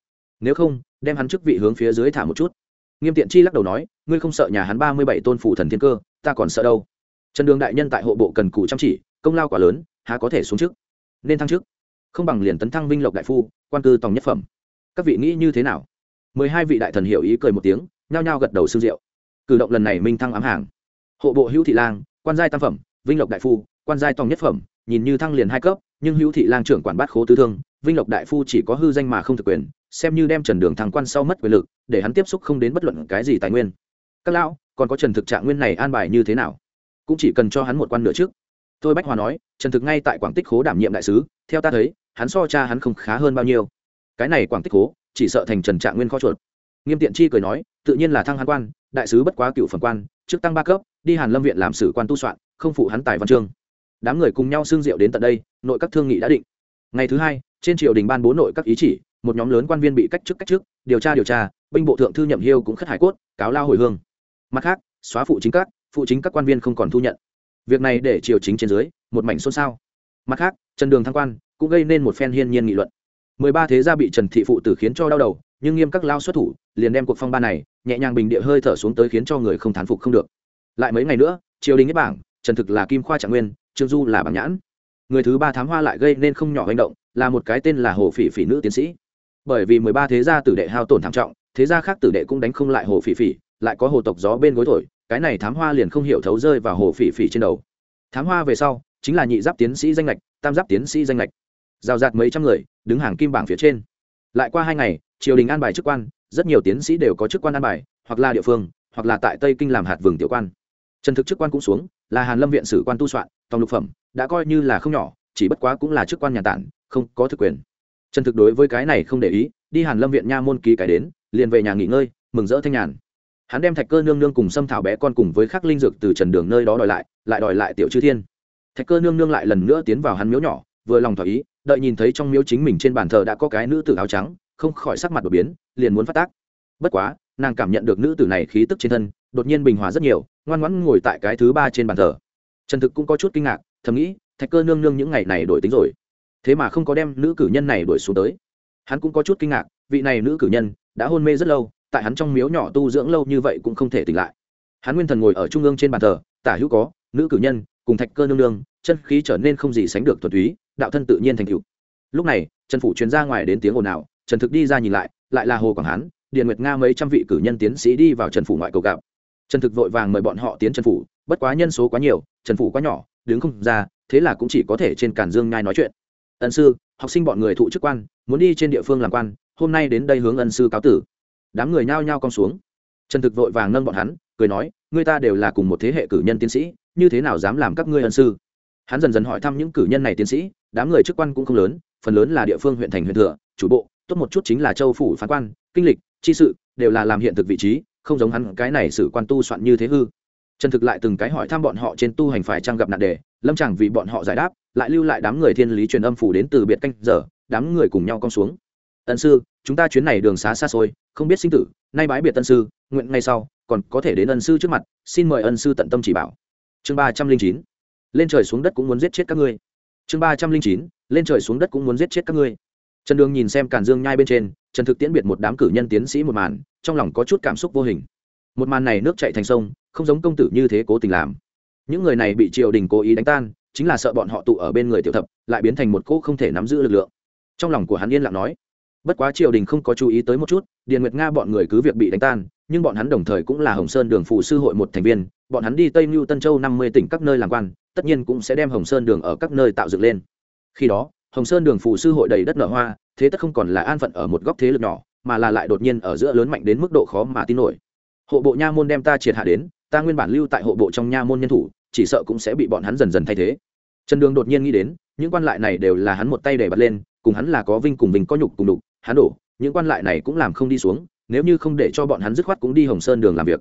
nếu không, đem hắn chức vị hướng phía dưới thả một chút. Nghiêm tiện chi lắc đầu nói, ngươi không sợ nhà hắn ba mươi bảy tôn phủ thần thiên cơ, ta còn sợ đâu. Trần đường đại nhân tại hộ bộ cần cù chăm chỉ, công lao quá lớn, há có thể xuống chức? Nên thăng chức? Không bằng liền tấn thăng vinh lộc đại phu, quan cư tòng nhất phẩm. Các vị nghĩ như thế nào? Mười hai vị đại thần hiểu ý cười một tiếng, nhao nhao gật đầu xương rượu cử động lần này minh thăng ám hàng. Hộ bộ hữu thị lang, quan giai tam phẩm, vinh lộc đại phu, quan giai tòng nhất phẩm, nhìn như thăng liền hai cấp, nhưng hữu thị lang trưởng quản bát khố tứ thương, vinh lộc đại phu chỉ có hư danh mà không thực quyền, xem như đem trần đường thăng quan sau mất quyền lực, để hắn tiếp xúc không đến bất luận cái gì tài nguyên. Các lão, còn có trần thực trạng nguyên này an bài như thế nào? Cũng chỉ cần cho hắn một quan nữa trước. Tôi bách hòa nói, trần thực ngay tại quảng tích khố đảm nhiệm đại sứ, theo ta thấy, hắn so cha hắn không khá hơn bao nhiêu. Cái này quảng tích khố, chỉ sợ thành trần trạng nguyên kho chuột. Nghiêm tiện chi cười nói, tự nhiên là thăng hắn quan đại sứ bất quá cựu phẩm quan, trước tăng ba cấp, đi hàn lâm viện làm sử quan tu soạn, không phụ hắn tài văn chương. Đám người cùng nhau xương rượu đến tận đây, nội các thương nghị đã định. Ngày thứ hai, trên triều đình ban bố nội các ý chỉ, một nhóm lớn quan viên bị cách chức cách chức, điều tra điều tra, binh bộ thượng thư nhậm hiêu cũng khất hải cốt, cáo lao hồi hương. Mặt khác, xóa phụ chính các, phụ chính các quan viên không còn thu nhận. Việc này để triều chính trên dưới, một mảnh xôn xao. Mặt khác, trần đường thăng quan, cũng gây nên một phen hiên nhiên nghị luận. Mười ba thế gia bị trần thị phụ tử khiến cho đau đầu, nhưng nghiêm các lao xuất thủ liền đem cuộc phong ba này nhẹ nhàng bình địa hơi thở xuống tới khiến cho người không thán phục không được. Lại mấy ngày nữa, triều đình nhất bảng, trần thực là kim khoa trạng nguyên, trương du là bảng nhãn. Người thứ ba thám hoa lại gây nên không nhỏ hành động, là một cái tên là hồ phỉ phỉ nữ tiến sĩ. Bởi vì mười ba thế gia tử đệ hao tổn thảm trọng, thế gia khác tử đệ cũng đánh không lại hồ phỉ phỉ, lại có hồ tộc gió bên gối thổi, cái này thám hoa liền không hiểu thấu rơi vào hồ phỉ phỉ trên đầu. Thám hoa về sau, chính là nhị giáp tiến sĩ danh lệch, tam giáp tiến sĩ danh lệch. Rào rạt mấy trăm người, đứng hàng kim bảng phía trên. Lại qua hai ngày, triều đình an bài chức quan rất nhiều tiến sĩ đều có chức quan an bài, hoặc là địa phương, hoặc là tại tây kinh làm hạt vườn tiểu quan. Trần thực chức quan cũng xuống, là hàn lâm viện sử quan tu soạn, tòng lục phẩm, đã coi như là không nhỏ, chỉ bất quá cũng là chức quan nhà tản, không có thực quyền. Trần thực đối với cái này không để ý, đi hàn lâm viện nha môn ký cái đến, liền về nhà nghỉ ngơi, mừng rỡ thanh nhàn. Hắn đem thạch cơ nương nương cùng xâm thảo bé con cùng với khắc linh dược từ trần đường nơi đó đòi lại lại đòi lại tiểu chư thiên. Thạch cơ nương nương lại lần nữa tiến vào hắn miếu nhỏ, vừa lòng thỏa ý, đợi nhìn thấy trong miếu chính mình trên bàn thờ đã có cái nữ tử áo trắng không khỏi sắc mặt đột biến, liền muốn phát tác. Bất quá, nàng cảm nhận được nữ tử này khí tức trên thân, đột nhiên bình hòa rất nhiều, ngoan ngoãn ngồi tại cái thứ ba trên bàn thờ. Trần thực cũng có chút kinh ngạc, thầm nghĩ, thạch cơ nương nương những ngày này đổi tính rồi. Thế mà không có đem nữ cử nhân này đuổi xuống tới. Hắn cũng có chút kinh ngạc, vị này nữ cử nhân đã hôn mê rất lâu, tại hắn trong miếu nhỏ tu dưỡng lâu như vậy cũng không thể tỉnh lại. Hắn nguyên thần ngồi ở trung ương trên bàn thờ, tả hữu có, nữ cử nhân, cùng thạch cơ nương nương, chân khí trở nên không gì sánh được thuần túy, đạo thân tự nhiên thành cựu lúc này, trần phủ truyền ra ngoài đến tiếng ồn ào trần thực đi ra nhìn lại lại là hồ quảng hán, điền nguyệt nga mấy trăm vị cử nhân tiến sĩ đi vào trần phủ ngoại cầu gặp. Trần thực vội vàng mời bọn họ tiến trần phủ, bất quá nhân số quá nhiều, trần phủ quá nhỏ, đứng không ra, thế là cũng chỉ có thể trên cản dương nhai nói chuyện. Ân sư, học sinh bọn người thụ chức quan, muốn đi trên địa phương làm quan, hôm nay đến đây hướng ân sư cáo tử. Đám người nhao nhao con xuống. Trần thực vội vàng nâng bọn hắn, cười nói, người ta đều là cùng một thế hệ cử nhân tiến sĩ, như thế nào dám làm các ngươi ân sư? Hắn dần dần hỏi thăm những cử nhân này tiến sĩ, đám người chức quan cũng không lớn, phần lớn là địa phương huyện thành huyện thừa, chủ bộ tốt một chút chính là châu phủ phán quan, kinh lịch, chi sự, đều là làm hiện thực vị trí, không giống hắn cái này xử quan tu soạn như thế hư. Trần thực lại từng cái hỏi thăm bọn họ trên tu hành phải trang gặp nạn đề, lâm chẳng vì bọn họ giải đáp, lại lưu lại đám người thiên lý truyền âm phủ đến từ biệt canh giờ, đám người cùng nhau cong xuống. Ân sư, chúng ta chuyến này đường xá xa xôi, không biết sinh tử, nay bái biệt tân sư, nguyện ngay sau, còn có thể đến ân sư trước mặt, xin mời ân sư tận tâm chỉ bảo. Chương ba trăm linh chín. Lên trời xuống đất cũng muốn giết chết các ngươi. Chương ba trăm linh chín. Lên trời xuống đất cũng muốn giết chết các ngươi trần đường nhìn xem càn dương nhai bên trên, trần thực tiễn biệt một đám cử nhân tiến sĩ một màn, trong lòng có chút cảm xúc vô hình. Một màn này nước chạy thành sông, không giống công tử như thế cố tình làm. Những người này bị triều đình cố ý đánh tan, chính là sợ bọn họ tụ ở bên người tiểu thập, lại biến thành một cỗ không thể nắm giữ lực lượng. Trong lòng của hắn yên lặng nói, bất quá triều đình không có chú ý tới một chút, điền nguyệt nga bọn người cứ việc bị đánh tan, nhưng bọn hắn đồng thời cũng là hồng sơn đường phụ sư hội một thành viên, bọn hắn đi tây mưu tân châu năm mươi tỉnh các nơi làm quan, tất nhiên cũng sẽ đem hồng sơn đường ở các nơi tạo dựng lên. Khi đó hồng sơn đường phụ sư hội đầy đất nở hoa, thế tất không còn là an phận ở một góc thế lực nhỏ, mà là lại đột nhiên ở giữa lớn mạnh đến mức độ khó mà tin nổi. Hộ bộ nha môn đem ta triệt hạ đến, ta nguyên bản lưu tại hộ bộ trong nha môn nhân thủ, chỉ sợ cũng sẽ bị bọn hắn dần dần thay thế. Trần đường đột nhiên nghĩ đến, những quan lại này đều là hắn một tay để bật lên, cùng hắn là có vinh cùng vinh có nhục cùng đục hắn đổ, những quan lại này cũng làm không đi xuống, nếu như không để cho bọn hắn dứt khoát cũng đi hồng sơn đường làm việc.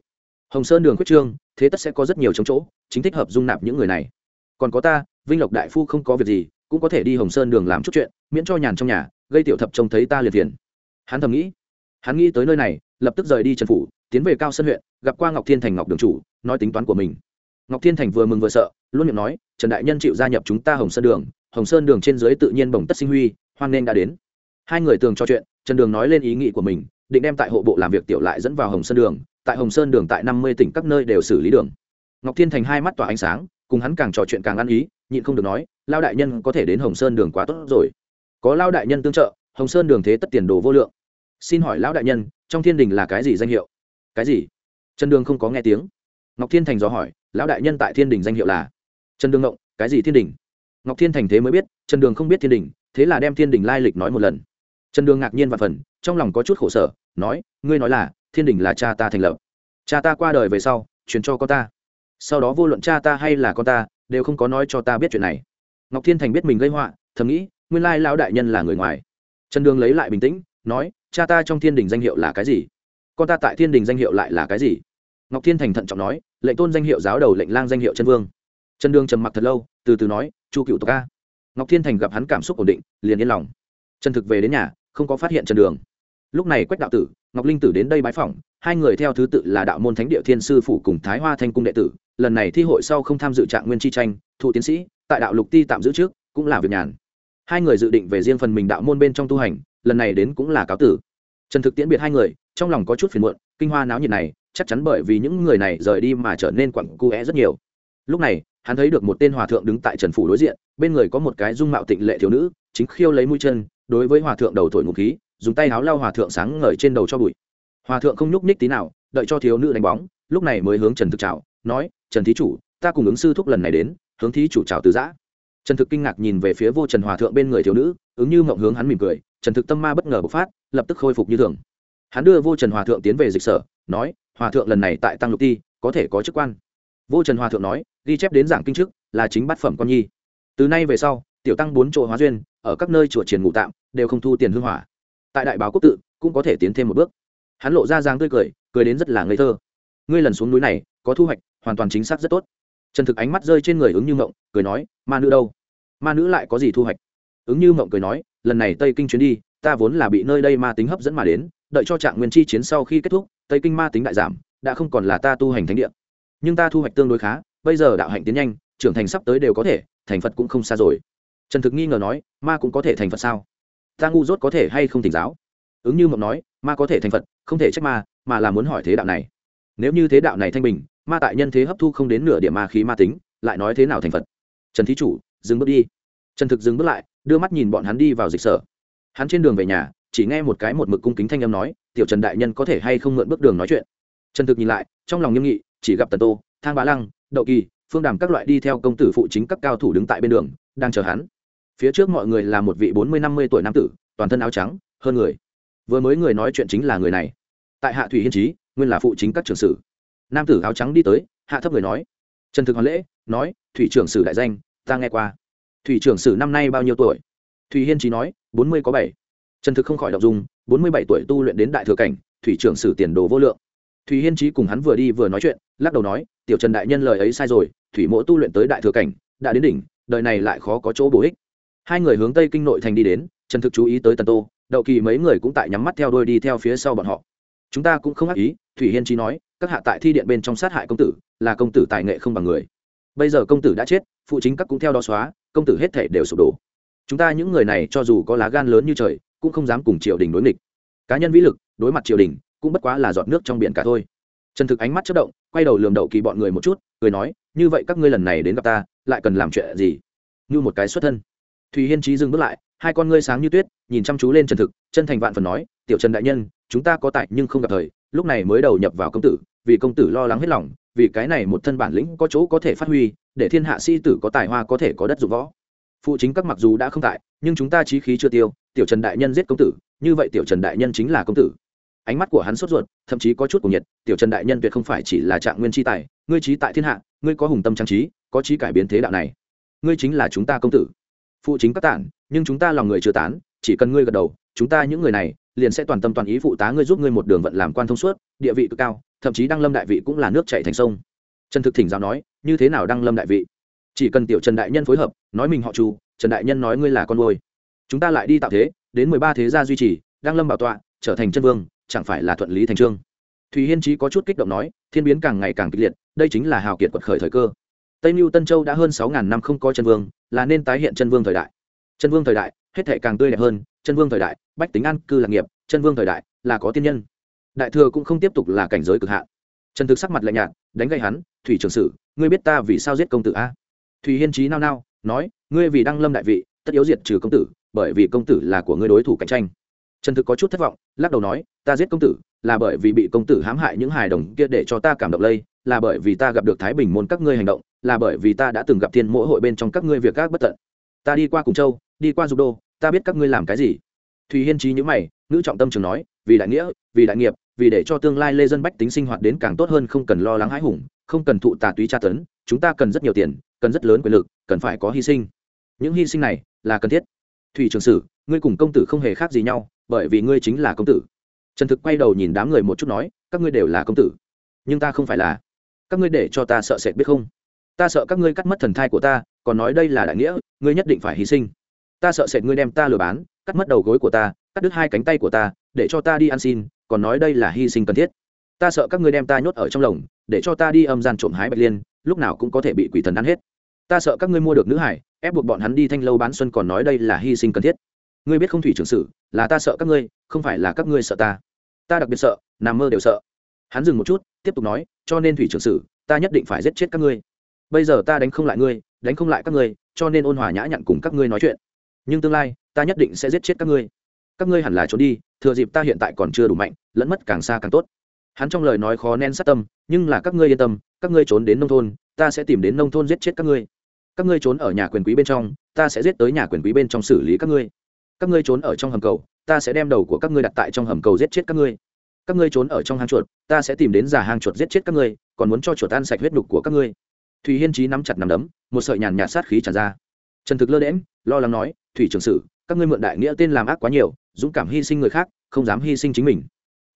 Hồng sơn đường quyết trương, thế tất sẽ có rất nhiều chống chỗ, chính thích hợp dung nạp những người này. Còn có ta, vinh lộc đại phu không có việc gì cũng có thể đi hồng sơn đường làm chút chuyện, miễn cho nhàn trong nhà, gây tiểu thập trông thấy ta liệt phiền. Hắn thầm nghĩ. Hắn nghĩ tới nơi này, lập tức rời đi trần phủ, tiến về cao sân huyện, gặp qua ngọc thiên thành ngọc đường chủ, nói tính toán của mình. Ngọc thiên thành vừa mừng vừa sợ, luôn miệng nói, trần đại nhân chịu gia nhập chúng ta hồng sơn đường, hồng sơn đường trên dưới tự nhiên bồng tất sinh huy, hoan nên đã đến. Hai người tường cho chuyện, trần đường nói lên ý nghĩ của mình, định đem tại hộ bộ làm việc tiểu lại dẫn vào hồng sơn đường, tại hồng sơn đường tại năm mươi tỉnh các nơi đều xử lý đường. Ngọc thiên thành hai mắt tỏa ánh sáng, cùng hắn càng trò chuyện càng ăn ý, nhịn không được nói lao đại nhân có thể đến hồng sơn đường quá tốt rồi. Có lao đại nhân tương trợ, hồng sơn đường thế tất tiền đồ vô lượng. Xin hỏi lão đại nhân, trong thiên đình là cái gì danh hiệu? Cái gì? Trần đường không có nghe tiếng. Ngọc thiên thành dò hỏi lão đại nhân tại thiên đình danh hiệu là? Trần đường ngộng, cái gì thiên đình? Ngọc thiên thành thế mới biết, trần đường không biết thiên đình, thế là đem thiên đình lai lịch nói một lần. Trần đường ngạc nhiên và phần, trong lòng có chút khổ sở, nói, ngươi nói là, thiên đình là cha ta thành lập. Cha ta qua đời về sau, truyền cho con ta. Sau đó vô luận cha ta hay là con ta, đều không có nói cho ta biết chuyện này ngọc thiên thành biết mình gây họa, thầm nghĩ, nguyên lai lão đại nhân là người ngoài. Trần đường lấy lại bình tĩnh, nói, cha ta trong thiên đình danh hiệu là cái gì? Con ta tại thiên đình danh hiệu lại là cái gì? Ngọc thiên thành thận trọng nói, lệnh tôn danh hiệu giáo đầu lệnh lang danh hiệu chân vương. Trần đường trầm mặc thật lâu, từ từ nói, chu cựu tộc ca ngọc thiên thành gặp hắn cảm xúc ổn định, liền yên lòng. Trần thực về đến nhà, không có phát hiện trần đường. Lúc này quách đạo tử, ngọc linh tử đến đây bái phỏng, hai người theo thứ tự là đạo môn thánh địa thiên sư phủ cùng thái hoa thanh cung đệ tử, lần này thi hội sau không tham dự trạng nguyên chi tranh, thụ tiến sĩ tại đạo lục ti tạm giữ trước, cũng là việc nhàn. Hai người dự định về riêng phần mình đạo môn bên trong tu hành, lần này đến cũng là cáo tử. Trần thực tiễn biệt hai người, trong lòng có chút phiền muộn, kinh hoa náo nhiệt này, chắc chắn bởi vì những người này rời đi mà trở nên quặng cu é rất nhiều. Lúc này, hắn thấy được một tên hòa thượng đứng tại trần phủ đối diện, bên người có một cái dung mạo tịnh lệ thiếu nữ, chính khiêu lấy mũi chân, đối với hòa thượng đầu thổi ngụ khí, dùng tay áo lao hòa thượng sáng ngời trên đầu cho bụi. Hòa thượng không nhúc nhích tí nào, đợi cho thiếu nữ đánh bóng, lúc này mới hướng trần thực chào, nói, trần thí chủ, ta cùng ứng sư thúc lần này đến hướng thí chủ chào từ giã. Trần thực kinh ngạc nhìn về phía vô trần hòa thượng bên người thiếu nữ, ứng như mộng hướng hắn mỉm cười, trần thực tâm ma bất ngờ bộc phát, lập tức khôi phục như thường. Hắn đưa vô trần hòa thượng tiến về dịch sở, nói, hòa thượng lần này tại tăng lục ti, có thể có chức quan. Vô trần hòa thượng nói, ghi chép đến giảng kinh chức là chính bát phẩm con nhi. Từ nay về sau, tiểu tăng bốn chỗ hóa duyên, ở các nơi chùa triển ngụ tạm, đều không thu tiền hương hỏa. Tại đại báo quốc tự, cũng có thể tiến thêm một bước. Hắn lộ ra giang tươi cười cười đến rất là ngây thơ. Ngươi lần xuống núi này, có thu hoạch, hoàn toàn chính xác rất tốt trần thực ánh mắt rơi trên người ứng như mộng, cười nói, ma nữ đâu? Ma nữ lại có gì thu hoạch? Ứng như mộng cười nói, lần này tây kinh chuyến đi, ta vốn là bị nơi đây ma tính hấp dẫn mà đến, đợi cho trạng nguyên chi chiến sau khi kết thúc, tây kinh ma tính đại giảm, đã không còn là ta tu hành thánh địa. Nhưng ta thu hoạch tương đối khá, bây giờ đạo hạnh tiến nhanh, trưởng thành sắp tới đều có thể, thành phật cũng không xa rồi. Trần thực nghi ngờ nói, ma cũng có thể thành phật sao? Ta ngu dốt có thể hay không tỉnh giáo? Ứng như mộng nói, ma có thể thành phật, không thể trách ma, mà là muốn hỏi thế đạo này. Nếu như thế đạo này thanh bình ma tại nhân thế hấp thu không đến nửa điểm ma khí ma tính, lại nói thế nào thành phật? Trần thí chủ, dừng bước đi. Trần thực dừng bước lại, đưa mắt nhìn bọn hắn đi vào dịch sở. Hắn trên đường về nhà, chỉ nghe một cái một mực cung kính thanh âm nói, tiểu trần đại nhân có thể hay không mượn bước đường nói chuyện? Trần thực nhìn lại, trong lòng nghiêm nghị, chỉ gặp tần tô, thang bá lăng, đậu kỳ, phương đàm các loại đi theo công tử phụ chính các cao thủ đứng tại bên đường, đang chờ hắn. Phía trước mọi người là một vị bốn mươi năm mươi tuổi nam tử, toàn thân áo trắng, hơn người. Vừa mới người nói chuyện chính là người này. Tại hạ thủy hiên trí nguyên là phụ chính các trường sử nam tử áo trắng đi tới, hạ thấp người nói. Trần thực hoàn lễ, nói, thủy trưởng sử đại danh, ta nghe qua. Thủy trưởng sử năm nay bao nhiêu tuổi? Thủy hiên trí nói, bốn mươi có bảy. Trần thực không khỏi đọc dung, bốn mươi bảy tuổi tu luyện đến đại thừa cảnh, thủy trưởng sử tiền đồ vô lượng. Thủy hiên trí cùng hắn vừa đi vừa nói chuyện, lắc đầu nói, tiểu trần đại nhân lời ấy sai rồi, thủy mỗ tu luyện tới đại thừa cảnh, đã đến đỉnh, đời này lại khó có chỗ bổ ích. Hai người hướng tây kinh nội thành đi đến, trần thực chú ý tới tần tô, đậu kỳ mấy người cũng tại nhắm mắt theo đôi đi theo phía sau bọn họ. Chúng ta cũng không ác ý, thủy hiên trí nói các hạ tại thi điện bên trong sát hại công tử, là công tử tài nghệ không bằng người. Bây giờ công tử đã chết, phụ chính các cũng theo đó xóa, công tử hết thể đều sụp đổ. Chúng ta những người này cho dù có lá gan lớn như trời, cũng không dám cùng triều đình đối nghịch. Cá nhân vĩ lực, đối mặt triều đình, cũng bất quá là giọt nước trong biển cả thôi. Trần thực ánh mắt chất động, quay đầu lườm đậu kỳ bọn người một chút, cười nói, như vậy các ngươi lần này đến gặp ta, lại cần làm chuyện gì? Như một cái xuất thân. Thùy hiên trí dừng bước lại, hai con ngươi sáng như tuyết, nhìn chăm chú lên trần thực, chân thành vạn phần nói, tiểu trần đại nhân, chúng ta có tại nhưng không gặp thời lúc này mới đầu nhập vào công tử, vì công tử lo lắng hết lòng, vì cái này một thân bản lĩnh có chỗ có thể phát huy, để thiên hạ sĩ tử có tài hoa có thể có đất dụng võ. Phụ chính các mặc dù đã không tại, nhưng chúng ta trí khí chưa tiêu, tiểu trần đại nhân giết công tử, như vậy tiểu trần đại nhân chính là công tử. Ánh mắt của hắn sốt ruột, thậm chí có chút cùng nhiệt, tiểu trần đại nhân tuyệt không phải chỉ là trạng nguyên tri tài, ngươi trí tại thiên hạ, ngươi có hùng tâm trang trí, có trí cải biến thế đạo này. Ngươi chính là chúng ta công tử. Phụ chính các tản, nhưng chúng ta lòng người chưa tán, chỉ cần ngươi gật đầu chúng ta những người này liền sẽ toàn tâm toàn ý phụ tá ngươi giúp ngươi một đường vận làm quan thông suốt, địa vị cực cao, thậm chí đăng lâm đại vị cũng là nước chạy thành sông. Trần thực thỉnh giáo nói, như thế nào đăng lâm đại vị? Chỉ cần tiểu trần đại nhân phối hợp, nói mình họ chu, trần đại nhân nói ngươi là con nuôi. Chúng ta lại đi tạo thế, đến mười ba thế gia duy trì, đăng lâm bảo tọa, trở thành chân vương, chẳng phải là thuận lý thành trương? Thùy hiên trí có chút kích động nói, thiên biến càng ngày càng kịch liệt, đây chính là hào kiệt quật khởi thời cơ. Tây mưu tân châu đã hơn sáu ngàn năm không có chân vương, là nên tái hiện chân vương thời đại. Chân vương thời đại hết thể càng tươi đẹp hơn, chân vương thời đại, bách tính an cư lạc nghiệp, chân vương thời đại là có tiên nhân. Đại thừa cũng không tiếp tục là cảnh giới cực hạn. Trần thực sắc mặt lạnh nhạt, đánh gây hắn, thủy trường sử, ngươi biết ta vì sao giết công tử a? Thủy hiên trí nao nao, nói, ngươi vì đăng lâm đại vị, tất yếu diệt trừ công tử, bởi vì công tử là của ngươi đối thủ cạnh tranh. Trần thực có chút thất vọng, lắc đầu nói, ta giết công tử, là bởi vì bị công tử hãm hại những hài đồng kia để cho ta cảm động lây, là bởi vì ta gặp được thái bình môn các ngươi hành động, là bởi vì ta đã từng gặp thiên mỗi hội bên trong các ngươi việc các bất tận. Ta đi qua cùng châu, đi qua dục đô ta biết các ngươi làm cái gì. Thùy hiên trí nhữ mày nữ trọng tâm trường nói, vì đại nghĩa, vì đại nghiệp, vì để cho tương lai lê dân bách tính sinh hoạt đến càng tốt hơn không cần lo lắng hãi hùng, không cần thụ tà túy tra tấn, chúng ta cần rất nhiều tiền, cần rất lớn quyền lực, cần phải có hy sinh. Những hy sinh này là cần thiết. Thủy trường sử, ngươi cùng công tử không hề khác gì nhau, bởi vì ngươi chính là công tử. Trần thực quay đầu nhìn đám người một chút nói, các ngươi đều là công tử. Nhưng ta không phải là. Các ngươi để cho ta sợ sệt biết không? Ta sợ các ngươi cắt mất thần thai của ta, còn nói đây là đại nghĩa, ngươi nhất định phải hy sinh ta sợ sệt ngươi đem ta lừa bán, cắt mất đầu gối của ta, cắt đứt hai cánh tay của ta, để cho ta đi ăn xin, còn nói đây là hy sinh cần thiết. Ta sợ các ngươi đem ta nhốt ở trong lồng, để cho ta đi âm gian trộm hái bạch liên, lúc nào cũng có thể bị quỷ thần ăn hết. Ta sợ các ngươi mua được nữ hải, ép buộc bọn hắn đi thanh lâu bán xuân còn nói đây là hy sinh cần thiết. Ngươi biết không thủy trưởng sử là ta sợ các ngươi, không phải là các ngươi sợ ta. Ta đặc biệt sợ, nằm mơ đều sợ. Hắn dừng một chút, tiếp tục nói, cho nên thủy trưởng sử ta nhất định phải giết chết các ngươi. Bây giờ ta đánh không lại ngươi, đánh không lại các ngươi, cho nên ôn hòa nhã nhặn cùng các ngươi nói chuyện nhưng tương lai, ta nhất định sẽ giết chết các ngươi. Các ngươi hẳn là trốn đi, thừa dịp ta hiện tại còn chưa đủ mạnh, lẫn mất càng xa càng tốt. Hắn trong lời nói khó nén sát tâm, nhưng là các ngươi yên tâm, các ngươi trốn đến nông thôn, ta sẽ tìm đến nông thôn giết chết các ngươi. Các ngươi trốn ở nhà quyền quý bên trong, ta sẽ giết tới nhà quyền quý bên trong xử lý các ngươi. Các ngươi trốn ở trong hầm cầu, ta sẽ đem đầu của các ngươi đặt tại trong hầm cầu giết chết các ngươi. Các ngươi trốn ở trong hang chuột, ta sẽ tìm đến giả hang chuột giết chết các ngươi, còn muốn cho chuột ăn sạch huyết đục của các ngươi. Thùy hiên trí nắm chặt nắm đấm, một sợi nhàn nhạt sát khí tràn ra trần thực lơ đễm lo lắng nói, thủy trường sử, các ngươi mượn đại nghĩa tên làm ác quá nhiều, dũng cảm hy sinh người khác, không dám hy sinh chính mình.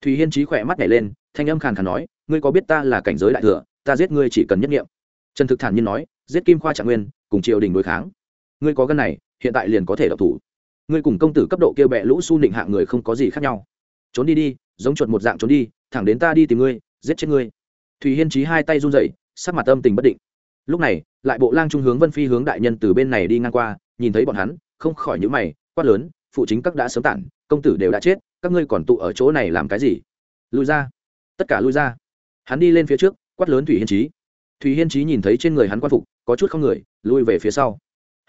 Thùy hiên trí khỏe mắt nhảy lên, thanh âm khàn khàn nói, ngươi có biết ta là cảnh giới đại thừa, ta giết ngươi chỉ cần nhất nghiệm. Trần thực thản nhiên nói, giết kim khoa trạng nguyên, cùng triều đình đối kháng. Ngươi có gân này, hiện tại liền có thể độc thủ. Ngươi cùng công tử cấp độ kia bẹ lũ su nịnh hạng người không có gì khác nhau. Trốn đi đi, giống chuột một dạng trốn đi, thẳng đến ta đi tìm ngươi, giết chết ngươi. Thùy hiên trí hai tay run rẩy, sắc mặt âm tình bất định lúc này, lại bộ lang trung hướng vân phi hướng đại nhân từ bên này đi ngang qua, nhìn thấy bọn hắn, không khỏi những mày, quát lớn, phụ chính các đã sớm tản, công tử đều đã chết, các ngươi còn tụ ở chỗ này làm cái gì? Lui ra. Tất cả lui ra. Hắn đi lên phía trước, quát lớn thủy hiên trí thủy hiên trí nhìn thấy trên người hắn quan phục, có chút không người, lui về phía sau.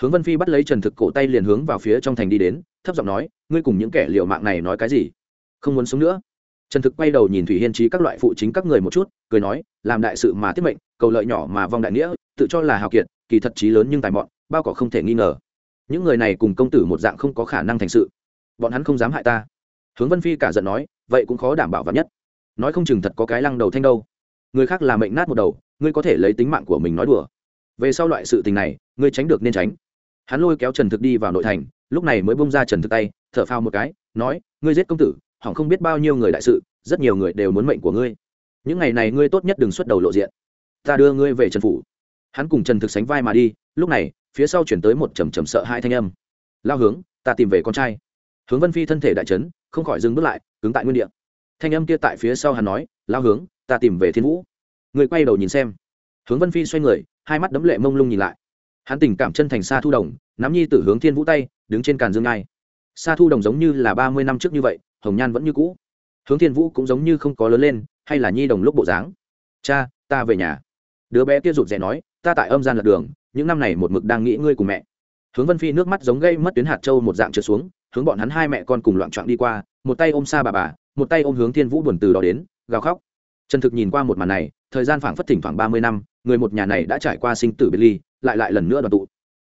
Hướng vân phi bắt lấy trần thực cổ tay liền hướng vào phía trong thành đi đến, thấp giọng nói, ngươi cùng những kẻ liệu mạng này nói cái gì? Không muốn sống nữa. Trần thực quay đầu nhìn thủy hiên trí các loại phụ chính các người một chút, cười nói, làm đại sự mà tiết mệnh, cầu lợi nhỏ mà vong đại nghĩa tự cho là hào kiệt, kỳ thật trí lớn nhưng tài mọn, bao cỏ không thể nghi ngờ. Những người này cùng công tử một dạng không có khả năng thành sự. Bọn hắn không dám hại ta. Hướng vân phi cả giận nói, vậy cũng khó đảm bảo vắn nhất. Nói không chừng thật có cái lăng đầu thanh đâu. Người khác là mệnh nát một đầu, ngươi có thể lấy tính mạng của mình nói đùa. Về sau loại sự tình này, ngươi tránh được nên tránh. Hắn lôi kéo trần thực đi vào nội thành, lúc này mới bông ra trần thực tay, thở phao một cái, nói, ngươi giết công tử, hỏng không biết bao nhiêu người đại sự, rất nhiều người đều muốn mệnh của ngươi. Những ngày này ngươi tốt nhất đừng xuất đầu lộ diện. Ta đưa ngươi về trần phủ hắn cùng trần thực sánh vai mà đi, lúc này, phía sau chuyển tới một trầm trầm sợ hai thanh âm. Lao hướng, ta tìm về con trai. Hướng vân phi thân thể đại trấn không khỏi dừng bước lại, cứng tại nguyên địa. Thanh âm kia tại phía sau hắn nói, lao hướng, ta tìm về thiên vũ. Người quay đầu nhìn xem. Hướng vân phi xoay người, hai mắt đấm lệ mông lung nhìn lại. Hắn tình cảm chân thành xa thu đồng, nắm nhi tử hướng thiên vũ tay, đứng trên càn dương ngai. Xa thu đồng giống như là ba mươi năm trước như vậy, hồng nhan vẫn như cũ. Hướng thiên vũ cũng giống như không có lớn lên, hay là nhi đồng lúc bộ dáng. Cha, ta về nhà. Đứa bé kia rụt rè nói ta tại âm gian lật đường, những năm này một mực đang nghĩ ngươi cùng mẹ. Hướng vân phi nước mắt giống gây mất tuyến hạt châu một dạng trượt xuống, hướng bọn hắn hai mẹ con cùng loạn trọn đi qua, một tay ôm xa bà bà, một tay ôm hướng thiên vũ buồn từ đó đến, gào khóc. Trần thực nhìn qua một màn này, thời gian phảng phất thỉnh khoảng ba mươi năm, người một nhà này đã trải qua sinh tử biệt ly, lại lại lần nữa đoàn tụ.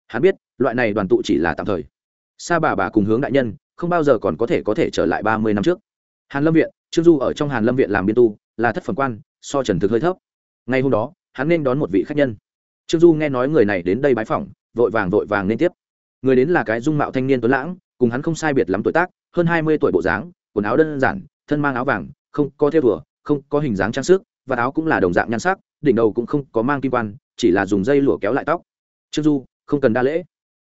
Hắn biết, loại này đoàn tụ chỉ là tạm thời. Xa bà bà cùng hướng đại nhân, không bao giờ còn có thể có thể trở lại ba mươi năm trước. Hàn lâm viện, trương du ở trong hàn lâm viện làm biên tu, là thất phẩm quan, so trần thực hơi thấp. Ngay hôm đó, hắn nên đón một vị khách nhân trương du nghe nói người này đến đây bái phỏng, vội vàng vội vàng nên tiếp. Người đến là cái dung mạo thanh niên tuấn lãng, cùng hắn không sai biệt lắm tuổi tác, hơn hai mươi tuổi bộ dáng, quần áo đơn giản, thân mang áo vàng, không có theo thùa, không có hình dáng trang sức, và áo cũng là đồng dạng nhan sắc, đỉnh đầu cũng không có mang kim quan, chỉ là dùng dây lụa kéo lại tóc. Trương du, không cần đa lễ.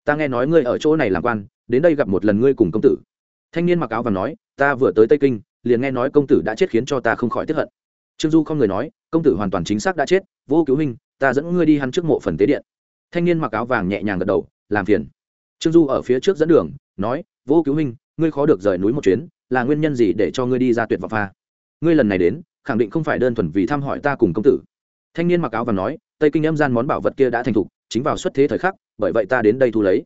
Ta nghe nói ngươi ở chỗ này làm quan, đến đây gặp một lần ngươi cùng công tử. Thanh niên mặc áo và nói, ta vừa tới tây kinh, liền nghe nói công tử đã chết khiến cho ta không khỏi tiếp hận. Trương du không người nói, công tử hoàn toàn chính xác đã chết, vô cứu hình ta dẫn ngươi đi hắn trước mộ phần tế điện. Thanh niên mặc áo vàng nhẹ nhàng gật đầu, làm phiền. Trương du ở phía trước dẫn đường, nói, vô cứu huynh, ngươi khó được rời núi một chuyến, là nguyên nhân gì để cho ngươi đi ra tuyệt vọng pha? Ngươi lần này đến, khẳng định không phải đơn thuần vì thăm hỏi ta cùng công tử. Thanh niên mặc áo và nói, tây kinh em gian món bảo vật kia đã thành thục, chính vào xuất thế thời khắc, bởi vậy ta đến đây thu lấy.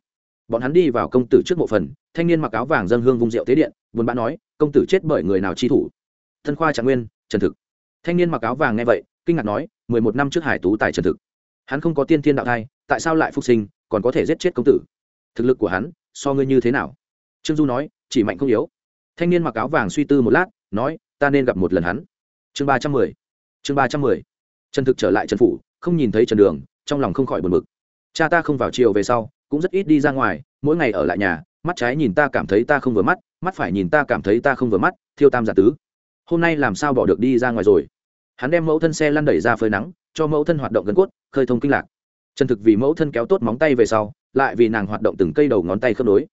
Bọn hắn đi vào công tử trước mộ phần, thanh niên mặc áo vàng dân hương vung rượu tế điện, buồn bã nói, công tử chết bởi người nào chi thủ? Thân khoa trạng nguyên, trần thực. Thanh niên mặc áo vàng nghe vậy, kinh ngạc nói mười một năm trước hải tú tài trần thực. Hắn không có tiên thiên đạo thai, tại sao lại phục sinh, còn có thể giết chết công tử? Thực lực của hắn, so ngươi như thế nào? Trương du nói, chỉ mạnh không yếu. Thanh niên mặc áo vàng suy tư một lát, nói, ta nên gặp một lần hắn. Chương ba trăm mười. Chương ba trăm mười. Trần thực trở lại trần phủ, không nhìn thấy trần đường, trong lòng không khỏi buồn bực. Cha ta không vào chiều về sau, cũng rất ít đi ra ngoài, mỗi ngày ở lại nhà, mắt trái nhìn ta cảm thấy ta không vừa mắt mắt phải nhìn ta cảm thấy ta không vừa mắt, thiêu tam giả tứ. Hôm nay làm sao bỏ được đi ra ngoài rồi? Hắn đem mẫu thân xe lăn đẩy ra phơi nắng, cho mẫu thân hoạt động gần cốt, khơi thông kinh lạc. Trần thực vì mẫu thân kéo tốt móng tay về sau, lại vì nàng hoạt động từng cây đầu ngón tay khớp nối.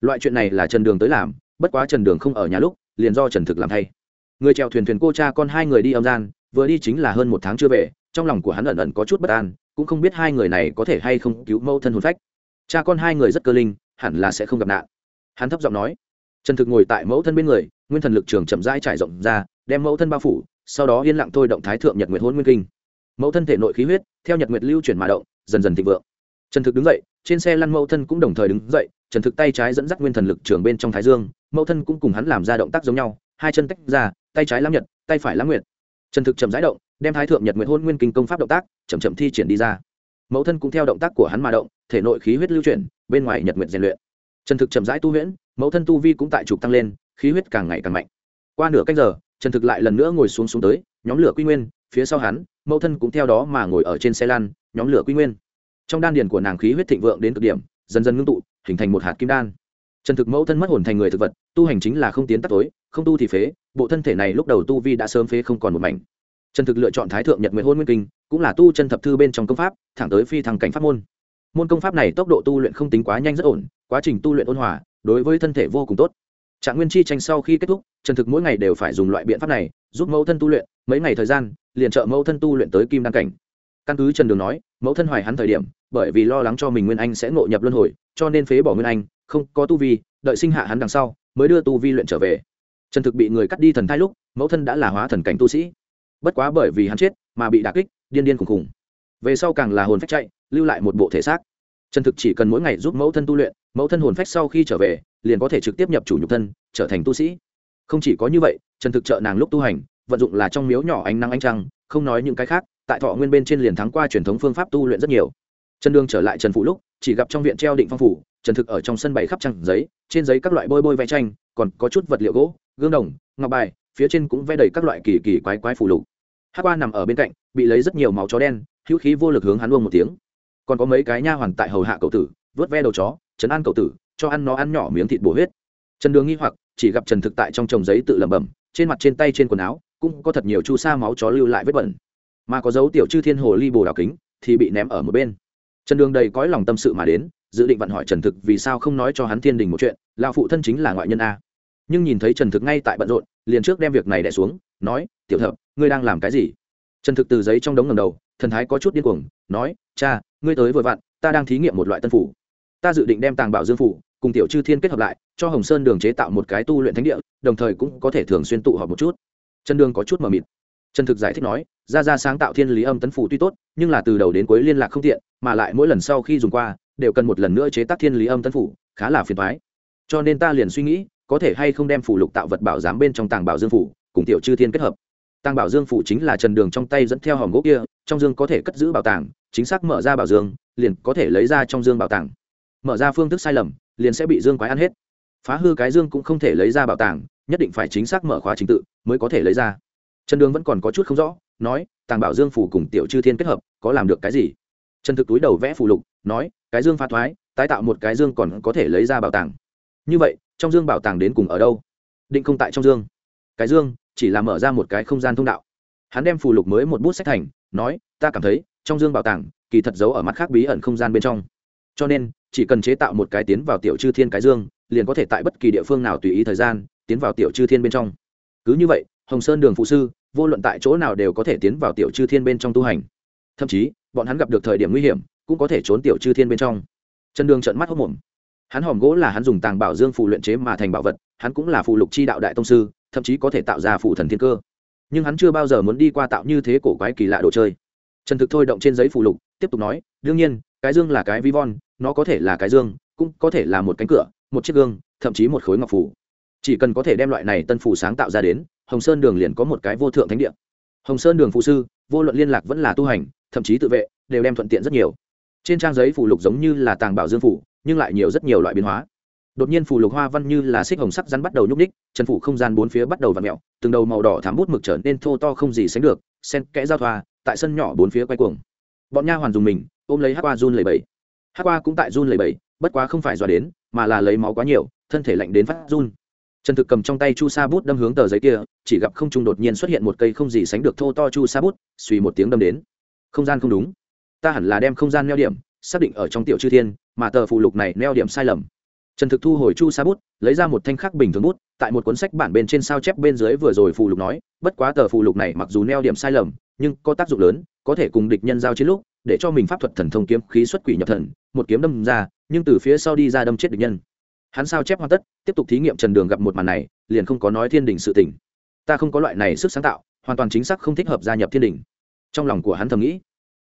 Loại chuyện này là trần đường tới làm, bất quá trần đường không ở nhà lúc, liền do trần thực làm thay. Người chèo thuyền thuyền cô cha con hai người đi âm gian, vừa đi chính là hơn một tháng chưa về, trong lòng của hắn ẩn ẩn có chút bất an, cũng không biết hai người này có thể hay không cứu mẫu thân hồn phách. Cha con hai người rất cơ linh, hẳn là sẽ không gặp nạn. Hắn thấp giọng nói. Trần thực ngồi tại mẫu thân bên người, nguyên thần lực trường chậm rãi trải rộng ra, đem mẫu thân bao phủ sau đó yên lặng thôi động thái thượng nhật nguyệt hôn nguyên kinh. Mẫu thân thể nội khí huyết, theo nhật nguyệt lưu chuyển mà động, dần dần thịnh vượng. Trần thực đứng dậy, trên xe lăn mẫu thân cũng đồng thời đứng dậy, trần thực tay trái dẫn dắt nguyên thần lực trường bên trong thái dương, mẫu thân cũng cùng hắn làm ra động tác giống nhau, hai chân tách ra, tay trái lãm nhật, tay phải lãm nguyệt. Trần thực chậm rãi động, đem thái thượng nhật nguyệt hôn nguyên kinh công pháp động tác, chậm chậm thi triển đi ra. Mẫu thân cũng theo động tác của hắn mà động, thể nội khí huyết lưu chuyển, bên ngoài nhật nguyệt rèn luyện. Trần thực chậm rãi tu huyễn, mẫu thân tu vi cũng tại trục tăng lên, khí huyết càng ngày càng mạnh. Qua nửa cách giờ trần thực lại lần nữa ngồi xuống xuống tới, nhóm lửa quy nguyên, phía sau hắn, mẫu thân cũng theo đó mà ngồi ở trên xe lan nhóm lửa quy nguyên. Trong đan điền của nàng khí huyết thịnh vượng đến cực điểm, dần dần ngưng tụ, hình thành một hạt kim đan. Trần thực mẫu thân mất hồn thành người thực vật, tu hành chính là không tiến tắt tối, không tu thì phế, bộ thân thể này lúc đầu tu vi đã sớm phế không còn một mảnh. Trần thực lựa chọn thái thượng nhật nguyện hôn nguyên kinh, cũng là tu chân thập thư bên trong công pháp, thẳng tới phi thăng cảnh pháp môn. Môn công pháp này tốc độ tu luyện không tính quá nhanh rất ổn, quá trình tu luyện ôn hòa, đối với thân thể vô cùng tốt trạng nguyên chi tranh sau khi kết thúc, trần thực mỗi ngày đều phải dùng loại biện pháp này, giúp mẫu thân tu luyện, mấy ngày thời gian, liền trợ mẫu thân tu luyện tới kim đăng cảnh. Căn cứ trần đường nói, mẫu thân hoài hắn thời điểm, bởi vì lo lắng cho mình nguyên anh sẽ ngộ nhập luân hồi, cho nên phế bỏ nguyên anh, không có tu vi, đợi sinh hạ hắn đằng sau, mới đưa tu vi luyện trở về. Trần thực bị người cắt đi thần thai lúc, mẫu thân đã là hóa thần cảnh tu sĩ. Bất quá bởi vì hắn chết, mà bị đà kích, điên điên khùng khùng. Về sau càng là hồn phách chạy, lưu lại một bộ thể xác. Trần thực chỉ cần mỗi ngày giúp mẫu thân tu luyện mẫu thân hồn phách sau khi trở về, liền có thể trực tiếp nhập chủ nhục thân, trở thành tu sĩ. Không chỉ có như vậy, trần thực trợ nàng lúc tu hành, vận dụng là trong miếu nhỏ ánh nắng ánh trăng, không nói những cái khác, tại thọ nguyên bên trên liền thắng qua truyền thống phương pháp tu luyện rất nhiều. Trần đương trở lại trần phụ lúc, chỉ gặp trong viện treo định phong phủ, trần thực ở trong sân bày khắp trăng giấy, trên giấy các loại bôi bôi vẽ tranh, còn có chút vật liệu gỗ, gương đồng, ngọc bài, phía trên cũng vẽ đầy các loại kỳ kỳ quái quái phù lục. Hát qua nằm ở bên cạnh, bị lấy rất nhiều máu chó đen, hữu khí vô lực hướng hắn uông một tiếng. Còn có mấy cái nha hoàn tại hầu hạ cậu tử, vớt ve đầu chó trấn an cậu tử cho ăn nó ăn nhỏ miếng thịt bổ huyết. Trần đường nghi hoặc chỉ gặp trần thực tại trong chồng giấy tự lẩm bẩm trên mặt trên tay trên quần áo cũng có thật nhiều chu sa máu chó lưu lại vết bẩn. Mà có dấu tiểu chư thiên hồ ly bồ đào kính thì bị ném ở một bên. Trần đường đầy cõi lòng tâm sự mà đến dự định vặn hỏi trần thực vì sao không nói cho hắn thiên đình một chuyện lão phụ thân chính là ngoại nhân a. Nhưng nhìn thấy trần thực ngay tại bận rộn liền trước đem việc này đẻ xuống nói tiểu thập, ngươi đang làm cái gì? Trần thực từ giấy trong đống ngầm đầu thần thái có chút điên cuồng nói cha ngươi tới vội vặn ta đang thí nghiệm một loại tân phủ ta dự định đem tàng bảo dương phủ cùng tiểu chư thiên kết hợp lại, cho hồng sơn đường chế tạo một cái tu luyện thánh địa, đồng thời cũng có thể thường xuyên tụ họp một chút. Trần đường có chút mờ mịt. Trần thực giải thích nói, ra ra sáng tạo thiên lý âm tấn phủ tuy tốt, nhưng là từ đầu đến cuối liên lạc không tiện, mà lại mỗi lần sau khi dùng qua, đều cần một lần nữa chế tác thiên lý âm tấn phủ, khá là phiền thoái cho nên ta liền suy nghĩ, có thể hay không đem phủ lục tạo vật bảo giám bên trong tàng bảo dương phủ cùng tiểu chư thiên kết hợp. Tàng bảo dương phủ chính là trần đường trong tay dẫn theo hòm gỗ kia, trong dương có thể cất giữ bảo tàng, chính xác mở ra bảo dương, liền có thể lấy ra trong dương bảo tàng mở ra phương thức sai lầm, liền sẽ bị dương quái ăn hết. Phá hư cái dương cũng không thể lấy ra bảo tàng, nhất định phải chính xác mở khóa trình tự mới có thể lấy ra. Trần đường vẫn còn có chút không rõ, nói, tàng bảo dương phủ cùng tiểu chư thiên kết hợp, có làm được cái gì? Trần thực túi đầu vẽ phù lục, nói, cái dương pha thoái, tái tạo một cái dương còn có thể lấy ra bảo tàng. Như vậy, trong dương bảo tàng đến cùng ở đâu? Định không tại trong dương. Cái dương chỉ là mở ra một cái không gian thông đạo. Hắn đem phù lục mới một bút sách thành, nói, ta cảm thấy, trong dương bảo tàng, kỳ thật giấu ở mặt khác bí ẩn không gian bên trong. Cho nên chỉ cần chế tạo một cái tiến vào tiểu chư thiên cái dương, liền có thể tại bất kỳ địa phương nào tùy ý thời gian, tiến vào tiểu chư thiên bên trong. Cứ như vậy, hồng sơn đường phụ sư, vô luận tại chỗ nào đều có thể tiến vào tiểu chư thiên bên trong tu hành. Thậm chí, bọn hắn gặp được thời điểm nguy hiểm, cũng có thể trốn tiểu chư thiên bên trong. Chân đường trận mắt hốc mồm hắn hòm gỗ là hắn dùng tàng bảo dương phụ luyện chế mà thành bảo vật, hắn cũng là phụ lục chi đạo đại tông sư, thậm chí có thể tạo ra phụ thần thiên cơ. Nhưng hắn chưa bao giờ muốn đi qua tạo như thế cổ quái kỳ lạ đồ chơi. Trần thực thôi động trên giấy phụ lục, tiếp tục nói, đương nhiên, cái dương là cái vi von nó có thể là cái dương, cũng có thể là một cánh cửa, một chiếc gương, thậm chí một khối ngọc phủ chỉ cần có thể đem loại này tân phủ sáng tạo ra đến, hồng sơn đường liền có một cái vô thượng thánh địa. Hồng sơn đường phụ sư, vô luận liên lạc vẫn là tu hành, thậm chí tự vệ, đều đem thuận tiện rất nhiều. Trên trang giấy phủ lục giống như là tàng bảo dương phủ nhưng lại nhiều rất nhiều loại biến hóa. Đột nhiên phủ lục hoa văn như là xích hồng sắc rắn bắt đầu nhúc ních chân phủ không gian bốn phía bắt đầu v ặ mẹo từng đầu màu đỏ thám bút mực trở nên thô to không gì sánh được, sen kẽ giao thoa, tại sân nhỏ bốn phía quay cuồng. Bọn nha hoàn dùng mình, ôm lấy hát qua run lầy bẫy hát qua cũng tại run lầy bẫy bất quá không phải dọa đến, mà là lấy máu quá nhiều, thân thể lạnh đến phát run. Trần thực cầm trong tay chu sa bút đâm hướng tờ giấy kia, chỉ gặp không trung đột nhiên xuất hiện một cây không gì sánh được thô to chu sa bút, suy một tiếng đâm đến. Không gian không đúng. Ta hẳn là đem không gian neo điểm, xác định ở trong tiểu chư thiên, mà tờ phụ lục này neo điểm sai lầm. Trần thực thu hồi chu sa bút, lấy ra một thanh khắc bình thường bút, tại một cuốn sách bản bên trên sao chép bên dưới vừa rồi phụ lục nói, bất quá tờ phụ lục này mặc dù neo điểm sai lầm, nhưng có tác dụng lớn, có thể cùng địch nhân giao chiến lúc để cho mình pháp thuật thần thông kiếm khí xuất quỷ nhập thần, một kiếm đâm ra, nhưng từ phía sau đi ra đâm chết địch nhân. Hắn sao chép hoàn tất, tiếp tục thí nghiệm trần đường gặp một màn này, liền không có nói thiên đình sự tỉnh ta không có loại này sức sáng tạo, hoàn toàn chính xác không thích hợp gia nhập thiên đình. Trong lòng của hắn thầm nghĩ,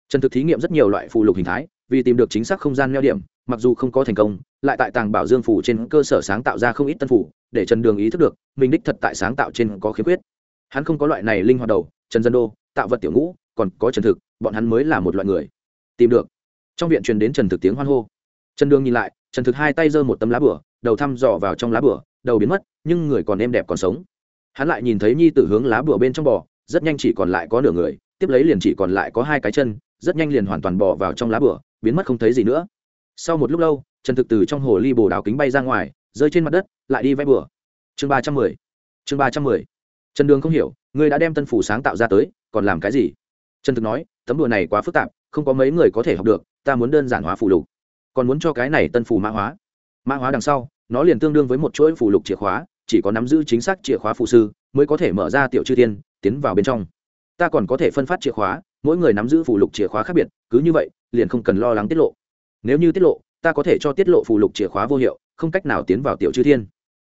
trần thực thí nghiệm rất nhiều loại phù lục hình thái, vì tìm được chính xác không gian neo điểm, mặc dù không có thành công, lại tại tàng bảo dương phủ trên cơ sở sáng tạo ra không ít tân phủ để trần đường ý thức được, mình đích thật tại sáng tạo trên có khiếm khuyết. Hắn không có loại này linh hoạt đầu, trần dân đô tạo vật tiểu ngũ, còn có trần thực bọn hắn mới là một loại người. Tìm được. Trong viện truyền đến trần thực tiếng hoan hô. Trần đường nhìn lại, trần thực hai tay giơ một tấm lá bửa, đầu thăm dò vào trong lá bửa, đầu biến mất, nhưng người còn êm đẹp còn sống. Hắn lại nhìn thấy nhi tử hướng lá bửa bên trong bò, rất nhanh chỉ còn lại có nửa người, tiếp lấy liền chỉ còn lại có hai cái chân, rất nhanh liền hoàn toàn bò vào trong lá bửa, biến mất không thấy gì nữa. Sau một lúc lâu, trần thực từ trong hồ ly bồ đào kính bay ra ngoài, rơi trên mặt đất, lại đi vẽ bửa. Chương ba trăm mười. Chương ba trăm mười. Trần đường không hiểu, ngươi đã đem tân phủ sáng tạo ra tới, còn làm cái gì? Trần thực nói, tấm đùa này quá phức tạp, không có mấy người có thể học được, ta muốn đơn giản hóa phụ lục. Còn muốn cho cái này tân phủ mã hóa. Mã hóa đằng sau, nó liền tương đương với một chuỗi phụ lục chìa khóa, chỉ có nắm giữ chính xác chìa khóa phụ sư, mới có thể mở ra tiểu chư thiên, tiến vào bên trong. Ta còn có thể phân phát chìa khóa, mỗi người nắm giữ phụ lục chìa khóa khác biệt, cứ như vậy, liền không cần lo lắng tiết lộ. Nếu như tiết lộ, ta có thể cho tiết lộ phụ lục chìa khóa vô hiệu, không cách nào tiến vào tiểu chư thiên.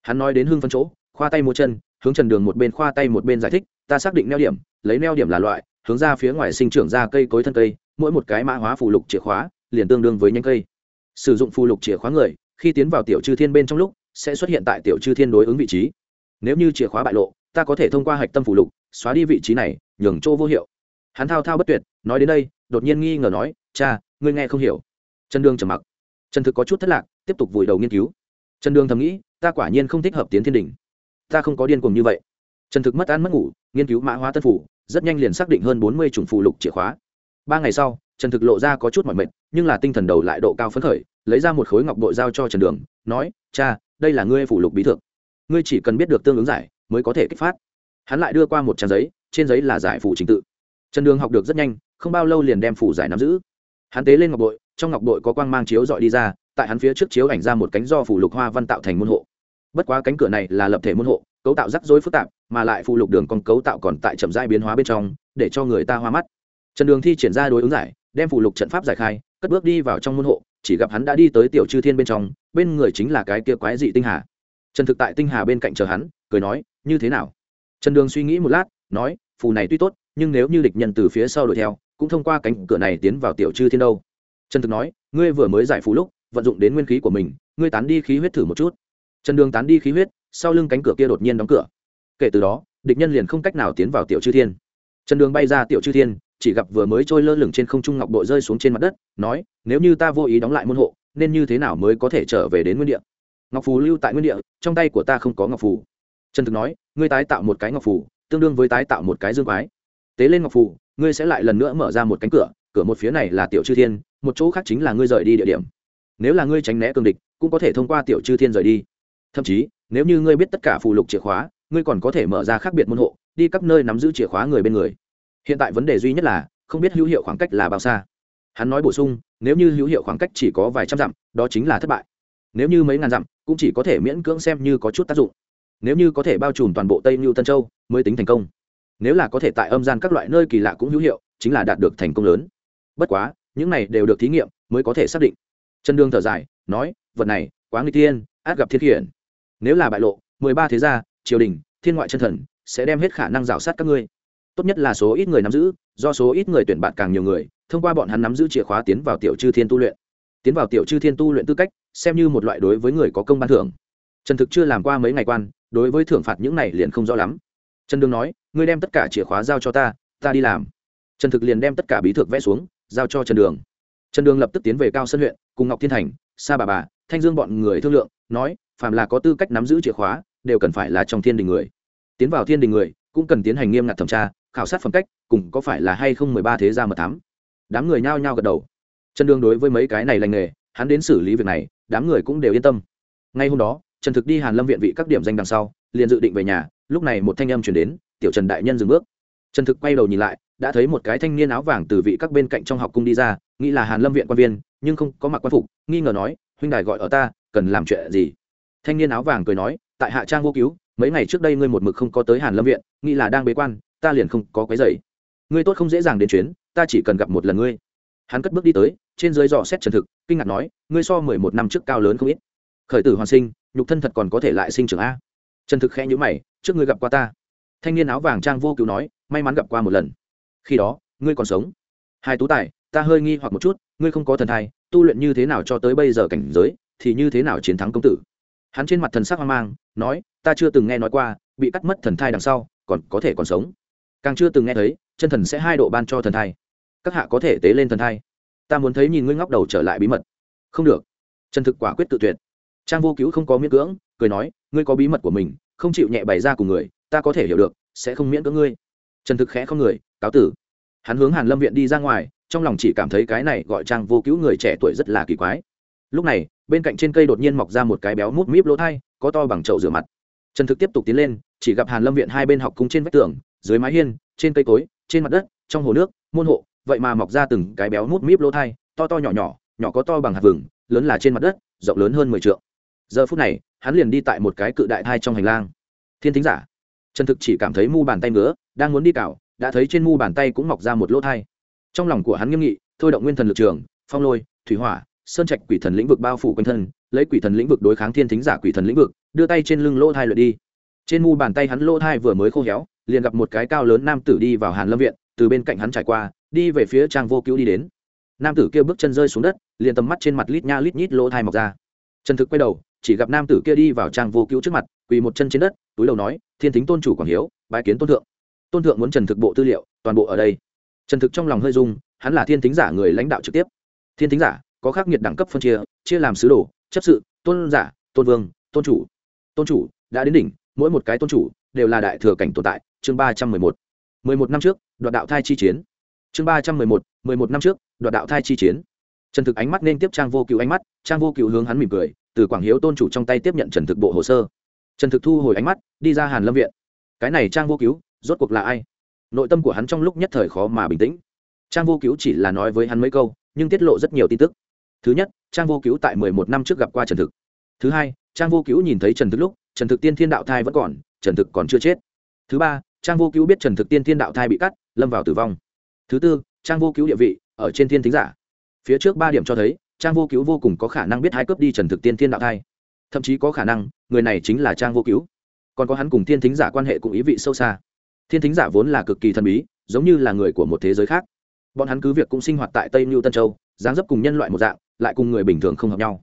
Hắn nói đến hưng phân chỗ, khoa tay mua chân, hướng trần đường một bên khoa tay một bên giải thích, ta xác định neo điểm, lấy neo điểm là loại hướng ra phía ngoài sinh trưởng ra cây cối thân cây, mỗi một cái mã hóa phụ lục chìa khóa liền tương đương với nhánh cây. Sử dụng phụ lục chìa khóa người, khi tiến vào tiểu chư thiên bên trong lúc, sẽ xuất hiện tại tiểu chư thiên đối ứng vị trí. Nếu như chìa khóa bại lộ, ta có thể thông qua hạch tâm phụ lục, xóa đi vị trí này, nhường chỗ vô hiệu. Hắn thao thao bất tuyệt, nói đến đây, đột nhiên nghi ngờ nói, cha, ngươi nghe không hiểu. Trần đương trầm mặc. Trần thực có chút thất lạc, tiếp tục vùi đầu nghiên cứu. Trần đương thầm nghĩ, ta quả nhiên không thích hợp tiến thiên đình ta không có điên cuồng như vậy. Trần thực mất ăn mất ngủ, nghiên cứu mã hóa tân phủ rất nhanh liền xác định hơn bốn mươi chủng phụ lục chìa khóa. Ba ngày sau, trần thực lộ ra có chút mỏi mệt, nhưng là tinh thần đầu lại độ cao phấn khởi, lấy ra một khối ngọc bội giao cho trần đường, nói, cha, đây là ngươi phụ lục bí thượng. Ngươi chỉ cần biết được tương ứng giải, mới có thể kích phát. Hắn lại đưa qua một trang giấy, trên giấy là giải phụ trình tự. Trần đường học được rất nhanh, không bao lâu liền đem phủ giải nắm giữ. Hắn tế lên ngọc bội, trong ngọc bội có quang mang chiếu dọi đi ra, tại hắn phía trước chiếu ảnh ra một cánh do phủ lục hoa văn tạo thành môn hộ. Bất quá cánh cửa này là lập thể môn hộ cấu tạo rắc rối phức tạp, mà lại phụ lục đường con cấu tạo còn tại chậm rãi biến hóa bên trong, để cho người ta hoa mắt. Trần đường thi triển ra đối ứng giải, đem phụ lục trận pháp giải khai, cất bước đi vào trong môn hộ, chỉ gặp hắn đã đi tới tiểu chư thiên bên trong, bên người chính là cái kia quái dị tinh hà. Trần thực tại tinh hà bên cạnh chờ hắn, cười nói, như thế nào? Trần đường suy nghĩ một lát, nói, phù này tuy tốt, nhưng nếu như địch nhân từ phía sau đuổi theo, cũng thông qua cánh cửa này tiến vào tiểu chư thiên đâu. Trần thực nói, ngươi vừa mới giải phù lúc, vận dụng đến nguyên khí của mình, ngươi tán đi khí huyết thử một chút. Trần đường tán đi khí huyết sau lưng cánh cửa kia đột nhiên đóng cửa. Kể từ đó, địch nhân liền không cách nào tiến vào tiểu chư thiên. Trần đường bay ra tiểu chư thiên, chỉ gặp vừa mới trôi lơ lửng trên không trung ngọc bội rơi xuống trên mặt đất, nói, nếu như ta vô ý đóng lại môn hộ, nên như thế nào mới có thể trở về đến nguyên địa? Ngọc phù lưu tại nguyên địa, trong tay của ta không có ngọc phù. Trần thực nói, ngươi tái tạo một cái ngọc phù, tương đương với tái tạo một cái dương quái. Tế lên ngọc phù, ngươi sẽ lại lần nữa mở ra một cánh cửa cửa một phía này là tiểu chư thiên, một chỗ khác chính là ngươi rời đi địa điểm. Nếu là ngươi tránh né cường địch, cũng có thể thông qua tiểu chư thiên rời đi. Thậm chí nếu như ngươi biết tất cả phụ lục chìa khóa, ngươi còn có thể mở ra khác biệt môn hộ, đi các nơi nắm giữ chìa khóa người bên người. Hiện tại vấn đề duy nhất là, không biết hữu hiệu khoảng cách là bao xa. Hắn nói bổ sung, nếu như hữu hiệu khoảng cách chỉ có vài trăm dặm, đó chính là thất bại. Nếu như mấy ngàn dặm, cũng chỉ có thể miễn cưỡng xem như có chút tác dụng. Nếu như có thể bao trùm toàn bộ tây mưu tân châu, mới tính thành công. Nếu là có thể tại âm gian các loại nơi kỳ lạ cũng hữu hiệu, chính là đạt được thành công lớn. Bất quá, những này đều được thí nghiệm, mới có thể xác định. Chân đương thở dài, nói, vật này, quá nguy tiên át gặp thiên khiển nếu là bại lộ, mười ba thế gia, triều đình, thiên ngoại chân thần, sẽ đem hết khả năng rào sát các ngươi. Tốt nhất là số ít người nắm giữ, do số ít người tuyển bạn càng nhiều người, thông qua bọn hắn nắm giữ chìa khóa tiến vào tiểu chư thiên tu luyện. Tiến vào tiểu chư thiên tu luyện tư cách, xem như một loại đối với người có công ban thưởng. Trần thực chưa làm qua mấy ngày quan, đối với thưởng phạt những này liền không rõ lắm. Trần đương nói, ngươi đem tất cả chìa khóa giao cho ta ta đi làm. Trần thực liền đem tất cả bí thực vẽ xuống, giao cho trần đường. Trần đường lập tức tiến về cao sân huyện, cùng ngọc thiên thành, sa bà bà, thanh dương bọn người thương lượng, nói phàm là có tư cách nắm giữ chìa khóa, đều cần phải là trong thiên đình người. Tiến vào thiên đình người, cũng cần tiến hành nghiêm ngặt thẩm tra, khảo sát phẩm cách, cùng có phải là hay không mười ba thế gia mật thám. Đám người nhao nhao gật đầu. Trần Dương đối với mấy cái này lành nghề, hắn đến xử lý việc này, đám người cũng đều yên tâm. Ngay hôm đó, trần thực đi hàn lâm viện vị các điểm danh đằng sau, liền dự định về nhà, lúc này một thanh âm chuyển đến, tiểu trần đại nhân dừng bước. Trần thực quay đầu nhìn lại, đã thấy một cái thanh niên áo vàng từ vị các bên cạnh trong học cung đi ra, nghĩ là hàn lâm viện quan viên, nhưng không có mặc quan phục, nghi ngờ nói, huynh đài gọi ở ta, cần làm chuyện gì? Thanh niên áo vàng cười nói, tại hạ trang vô cứu, mấy ngày trước đây ngươi một mực không có tới hàn lâm viện, nghĩ là đang bế quan, ta liền không có quấy dày ngươi tốt không dễ dàng đến chuyến, ta chỉ cần gặp một lần ngươi. Hắn cất bước đi tới, trên dưới dò xét trần thực, kinh ngạc nói, ngươi so mười một năm trước cao lớn không ít. Khởi tử hoàn sinh, nhục thân thật còn có thể lại sinh trưởng a. Trần thực khẽ nhữ mày, trước ngươi gặp qua ta. Thanh niên áo vàng trang vô cứu nói, may mắn gặp qua một lần. Khi đó, ngươi còn sống. Hai tú tài, ta hơi nghi hoặc một chút, ngươi không có thần thai, tu luyện như thế nào cho tới bây giờ cảnh giới, thì như thế nào chiến thắng công tử? Hắn trên mặt thần sắc hoang mang, nói, ta chưa từng nghe nói qua, bị cắt mất thần thai đằng sau, còn có thể còn sống. Càng chưa từng nghe thấy, chân thần sẽ hai độ ban cho thần thai. Các hạ có thể tế lên thần thai. Ta muốn thấy nhìn ngươi ngóc đầu trở lại bí mật. Không được. Trần thực quả quyết tự tuyệt. Trang vô cứu không có miễn cưỡng, cười nói, ngươi có bí mật của mình, không chịu nhẹ bày ra cùng người, ta có thể hiểu được, sẽ không miễn cưỡng ngươi. Trần thực khẽ không người, cáo tử. Hắn hướng hàn lâm viện đi ra ngoài, trong lòng chỉ cảm thấy cái này gọi trang vô cứu người trẻ tuổi rất là kỳ quái. Lúc này bên cạnh trên cây đột nhiên mọc ra một cái béo mút míp lỗ thai, có to bằng chậu rửa mặt. Trần thực tiếp tục tiến lên, chỉ gặp hàn lâm viện hai bên học cung trên vách tường, dưới mái hiên, trên cây cối, trên mặt đất, trong hồ nước, môn hộ, vậy mà mọc ra từng cái béo mút míp lỗ thai, to to nhỏ nhỏ nhỏ có to bằng hạt vừng, lớn là trên mặt đất, rộng lớn hơn mười t giờ phút này, hắn liền đi tại một cái cự đại thai trong hành lang. Thiên thính giả, trần thực chỉ cảm thấy mu bàn tay ngứa, đang muốn đi cào, đã thấy trên mu bàn tay cũng mọc ra một lỗ thai. Trong lòng của hắn nghiêm nghị, thôi động nguyên thần lực trường, phong lôi, thủy hỏa sơn trạch quỷ thần lĩnh vực bao phủ quanh thân, lấy quỷ thần lĩnh vực đối kháng thiên thính giả quỷ thần lĩnh vực, đưa tay trên lưng lỗ thai lượt đi. Trên mu bàn tay hắn lỗ thai vừa mới khô héo, liền gặp một cái cao lớn nam tử đi vào hàn lâm viện, từ bên cạnh hắn trải qua, đi về phía trang vô cứu đi đến. Nam tử kia bước chân rơi xuống đất, liền tầm mắt trên mặt lít nha lít nhít lỗ thai mọc ra. Trần thực quay đầu, chỉ gặp nam tử kia đi vào trang vô cứu trước mặt, quỳ một chân trên đất, túi đầu nói, thiên thính tôn chủ quảng hiếu, bái kiến tôn thượng. Tôn thượng muốn trần thực bộ tư liệu, toàn bộ ở đây. Trần thực trong lòng hơi dung hắn là thiên thính giả người lãnh đạo trực tiếp. Thiên thính giả có khác nghiệt đẳng cấp phân chia chia làm sứ đồ, chấp sự, tôn giả, tôn vương, tôn chủ. Tôn chủ đã đến đỉnh, mỗi một cái tôn chủ đều là đại thừa cảnh tồn tại. Chương ba trăm mười một. Mười một năm trước, đoạt đạo thai chi chiến. Chương ba trăm mười một. Mười một năm trước, đoạt đạo thai chi chiến. Trần thực ánh mắt nên tiếp trang vô cứu ánh mắt, trang vô cứu hướng hắn mỉm cười, từ quảng hiếu tôn chủ trong tay tiếp nhận trần thực bộ hồ sơ. Trần thực thu hồi ánh mắt, đi ra hàn lâm viện. Cái này trang vô cứu rốt cuộc là ai? Nội tâm của hắn trong lúc nhất thời khó mà bình tĩnh. Trang vô cứu chỉ là nói với hắn mấy câu, nhưng tiết lộ rất nhiều tin tức thứ nhất, trang vô cứu tại mười một năm trước gặp qua trần thực. Thứ hai, trang vô cứu nhìn thấy trần thực lúc, trần thực tiên thiên đạo thai vẫn còn, trần thực còn chưa chết. Thứ ba, trang vô cứu biết trần thực tiên thiên đạo thai bị cắt, lâm vào tử vong. Thứ tư, trang vô cứu địa vị, ở trên thiên thính giả. Phía trước ba điểm cho thấy, trang vô cứu vô cùng có khả năng biết hai cướp đi trần thực tiên thiên đạo thai. Thậm chí có khả năng, người này chính là trang vô cứu còn có hắn cùng thiên thính giả quan hệ cùng ý vị sâu xa. Thiên thính giả vốn là cực kỳ thần bí, giống như là người của một thế giới khác. Bọn hắn cứ việc cũng sinh hoạt tại tây mưu tân châu, dáng dấp cùng nhân loại một dạng lại cùng người bình thường không hợp nhau.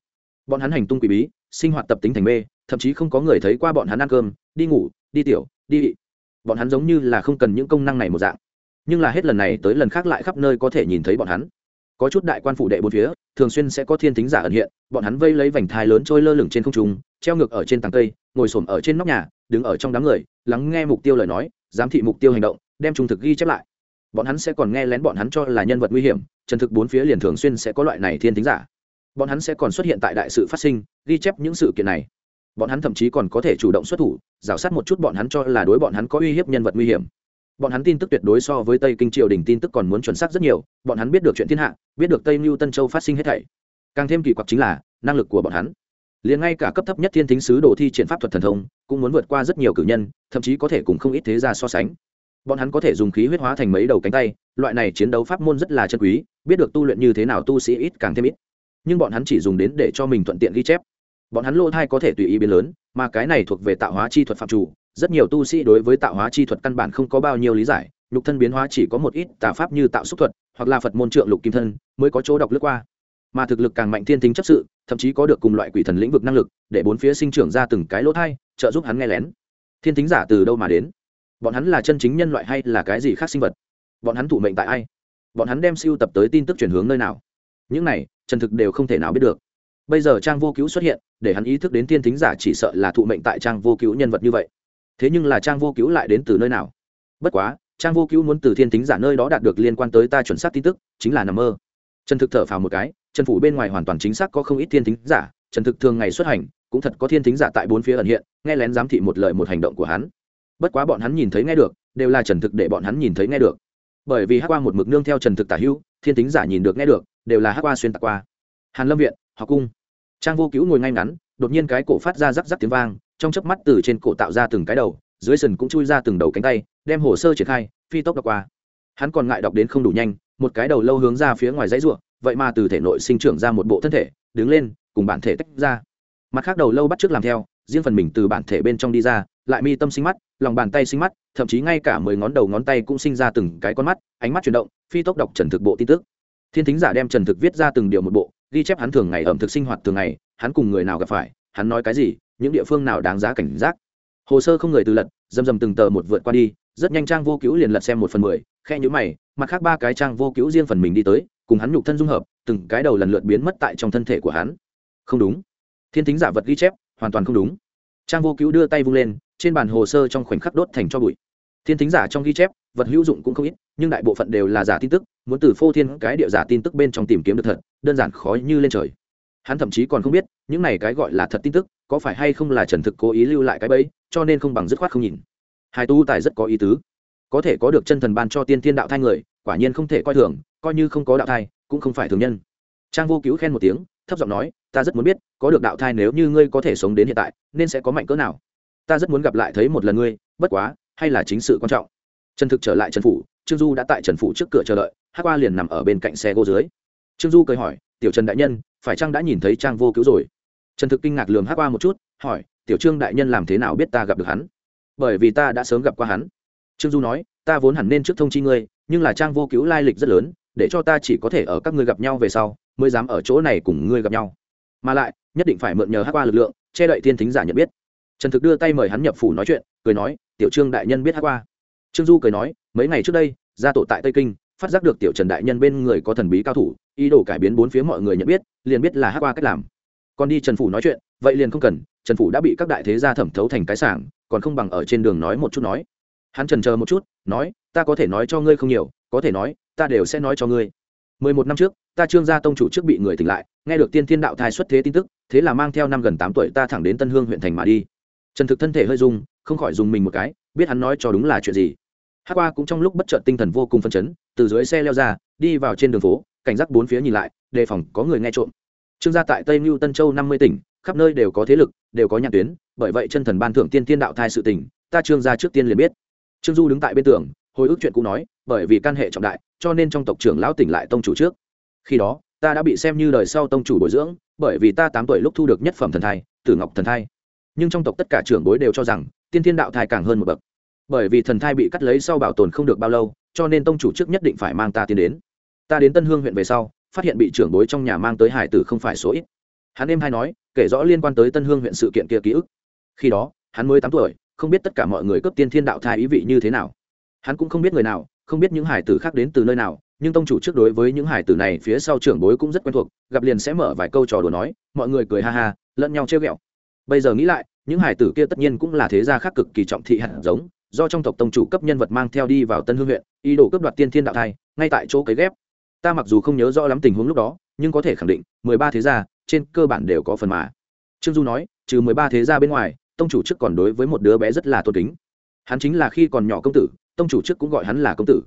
Bọn hắn hành tung quỷ bí, sinh hoạt tập tính thành mê, thậm chí không có người thấy qua bọn hắn ăn cơm, đi ngủ, đi tiểu, đi bọn hắn giống như là không cần những công năng này một dạng. Nhưng là hết lần này tới lần khác lại khắp nơi có thể nhìn thấy bọn hắn. Có chút đại quan phủ đệ bốn phía, thường xuyên sẽ có thiên thính giả ẩn hiện, bọn hắn vây lấy vành thai lớn trôi lơ lửng trên không trung, treo ngược ở trên tàng cây, ngồi xổm ở trên nóc nhà, đứng ở trong đám người, lắng nghe mục tiêu lời nói, giám thị mục tiêu hành động, đem trung thực ghi chép lại bọn hắn sẽ còn nghe lén bọn hắn cho là nhân vật nguy hiểm, chân thực bốn phía liền thường xuyên sẽ có loại này thiên tính giả. Bọn hắn sẽ còn xuất hiện tại đại sự phát sinh, ghi chép những sự kiện này. Bọn hắn thậm chí còn có thể chủ động xuất thủ, rào sát một chút bọn hắn cho là đối bọn hắn có uy hiếp nhân vật nguy hiểm. Bọn hắn tin tức tuyệt đối so với tây kinh triều đình tin tức còn muốn chuẩn xác rất nhiều, bọn hắn biết được chuyện thiên hạ, biết được tây mưu tân châu phát sinh hết thảy. Càng thêm kỳ quặc chính là, năng lực của bọn hắn. Liền ngay cả cấp thấp nhất thiên thính sứ đồ thi triển pháp thuật thần thông, cũng muốn vượt qua rất nhiều cử nhân, thậm chí có thể cùng không ít thế gia so sánh bọn hắn có thể dùng khí huyết hóa thành mấy đầu cánh tay, loại này chiến đấu pháp môn rất là chân quý, biết được tu luyện như thế nào tu sĩ ít càng thêm ít. Nhưng bọn hắn chỉ dùng đến để cho mình thuận tiện ghi chép. Bọn hắn lỗ thai có thể tùy ý biến lớn, mà cái này thuộc về tạo hóa chi thuật phạm chủ, rất nhiều tu sĩ đối với tạo hóa chi thuật căn bản không có bao nhiêu lý giải lục thân biến hóa chỉ có một ít tà pháp như tạo xúc thuật, hoặc là phật môn trượng lục kim thân, mới có chỗ đọc lướt qua. Mà thực lực càng mạnh thiên tính chấp sự, thậm chí có được cùng loại quỷ thần lĩnh vực năng lực, để bốn phía sinh trưởng ra từng cái lỗ thai, trợ giúp hắn nghe lén. Thiên tính giả từ đâu mà đến? Bọn hắn là chân chính nhân loại hay là cái gì khác sinh vật? Bọn hắn thủ mệnh tại ai? Bọn hắn đem siêu tập tới tin tức chuyển hướng nơi nào? Những này, trần thực đều không thể nào biết được. Bây giờ trang vô cứu xuất hiện, để hắn ý thức đến thiên thính giả chỉ sợ là thụ mệnh tại trang vô cứu nhân vật như vậy. Thế nhưng là trang vô cứu lại đến từ nơi nào? Bất quá, trang vô cứu muốn từ thiên thính giả nơi đó đạt được liên quan tới ta chuẩn xác tin tức, chính là nằm mơ. Trần thực thở phào một cái, trần phủ bên ngoài hoàn toàn chính xác có không ít thiên thính giả, trần thực thường ngày xuất hành, cũng thật có thiên thính giả tại bốn phía ẩn hiện, nghe lén giám thị một lời một hành động của hắn bất quá bọn hắn nhìn thấy nghe được, đều là trần thực để bọn hắn nhìn thấy nghe được. Bởi vì hát qua một mực nương theo trần thực tả hữu, thiên Tính giả nhìn được nghe được, đều là hát qua xuyên tạc qua. Hàn lâm viện học cung. Trang vô cứu ngồi ngay ngắn, đột nhiên cái cổ phát ra rắc rắc tiếng vang, trong chớp mắt từ trên cổ tạo ra từng cái đầu, dưới sần cũng chui ra từng đầu cánh tay, đem hồ sơ triển khai, phi tốc đọc qua. Hắn còn ngại đọc đến không đủ nhanh, một cái đầu lâu hướng ra phía ngoài dãy ruộng, vậy mà từ thể nội sinh trưởng ra một bộ thân thể, đứng lên, cùng bản thể tách ra. Mặt khác đầu lâu bắt trước làm theo, riêng phần mình từ bản thể bên trong đi ra lại mi tâm sinh mắt, lòng bàn tay sinh mắt, thậm chí ngay cả mười ngón đầu ngón tay cũng sinh ra từng cái con mắt, ánh mắt chuyển động, phi tốc đọc trần thực bộ tin tức. Thiên thính giả đem trần thực viết ra từng điều một bộ, ghi chép hắn thường ngày ẩm thực sinh hoạt thường ngày, hắn cùng người nào gặp phải, hắn nói cái gì, những địa phương nào đáng giá cảnh giác. Hồ sơ không người từ lật, dầm dầm từng tờ một vượt qua đi, rất nhanh trang vô cứu liền lật xem một phần mười, khe nhữ mày, mặt khác ba cái trang vô cứu riêng phần mình đi tới, cùng hắn nhục thân dung hợp, từng cái đầu lần lượt biến mất tại trong thân thể của hắn. Không đúng. Thiên thính giả vật ghi chép, hoàn toàn không đúng trang vô cứu đưa tay vung lên, trên bàn hồ sơ trong khoảnh khắc đốt thành cho bụi. Thiên tính giả trong ghi chép, vật hữu dụng cũng không ít, nhưng đại bộ phận đều là giả tin tức, muốn từ phô thiên cái địa giả tin tức bên trong tìm kiếm được thật, đơn giản khó như lên trời. Hắn thậm chí còn không biết, những này cái gọi là thật tin tức, có phải hay không là trần thực cố ý lưu lại cái bẫy, cho nên không bằng dứt khoát không nhìn. Hai tu tài rất có ý tứ. Có thể có được chân thần ban cho tiên thiên đạo thai người, quả nhiên không thể coi thường, coi như không có đạo thai, cũng không phải thường nhân. Trang vô cứu khen một tiếng thấp giọng nói, ta rất muốn biết, có được đạo thai nếu như ngươi có thể sống đến hiện tại, nên sẽ có mạnh cỡ nào? Ta rất muốn gặp lại thấy một lần ngươi, bất quá, hay là chính sự quan trọng. Trần thực trở lại trần phủ, trương du đã tại trần phủ trước cửa chờ đợi hát qua liền nằm ở bên cạnh xe gỗ dưới. Trương du cười hỏi, tiểu trần đại nhân, phải chăng đã nhìn thấy trang vô cứu rồi? Trần thực kinh ngạc lường hát qua một chút, hỏi, tiểu trương đại nhân làm thế nào biết ta gặp được hắn? Bởi vì ta đã sớm gặp qua hắn. Trương du nói, ta vốn hẳn nên trước thông chi ngươi, nhưng là trang vô cứu lai lịch rất lớn để cho ta chỉ có thể ở các ngươi gặp nhau về sau, mới dám ở chỗ này cùng ngươi gặp nhau. Mà lại, nhất định phải mượn nhờ hát qua lực lượng, che đậy thiên thính giả nhận biết. Trần thực đưa tay mời hắn nhập phủ nói chuyện, cười nói, tiểu trương đại nhân biết hát qua. Trương du cười nói, mấy ngày trước đây, gia tổ tại tây kinh, phát giác được tiểu trần đại nhân bên người có thần bí cao thủ, ý đồ cải biến bốn phía mọi người nhận biết, liền biết là hát qua cách làm. Còn đi trần phủ nói chuyện, vậy liền không cần, trần phủ đã bị các đại thế gia thẩm thấu thành cái sảng, còn không bằng ở trên đường nói một chút nói. Hắn trần chờ một chút, nói, ta có thể nói cho ngươi không nhiều, có thể nói ta đều sẽ nói cho ngươi. Mười một năm trước, ta trương gia tông chủ trước bị người tỉnh lại, nghe được tiên thiên đạo thai xuất thế tin tức, thế là mang theo năm gần tám tuổi ta thẳng đến tân hương huyện thành mà đi. Trần thực thân thể hơi rung, không khỏi dùng mình một cái, biết hắn nói cho đúng là chuyện gì. Hát qua cũng trong lúc bất chợt tinh thần vô cùng phân chấn, từ dưới xe leo ra, đi vào trên đường phố, cảnh giác bốn phía nhìn lại, đề phòng có người nghe trộm. Trương gia tại tây mưu tân châu năm mươi tỉnh, khắp nơi đều có thế lực, đều có nhãn tuyến, bởi vậy chân thần ban thưởng tiên tiên đạo thai sự tỉnh, ta trương gia trước tiên liền biết. Trương du đứng tại bên tường, hồi ức chuyện cũ nói bởi vì căn hệ trọng đại, cho nên trong tộc trưởng lão tỉnh lại tông chủ trước. Khi đó, ta đã bị xem như đời sau tông chủ bồi dưỡng, bởi vì ta tám tuổi lúc thu được nhất phẩm thần thai, tử ngọc thần thai. Nhưng trong tộc tất cả trưởng bối đều cho rằng, tiên thiên đạo thai càng hơn một bậc. Bởi vì thần thai bị cắt lấy sau bảo tồn không được bao lâu, cho nên tông chủ trước nhất định phải mang ta tiến đến. Ta đến tân hương huyện về sau, phát hiện bị trưởng bối trong nhà mang tới hải tử không phải số ít. Hắn em hay nói, kể rõ liên quan tới tân hương huyện sự kiện kia ký ức. Khi đó, hắn mới tám tuổi, không biết tất cả mọi người cấp tiên thiên đạo thai ý vị như thế nào. Hắn cũng không biết người nào không biết những hải tử khác đến từ nơi nào, nhưng tông chủ trước đối với những hải tử này phía sau trưởng bối cũng rất quen thuộc, gặp liền sẽ mở vài câu trò đùa nói, mọi người cười ha ha, lẫn nhau trêu ghẹo. Bây giờ nghĩ lại, những hải tử kia tất nhiên cũng là thế gia khác cực kỳ trọng thị hạt giống, do trong tộc tông chủ cấp nhân vật mang theo đi vào tân hương huyện, ý đồ cướp đoạt tiên thiên đạo thai, ngay tại chỗ cấy ghép. Ta mặc dù không nhớ rõ lắm tình huống lúc đó, nhưng có thể khẳng định, mười ba thế gia, trên cơ bản đều có phần mà. Trương du nói, trừ mười ba thế gia bên ngoài, tông chủ trước còn đối với một đứa bé rất là tôn kính. Hắn chính là khi còn nhỏ công tử tông chủ trước cũng gọi hắn là công tử.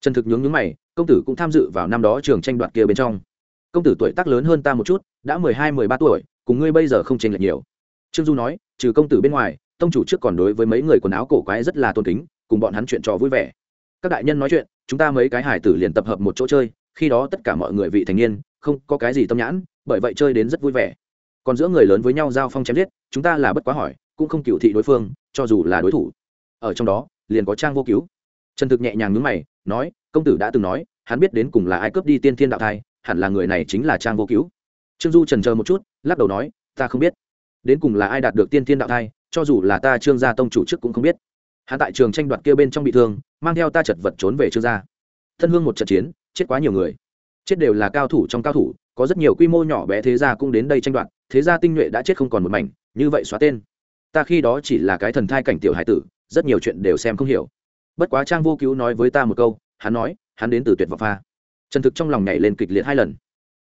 Trần thực nhướng nhướng mày, công tử cũng tham dự vào năm đó trường tranh đoạt kia bên trong. Công tử tuổi tác lớn hơn ta một chút, đã mười hai, mười ba tuổi, cùng ngươi bây giờ không tranh lệch nhiều. Trương du nói, trừ công tử bên ngoài, tông chủ trước còn đối với mấy người quần áo cổ quái rất là tôn kính, cùng bọn hắn chuyện trò vui vẻ. Các đại nhân nói chuyện, chúng ta mấy cái hải tử liền tập hợp một chỗ chơi, khi đó tất cả mọi người vị thành niên, không có cái gì tâm nhãn, bởi vậy chơi đến rất vui vẻ. Còn giữa người lớn với nhau giao phong chém giết, chúng ta là bất quá hỏi, cũng không cựu thị đối phương, cho dù là đối thủ. Ở trong đó liền có trang vô cứu. Trần thực nhẹ nhàng nhướng mày, nói, công tử đã từng nói, hắn biết đến cùng là ai cướp đi tiên thiên đạo thai, hẳn là người này chính là trang vô cứu. Trương du trần chờ một chút, lắc đầu nói, ta không biết. Đến cùng là ai đạt được tiên thiên đạo thai, cho dù là ta trương gia tông chủ chức cũng không biết. Hắn tại trường tranh đoạt kia bên trong bị thương, mang theo ta chật vật trốn về trương gia. Thân hương một trận chiến, chết quá nhiều người. Chết đều là cao thủ trong cao thủ, có rất nhiều quy mô nhỏ bé thế gia cũng đến đây tranh đoạt, thế gia tinh nhuệ đã chết không còn một mảnh, như vậy xóa tên. Ta khi đó chỉ là cái thần thai cảnh tiểu hải tử rất nhiều chuyện đều xem không hiểu. Bất quá trang vô cứu nói với ta một câu, hắn nói, hắn đến từ tuyệt vọng pha. Trần thực trong lòng nhảy lên kịch liệt hai lần.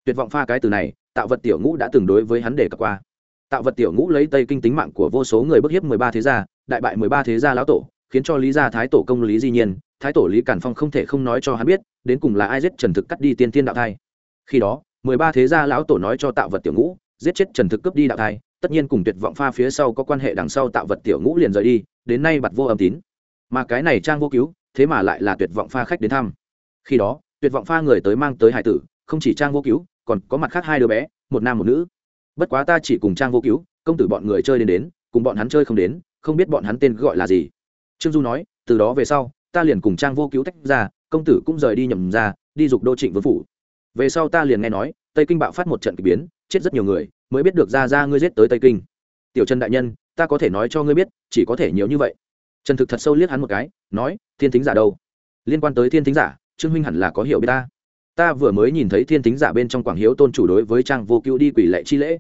Tuyệt vọng pha cái từ này, tạo vật tiểu ngũ đã từng đối với hắn đề cập qua. Tạo vật tiểu ngũ lấy tây kinh tính mạng của vô số người bức hiếp mười ba thế gia, đại bại mười ba thế gia lão tổ, khiến cho lý gia thái tổ công lý di nhiên, thái tổ lý cản phong không thể không nói cho hắn biết, đến cùng là ai giết trần thực cắt đi tiên tiên đạo thai. Khi đó, mười ba thế gia lão tổ nói cho tạo vật tiểu ngũ, giết chết trần thực cướp đi đạo thai tất nhiên cùng tuyệt vọng pha phía sau có quan hệ đằng sau tạo vật tiểu ngũ liền rời đi, đến nay bặt vô âm tín. Mà cái này trang vô cứu, thế mà lại là tuyệt vọng pha khách đến thăm. Khi đó, tuyệt vọng pha người tới mang tới hải tử, không chỉ trang vô cứu, còn có mặt khác hai đứa bé, một nam một nữ. Bất quá ta chỉ cùng trang vô cứu, công tử bọn người chơi đến đến, cùng bọn hắn chơi không đến, không biết bọn hắn tên gọi là gì. Trương du nói, từ đó về sau, ta liền cùng trang vô cứu tách ra, công tử cũng rời đi nhầm ra, đi dục đô trịnh vương phủ. Về sau ta liền nghe nói, tây kinh bạo phát một trận k ỳ biến, chết rất nhiều người mới biết được ra ra ngươi giết tới tây kinh. Tiểu trần đại nhân, ta có thể nói cho ngươi biết, chỉ có thể nhiều như vậy. Trần thực thật sâu liếc hắn một cái, nói, thiên thính giả đâu? Liên quan tới thiên thính giả, trương huynh hẳn là có hiểu biết ta. Ta vừa mới nhìn thấy thiên thính giả bên trong quảng hiếu tôn chủ đối với trang vô cựu đi quỷ lệ chi lễ.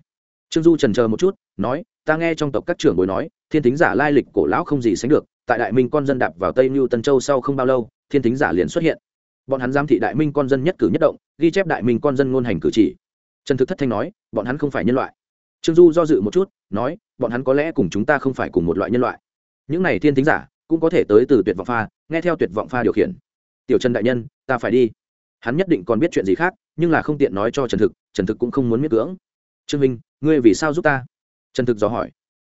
Trương du trần chờ một chút, nói, ta nghe trong tộc các trưởng bối nói, thiên thính giả lai lịch cổ lão không gì sánh được, tại đại minh con dân đạp vào tây mưu tân châu sau không bao lâu, thiên thính giả liền xuất hiện. Bọn hắn giám thị đại minh con dân nhất cử nhất động, ghi chép đại minh con dân ngôn hành cử chỉ trần thực thất thanh nói, bọn hắn không phải nhân loại. Trương du do dự một chút, nói, bọn hắn có lẽ cùng chúng ta không phải cùng một loại nhân loại. Những này thiên tính giả cũng có thể tới từ tuyệt vọng pha, nghe theo tuyệt vọng pha điều khiển. Tiểu trần đại nhân, ta phải đi. Hắn nhất định còn biết chuyện gì khác, nhưng là không tiện nói cho trần thực trần thực cũng không muốn miết cưỡng. Trương minh ngươi vì sao giúp ta? Trần thực dò hỏi.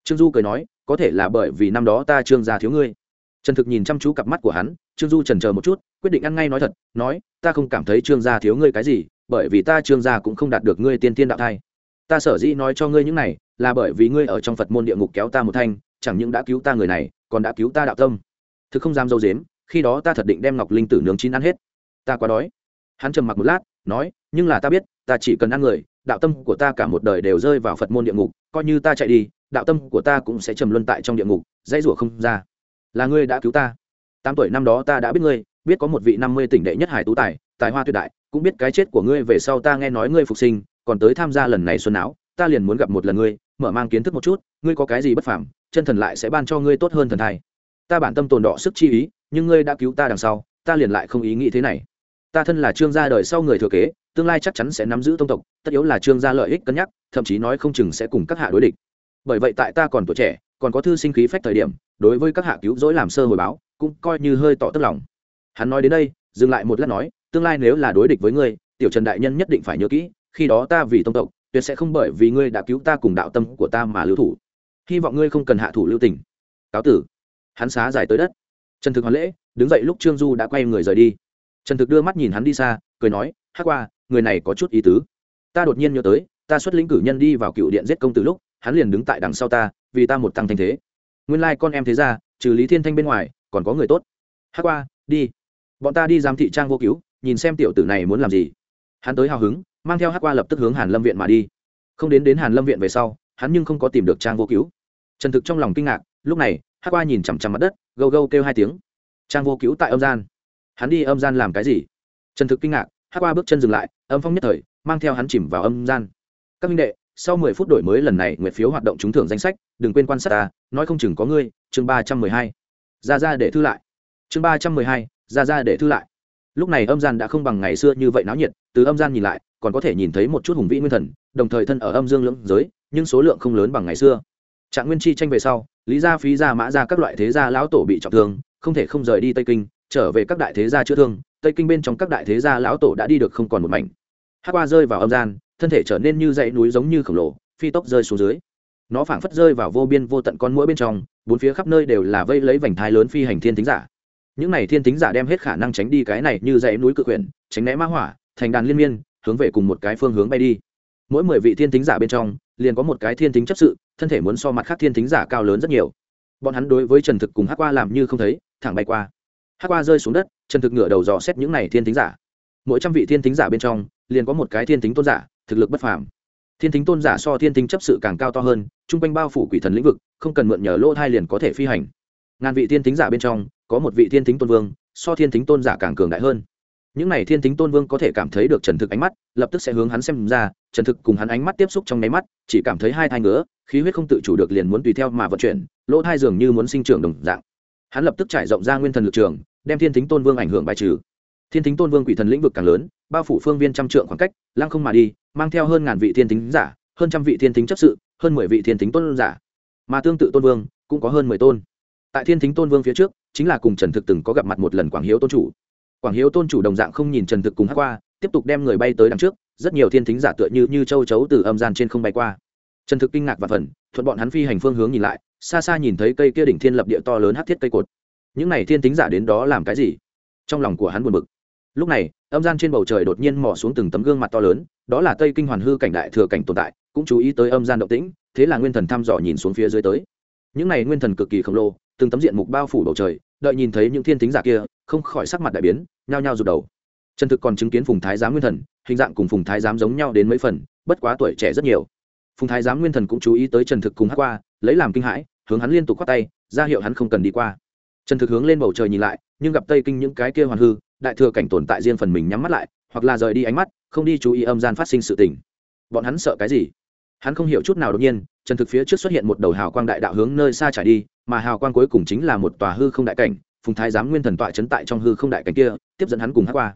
Trương du cười nói, có thể là bởi vì năm đó ta trương gia thiếu ngươi. Trần thực nhìn chăm chú cặp mắt của hắn, trương du trần chờ một chút, quyết định ăn ngay nói thật, nói, ta không cảm thấy trương gia thiếu ngươi cái gì bởi vì ta trương gia cũng không đạt được ngươi tiên tiên đạo thai. Ta sở dĩ nói cho ngươi những này là bởi vì ngươi ở trong phật môn địa ngục kéo ta một thanh, chẳng những đã cứu ta người này, còn đã cứu ta đạo tâm. Thực không dám dâu dếm, khi đó ta thật định đem ngọc linh tử nướng chín ăn hết. Ta quá đói. Hắn trầm mặc một lát, nói, nhưng là ta biết, ta chỉ cần ăn người, đạo tâm của ta cả một đời đều rơi vào phật môn địa ngục, coi như ta chạy đi, đạo tâm của ta cũng sẽ trầm luân tại trong địa ngục, dãy rủa không ra. Là ngươi đã cứu ta. Tám tuổi năm đó ta đã biết ngươi, biết có một vị năm mươi tỉnh đệ nhất hải tú tài tài hoa tuyệt đại cũng biết cái chết của ngươi về sau ta nghe nói ngươi phục sinh, còn tới tham gia lần này xuân áo, ta liền muốn gặp một lần ngươi, mở mang kiến thức một chút, ngươi có cái gì bất phàm, chân thần lại sẽ ban cho ngươi tốt hơn thần thai. Ta bản tâm tồn đọ sức chi ý, nhưng ngươi đã cứu ta đằng sau, ta liền lại không ý nghĩ thế này. Ta thân là trương gia đời sau người thừa kế, tương lai chắc chắn sẽ nắm giữ tông tộc, tất yếu là trương gia lợi ích cân nhắc, thậm chí nói không chừng sẽ cùng các hạ đối địch. Bởi vậy tại ta còn tuổi trẻ, còn có thư sinh khí phách thời điểm, đối với các hạ cứu rỗi làm sơ hồi báo, cũng coi như hơi tỏ tức lòng. Hắn nói đến đây, dừng lại một lát nói tương lai nếu là đối địch với ngươi, tiểu trần đại nhân nhất định phải nhớ kỹ, khi đó ta vì tông tộc, tuyệt sẽ không bởi vì ngươi đã cứu ta cùng đạo tâm của ta mà lưu thủ. Hy vọng ngươi không cần hạ thủ lưu tình. Cáo tử. Hắn xá giải tới đất. Trần thực hoàn lễ, đứng dậy lúc trương du đã quay người rời đi. Trần thực đưa mắt nhìn hắn đi xa, cười nói hát qua, người này có chút ý tứ. Ta đột nhiên nhớ tới, ta xuất lĩnh cử nhân đi vào cựu điện giết công từ lúc, hắn liền đứng tại đằng sau ta, vì ta một tăng thanh thế. Nguyên lai、like、con em thế ra trừ lý thiên thanh bên ngoài, còn có người tốt. Hát qua, đi. Bọn ta đi giám thị trang vô cứu nhìn xem tiểu tử này muốn làm gì. Hắn tới hào hứng, mang theo hát qua lập tức hướng hàn lâm viện mà đi. Không đến đến hàn lâm viện về sau, hắn nhưng không có tìm được trang vô cứu. Trần thực trong lòng kinh ngạc, lúc này hát qua nhìn chằm chằm mặt đất, gâu gâu kêu hai tiếng. Trang vô cứu tại âm gian. Hắn đi âm gian làm cái gì? Trần thực kinh ngạc hát qua bước chân dừng lại, âm phong nhất thời, mang theo hắn chìm vào âm gian. Các minh đệ, sau mười phút đổi mới lần này, nguyệt phiếu hoạt động trúng thưởng danh sách, đừng quên quan sát ta, nói không chừng có ngươi, chương ba trăm mười hai. Ra ra để thư lại. Chương ba trăm mười hai, ra ra để thư lại lúc này âm gian đã không bằng ngày xưa như vậy náo nhiệt, từ âm gian nhìn lại, còn có thể nhìn thấy một chút hùng vĩ nguyên thần, đồng thời thân ở âm dương lưỡng giới, nhưng số lượng không lớn bằng ngày xưa. Trạng nguyên chi tranh về sau, lý gia phí gia mã gia các loại thế gia lão tổ bị trọng thương, không thể không rời đi tây kinh, trở về các đại thế gia chữa thương, tây kinh bên trong các đại thế gia lão tổ đã đi được không còn một mảnh. Hát qua rơi vào âm gian, thân thể trở nên như dãy núi giống như khổng lồ, phi tốc rơi xuống dưới. Nó phảng phất rơi vào vô biên vô tận con mũi bên trong, bốn phía khắp nơi đều là vây lấy vành thái lớn phi hành thiên tính giả những này thiên tính giả đem hết khả năng tránh đi cái này như dãy núi cự quyển, tránh né ma hỏa, thành đàn liên miên, hướng về cùng một cái phương hướng bay đi. Mỗi mười vị thiên tính giả bên trong, liền có một cái thiên tính chấp sự, thân thể muốn so mặt khác thiên tính giả cao lớn rất nhiều. Bọn hắn đối với trần thực cùng hát qua làm như không thấy, thẳng bay qua. Hát qua rơi xuống đất, trần thực ngửa đầu dò xét những này thiên tính giả. Mỗi trăm vị thiên tính giả bên trong, liền có một cái thiên tính tôn giả, thực lực bất phàm. Thiên tính tôn giả so thiên tính chấp sự càng cao to hơn, chung quanh bao phủ quỷ thần lĩnh vực, không cần mượn nhờ lỗ thai liền có thể phi hành. Ngàn vị thiên tính giả bên trong có một vị thiên thính tôn vương, so thiên thính tôn giả càng cường đại hơn. Những n à y thiên thính tôn vương có thể cảm thấy được trần thực ánh mắt, lập tức sẽ hướng hắn xem ra, trần thực cùng hắn ánh mắt tiếp xúc trong nháy mắt, chỉ cảm thấy hai thai ngứa, khí huyết không tự chủ được liền muốn tùy theo mà vận chuyển, lỗ thai dường như muốn sinh trưởng đồng dạng. Hắn lập tức trải rộng ra nguyên thần lực trường, đem thiên thính tôn vương ảnh hưởng bài trừ. Thiên thính tôn vương quỷ thần lĩnh vực càng lớn, bao phủ phương viên trăm trượng khoảng cách, lăng không mà đi, mang theo hơn ngàn vị thiên thính giả, hơn trăm vị thiên thính chấp sự, hơn mười vị thiên thính tôn giả. Mà tương tự tôn vương, cũng có hơn mười tôn. Tại thiên thính tôn vương phía trước chính là cùng trần thực từng có gặp mặt một lần quảng hiếu tôn chủ. Quảng hiếu tôn chủ đồng dạng không nhìn trần thực cùng hát qua, tiếp tục đem người bay tới đằng trước, rất nhiều thiên tính giả tựa như như châu chấu từ âm gian trên không bay qua. Trần thực kinh ngạc và phần thuận bọn hắn phi hành phương hướng nhìn lại, xa xa nhìn thấy cây kia đỉnh thiên lập địa to lớn hát thiết cây cột. Những này thiên tính giả đến đó làm cái gì? Trong lòng của hắn buồn bực. Lúc này, âm gian trên bầu trời đột nhiên mò xuống từng tấm gương mặt to lớn, đó là tây kinh hoàn hư cảnh đại thừa cảnh tồn tại, cũng chú ý tới âm gian động tĩnh, thế là nguyên thần thăm dò nhìn xuống phía dưới tới. Những này nguyên thần cực kỳ khổng lồ từng tấm diện mục bao phủ bầu trời, đợi nhìn thấy những thiên tính giả kia, không khỏi sắc mặt đại biến, nhao nhao rụt đầu. Trần thực còn chứng kiến phùng thái giám nguyên thần, hình dạng cùng phùng thái giám giống nhau đến mấy phần, bất quá tuổi trẻ rất nhiều. Phùng thái giám nguyên thần cũng chú ý tới trần thực cùng hát qua, lấy làm kinh hãi, hướng hắn liên tục k h o á t tay, ra hiệu hắn không cần đi qua. Trần thực hướng lên bầu trời nhìn lại, nhưng gặp tây kinh những cái kia hoàn hư, đại thừa cảnh tồn tại riêng phần mình nhắm mắt lại, hoặc là rời đi ánh mắt, không đi chú ý âm gian phát sinh sự tình. Bọn hắn sợ cái gì? Hắn không hiểu chút nào đột nhiên trần thực phía trước xuất hiện một đầu hào quang đại đạo hướng nơi xa trải đi, mà hào quang cuối cùng chính là một tòa hư không đại cảnh, phùng thái giám nguyên thần tọa chấn tại trong hư không đại cảnh kia, tiếp dẫn hắn cùng hát qua.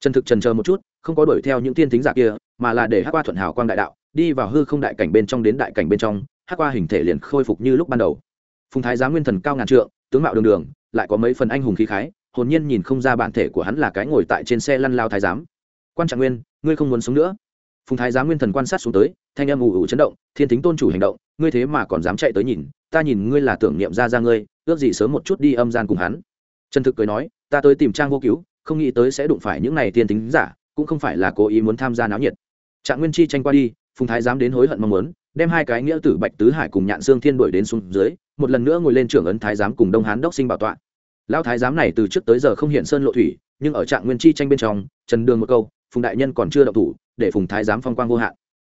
Trần thực trần chờ một chút, không có đuổi theo những thiên thính giả kia, mà là để hát qua thuận hào quang đại đạo, đi vào hư không đại cảnh bên trong đến đại cảnh bên trong hát qua hình thể liền khôi phục như lúc ban đầu. Phùng thái giám nguyên thần cao ngàn trượng, tướng mạo đường đường, lại có mấy phần anh hùng khí khái, hồn nhiên nhìn không ra bản thể của hắn là cái ngồi tại trên xe lăn lao thái giám. Quan trạng nguyên, ngươi không muốn sống nữa. Phùng thái giám nguyên thần quan sát xuống tới thanh âm ù ù chấn động, thiên tính tôn chủ hành động, ngươi thế mà còn dám chạy tới nhìn, ta nhìn ngươi là tưởng niệm ra ra ngươi, ước gì sớm một chút đi âm gian cùng hắn. Trần thực cười nói, ta tới tìm trang vô cứu, không nghĩ tới sẽ đụng phải những này thiên tính giả, cũng không phải là cố ý muốn tham gia náo nhiệt. Trạng nguyên chi tranh qua đi, phùng thái giám đến hối hận mong muốn, đem hai cái nghĩa tử bạch tứ hải cùng nhạn dương thiên đuổi đến xuống dưới, một lần nữa ngồi lên trưởng ấn thái giám cùng đông hán đốc sinh bảo tọa. Lão thái giám này từ trước tới giờ không hiện sơn lộ thủy, nhưng ở trạng nguyên chi tranh bên trong, trần đường một câu, phùng đại nhân còn chưa động thủ, để phùng thái giám phong quang vô hạn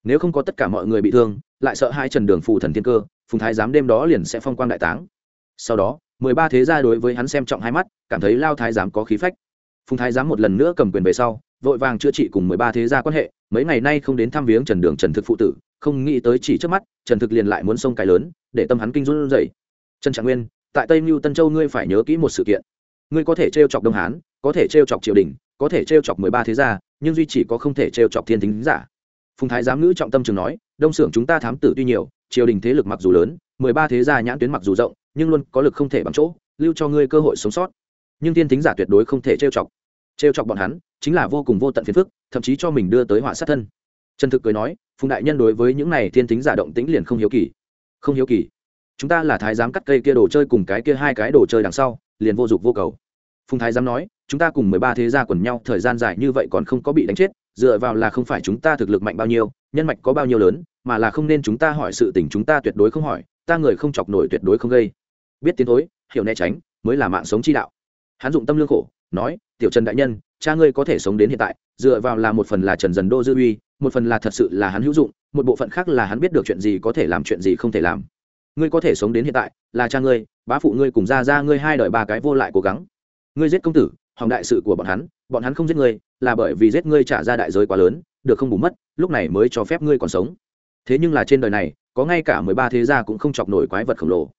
nếu không có tất cả mọi người bị thương, lại sợ hai trần đường phù thần thiên cơ, phùng thái giám đêm đó liền sẽ phong quang đại táng. Sau đó, mười ba thế gia đối với hắn xem trọng hai mắt, cảm thấy lao thái giám có khí phách. Phùng thái giám một lần nữa cầm quyền về sau, vội vàng chữa trị cùng mười ba thế gia quan hệ, mấy ngày nay không đến thăm viếng trần đường trần thực phụ tử, không nghĩ tới chỉ trước mắt, trần thực liền lại muốn sông cái lớn, để tâm hắn kinh run dậy trần trạng nguyên, tại tây mưu tân châu ngươi phải nhớ kỹ một sự kiện. Ngươi có thể t chọc đông hán, có thể t chọc triều đình, có thể t chọc mười ba thế gia, nhưng duy chỉ có không thể t chọc thiên thính giả phùng thái giám ngữ trọng tâm trường nói, đông xưởng chúng ta thám tử tuy nhiều, triều đình thế lực mặc dù lớn, mười ba thế gia nhãn tuyến mặc dù rộng, nhưng luôn có lực không thể bằng chỗ, lưu cho ngươi cơ hội sống sót. Nhưng tiên thính giả tuyệt đối không thể trêu chọc. Trêu chọc bọn hắn, chính là vô cùng vô tận phiền phức, thậm chí cho mình đưa tới họa sát thân. Trần thực cười nói, phùng đại nhân đối với những này thiên thính giả động tĩnh liền không hiếu kỳ. Không hiếu kỳ? Chúng ta là thái giám cắt cây kia đồ chơi cùng cái kia hai cái đồ chơi đằng sau, liền vô dụng vô cầu. Phùng thái giám nói, chúng ta cùng mười ba thế gia quần nhau, thời gian dài như vậy còn không có bị đánh chết dựa vào là không phải chúng ta thực lực mạnh bao nhiêu, nhân mạch có bao nhiêu lớn, mà là không nên chúng ta hỏi sự tình chúng ta tuyệt đối không hỏi, ta người không chọc nổi tuyệt đối không gây. Biết tiến thối, hiểu né tránh, mới là mạng sống chi đạo. Hắn dụng tâm lương khổ, nói, tiểu trần đại nhân, cha ngươi có thể sống đến hiện tại, dựa vào là một phần là trần dần đô dư uy, một phần là thật sự là hắn hữu dụng, một bộ phận khác là hắn biết được chuyện gì có thể làm chuyện gì không thể làm. Ngươi có thể sống đến hiện tại, là cha ngươi, bá phụ ngươi cùng ra ra ngươi hai đời ba cái vô lại cố gắng. Ngươi giết công tử, hỏng đại sự của bọn hắn bọn hắn không giết ngươi là bởi vì giết ngươi trả ra đại giới quá lớn, được không bù mất, lúc này mới cho phép ngươi còn sống. Thế nhưng là trên đời này, có ngay cả mười ba thế gia cũng không chọc nổi quái vật khổng lồ.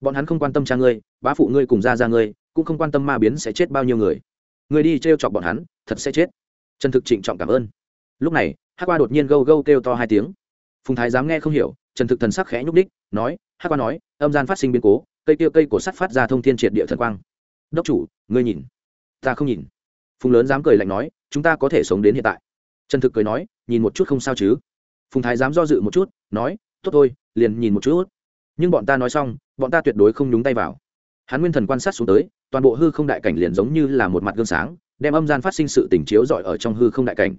Bọn hắn không quan tâm cha ngươi, bá phụ ngươi cùng ra ra ngươi, cũng không quan tâm ma biến sẽ chết bao nhiêu người. Người đi t r e o chọc bọn hắn, thật sẽ chết. Trần thực trịnh trọng cảm ơn. Lúc này hát qua đột nhiên gâu gâu kêu to hai tiếng. Phùng thái dám nghe không hiểu, trần thực thần sắc khẽ nhúc đích nói hát qua nói, âm gian phát sinh biến cố, cây kia cây của sắt phát ra thông thiên triệt địa thần quang. Đốc chủ, ngươi nhìn. Ta không nhìn phùng lớn dám cười lạnh nói, chúng ta có thể sống đến hiện tại. Trần thực cười nói, nhìn một chút không sao chứ? Phùng thái dám do dự một chút, nói, tốt thôi, liền nhìn một chút. Nhưng bọn ta nói xong, bọn ta tuyệt đối không nhúng tay vào. Hắn nguyên thần quan sát xuống tới, toàn bộ hư không đại cảnh liền giống như là một mặt gương sáng, đem âm gian phát sinh sự tình chiếu rọi ở trong hư không đại cảnh.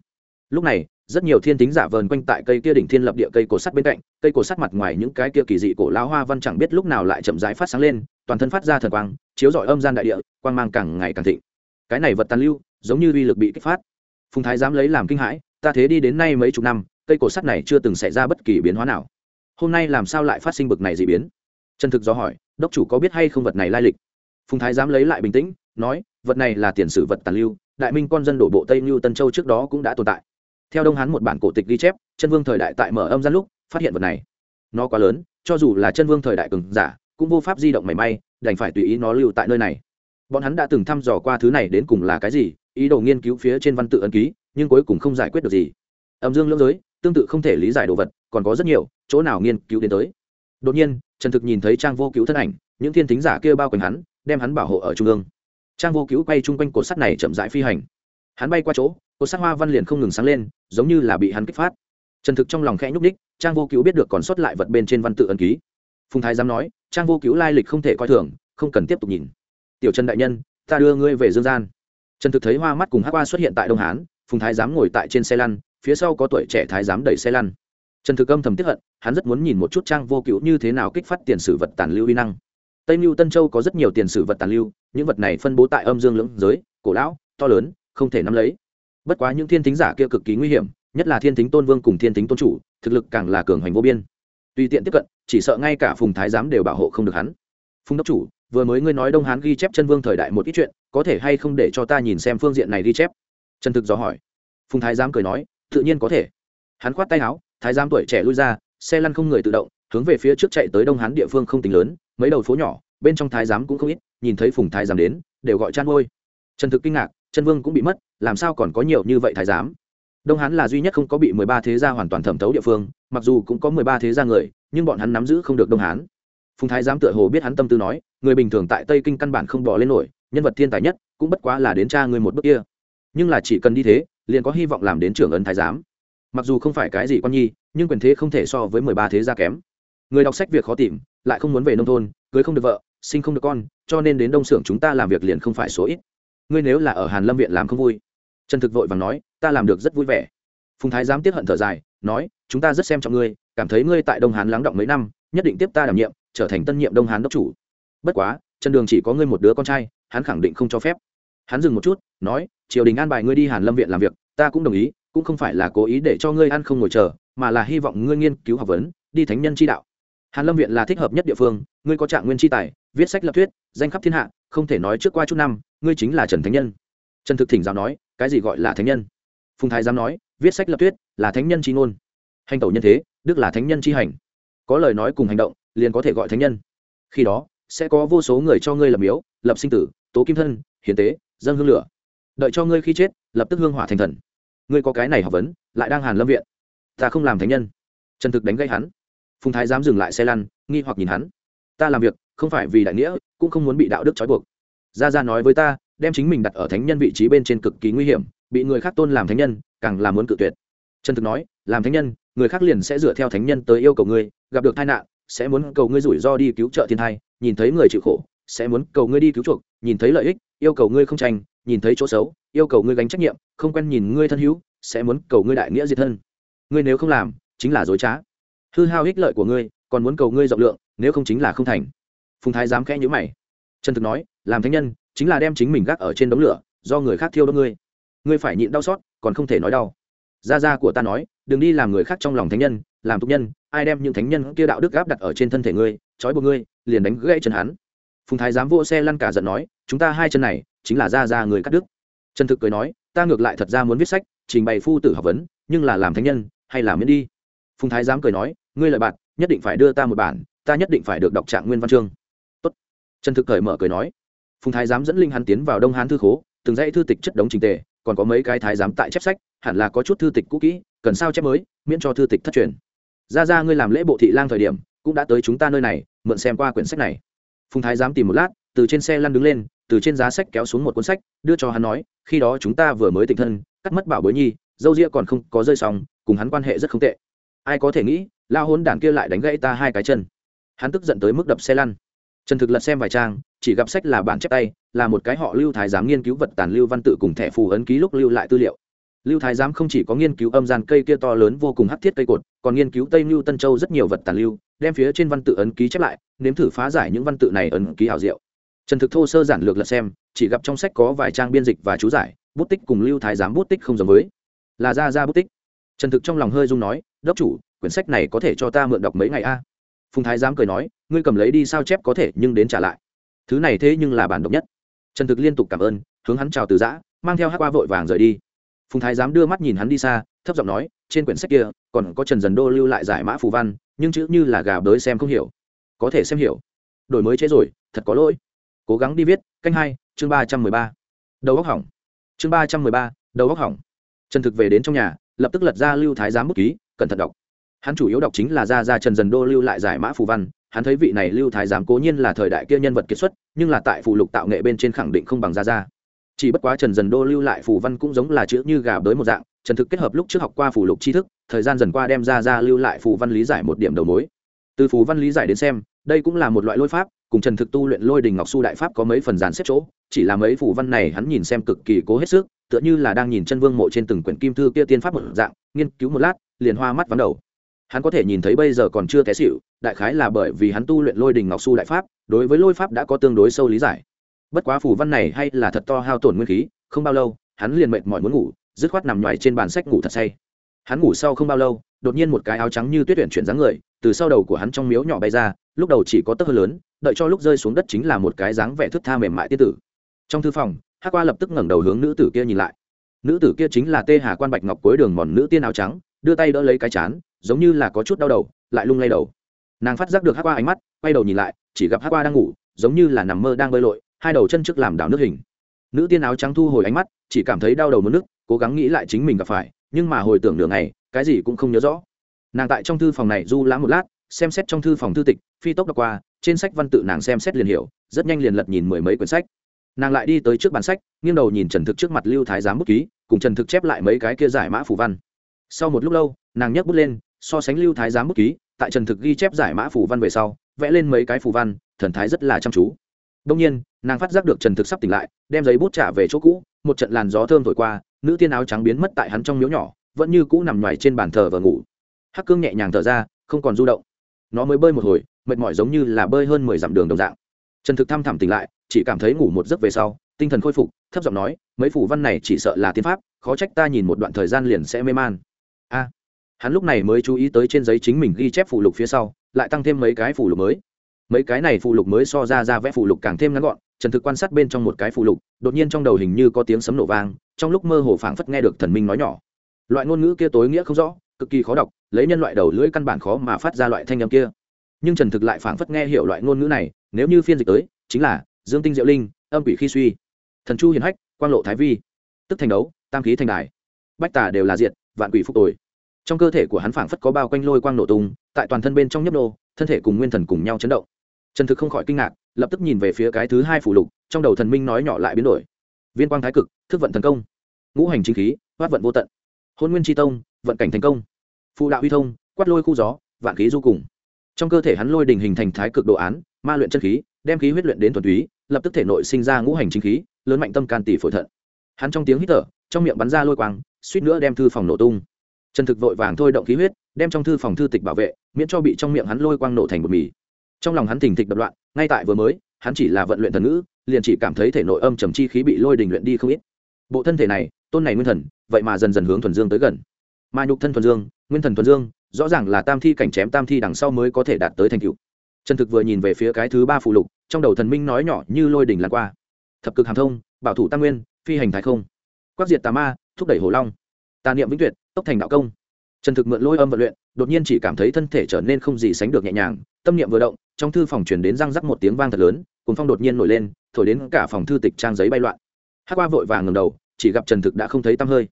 Lúc này, rất nhiều thiên tính giả vờn quanh tại cây kia đỉnh thiên lập địa cây cổ sắt bên cạnh, cây cổ sắt mặt ngoài những cái kia kỳ dị cổ lao hoa văn chẳng biết lúc nào lại chậm rãi phát sáng lên, toàn thân phát ra thần quang, chiếu rọi âm gian đại địa, quang mang càng ngày càng thịnh cái này vật tàn lưu, giống như uy lực bị kích phát. Phùng thái dám lấy làm kinh hãi, ta thế đi đến nay mấy chục năm, cây cổ sắt này chưa từng xảy ra bất kỳ biến hóa nào. Hôm nay làm sao lại phát sinh bực này dị biến? Chân thực do hỏi, đốc chủ có biết hay không vật này lai lịch? Phùng thái dám lấy lại bình tĩnh, nói, vật này là tiền sử vật tàn lưu, đại minh con dân đổ bộ tây lưu tân châu trước đó cũng đã tồn tại. Theo đông hán một bản cổ tịch ghi chép, chân vương thời đại tại mở âm gian lúc, phát hiện vật này. Nó quá lớn, cho dù là chân vương thời đại cường giả, cũng vô pháp di động mảy may, đành phải tùy ý nó lưu tại nơi này bọn hắn đã từng thăm dò qua thứ này đến cùng là cái gì, ý đồ nghiên cứu phía trên văn tự ấn ký, nhưng cuối cùng không giải quyết được gì. Âm dương lưỡng giới, tương tự không thể lý giải đồ vật, còn có rất nhiều, chỗ nào nghiên cứu đến tới. Đột nhiên, trần thực nhìn thấy trang vô cứu thân ảnh, những thiên thính giả kia bao quanh hắn, đem hắn bảo hộ ở trung ương. Trang vô cứu quay chung quanh cột sắt này chậm rãi phi hành. Hắn bay qua chỗ, cột sắt hoa văn liền không ngừng sáng lên, giống như là bị hắn kích phát. Trần thực trong lòng khẽ nhúc ních trang vô cứu biết được còn sót lại vật bên trên văn tự ấn ký. Phùng thái dám nói, trang vô cứu lai lịch không thể coi thường, không cần tiếp tục nhìn tiểu trần đại nhân, ta đưa ngươi về dương gian. Trần thực thấy hoa mắt cùng hát qua xuất hiện tại đông hán, phùng thái giám ngồi tại trên xe lăn, phía sau có tuổi trẻ thái giám đẩy xe lăn. Trần thực âm thầm tiếp hận, hắn rất muốn nhìn một chút trang vô cựu như thế nào kích phát tiền sử vật tàn lưu uy năng. Tây mưu tân châu có rất nhiều tiền sử vật tàn lưu, những vật này phân bố tại âm dương lưỡng giới, cổ lão, to lớn, không thể nắm lấy. Bất quá những thiên thính giả kia cực kỳ nguy hiểm, nhất là thiên thính tôn vương cùng thiên thính tôn chủ, thực lực càng là cường hoành vô biên. Tùy tiện tiếp cận, chỉ sợ ngay cả phùng thái giám đều bảo hộ không được hắn. Phùng đốc chủ vừa mới ngươi nói đông hán ghi chép chân vương thời đại một ít chuyện, có thể hay không để cho ta nhìn xem phương diện này ghi chép? Trần thực dò hỏi. Phùng thái giám cười nói, tự nhiên có thể. Hắn khoát tay áo, thái giám tuổi trẻ lui ra, xe lăn không người tự động, hướng về phía trước chạy tới đông hán địa phương không tính lớn, mấy đầu phố nhỏ, bên trong thái giám cũng không ít, nhìn thấy phùng thái giám đến, đều gọi chăn ngôi trần thực kinh ngạc, chân vương cũng bị mất, làm sao còn có nhiều như vậy thái giám? Đông hán là duy nhất không có bị mười ba thế gia hoàn toàn thẩm thấu địa phương, mặc dù cũng có mười ba thế gia người, nhưng bọn hắn nắm giữ không được đông hán phùng thái giám tựa hồ biết hắn tâm tư nói, người bình thường tại tây kinh căn bản không bỏ lên nổi, nhân vật thiên tài nhất, cũng bất quá là đến cha người một bước kia. Nhưng là chỉ cần đi thế, liền có hy vọng làm đến trưởng ấn thái giám. Mặc dù không phải cái gì con nhi, nhưng quyền thế không thể so với mười ba thế gia kém. Người đọc sách việc khó tìm, lại không muốn về nông thôn, cưới không được vợ, sinh không được con, cho nên đến đông xưởng chúng ta làm việc liền không phải số ít. Ngươi nếu là ở hàn lâm viện làm không vui. Trần thực vội và nói, ta làm được rất vui vẻ. Phùng thái giám tiếp hận thở dài, nói, chúng ta rất xem trọng ngươi, cảm thấy ngươi tại đông hán lắng động mấy năm, nhất định tiếp ta đảm nhiệm trở thành tân nhiệm đông hán đốc chủ. Bất quá, trần đường chỉ có ngươi một đứa con trai, hắn khẳng định không cho phép. Hắn dừng một chút, nói, triều đình an bài ngươi đi hàn lâm viện làm việc, ta cũng đồng ý, cũng không phải là cố ý để cho ngươi ăn không ngồi chờ, mà là hy vọng ngươi nghiên cứu học vấn, đi thánh nhân chi đạo. Hàn lâm viện là thích hợp nhất địa phương, ngươi có trạng nguyên chi tài, viết sách lập thuyết, danh khắp thiên hạ, không thể nói trước qua chút năm, ngươi chính là trần thánh nhân. Trần thực thỉnh giáo nói, cái gì gọi là thánh nhân? Phùng thái giám nói, viết sách lập thuyết là thánh nhân chi ngôn. Hành tẩu nhân thế, đức là thánh nhân chi hành. Có lời nói cùng hành động liền có thể gọi thánh nhân. Khi đó, sẽ có vô số người cho ngươi lập miếu, lập sinh tử, tố kim thân, hiến tế dân hương lửa. Đợi cho ngươi khi chết, lập tức hương hỏa thành thần. Ngươi có cái này học vấn, lại đang hàn lâm viện. Ta không làm thánh nhân. Trần thực đánh gây hắn. Phùng thái dám dừng lại xe lăn, nghi hoặc nhìn hắn. Ta làm việc, không phải vì đại nghĩa, cũng không muốn bị đạo đức trói buộc. Gia gia nói với ta, đem chính mình đặt ở thánh nhân vị trí bên trên cực kỳ nguy hiểm, bị người khác tôn làm thánh nhân, càng là muốn cự tuyệt. Trần thực nói, làm thánh nhân, người khác liền sẽ dựa theo thánh nhân tới yêu cầu ngươi, gặp được tai nạn sẽ muốn cầu ngươi rủi ro đi cứu trợ thiên thai, nhìn thấy người chịu khổ, sẽ muốn cầu ngươi đi cứu chuộc, nhìn thấy lợi ích, yêu cầu ngươi không tranh, nhìn thấy chỗ xấu, yêu cầu ngươi gánh trách nhiệm, không quen nhìn ngươi thân hữu, sẽ muốn cầu ngươi đại nghĩa diệt thân. Ngươi nếu không làm, chính là dối trá. Hư hao ích lợi của ngươi, còn muốn cầu ngươi rộng lượng, nếu không chính là không thành. Phùng thái dám khẽ nhữ mày. Trần thực nói, làm thánh nhân, chính là đem chính mình gác ở trên đống lửa, do người khác thiêu đốt ngươi. Ngươi phải nhịn đau xót, còn không thể nói đau. Gia gia của ta nói, đừng đi làm người khác trong lòng thánh nhân làm tục nhân, ai đem những thánh nhân kia đạo đức gáp đặt ở trên thân thể ngươi, trói buộc ngươi, liền đánh gãy chân hắn. Phùng thái Giám vô xe lăn cả giận nói, chúng ta hai chân này, chính là ra ra người cắt đức trần thực cười nói, ta ngược lại thật ra muốn viết sách, trình bày phu tử học vấn, nhưng là làm thánh nhân, hay là miễn đi. Phùng thái Giám cười nói, ngươi lợi bạn, nhất định phải đưa ta một bản, ta nhất định phải được đọc trạng nguyên văn chương. Tốt. trần thực cởi mở cười nói. Phùng thái giám dẫn linh hắn tiến vào đông hán thư khố, từng dãy thư tịch chất đống trình tề, còn có mấy cái thái giám tại chép sách, hẳn là có chút thư tịch cũ kỹ, cần sao chép mới, miễn cho thư tịch thất truyền ra ra, ngươi làm lễ bộ thị lang thời điểm, cũng đã tới chúng ta nơi này, mượn xem qua quyển sách này. Phùng thái Dám tìm một lát, từ trên xe lăn đứng lên, từ trên giá sách kéo xuống một cuốn sách, đưa cho hắn nói, khi đó chúng ta vừa mới tình thân, cắt mất bảo bối nhi, dâu ria còn không có rơi xong, cùng hắn quan hệ rất không tệ. Ai có thể nghĩ, lao hôn đản kia lại đánh gãy ta hai cái chân. Hắn tức giận tới mức đập xe lăn. Trần thực lật xem vài trang, chỉ gặp sách là bản chép tay, là một cái họ lưu thái giám nghiên cứu vật tàn lưu văn tự cùng thẻ phù ấn ký lúc lưu lại tư liệu lưu thái giám không chỉ có nghiên cứu âm gian cây kia to lớn vô cùng hắc thiết cây cột, còn nghiên cứu tây lưu tân châu rất nhiều vật tàn lưu, đem phía trên văn tự ấn ký chép lại, nếm thử phá giải những văn tự này ấn ký hảo diệu. Trần thực thô sơ giản lược lật xem, chỉ gặp trong sách có vài trang biên dịch và chú giải, bút tích cùng lưu thái giám bút tích không giống với. Là ra ra bút tích. Trần thực trong lòng hơi dung nói, đốc chủ, quyển sách này có thể cho ta mượn đọc mấy ngày a? Phùng thái giám cười nói, ngươi cầm lấy đi sao chép có thể, nhưng đến trả lại. Thứ này thế nhưng là bản độc nhất. Trần thực liên tục cảm ơn, hướng hắn chào từ giã, mang theo hát qua vội vàng rời đi phùng thái giám đưa mắt nhìn hắn đi xa, thấp giọng nói, trên quyển sách kia, còn có trần dần đô lưu lại giải mã phù văn, nhưng chữ như là gà bới xem không hiểu. Có thể xem hiểu. Đổi mới chế rồi, thật có lỗi. Cố gắng đi viết, canh hai, chương ba trăm mười ba. Đầu góc hỏng. Chương ba trăm mười ba, đầu góc hỏng. Trần thực về đến trong nhà, lập tức lật ra lưu thái giám bút ký, cẩn thận đọc. Hắn chủ yếu đọc chính là ra ra trần dần đô lưu lại giải mã phù văn. Hắn thấy vị này lưu thái giám cố nhiên là thời đại kia nhân vật kiệt xuất, nhưng là tại phụ lục tạo nghệ bên trên khẳng định không bằng ra ra chỉ bất quá trần dần đô lưu lại phù văn cũng giống là chữ như gà bới một dạng, trần thực kết hợp lúc trước học qua phù lục tri thức, thời gian dần qua đem ra ra lưu lại phù văn lý giải một điểm đầu mối. Từ phù văn lý giải đến xem, đây cũng là một loại lôi pháp, cùng trần thực tu luyện lôi đình ngọc su đại pháp có mấy phần dàn xếp chỗ, chỉ là mấy phù văn này hắn nhìn xem cực kỳ cố hết sức, tựa như là đang nhìn chân vương mộ trên từng quyển kim thư kia tiên pháp một dạng, nghiên cứu một lát, liền hoa mắt vắng đầu. Hắn có thể nhìn thấy bây giờ còn chưa té xịu đại khái là bởi vì hắn tu luyện lôi đình ngọc su đại pháp, đối với lôi pháp đã có tương đối sâu lý giải bất quá phù văn này hay là thật to hao tổn nguyên khí, không bao lâu, hắn liền mệt mỏi muốn ngủ, dứt khoát nằm ngoài trên bàn sách ngủ thật say. Hắn ngủ sau không bao lâu, đột nhiên một cái áo trắng như tuyết tuyển chuyển dáng người, từ sau đầu của hắn trong miếu nhỏ bay ra, lúc đầu chỉ có tấc hơi lớn, đợi cho lúc rơi xuống đất chính là một cái dáng vẻ thức tha mềm mại tiết tử. Trong thư phòng hát qua lập tức ngẩng đầu hướng nữ tử kia nhìn lại. Nữ tử kia chính là tê hà quan bạch ngọc cuối đường mòn nữ tiên áo trắng, đưa tay đỡ lấy cái chán, giống như là có chút đau đầu, lại lung lay đầu. Nàng phát giác được hát qua ánh mắt, quay đầu nhìn lại, chỉ gặp hát qua đang ngủ, giống như là nằm mơ đang bơi lội hai đầu chân trước làm đảo nước hình. Nữ tiên áo trắng thu hồi ánh mắt, chỉ cảm thấy đau đầu mất nước, cố gắng nghĩ lại chính mình gặp phải, nhưng mà hồi tưởng nửa ngày, cái gì cũng không nhớ rõ. Nàng tại trong thư phòng này du lãm một lát, xem xét trong thư phòng thư tịch, phi tốc đọc qua, trên sách văn tự nàng xem xét liền hiểu, rất nhanh liền lật nhìn mười mấy quyển sách. Nàng lại đi tới trước bàn sách, nghiêng đầu nhìn trần thực trước mặt lưu thái giám bút ký, cùng trần thực chép lại mấy cái kia giải mã phủ văn. Sau một lúc lâu, nàng nhấc bút lên, so sánh lưu thái giám bút ký, tại trần thực ghi chép giải mã phủ văn về sau, vẽ lên mấy cái phủ văn, thần thái rất là chăm chú. Đông nhiên nàng phát giác được trần thực sắp tỉnh lại, đem giấy bút trả về chỗ cũ, một trận làn gió thơm thổi qua, nữ tiên áo trắng biến mất tại hắn trong miếu nhỏ, vẫn như cũ nằm ngoài trên bàn thờ và ngủ. Hắc cương nhẹ nhàng thở ra, không còn du động. Nó mới bơi một hồi, mệt mỏi giống như là bơi hơn mười dặm đường đồng dạng. Trần thực thăm thẳm tỉnh lại, chỉ cảm thấy ngủ một giấc về sau, tinh thần khôi phục, thấp giọng nói, mấy phủ văn này chỉ sợ là tiên pháp, khó trách ta nhìn một đoạn thời gian liền sẽ mê man. A. Hắn lúc này mới chú ý tới trên giấy chính mình ghi chép phụ lục phía sau, lại tăng thêm mấy cái phụ lục mới. Mấy cái này phụ lục mới so ra ra vẽ phụ lục càng thêm ngắn gọn trần thực quan sát bên trong một cái phụ lục, đột nhiên trong đầu hình như có tiếng sấm nổ vang, trong lúc mơ hồ phảng phất nghe được thần minh nói nhỏ. Loại ngôn ngữ kia tối nghĩa không rõ, cực kỳ khó đọc, lấy nhân loại đầu lưỡi căn bản khó mà phát ra loại thanh âm kia. Nhưng trần thực lại phảng phất nghe hiểu loại ngôn ngữ này, nếu như phiên dịch tới, chính là dương tinh diệu linh, âm quỷ khi suy, thần chu hiền hách, quang lộ thái vi, tức thành đấu, tam khí thành đài, bách tà đều là diệt, vạn quỷ phục tồi. Trong cơ thể của hắn phảng phất có bao quanh lôi quang nổ tung, tại toàn thân bên trong nhấp nô, thân thể cùng nguyên thần cùng nhau chấn động. Trần thực không khỏi kinh ngạc lập tức nhìn về phía cái thứ hai phủ lục, trong đầu thần minh nói nhỏ lại biến đổi. Viên quang thái cực, thức vận thần công. Ngũ hành chính khí hoát vận vô tận. Hôn nguyên tri tông, vận cảnh thành công. Phụ đạo huy thông, quát lôi khu gió, vạn khí du cùng. Trong cơ thể hắn lôi đình hình thành thái cực đồ án, ma luyện chân khí, đem khí huyết luyện đến thuần túy, lập tức thể nội sinh ra ngũ hành chính khí, lớn mạnh tâm can tỷ phổi thận. Hắn trong tiếng hít thở, trong miệng bắn ra lôi quang, suýt nữa đem thư phòng nổ tung. Trần thực vội vàng thôi động khí huyết, đem trong thư phòng thư tịch bảo vệ, miễn cho bị trong miệng hắn lôi quang nổ thành bột mì trong lòng hắn thình thịch đập loạn, ngay tại vừa mới, hắn chỉ là vận luyện thần ngữ, liền chỉ cảm thấy thể nội âm trầm chi khí bị lôi đình luyện đi không ít. Bộ thân thể này, tôn này nguyên thần, vậy mà dần dần hướng thuần dương tới gần. Mà nhục thân thuần dương, nguyên thần thuần dương, rõ ràng là tam thi cảnh chém tam thi đằng sau mới có thể đạt tới thành cựu trần thực vừa nhìn về phía cái thứ ba phụ lục, trong đầu thần minh nói nhỏ như lôi đỉnh lan qua. Thập cực hàm thông, bảo thủ tam nguyên, phi hành thái không. Quát diệt tà ma, thúc đẩy hồ long. Tà niệm vĩnh tuyệt, tốc thành đạo công. Trần thực mượn lôi âm vận luyện, đột nhiên chỉ cảm thấy thân thể trở nên không gì sánh được nhẹ nhàng, tâm niệm vừa động trong thư phòng truyền đến răng rắc một tiếng vang thật lớn cuốn phong đột nhiên nổi lên, thổi đến cả phòng thư tịch trang giấy bay loạn. Hát qua vội vàng ngầm đầu, chỉ gặp trần thực đã không thấy tăm hơi.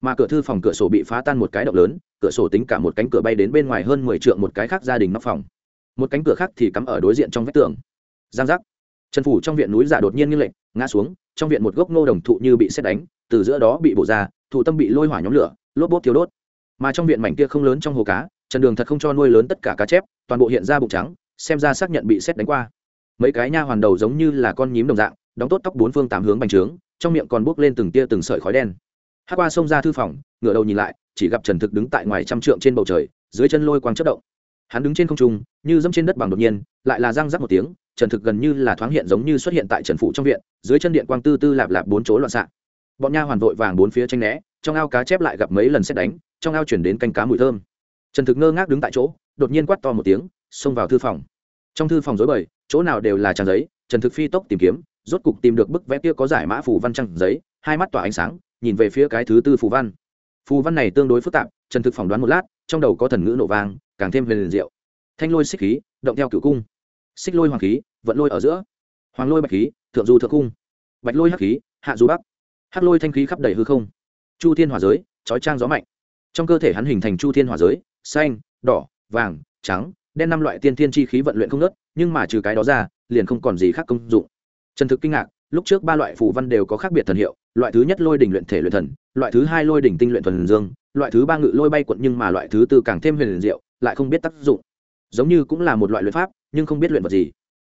Mà cửa thư phòng cửa sổ bị phá tan một cái động lớn, cửa sổ tính cả một cánh cửa bay đến bên ngoài hơn mười trượng một cái khác gia đình nóc phòng. Một cánh cửa khác thì cắm ở đối diện trong vách tường. Giang giác. Trần phủ trong viện núi giả đột nhiên như lệnh ngã xuống, trong viện một gốc ngô đồng thụ như bị xét đánh, từ giữa đó bị bổ ra, thụ tâm bị lôi hỏa nhóm lửa, lốp bốt thiếu đốt. Mà trong viện mảnh kia không lớn trong hồ cá, trần đường thật không cho nuôi lớn tất cả cá chép, toàn bộ hiện ra bụng trắng xem ra xác nhận bị xét đánh qua. Mấy cái nha hoàn đầu giống như là con nhím đồng dạng, đóng tốt tóc bốn phương tám hướng bành trướng, trong miệng còn bốc lên từng tia từng sợi khói đen. Hát qua xông ra thư phòng, ngửa đầu nhìn lại, chỉ gặp trần thực đứng tại ngoài trăm trượng trên bầu trời, dưới chân lôi quang chất động. Hắn đứng trên không trung, như dẫm trên đất bằng đột nhiên, lại là răng rắc một tiếng, trần thực gần như là thoáng hiện giống như xuất hiện tại trần phụ trong viện, dưới chân điện quang tư tư lạp lạp bốn chỗ loạn xạ. Bọn nha hoàn vội vàng bốn phía tranh né, trong ao cá chép lại gặp mấy lần xét đánh, trong ao chuyển đến canh cá mùi thơm. Trần thực ngơ ngác đứng tại chỗ, đột nhiên quát to một tiếng xông vào thư phòng. Trong thư phòng dối bời, chỗ nào đều là trang giấy, trần thực phi tốc tìm kiếm, rốt cục tìm được bức vẽ kia có giải mã phù văn trăng giấy, hai mắt tỏa ánh sáng, nhìn về phía cái thứ tư phù văn. Phù văn này tương đối phức tạp, trần thực phỏng đoán một lát, trong đầu có thần ngữ nổ vang, càng thêm huyền liền diệu. Thanh lôi xích khí, động theo cựu cung. Xích lôi hoàng khí, vận lôi ở giữa. Hoàng lôi bạch khí, thượng du thượng cung. Bạch lôi hắc khí, hạ du bắc. Hắc lôi thanh khí khắp đầy hư không. Chu thiên hòa giới, chói trang gió mạnh. Trong cơ thể hắn hình thành chu thiên hòa giới, xanh, đỏ, vàng, trắng đen năm loại tiên thiên chi khí vận luyện không nớt nhưng mà trừ cái đó ra, liền không còn gì khác công dụng. Trần thực kinh ngạc, lúc trước ba loại phù văn đều có khác biệt thần hiệu, loại thứ nhất lôi đỉnh luyện thể luyện thần, loại thứ hai lôi đỉnh tinh luyện thuần dương, loại thứ ba ngự lôi bay quận nhưng mà loại thứ tư càng thêm huyền liền diệu, lại không biết tác dụng. Giống như cũng là một loại luyện pháp, nhưng không biết luyện vật gì.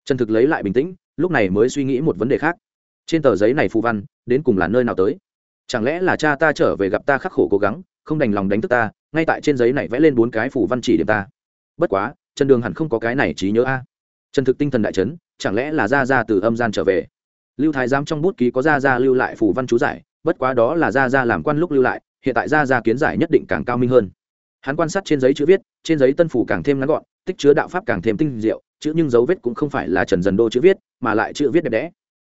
Trần thực lấy lại bình tĩnh, lúc này mới suy nghĩ một vấn đề khác. Trên tờ giấy này phù văn, đến cùng là nơi nào tới? Chẳng lẽ là cha ta trở về gặp ta khắc khổ cố gắng, không đành lòng đánh thức ta, ngay tại trên giấy này vẽ lên bốn cái phù văn chỉ điểm ta. Bất quá trần đường hẳn không có cái này trí nhớ a. À. Trần thực tinh thần đại chấn, chẳng lẽ là ra ra từ âm gian trở về? Lưu thái giám trong bút ký có ra ra lưu lại phủ văn chú giải, bất quá đó là ra ra làm quan lúc lưu lại, hiện tại ra ra kiến giải nhất định càng cao minh hơn. Hắn quan sát trên giấy chữ viết, trên giấy tân phủ càng thêm ngắn gọn, tích chứa đạo pháp càng thêm tinh diệu, chữ nhưng dấu vết cũng không phải là trần dần đô chữ viết, mà lại chữ viết đẹp đẽ.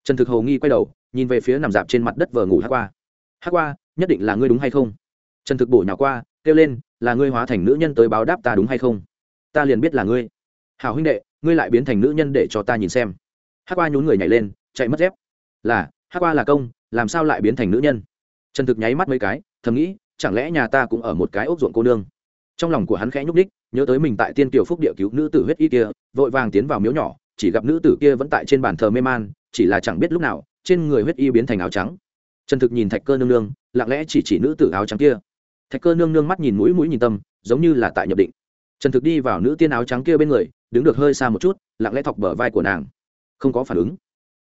Trần thực hầu nghi quay đầu, nhìn về phía nằm dạp trên mặt đất vờ ngủ hát qua hát qua nhất định là ngươi đúng hay không? Trần thực bổ nhỏ qua, kêu lên, là ngươi hóa thành nữ nhân tới báo đáp ta đúng hay không? Ta liền biết là ngươi. Hảo huynh đệ, ngươi lại biến thành nữ nhân để cho ta nhìn xem. Hát qua nhún người nhảy lên, chạy mất dép. Là hát qua là công, làm sao lại biến thành nữ nhân? Trần thực nháy mắt mấy cái, thầm nghĩ, chẳng lẽ nhà ta cũng ở một cái ốc ruộng cô nương? Trong lòng của hắn khẽ nhúc ních nhớ tới mình tại tiên kiều phúc địa cứu nữ tử huyết y kia, vội vàng tiến vào miếu nhỏ, chỉ gặp nữ tử kia vẫn tại trên bàn thờ mê man, chỉ là chẳng biết lúc nào, trên người huyết y biến thành áo trắng. Trần thực nhìn thạch cơ nương nương, lặng lẽ chỉ chỉ nữ tử áo trắng kia. Thạch cơ nương nương mắt nhìn mũi mũi nhìn tâm, giống như là tại nhập định trần thực đi vào nữ tiên áo trắng kia bên người, đứng được hơi xa một chút, lặng lẽ thọc bờ vai của nàng. Không có phản ứng.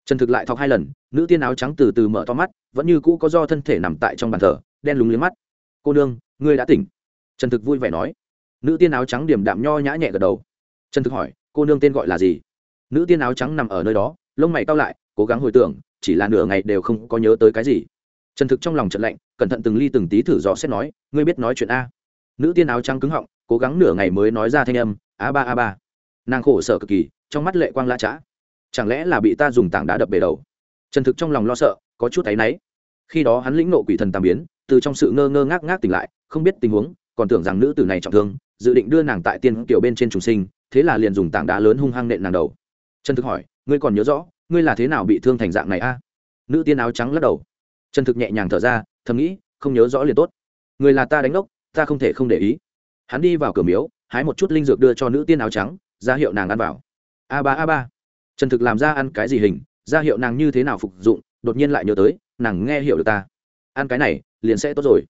Trần thực lại thọc hai lần, nữ tiên áo trắng từ từ mở to mắt, vẫn như cũ có do thân thể nằm tại trong bàn thờ, đen lúng liếm mắt. Cô nương, ngươi đã tỉnh. Trần thực vui vẻ nói. Nữ tiên áo trắng điểm đạm nho nhã nhẹ gật đầu. Trần thực hỏi, cô nương tên gọi là gì? Nữ tiên áo trắng nằm ở nơi đó, lông mày cao lại, cố gắng hồi tưởng, chỉ là nửa ngày đều không có nhớ tới cái gì. Trần thực trong lòng trận lạnh, cẩn thận từng ly từng tí thử dò xét nói, ngươi biết nói chuyện a. Nữ tiên áo trắng cứng họng cố gắng nửa ngày mới nói ra thanh âm, a ba a ba. Nàng khổ sở cực kỳ, trong mắt lệ quang la trã chẳng lẽ là bị ta dùng tảng đá đập bể đầu? Trần thực trong lòng lo sợ, có chút áy náy. Khi đó hắn lĩnh nộ quỷ thần tam biến, từ trong sự ngơ ngơ ngác ngác tỉnh lại, không biết tình huống, còn tưởng rằng nữ tử này trọng thương, dự định đưa nàng tại tiên kiểu bên trên trùng sinh, thế là liền dùng tảng đá lớn hung hăng nện nàng đầu. Trần thực hỏi, ngươi còn nhớ rõ, ngươi là thế nào bị thương thành dạng này a? Nữ tiên áo trắng lắc đầu. Trần thực nhẹ nhàng thở ra, thầm nghĩ, không nhớ rõ liền tốt. Người là ta đánh ốc ta không thể không để ý hắn đi vào cửa miếu, hái một chút linh dược đưa cho nữ tiên áo trắng, ra hiệu nàng ăn vào. A ba a ba. Trần thực làm ra ăn cái gì hình, ra hiệu nàng như thế nào phục dụng, đột nhiên lại nhớ tới, nàng nghe hiểu được ta. Ăn cái này, liền sẽ tốt rồi.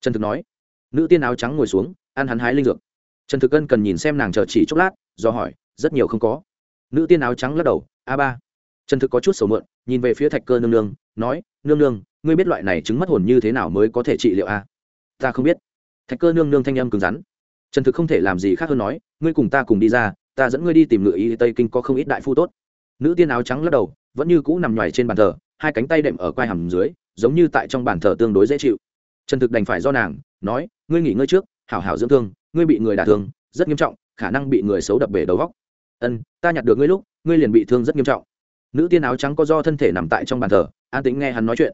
Trần thực nói. Nữ tiên áo trắng ngồi xuống, ăn hắn hái linh dược. Trần thực ân cần nhìn xem nàng chờ chỉ chốc lát, do hỏi, rất nhiều không có. Nữ tiên áo trắng lắc đầu, a ba. Trần thực có chút sầu mượn nhìn về phía thạch cơ nương nương, nói, nương nương, ngươi biết loại này chứng mất hồn như thế nào mới có thể trị liệu a? Ta không biết. Thạch cơ nương nương thanh âm cứng rắn trần thực không thể làm gì khác hơn nói, ngươi cùng ta cùng đi ra, ta dẫn ngươi đi tìm ngựa y tây kinh có không ít đại phu tốt. Nữ tiên áo trắng lắc đầu, vẫn như cũ nằm ngoài trên bàn thờ, hai cánh tay đệm ở quai hầm dưới, giống như tại trong bàn thờ tương đối dễ chịu. Trần thực đành phải do nàng, nói, ngươi nghỉ ngơi trước, hảo hảo dưỡng thương, ngươi bị người đả thương, rất nghiêm trọng, khả năng bị người xấu đập bể đầu góc. Ân, ta nhặt được ngươi lúc, ngươi liền bị thương rất nghiêm trọng. Nữ tiên áo trắng có do thân thể nằm tại trong bàn thờ, an tĩnh nghe hắn nói chuyện.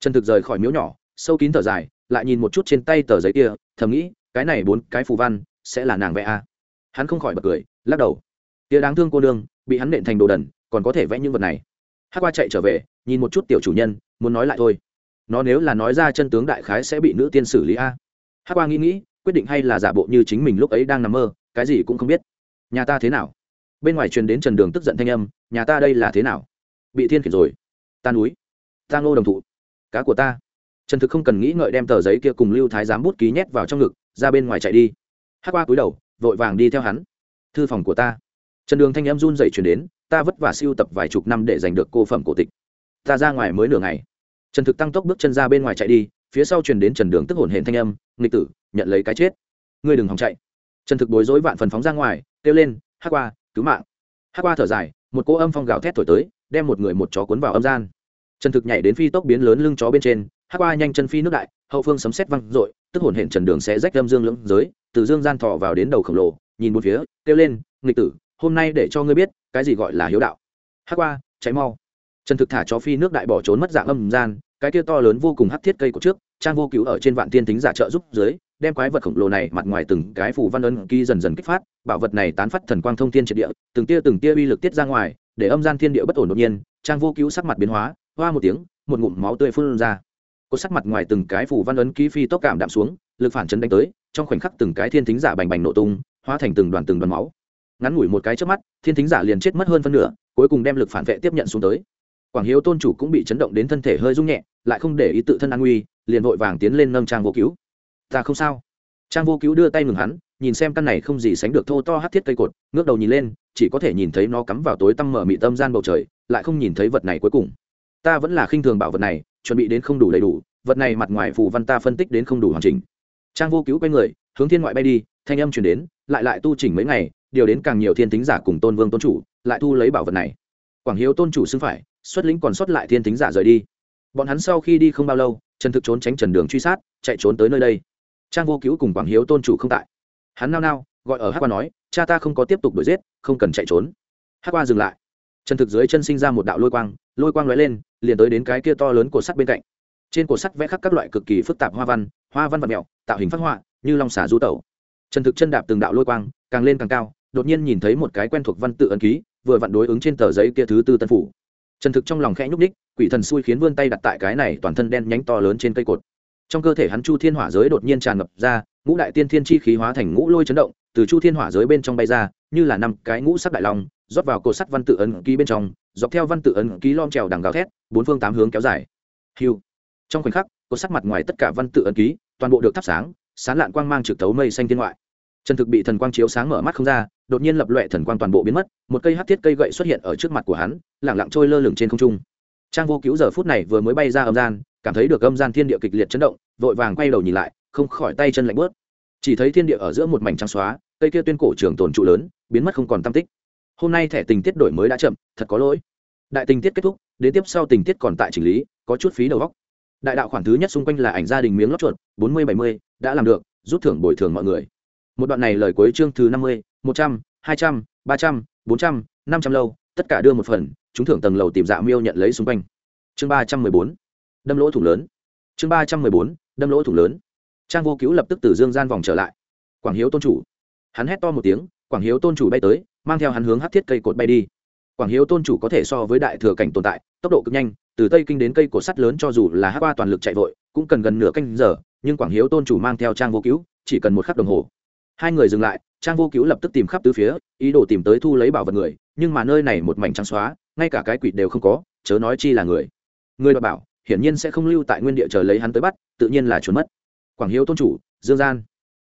Trần thực rời khỏi miếu nhỏ, sâu kín thở dài, lại nhìn một chút trên tay tờ giấy kia, thầm nghĩ cái này bốn cái phù văn sẽ là nàng vẽ a. À. hắn không khỏi bật cười, lắc đầu. Tia đáng thương cô nương, bị hắn nện thành đồ đần, còn có thể vẽ những vật này. Hát qua chạy trở về, nhìn một chút tiểu chủ nhân, muốn nói lại thôi. Nó nếu là nói ra chân tướng đại khái sẽ bị nữ tiên xử lý a. Hát qua nghĩ nghĩ, quyết định hay là giả bộ như chính mình lúc ấy đang nằm mơ, cái gì cũng không biết. Nhà ta thế nào? Bên ngoài truyền đến trần đường tức giận thanh âm, nhà ta đây là thế nào? Bị thiên khiển rồi. Ta núi. Ta ngô đồng thụ. Cá của ta trần thực không cần nghĩ ngợi đem tờ giấy kia cùng lưu thái giám bút ký nhét vào trong ngực, ra bên ngoài chạy đi. Hát qua cúi đầu, vội vàng đi theo hắn. Thư phòng của ta. Trần đường thanh em run dậy chuyển đến, ta vất vả siêu tập vài chục năm để giành được cô phẩm cổ tịch. Ta ra ngoài mới nửa ngày. Trần thực tăng tốc bước chân ra bên ngoài chạy đi, phía sau truyền đến trần đường tức hồn hển thanh âm, nghịch tử, nhận lấy cái chết. Ngươi đừng hòng chạy. Trần thực bối rối vạn phần phóng ra ngoài, kêu lên hát qua cứu mạng. Hát qua thở dài, một cô âm phong gào thét thổi tới, đem một người một chó cuốn vào âm gian. Trần thực nhảy đến phi tốc biến lớn lưng chó bên trên Hắc qua nhanh chân phi nước đại, hậu phương sấm xét văng r ộ i tức hồn hển trần đường sẽ rách lâm dương lưỡng giới, từ dương gian thọ vào đến đầu khổng lồ, nhìn một phía, kêu lên, nghịch tử, hôm nay để cho ngươi biết, cái gì gọi là hiếu đạo. Hắc qua, cháy mau. Trần thực thả chó phi nước đại bỏ trốn mất dạng âm gian, cái kia to lớn vô cùng hắc thiết cây của trước, trang vô cứu ở trên vạn tiên tính giả trợ giúp dưới, đem quái vật khổng lồ này mặt ngoài từng cái phủ văn ân ký dần dần kích phát, bảo vật này tán phát thần quang thông thiên triệt địa, từng tia từng tia uy lực tiết ra ngoài, để âm gian thiên địa bất ổn đột nhiên, trang vô cứu sắc mặt biến hóa, hoa một tiếng, một ngụm máu tươi phun ra có sắc mặt ngoài từng cái phủ văn ấn ký phi tốc cảm đạm xuống, lực phản chấn đánh tới, trong khoảnh khắc từng cái thiên thính giả bành bành nổ tung, hóa thành từng đoàn từng đoàn máu. Ngắn ngủi một cái trước mắt, thiên thính giả liền chết mất hơn phân nửa, cuối cùng đem lực phản vệ tiếp nhận xuống tới. Quảng hiếu tôn chủ cũng bị chấn động đến thân thể hơi rung nhẹ, lại không để ý tự thân an nguy, liền vội vàng tiến lên nâng trang vô cứu. Ta không sao. Trang vô cứu đưa tay ngừng hắn, nhìn xem căn này không gì sánh được thô to hát thiết cây cột, ngước đầu nhìn lên, chỉ có thể nhìn thấy nó cắm vào tối tăm mở mị tâm gian bầu trời, lại không nhìn thấy vật này cuối cùng. Ta vẫn là khinh thường bảo vật này chuẩn bị đến không đủ đầy đủ, vật này mặt ngoài phù văn ta phân tích đến không đủ hoàn chỉnh. Trang vô cứu quay người, hướng thiên ngoại bay đi, thanh âm chuyển đến, lại lại tu chỉnh mấy ngày, điều đến càng nhiều thiên tính giả cùng tôn vương tôn chủ, lại thu lấy bảo vật này. Quảng hiếu tôn chủ xưng phải, xuất lĩnh còn xuất lại thiên tính giả rời đi. Bọn hắn sau khi đi không bao lâu trần thực trốn tránh trần đường truy sát, chạy trốn tới nơi đây. Trang vô cứu cùng quảng hiếu tôn chủ không tại. Hắn nao nao, gọi ở hát qua nói, cha ta không có tiếp tục đuổi giết, không cần chạy trốn. Hát qua dừng lại. Trần thực dưới chân sinh ra một đạo lôi quang lôi quang lóe lên, liền tới đến cái kia to lớn của sắt bên cạnh. Trên cột sắt vẽ khắc các loại cực kỳ phức tạp hoa văn hoa văn vật mẹo, tạo hình phát họa, như long xả du tẩu. Trần thực chân đạp từng đạo lôi quang, càng lên càng cao, đột nhiên nhìn thấy một cái quen thuộc văn tự ấn ký, vừa vặn đối ứng trên tờ giấy kia thứ tư tân phủ. Trần thực trong lòng khẽ nhúc ních quỷ thần xui khiến vươn tay đặt tại cái này toàn thân đen nhánh to lớn trên cây cột. Trong cơ thể hắn chu thiên hỏa giới đột nhiên tràn ngập ra, ngũ đại tiên thiên chi khí hóa thành ngũ lôi chấn động, từ chu thiên hỏa giới bên trong bay ra, như là năm cái ngũ sắc đại long, rót vào cột sắt văn tự ấn ký bên trong dọc theo văn tự ấn ký lom trèo đằng gào thét, bốn phương tám hướng kéo dài. Hiu. Trong khoảnh khắc, có sắc mặt ngoài tất cả văn tự ấn ký, toàn bộ được thắp sáng sán lạn quang mang trực thấu mây xanh thiên ngoại. Trần thực bị thần quang chiếu sáng mở mắt không ra, đột nhiên lập loệ thần quang toàn bộ biến mất, một cây hát thiết cây gậy xuất hiện ở trước mặt của hắn lẳng lặng trôi lơ lửng trên không trung. Trang vô cứu giờ phút này vừa mới bay ra âm gian, cảm thấy được âm gian thiên địa kịch liệt chấn động, vội vàng quay đầu nhìn lại, không khỏi tay chân lạnh bớt chỉ thấy thiên địa ở giữa một mảnh trắng xóa, cây kia tuyên cổ trường tồn trụ lớn, biến mất không còn tam tích. Hôm nay thẻ tình tiết đổi mới đã chậm, thật có lỗi đại tình tiết kết thúc, đến tiếp sau tình tiết còn tại chỉnh lý, có chút phí đầu góc đại đạo khoản thứ nhất xung quanh là ảnh gia đình miếng lót chuột, bốn mươi, bảy mươi, đã làm được, rút thưởng bồi thường mọi người. Một đoạn này lời cuối chương thứ năm mươi, một trăm, hai trăm, ba trăm, bốn trăm, năm trăm lâu, tất cả đưa một phần chúng thưởng tầng lầu tìm dạ miêu nhận lấy xung quanh. Chương ba trăm mười bốn, đâm lỗ thủ lớn. Chương ba trăm mười bốn, đâm lỗ thủ lớn. Trang vô cứu lập tức từ dương gian vòng trở lại. Quảng hiếu tôn chủ. Hắn hét to một tiếng, quảng hiếu tôn chủ bay tới, mang theo hắn hướng hát thiết cây cột bay đi quảng hiếu tôn chủ có thể so với đại thừa cảnh tồn tại, tốc độ cực nhanh, từ tây kinh đến cây cổ sắt lớn cho dù là hát qua toàn lực chạy vội, cũng cần gần nửa canh giờ, nhưng quảng hiếu tôn chủ mang theo trang vô cứu, chỉ cần một khắc đồng hồ. Hai người dừng lại, trang vô cứu lập tức tìm khắp tứ phía, ý đồ tìm tới thu lấy bảo vật người, nhưng mà nơi này một mảnh trắng xóa, ngay cả cái quỷ đều không có, chớ nói chi là người. Người đọc bảo, hiển nhiên sẽ không lưu tại nguyên địa chờ lấy hắn tới bắt, tự nhiên là trốn mất. Quảng hiếu tôn chủ, dương gian.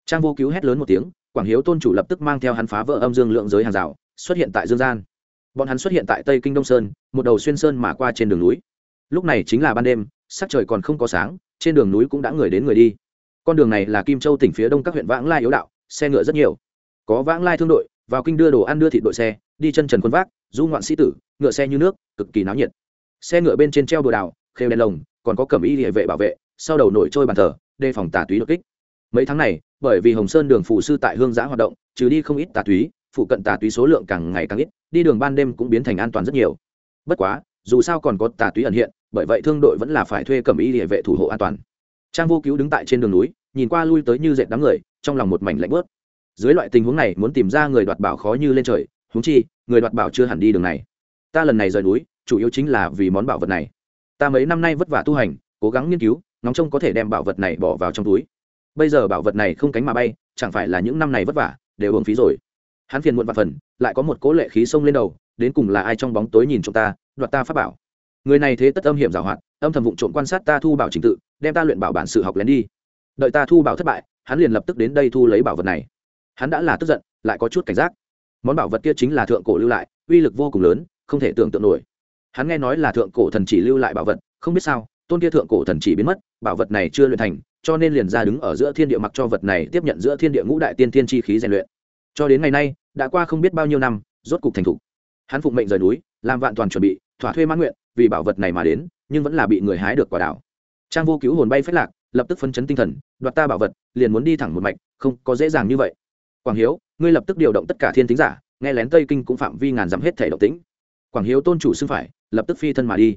Trang vô cứu hét lớn một tiếng, quảng hiếu tôn chủ lập tức mang theo hắn phá vỡ âm dương lượng giới hàng rào, xuất hiện tại dương gian bọn hắn xuất hiện tại tây kinh đông sơn, một đầu xuyên sơn mà qua trên đường núi. Lúc này chính là ban đêm, sắc trời còn không có sáng, trên đường núi cũng đã người đến người đi. Con đường này là kim châu tỉnh phía đông các huyện vãng lai yếu đạo, xe ngựa rất nhiều. Có vãng lai thương đội, vào kinh đưa đồ ăn đưa thịt đội xe, đi chân trần quân vác, du ngoạn sĩ tử, ngựa xe như nước, cực kỳ náo nhiệt. Xe ngựa bên trên treo bồ đào khêu đèn lồng, còn có cẩm y địa vệ bảo vệ, sau đầu nổi trôi bàn thờ, đề phòng tà túy đột kích. Mấy tháng này, bởi vì hồng sơn đường phụ sư tại hương giã hoạt động, trừ đi không ít tà túy phụ cận tà túy số lượng càng ngày càng ít, đi đường ban đêm cũng biến thành an toàn rất nhiều. Bất quá, dù sao còn có tà túy ẩn hiện, bởi vậy thương đội vẫn là phải thuê cẩm y địa vệ thủ hộ an toàn. Trang vô cứu đứng tại trên đường núi, nhìn qua lui tới như dệt đám người, trong lòng một mảnh lạnh bớt dưới loại tình huống này, muốn tìm ra người đoạt bảo khó như lên trời, huống chi, người đoạt bảo chưa hẳn đi đường này. Ta lần này rời núi, chủ yếu chính là vì món bảo vật này. Ta mấy năm nay vất vả tu hành, cố gắng nghiên cứu nóng trông có thể đem bảo vật này bỏ vào trong túi. Bây giờ bảo vật này không cánh mà bay, chẳng phải là những năm này vất vả, đều hưởng phí rồi hắn phiền muộn và phần, lại có một cố lệ khí xông lên đầu, đến cùng là ai trong bóng tối nhìn chúng ta, đoạt ta phát bảo. Người này thế tất âm hiểm giảo hoạt, âm thầm vụng trộm quan sát ta thu bảo trình tự, đem ta luyện bảo bản sự học lén đi. Đợi ta thu bảo thất bại, hắn liền lập tức đến đây thu lấy bảo vật này. Hắn đã là tức giận, lại có chút cảnh giác. Món bảo vật kia chính là thượng cổ lưu lại, uy lực vô cùng lớn, không thể tưởng tượng nổi. Hắn nghe nói là thượng cổ thần chỉ lưu lại bảo vật, không biết sao, tôn kia thượng cổ thần chỉ biến mất, bảo vật này chưa luyện thành, cho nên liền ra đứng ở giữa thiên địa mặc cho vật này tiếp nhận giữa thiên địa ngũ đại tiên thiên chi khí rèn luyện. Cho đến ngày nay đã qua không biết bao nhiêu năm, rốt cục thành thục. Hắn phụng mệnh rời núi, làm vạn toàn chuẩn bị, thỏa thuê mãn nguyện, vì bảo vật này mà đến, nhưng vẫn là bị người hái được quả đảo. Trang vô cứu hồn bay phách lạc, lập tức phấn chấn tinh thần, đoạt ta bảo vật, liền muốn đi thẳng một mạch, không có dễ dàng như vậy. Quảng hiếu, ngươi lập tức điều động tất cả thiên thính giả, nghe lén tây kinh cũng phạm vi ngàn dặm hết thể động tĩnh. Quảng hiếu tôn chủ xưng phải, lập tức phi thân mà đi.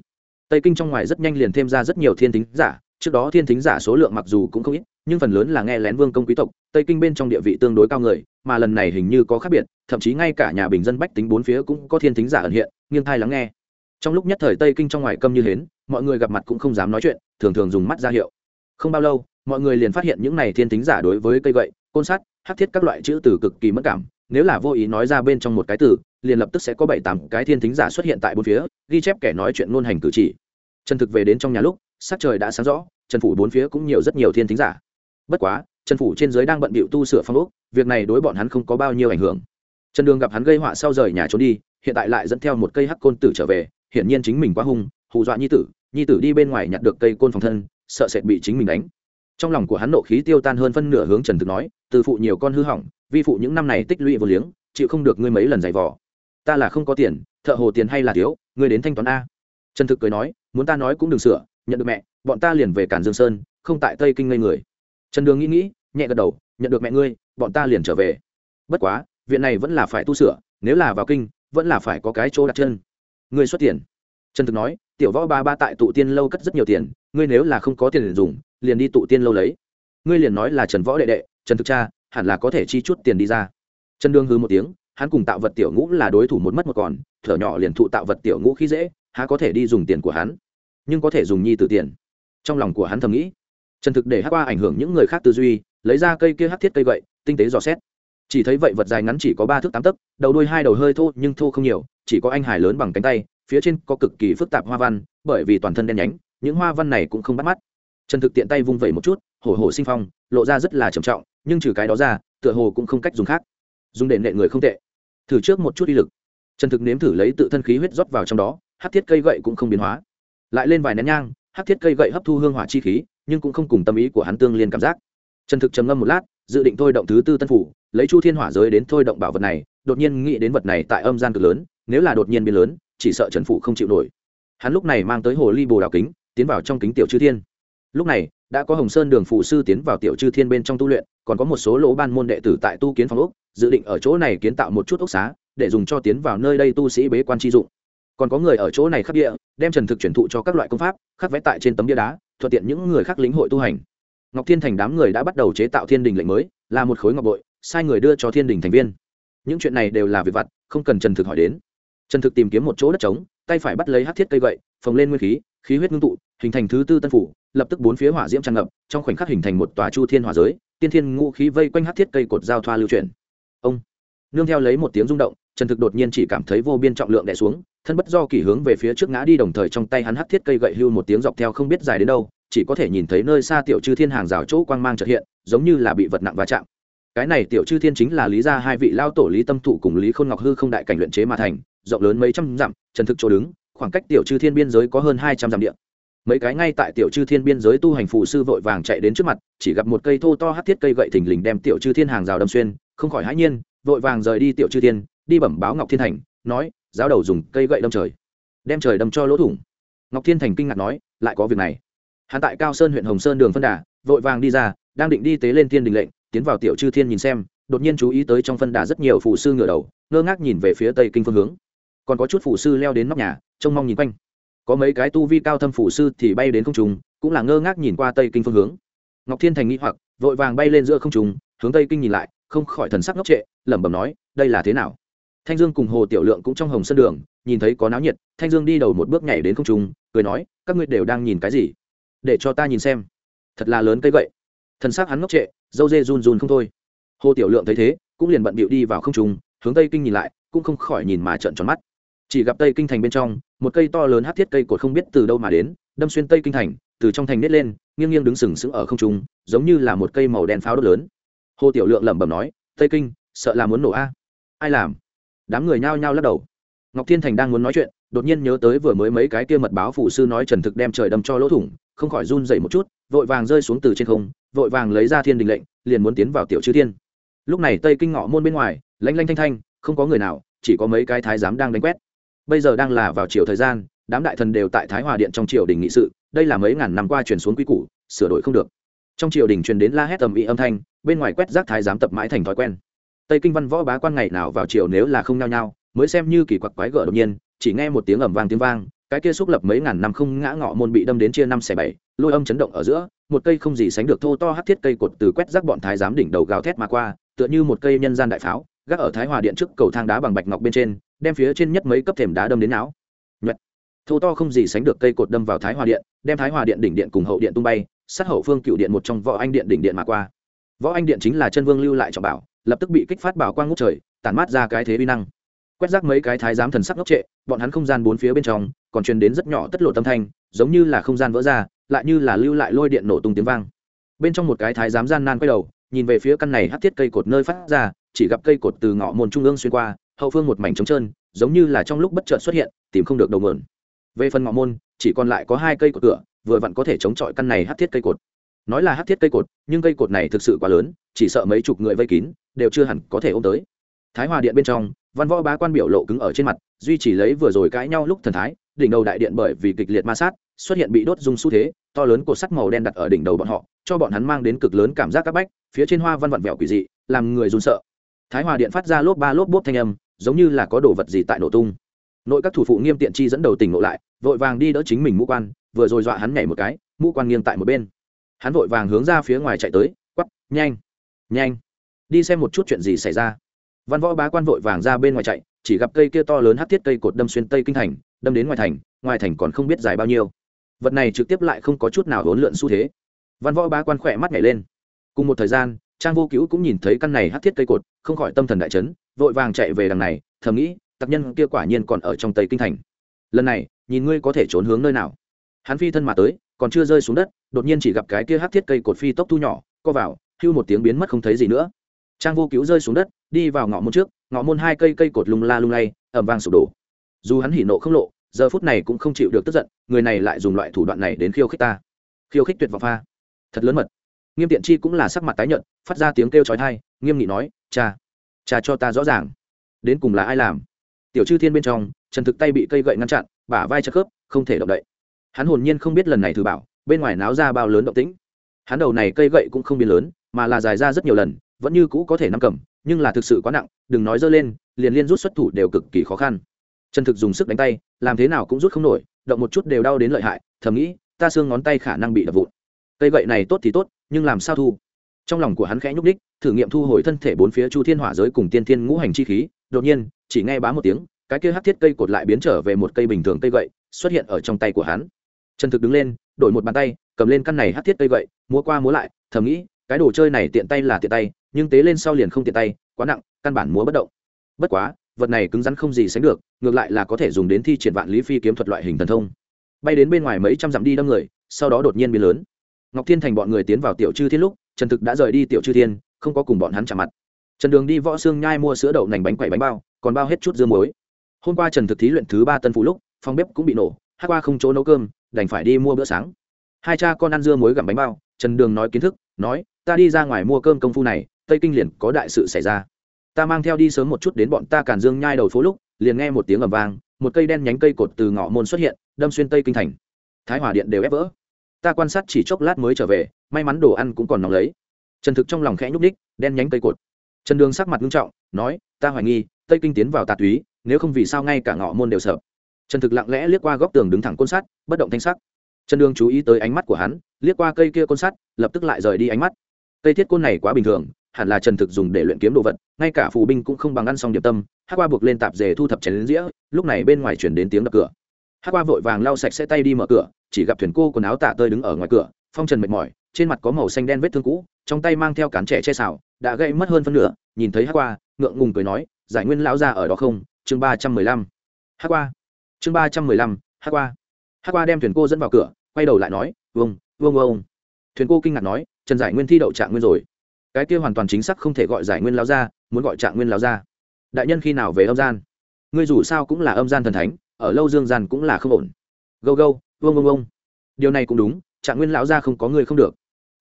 Tây kinh trong ngoài rất nhanh liền thêm ra rất nhiều thiên thính giả, trước đó thiên thính giả số lượng mặc dù cũng không ít, nhưng phần lớn là nghe lén vương công quý tộc, tây kinh bên trong địa vị tương đối cao người mà lần này hình như có khác biệt, thậm chí ngay cả nhà bình dân bách tính bốn phía cũng có thiên thính giả ẩn hiện, nghiêng thai lắng nghe. Trong lúc nhất thời tây kinh trong ngoài câm như hến, mọi người gặp mặt cũng không dám nói chuyện, thường thường dùng mắt ra hiệu. Không bao lâu, mọi người liền phát hiện những này thiên thính giả đối với cây gậy, côn sắt, hắc thiết các loại chữ từ cực kỳ mất cảm, nếu là vô ý nói ra bên trong một cái từ, liền lập tức sẽ có bảy tám cái thiên thính giả xuất hiện tại bốn phía, ghi chép kẻ nói chuyện ngôn hành cử chỉ. Trần thực về đến trong nhà lúc, sắc trời đã sáng rõ trần phủ bốn phía cũng nhiều rất nhiều thiên thính giả. Bất quá trần phủ trên giới đang bận bịu tu sửa phong ốc, việc này đối bọn hắn không có bao nhiêu ảnh hưởng. Trần đường gặp hắn gây họa sau rời nhà trốn đi, hiện tại lại dẫn theo một cây hắc côn tử trở về, hiển nhiên chính mình quá hung, hù dọa nhi tử nhi tử đi bên ngoài nhặt được cây côn phòng thân, sợ sệt bị chính mình đánh. Trong lòng của hắn nộ khí tiêu tan hơn phân nửa hướng trần thực nói, từ phụ nhiều con hư hỏng, vi phụ những năm này tích lũy vô liếng, chịu không được ngươi mấy lần giày vò. Ta là không có tiền, thợ hồ tiền hay là thiếu, ngươi đến thanh toán a. Trần thực cười nói, muốn ta nói cũng đừng sửa, nhận được mẹ, bọn ta liền về cản dương sơn, không tại tây kinh ngây người trần đường nghĩ nghĩ, nhẹ gật đầu, nhận được mẹ ngươi, bọn ta liền trở về. Bất quá, viện này vẫn là phải tu sửa, nếu là vào kinh, vẫn là phải có cái chỗ đặt chân. Ngươi xuất tiền. Trần thực nói, tiểu võ ba ba tại tụ tiên lâu cất rất nhiều tiền, ngươi nếu là không có tiền liền dùng, liền đi tụ tiên lâu lấy. Ngươi liền nói là trần võ đệ đệ, trần thực cha, hẳn là có thể chi chút tiền đi ra. Trần đương hư một tiếng, hắn cùng tạo vật tiểu ngũ là đối thủ một mất một còn, thở nhỏ liền thụ tạo vật tiểu ngũ khi dễ, há có thể đi dùng tiền của hắn, nhưng có thể dùng nhi từ tiền. Trong lòng của hắn thầm nghĩ trần thực để hát qua ảnh hưởng những người khác tư duy, lấy ra cây kia hát thiết cây gậy, tinh tế dò xét. Chỉ thấy vậy vật dài ngắn chỉ có ba thước tám tấc, đầu đuôi hai đầu hơi thô nhưng thô không nhiều, chỉ có anh hải lớn bằng cánh tay, phía trên có cực kỳ phức tạp hoa văn, bởi vì toàn thân đen nhánh, những hoa văn này cũng không bắt mắt. Trần thực tiện tay vung vẩy một chút, hổ hổ sinh phong, lộ ra rất là trầm trọng, nhưng trừ cái đó ra, tựa hồ cũng không cách dùng khác. Dùng để nệ người không tệ. Thử trước một chút đi lực. Trần thực nếm thử lấy tự thân khí huyết rót vào trong đó hát thiết cây gậy cũng không biến hóa. Lại lên vài nén nhang hát thiết cây gậy hấp thu hương hỏa chi khí nhưng cũng không cùng tâm ý của hắn tương liên cảm giác. Trần thực trầm ngâm một lát, dự định thôi động thứ tư tân phủ, lấy chu thiên hỏa giới đến thôi động bảo vật này, đột nhiên nghĩ đến vật này tại âm gian cực lớn, nếu là đột nhiên biến lớn, chỉ sợ trần phụ không chịu nổi. Hắn lúc này mang tới hồ ly bồ đào kính, tiến vào trong kính tiểu chư thiên. Lúc này, đã có hồng sơn đường phụ sư tiến vào tiểu chư thiên bên trong tu luyện, còn có một số lỗ ban môn đệ tử tại tu kiến phòng ốc, dự định ở chỗ này kiến tạo một chút ốc xá, để dùng cho tiến vào nơi đây tu sĩ bế quan chi dụng. Còn có người ở chỗ này khắc địa, đem trần thực chuyển thụ cho các loại công pháp khắc vẽ tại trên tấm bia đá thuận tiện những người khác lĩnh hội tu hành. Ngọc thiên thành đám người đã bắt đầu chế tạo thiên đình lệnh mới, là một khối ngọc bội, sai người đưa cho thiên đình thành viên. Những chuyện này đều là việc vặt, không cần trần thực hỏi đến. Trần thực tìm kiếm một chỗ đất trống, tay phải bắt lấy hát thiết cây gậy, phồng lên nguyên khí khí huyết ngưng tụ, hình thành thứ tư tân phủ, lập tức bốn phía hỏa diễm tràn ngập, trong khoảnh khắc hình thành một tòa chu thiên hỏa giới, tiên thiên ngũ khí vây quanh hát thiết cây cột giao thoa lưu chuyển. Ông, nương theo lấy một tiếng rung động trần thực đột nhiên chỉ cảm thấy vô biên trọng lượng đè xuống, thân bất do kỷ hướng về phía trước ngã đi đồng thời trong tay hắn hắt thiết cây gậy hưu một tiếng dọc theo không biết dài đến đâu, chỉ có thể nhìn thấy nơi xa tiểu chư thiên hàng rào chỗ quang mang trật hiện, giống như là bị vật nặng va chạm. Cái này tiểu chư thiên chính là lý gia hai vị lao tổ lý tâm thụ cùng lý khôn ngọc hư không đại cảnh luyện chế mà thành, rộng lớn mấy trăm dặm, trần thực chỗ đứng, khoảng cách tiểu chư thiên biên giới có hơn hai trăm dặm địa. Mấy cái ngay tại tiểu chư thiên biên giới tu hành phù sư vội vàng chạy đến trước mặt, chỉ gặp một cây thô to hát thiết cây gậy thình lình đem tiểu chư thiên hàng rào đâm xuyên, không khỏi hãi nhiên, vội vàng rời đi tiểu chư thiên đi bẩm báo ngọc thiên thành, nói, giáo đầu dùng cây gậy đâm trời, đem trời đâm cho lỗ thủng. Ngọc thiên thành kinh ngạc nói, lại có việc này. Hắn tại cao sơn huyện hồng sơn đường phân đà, vội vàng đi ra, đang định đi tế lên thiên đình lệnh, tiến vào tiểu chư thiên nhìn xem, đột nhiên chú ý tới trong phân đà rất nhiều phụ sư ngửa đầu, ngơ ngác nhìn về phía tây kinh phương hướng. Còn có chút phụ sư leo đến nóc nhà, trông mong nhìn quanh. Có mấy cái tu vi cao thâm phụ sư thì bay đến không trùng cũng là ngơ ngác nhìn qua tây kinh phương hướng. Ngọc thiên thành nghĩ hoặc, vội vàng bay lên giữa không trùng hướng tây kinh nhìn lại, không khỏi thần sắc ngốc trệ, lẩm bẩm nói, đây là thế nào? Thanh dương cùng hồ tiểu lượng cũng trong hồng sân đường, nhìn thấy có náo nhiệt, thanh dương đi đầu một bước nhảy đến không trung, cười nói, các ngươi đều đang nhìn cái gì? Để cho ta nhìn xem. Thật là lớn cây gậy. Thần sắc hắn ngốc trệ, dâu dê run run không thôi. Hồ tiểu lượng thấy thế, cũng liền bận bịu đi vào không trung, hướng tây kinh nhìn lại, cũng không khỏi nhìn mà trợn tròn mắt. Chỉ gặp tây kinh thành bên trong, một cây to lớn hát thiết cây cột không biết từ đâu mà đến, đâm xuyên tây kinh thành, từ trong thành nết lên, nghiêng nghiêng đứng sừng sững ở không trung, giống như là một cây màu đen pháo đốt lớn. Hồ tiểu lượng lẩm bẩm nói, tây kinh, sợ là muốn nổ a. Ai làm? Đám người nhao nhao lắc đầu. Ngọc thiên thành đang muốn nói chuyện, đột nhiên nhớ tới vừa mới mấy cái kia mật báo phủ sư nói trần thực đem trời đâm cho lỗ thủng, không khỏi run dậy một chút, vội vàng rơi xuống từ trên không, vội vàng lấy ra thiên đình lệnh, liền muốn tiến vào tiểu chư thiên. Lúc này tây kinh ngọ môn bên ngoài, lanh lanh thanh thanh, không có người nào, chỉ có mấy cái thái giám đang đánh quét. Bây giờ đang là vào chiều thời gian, đám đại thần đều tại thái hòa điện trong triều đình nghị sự, đây là mấy ngàn năm qua truyền xuống quy củ, sửa đổi không được. Trong triều đình truyền đến la hét tầm ý âm thanh, bên ngoài quét rác thái giám tập mãi thành thói quen tây kinh văn võ bá quan ngày nào vào chiều nếu là không nhao nhao, mới xem như kỳ quặc quái gở đột nhiên, chỉ nghe một tiếng ầm vang tiếng vang, cái kia xúc lập mấy ngàn năm không ngã ngọ môn bị đâm đến chia năm xẻ bảy, lôi âm chấn động ở giữa, một cây không gì sánh được thô to hát thiết cây cột từ quét rác bọn thái giám đỉnh đầu gào thét mà qua, tựa như một cây nhân gian đại pháo, gác ở thái hòa điện trước cầu thang đá bằng bạch ngọc bên trên, đem phía trên nhất mấy cấp thềm đá đâm đến não. Nhuận. Thô to không gì sánh được cây cột đâm vào thái hòa điện, đem thái hòa điện đỉnh điện cùng hậu điện tung bay, sát hậu phương cựu điện một trong võ anh điện đỉnh điện mà qua. Võ anh điện chính là chân vương lưu lại trọng bảo lập tức bị kích phát bảo quang ngút trời, tản mát ra cái thế uy năng. Quét rác mấy cái thái giám thần sắc ngốc trệ, bọn hắn không gian bốn phía bên trong, còn truyền đến rất nhỏ tất lộ tâm thanh, giống như là không gian vỡ ra, lại như là lưu lại lôi điện nổ tung tiếng vang. Bên trong một cái thái giám gian nan quay đầu, nhìn về phía căn này hắt thiết cây cột nơi phát ra, chỉ gặp cây cột từ ngõ môn trung ương xuyên qua, hậu phương một mảnh trống trơn, giống như là trong lúc bất chợt xuất hiện, tìm không được đầu mượn. Về phần ngõ môn, chỉ còn lại có hai cây cột cửa, vừa vặn có thể chống chọi căn này hắt thiết cây cột nói là hát thiết cây cột, nhưng cây cột này thực sự quá lớn, chỉ sợ mấy chục người vây kín, đều chưa hẳn có thể ôm tới. Thái hòa điện bên trong, văn võ bá quan biểu lộ cứng ở trên mặt, duy chỉ lấy vừa rồi cãi nhau lúc thần thái, đỉnh đầu đại điện bởi vì kịch liệt ma sát, xuất hiện bị đốt dung xu thế, to lớn cột sắt màu đen đặt ở đỉnh đầu bọn họ, cho bọn hắn mang đến cực lớn cảm giác c áp bách, phía trên hoa văn vặn vẹo quỷ dị, làm người run sợ. Thái hòa điện phát ra lốp ba lốp bốp thanh âm, giống như là có đồ vật gì tại nổ tung. Nội các thủ phụ nghiêm tiện chi dẫn đầu tỉnh ngộ lại, vội vàng đi đỡ chính mình mũ quan, vừa rồi dọa hắn nhảy một cái, mũ quan nghiêng tại một bên hắn vội vàng hướng ra phía ngoài chạy tới quắp nhanh nhanh. Đi xem một chút chuyện gì xảy ra. Văn võ bá quan vội vàng ra bên ngoài chạy, chỉ gặp cây kia to lớn hát thiết cây cột đâm xuyên tây kinh thành, đâm đến ngoài thành ngoài thành còn không biết dài bao nhiêu. Vật này trực tiếp lại không có chút nào hỗn lượn xu thế. Văn võ bá quan khỏe mắt nhảy lên. Cùng một thời gian, trang vô cứu cũng nhìn thấy căn này hát thiết cây cột, không khỏi tâm thần đại chấn, vội vàng chạy về đằng này, thầm nghĩ, tặc nhân kia quả nhiên còn ở trong tây kinh thành. Lần này, nhìn ngươi có thể trốn hướng nơi nào. Hắn phi thân mà tới còn chưa rơi xuống đất, đột nhiên chỉ gặp cái kia hát thiết cây cột phi tốc thu nhỏ, co vào, hưu một tiếng biến mất không thấy gì nữa. Trang vô cứu rơi xuống đất, đi vào ngõ môn trước, ngõ môn hai cây cây cột lung la lung lay ẩm vang sụp đổ. Dù hắn hỉ nộ không lộ, giờ phút này cũng không chịu được tức giận, người này lại dùng loại thủ đoạn này đến khiêu khích ta. Khiêu khích tuyệt vọng pha. Thật lớn mật. Nghiêm tiện chi cũng là sắc mặt tái nhợt, phát ra tiếng kêu trói thai nghiêm nghị nói, cha cha cho ta rõ ràng. Đến cùng là ai làm? Tiểu chư thiên bên trong, trần thực tay bị cây gậy ngăn chặn, bả vai chất khớp, không thể động đậy hắn hồn nhiên không biết lần này thử bảo, bên ngoài náo ra bao lớn động tĩnh. Hắn đầu này cây gậy cũng không biến lớn, mà là dài ra rất nhiều lần, vẫn như cũ có thể nắm cầm, nhưng là thực sự quá nặng, đừng nói dơ lên, liền liên rút xuất thủ đều cực kỳ khó khăn. Trần thực dùng sức đánh tay, làm thế nào cũng rút không nổi, động một chút đều đau đến lợi hại, thầm nghĩ, ta xương ngón tay khả năng bị đập vụn. Cây gậy này tốt thì tốt, nhưng làm sao thu? Trong lòng của hắn khẽ nhúc đích thử nghiệm thu hồi thân thể bốn phía chu thiên hỏa giới cùng tiên thiên ngũ hành chi khí, đột nhiên, chỉ nghe bá một tiếng, cái kia hát thiết cây cột lại biến trở về một cây bình thường cây gậy, xuất hiện ở trong tay của hắn trần thực đứng lên đổi một bàn tay cầm lên căn này hát thiết cây vậy, múa qua múa lại thầm nghĩ cái đồ chơi này tiện tay là tiện tay nhưng tế lên sau liền không tiện tay quá nặng căn bản múa bất động. Bất quá vật này cứng rắn không gì sánh được ngược lại là có thể dùng đến thi triển vạn lý phi kiếm thuật loại hình thần thông. Bay đến bên ngoài mấy trăm dặm đi đâm người sau đó đột nhiên biến lớn. Ngọc thiên thành bọn người tiến vào tiểu chư thiên lúc trần thực đã rời đi tiểu chư thiên không có cùng bọn hắn chạm mặt. Trần đường đi võ xương nhai mua sữa đậu nành bánh quẩy bánh bao còn bao hết chút dưa muối. Hôm qua trần thực thí luyện thứ ba tân phụ lúc phòng bếp cũng bị nổ hát qua không chỗ nấu cơm đành phải đi mua bữa sáng. Hai cha con ăn dưa muối gặm bánh bao, trần đường nói kiến thức, nói, ta đi ra ngoài mua cơm công phu này, tây kinh liền có đại sự xảy ra. Ta mang theo đi sớm một chút đến bọn ta càn dương nhai đầu phố lúc, liền nghe một tiếng ầm vang, một cây đen nhánh cây cột từ ngõ môn xuất hiện, đâm xuyên tây kinh thành. Thái hòa điện đều ép vỡ. Ta quan sát chỉ chốc lát mới trở về, may mắn đồ ăn cũng còn nóng lấy. Trần thực trong lòng khẽ nhúc ních đen nhánh cây cột. Trần đường sắc mặt nghiêm trọng, nói, ta hoài nghi, tây kinh tiến vào tà túy, nếu không vì sao ngay cả ngõ môn đều sợ? Trần thực lặng lẽ liếc qua góc tường đứng thẳng côn sắt, bất động thanh sắc. Trần đường chú ý tới ánh mắt của hắn, liếc qua cây kia côn sắt, lập tức lại rời đi ánh mắt. Cây thiết côn này quá bình thường, hẳn là trần thực dùng để luyện kiếm đồ vật, ngay cả phù binh cũng không bằng ăn xong điệp tâm. Hát qua buộc lên tạp dề thu thập chén đến dĩa, lúc này bên ngoài chuyển đến tiếng đập cửa. Hát qua vội vàng lau sạch sẽ tay đi mở cửa, chỉ gặp thuyền cô quần áo tả tơi đứng ở ngoài cửa, phong trần mệt mỏi, trên mặt có màu xanh đen vết thương cũ, trong tay mang theo cán trẻ che xào, đã gãy mất hơn phân nửa, nhìn thấy hát qua, ngượng ngùng cười nói, giải nguyên lão ra ở đó không? Chương ba trăm mười lăm. Hát qua chương ba trăm mười lăm, hát qua. Hát qua đem thuyền cô dẫn vào cửa, quay đầu lại nói vâng vâng vâng thuyền cô kinh ngạc nói, trần giải nguyên thi đậu trạng nguyên rồi. Cái kia hoàn toàn chính xác không thể gọi giải nguyên lao ra muốn gọi trạng nguyên lao ra đại nhân khi nào về âm gian? Ngươi dù sao cũng là âm gian thần thánh, ở lâu dương gian cũng là không ổn. Gâu gâu vâng vâng vâng điều này cũng đúng, trạng nguyên lão ra không có người không được.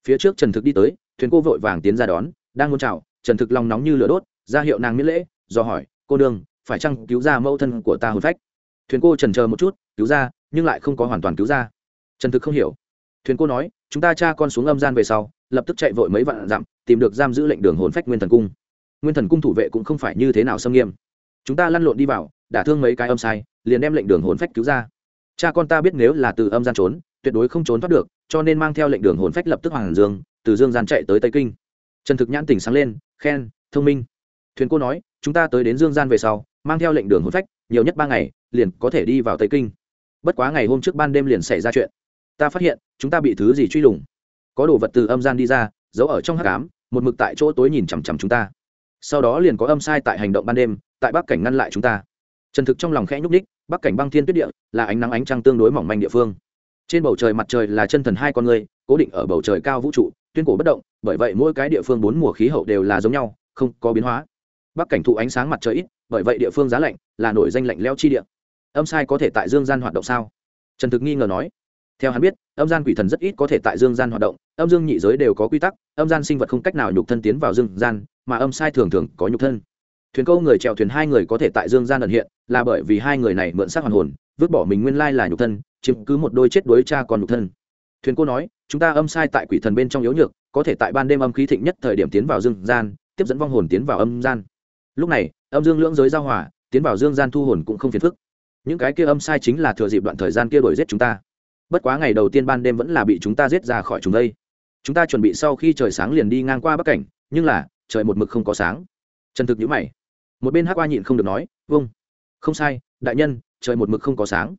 Phía trước trần thực đi tới, thuyền cô vội vàng tiến ra đón, đang muốn chào, trần thực lòng nóng như lửa đốt, ra hiệu nàng miễn lễ, do hỏi, cô đường phải chăng cứu ra mẫu thân của ta hồn phách? Thuyền cô trần chờ một chút, cứu ra, nhưng lại không có hoàn toàn cứu ra. Trần thực không hiểu. Thuyền cô nói, chúng ta cha con xuống âm gian về sau, lập tức chạy vội mấy vạn dặm, tìm được giam giữ lệnh đường hồn phách nguyên thần cung. Nguyên thần cung thủ vệ cũng không phải như thế nào xâm nghiêm. Chúng ta lăn lộn đi vào đả thương mấy cái âm sai, liền đem lệnh đường hồn phách cứu ra. Cha con ta biết nếu là từ âm gian trốn, tuyệt đối không trốn thoát được, cho nên mang theo lệnh đường hồn phách lập tức hoàng dương, từ dương gian chạy tới tây kinh. Trần thực nhãn tỉnh sáng lên, khen, thông minh. Thuyền cô nói, chúng ta tới đến dương gian về sau, mang theo lệnh đường hồn phách, nhiều nhất ba ngày liền có thể đi vào tây kinh. Bất quá ngày hôm trước ban đêm liền xảy ra chuyện. Ta phát hiện, chúng ta bị thứ gì truy lùng. Có đồ vật từ âm gian đi ra, giấu ở trong hát cám một mực tại chỗ tối nhìn chằm chằm chúng ta. Sau đó liền có âm sai tại hành động ban đêm, tại bắc cảnh ngăn lại chúng ta. Trần thực trong lòng khẽ nhúc ních bắc cảnh băng thiên tuyết địa là ánh nắng ánh trăng tương đối mỏng manh địa phương. Trên bầu trời mặt trời là chân thần hai con người, cố định ở bầu trời cao vũ trụ, tuyên cổ bất động, bởi vậy mỗi cái địa phương bốn mùa khí hậu đều là giống nhau, không có biến hóa. Bắc cảnh thụ ánh sáng mặt trời ít, bởi vậy địa phương giá lạnh, là nổi danh lạnh leo chi địa âm sai có thể tại dương gian hoạt động sao? Trần thực nghi ngờ nói. Theo hắn biết, âm gian quỷ thần rất ít có thể tại dương gian hoạt động, âm dương nhị giới đều có quy tắc, âm gian sinh vật không cách nào nhục thân tiến vào dương gian, mà âm sai thường thường có nhục thân. Thuyền câu người chèo thuyền hai người có thể tại dương gian ẩn hiện, là bởi vì hai người này mượn xác hoàn hồn, vứt bỏ mình nguyên lai là nhục thân, chiếm cứ một đôi chết đối cha còn nhục thân. Thuyền cô nói, chúng ta âm sai tại quỷ thần bên trong yếu nhược, có thể tại ban đêm âm khí thịnh nhất thời điểm tiến vào dương gian, tiếp dẫn vong hồn tiến vào âm gian. Lúc này, âm dương lưỡng giới giao hòa, tiến vào dương gian thu hồn cũng không phiền phức những cái kia âm sai chính là thừa dịp đoạn thời gian kia đuổi giết chúng ta. Bất quá ngày đầu tiên ban đêm vẫn là bị chúng ta giết ra khỏi chúng đây. Chúng ta chuẩn bị sau khi trời sáng liền đi ngang qua bắc cảnh, nhưng là, trời một mực không có sáng. Trần thực nhữ mày. Một bên hắc qua nhịn không được nói vâng. Không sai, đại nhân, trời một mực không có sáng.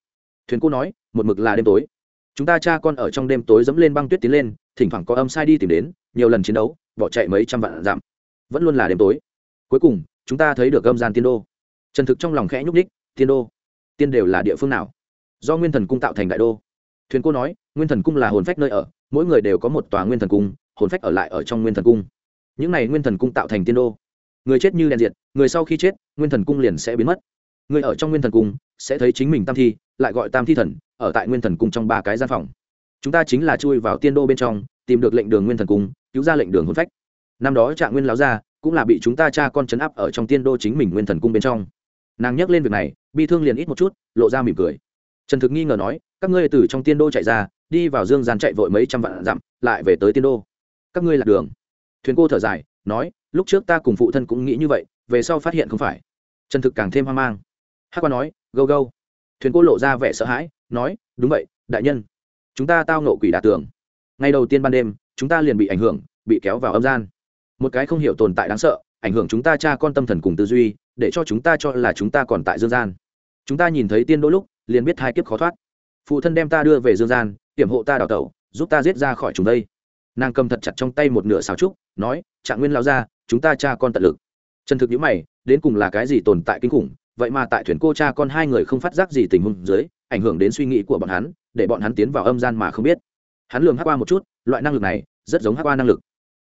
Thuyền cô nói, một mực là đêm tối. Chúng ta cha con ở trong đêm tối dẫm lên băng tuyết tiến lên, thỉnh thoảng có âm sai đi tìm đến, nhiều lần chiến đấu, bỏ chạy mấy trăm vạn dặm. Vẫn luôn là đêm tối. Cuối cùng, chúng ta thấy được âm gian tiên đô. Trần thực trong lòng khẽ nhúc ních tiên đô tiên đều là địa phương nào do nguyên thần cung tạo thành đại đô thuyền cô nói nguyên thần cung là hồn phách nơi ở mỗi người đều có một tòa nguyên thần cung hồn phách ở lại ở trong nguyên thần cung những này nguyên thần cung tạo thành tiên đô người chết như đèn diệt người sau khi chết nguyên thần cung liền sẽ biến mất người ở trong nguyên thần cung sẽ thấy chính mình tam thi lại gọi tam thi thần ở tại nguyên thần cung trong ba cái gian phòng chúng ta chính là chui vào tiên đô bên trong tìm được lệnh đường nguyên thần cung cứu ra lệnh đường hồn phách năm đó trạng nguyên láo ra cũng là bị chúng ta cha con chấn áp ở trong tiên đô chính mình nguyên thần cung bên trong nàng nhắc lên việc này, bi thương liền ít một chút, lộ ra mỉm cười. Trần thực nghi ngờ nói, các ngươi từ trong tiên đô chạy ra, đi vào dương gian chạy vội mấy trăm vạn dặm, lại về tới tiên đô. Các ngươi lạc đường. Thuyền cô thở dài, nói, lúc trước ta cùng phụ thân cũng nghĩ như vậy, về sau phát hiện không phải. Trần thực càng thêm hoang mang. Hát qua nói, gâu gâu. Thuyền cô lộ ra vẻ sợ hãi, nói, đúng vậy, đại nhân. Chúng ta tao nộ quỷ đả tường. Ngày đầu tiên ban đêm, chúng ta liền bị ảnh hưởng, bị kéo vào âm gian. Một cái không hiểu tồn tại đáng sợ, ảnh hưởng chúng ta cha con tâm thần cùng tư duy để cho chúng ta cho là chúng ta còn tại dương gian. Chúng ta nhìn thấy tiên đỗ lúc, liền biết hai kiếp khó thoát. Phụ thân đem ta đưa về dương gian hiểm hộ ta đào tẩu, giúp ta giết ra khỏi chúng đây. Nàng cầm thật chặt trong tay một nửa xào trúc, nói, trạng nguyên lao ra chúng ta cha con tận lực. Chân thực nhữ mày, đến cùng là cái gì tồn tại kinh khủng, vậy mà tại thuyền cô cha con hai người không phát giác gì tình huống dưới, ảnh hưởng đến suy nghĩ của bọn hắn, để bọn hắn tiến vào âm gian mà không biết. Hắn lường hát qua một chút, loại năng lực này, rất giống hát qua năng lực.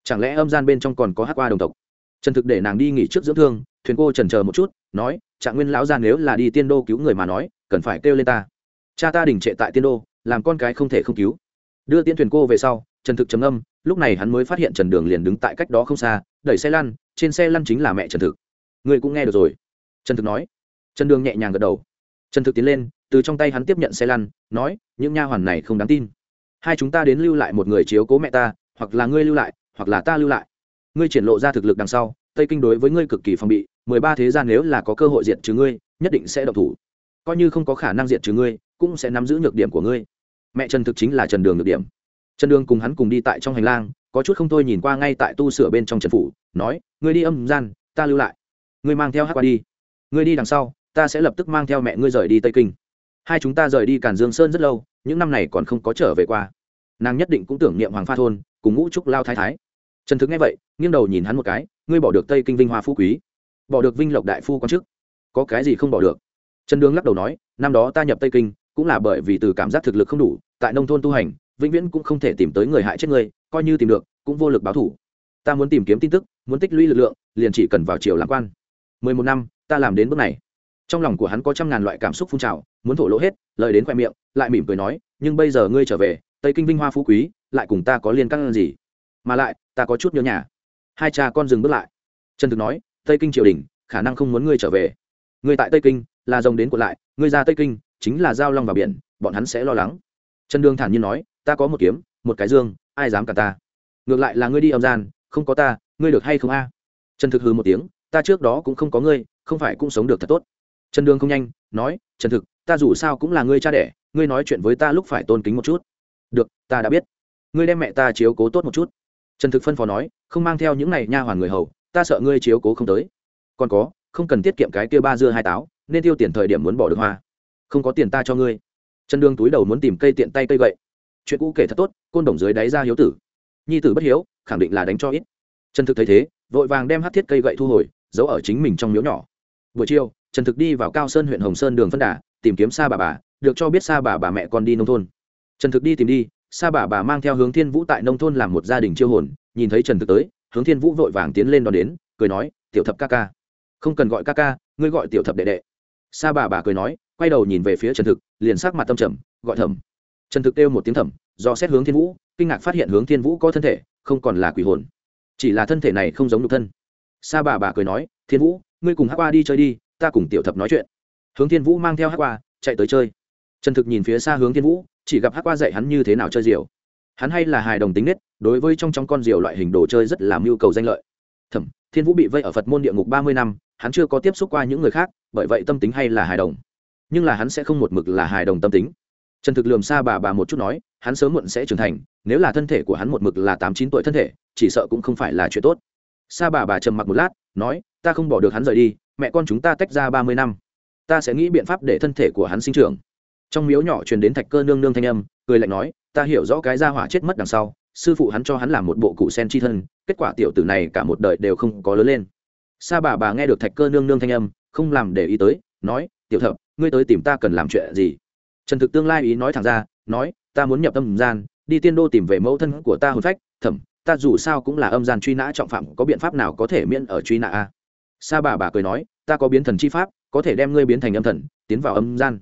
Chẳng lẽ âm gian bên trong còn có hát qua đồng tộc? Trần thực để nàng đi nghỉ trước dưỡng thương, thuyền cô trần chờ một chút, nói, trạng nguyên lão ra nếu là đi tiên đô cứu người mà nói, cần phải kêu lên ta. Cha ta đình trệ tại tiên đô, làm con cái không thể không cứu. Đưa tiên thuyền cô về sau, trần thực trầm âm lúc này hắn mới phát hiện trần đường liền đứng tại cách đó không xa, đẩy xe lăn, trên xe lăn chính là mẹ trần thực. Người cũng nghe được rồi. Trần thực nói. Trần đường nhẹ nhàng gật đầu. Trần thực tiến lên, từ trong tay hắn tiếp nhận xe lăn, nói, những nha hoàn này không đáng tin. Hai chúng ta đến lưu lại một người chiếu cố mẹ ta, hoặc là ngươi lưu lại, hoặc là ta lưu lại ngươi triển lộ ra thực lực đằng sau, tây kinh đối với ngươi cực kỳ phòng bị, mười ba thế gian nếu là có cơ hội diệt trừ ngươi, nhất định sẽ độc thủ. Coi như không có khả năng diệt trừ ngươi, cũng sẽ nắm giữ nhược điểm của ngươi. Mẹ trần thực chính là trần đường nhược điểm. Trần đường cùng hắn cùng đi tại trong hành lang, có chút không thôi nhìn qua ngay tại tu sửa bên trong trần phủ, nói, ngươi đi âm gian, ta lưu lại. Ngươi mang theo hát qua đi. Ngươi đi đằng sau, ta sẽ lập tức mang theo mẹ ngươi rời đi tây kinh. Hai chúng ta rời đi cản dương sơn rất lâu, những năm này còn không có trở về qua. Nàng nhất định cũng tưởng niệm hoàng pha thôn, cùng ngũ trúc lao thái thái trần thực nghe vậy, nghiêng đầu nhìn hắn một cái, ngươi bỏ được tây kinh vinh hoa phú quý, bỏ được vinh lộc đại phu quan chức, có cái gì không bỏ được? Trần đường lắc đầu nói, năm đó ta nhập tây kinh, cũng là bởi vì từ cảm giác thực lực không đủ, tại nông thôn tu hành, vĩnh viễn cũng không thể tìm tới người hại chết người coi như tìm được, cũng vô lực báo thủ. Ta muốn tìm kiếm tin tức, muốn tích lũy lực lượng, liền chỉ cần vào triều làm quan. Mười một năm, ta làm đến bước này. Trong lòng của hắn có trăm ngàn loại cảm xúc phun trào, muốn thổ lỗ hết, lời đến khoe miệng, lại mỉm cười nói, nhưng bây giờ ngươi trở về, tây kinh vinh hoa phú quý, lại cùng ta có liên căng gì? Mà lại, ta có chút nhớ nhà. Hai cha con dừng bước lại. Trần thực nói, tây kinh triều đình, khả năng không muốn ngươi trở về. Ngươi tại tây kinh, là rồng đến của lại, ngươi ra tây kinh, chính là giao long vào biển, bọn hắn sẽ lo lắng. Trần đường thản nhiên nói, ta có một kiếm, một cái dương, ai dám cả ta? Ngược lại là ngươi đi âm gian, không có ta, ngươi được hay không a? Trần thực hừ một tiếng, ta trước đó cũng không có ngươi, không phải cũng sống được thật tốt. Trần đường không nhanh, nói, trần thực, ta dù sao cũng là ngươi cha đẻ, ngươi nói chuyện với ta lúc phải tôn kính một chút. Được, ta đã biết. Ngươi đem mẹ ta chiếu cố tốt một chút trần thực phân phó nói, không mang theo những này nha hoàn người hầu, ta sợ ngươi chiếu cố không tới. Còn có, không cần tiết kiệm cái kia ba dưa hai táo, nên tiêu tiền thời điểm muốn bỏ được hoa. Không có tiền ta cho ngươi. Trần đương túi đầu muốn tìm cây tiện tay cây gậy. Chuyện cũ kể thật tốt, côn đồng dưới đáy ra hiếu tử. Nhi tử bất hiếu, khẳng định là đánh cho ít. Trần thực thấy thế, vội vàng đem hát thiết cây gậy thu hồi, giấu ở chính mình trong miếu nhỏ. Buổi chiều, trần thực đi vào cao sơn huyện hồng sơn đường phân đà, tìm kiếm xa bà bà, được cho biết xa bà bà mẹ con đi nông thôn. Trần thực đi tìm đi Sa bà bà mang theo hướng thiên vũ tại nông thôn làm một gia đình chiêu hồn, nhìn thấy trần thực tới, hướng thiên vũ vội vàng tiến lên đón đến, cười nói, tiểu thập ca ca. Không cần gọi ca ca, ngươi gọi tiểu thập đệ đệ. Sa bà bà cười nói, quay đầu nhìn về phía trần thực, liền sắc mặt tâm trầm, gọi thầm. Trần thực kêu một tiếng thầm, do xét hướng thiên vũ, kinh ngạc phát hiện hướng thiên vũ có thân thể, không còn là quỷ hồn. Chỉ là thân thể này không giống nhục thân. Sa bà bà cười nói, thiên vũ, ngươi cùng hát qua đi chơi đi, ta cùng tiểu thập nói chuyện. Hướng thiên vũ mang theo hát qua chạy tới chơi. Trần thực nhìn phía xa hướng thiên vũ chỉ gặp hắc qua dạy hắn như thế nào chơi diều. Hắn hay là hài đồng tính nết, đối với trong trong con diều loại hình đồ chơi rất là mưu cầu danh lợi. Thẩm, thiên vũ bị vây ở phật môn địa ngục ba mươi năm, hắn chưa có tiếp xúc qua những người khác, bởi vậy tâm tính hay là hài đồng. Nhưng là hắn sẽ không một mực là hài đồng tâm tính. Trần thực lườm xa bà bà một chút nói, hắn sớm muộn sẽ trưởng thành, nếu là thân thể của hắn một mực là tám chín tuổi thân thể, chỉ sợ cũng không phải là chuyện tốt. Sa bà bà trầm mặc một lát, nói, ta không bỏ được hắn rời đi, mẹ con chúng ta tách ra ba mươi năm. Ta sẽ nghĩ biện pháp để thân thể của hắn sinh trưởng trong miếu nhỏ truyền đến thạch cơ nương nương thanh âm, cười lạnh nói, ta hiểu rõ cái gia hỏa chết mất đằng sau, sư phụ hắn cho hắn làm một bộ cụ sen chi thân, kết quả tiểu tử này cả một đời đều không có lớn lên. Sa bà bà nghe được thạch cơ nương nương thanh âm, không làm để ý tới, nói, tiểu thập, ngươi tới tìm ta cần làm chuyện gì? Trần thực tương lai ý nói thẳng ra, nói, ta muốn nhập âm gian, đi tiên đô tìm về mẫu thân của ta hồn phách, thẩm, ta dù sao cũng là âm gian truy nã trọng phạm, có biện pháp nào có thể miễn ở truy nã a? Sa bà bà cười nói, ta có biến thần chi pháp, có thể đem ngươi biến thành âm thần, tiến vào âm gian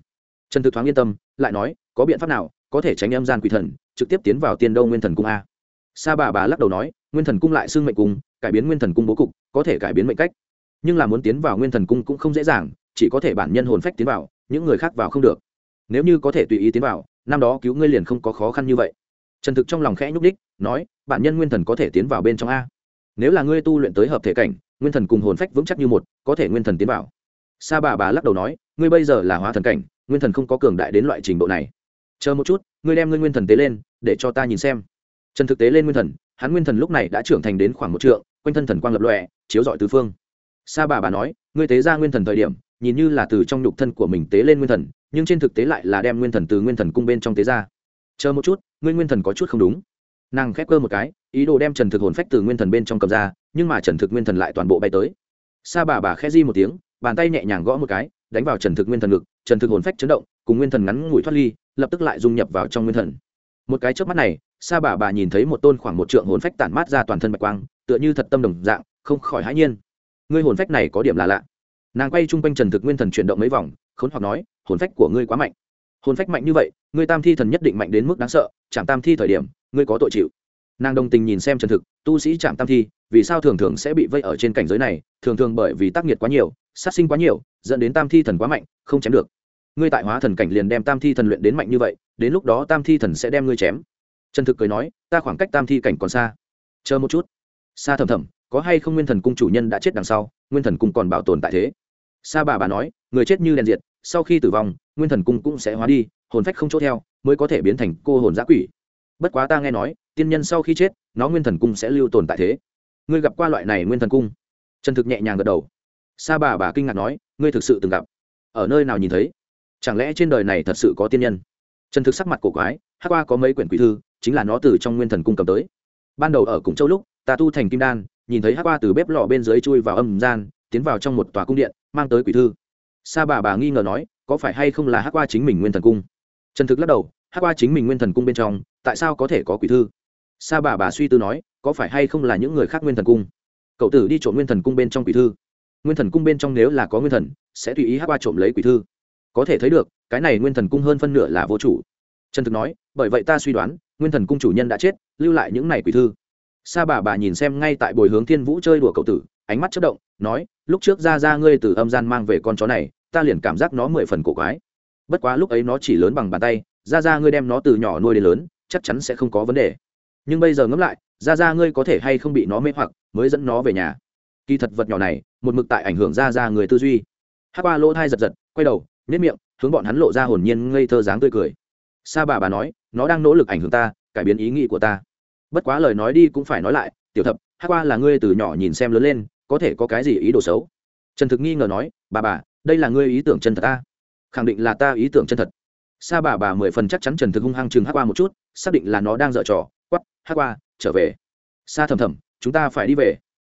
trần thực thoáng yên tâm, lại nói, có biện pháp nào, có thể tránh âm gian quỷ thần, trực tiếp tiến vào tiên đô nguyên thần cung a. Sa bà bà lắc đầu nói, nguyên thần cung lại xưng mệnh cung, cải biến nguyên thần cung bố cục, có thể cải biến mệnh cách. Nhưng là muốn tiến vào nguyên thần cung cũng không dễ dàng, chỉ có thể bản nhân hồn phách tiến vào, những người khác vào không được. Nếu như có thể tùy ý tiến vào, năm đó cứu ngươi liền không có khó khăn như vậy. Trần thực trong lòng khẽ nhúc đích nói, bản nhân nguyên thần có thể tiến vào bên trong a. Nếu là ngươi tu luyện tới hợp thể cảnh, nguyên thần cùng hồn phách vững chắc như một, có thể nguyên thần tiến vào. Sa bà bà lắc đầu nói, ngươi bây giờ là hóa thần cảnh nguyên thần không có cường đại đến loại trình độ này. Chờ một chút, ngươi đem ngươi nguyên thần tế lên, để cho ta nhìn xem. Trần thực tế lên nguyên thần, hắn nguyên thần lúc này đã trưởng thành đến khoảng một trượng, quanh thân thần quang lập lòe, chiếu dọi tứ phương. Sa bà bà nói, ngươi tế ra nguyên thần thời điểm, nhìn như là từ trong nhục thân của mình tế lên nguyên thần, nhưng trên thực tế lại là đem nguyên thần từ nguyên thần cung bên trong tế ra. Chờ một chút, ngươi nguyên thần có chút không đúng. Nàng khép cơ một cái, ý đồ đem trần thực hồn phách từ nguyên thần bên trong cầm ra, nhưng mà trần thực nguyên thần lại toàn bộ bay tới. Sa bà bà khẽ di một tiếng, bàn tay nhẹ nhàng gõ một cái đánh vào trần thực nguyên thần ngực, trần thực hồn phách chấn động, cùng nguyên thần ngắn ngủi thoát ly, lập tức lại dung nhập vào trong nguyên thần. Một cái trước mắt này, sa bà bà nhìn thấy một tôn khoảng một trượng hồn phách tản mát ra toàn thân bạch quang, tựa như thật tâm đồng dạng, không khỏi hãi nhiên. Ngươi hồn phách này có điểm là lạ. Nàng quay chung quanh trần thực nguyên thần chuyển động mấy vòng, khốn hoặc nói, hồn phách của ngươi quá mạnh. Hồn phách mạnh như vậy, ngươi tam thi thần nhất định mạnh đến mức đáng sợ, chạm tam thi thời điểm, ngươi có tội chịu. Nàng đồng tình nhìn xem trần thực, tu sĩ chạm tam thi, vì sao thường thường sẽ bị vây ở trên cảnh giới này, thường thường bởi vì tác nghiệt quá nhiều, sát sinh quá nhiều dẫn đến tam thi thần quá mạnh, không chém được. Ngươi tại hóa thần cảnh liền đem tam thi thần luyện đến mạnh như vậy, đến lúc đó tam thi thần sẽ đem ngươi chém. Trần thực cười nói, ta khoảng cách tam thi cảnh còn xa. Chờ một chút. Xa thầm thầm, có hay không nguyên thần cung chủ nhân đã chết đằng sau, nguyên thần cung còn bảo tồn tại thế? Sa bà bà nói, người chết như đèn diệt, sau khi tử vong, nguyên thần cung cũng sẽ hóa đi, hồn phách không chỗ theo, mới có thể biến thành cô hồn giã quỷ. Bất quá ta nghe nói, tiên nhân sau khi chết, nó nguyên thần cung sẽ lưu tồn tại thế. Ngươi gặp qua loại này nguyên thần cung? Trần thực nhẹ nhàng gật đầu. Sa bà bà kinh ngạc nói ngươi thực sự từng gặp? Ở nơi nào nhìn thấy? Chẳng lẽ trên đời này thật sự có tiên nhân? Trần thực sắc mặt cổ quái hát qua có mấy quyển quỷ thư, chính là nó từ trong nguyên thần cung cầm tới. Ban đầu ở cùng châu lúc, ta tu thành kim đan, nhìn thấy hát qua từ bếp lò bên dưới chui vào âm gian, tiến vào trong một tòa cung điện, mang tới quỷ thư. Sa bà bà nghi ngờ nói, có phải hay không là hát qua chính mình nguyên thần cung? Trần thực lắc đầu hát qua chính mình nguyên thần cung bên trong, tại sao có thể có quỷ thư? Sa bà bà suy tư nói, có phải hay không là những người khác nguyên thần cung? Cậu tử đi trộn nguyên thần cung bên trong quỷ thư nguyên thần cung bên trong nếu là có nguyên thần, sẽ tùy ý hát qua trộm lấy quỷ thư. Có thể thấy được, cái này nguyên thần cung hơn phân nửa là vô chủ. Trần thực nói, bởi vậy ta suy đoán, nguyên thần cung chủ nhân đã chết, lưu lại những này quỷ thư. Sa bà bà nhìn xem ngay tại bồi hướng thiên vũ chơi đùa cậu tử, ánh mắt chất động, nói, lúc trước ra ra ngươi từ âm gian mang về con chó này, ta liền cảm giác nó mười phần cổ quái. Bất quá lúc ấy nó chỉ lớn bằng bàn tay, ra ra ngươi đem nó từ nhỏ nuôi đến lớn, chắc chắn sẽ không có vấn đề. Nhưng bây giờ ngẫm lại, ra ra ngươi có thể hay không bị nó mê hoặc, mới dẫn nó về nhà kỳ thật vật nhỏ này, một mực tại ảnh hưởng ra ra người tư duy. Hát qua lỗ thai giật giật, quay đầu nếp miệng, hướng bọn hắn lộ ra hồn nhiên ngây thơ dáng tươi cười. Sa bà bà nói, nó đang nỗ lực ảnh hưởng ta, cải biến ý nghĩ của ta. Bất quá lời nói đi cũng phải nói lại, tiểu thập hát qua là ngươi từ nhỏ nhìn xem lớn lên, có thể có cái gì ý đồ xấu? Trần thực nghi ngờ nói, bà bà, đây là ngươi ý tưởng chân thật ta. Khẳng định là ta ý tưởng chân thật. Sa bà bà mười phần chắc chắn trần thực hung hăng chừng hát qua một chút, xác định là nó đang dở trò quắp hát qua trở về. Sa thầm thầm, chúng ta phải đi về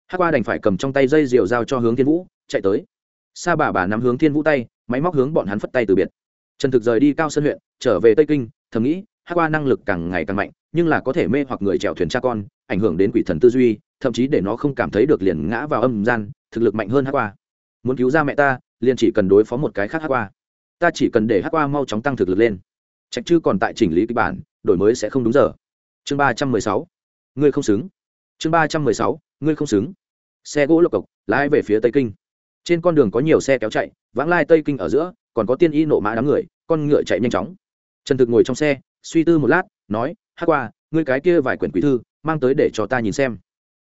hát qua đành phải cầm trong tay dây rìu dao cho hướng thiên vũ, chạy tới. Sa bà bà nắm hướng thiên vũ tay, máy móc hướng bọn hắn phất tay từ biệt. Trần thực rời đi cao sơn huyện, trở về tây kinh, thầm nghĩ hát qua năng lực càng ngày càng mạnh, nhưng là có thể mê hoặc người chèo thuyền cha con, ảnh hưởng đến quỷ thần tư duy, thậm chí để nó không cảm thấy được liền ngã vào âm gian, thực lực mạnh hơn hát qua. Muốn cứu ra mẹ ta, liền chỉ cần đối phó một cái khác hát qua. Ta chỉ cần để hát qua mau chóng tăng thực lực lên. Trạch chư còn tại chỉnh lý kịch bản, đổi mới sẽ không đúng giờ. Chương ba trăm mười sáu. Ngươi không xứng. Chương ba trăm mười sáu ngươi không xứng. Xe gỗ lộc cộc, lái về phía tây kinh. Trên con đường có nhiều xe kéo chạy, vãng lai tây kinh ở giữa, còn có tiên y nộ mã đám người, con ngựa chạy nhanh chóng. Trần thực ngồi trong xe, suy tư một lát, nói hát qua, ngươi cái kia vài quyển quý thư, mang tới để cho ta nhìn xem.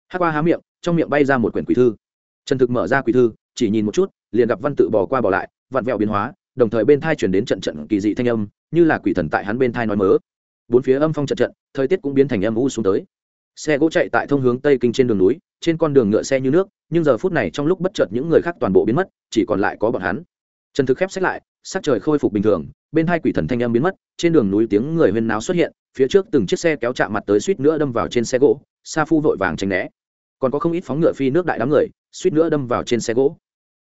Hát qua há miệng, trong miệng bay ra một quyển quý thư. Trần thực mở ra quý thư, chỉ nhìn một chút, liền gặp văn tự bỏ qua bỏ lại, vặn vẹo biến hóa, đồng thời bên thai chuyển đến trận trận kỳ dị thanh âm, như là quỷ thần tại hắn bên thai nói mớ. Bốn phía âm phong trận trận, thời tiết cũng biến thành âm u xuống tới xe gỗ chạy tại thông hướng tây kinh trên đường núi, trên con đường ngựa xe như nước, nhưng giờ phút này trong lúc bất chợt những người khác toàn bộ biến mất, chỉ còn lại có bọn hắn. Trần thực khép sách lại, sắc trời khôi phục bình thường, bên hai quỷ thần thanh âm biến mất, trên đường núi tiếng người huyên náo xuất hiện, phía trước từng chiếc xe kéo chạm mặt tới suýt nữa đâm vào trên xe gỗ, sa phu vội vàng tránh né. Còn có không ít phóng ngựa phi nước đại đám người, suýt nữa đâm vào trên xe gỗ.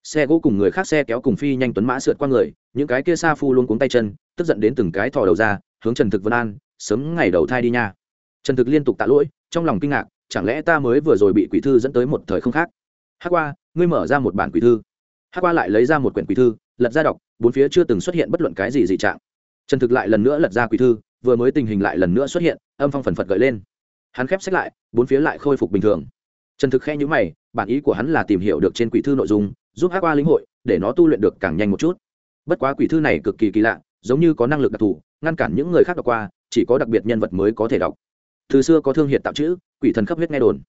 Xe gỗ cùng người khác xe kéo cùng phi nhanh tuấn mã sượt qua người, những cái kia sa phu luôn cuống tay chân, tức giận đến từng cái thò đầu ra, hướng trần thực vân an, sớm ngày đầu thai đi nha. Trần thực liên tục tạ lỗi trong lòng kinh ngạc, chẳng lẽ ta mới vừa rồi bị quỷ thư dẫn tới một thời không khác? Hát qua, ngươi mở ra một bản quỷ thư. Hát qua lại lấy ra một quyển quỷ thư, lật ra đọc, bốn phía chưa từng xuất hiện bất luận cái gì dị trạng. Trần thực lại lần nữa lật ra quỷ thư, vừa mới tình hình lại lần nữa xuất hiện, âm phong phần phật gợi lên. Hắn khép sách lại, bốn phía lại khôi phục bình thường. Trần thực khe nhữ mày, bản ý của hắn là tìm hiểu được trên quỷ thư nội dung, giúp hát qua lĩnh hội, để nó tu luyện được càng nhanh một chút. Bất quá quỷ thư này cực kỳ kỳ lạ, giống như có năng lực đặc thù, ngăn cản những người khác đọc qua, chỉ có đặc biệt nhân vật mới có thể đọc từ xưa có thương hiệt tạo chữ, quỷ thần khắp huyết nghe đồn.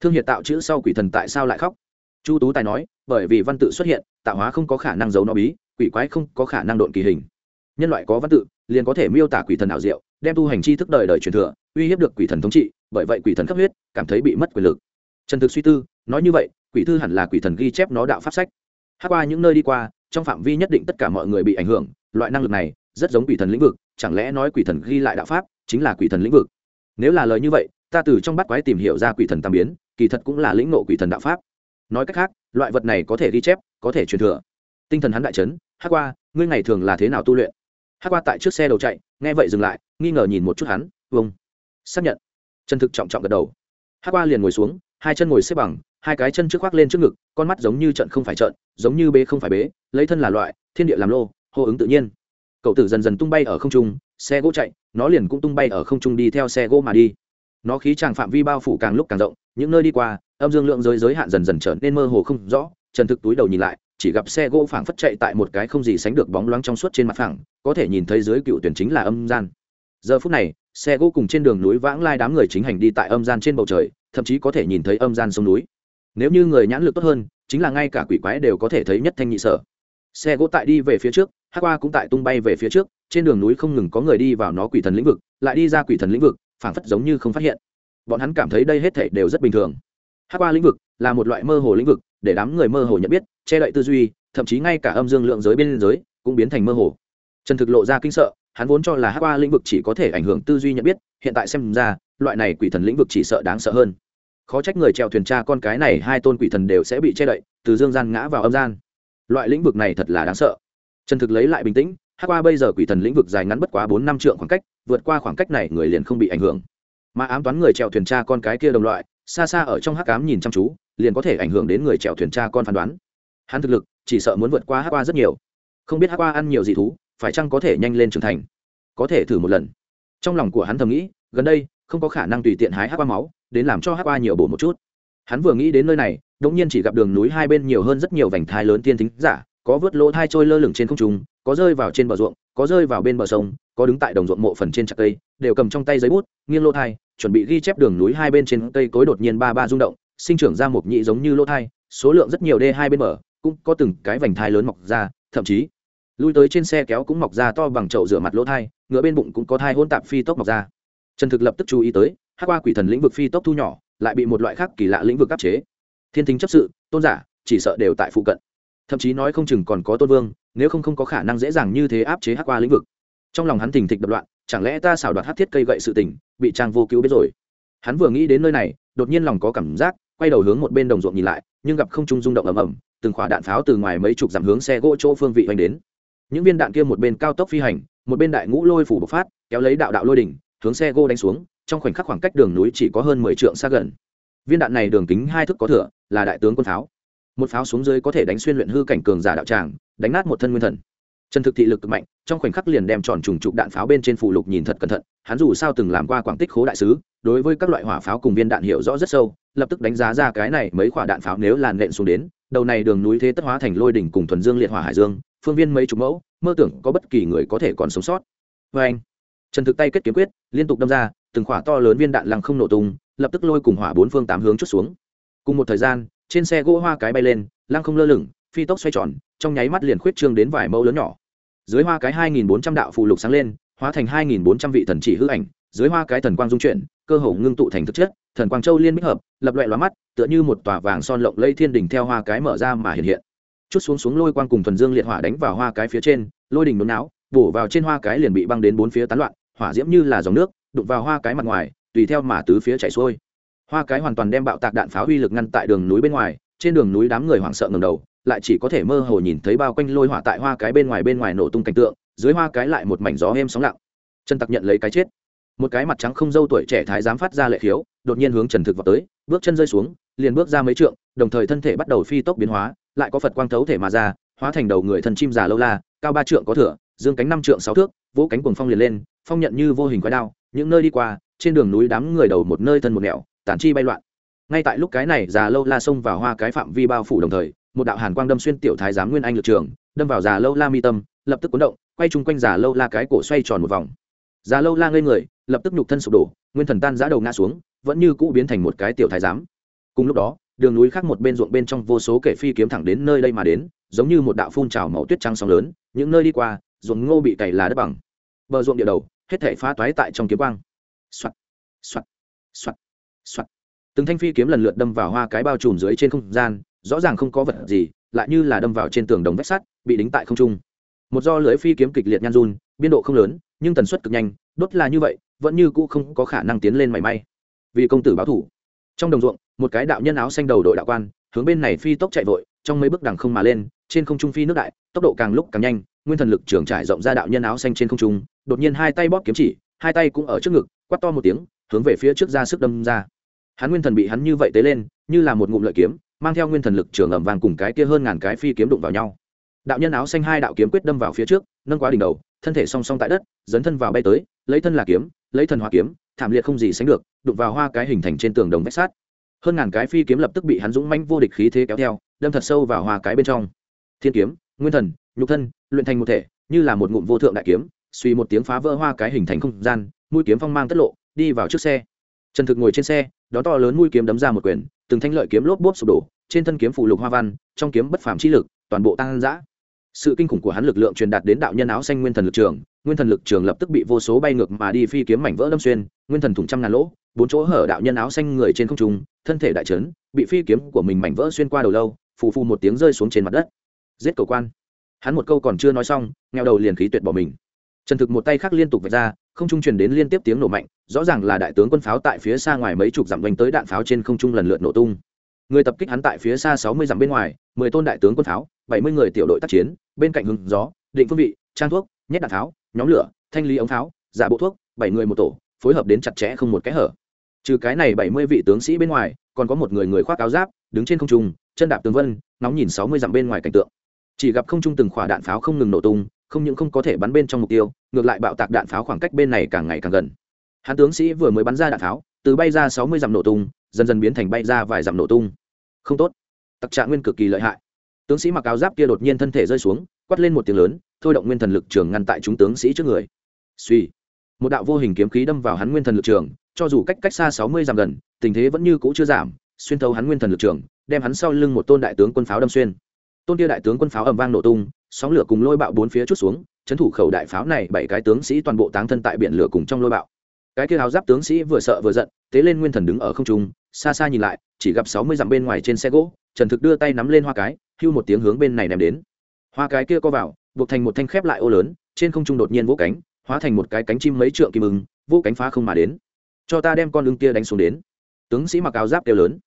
Thương hiệt tạo chữ sau quỷ thần tại sao lại khóc? Chu tú tài nói, bởi vì văn tự xuất hiện, tạo hóa không có khả năng giấu nó bí, quỷ quái không có khả năng độn kỳ hình. Nhân loại có văn tự, liền có thể miêu tả quỷ thần ảo diệu, đem tu hành chi thức đời đời truyền thừa, uy hiếp được quỷ thần thống trị, bởi vậy quỷ thần khắp huyết, cảm thấy bị mất quyền lực. Trần thực suy tư, nói như vậy, quỷ thư hẳn là quỷ thần ghi chép nó đạo pháp sách. Hát qua những nơi đi qua, trong phạm vi nhất định tất cả mọi người bị ảnh hưởng, loại năng lực này, rất giống quỷ thần lĩnh vực, chẳng lẽ nói quỷ thần ghi lại đạo pháp chính là quỷ thần lĩnh vực? Nếu là lời như vậy, ta từ trong bắt quái tìm hiểu ra quỷ thần tam biến, kỳ thật cũng là lĩnh ngộ quỷ thần đạo pháp. Nói cách khác, loại vật này có thể ghi chép, có thể truyền thừa. Tinh thần hắn đại trấn hát qua, ngươi ngày thường là thế nào tu luyện? Hát qua tại trước xe đầu chạy, nghe vậy dừng lại, nghi ngờ nhìn một chút hắn vâng. Xác nhận. Chân thực trọng trọng gật đầu. Hát qua liền ngồi xuống, hai chân ngồi xếp bằng, hai cái chân trước khoác lên trước ngực, con mắt giống như trận không phải trận, giống như bế không phải bế, lấy thân là loại, thiên địa làm lô, hô ứng tự nhiên cậu tử dần dần tung bay ở không trung, xe gỗ chạy, nó liền cũng tung bay ở không trung đi theo xe gỗ mà đi. Nó khí tràng phạm vi bao phủ càng lúc càng rộng, những nơi đi qua, âm dương lượng giới giới hạn dần dần trở nên mơ hồ không rõ. Trần thực túi đầu nhìn lại, chỉ gặp xe gỗ phảng phất chạy tại một cái không gì sánh được bóng loáng trong suốt trên mặt phẳng, có thể nhìn thấy dưới cựu tuyển chính là âm gian. Giờ phút này, xe gỗ cùng trên đường núi vãng lai đám người chính hành đi tại âm gian trên bầu trời, thậm chí có thể nhìn thấy âm gian sông núi. Nếu như người nhãn lực tốt hơn, chính là ngay cả quỷ quái đều có thể thấy nhất thanh nhị sở. Xe gỗ tại đi về phía trước Hắc qua cũng tại tung bay về phía trước, trên đường núi không ngừng có người đi vào nó quỷ thần lĩnh vực, lại đi ra quỷ thần lĩnh vực, phảng phất giống như không phát hiện. Bọn hắn cảm thấy đây hết thể đều rất bình thường. Hắc qua lĩnh vực là một loại mơ hồ lĩnh vực, để đám người mơ hồ nhận biết, che đậy tư duy, thậm chí ngay cả âm dương lượng giới bên giới cũng biến thành mơ hồ. Trần thực lộ ra kinh sợ, hắn vốn cho là Hắc qua lĩnh vực chỉ có thể ảnh hưởng tư duy nhận biết, hiện tại xem ra, loại này quỷ thần lĩnh vực chỉ sợ đáng sợ hơn. Khó trách người trèo thuyền cha con cái này hai tôn quỷ thần đều sẽ bị che đậy, từ dương gian ngã vào âm gian. Loại lĩnh vực này thật là đáng sợ trần thực lấy lại bình tĩnh, hát qua bây giờ quỷ thần lĩnh vực dài ngắn bất quá bốn năm trượng khoảng cách, vượt qua khoảng cách này người liền không bị ảnh hưởng. Mà ám toán người trèo thuyền cha con cái kia đồng loại, xa xa ở trong hắc ám nhìn chăm chú, liền có thể ảnh hưởng đến người trèo thuyền cha con phán đoán. Hắn thực lực, chỉ sợ muốn vượt qua hát qua rất nhiều. Không biết hát qua ăn nhiều gì thú, phải chăng có thể nhanh lên trưởng thành? Có thể thử một lần. Trong lòng của hắn thầm nghĩ, gần đây, không có khả năng tùy tiện hái hát qua máu, đến làm cho hát qua nhiều bổ một chút. Hắn vừa nghĩ đến nơi này đống nhiên chỉ gặp đường núi hai bên nhiều hơn rất nhiều vành thai lớn tiên thính giả có vớt lỗ thai trôi lơ lửng trên không trung, có rơi vào trên bờ ruộng, có rơi vào bên bờ sông, có đứng tại đồng ruộng mộ phần trên chặt cây, đều cầm trong tay giấy bút, nghiêng lỗ thai, chuẩn bị ghi chép đường núi hai bên trên cây cối đột nhiên ba ba rung động, sinh trưởng ra một nhị giống như lỗ thai, số lượng rất nhiều đê hai bên bờ, cũng có từng cái vành thai lớn mọc ra, thậm chí, lui tới trên xe kéo cũng mọc ra to bằng chậu rửa mặt lỗ thai, ngựa bên bụng cũng có thai hôn tạp phi tốc mọc ra. Trần thực lập tức chú ý tới, hát qua quỷ thần lĩnh vực phi tốc thu nhỏ, lại bị một loại khác kỳ lạ lĩnh vực áp chế. Thiên thính chấp sự, tôn giả, chỉ sợ đều tại phụ cận thậm chí nói không chừng còn có tôn vương, nếu không không có khả năng dễ dàng như thế áp chế hát qua lĩnh vực. Trong lòng hắn thình thịch đập loạn, chẳng lẽ ta xảo đoạt hát thiết cây gậy sự tình, bị trang vô cứu biết rồi? Hắn vừa nghĩ đến nơi này, đột nhiên lòng có cảm giác, quay đầu hướng một bên đồng ruộng nhìn lại, nhưng gặp không trung rung động ầm ầm, từng khỏa đạn pháo từ ngoài mấy chục dặm hướng xe gỗ chỗ phương vị hoành đến. Những viên đạn kia một bên cao tốc phi hành, một bên đại ngũ lôi phủ bộc phát, kéo lấy đạo đạo lôi đỉnh, hướng xe gỗ đánh xuống, trong khoảnh khắc khoảng cách đường núi chỉ có hơn mười trượng xa gần. Viên đạn này đường kính hai thước có thừa là đại tướng quân pháo một pháo xuống dưới có thể đánh xuyên luyện hư cảnh cường giả đạo tràng, đánh nát một thân nguyên thần. Trần thực thị lực cực mạnh, trong khoảnh khắc liền đem tròn trùng trục đạn pháo bên trên phụ lục nhìn thật cẩn thận, hắn dù sao từng làm qua quảng tích khố đại sứ, đối với các loại hỏa pháo cùng viên đạn hiểu rõ rất sâu, lập tức đánh giá ra cái này mấy quả đạn pháo nếu làn nện xuống đến, đầu này đường núi thế tất hóa thành lôi đỉnh cùng thuần dương liệt hỏa hải dương, phương viên mấy chục mẫu, mơ tưởng có bất kỳ người có thể còn sống sót. Vê anh trần thực tay kết kiếm quyết, liên tục đâm ra, từng khỏa to lớn viên đạn lăng không nổ tung, lập tức lôi cùng hỏa bốn phương tám hướng chút xuống. Cùng một thời gian trên xe gỗ hoa cái bay lên, lăng không lơ lửng, phi tốc xoay tròn, trong nháy mắt liền khuyết trương đến vài mẫu lớn nhỏ. Dưới hoa cái hai nghìn bốn trăm đạo phù lục sáng lên, hóa thành hai nghìn bốn trăm vị thần chỉ hư ảnh, dưới hoa cái thần quang dung chuyển, cơ hồ ngưng tụ thành thực chất, thần quang châu liên bích hợp, lập loại lóa mắt, tựa như một tòa vàng son lộng lây thiên đình theo hoa cái mở ra mà hiện hiện. Chút xuống xuống lôi quang cùng thuần dương liệt hỏa đánh vào hoa cái phía trên, lôi đình nôn não bổ vào trên hoa cái liền bị băng đến bốn phía tán loạn, hỏa diễm như là dòng nước, đụng vào hoa cái mặt ngoài, tùy theo mà tứ phía chảy xuôi hoa cái hoàn toàn đem bạo tạc đạn pháo uy lực ngăn tại đường núi bên ngoài, trên đường núi đám người hoảng sợ ngầm đầu, lại chỉ có thể mơ hồ nhìn thấy bao quanh lôi hỏa tại hoa cái bên ngoài bên ngoài nổ tung cảnh tượng, dưới hoa cái lại một mảnh gió êm sóng lặng. Chân tặc nhận lấy cái chết. Một cái mặt trắng không dâu tuổi trẻ thái dám phát ra lệ khiếu, đột nhiên hướng trần thực vào tới, bước chân rơi xuống, liền bước ra mấy trượng, đồng thời thân thể bắt đầu phi tốc biến hóa, lại có phật quang thấu thể mà ra, hóa thành đầu người thân chim già lâu la, cao ba trượng có thửa, dương cánh năm trượng sáu thước, vỗ cánh cuồng phong liền lên, phong nhận như vô hình quái đao, những nơi đi qua, trên đường núi đám người đầu một nơi thân một nẻo tản chi bay loạn. Ngay tại lúc cái này, già lâu la xông vào hoa cái phạm vi bao phủ đồng thời, một đạo hàn quang đâm xuyên tiểu thái giám nguyên anh lực trường, đâm vào già lâu la mi tâm, lập tức cuốn động, quay chung quanh già lâu la cái cổ xoay tròn một vòng. Già lâu la ngây người, lập tức nhục thân sụp đổ, nguyên thần tan giã đầu ngã xuống, vẫn như cũ biến thành một cái tiểu thái giám. Cùng lúc đó, đường núi khác một bên ruộng bên trong vô số kẻ phi kiếm thẳng đến nơi đây mà đến, giống như một đạo phun trào màu tuyết trắng sóng lớn, những nơi đi qua, ruộng ngô bị cày là đất bằng. Bờ ruộng địa đầu, hết thể phá toái tại trong kiếm quang. Soạt soạt soạt soạt. Từng thanh phi kiếm lần lượt đâm vào hoa cái bao trùm dưới trên không gian, rõ ràng không có vật gì, lại như là đâm vào trên tường đồng vách sắt, bị đính tại không trung. Một do lưỡi phi kiếm kịch liệt nhan run, biên độ không lớn, nhưng tần suất cực nhanh, đốt là như vậy, vẫn như cũ không có khả năng tiến lên mảy may. Vì công tử báo thủ. Trong đồng ruộng, một cái đạo nhân áo xanh đầu đội đạo quan, hướng bên này phi tốc chạy vội, trong mấy bước đằng không mà lên, trên không trung phi nước đại, tốc độ càng lúc càng nhanh, nguyên thần lực trưởng trải rộng ra đạo nhân áo xanh trên không trung, đột nhiên hai tay bóp kiếm chỉ, hai tay cũng ở trước ngực, quát to một tiếng hướng về phía trước ra sức đâm ra. Hắn nguyên thần bị hắn như vậy tế lên, như là một ngụm lợi kiếm, mang theo nguyên thần lực trường ẩm vàng cùng cái kia hơn ngàn cái phi kiếm đụng vào nhau. Đạo nhân áo xanh hai đạo kiếm quyết đâm vào phía trước, nâng quá đỉnh đầu, thân thể song song tại đất, dấn thân vào bay tới, lấy thân là kiếm, lấy thần hoa kiếm, thảm liệt không gì sánh được, đụng vào hoa cái hình thành trên tường đồng vách sát hơn ngàn cái phi kiếm lập tức bị hắn dũng mãnh vô địch khí thế kéo theo, đâm thật sâu vào hoa cái bên trong. Thiên kiếm, nguyên thần, nhục thân, luyện thành một thể, như là một ngụm vô thượng đại kiếm, suy một tiếng phá vỡ hoa cái hình thành không gian, mũi kiếm phong mang tất lộ đi vào trước xe. Trần thực ngồi trên xe, đó to lớn mũi kiếm đấm ra một quyền, từng thanh lợi kiếm lốp bốp sụp đổ, trên thân kiếm phụ lục hoa văn, trong kiếm bất phàm chi lực, toàn bộ tăng dã. Sự kinh khủng của hắn lực lượng truyền đạt đến đạo nhân áo xanh nguyên thần lực trường, nguyên thần lực trường lập tức bị vô số bay ngược mà đi phi kiếm mảnh vỡ đâm xuyên, nguyên thần thủng trăm ngàn lỗ, bốn chỗ hở đạo nhân áo xanh người trên không trung, thân thể đại trấn, bị phi kiếm của mình mảnh vỡ xuyên qua đầu lâu, phù phù một tiếng rơi xuống trên mặt đất. Giết cầu quan. Hắn một câu còn chưa nói xong, nghèo đầu liền khí tuyệt bỏ mình. Trần thực một tay khác liên tục vạch ra không trung truyền đến liên tiếp tiếng nổ mạnh, rõ ràng là đại tướng quân pháo tại phía xa ngoài mấy chục dặm đánh tới đạn pháo trên không trung lần lượt nổ tung. Người tập kích hắn tại phía xa sáu mươi dặm bên ngoài, mười tôn đại tướng quân pháo, bảy mươi người tiểu đội tác chiến, bên cạnh hứng gió, định phương vị, trang thuốc, nhét đạn pháo, nhóm lửa, thanh lý ống pháo, giả bộ thuốc, bảy người một tổ, phối hợp đến chặt chẽ không một kẽ hở. Trừ cái này bảy mươi vị tướng sĩ bên ngoài, còn có một người người khoác áo giáp, đứng trên không trung, chân đạp tường vân nóng nhìn sáu mươi dặm bên ngoài cảnh tượng. Chỉ gặp không trung từng khỏa đạn pháo không ngừng nổ tung không những không có thể bắn bên trong mục tiêu, ngược lại bạo tạc đạn pháo khoảng cách bên này càng ngày càng gần. Hắn tướng sĩ vừa mới bắn ra đạn pháo, từ bay ra sáu mươi dặm nổ tung, dần dần biến thành bay ra vài dặm nổ tung. Không tốt. Tặc trạng nguyên cực kỳ lợi hại. Tướng sĩ mặc áo giáp kia đột nhiên thân thể rơi xuống, quát lên một tiếng lớn, thôi động nguyên thần lực trường ngăn tại chúng tướng sĩ trước người. Suy một đạo vô hình kiếm khí đâm vào hắn nguyên thần lực trường, cho dù cách cách xa sáu mươi dặm gần, tình thế vẫn như cũ chưa giảm, xuyên thấu hắn nguyên thần lực trường, đem hắn sau lưng một tôn đại tướng quân pháo đâm xuyên. Tôn kia đại tướng quân pháo ầm vang nổ tung sóng lửa cùng lôi bạo bốn phía chút xuống trấn thủ khẩu đại pháo này bảy cái tướng sĩ toàn bộ táng thân tại biển lửa cùng trong lôi bạo. Cái kia áo giáp tướng sĩ vừa sợ vừa giận, tế lên nguyên thần đứng ở không trung, xa xa nhìn lại, chỉ gặp sáu mươi dặm bên ngoài trên xe gỗ, trần thực đưa tay nắm lên hoa cái, hưu một tiếng hướng bên này ném đến. Hoa cái kia co vào, buộc thành một thanh khép lại ô lớn, trên không trung đột nhiên vỗ cánh, hóa thành một cái cánh chim mấy trượng kim ưng, vỗ cánh phá không mà đến. Cho ta đem con ưng kia đánh xuống đến. Tướng sĩ mặc áo giáp kêu lớn.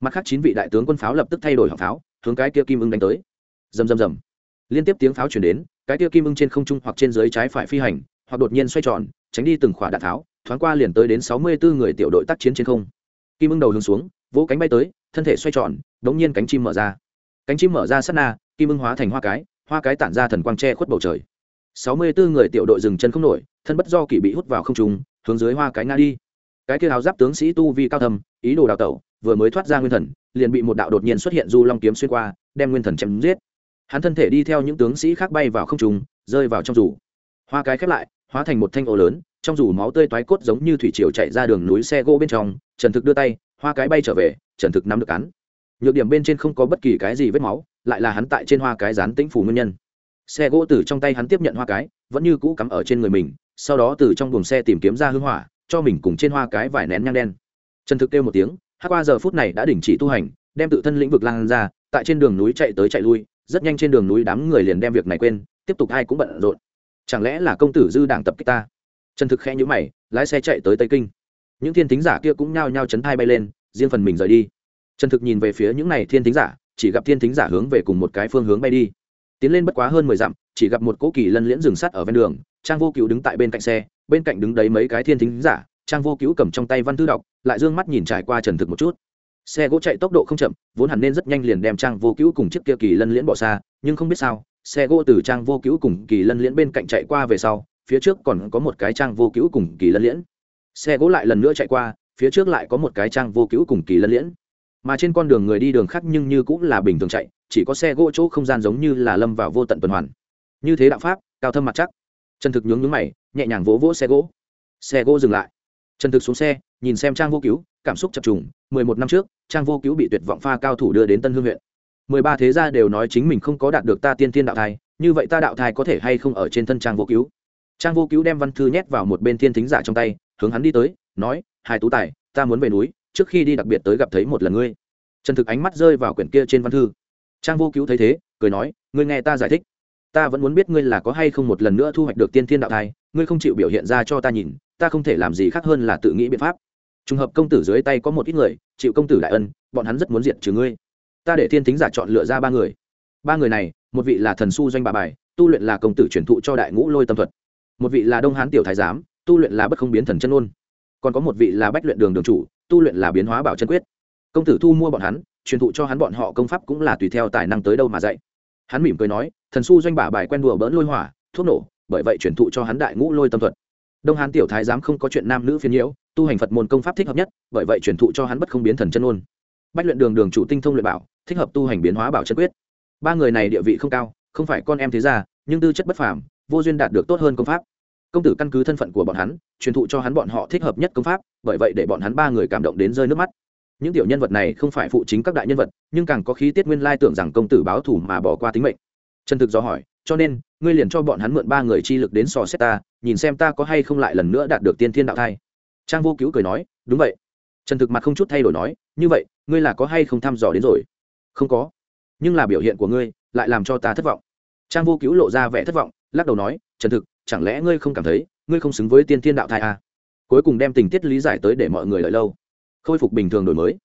Mặt khác chín vị đại tướng quân pháo lập tức thay đổi họng pháo, hướng cái kia kim ưng đánh tới. Rầm rầm rầm liên tiếp tiếng pháo chuyển đến, cái kia kim ưng trên không trung hoặc trên dưới trái phải phi hành, hoặc đột nhiên xoay tròn, tránh đi từng khỏa đạn tháo, thoáng qua liền tới đến sáu mươi bốn người tiểu đội tác chiến trên không. Kim ưng đầu hướng xuống, vỗ cánh bay tới, thân thể xoay tròn, đống nhiên cánh chim mở ra. Cánh chim mở ra sát na, kim ưng hóa thành hoa cái hoa cái tản ra thần quang tre khuất bầu trời. sáu mươi bốn người tiểu đội dừng chân không nổi, thân bất do kỷ bị hút vào không trung, hướng dưới hoa cái nga đi. Cái kia áo giáp tướng sĩ tu vi cao thầm ý đồ đào tẩu, vừa mới thoát ra nguyên thần, liền bị một đạo đột nhiên xuất hiện du long kiếm xuyên qua, đem nguyên thần chém giết hắn thân thể đi theo những tướng sĩ khác bay vào không trùng rơi vào trong rủ hoa cái khép lại, hóa thành một thanh ổ lớn, trong rủ máu tươi toái cốt giống như thủy triều chạy ra đường núi xe gỗ bên trong, trần thực đưa tay, hoa cái bay trở về, trần thực nắm được cắn. Nhược điểm bên trên không có bất kỳ cái gì vết máu, lại là hắn tại trên hoa cái dán tĩnh phủ nguyên nhân. Xe gỗ từ trong tay hắn tiếp nhận hoa cái, vẫn như cũ cắm ở trên người mình, sau đó từ trong buồng xe tìm kiếm ra hưng hỏa, cho mình cùng trên hoa cái vải nén nhang đen. Trần thực kêu một tiếng, hát qua giờ phút này đã đình chỉ tu hành, đem tự thân lĩnh vực lan ra, tại trên đường núi chạy tới chạy lui rất nhanh trên đường núi đám người liền đem việc này quên, tiếp tục ai cũng bận rộn. Chẳng lẽ là công tử dư đảng tập kích ta? Trần thực khẽ nhữ mày, lái xe chạy tới tây kinh. Những thiên thính giả kia cũng nhao nhao chấn thai bay lên, riêng phần mình rời đi. Trần thực nhìn về phía những n à y thiên thính giả, chỉ gặp thiên thính giả hướng về cùng một cái phương hướng bay đi. Tiến lên bất quá hơn mười dặm, chỉ gặp một cỗ kỳ lân liễn rừng sắt ở ven đường, trang vô cứu đứng tại bên cạnh xe, bên cạnh đứng đấy mấy cái thiên thính giả, trang vô cứu cầm trong tay văn thư đọc, lại d ư ơ n g mắt nhìn trải qua trần thực một chút xe gỗ chạy tốc độ không chậm, vốn hẳn nên rất nhanh liền đem trang vô cứu cùng chiếc kia kỳ lân liễn bỏ xa, nhưng không biết sao, xe gỗ từ trang vô cứu cùng kỳ lân liễn bên cạnh chạy qua về sau, phía trước còn có một cái trang vô cứu cùng kỳ lân liễn. Xe gỗ lại lần nữa chạy qua, phía trước lại có một cái trang vô cứu cùng kỳ lân liễn. Mà trên con đường người đi đường khác nhưng như cũng là bình thường chạy, chỉ có xe gỗ chỗ không gian giống như là lâm vào vô tận tuần hoàn. Như thế đạo pháp, cao thâm mặt chắc. Chân thực nhướng nhướng mày, nhẹ nhàng vỗ vỗ xe gỗ. Xe gỗ dừng lại trần thực xuống xe, nhìn xem trang vô cứu, cảm xúc chập trùng, mười một năm trước, trang vô cứu bị tuyệt vọng pha cao thủ đưa đến tân hương huyện. Mười ba thế gia đều nói chính mình không có đạt được ta tiên thiên đạo thai, như vậy ta đạo thai có thể hay không ở trên thân trang vô cứu? Trang vô cứu đem văn thư nhét vào một bên thiên thính giả trong tay, hướng hắn đi tới, nói hai tú tài, ta muốn về núi, trước khi đi đặc biệt tới gặp thấy một lần ngươi. Trần thực ánh mắt rơi vào quyển kia trên văn thư. Trang vô cứu thấy thế, cười nói, ngươi nghe ta giải thích. Ta vẫn muốn biết ngươi là có hay không một lần nữa thu hoạch được tiên thiên đạo thai, ngươi không chịu biểu hiện ra cho ta nhìn ta không thể làm gì khác hơn là tự nghĩ biện pháp. Trùng hợp công tử dưới tay có một ít người, chịu công tử đại ân, bọn hắn rất muốn diệt trừ ngươi. Ta để thiên thính giả chọn lựa ra ba người. Ba người này, một vị là thần su doanh bà bài, tu luyện là công tử truyền thụ cho đại ngũ lôi tâm thuật. Một vị là đông hán tiểu thái giám, tu luyện là bất không biến thần chân ôn còn có một vị là bách luyện đường đường chủ, tu luyện là biến hóa bảo chân quyết. Công tử thu mua bọn hắn, truyền thụ cho hắn bọn họ công pháp cũng là tùy theo tài năng tới đâu mà dạy. Hắn mỉm cười nói, thần su doanh bà bài quen đùa bỡn lôi hỏa, thuốc nổ, bởi vậy truyền thụ cho hắn đại ngũ lôi tâm thuật đông hán tiểu thái giám không có chuyện nam nữ phiên nhiễu, tu hành phật môn công pháp thích hợp nhất, bởi vậy truyền thụ cho hắn bất không biến thần chân ôn. Bách luyện đường đường chủ tinh thông luyện bảo, thích hợp tu hành biến hóa bảo chân quyết. Ba người này địa vị không cao, không phải con em thế gia, nhưng tư chất bất phàm, vô duyên đạt được tốt hơn công pháp. Công tử căn cứ thân phận của bọn hắn, truyền thụ cho hắn bọn họ thích hợp nhất công pháp, bởi vậy để bọn hắn ba người cảm động đến rơi nước mắt. Những tiểu nhân vật này không phải phụ chính các đại nhân vật, nhưng càng có khí tiết nguyên lai tưởng rằng công tử báo thủ mà bỏ qua tính mệnh. Trần thực do hỏi, cho nên ngươi liền cho bọn hắn mượn ba người chi lực đến sò xét ta, nhìn xem ta có hay không lại lần nữa đạt được tiên thiên đạo thai. Trang vô cứu cười nói, đúng vậy. Trần thực mặt không chút thay đổi nói, như vậy, ngươi là có hay không thăm dò đến rồi? Không có, nhưng là biểu hiện của ngươi lại làm cho ta thất vọng. Trang vô cứu lộ ra vẻ thất vọng, lắc đầu nói, trần thực, chẳng lẽ ngươi không cảm thấy, ngươi không xứng với tiên thiên đạo thai à? cuối cùng đem tình tiết lý giải tới để mọi người lợi lâu. Khôi phục bình thường đổi mới.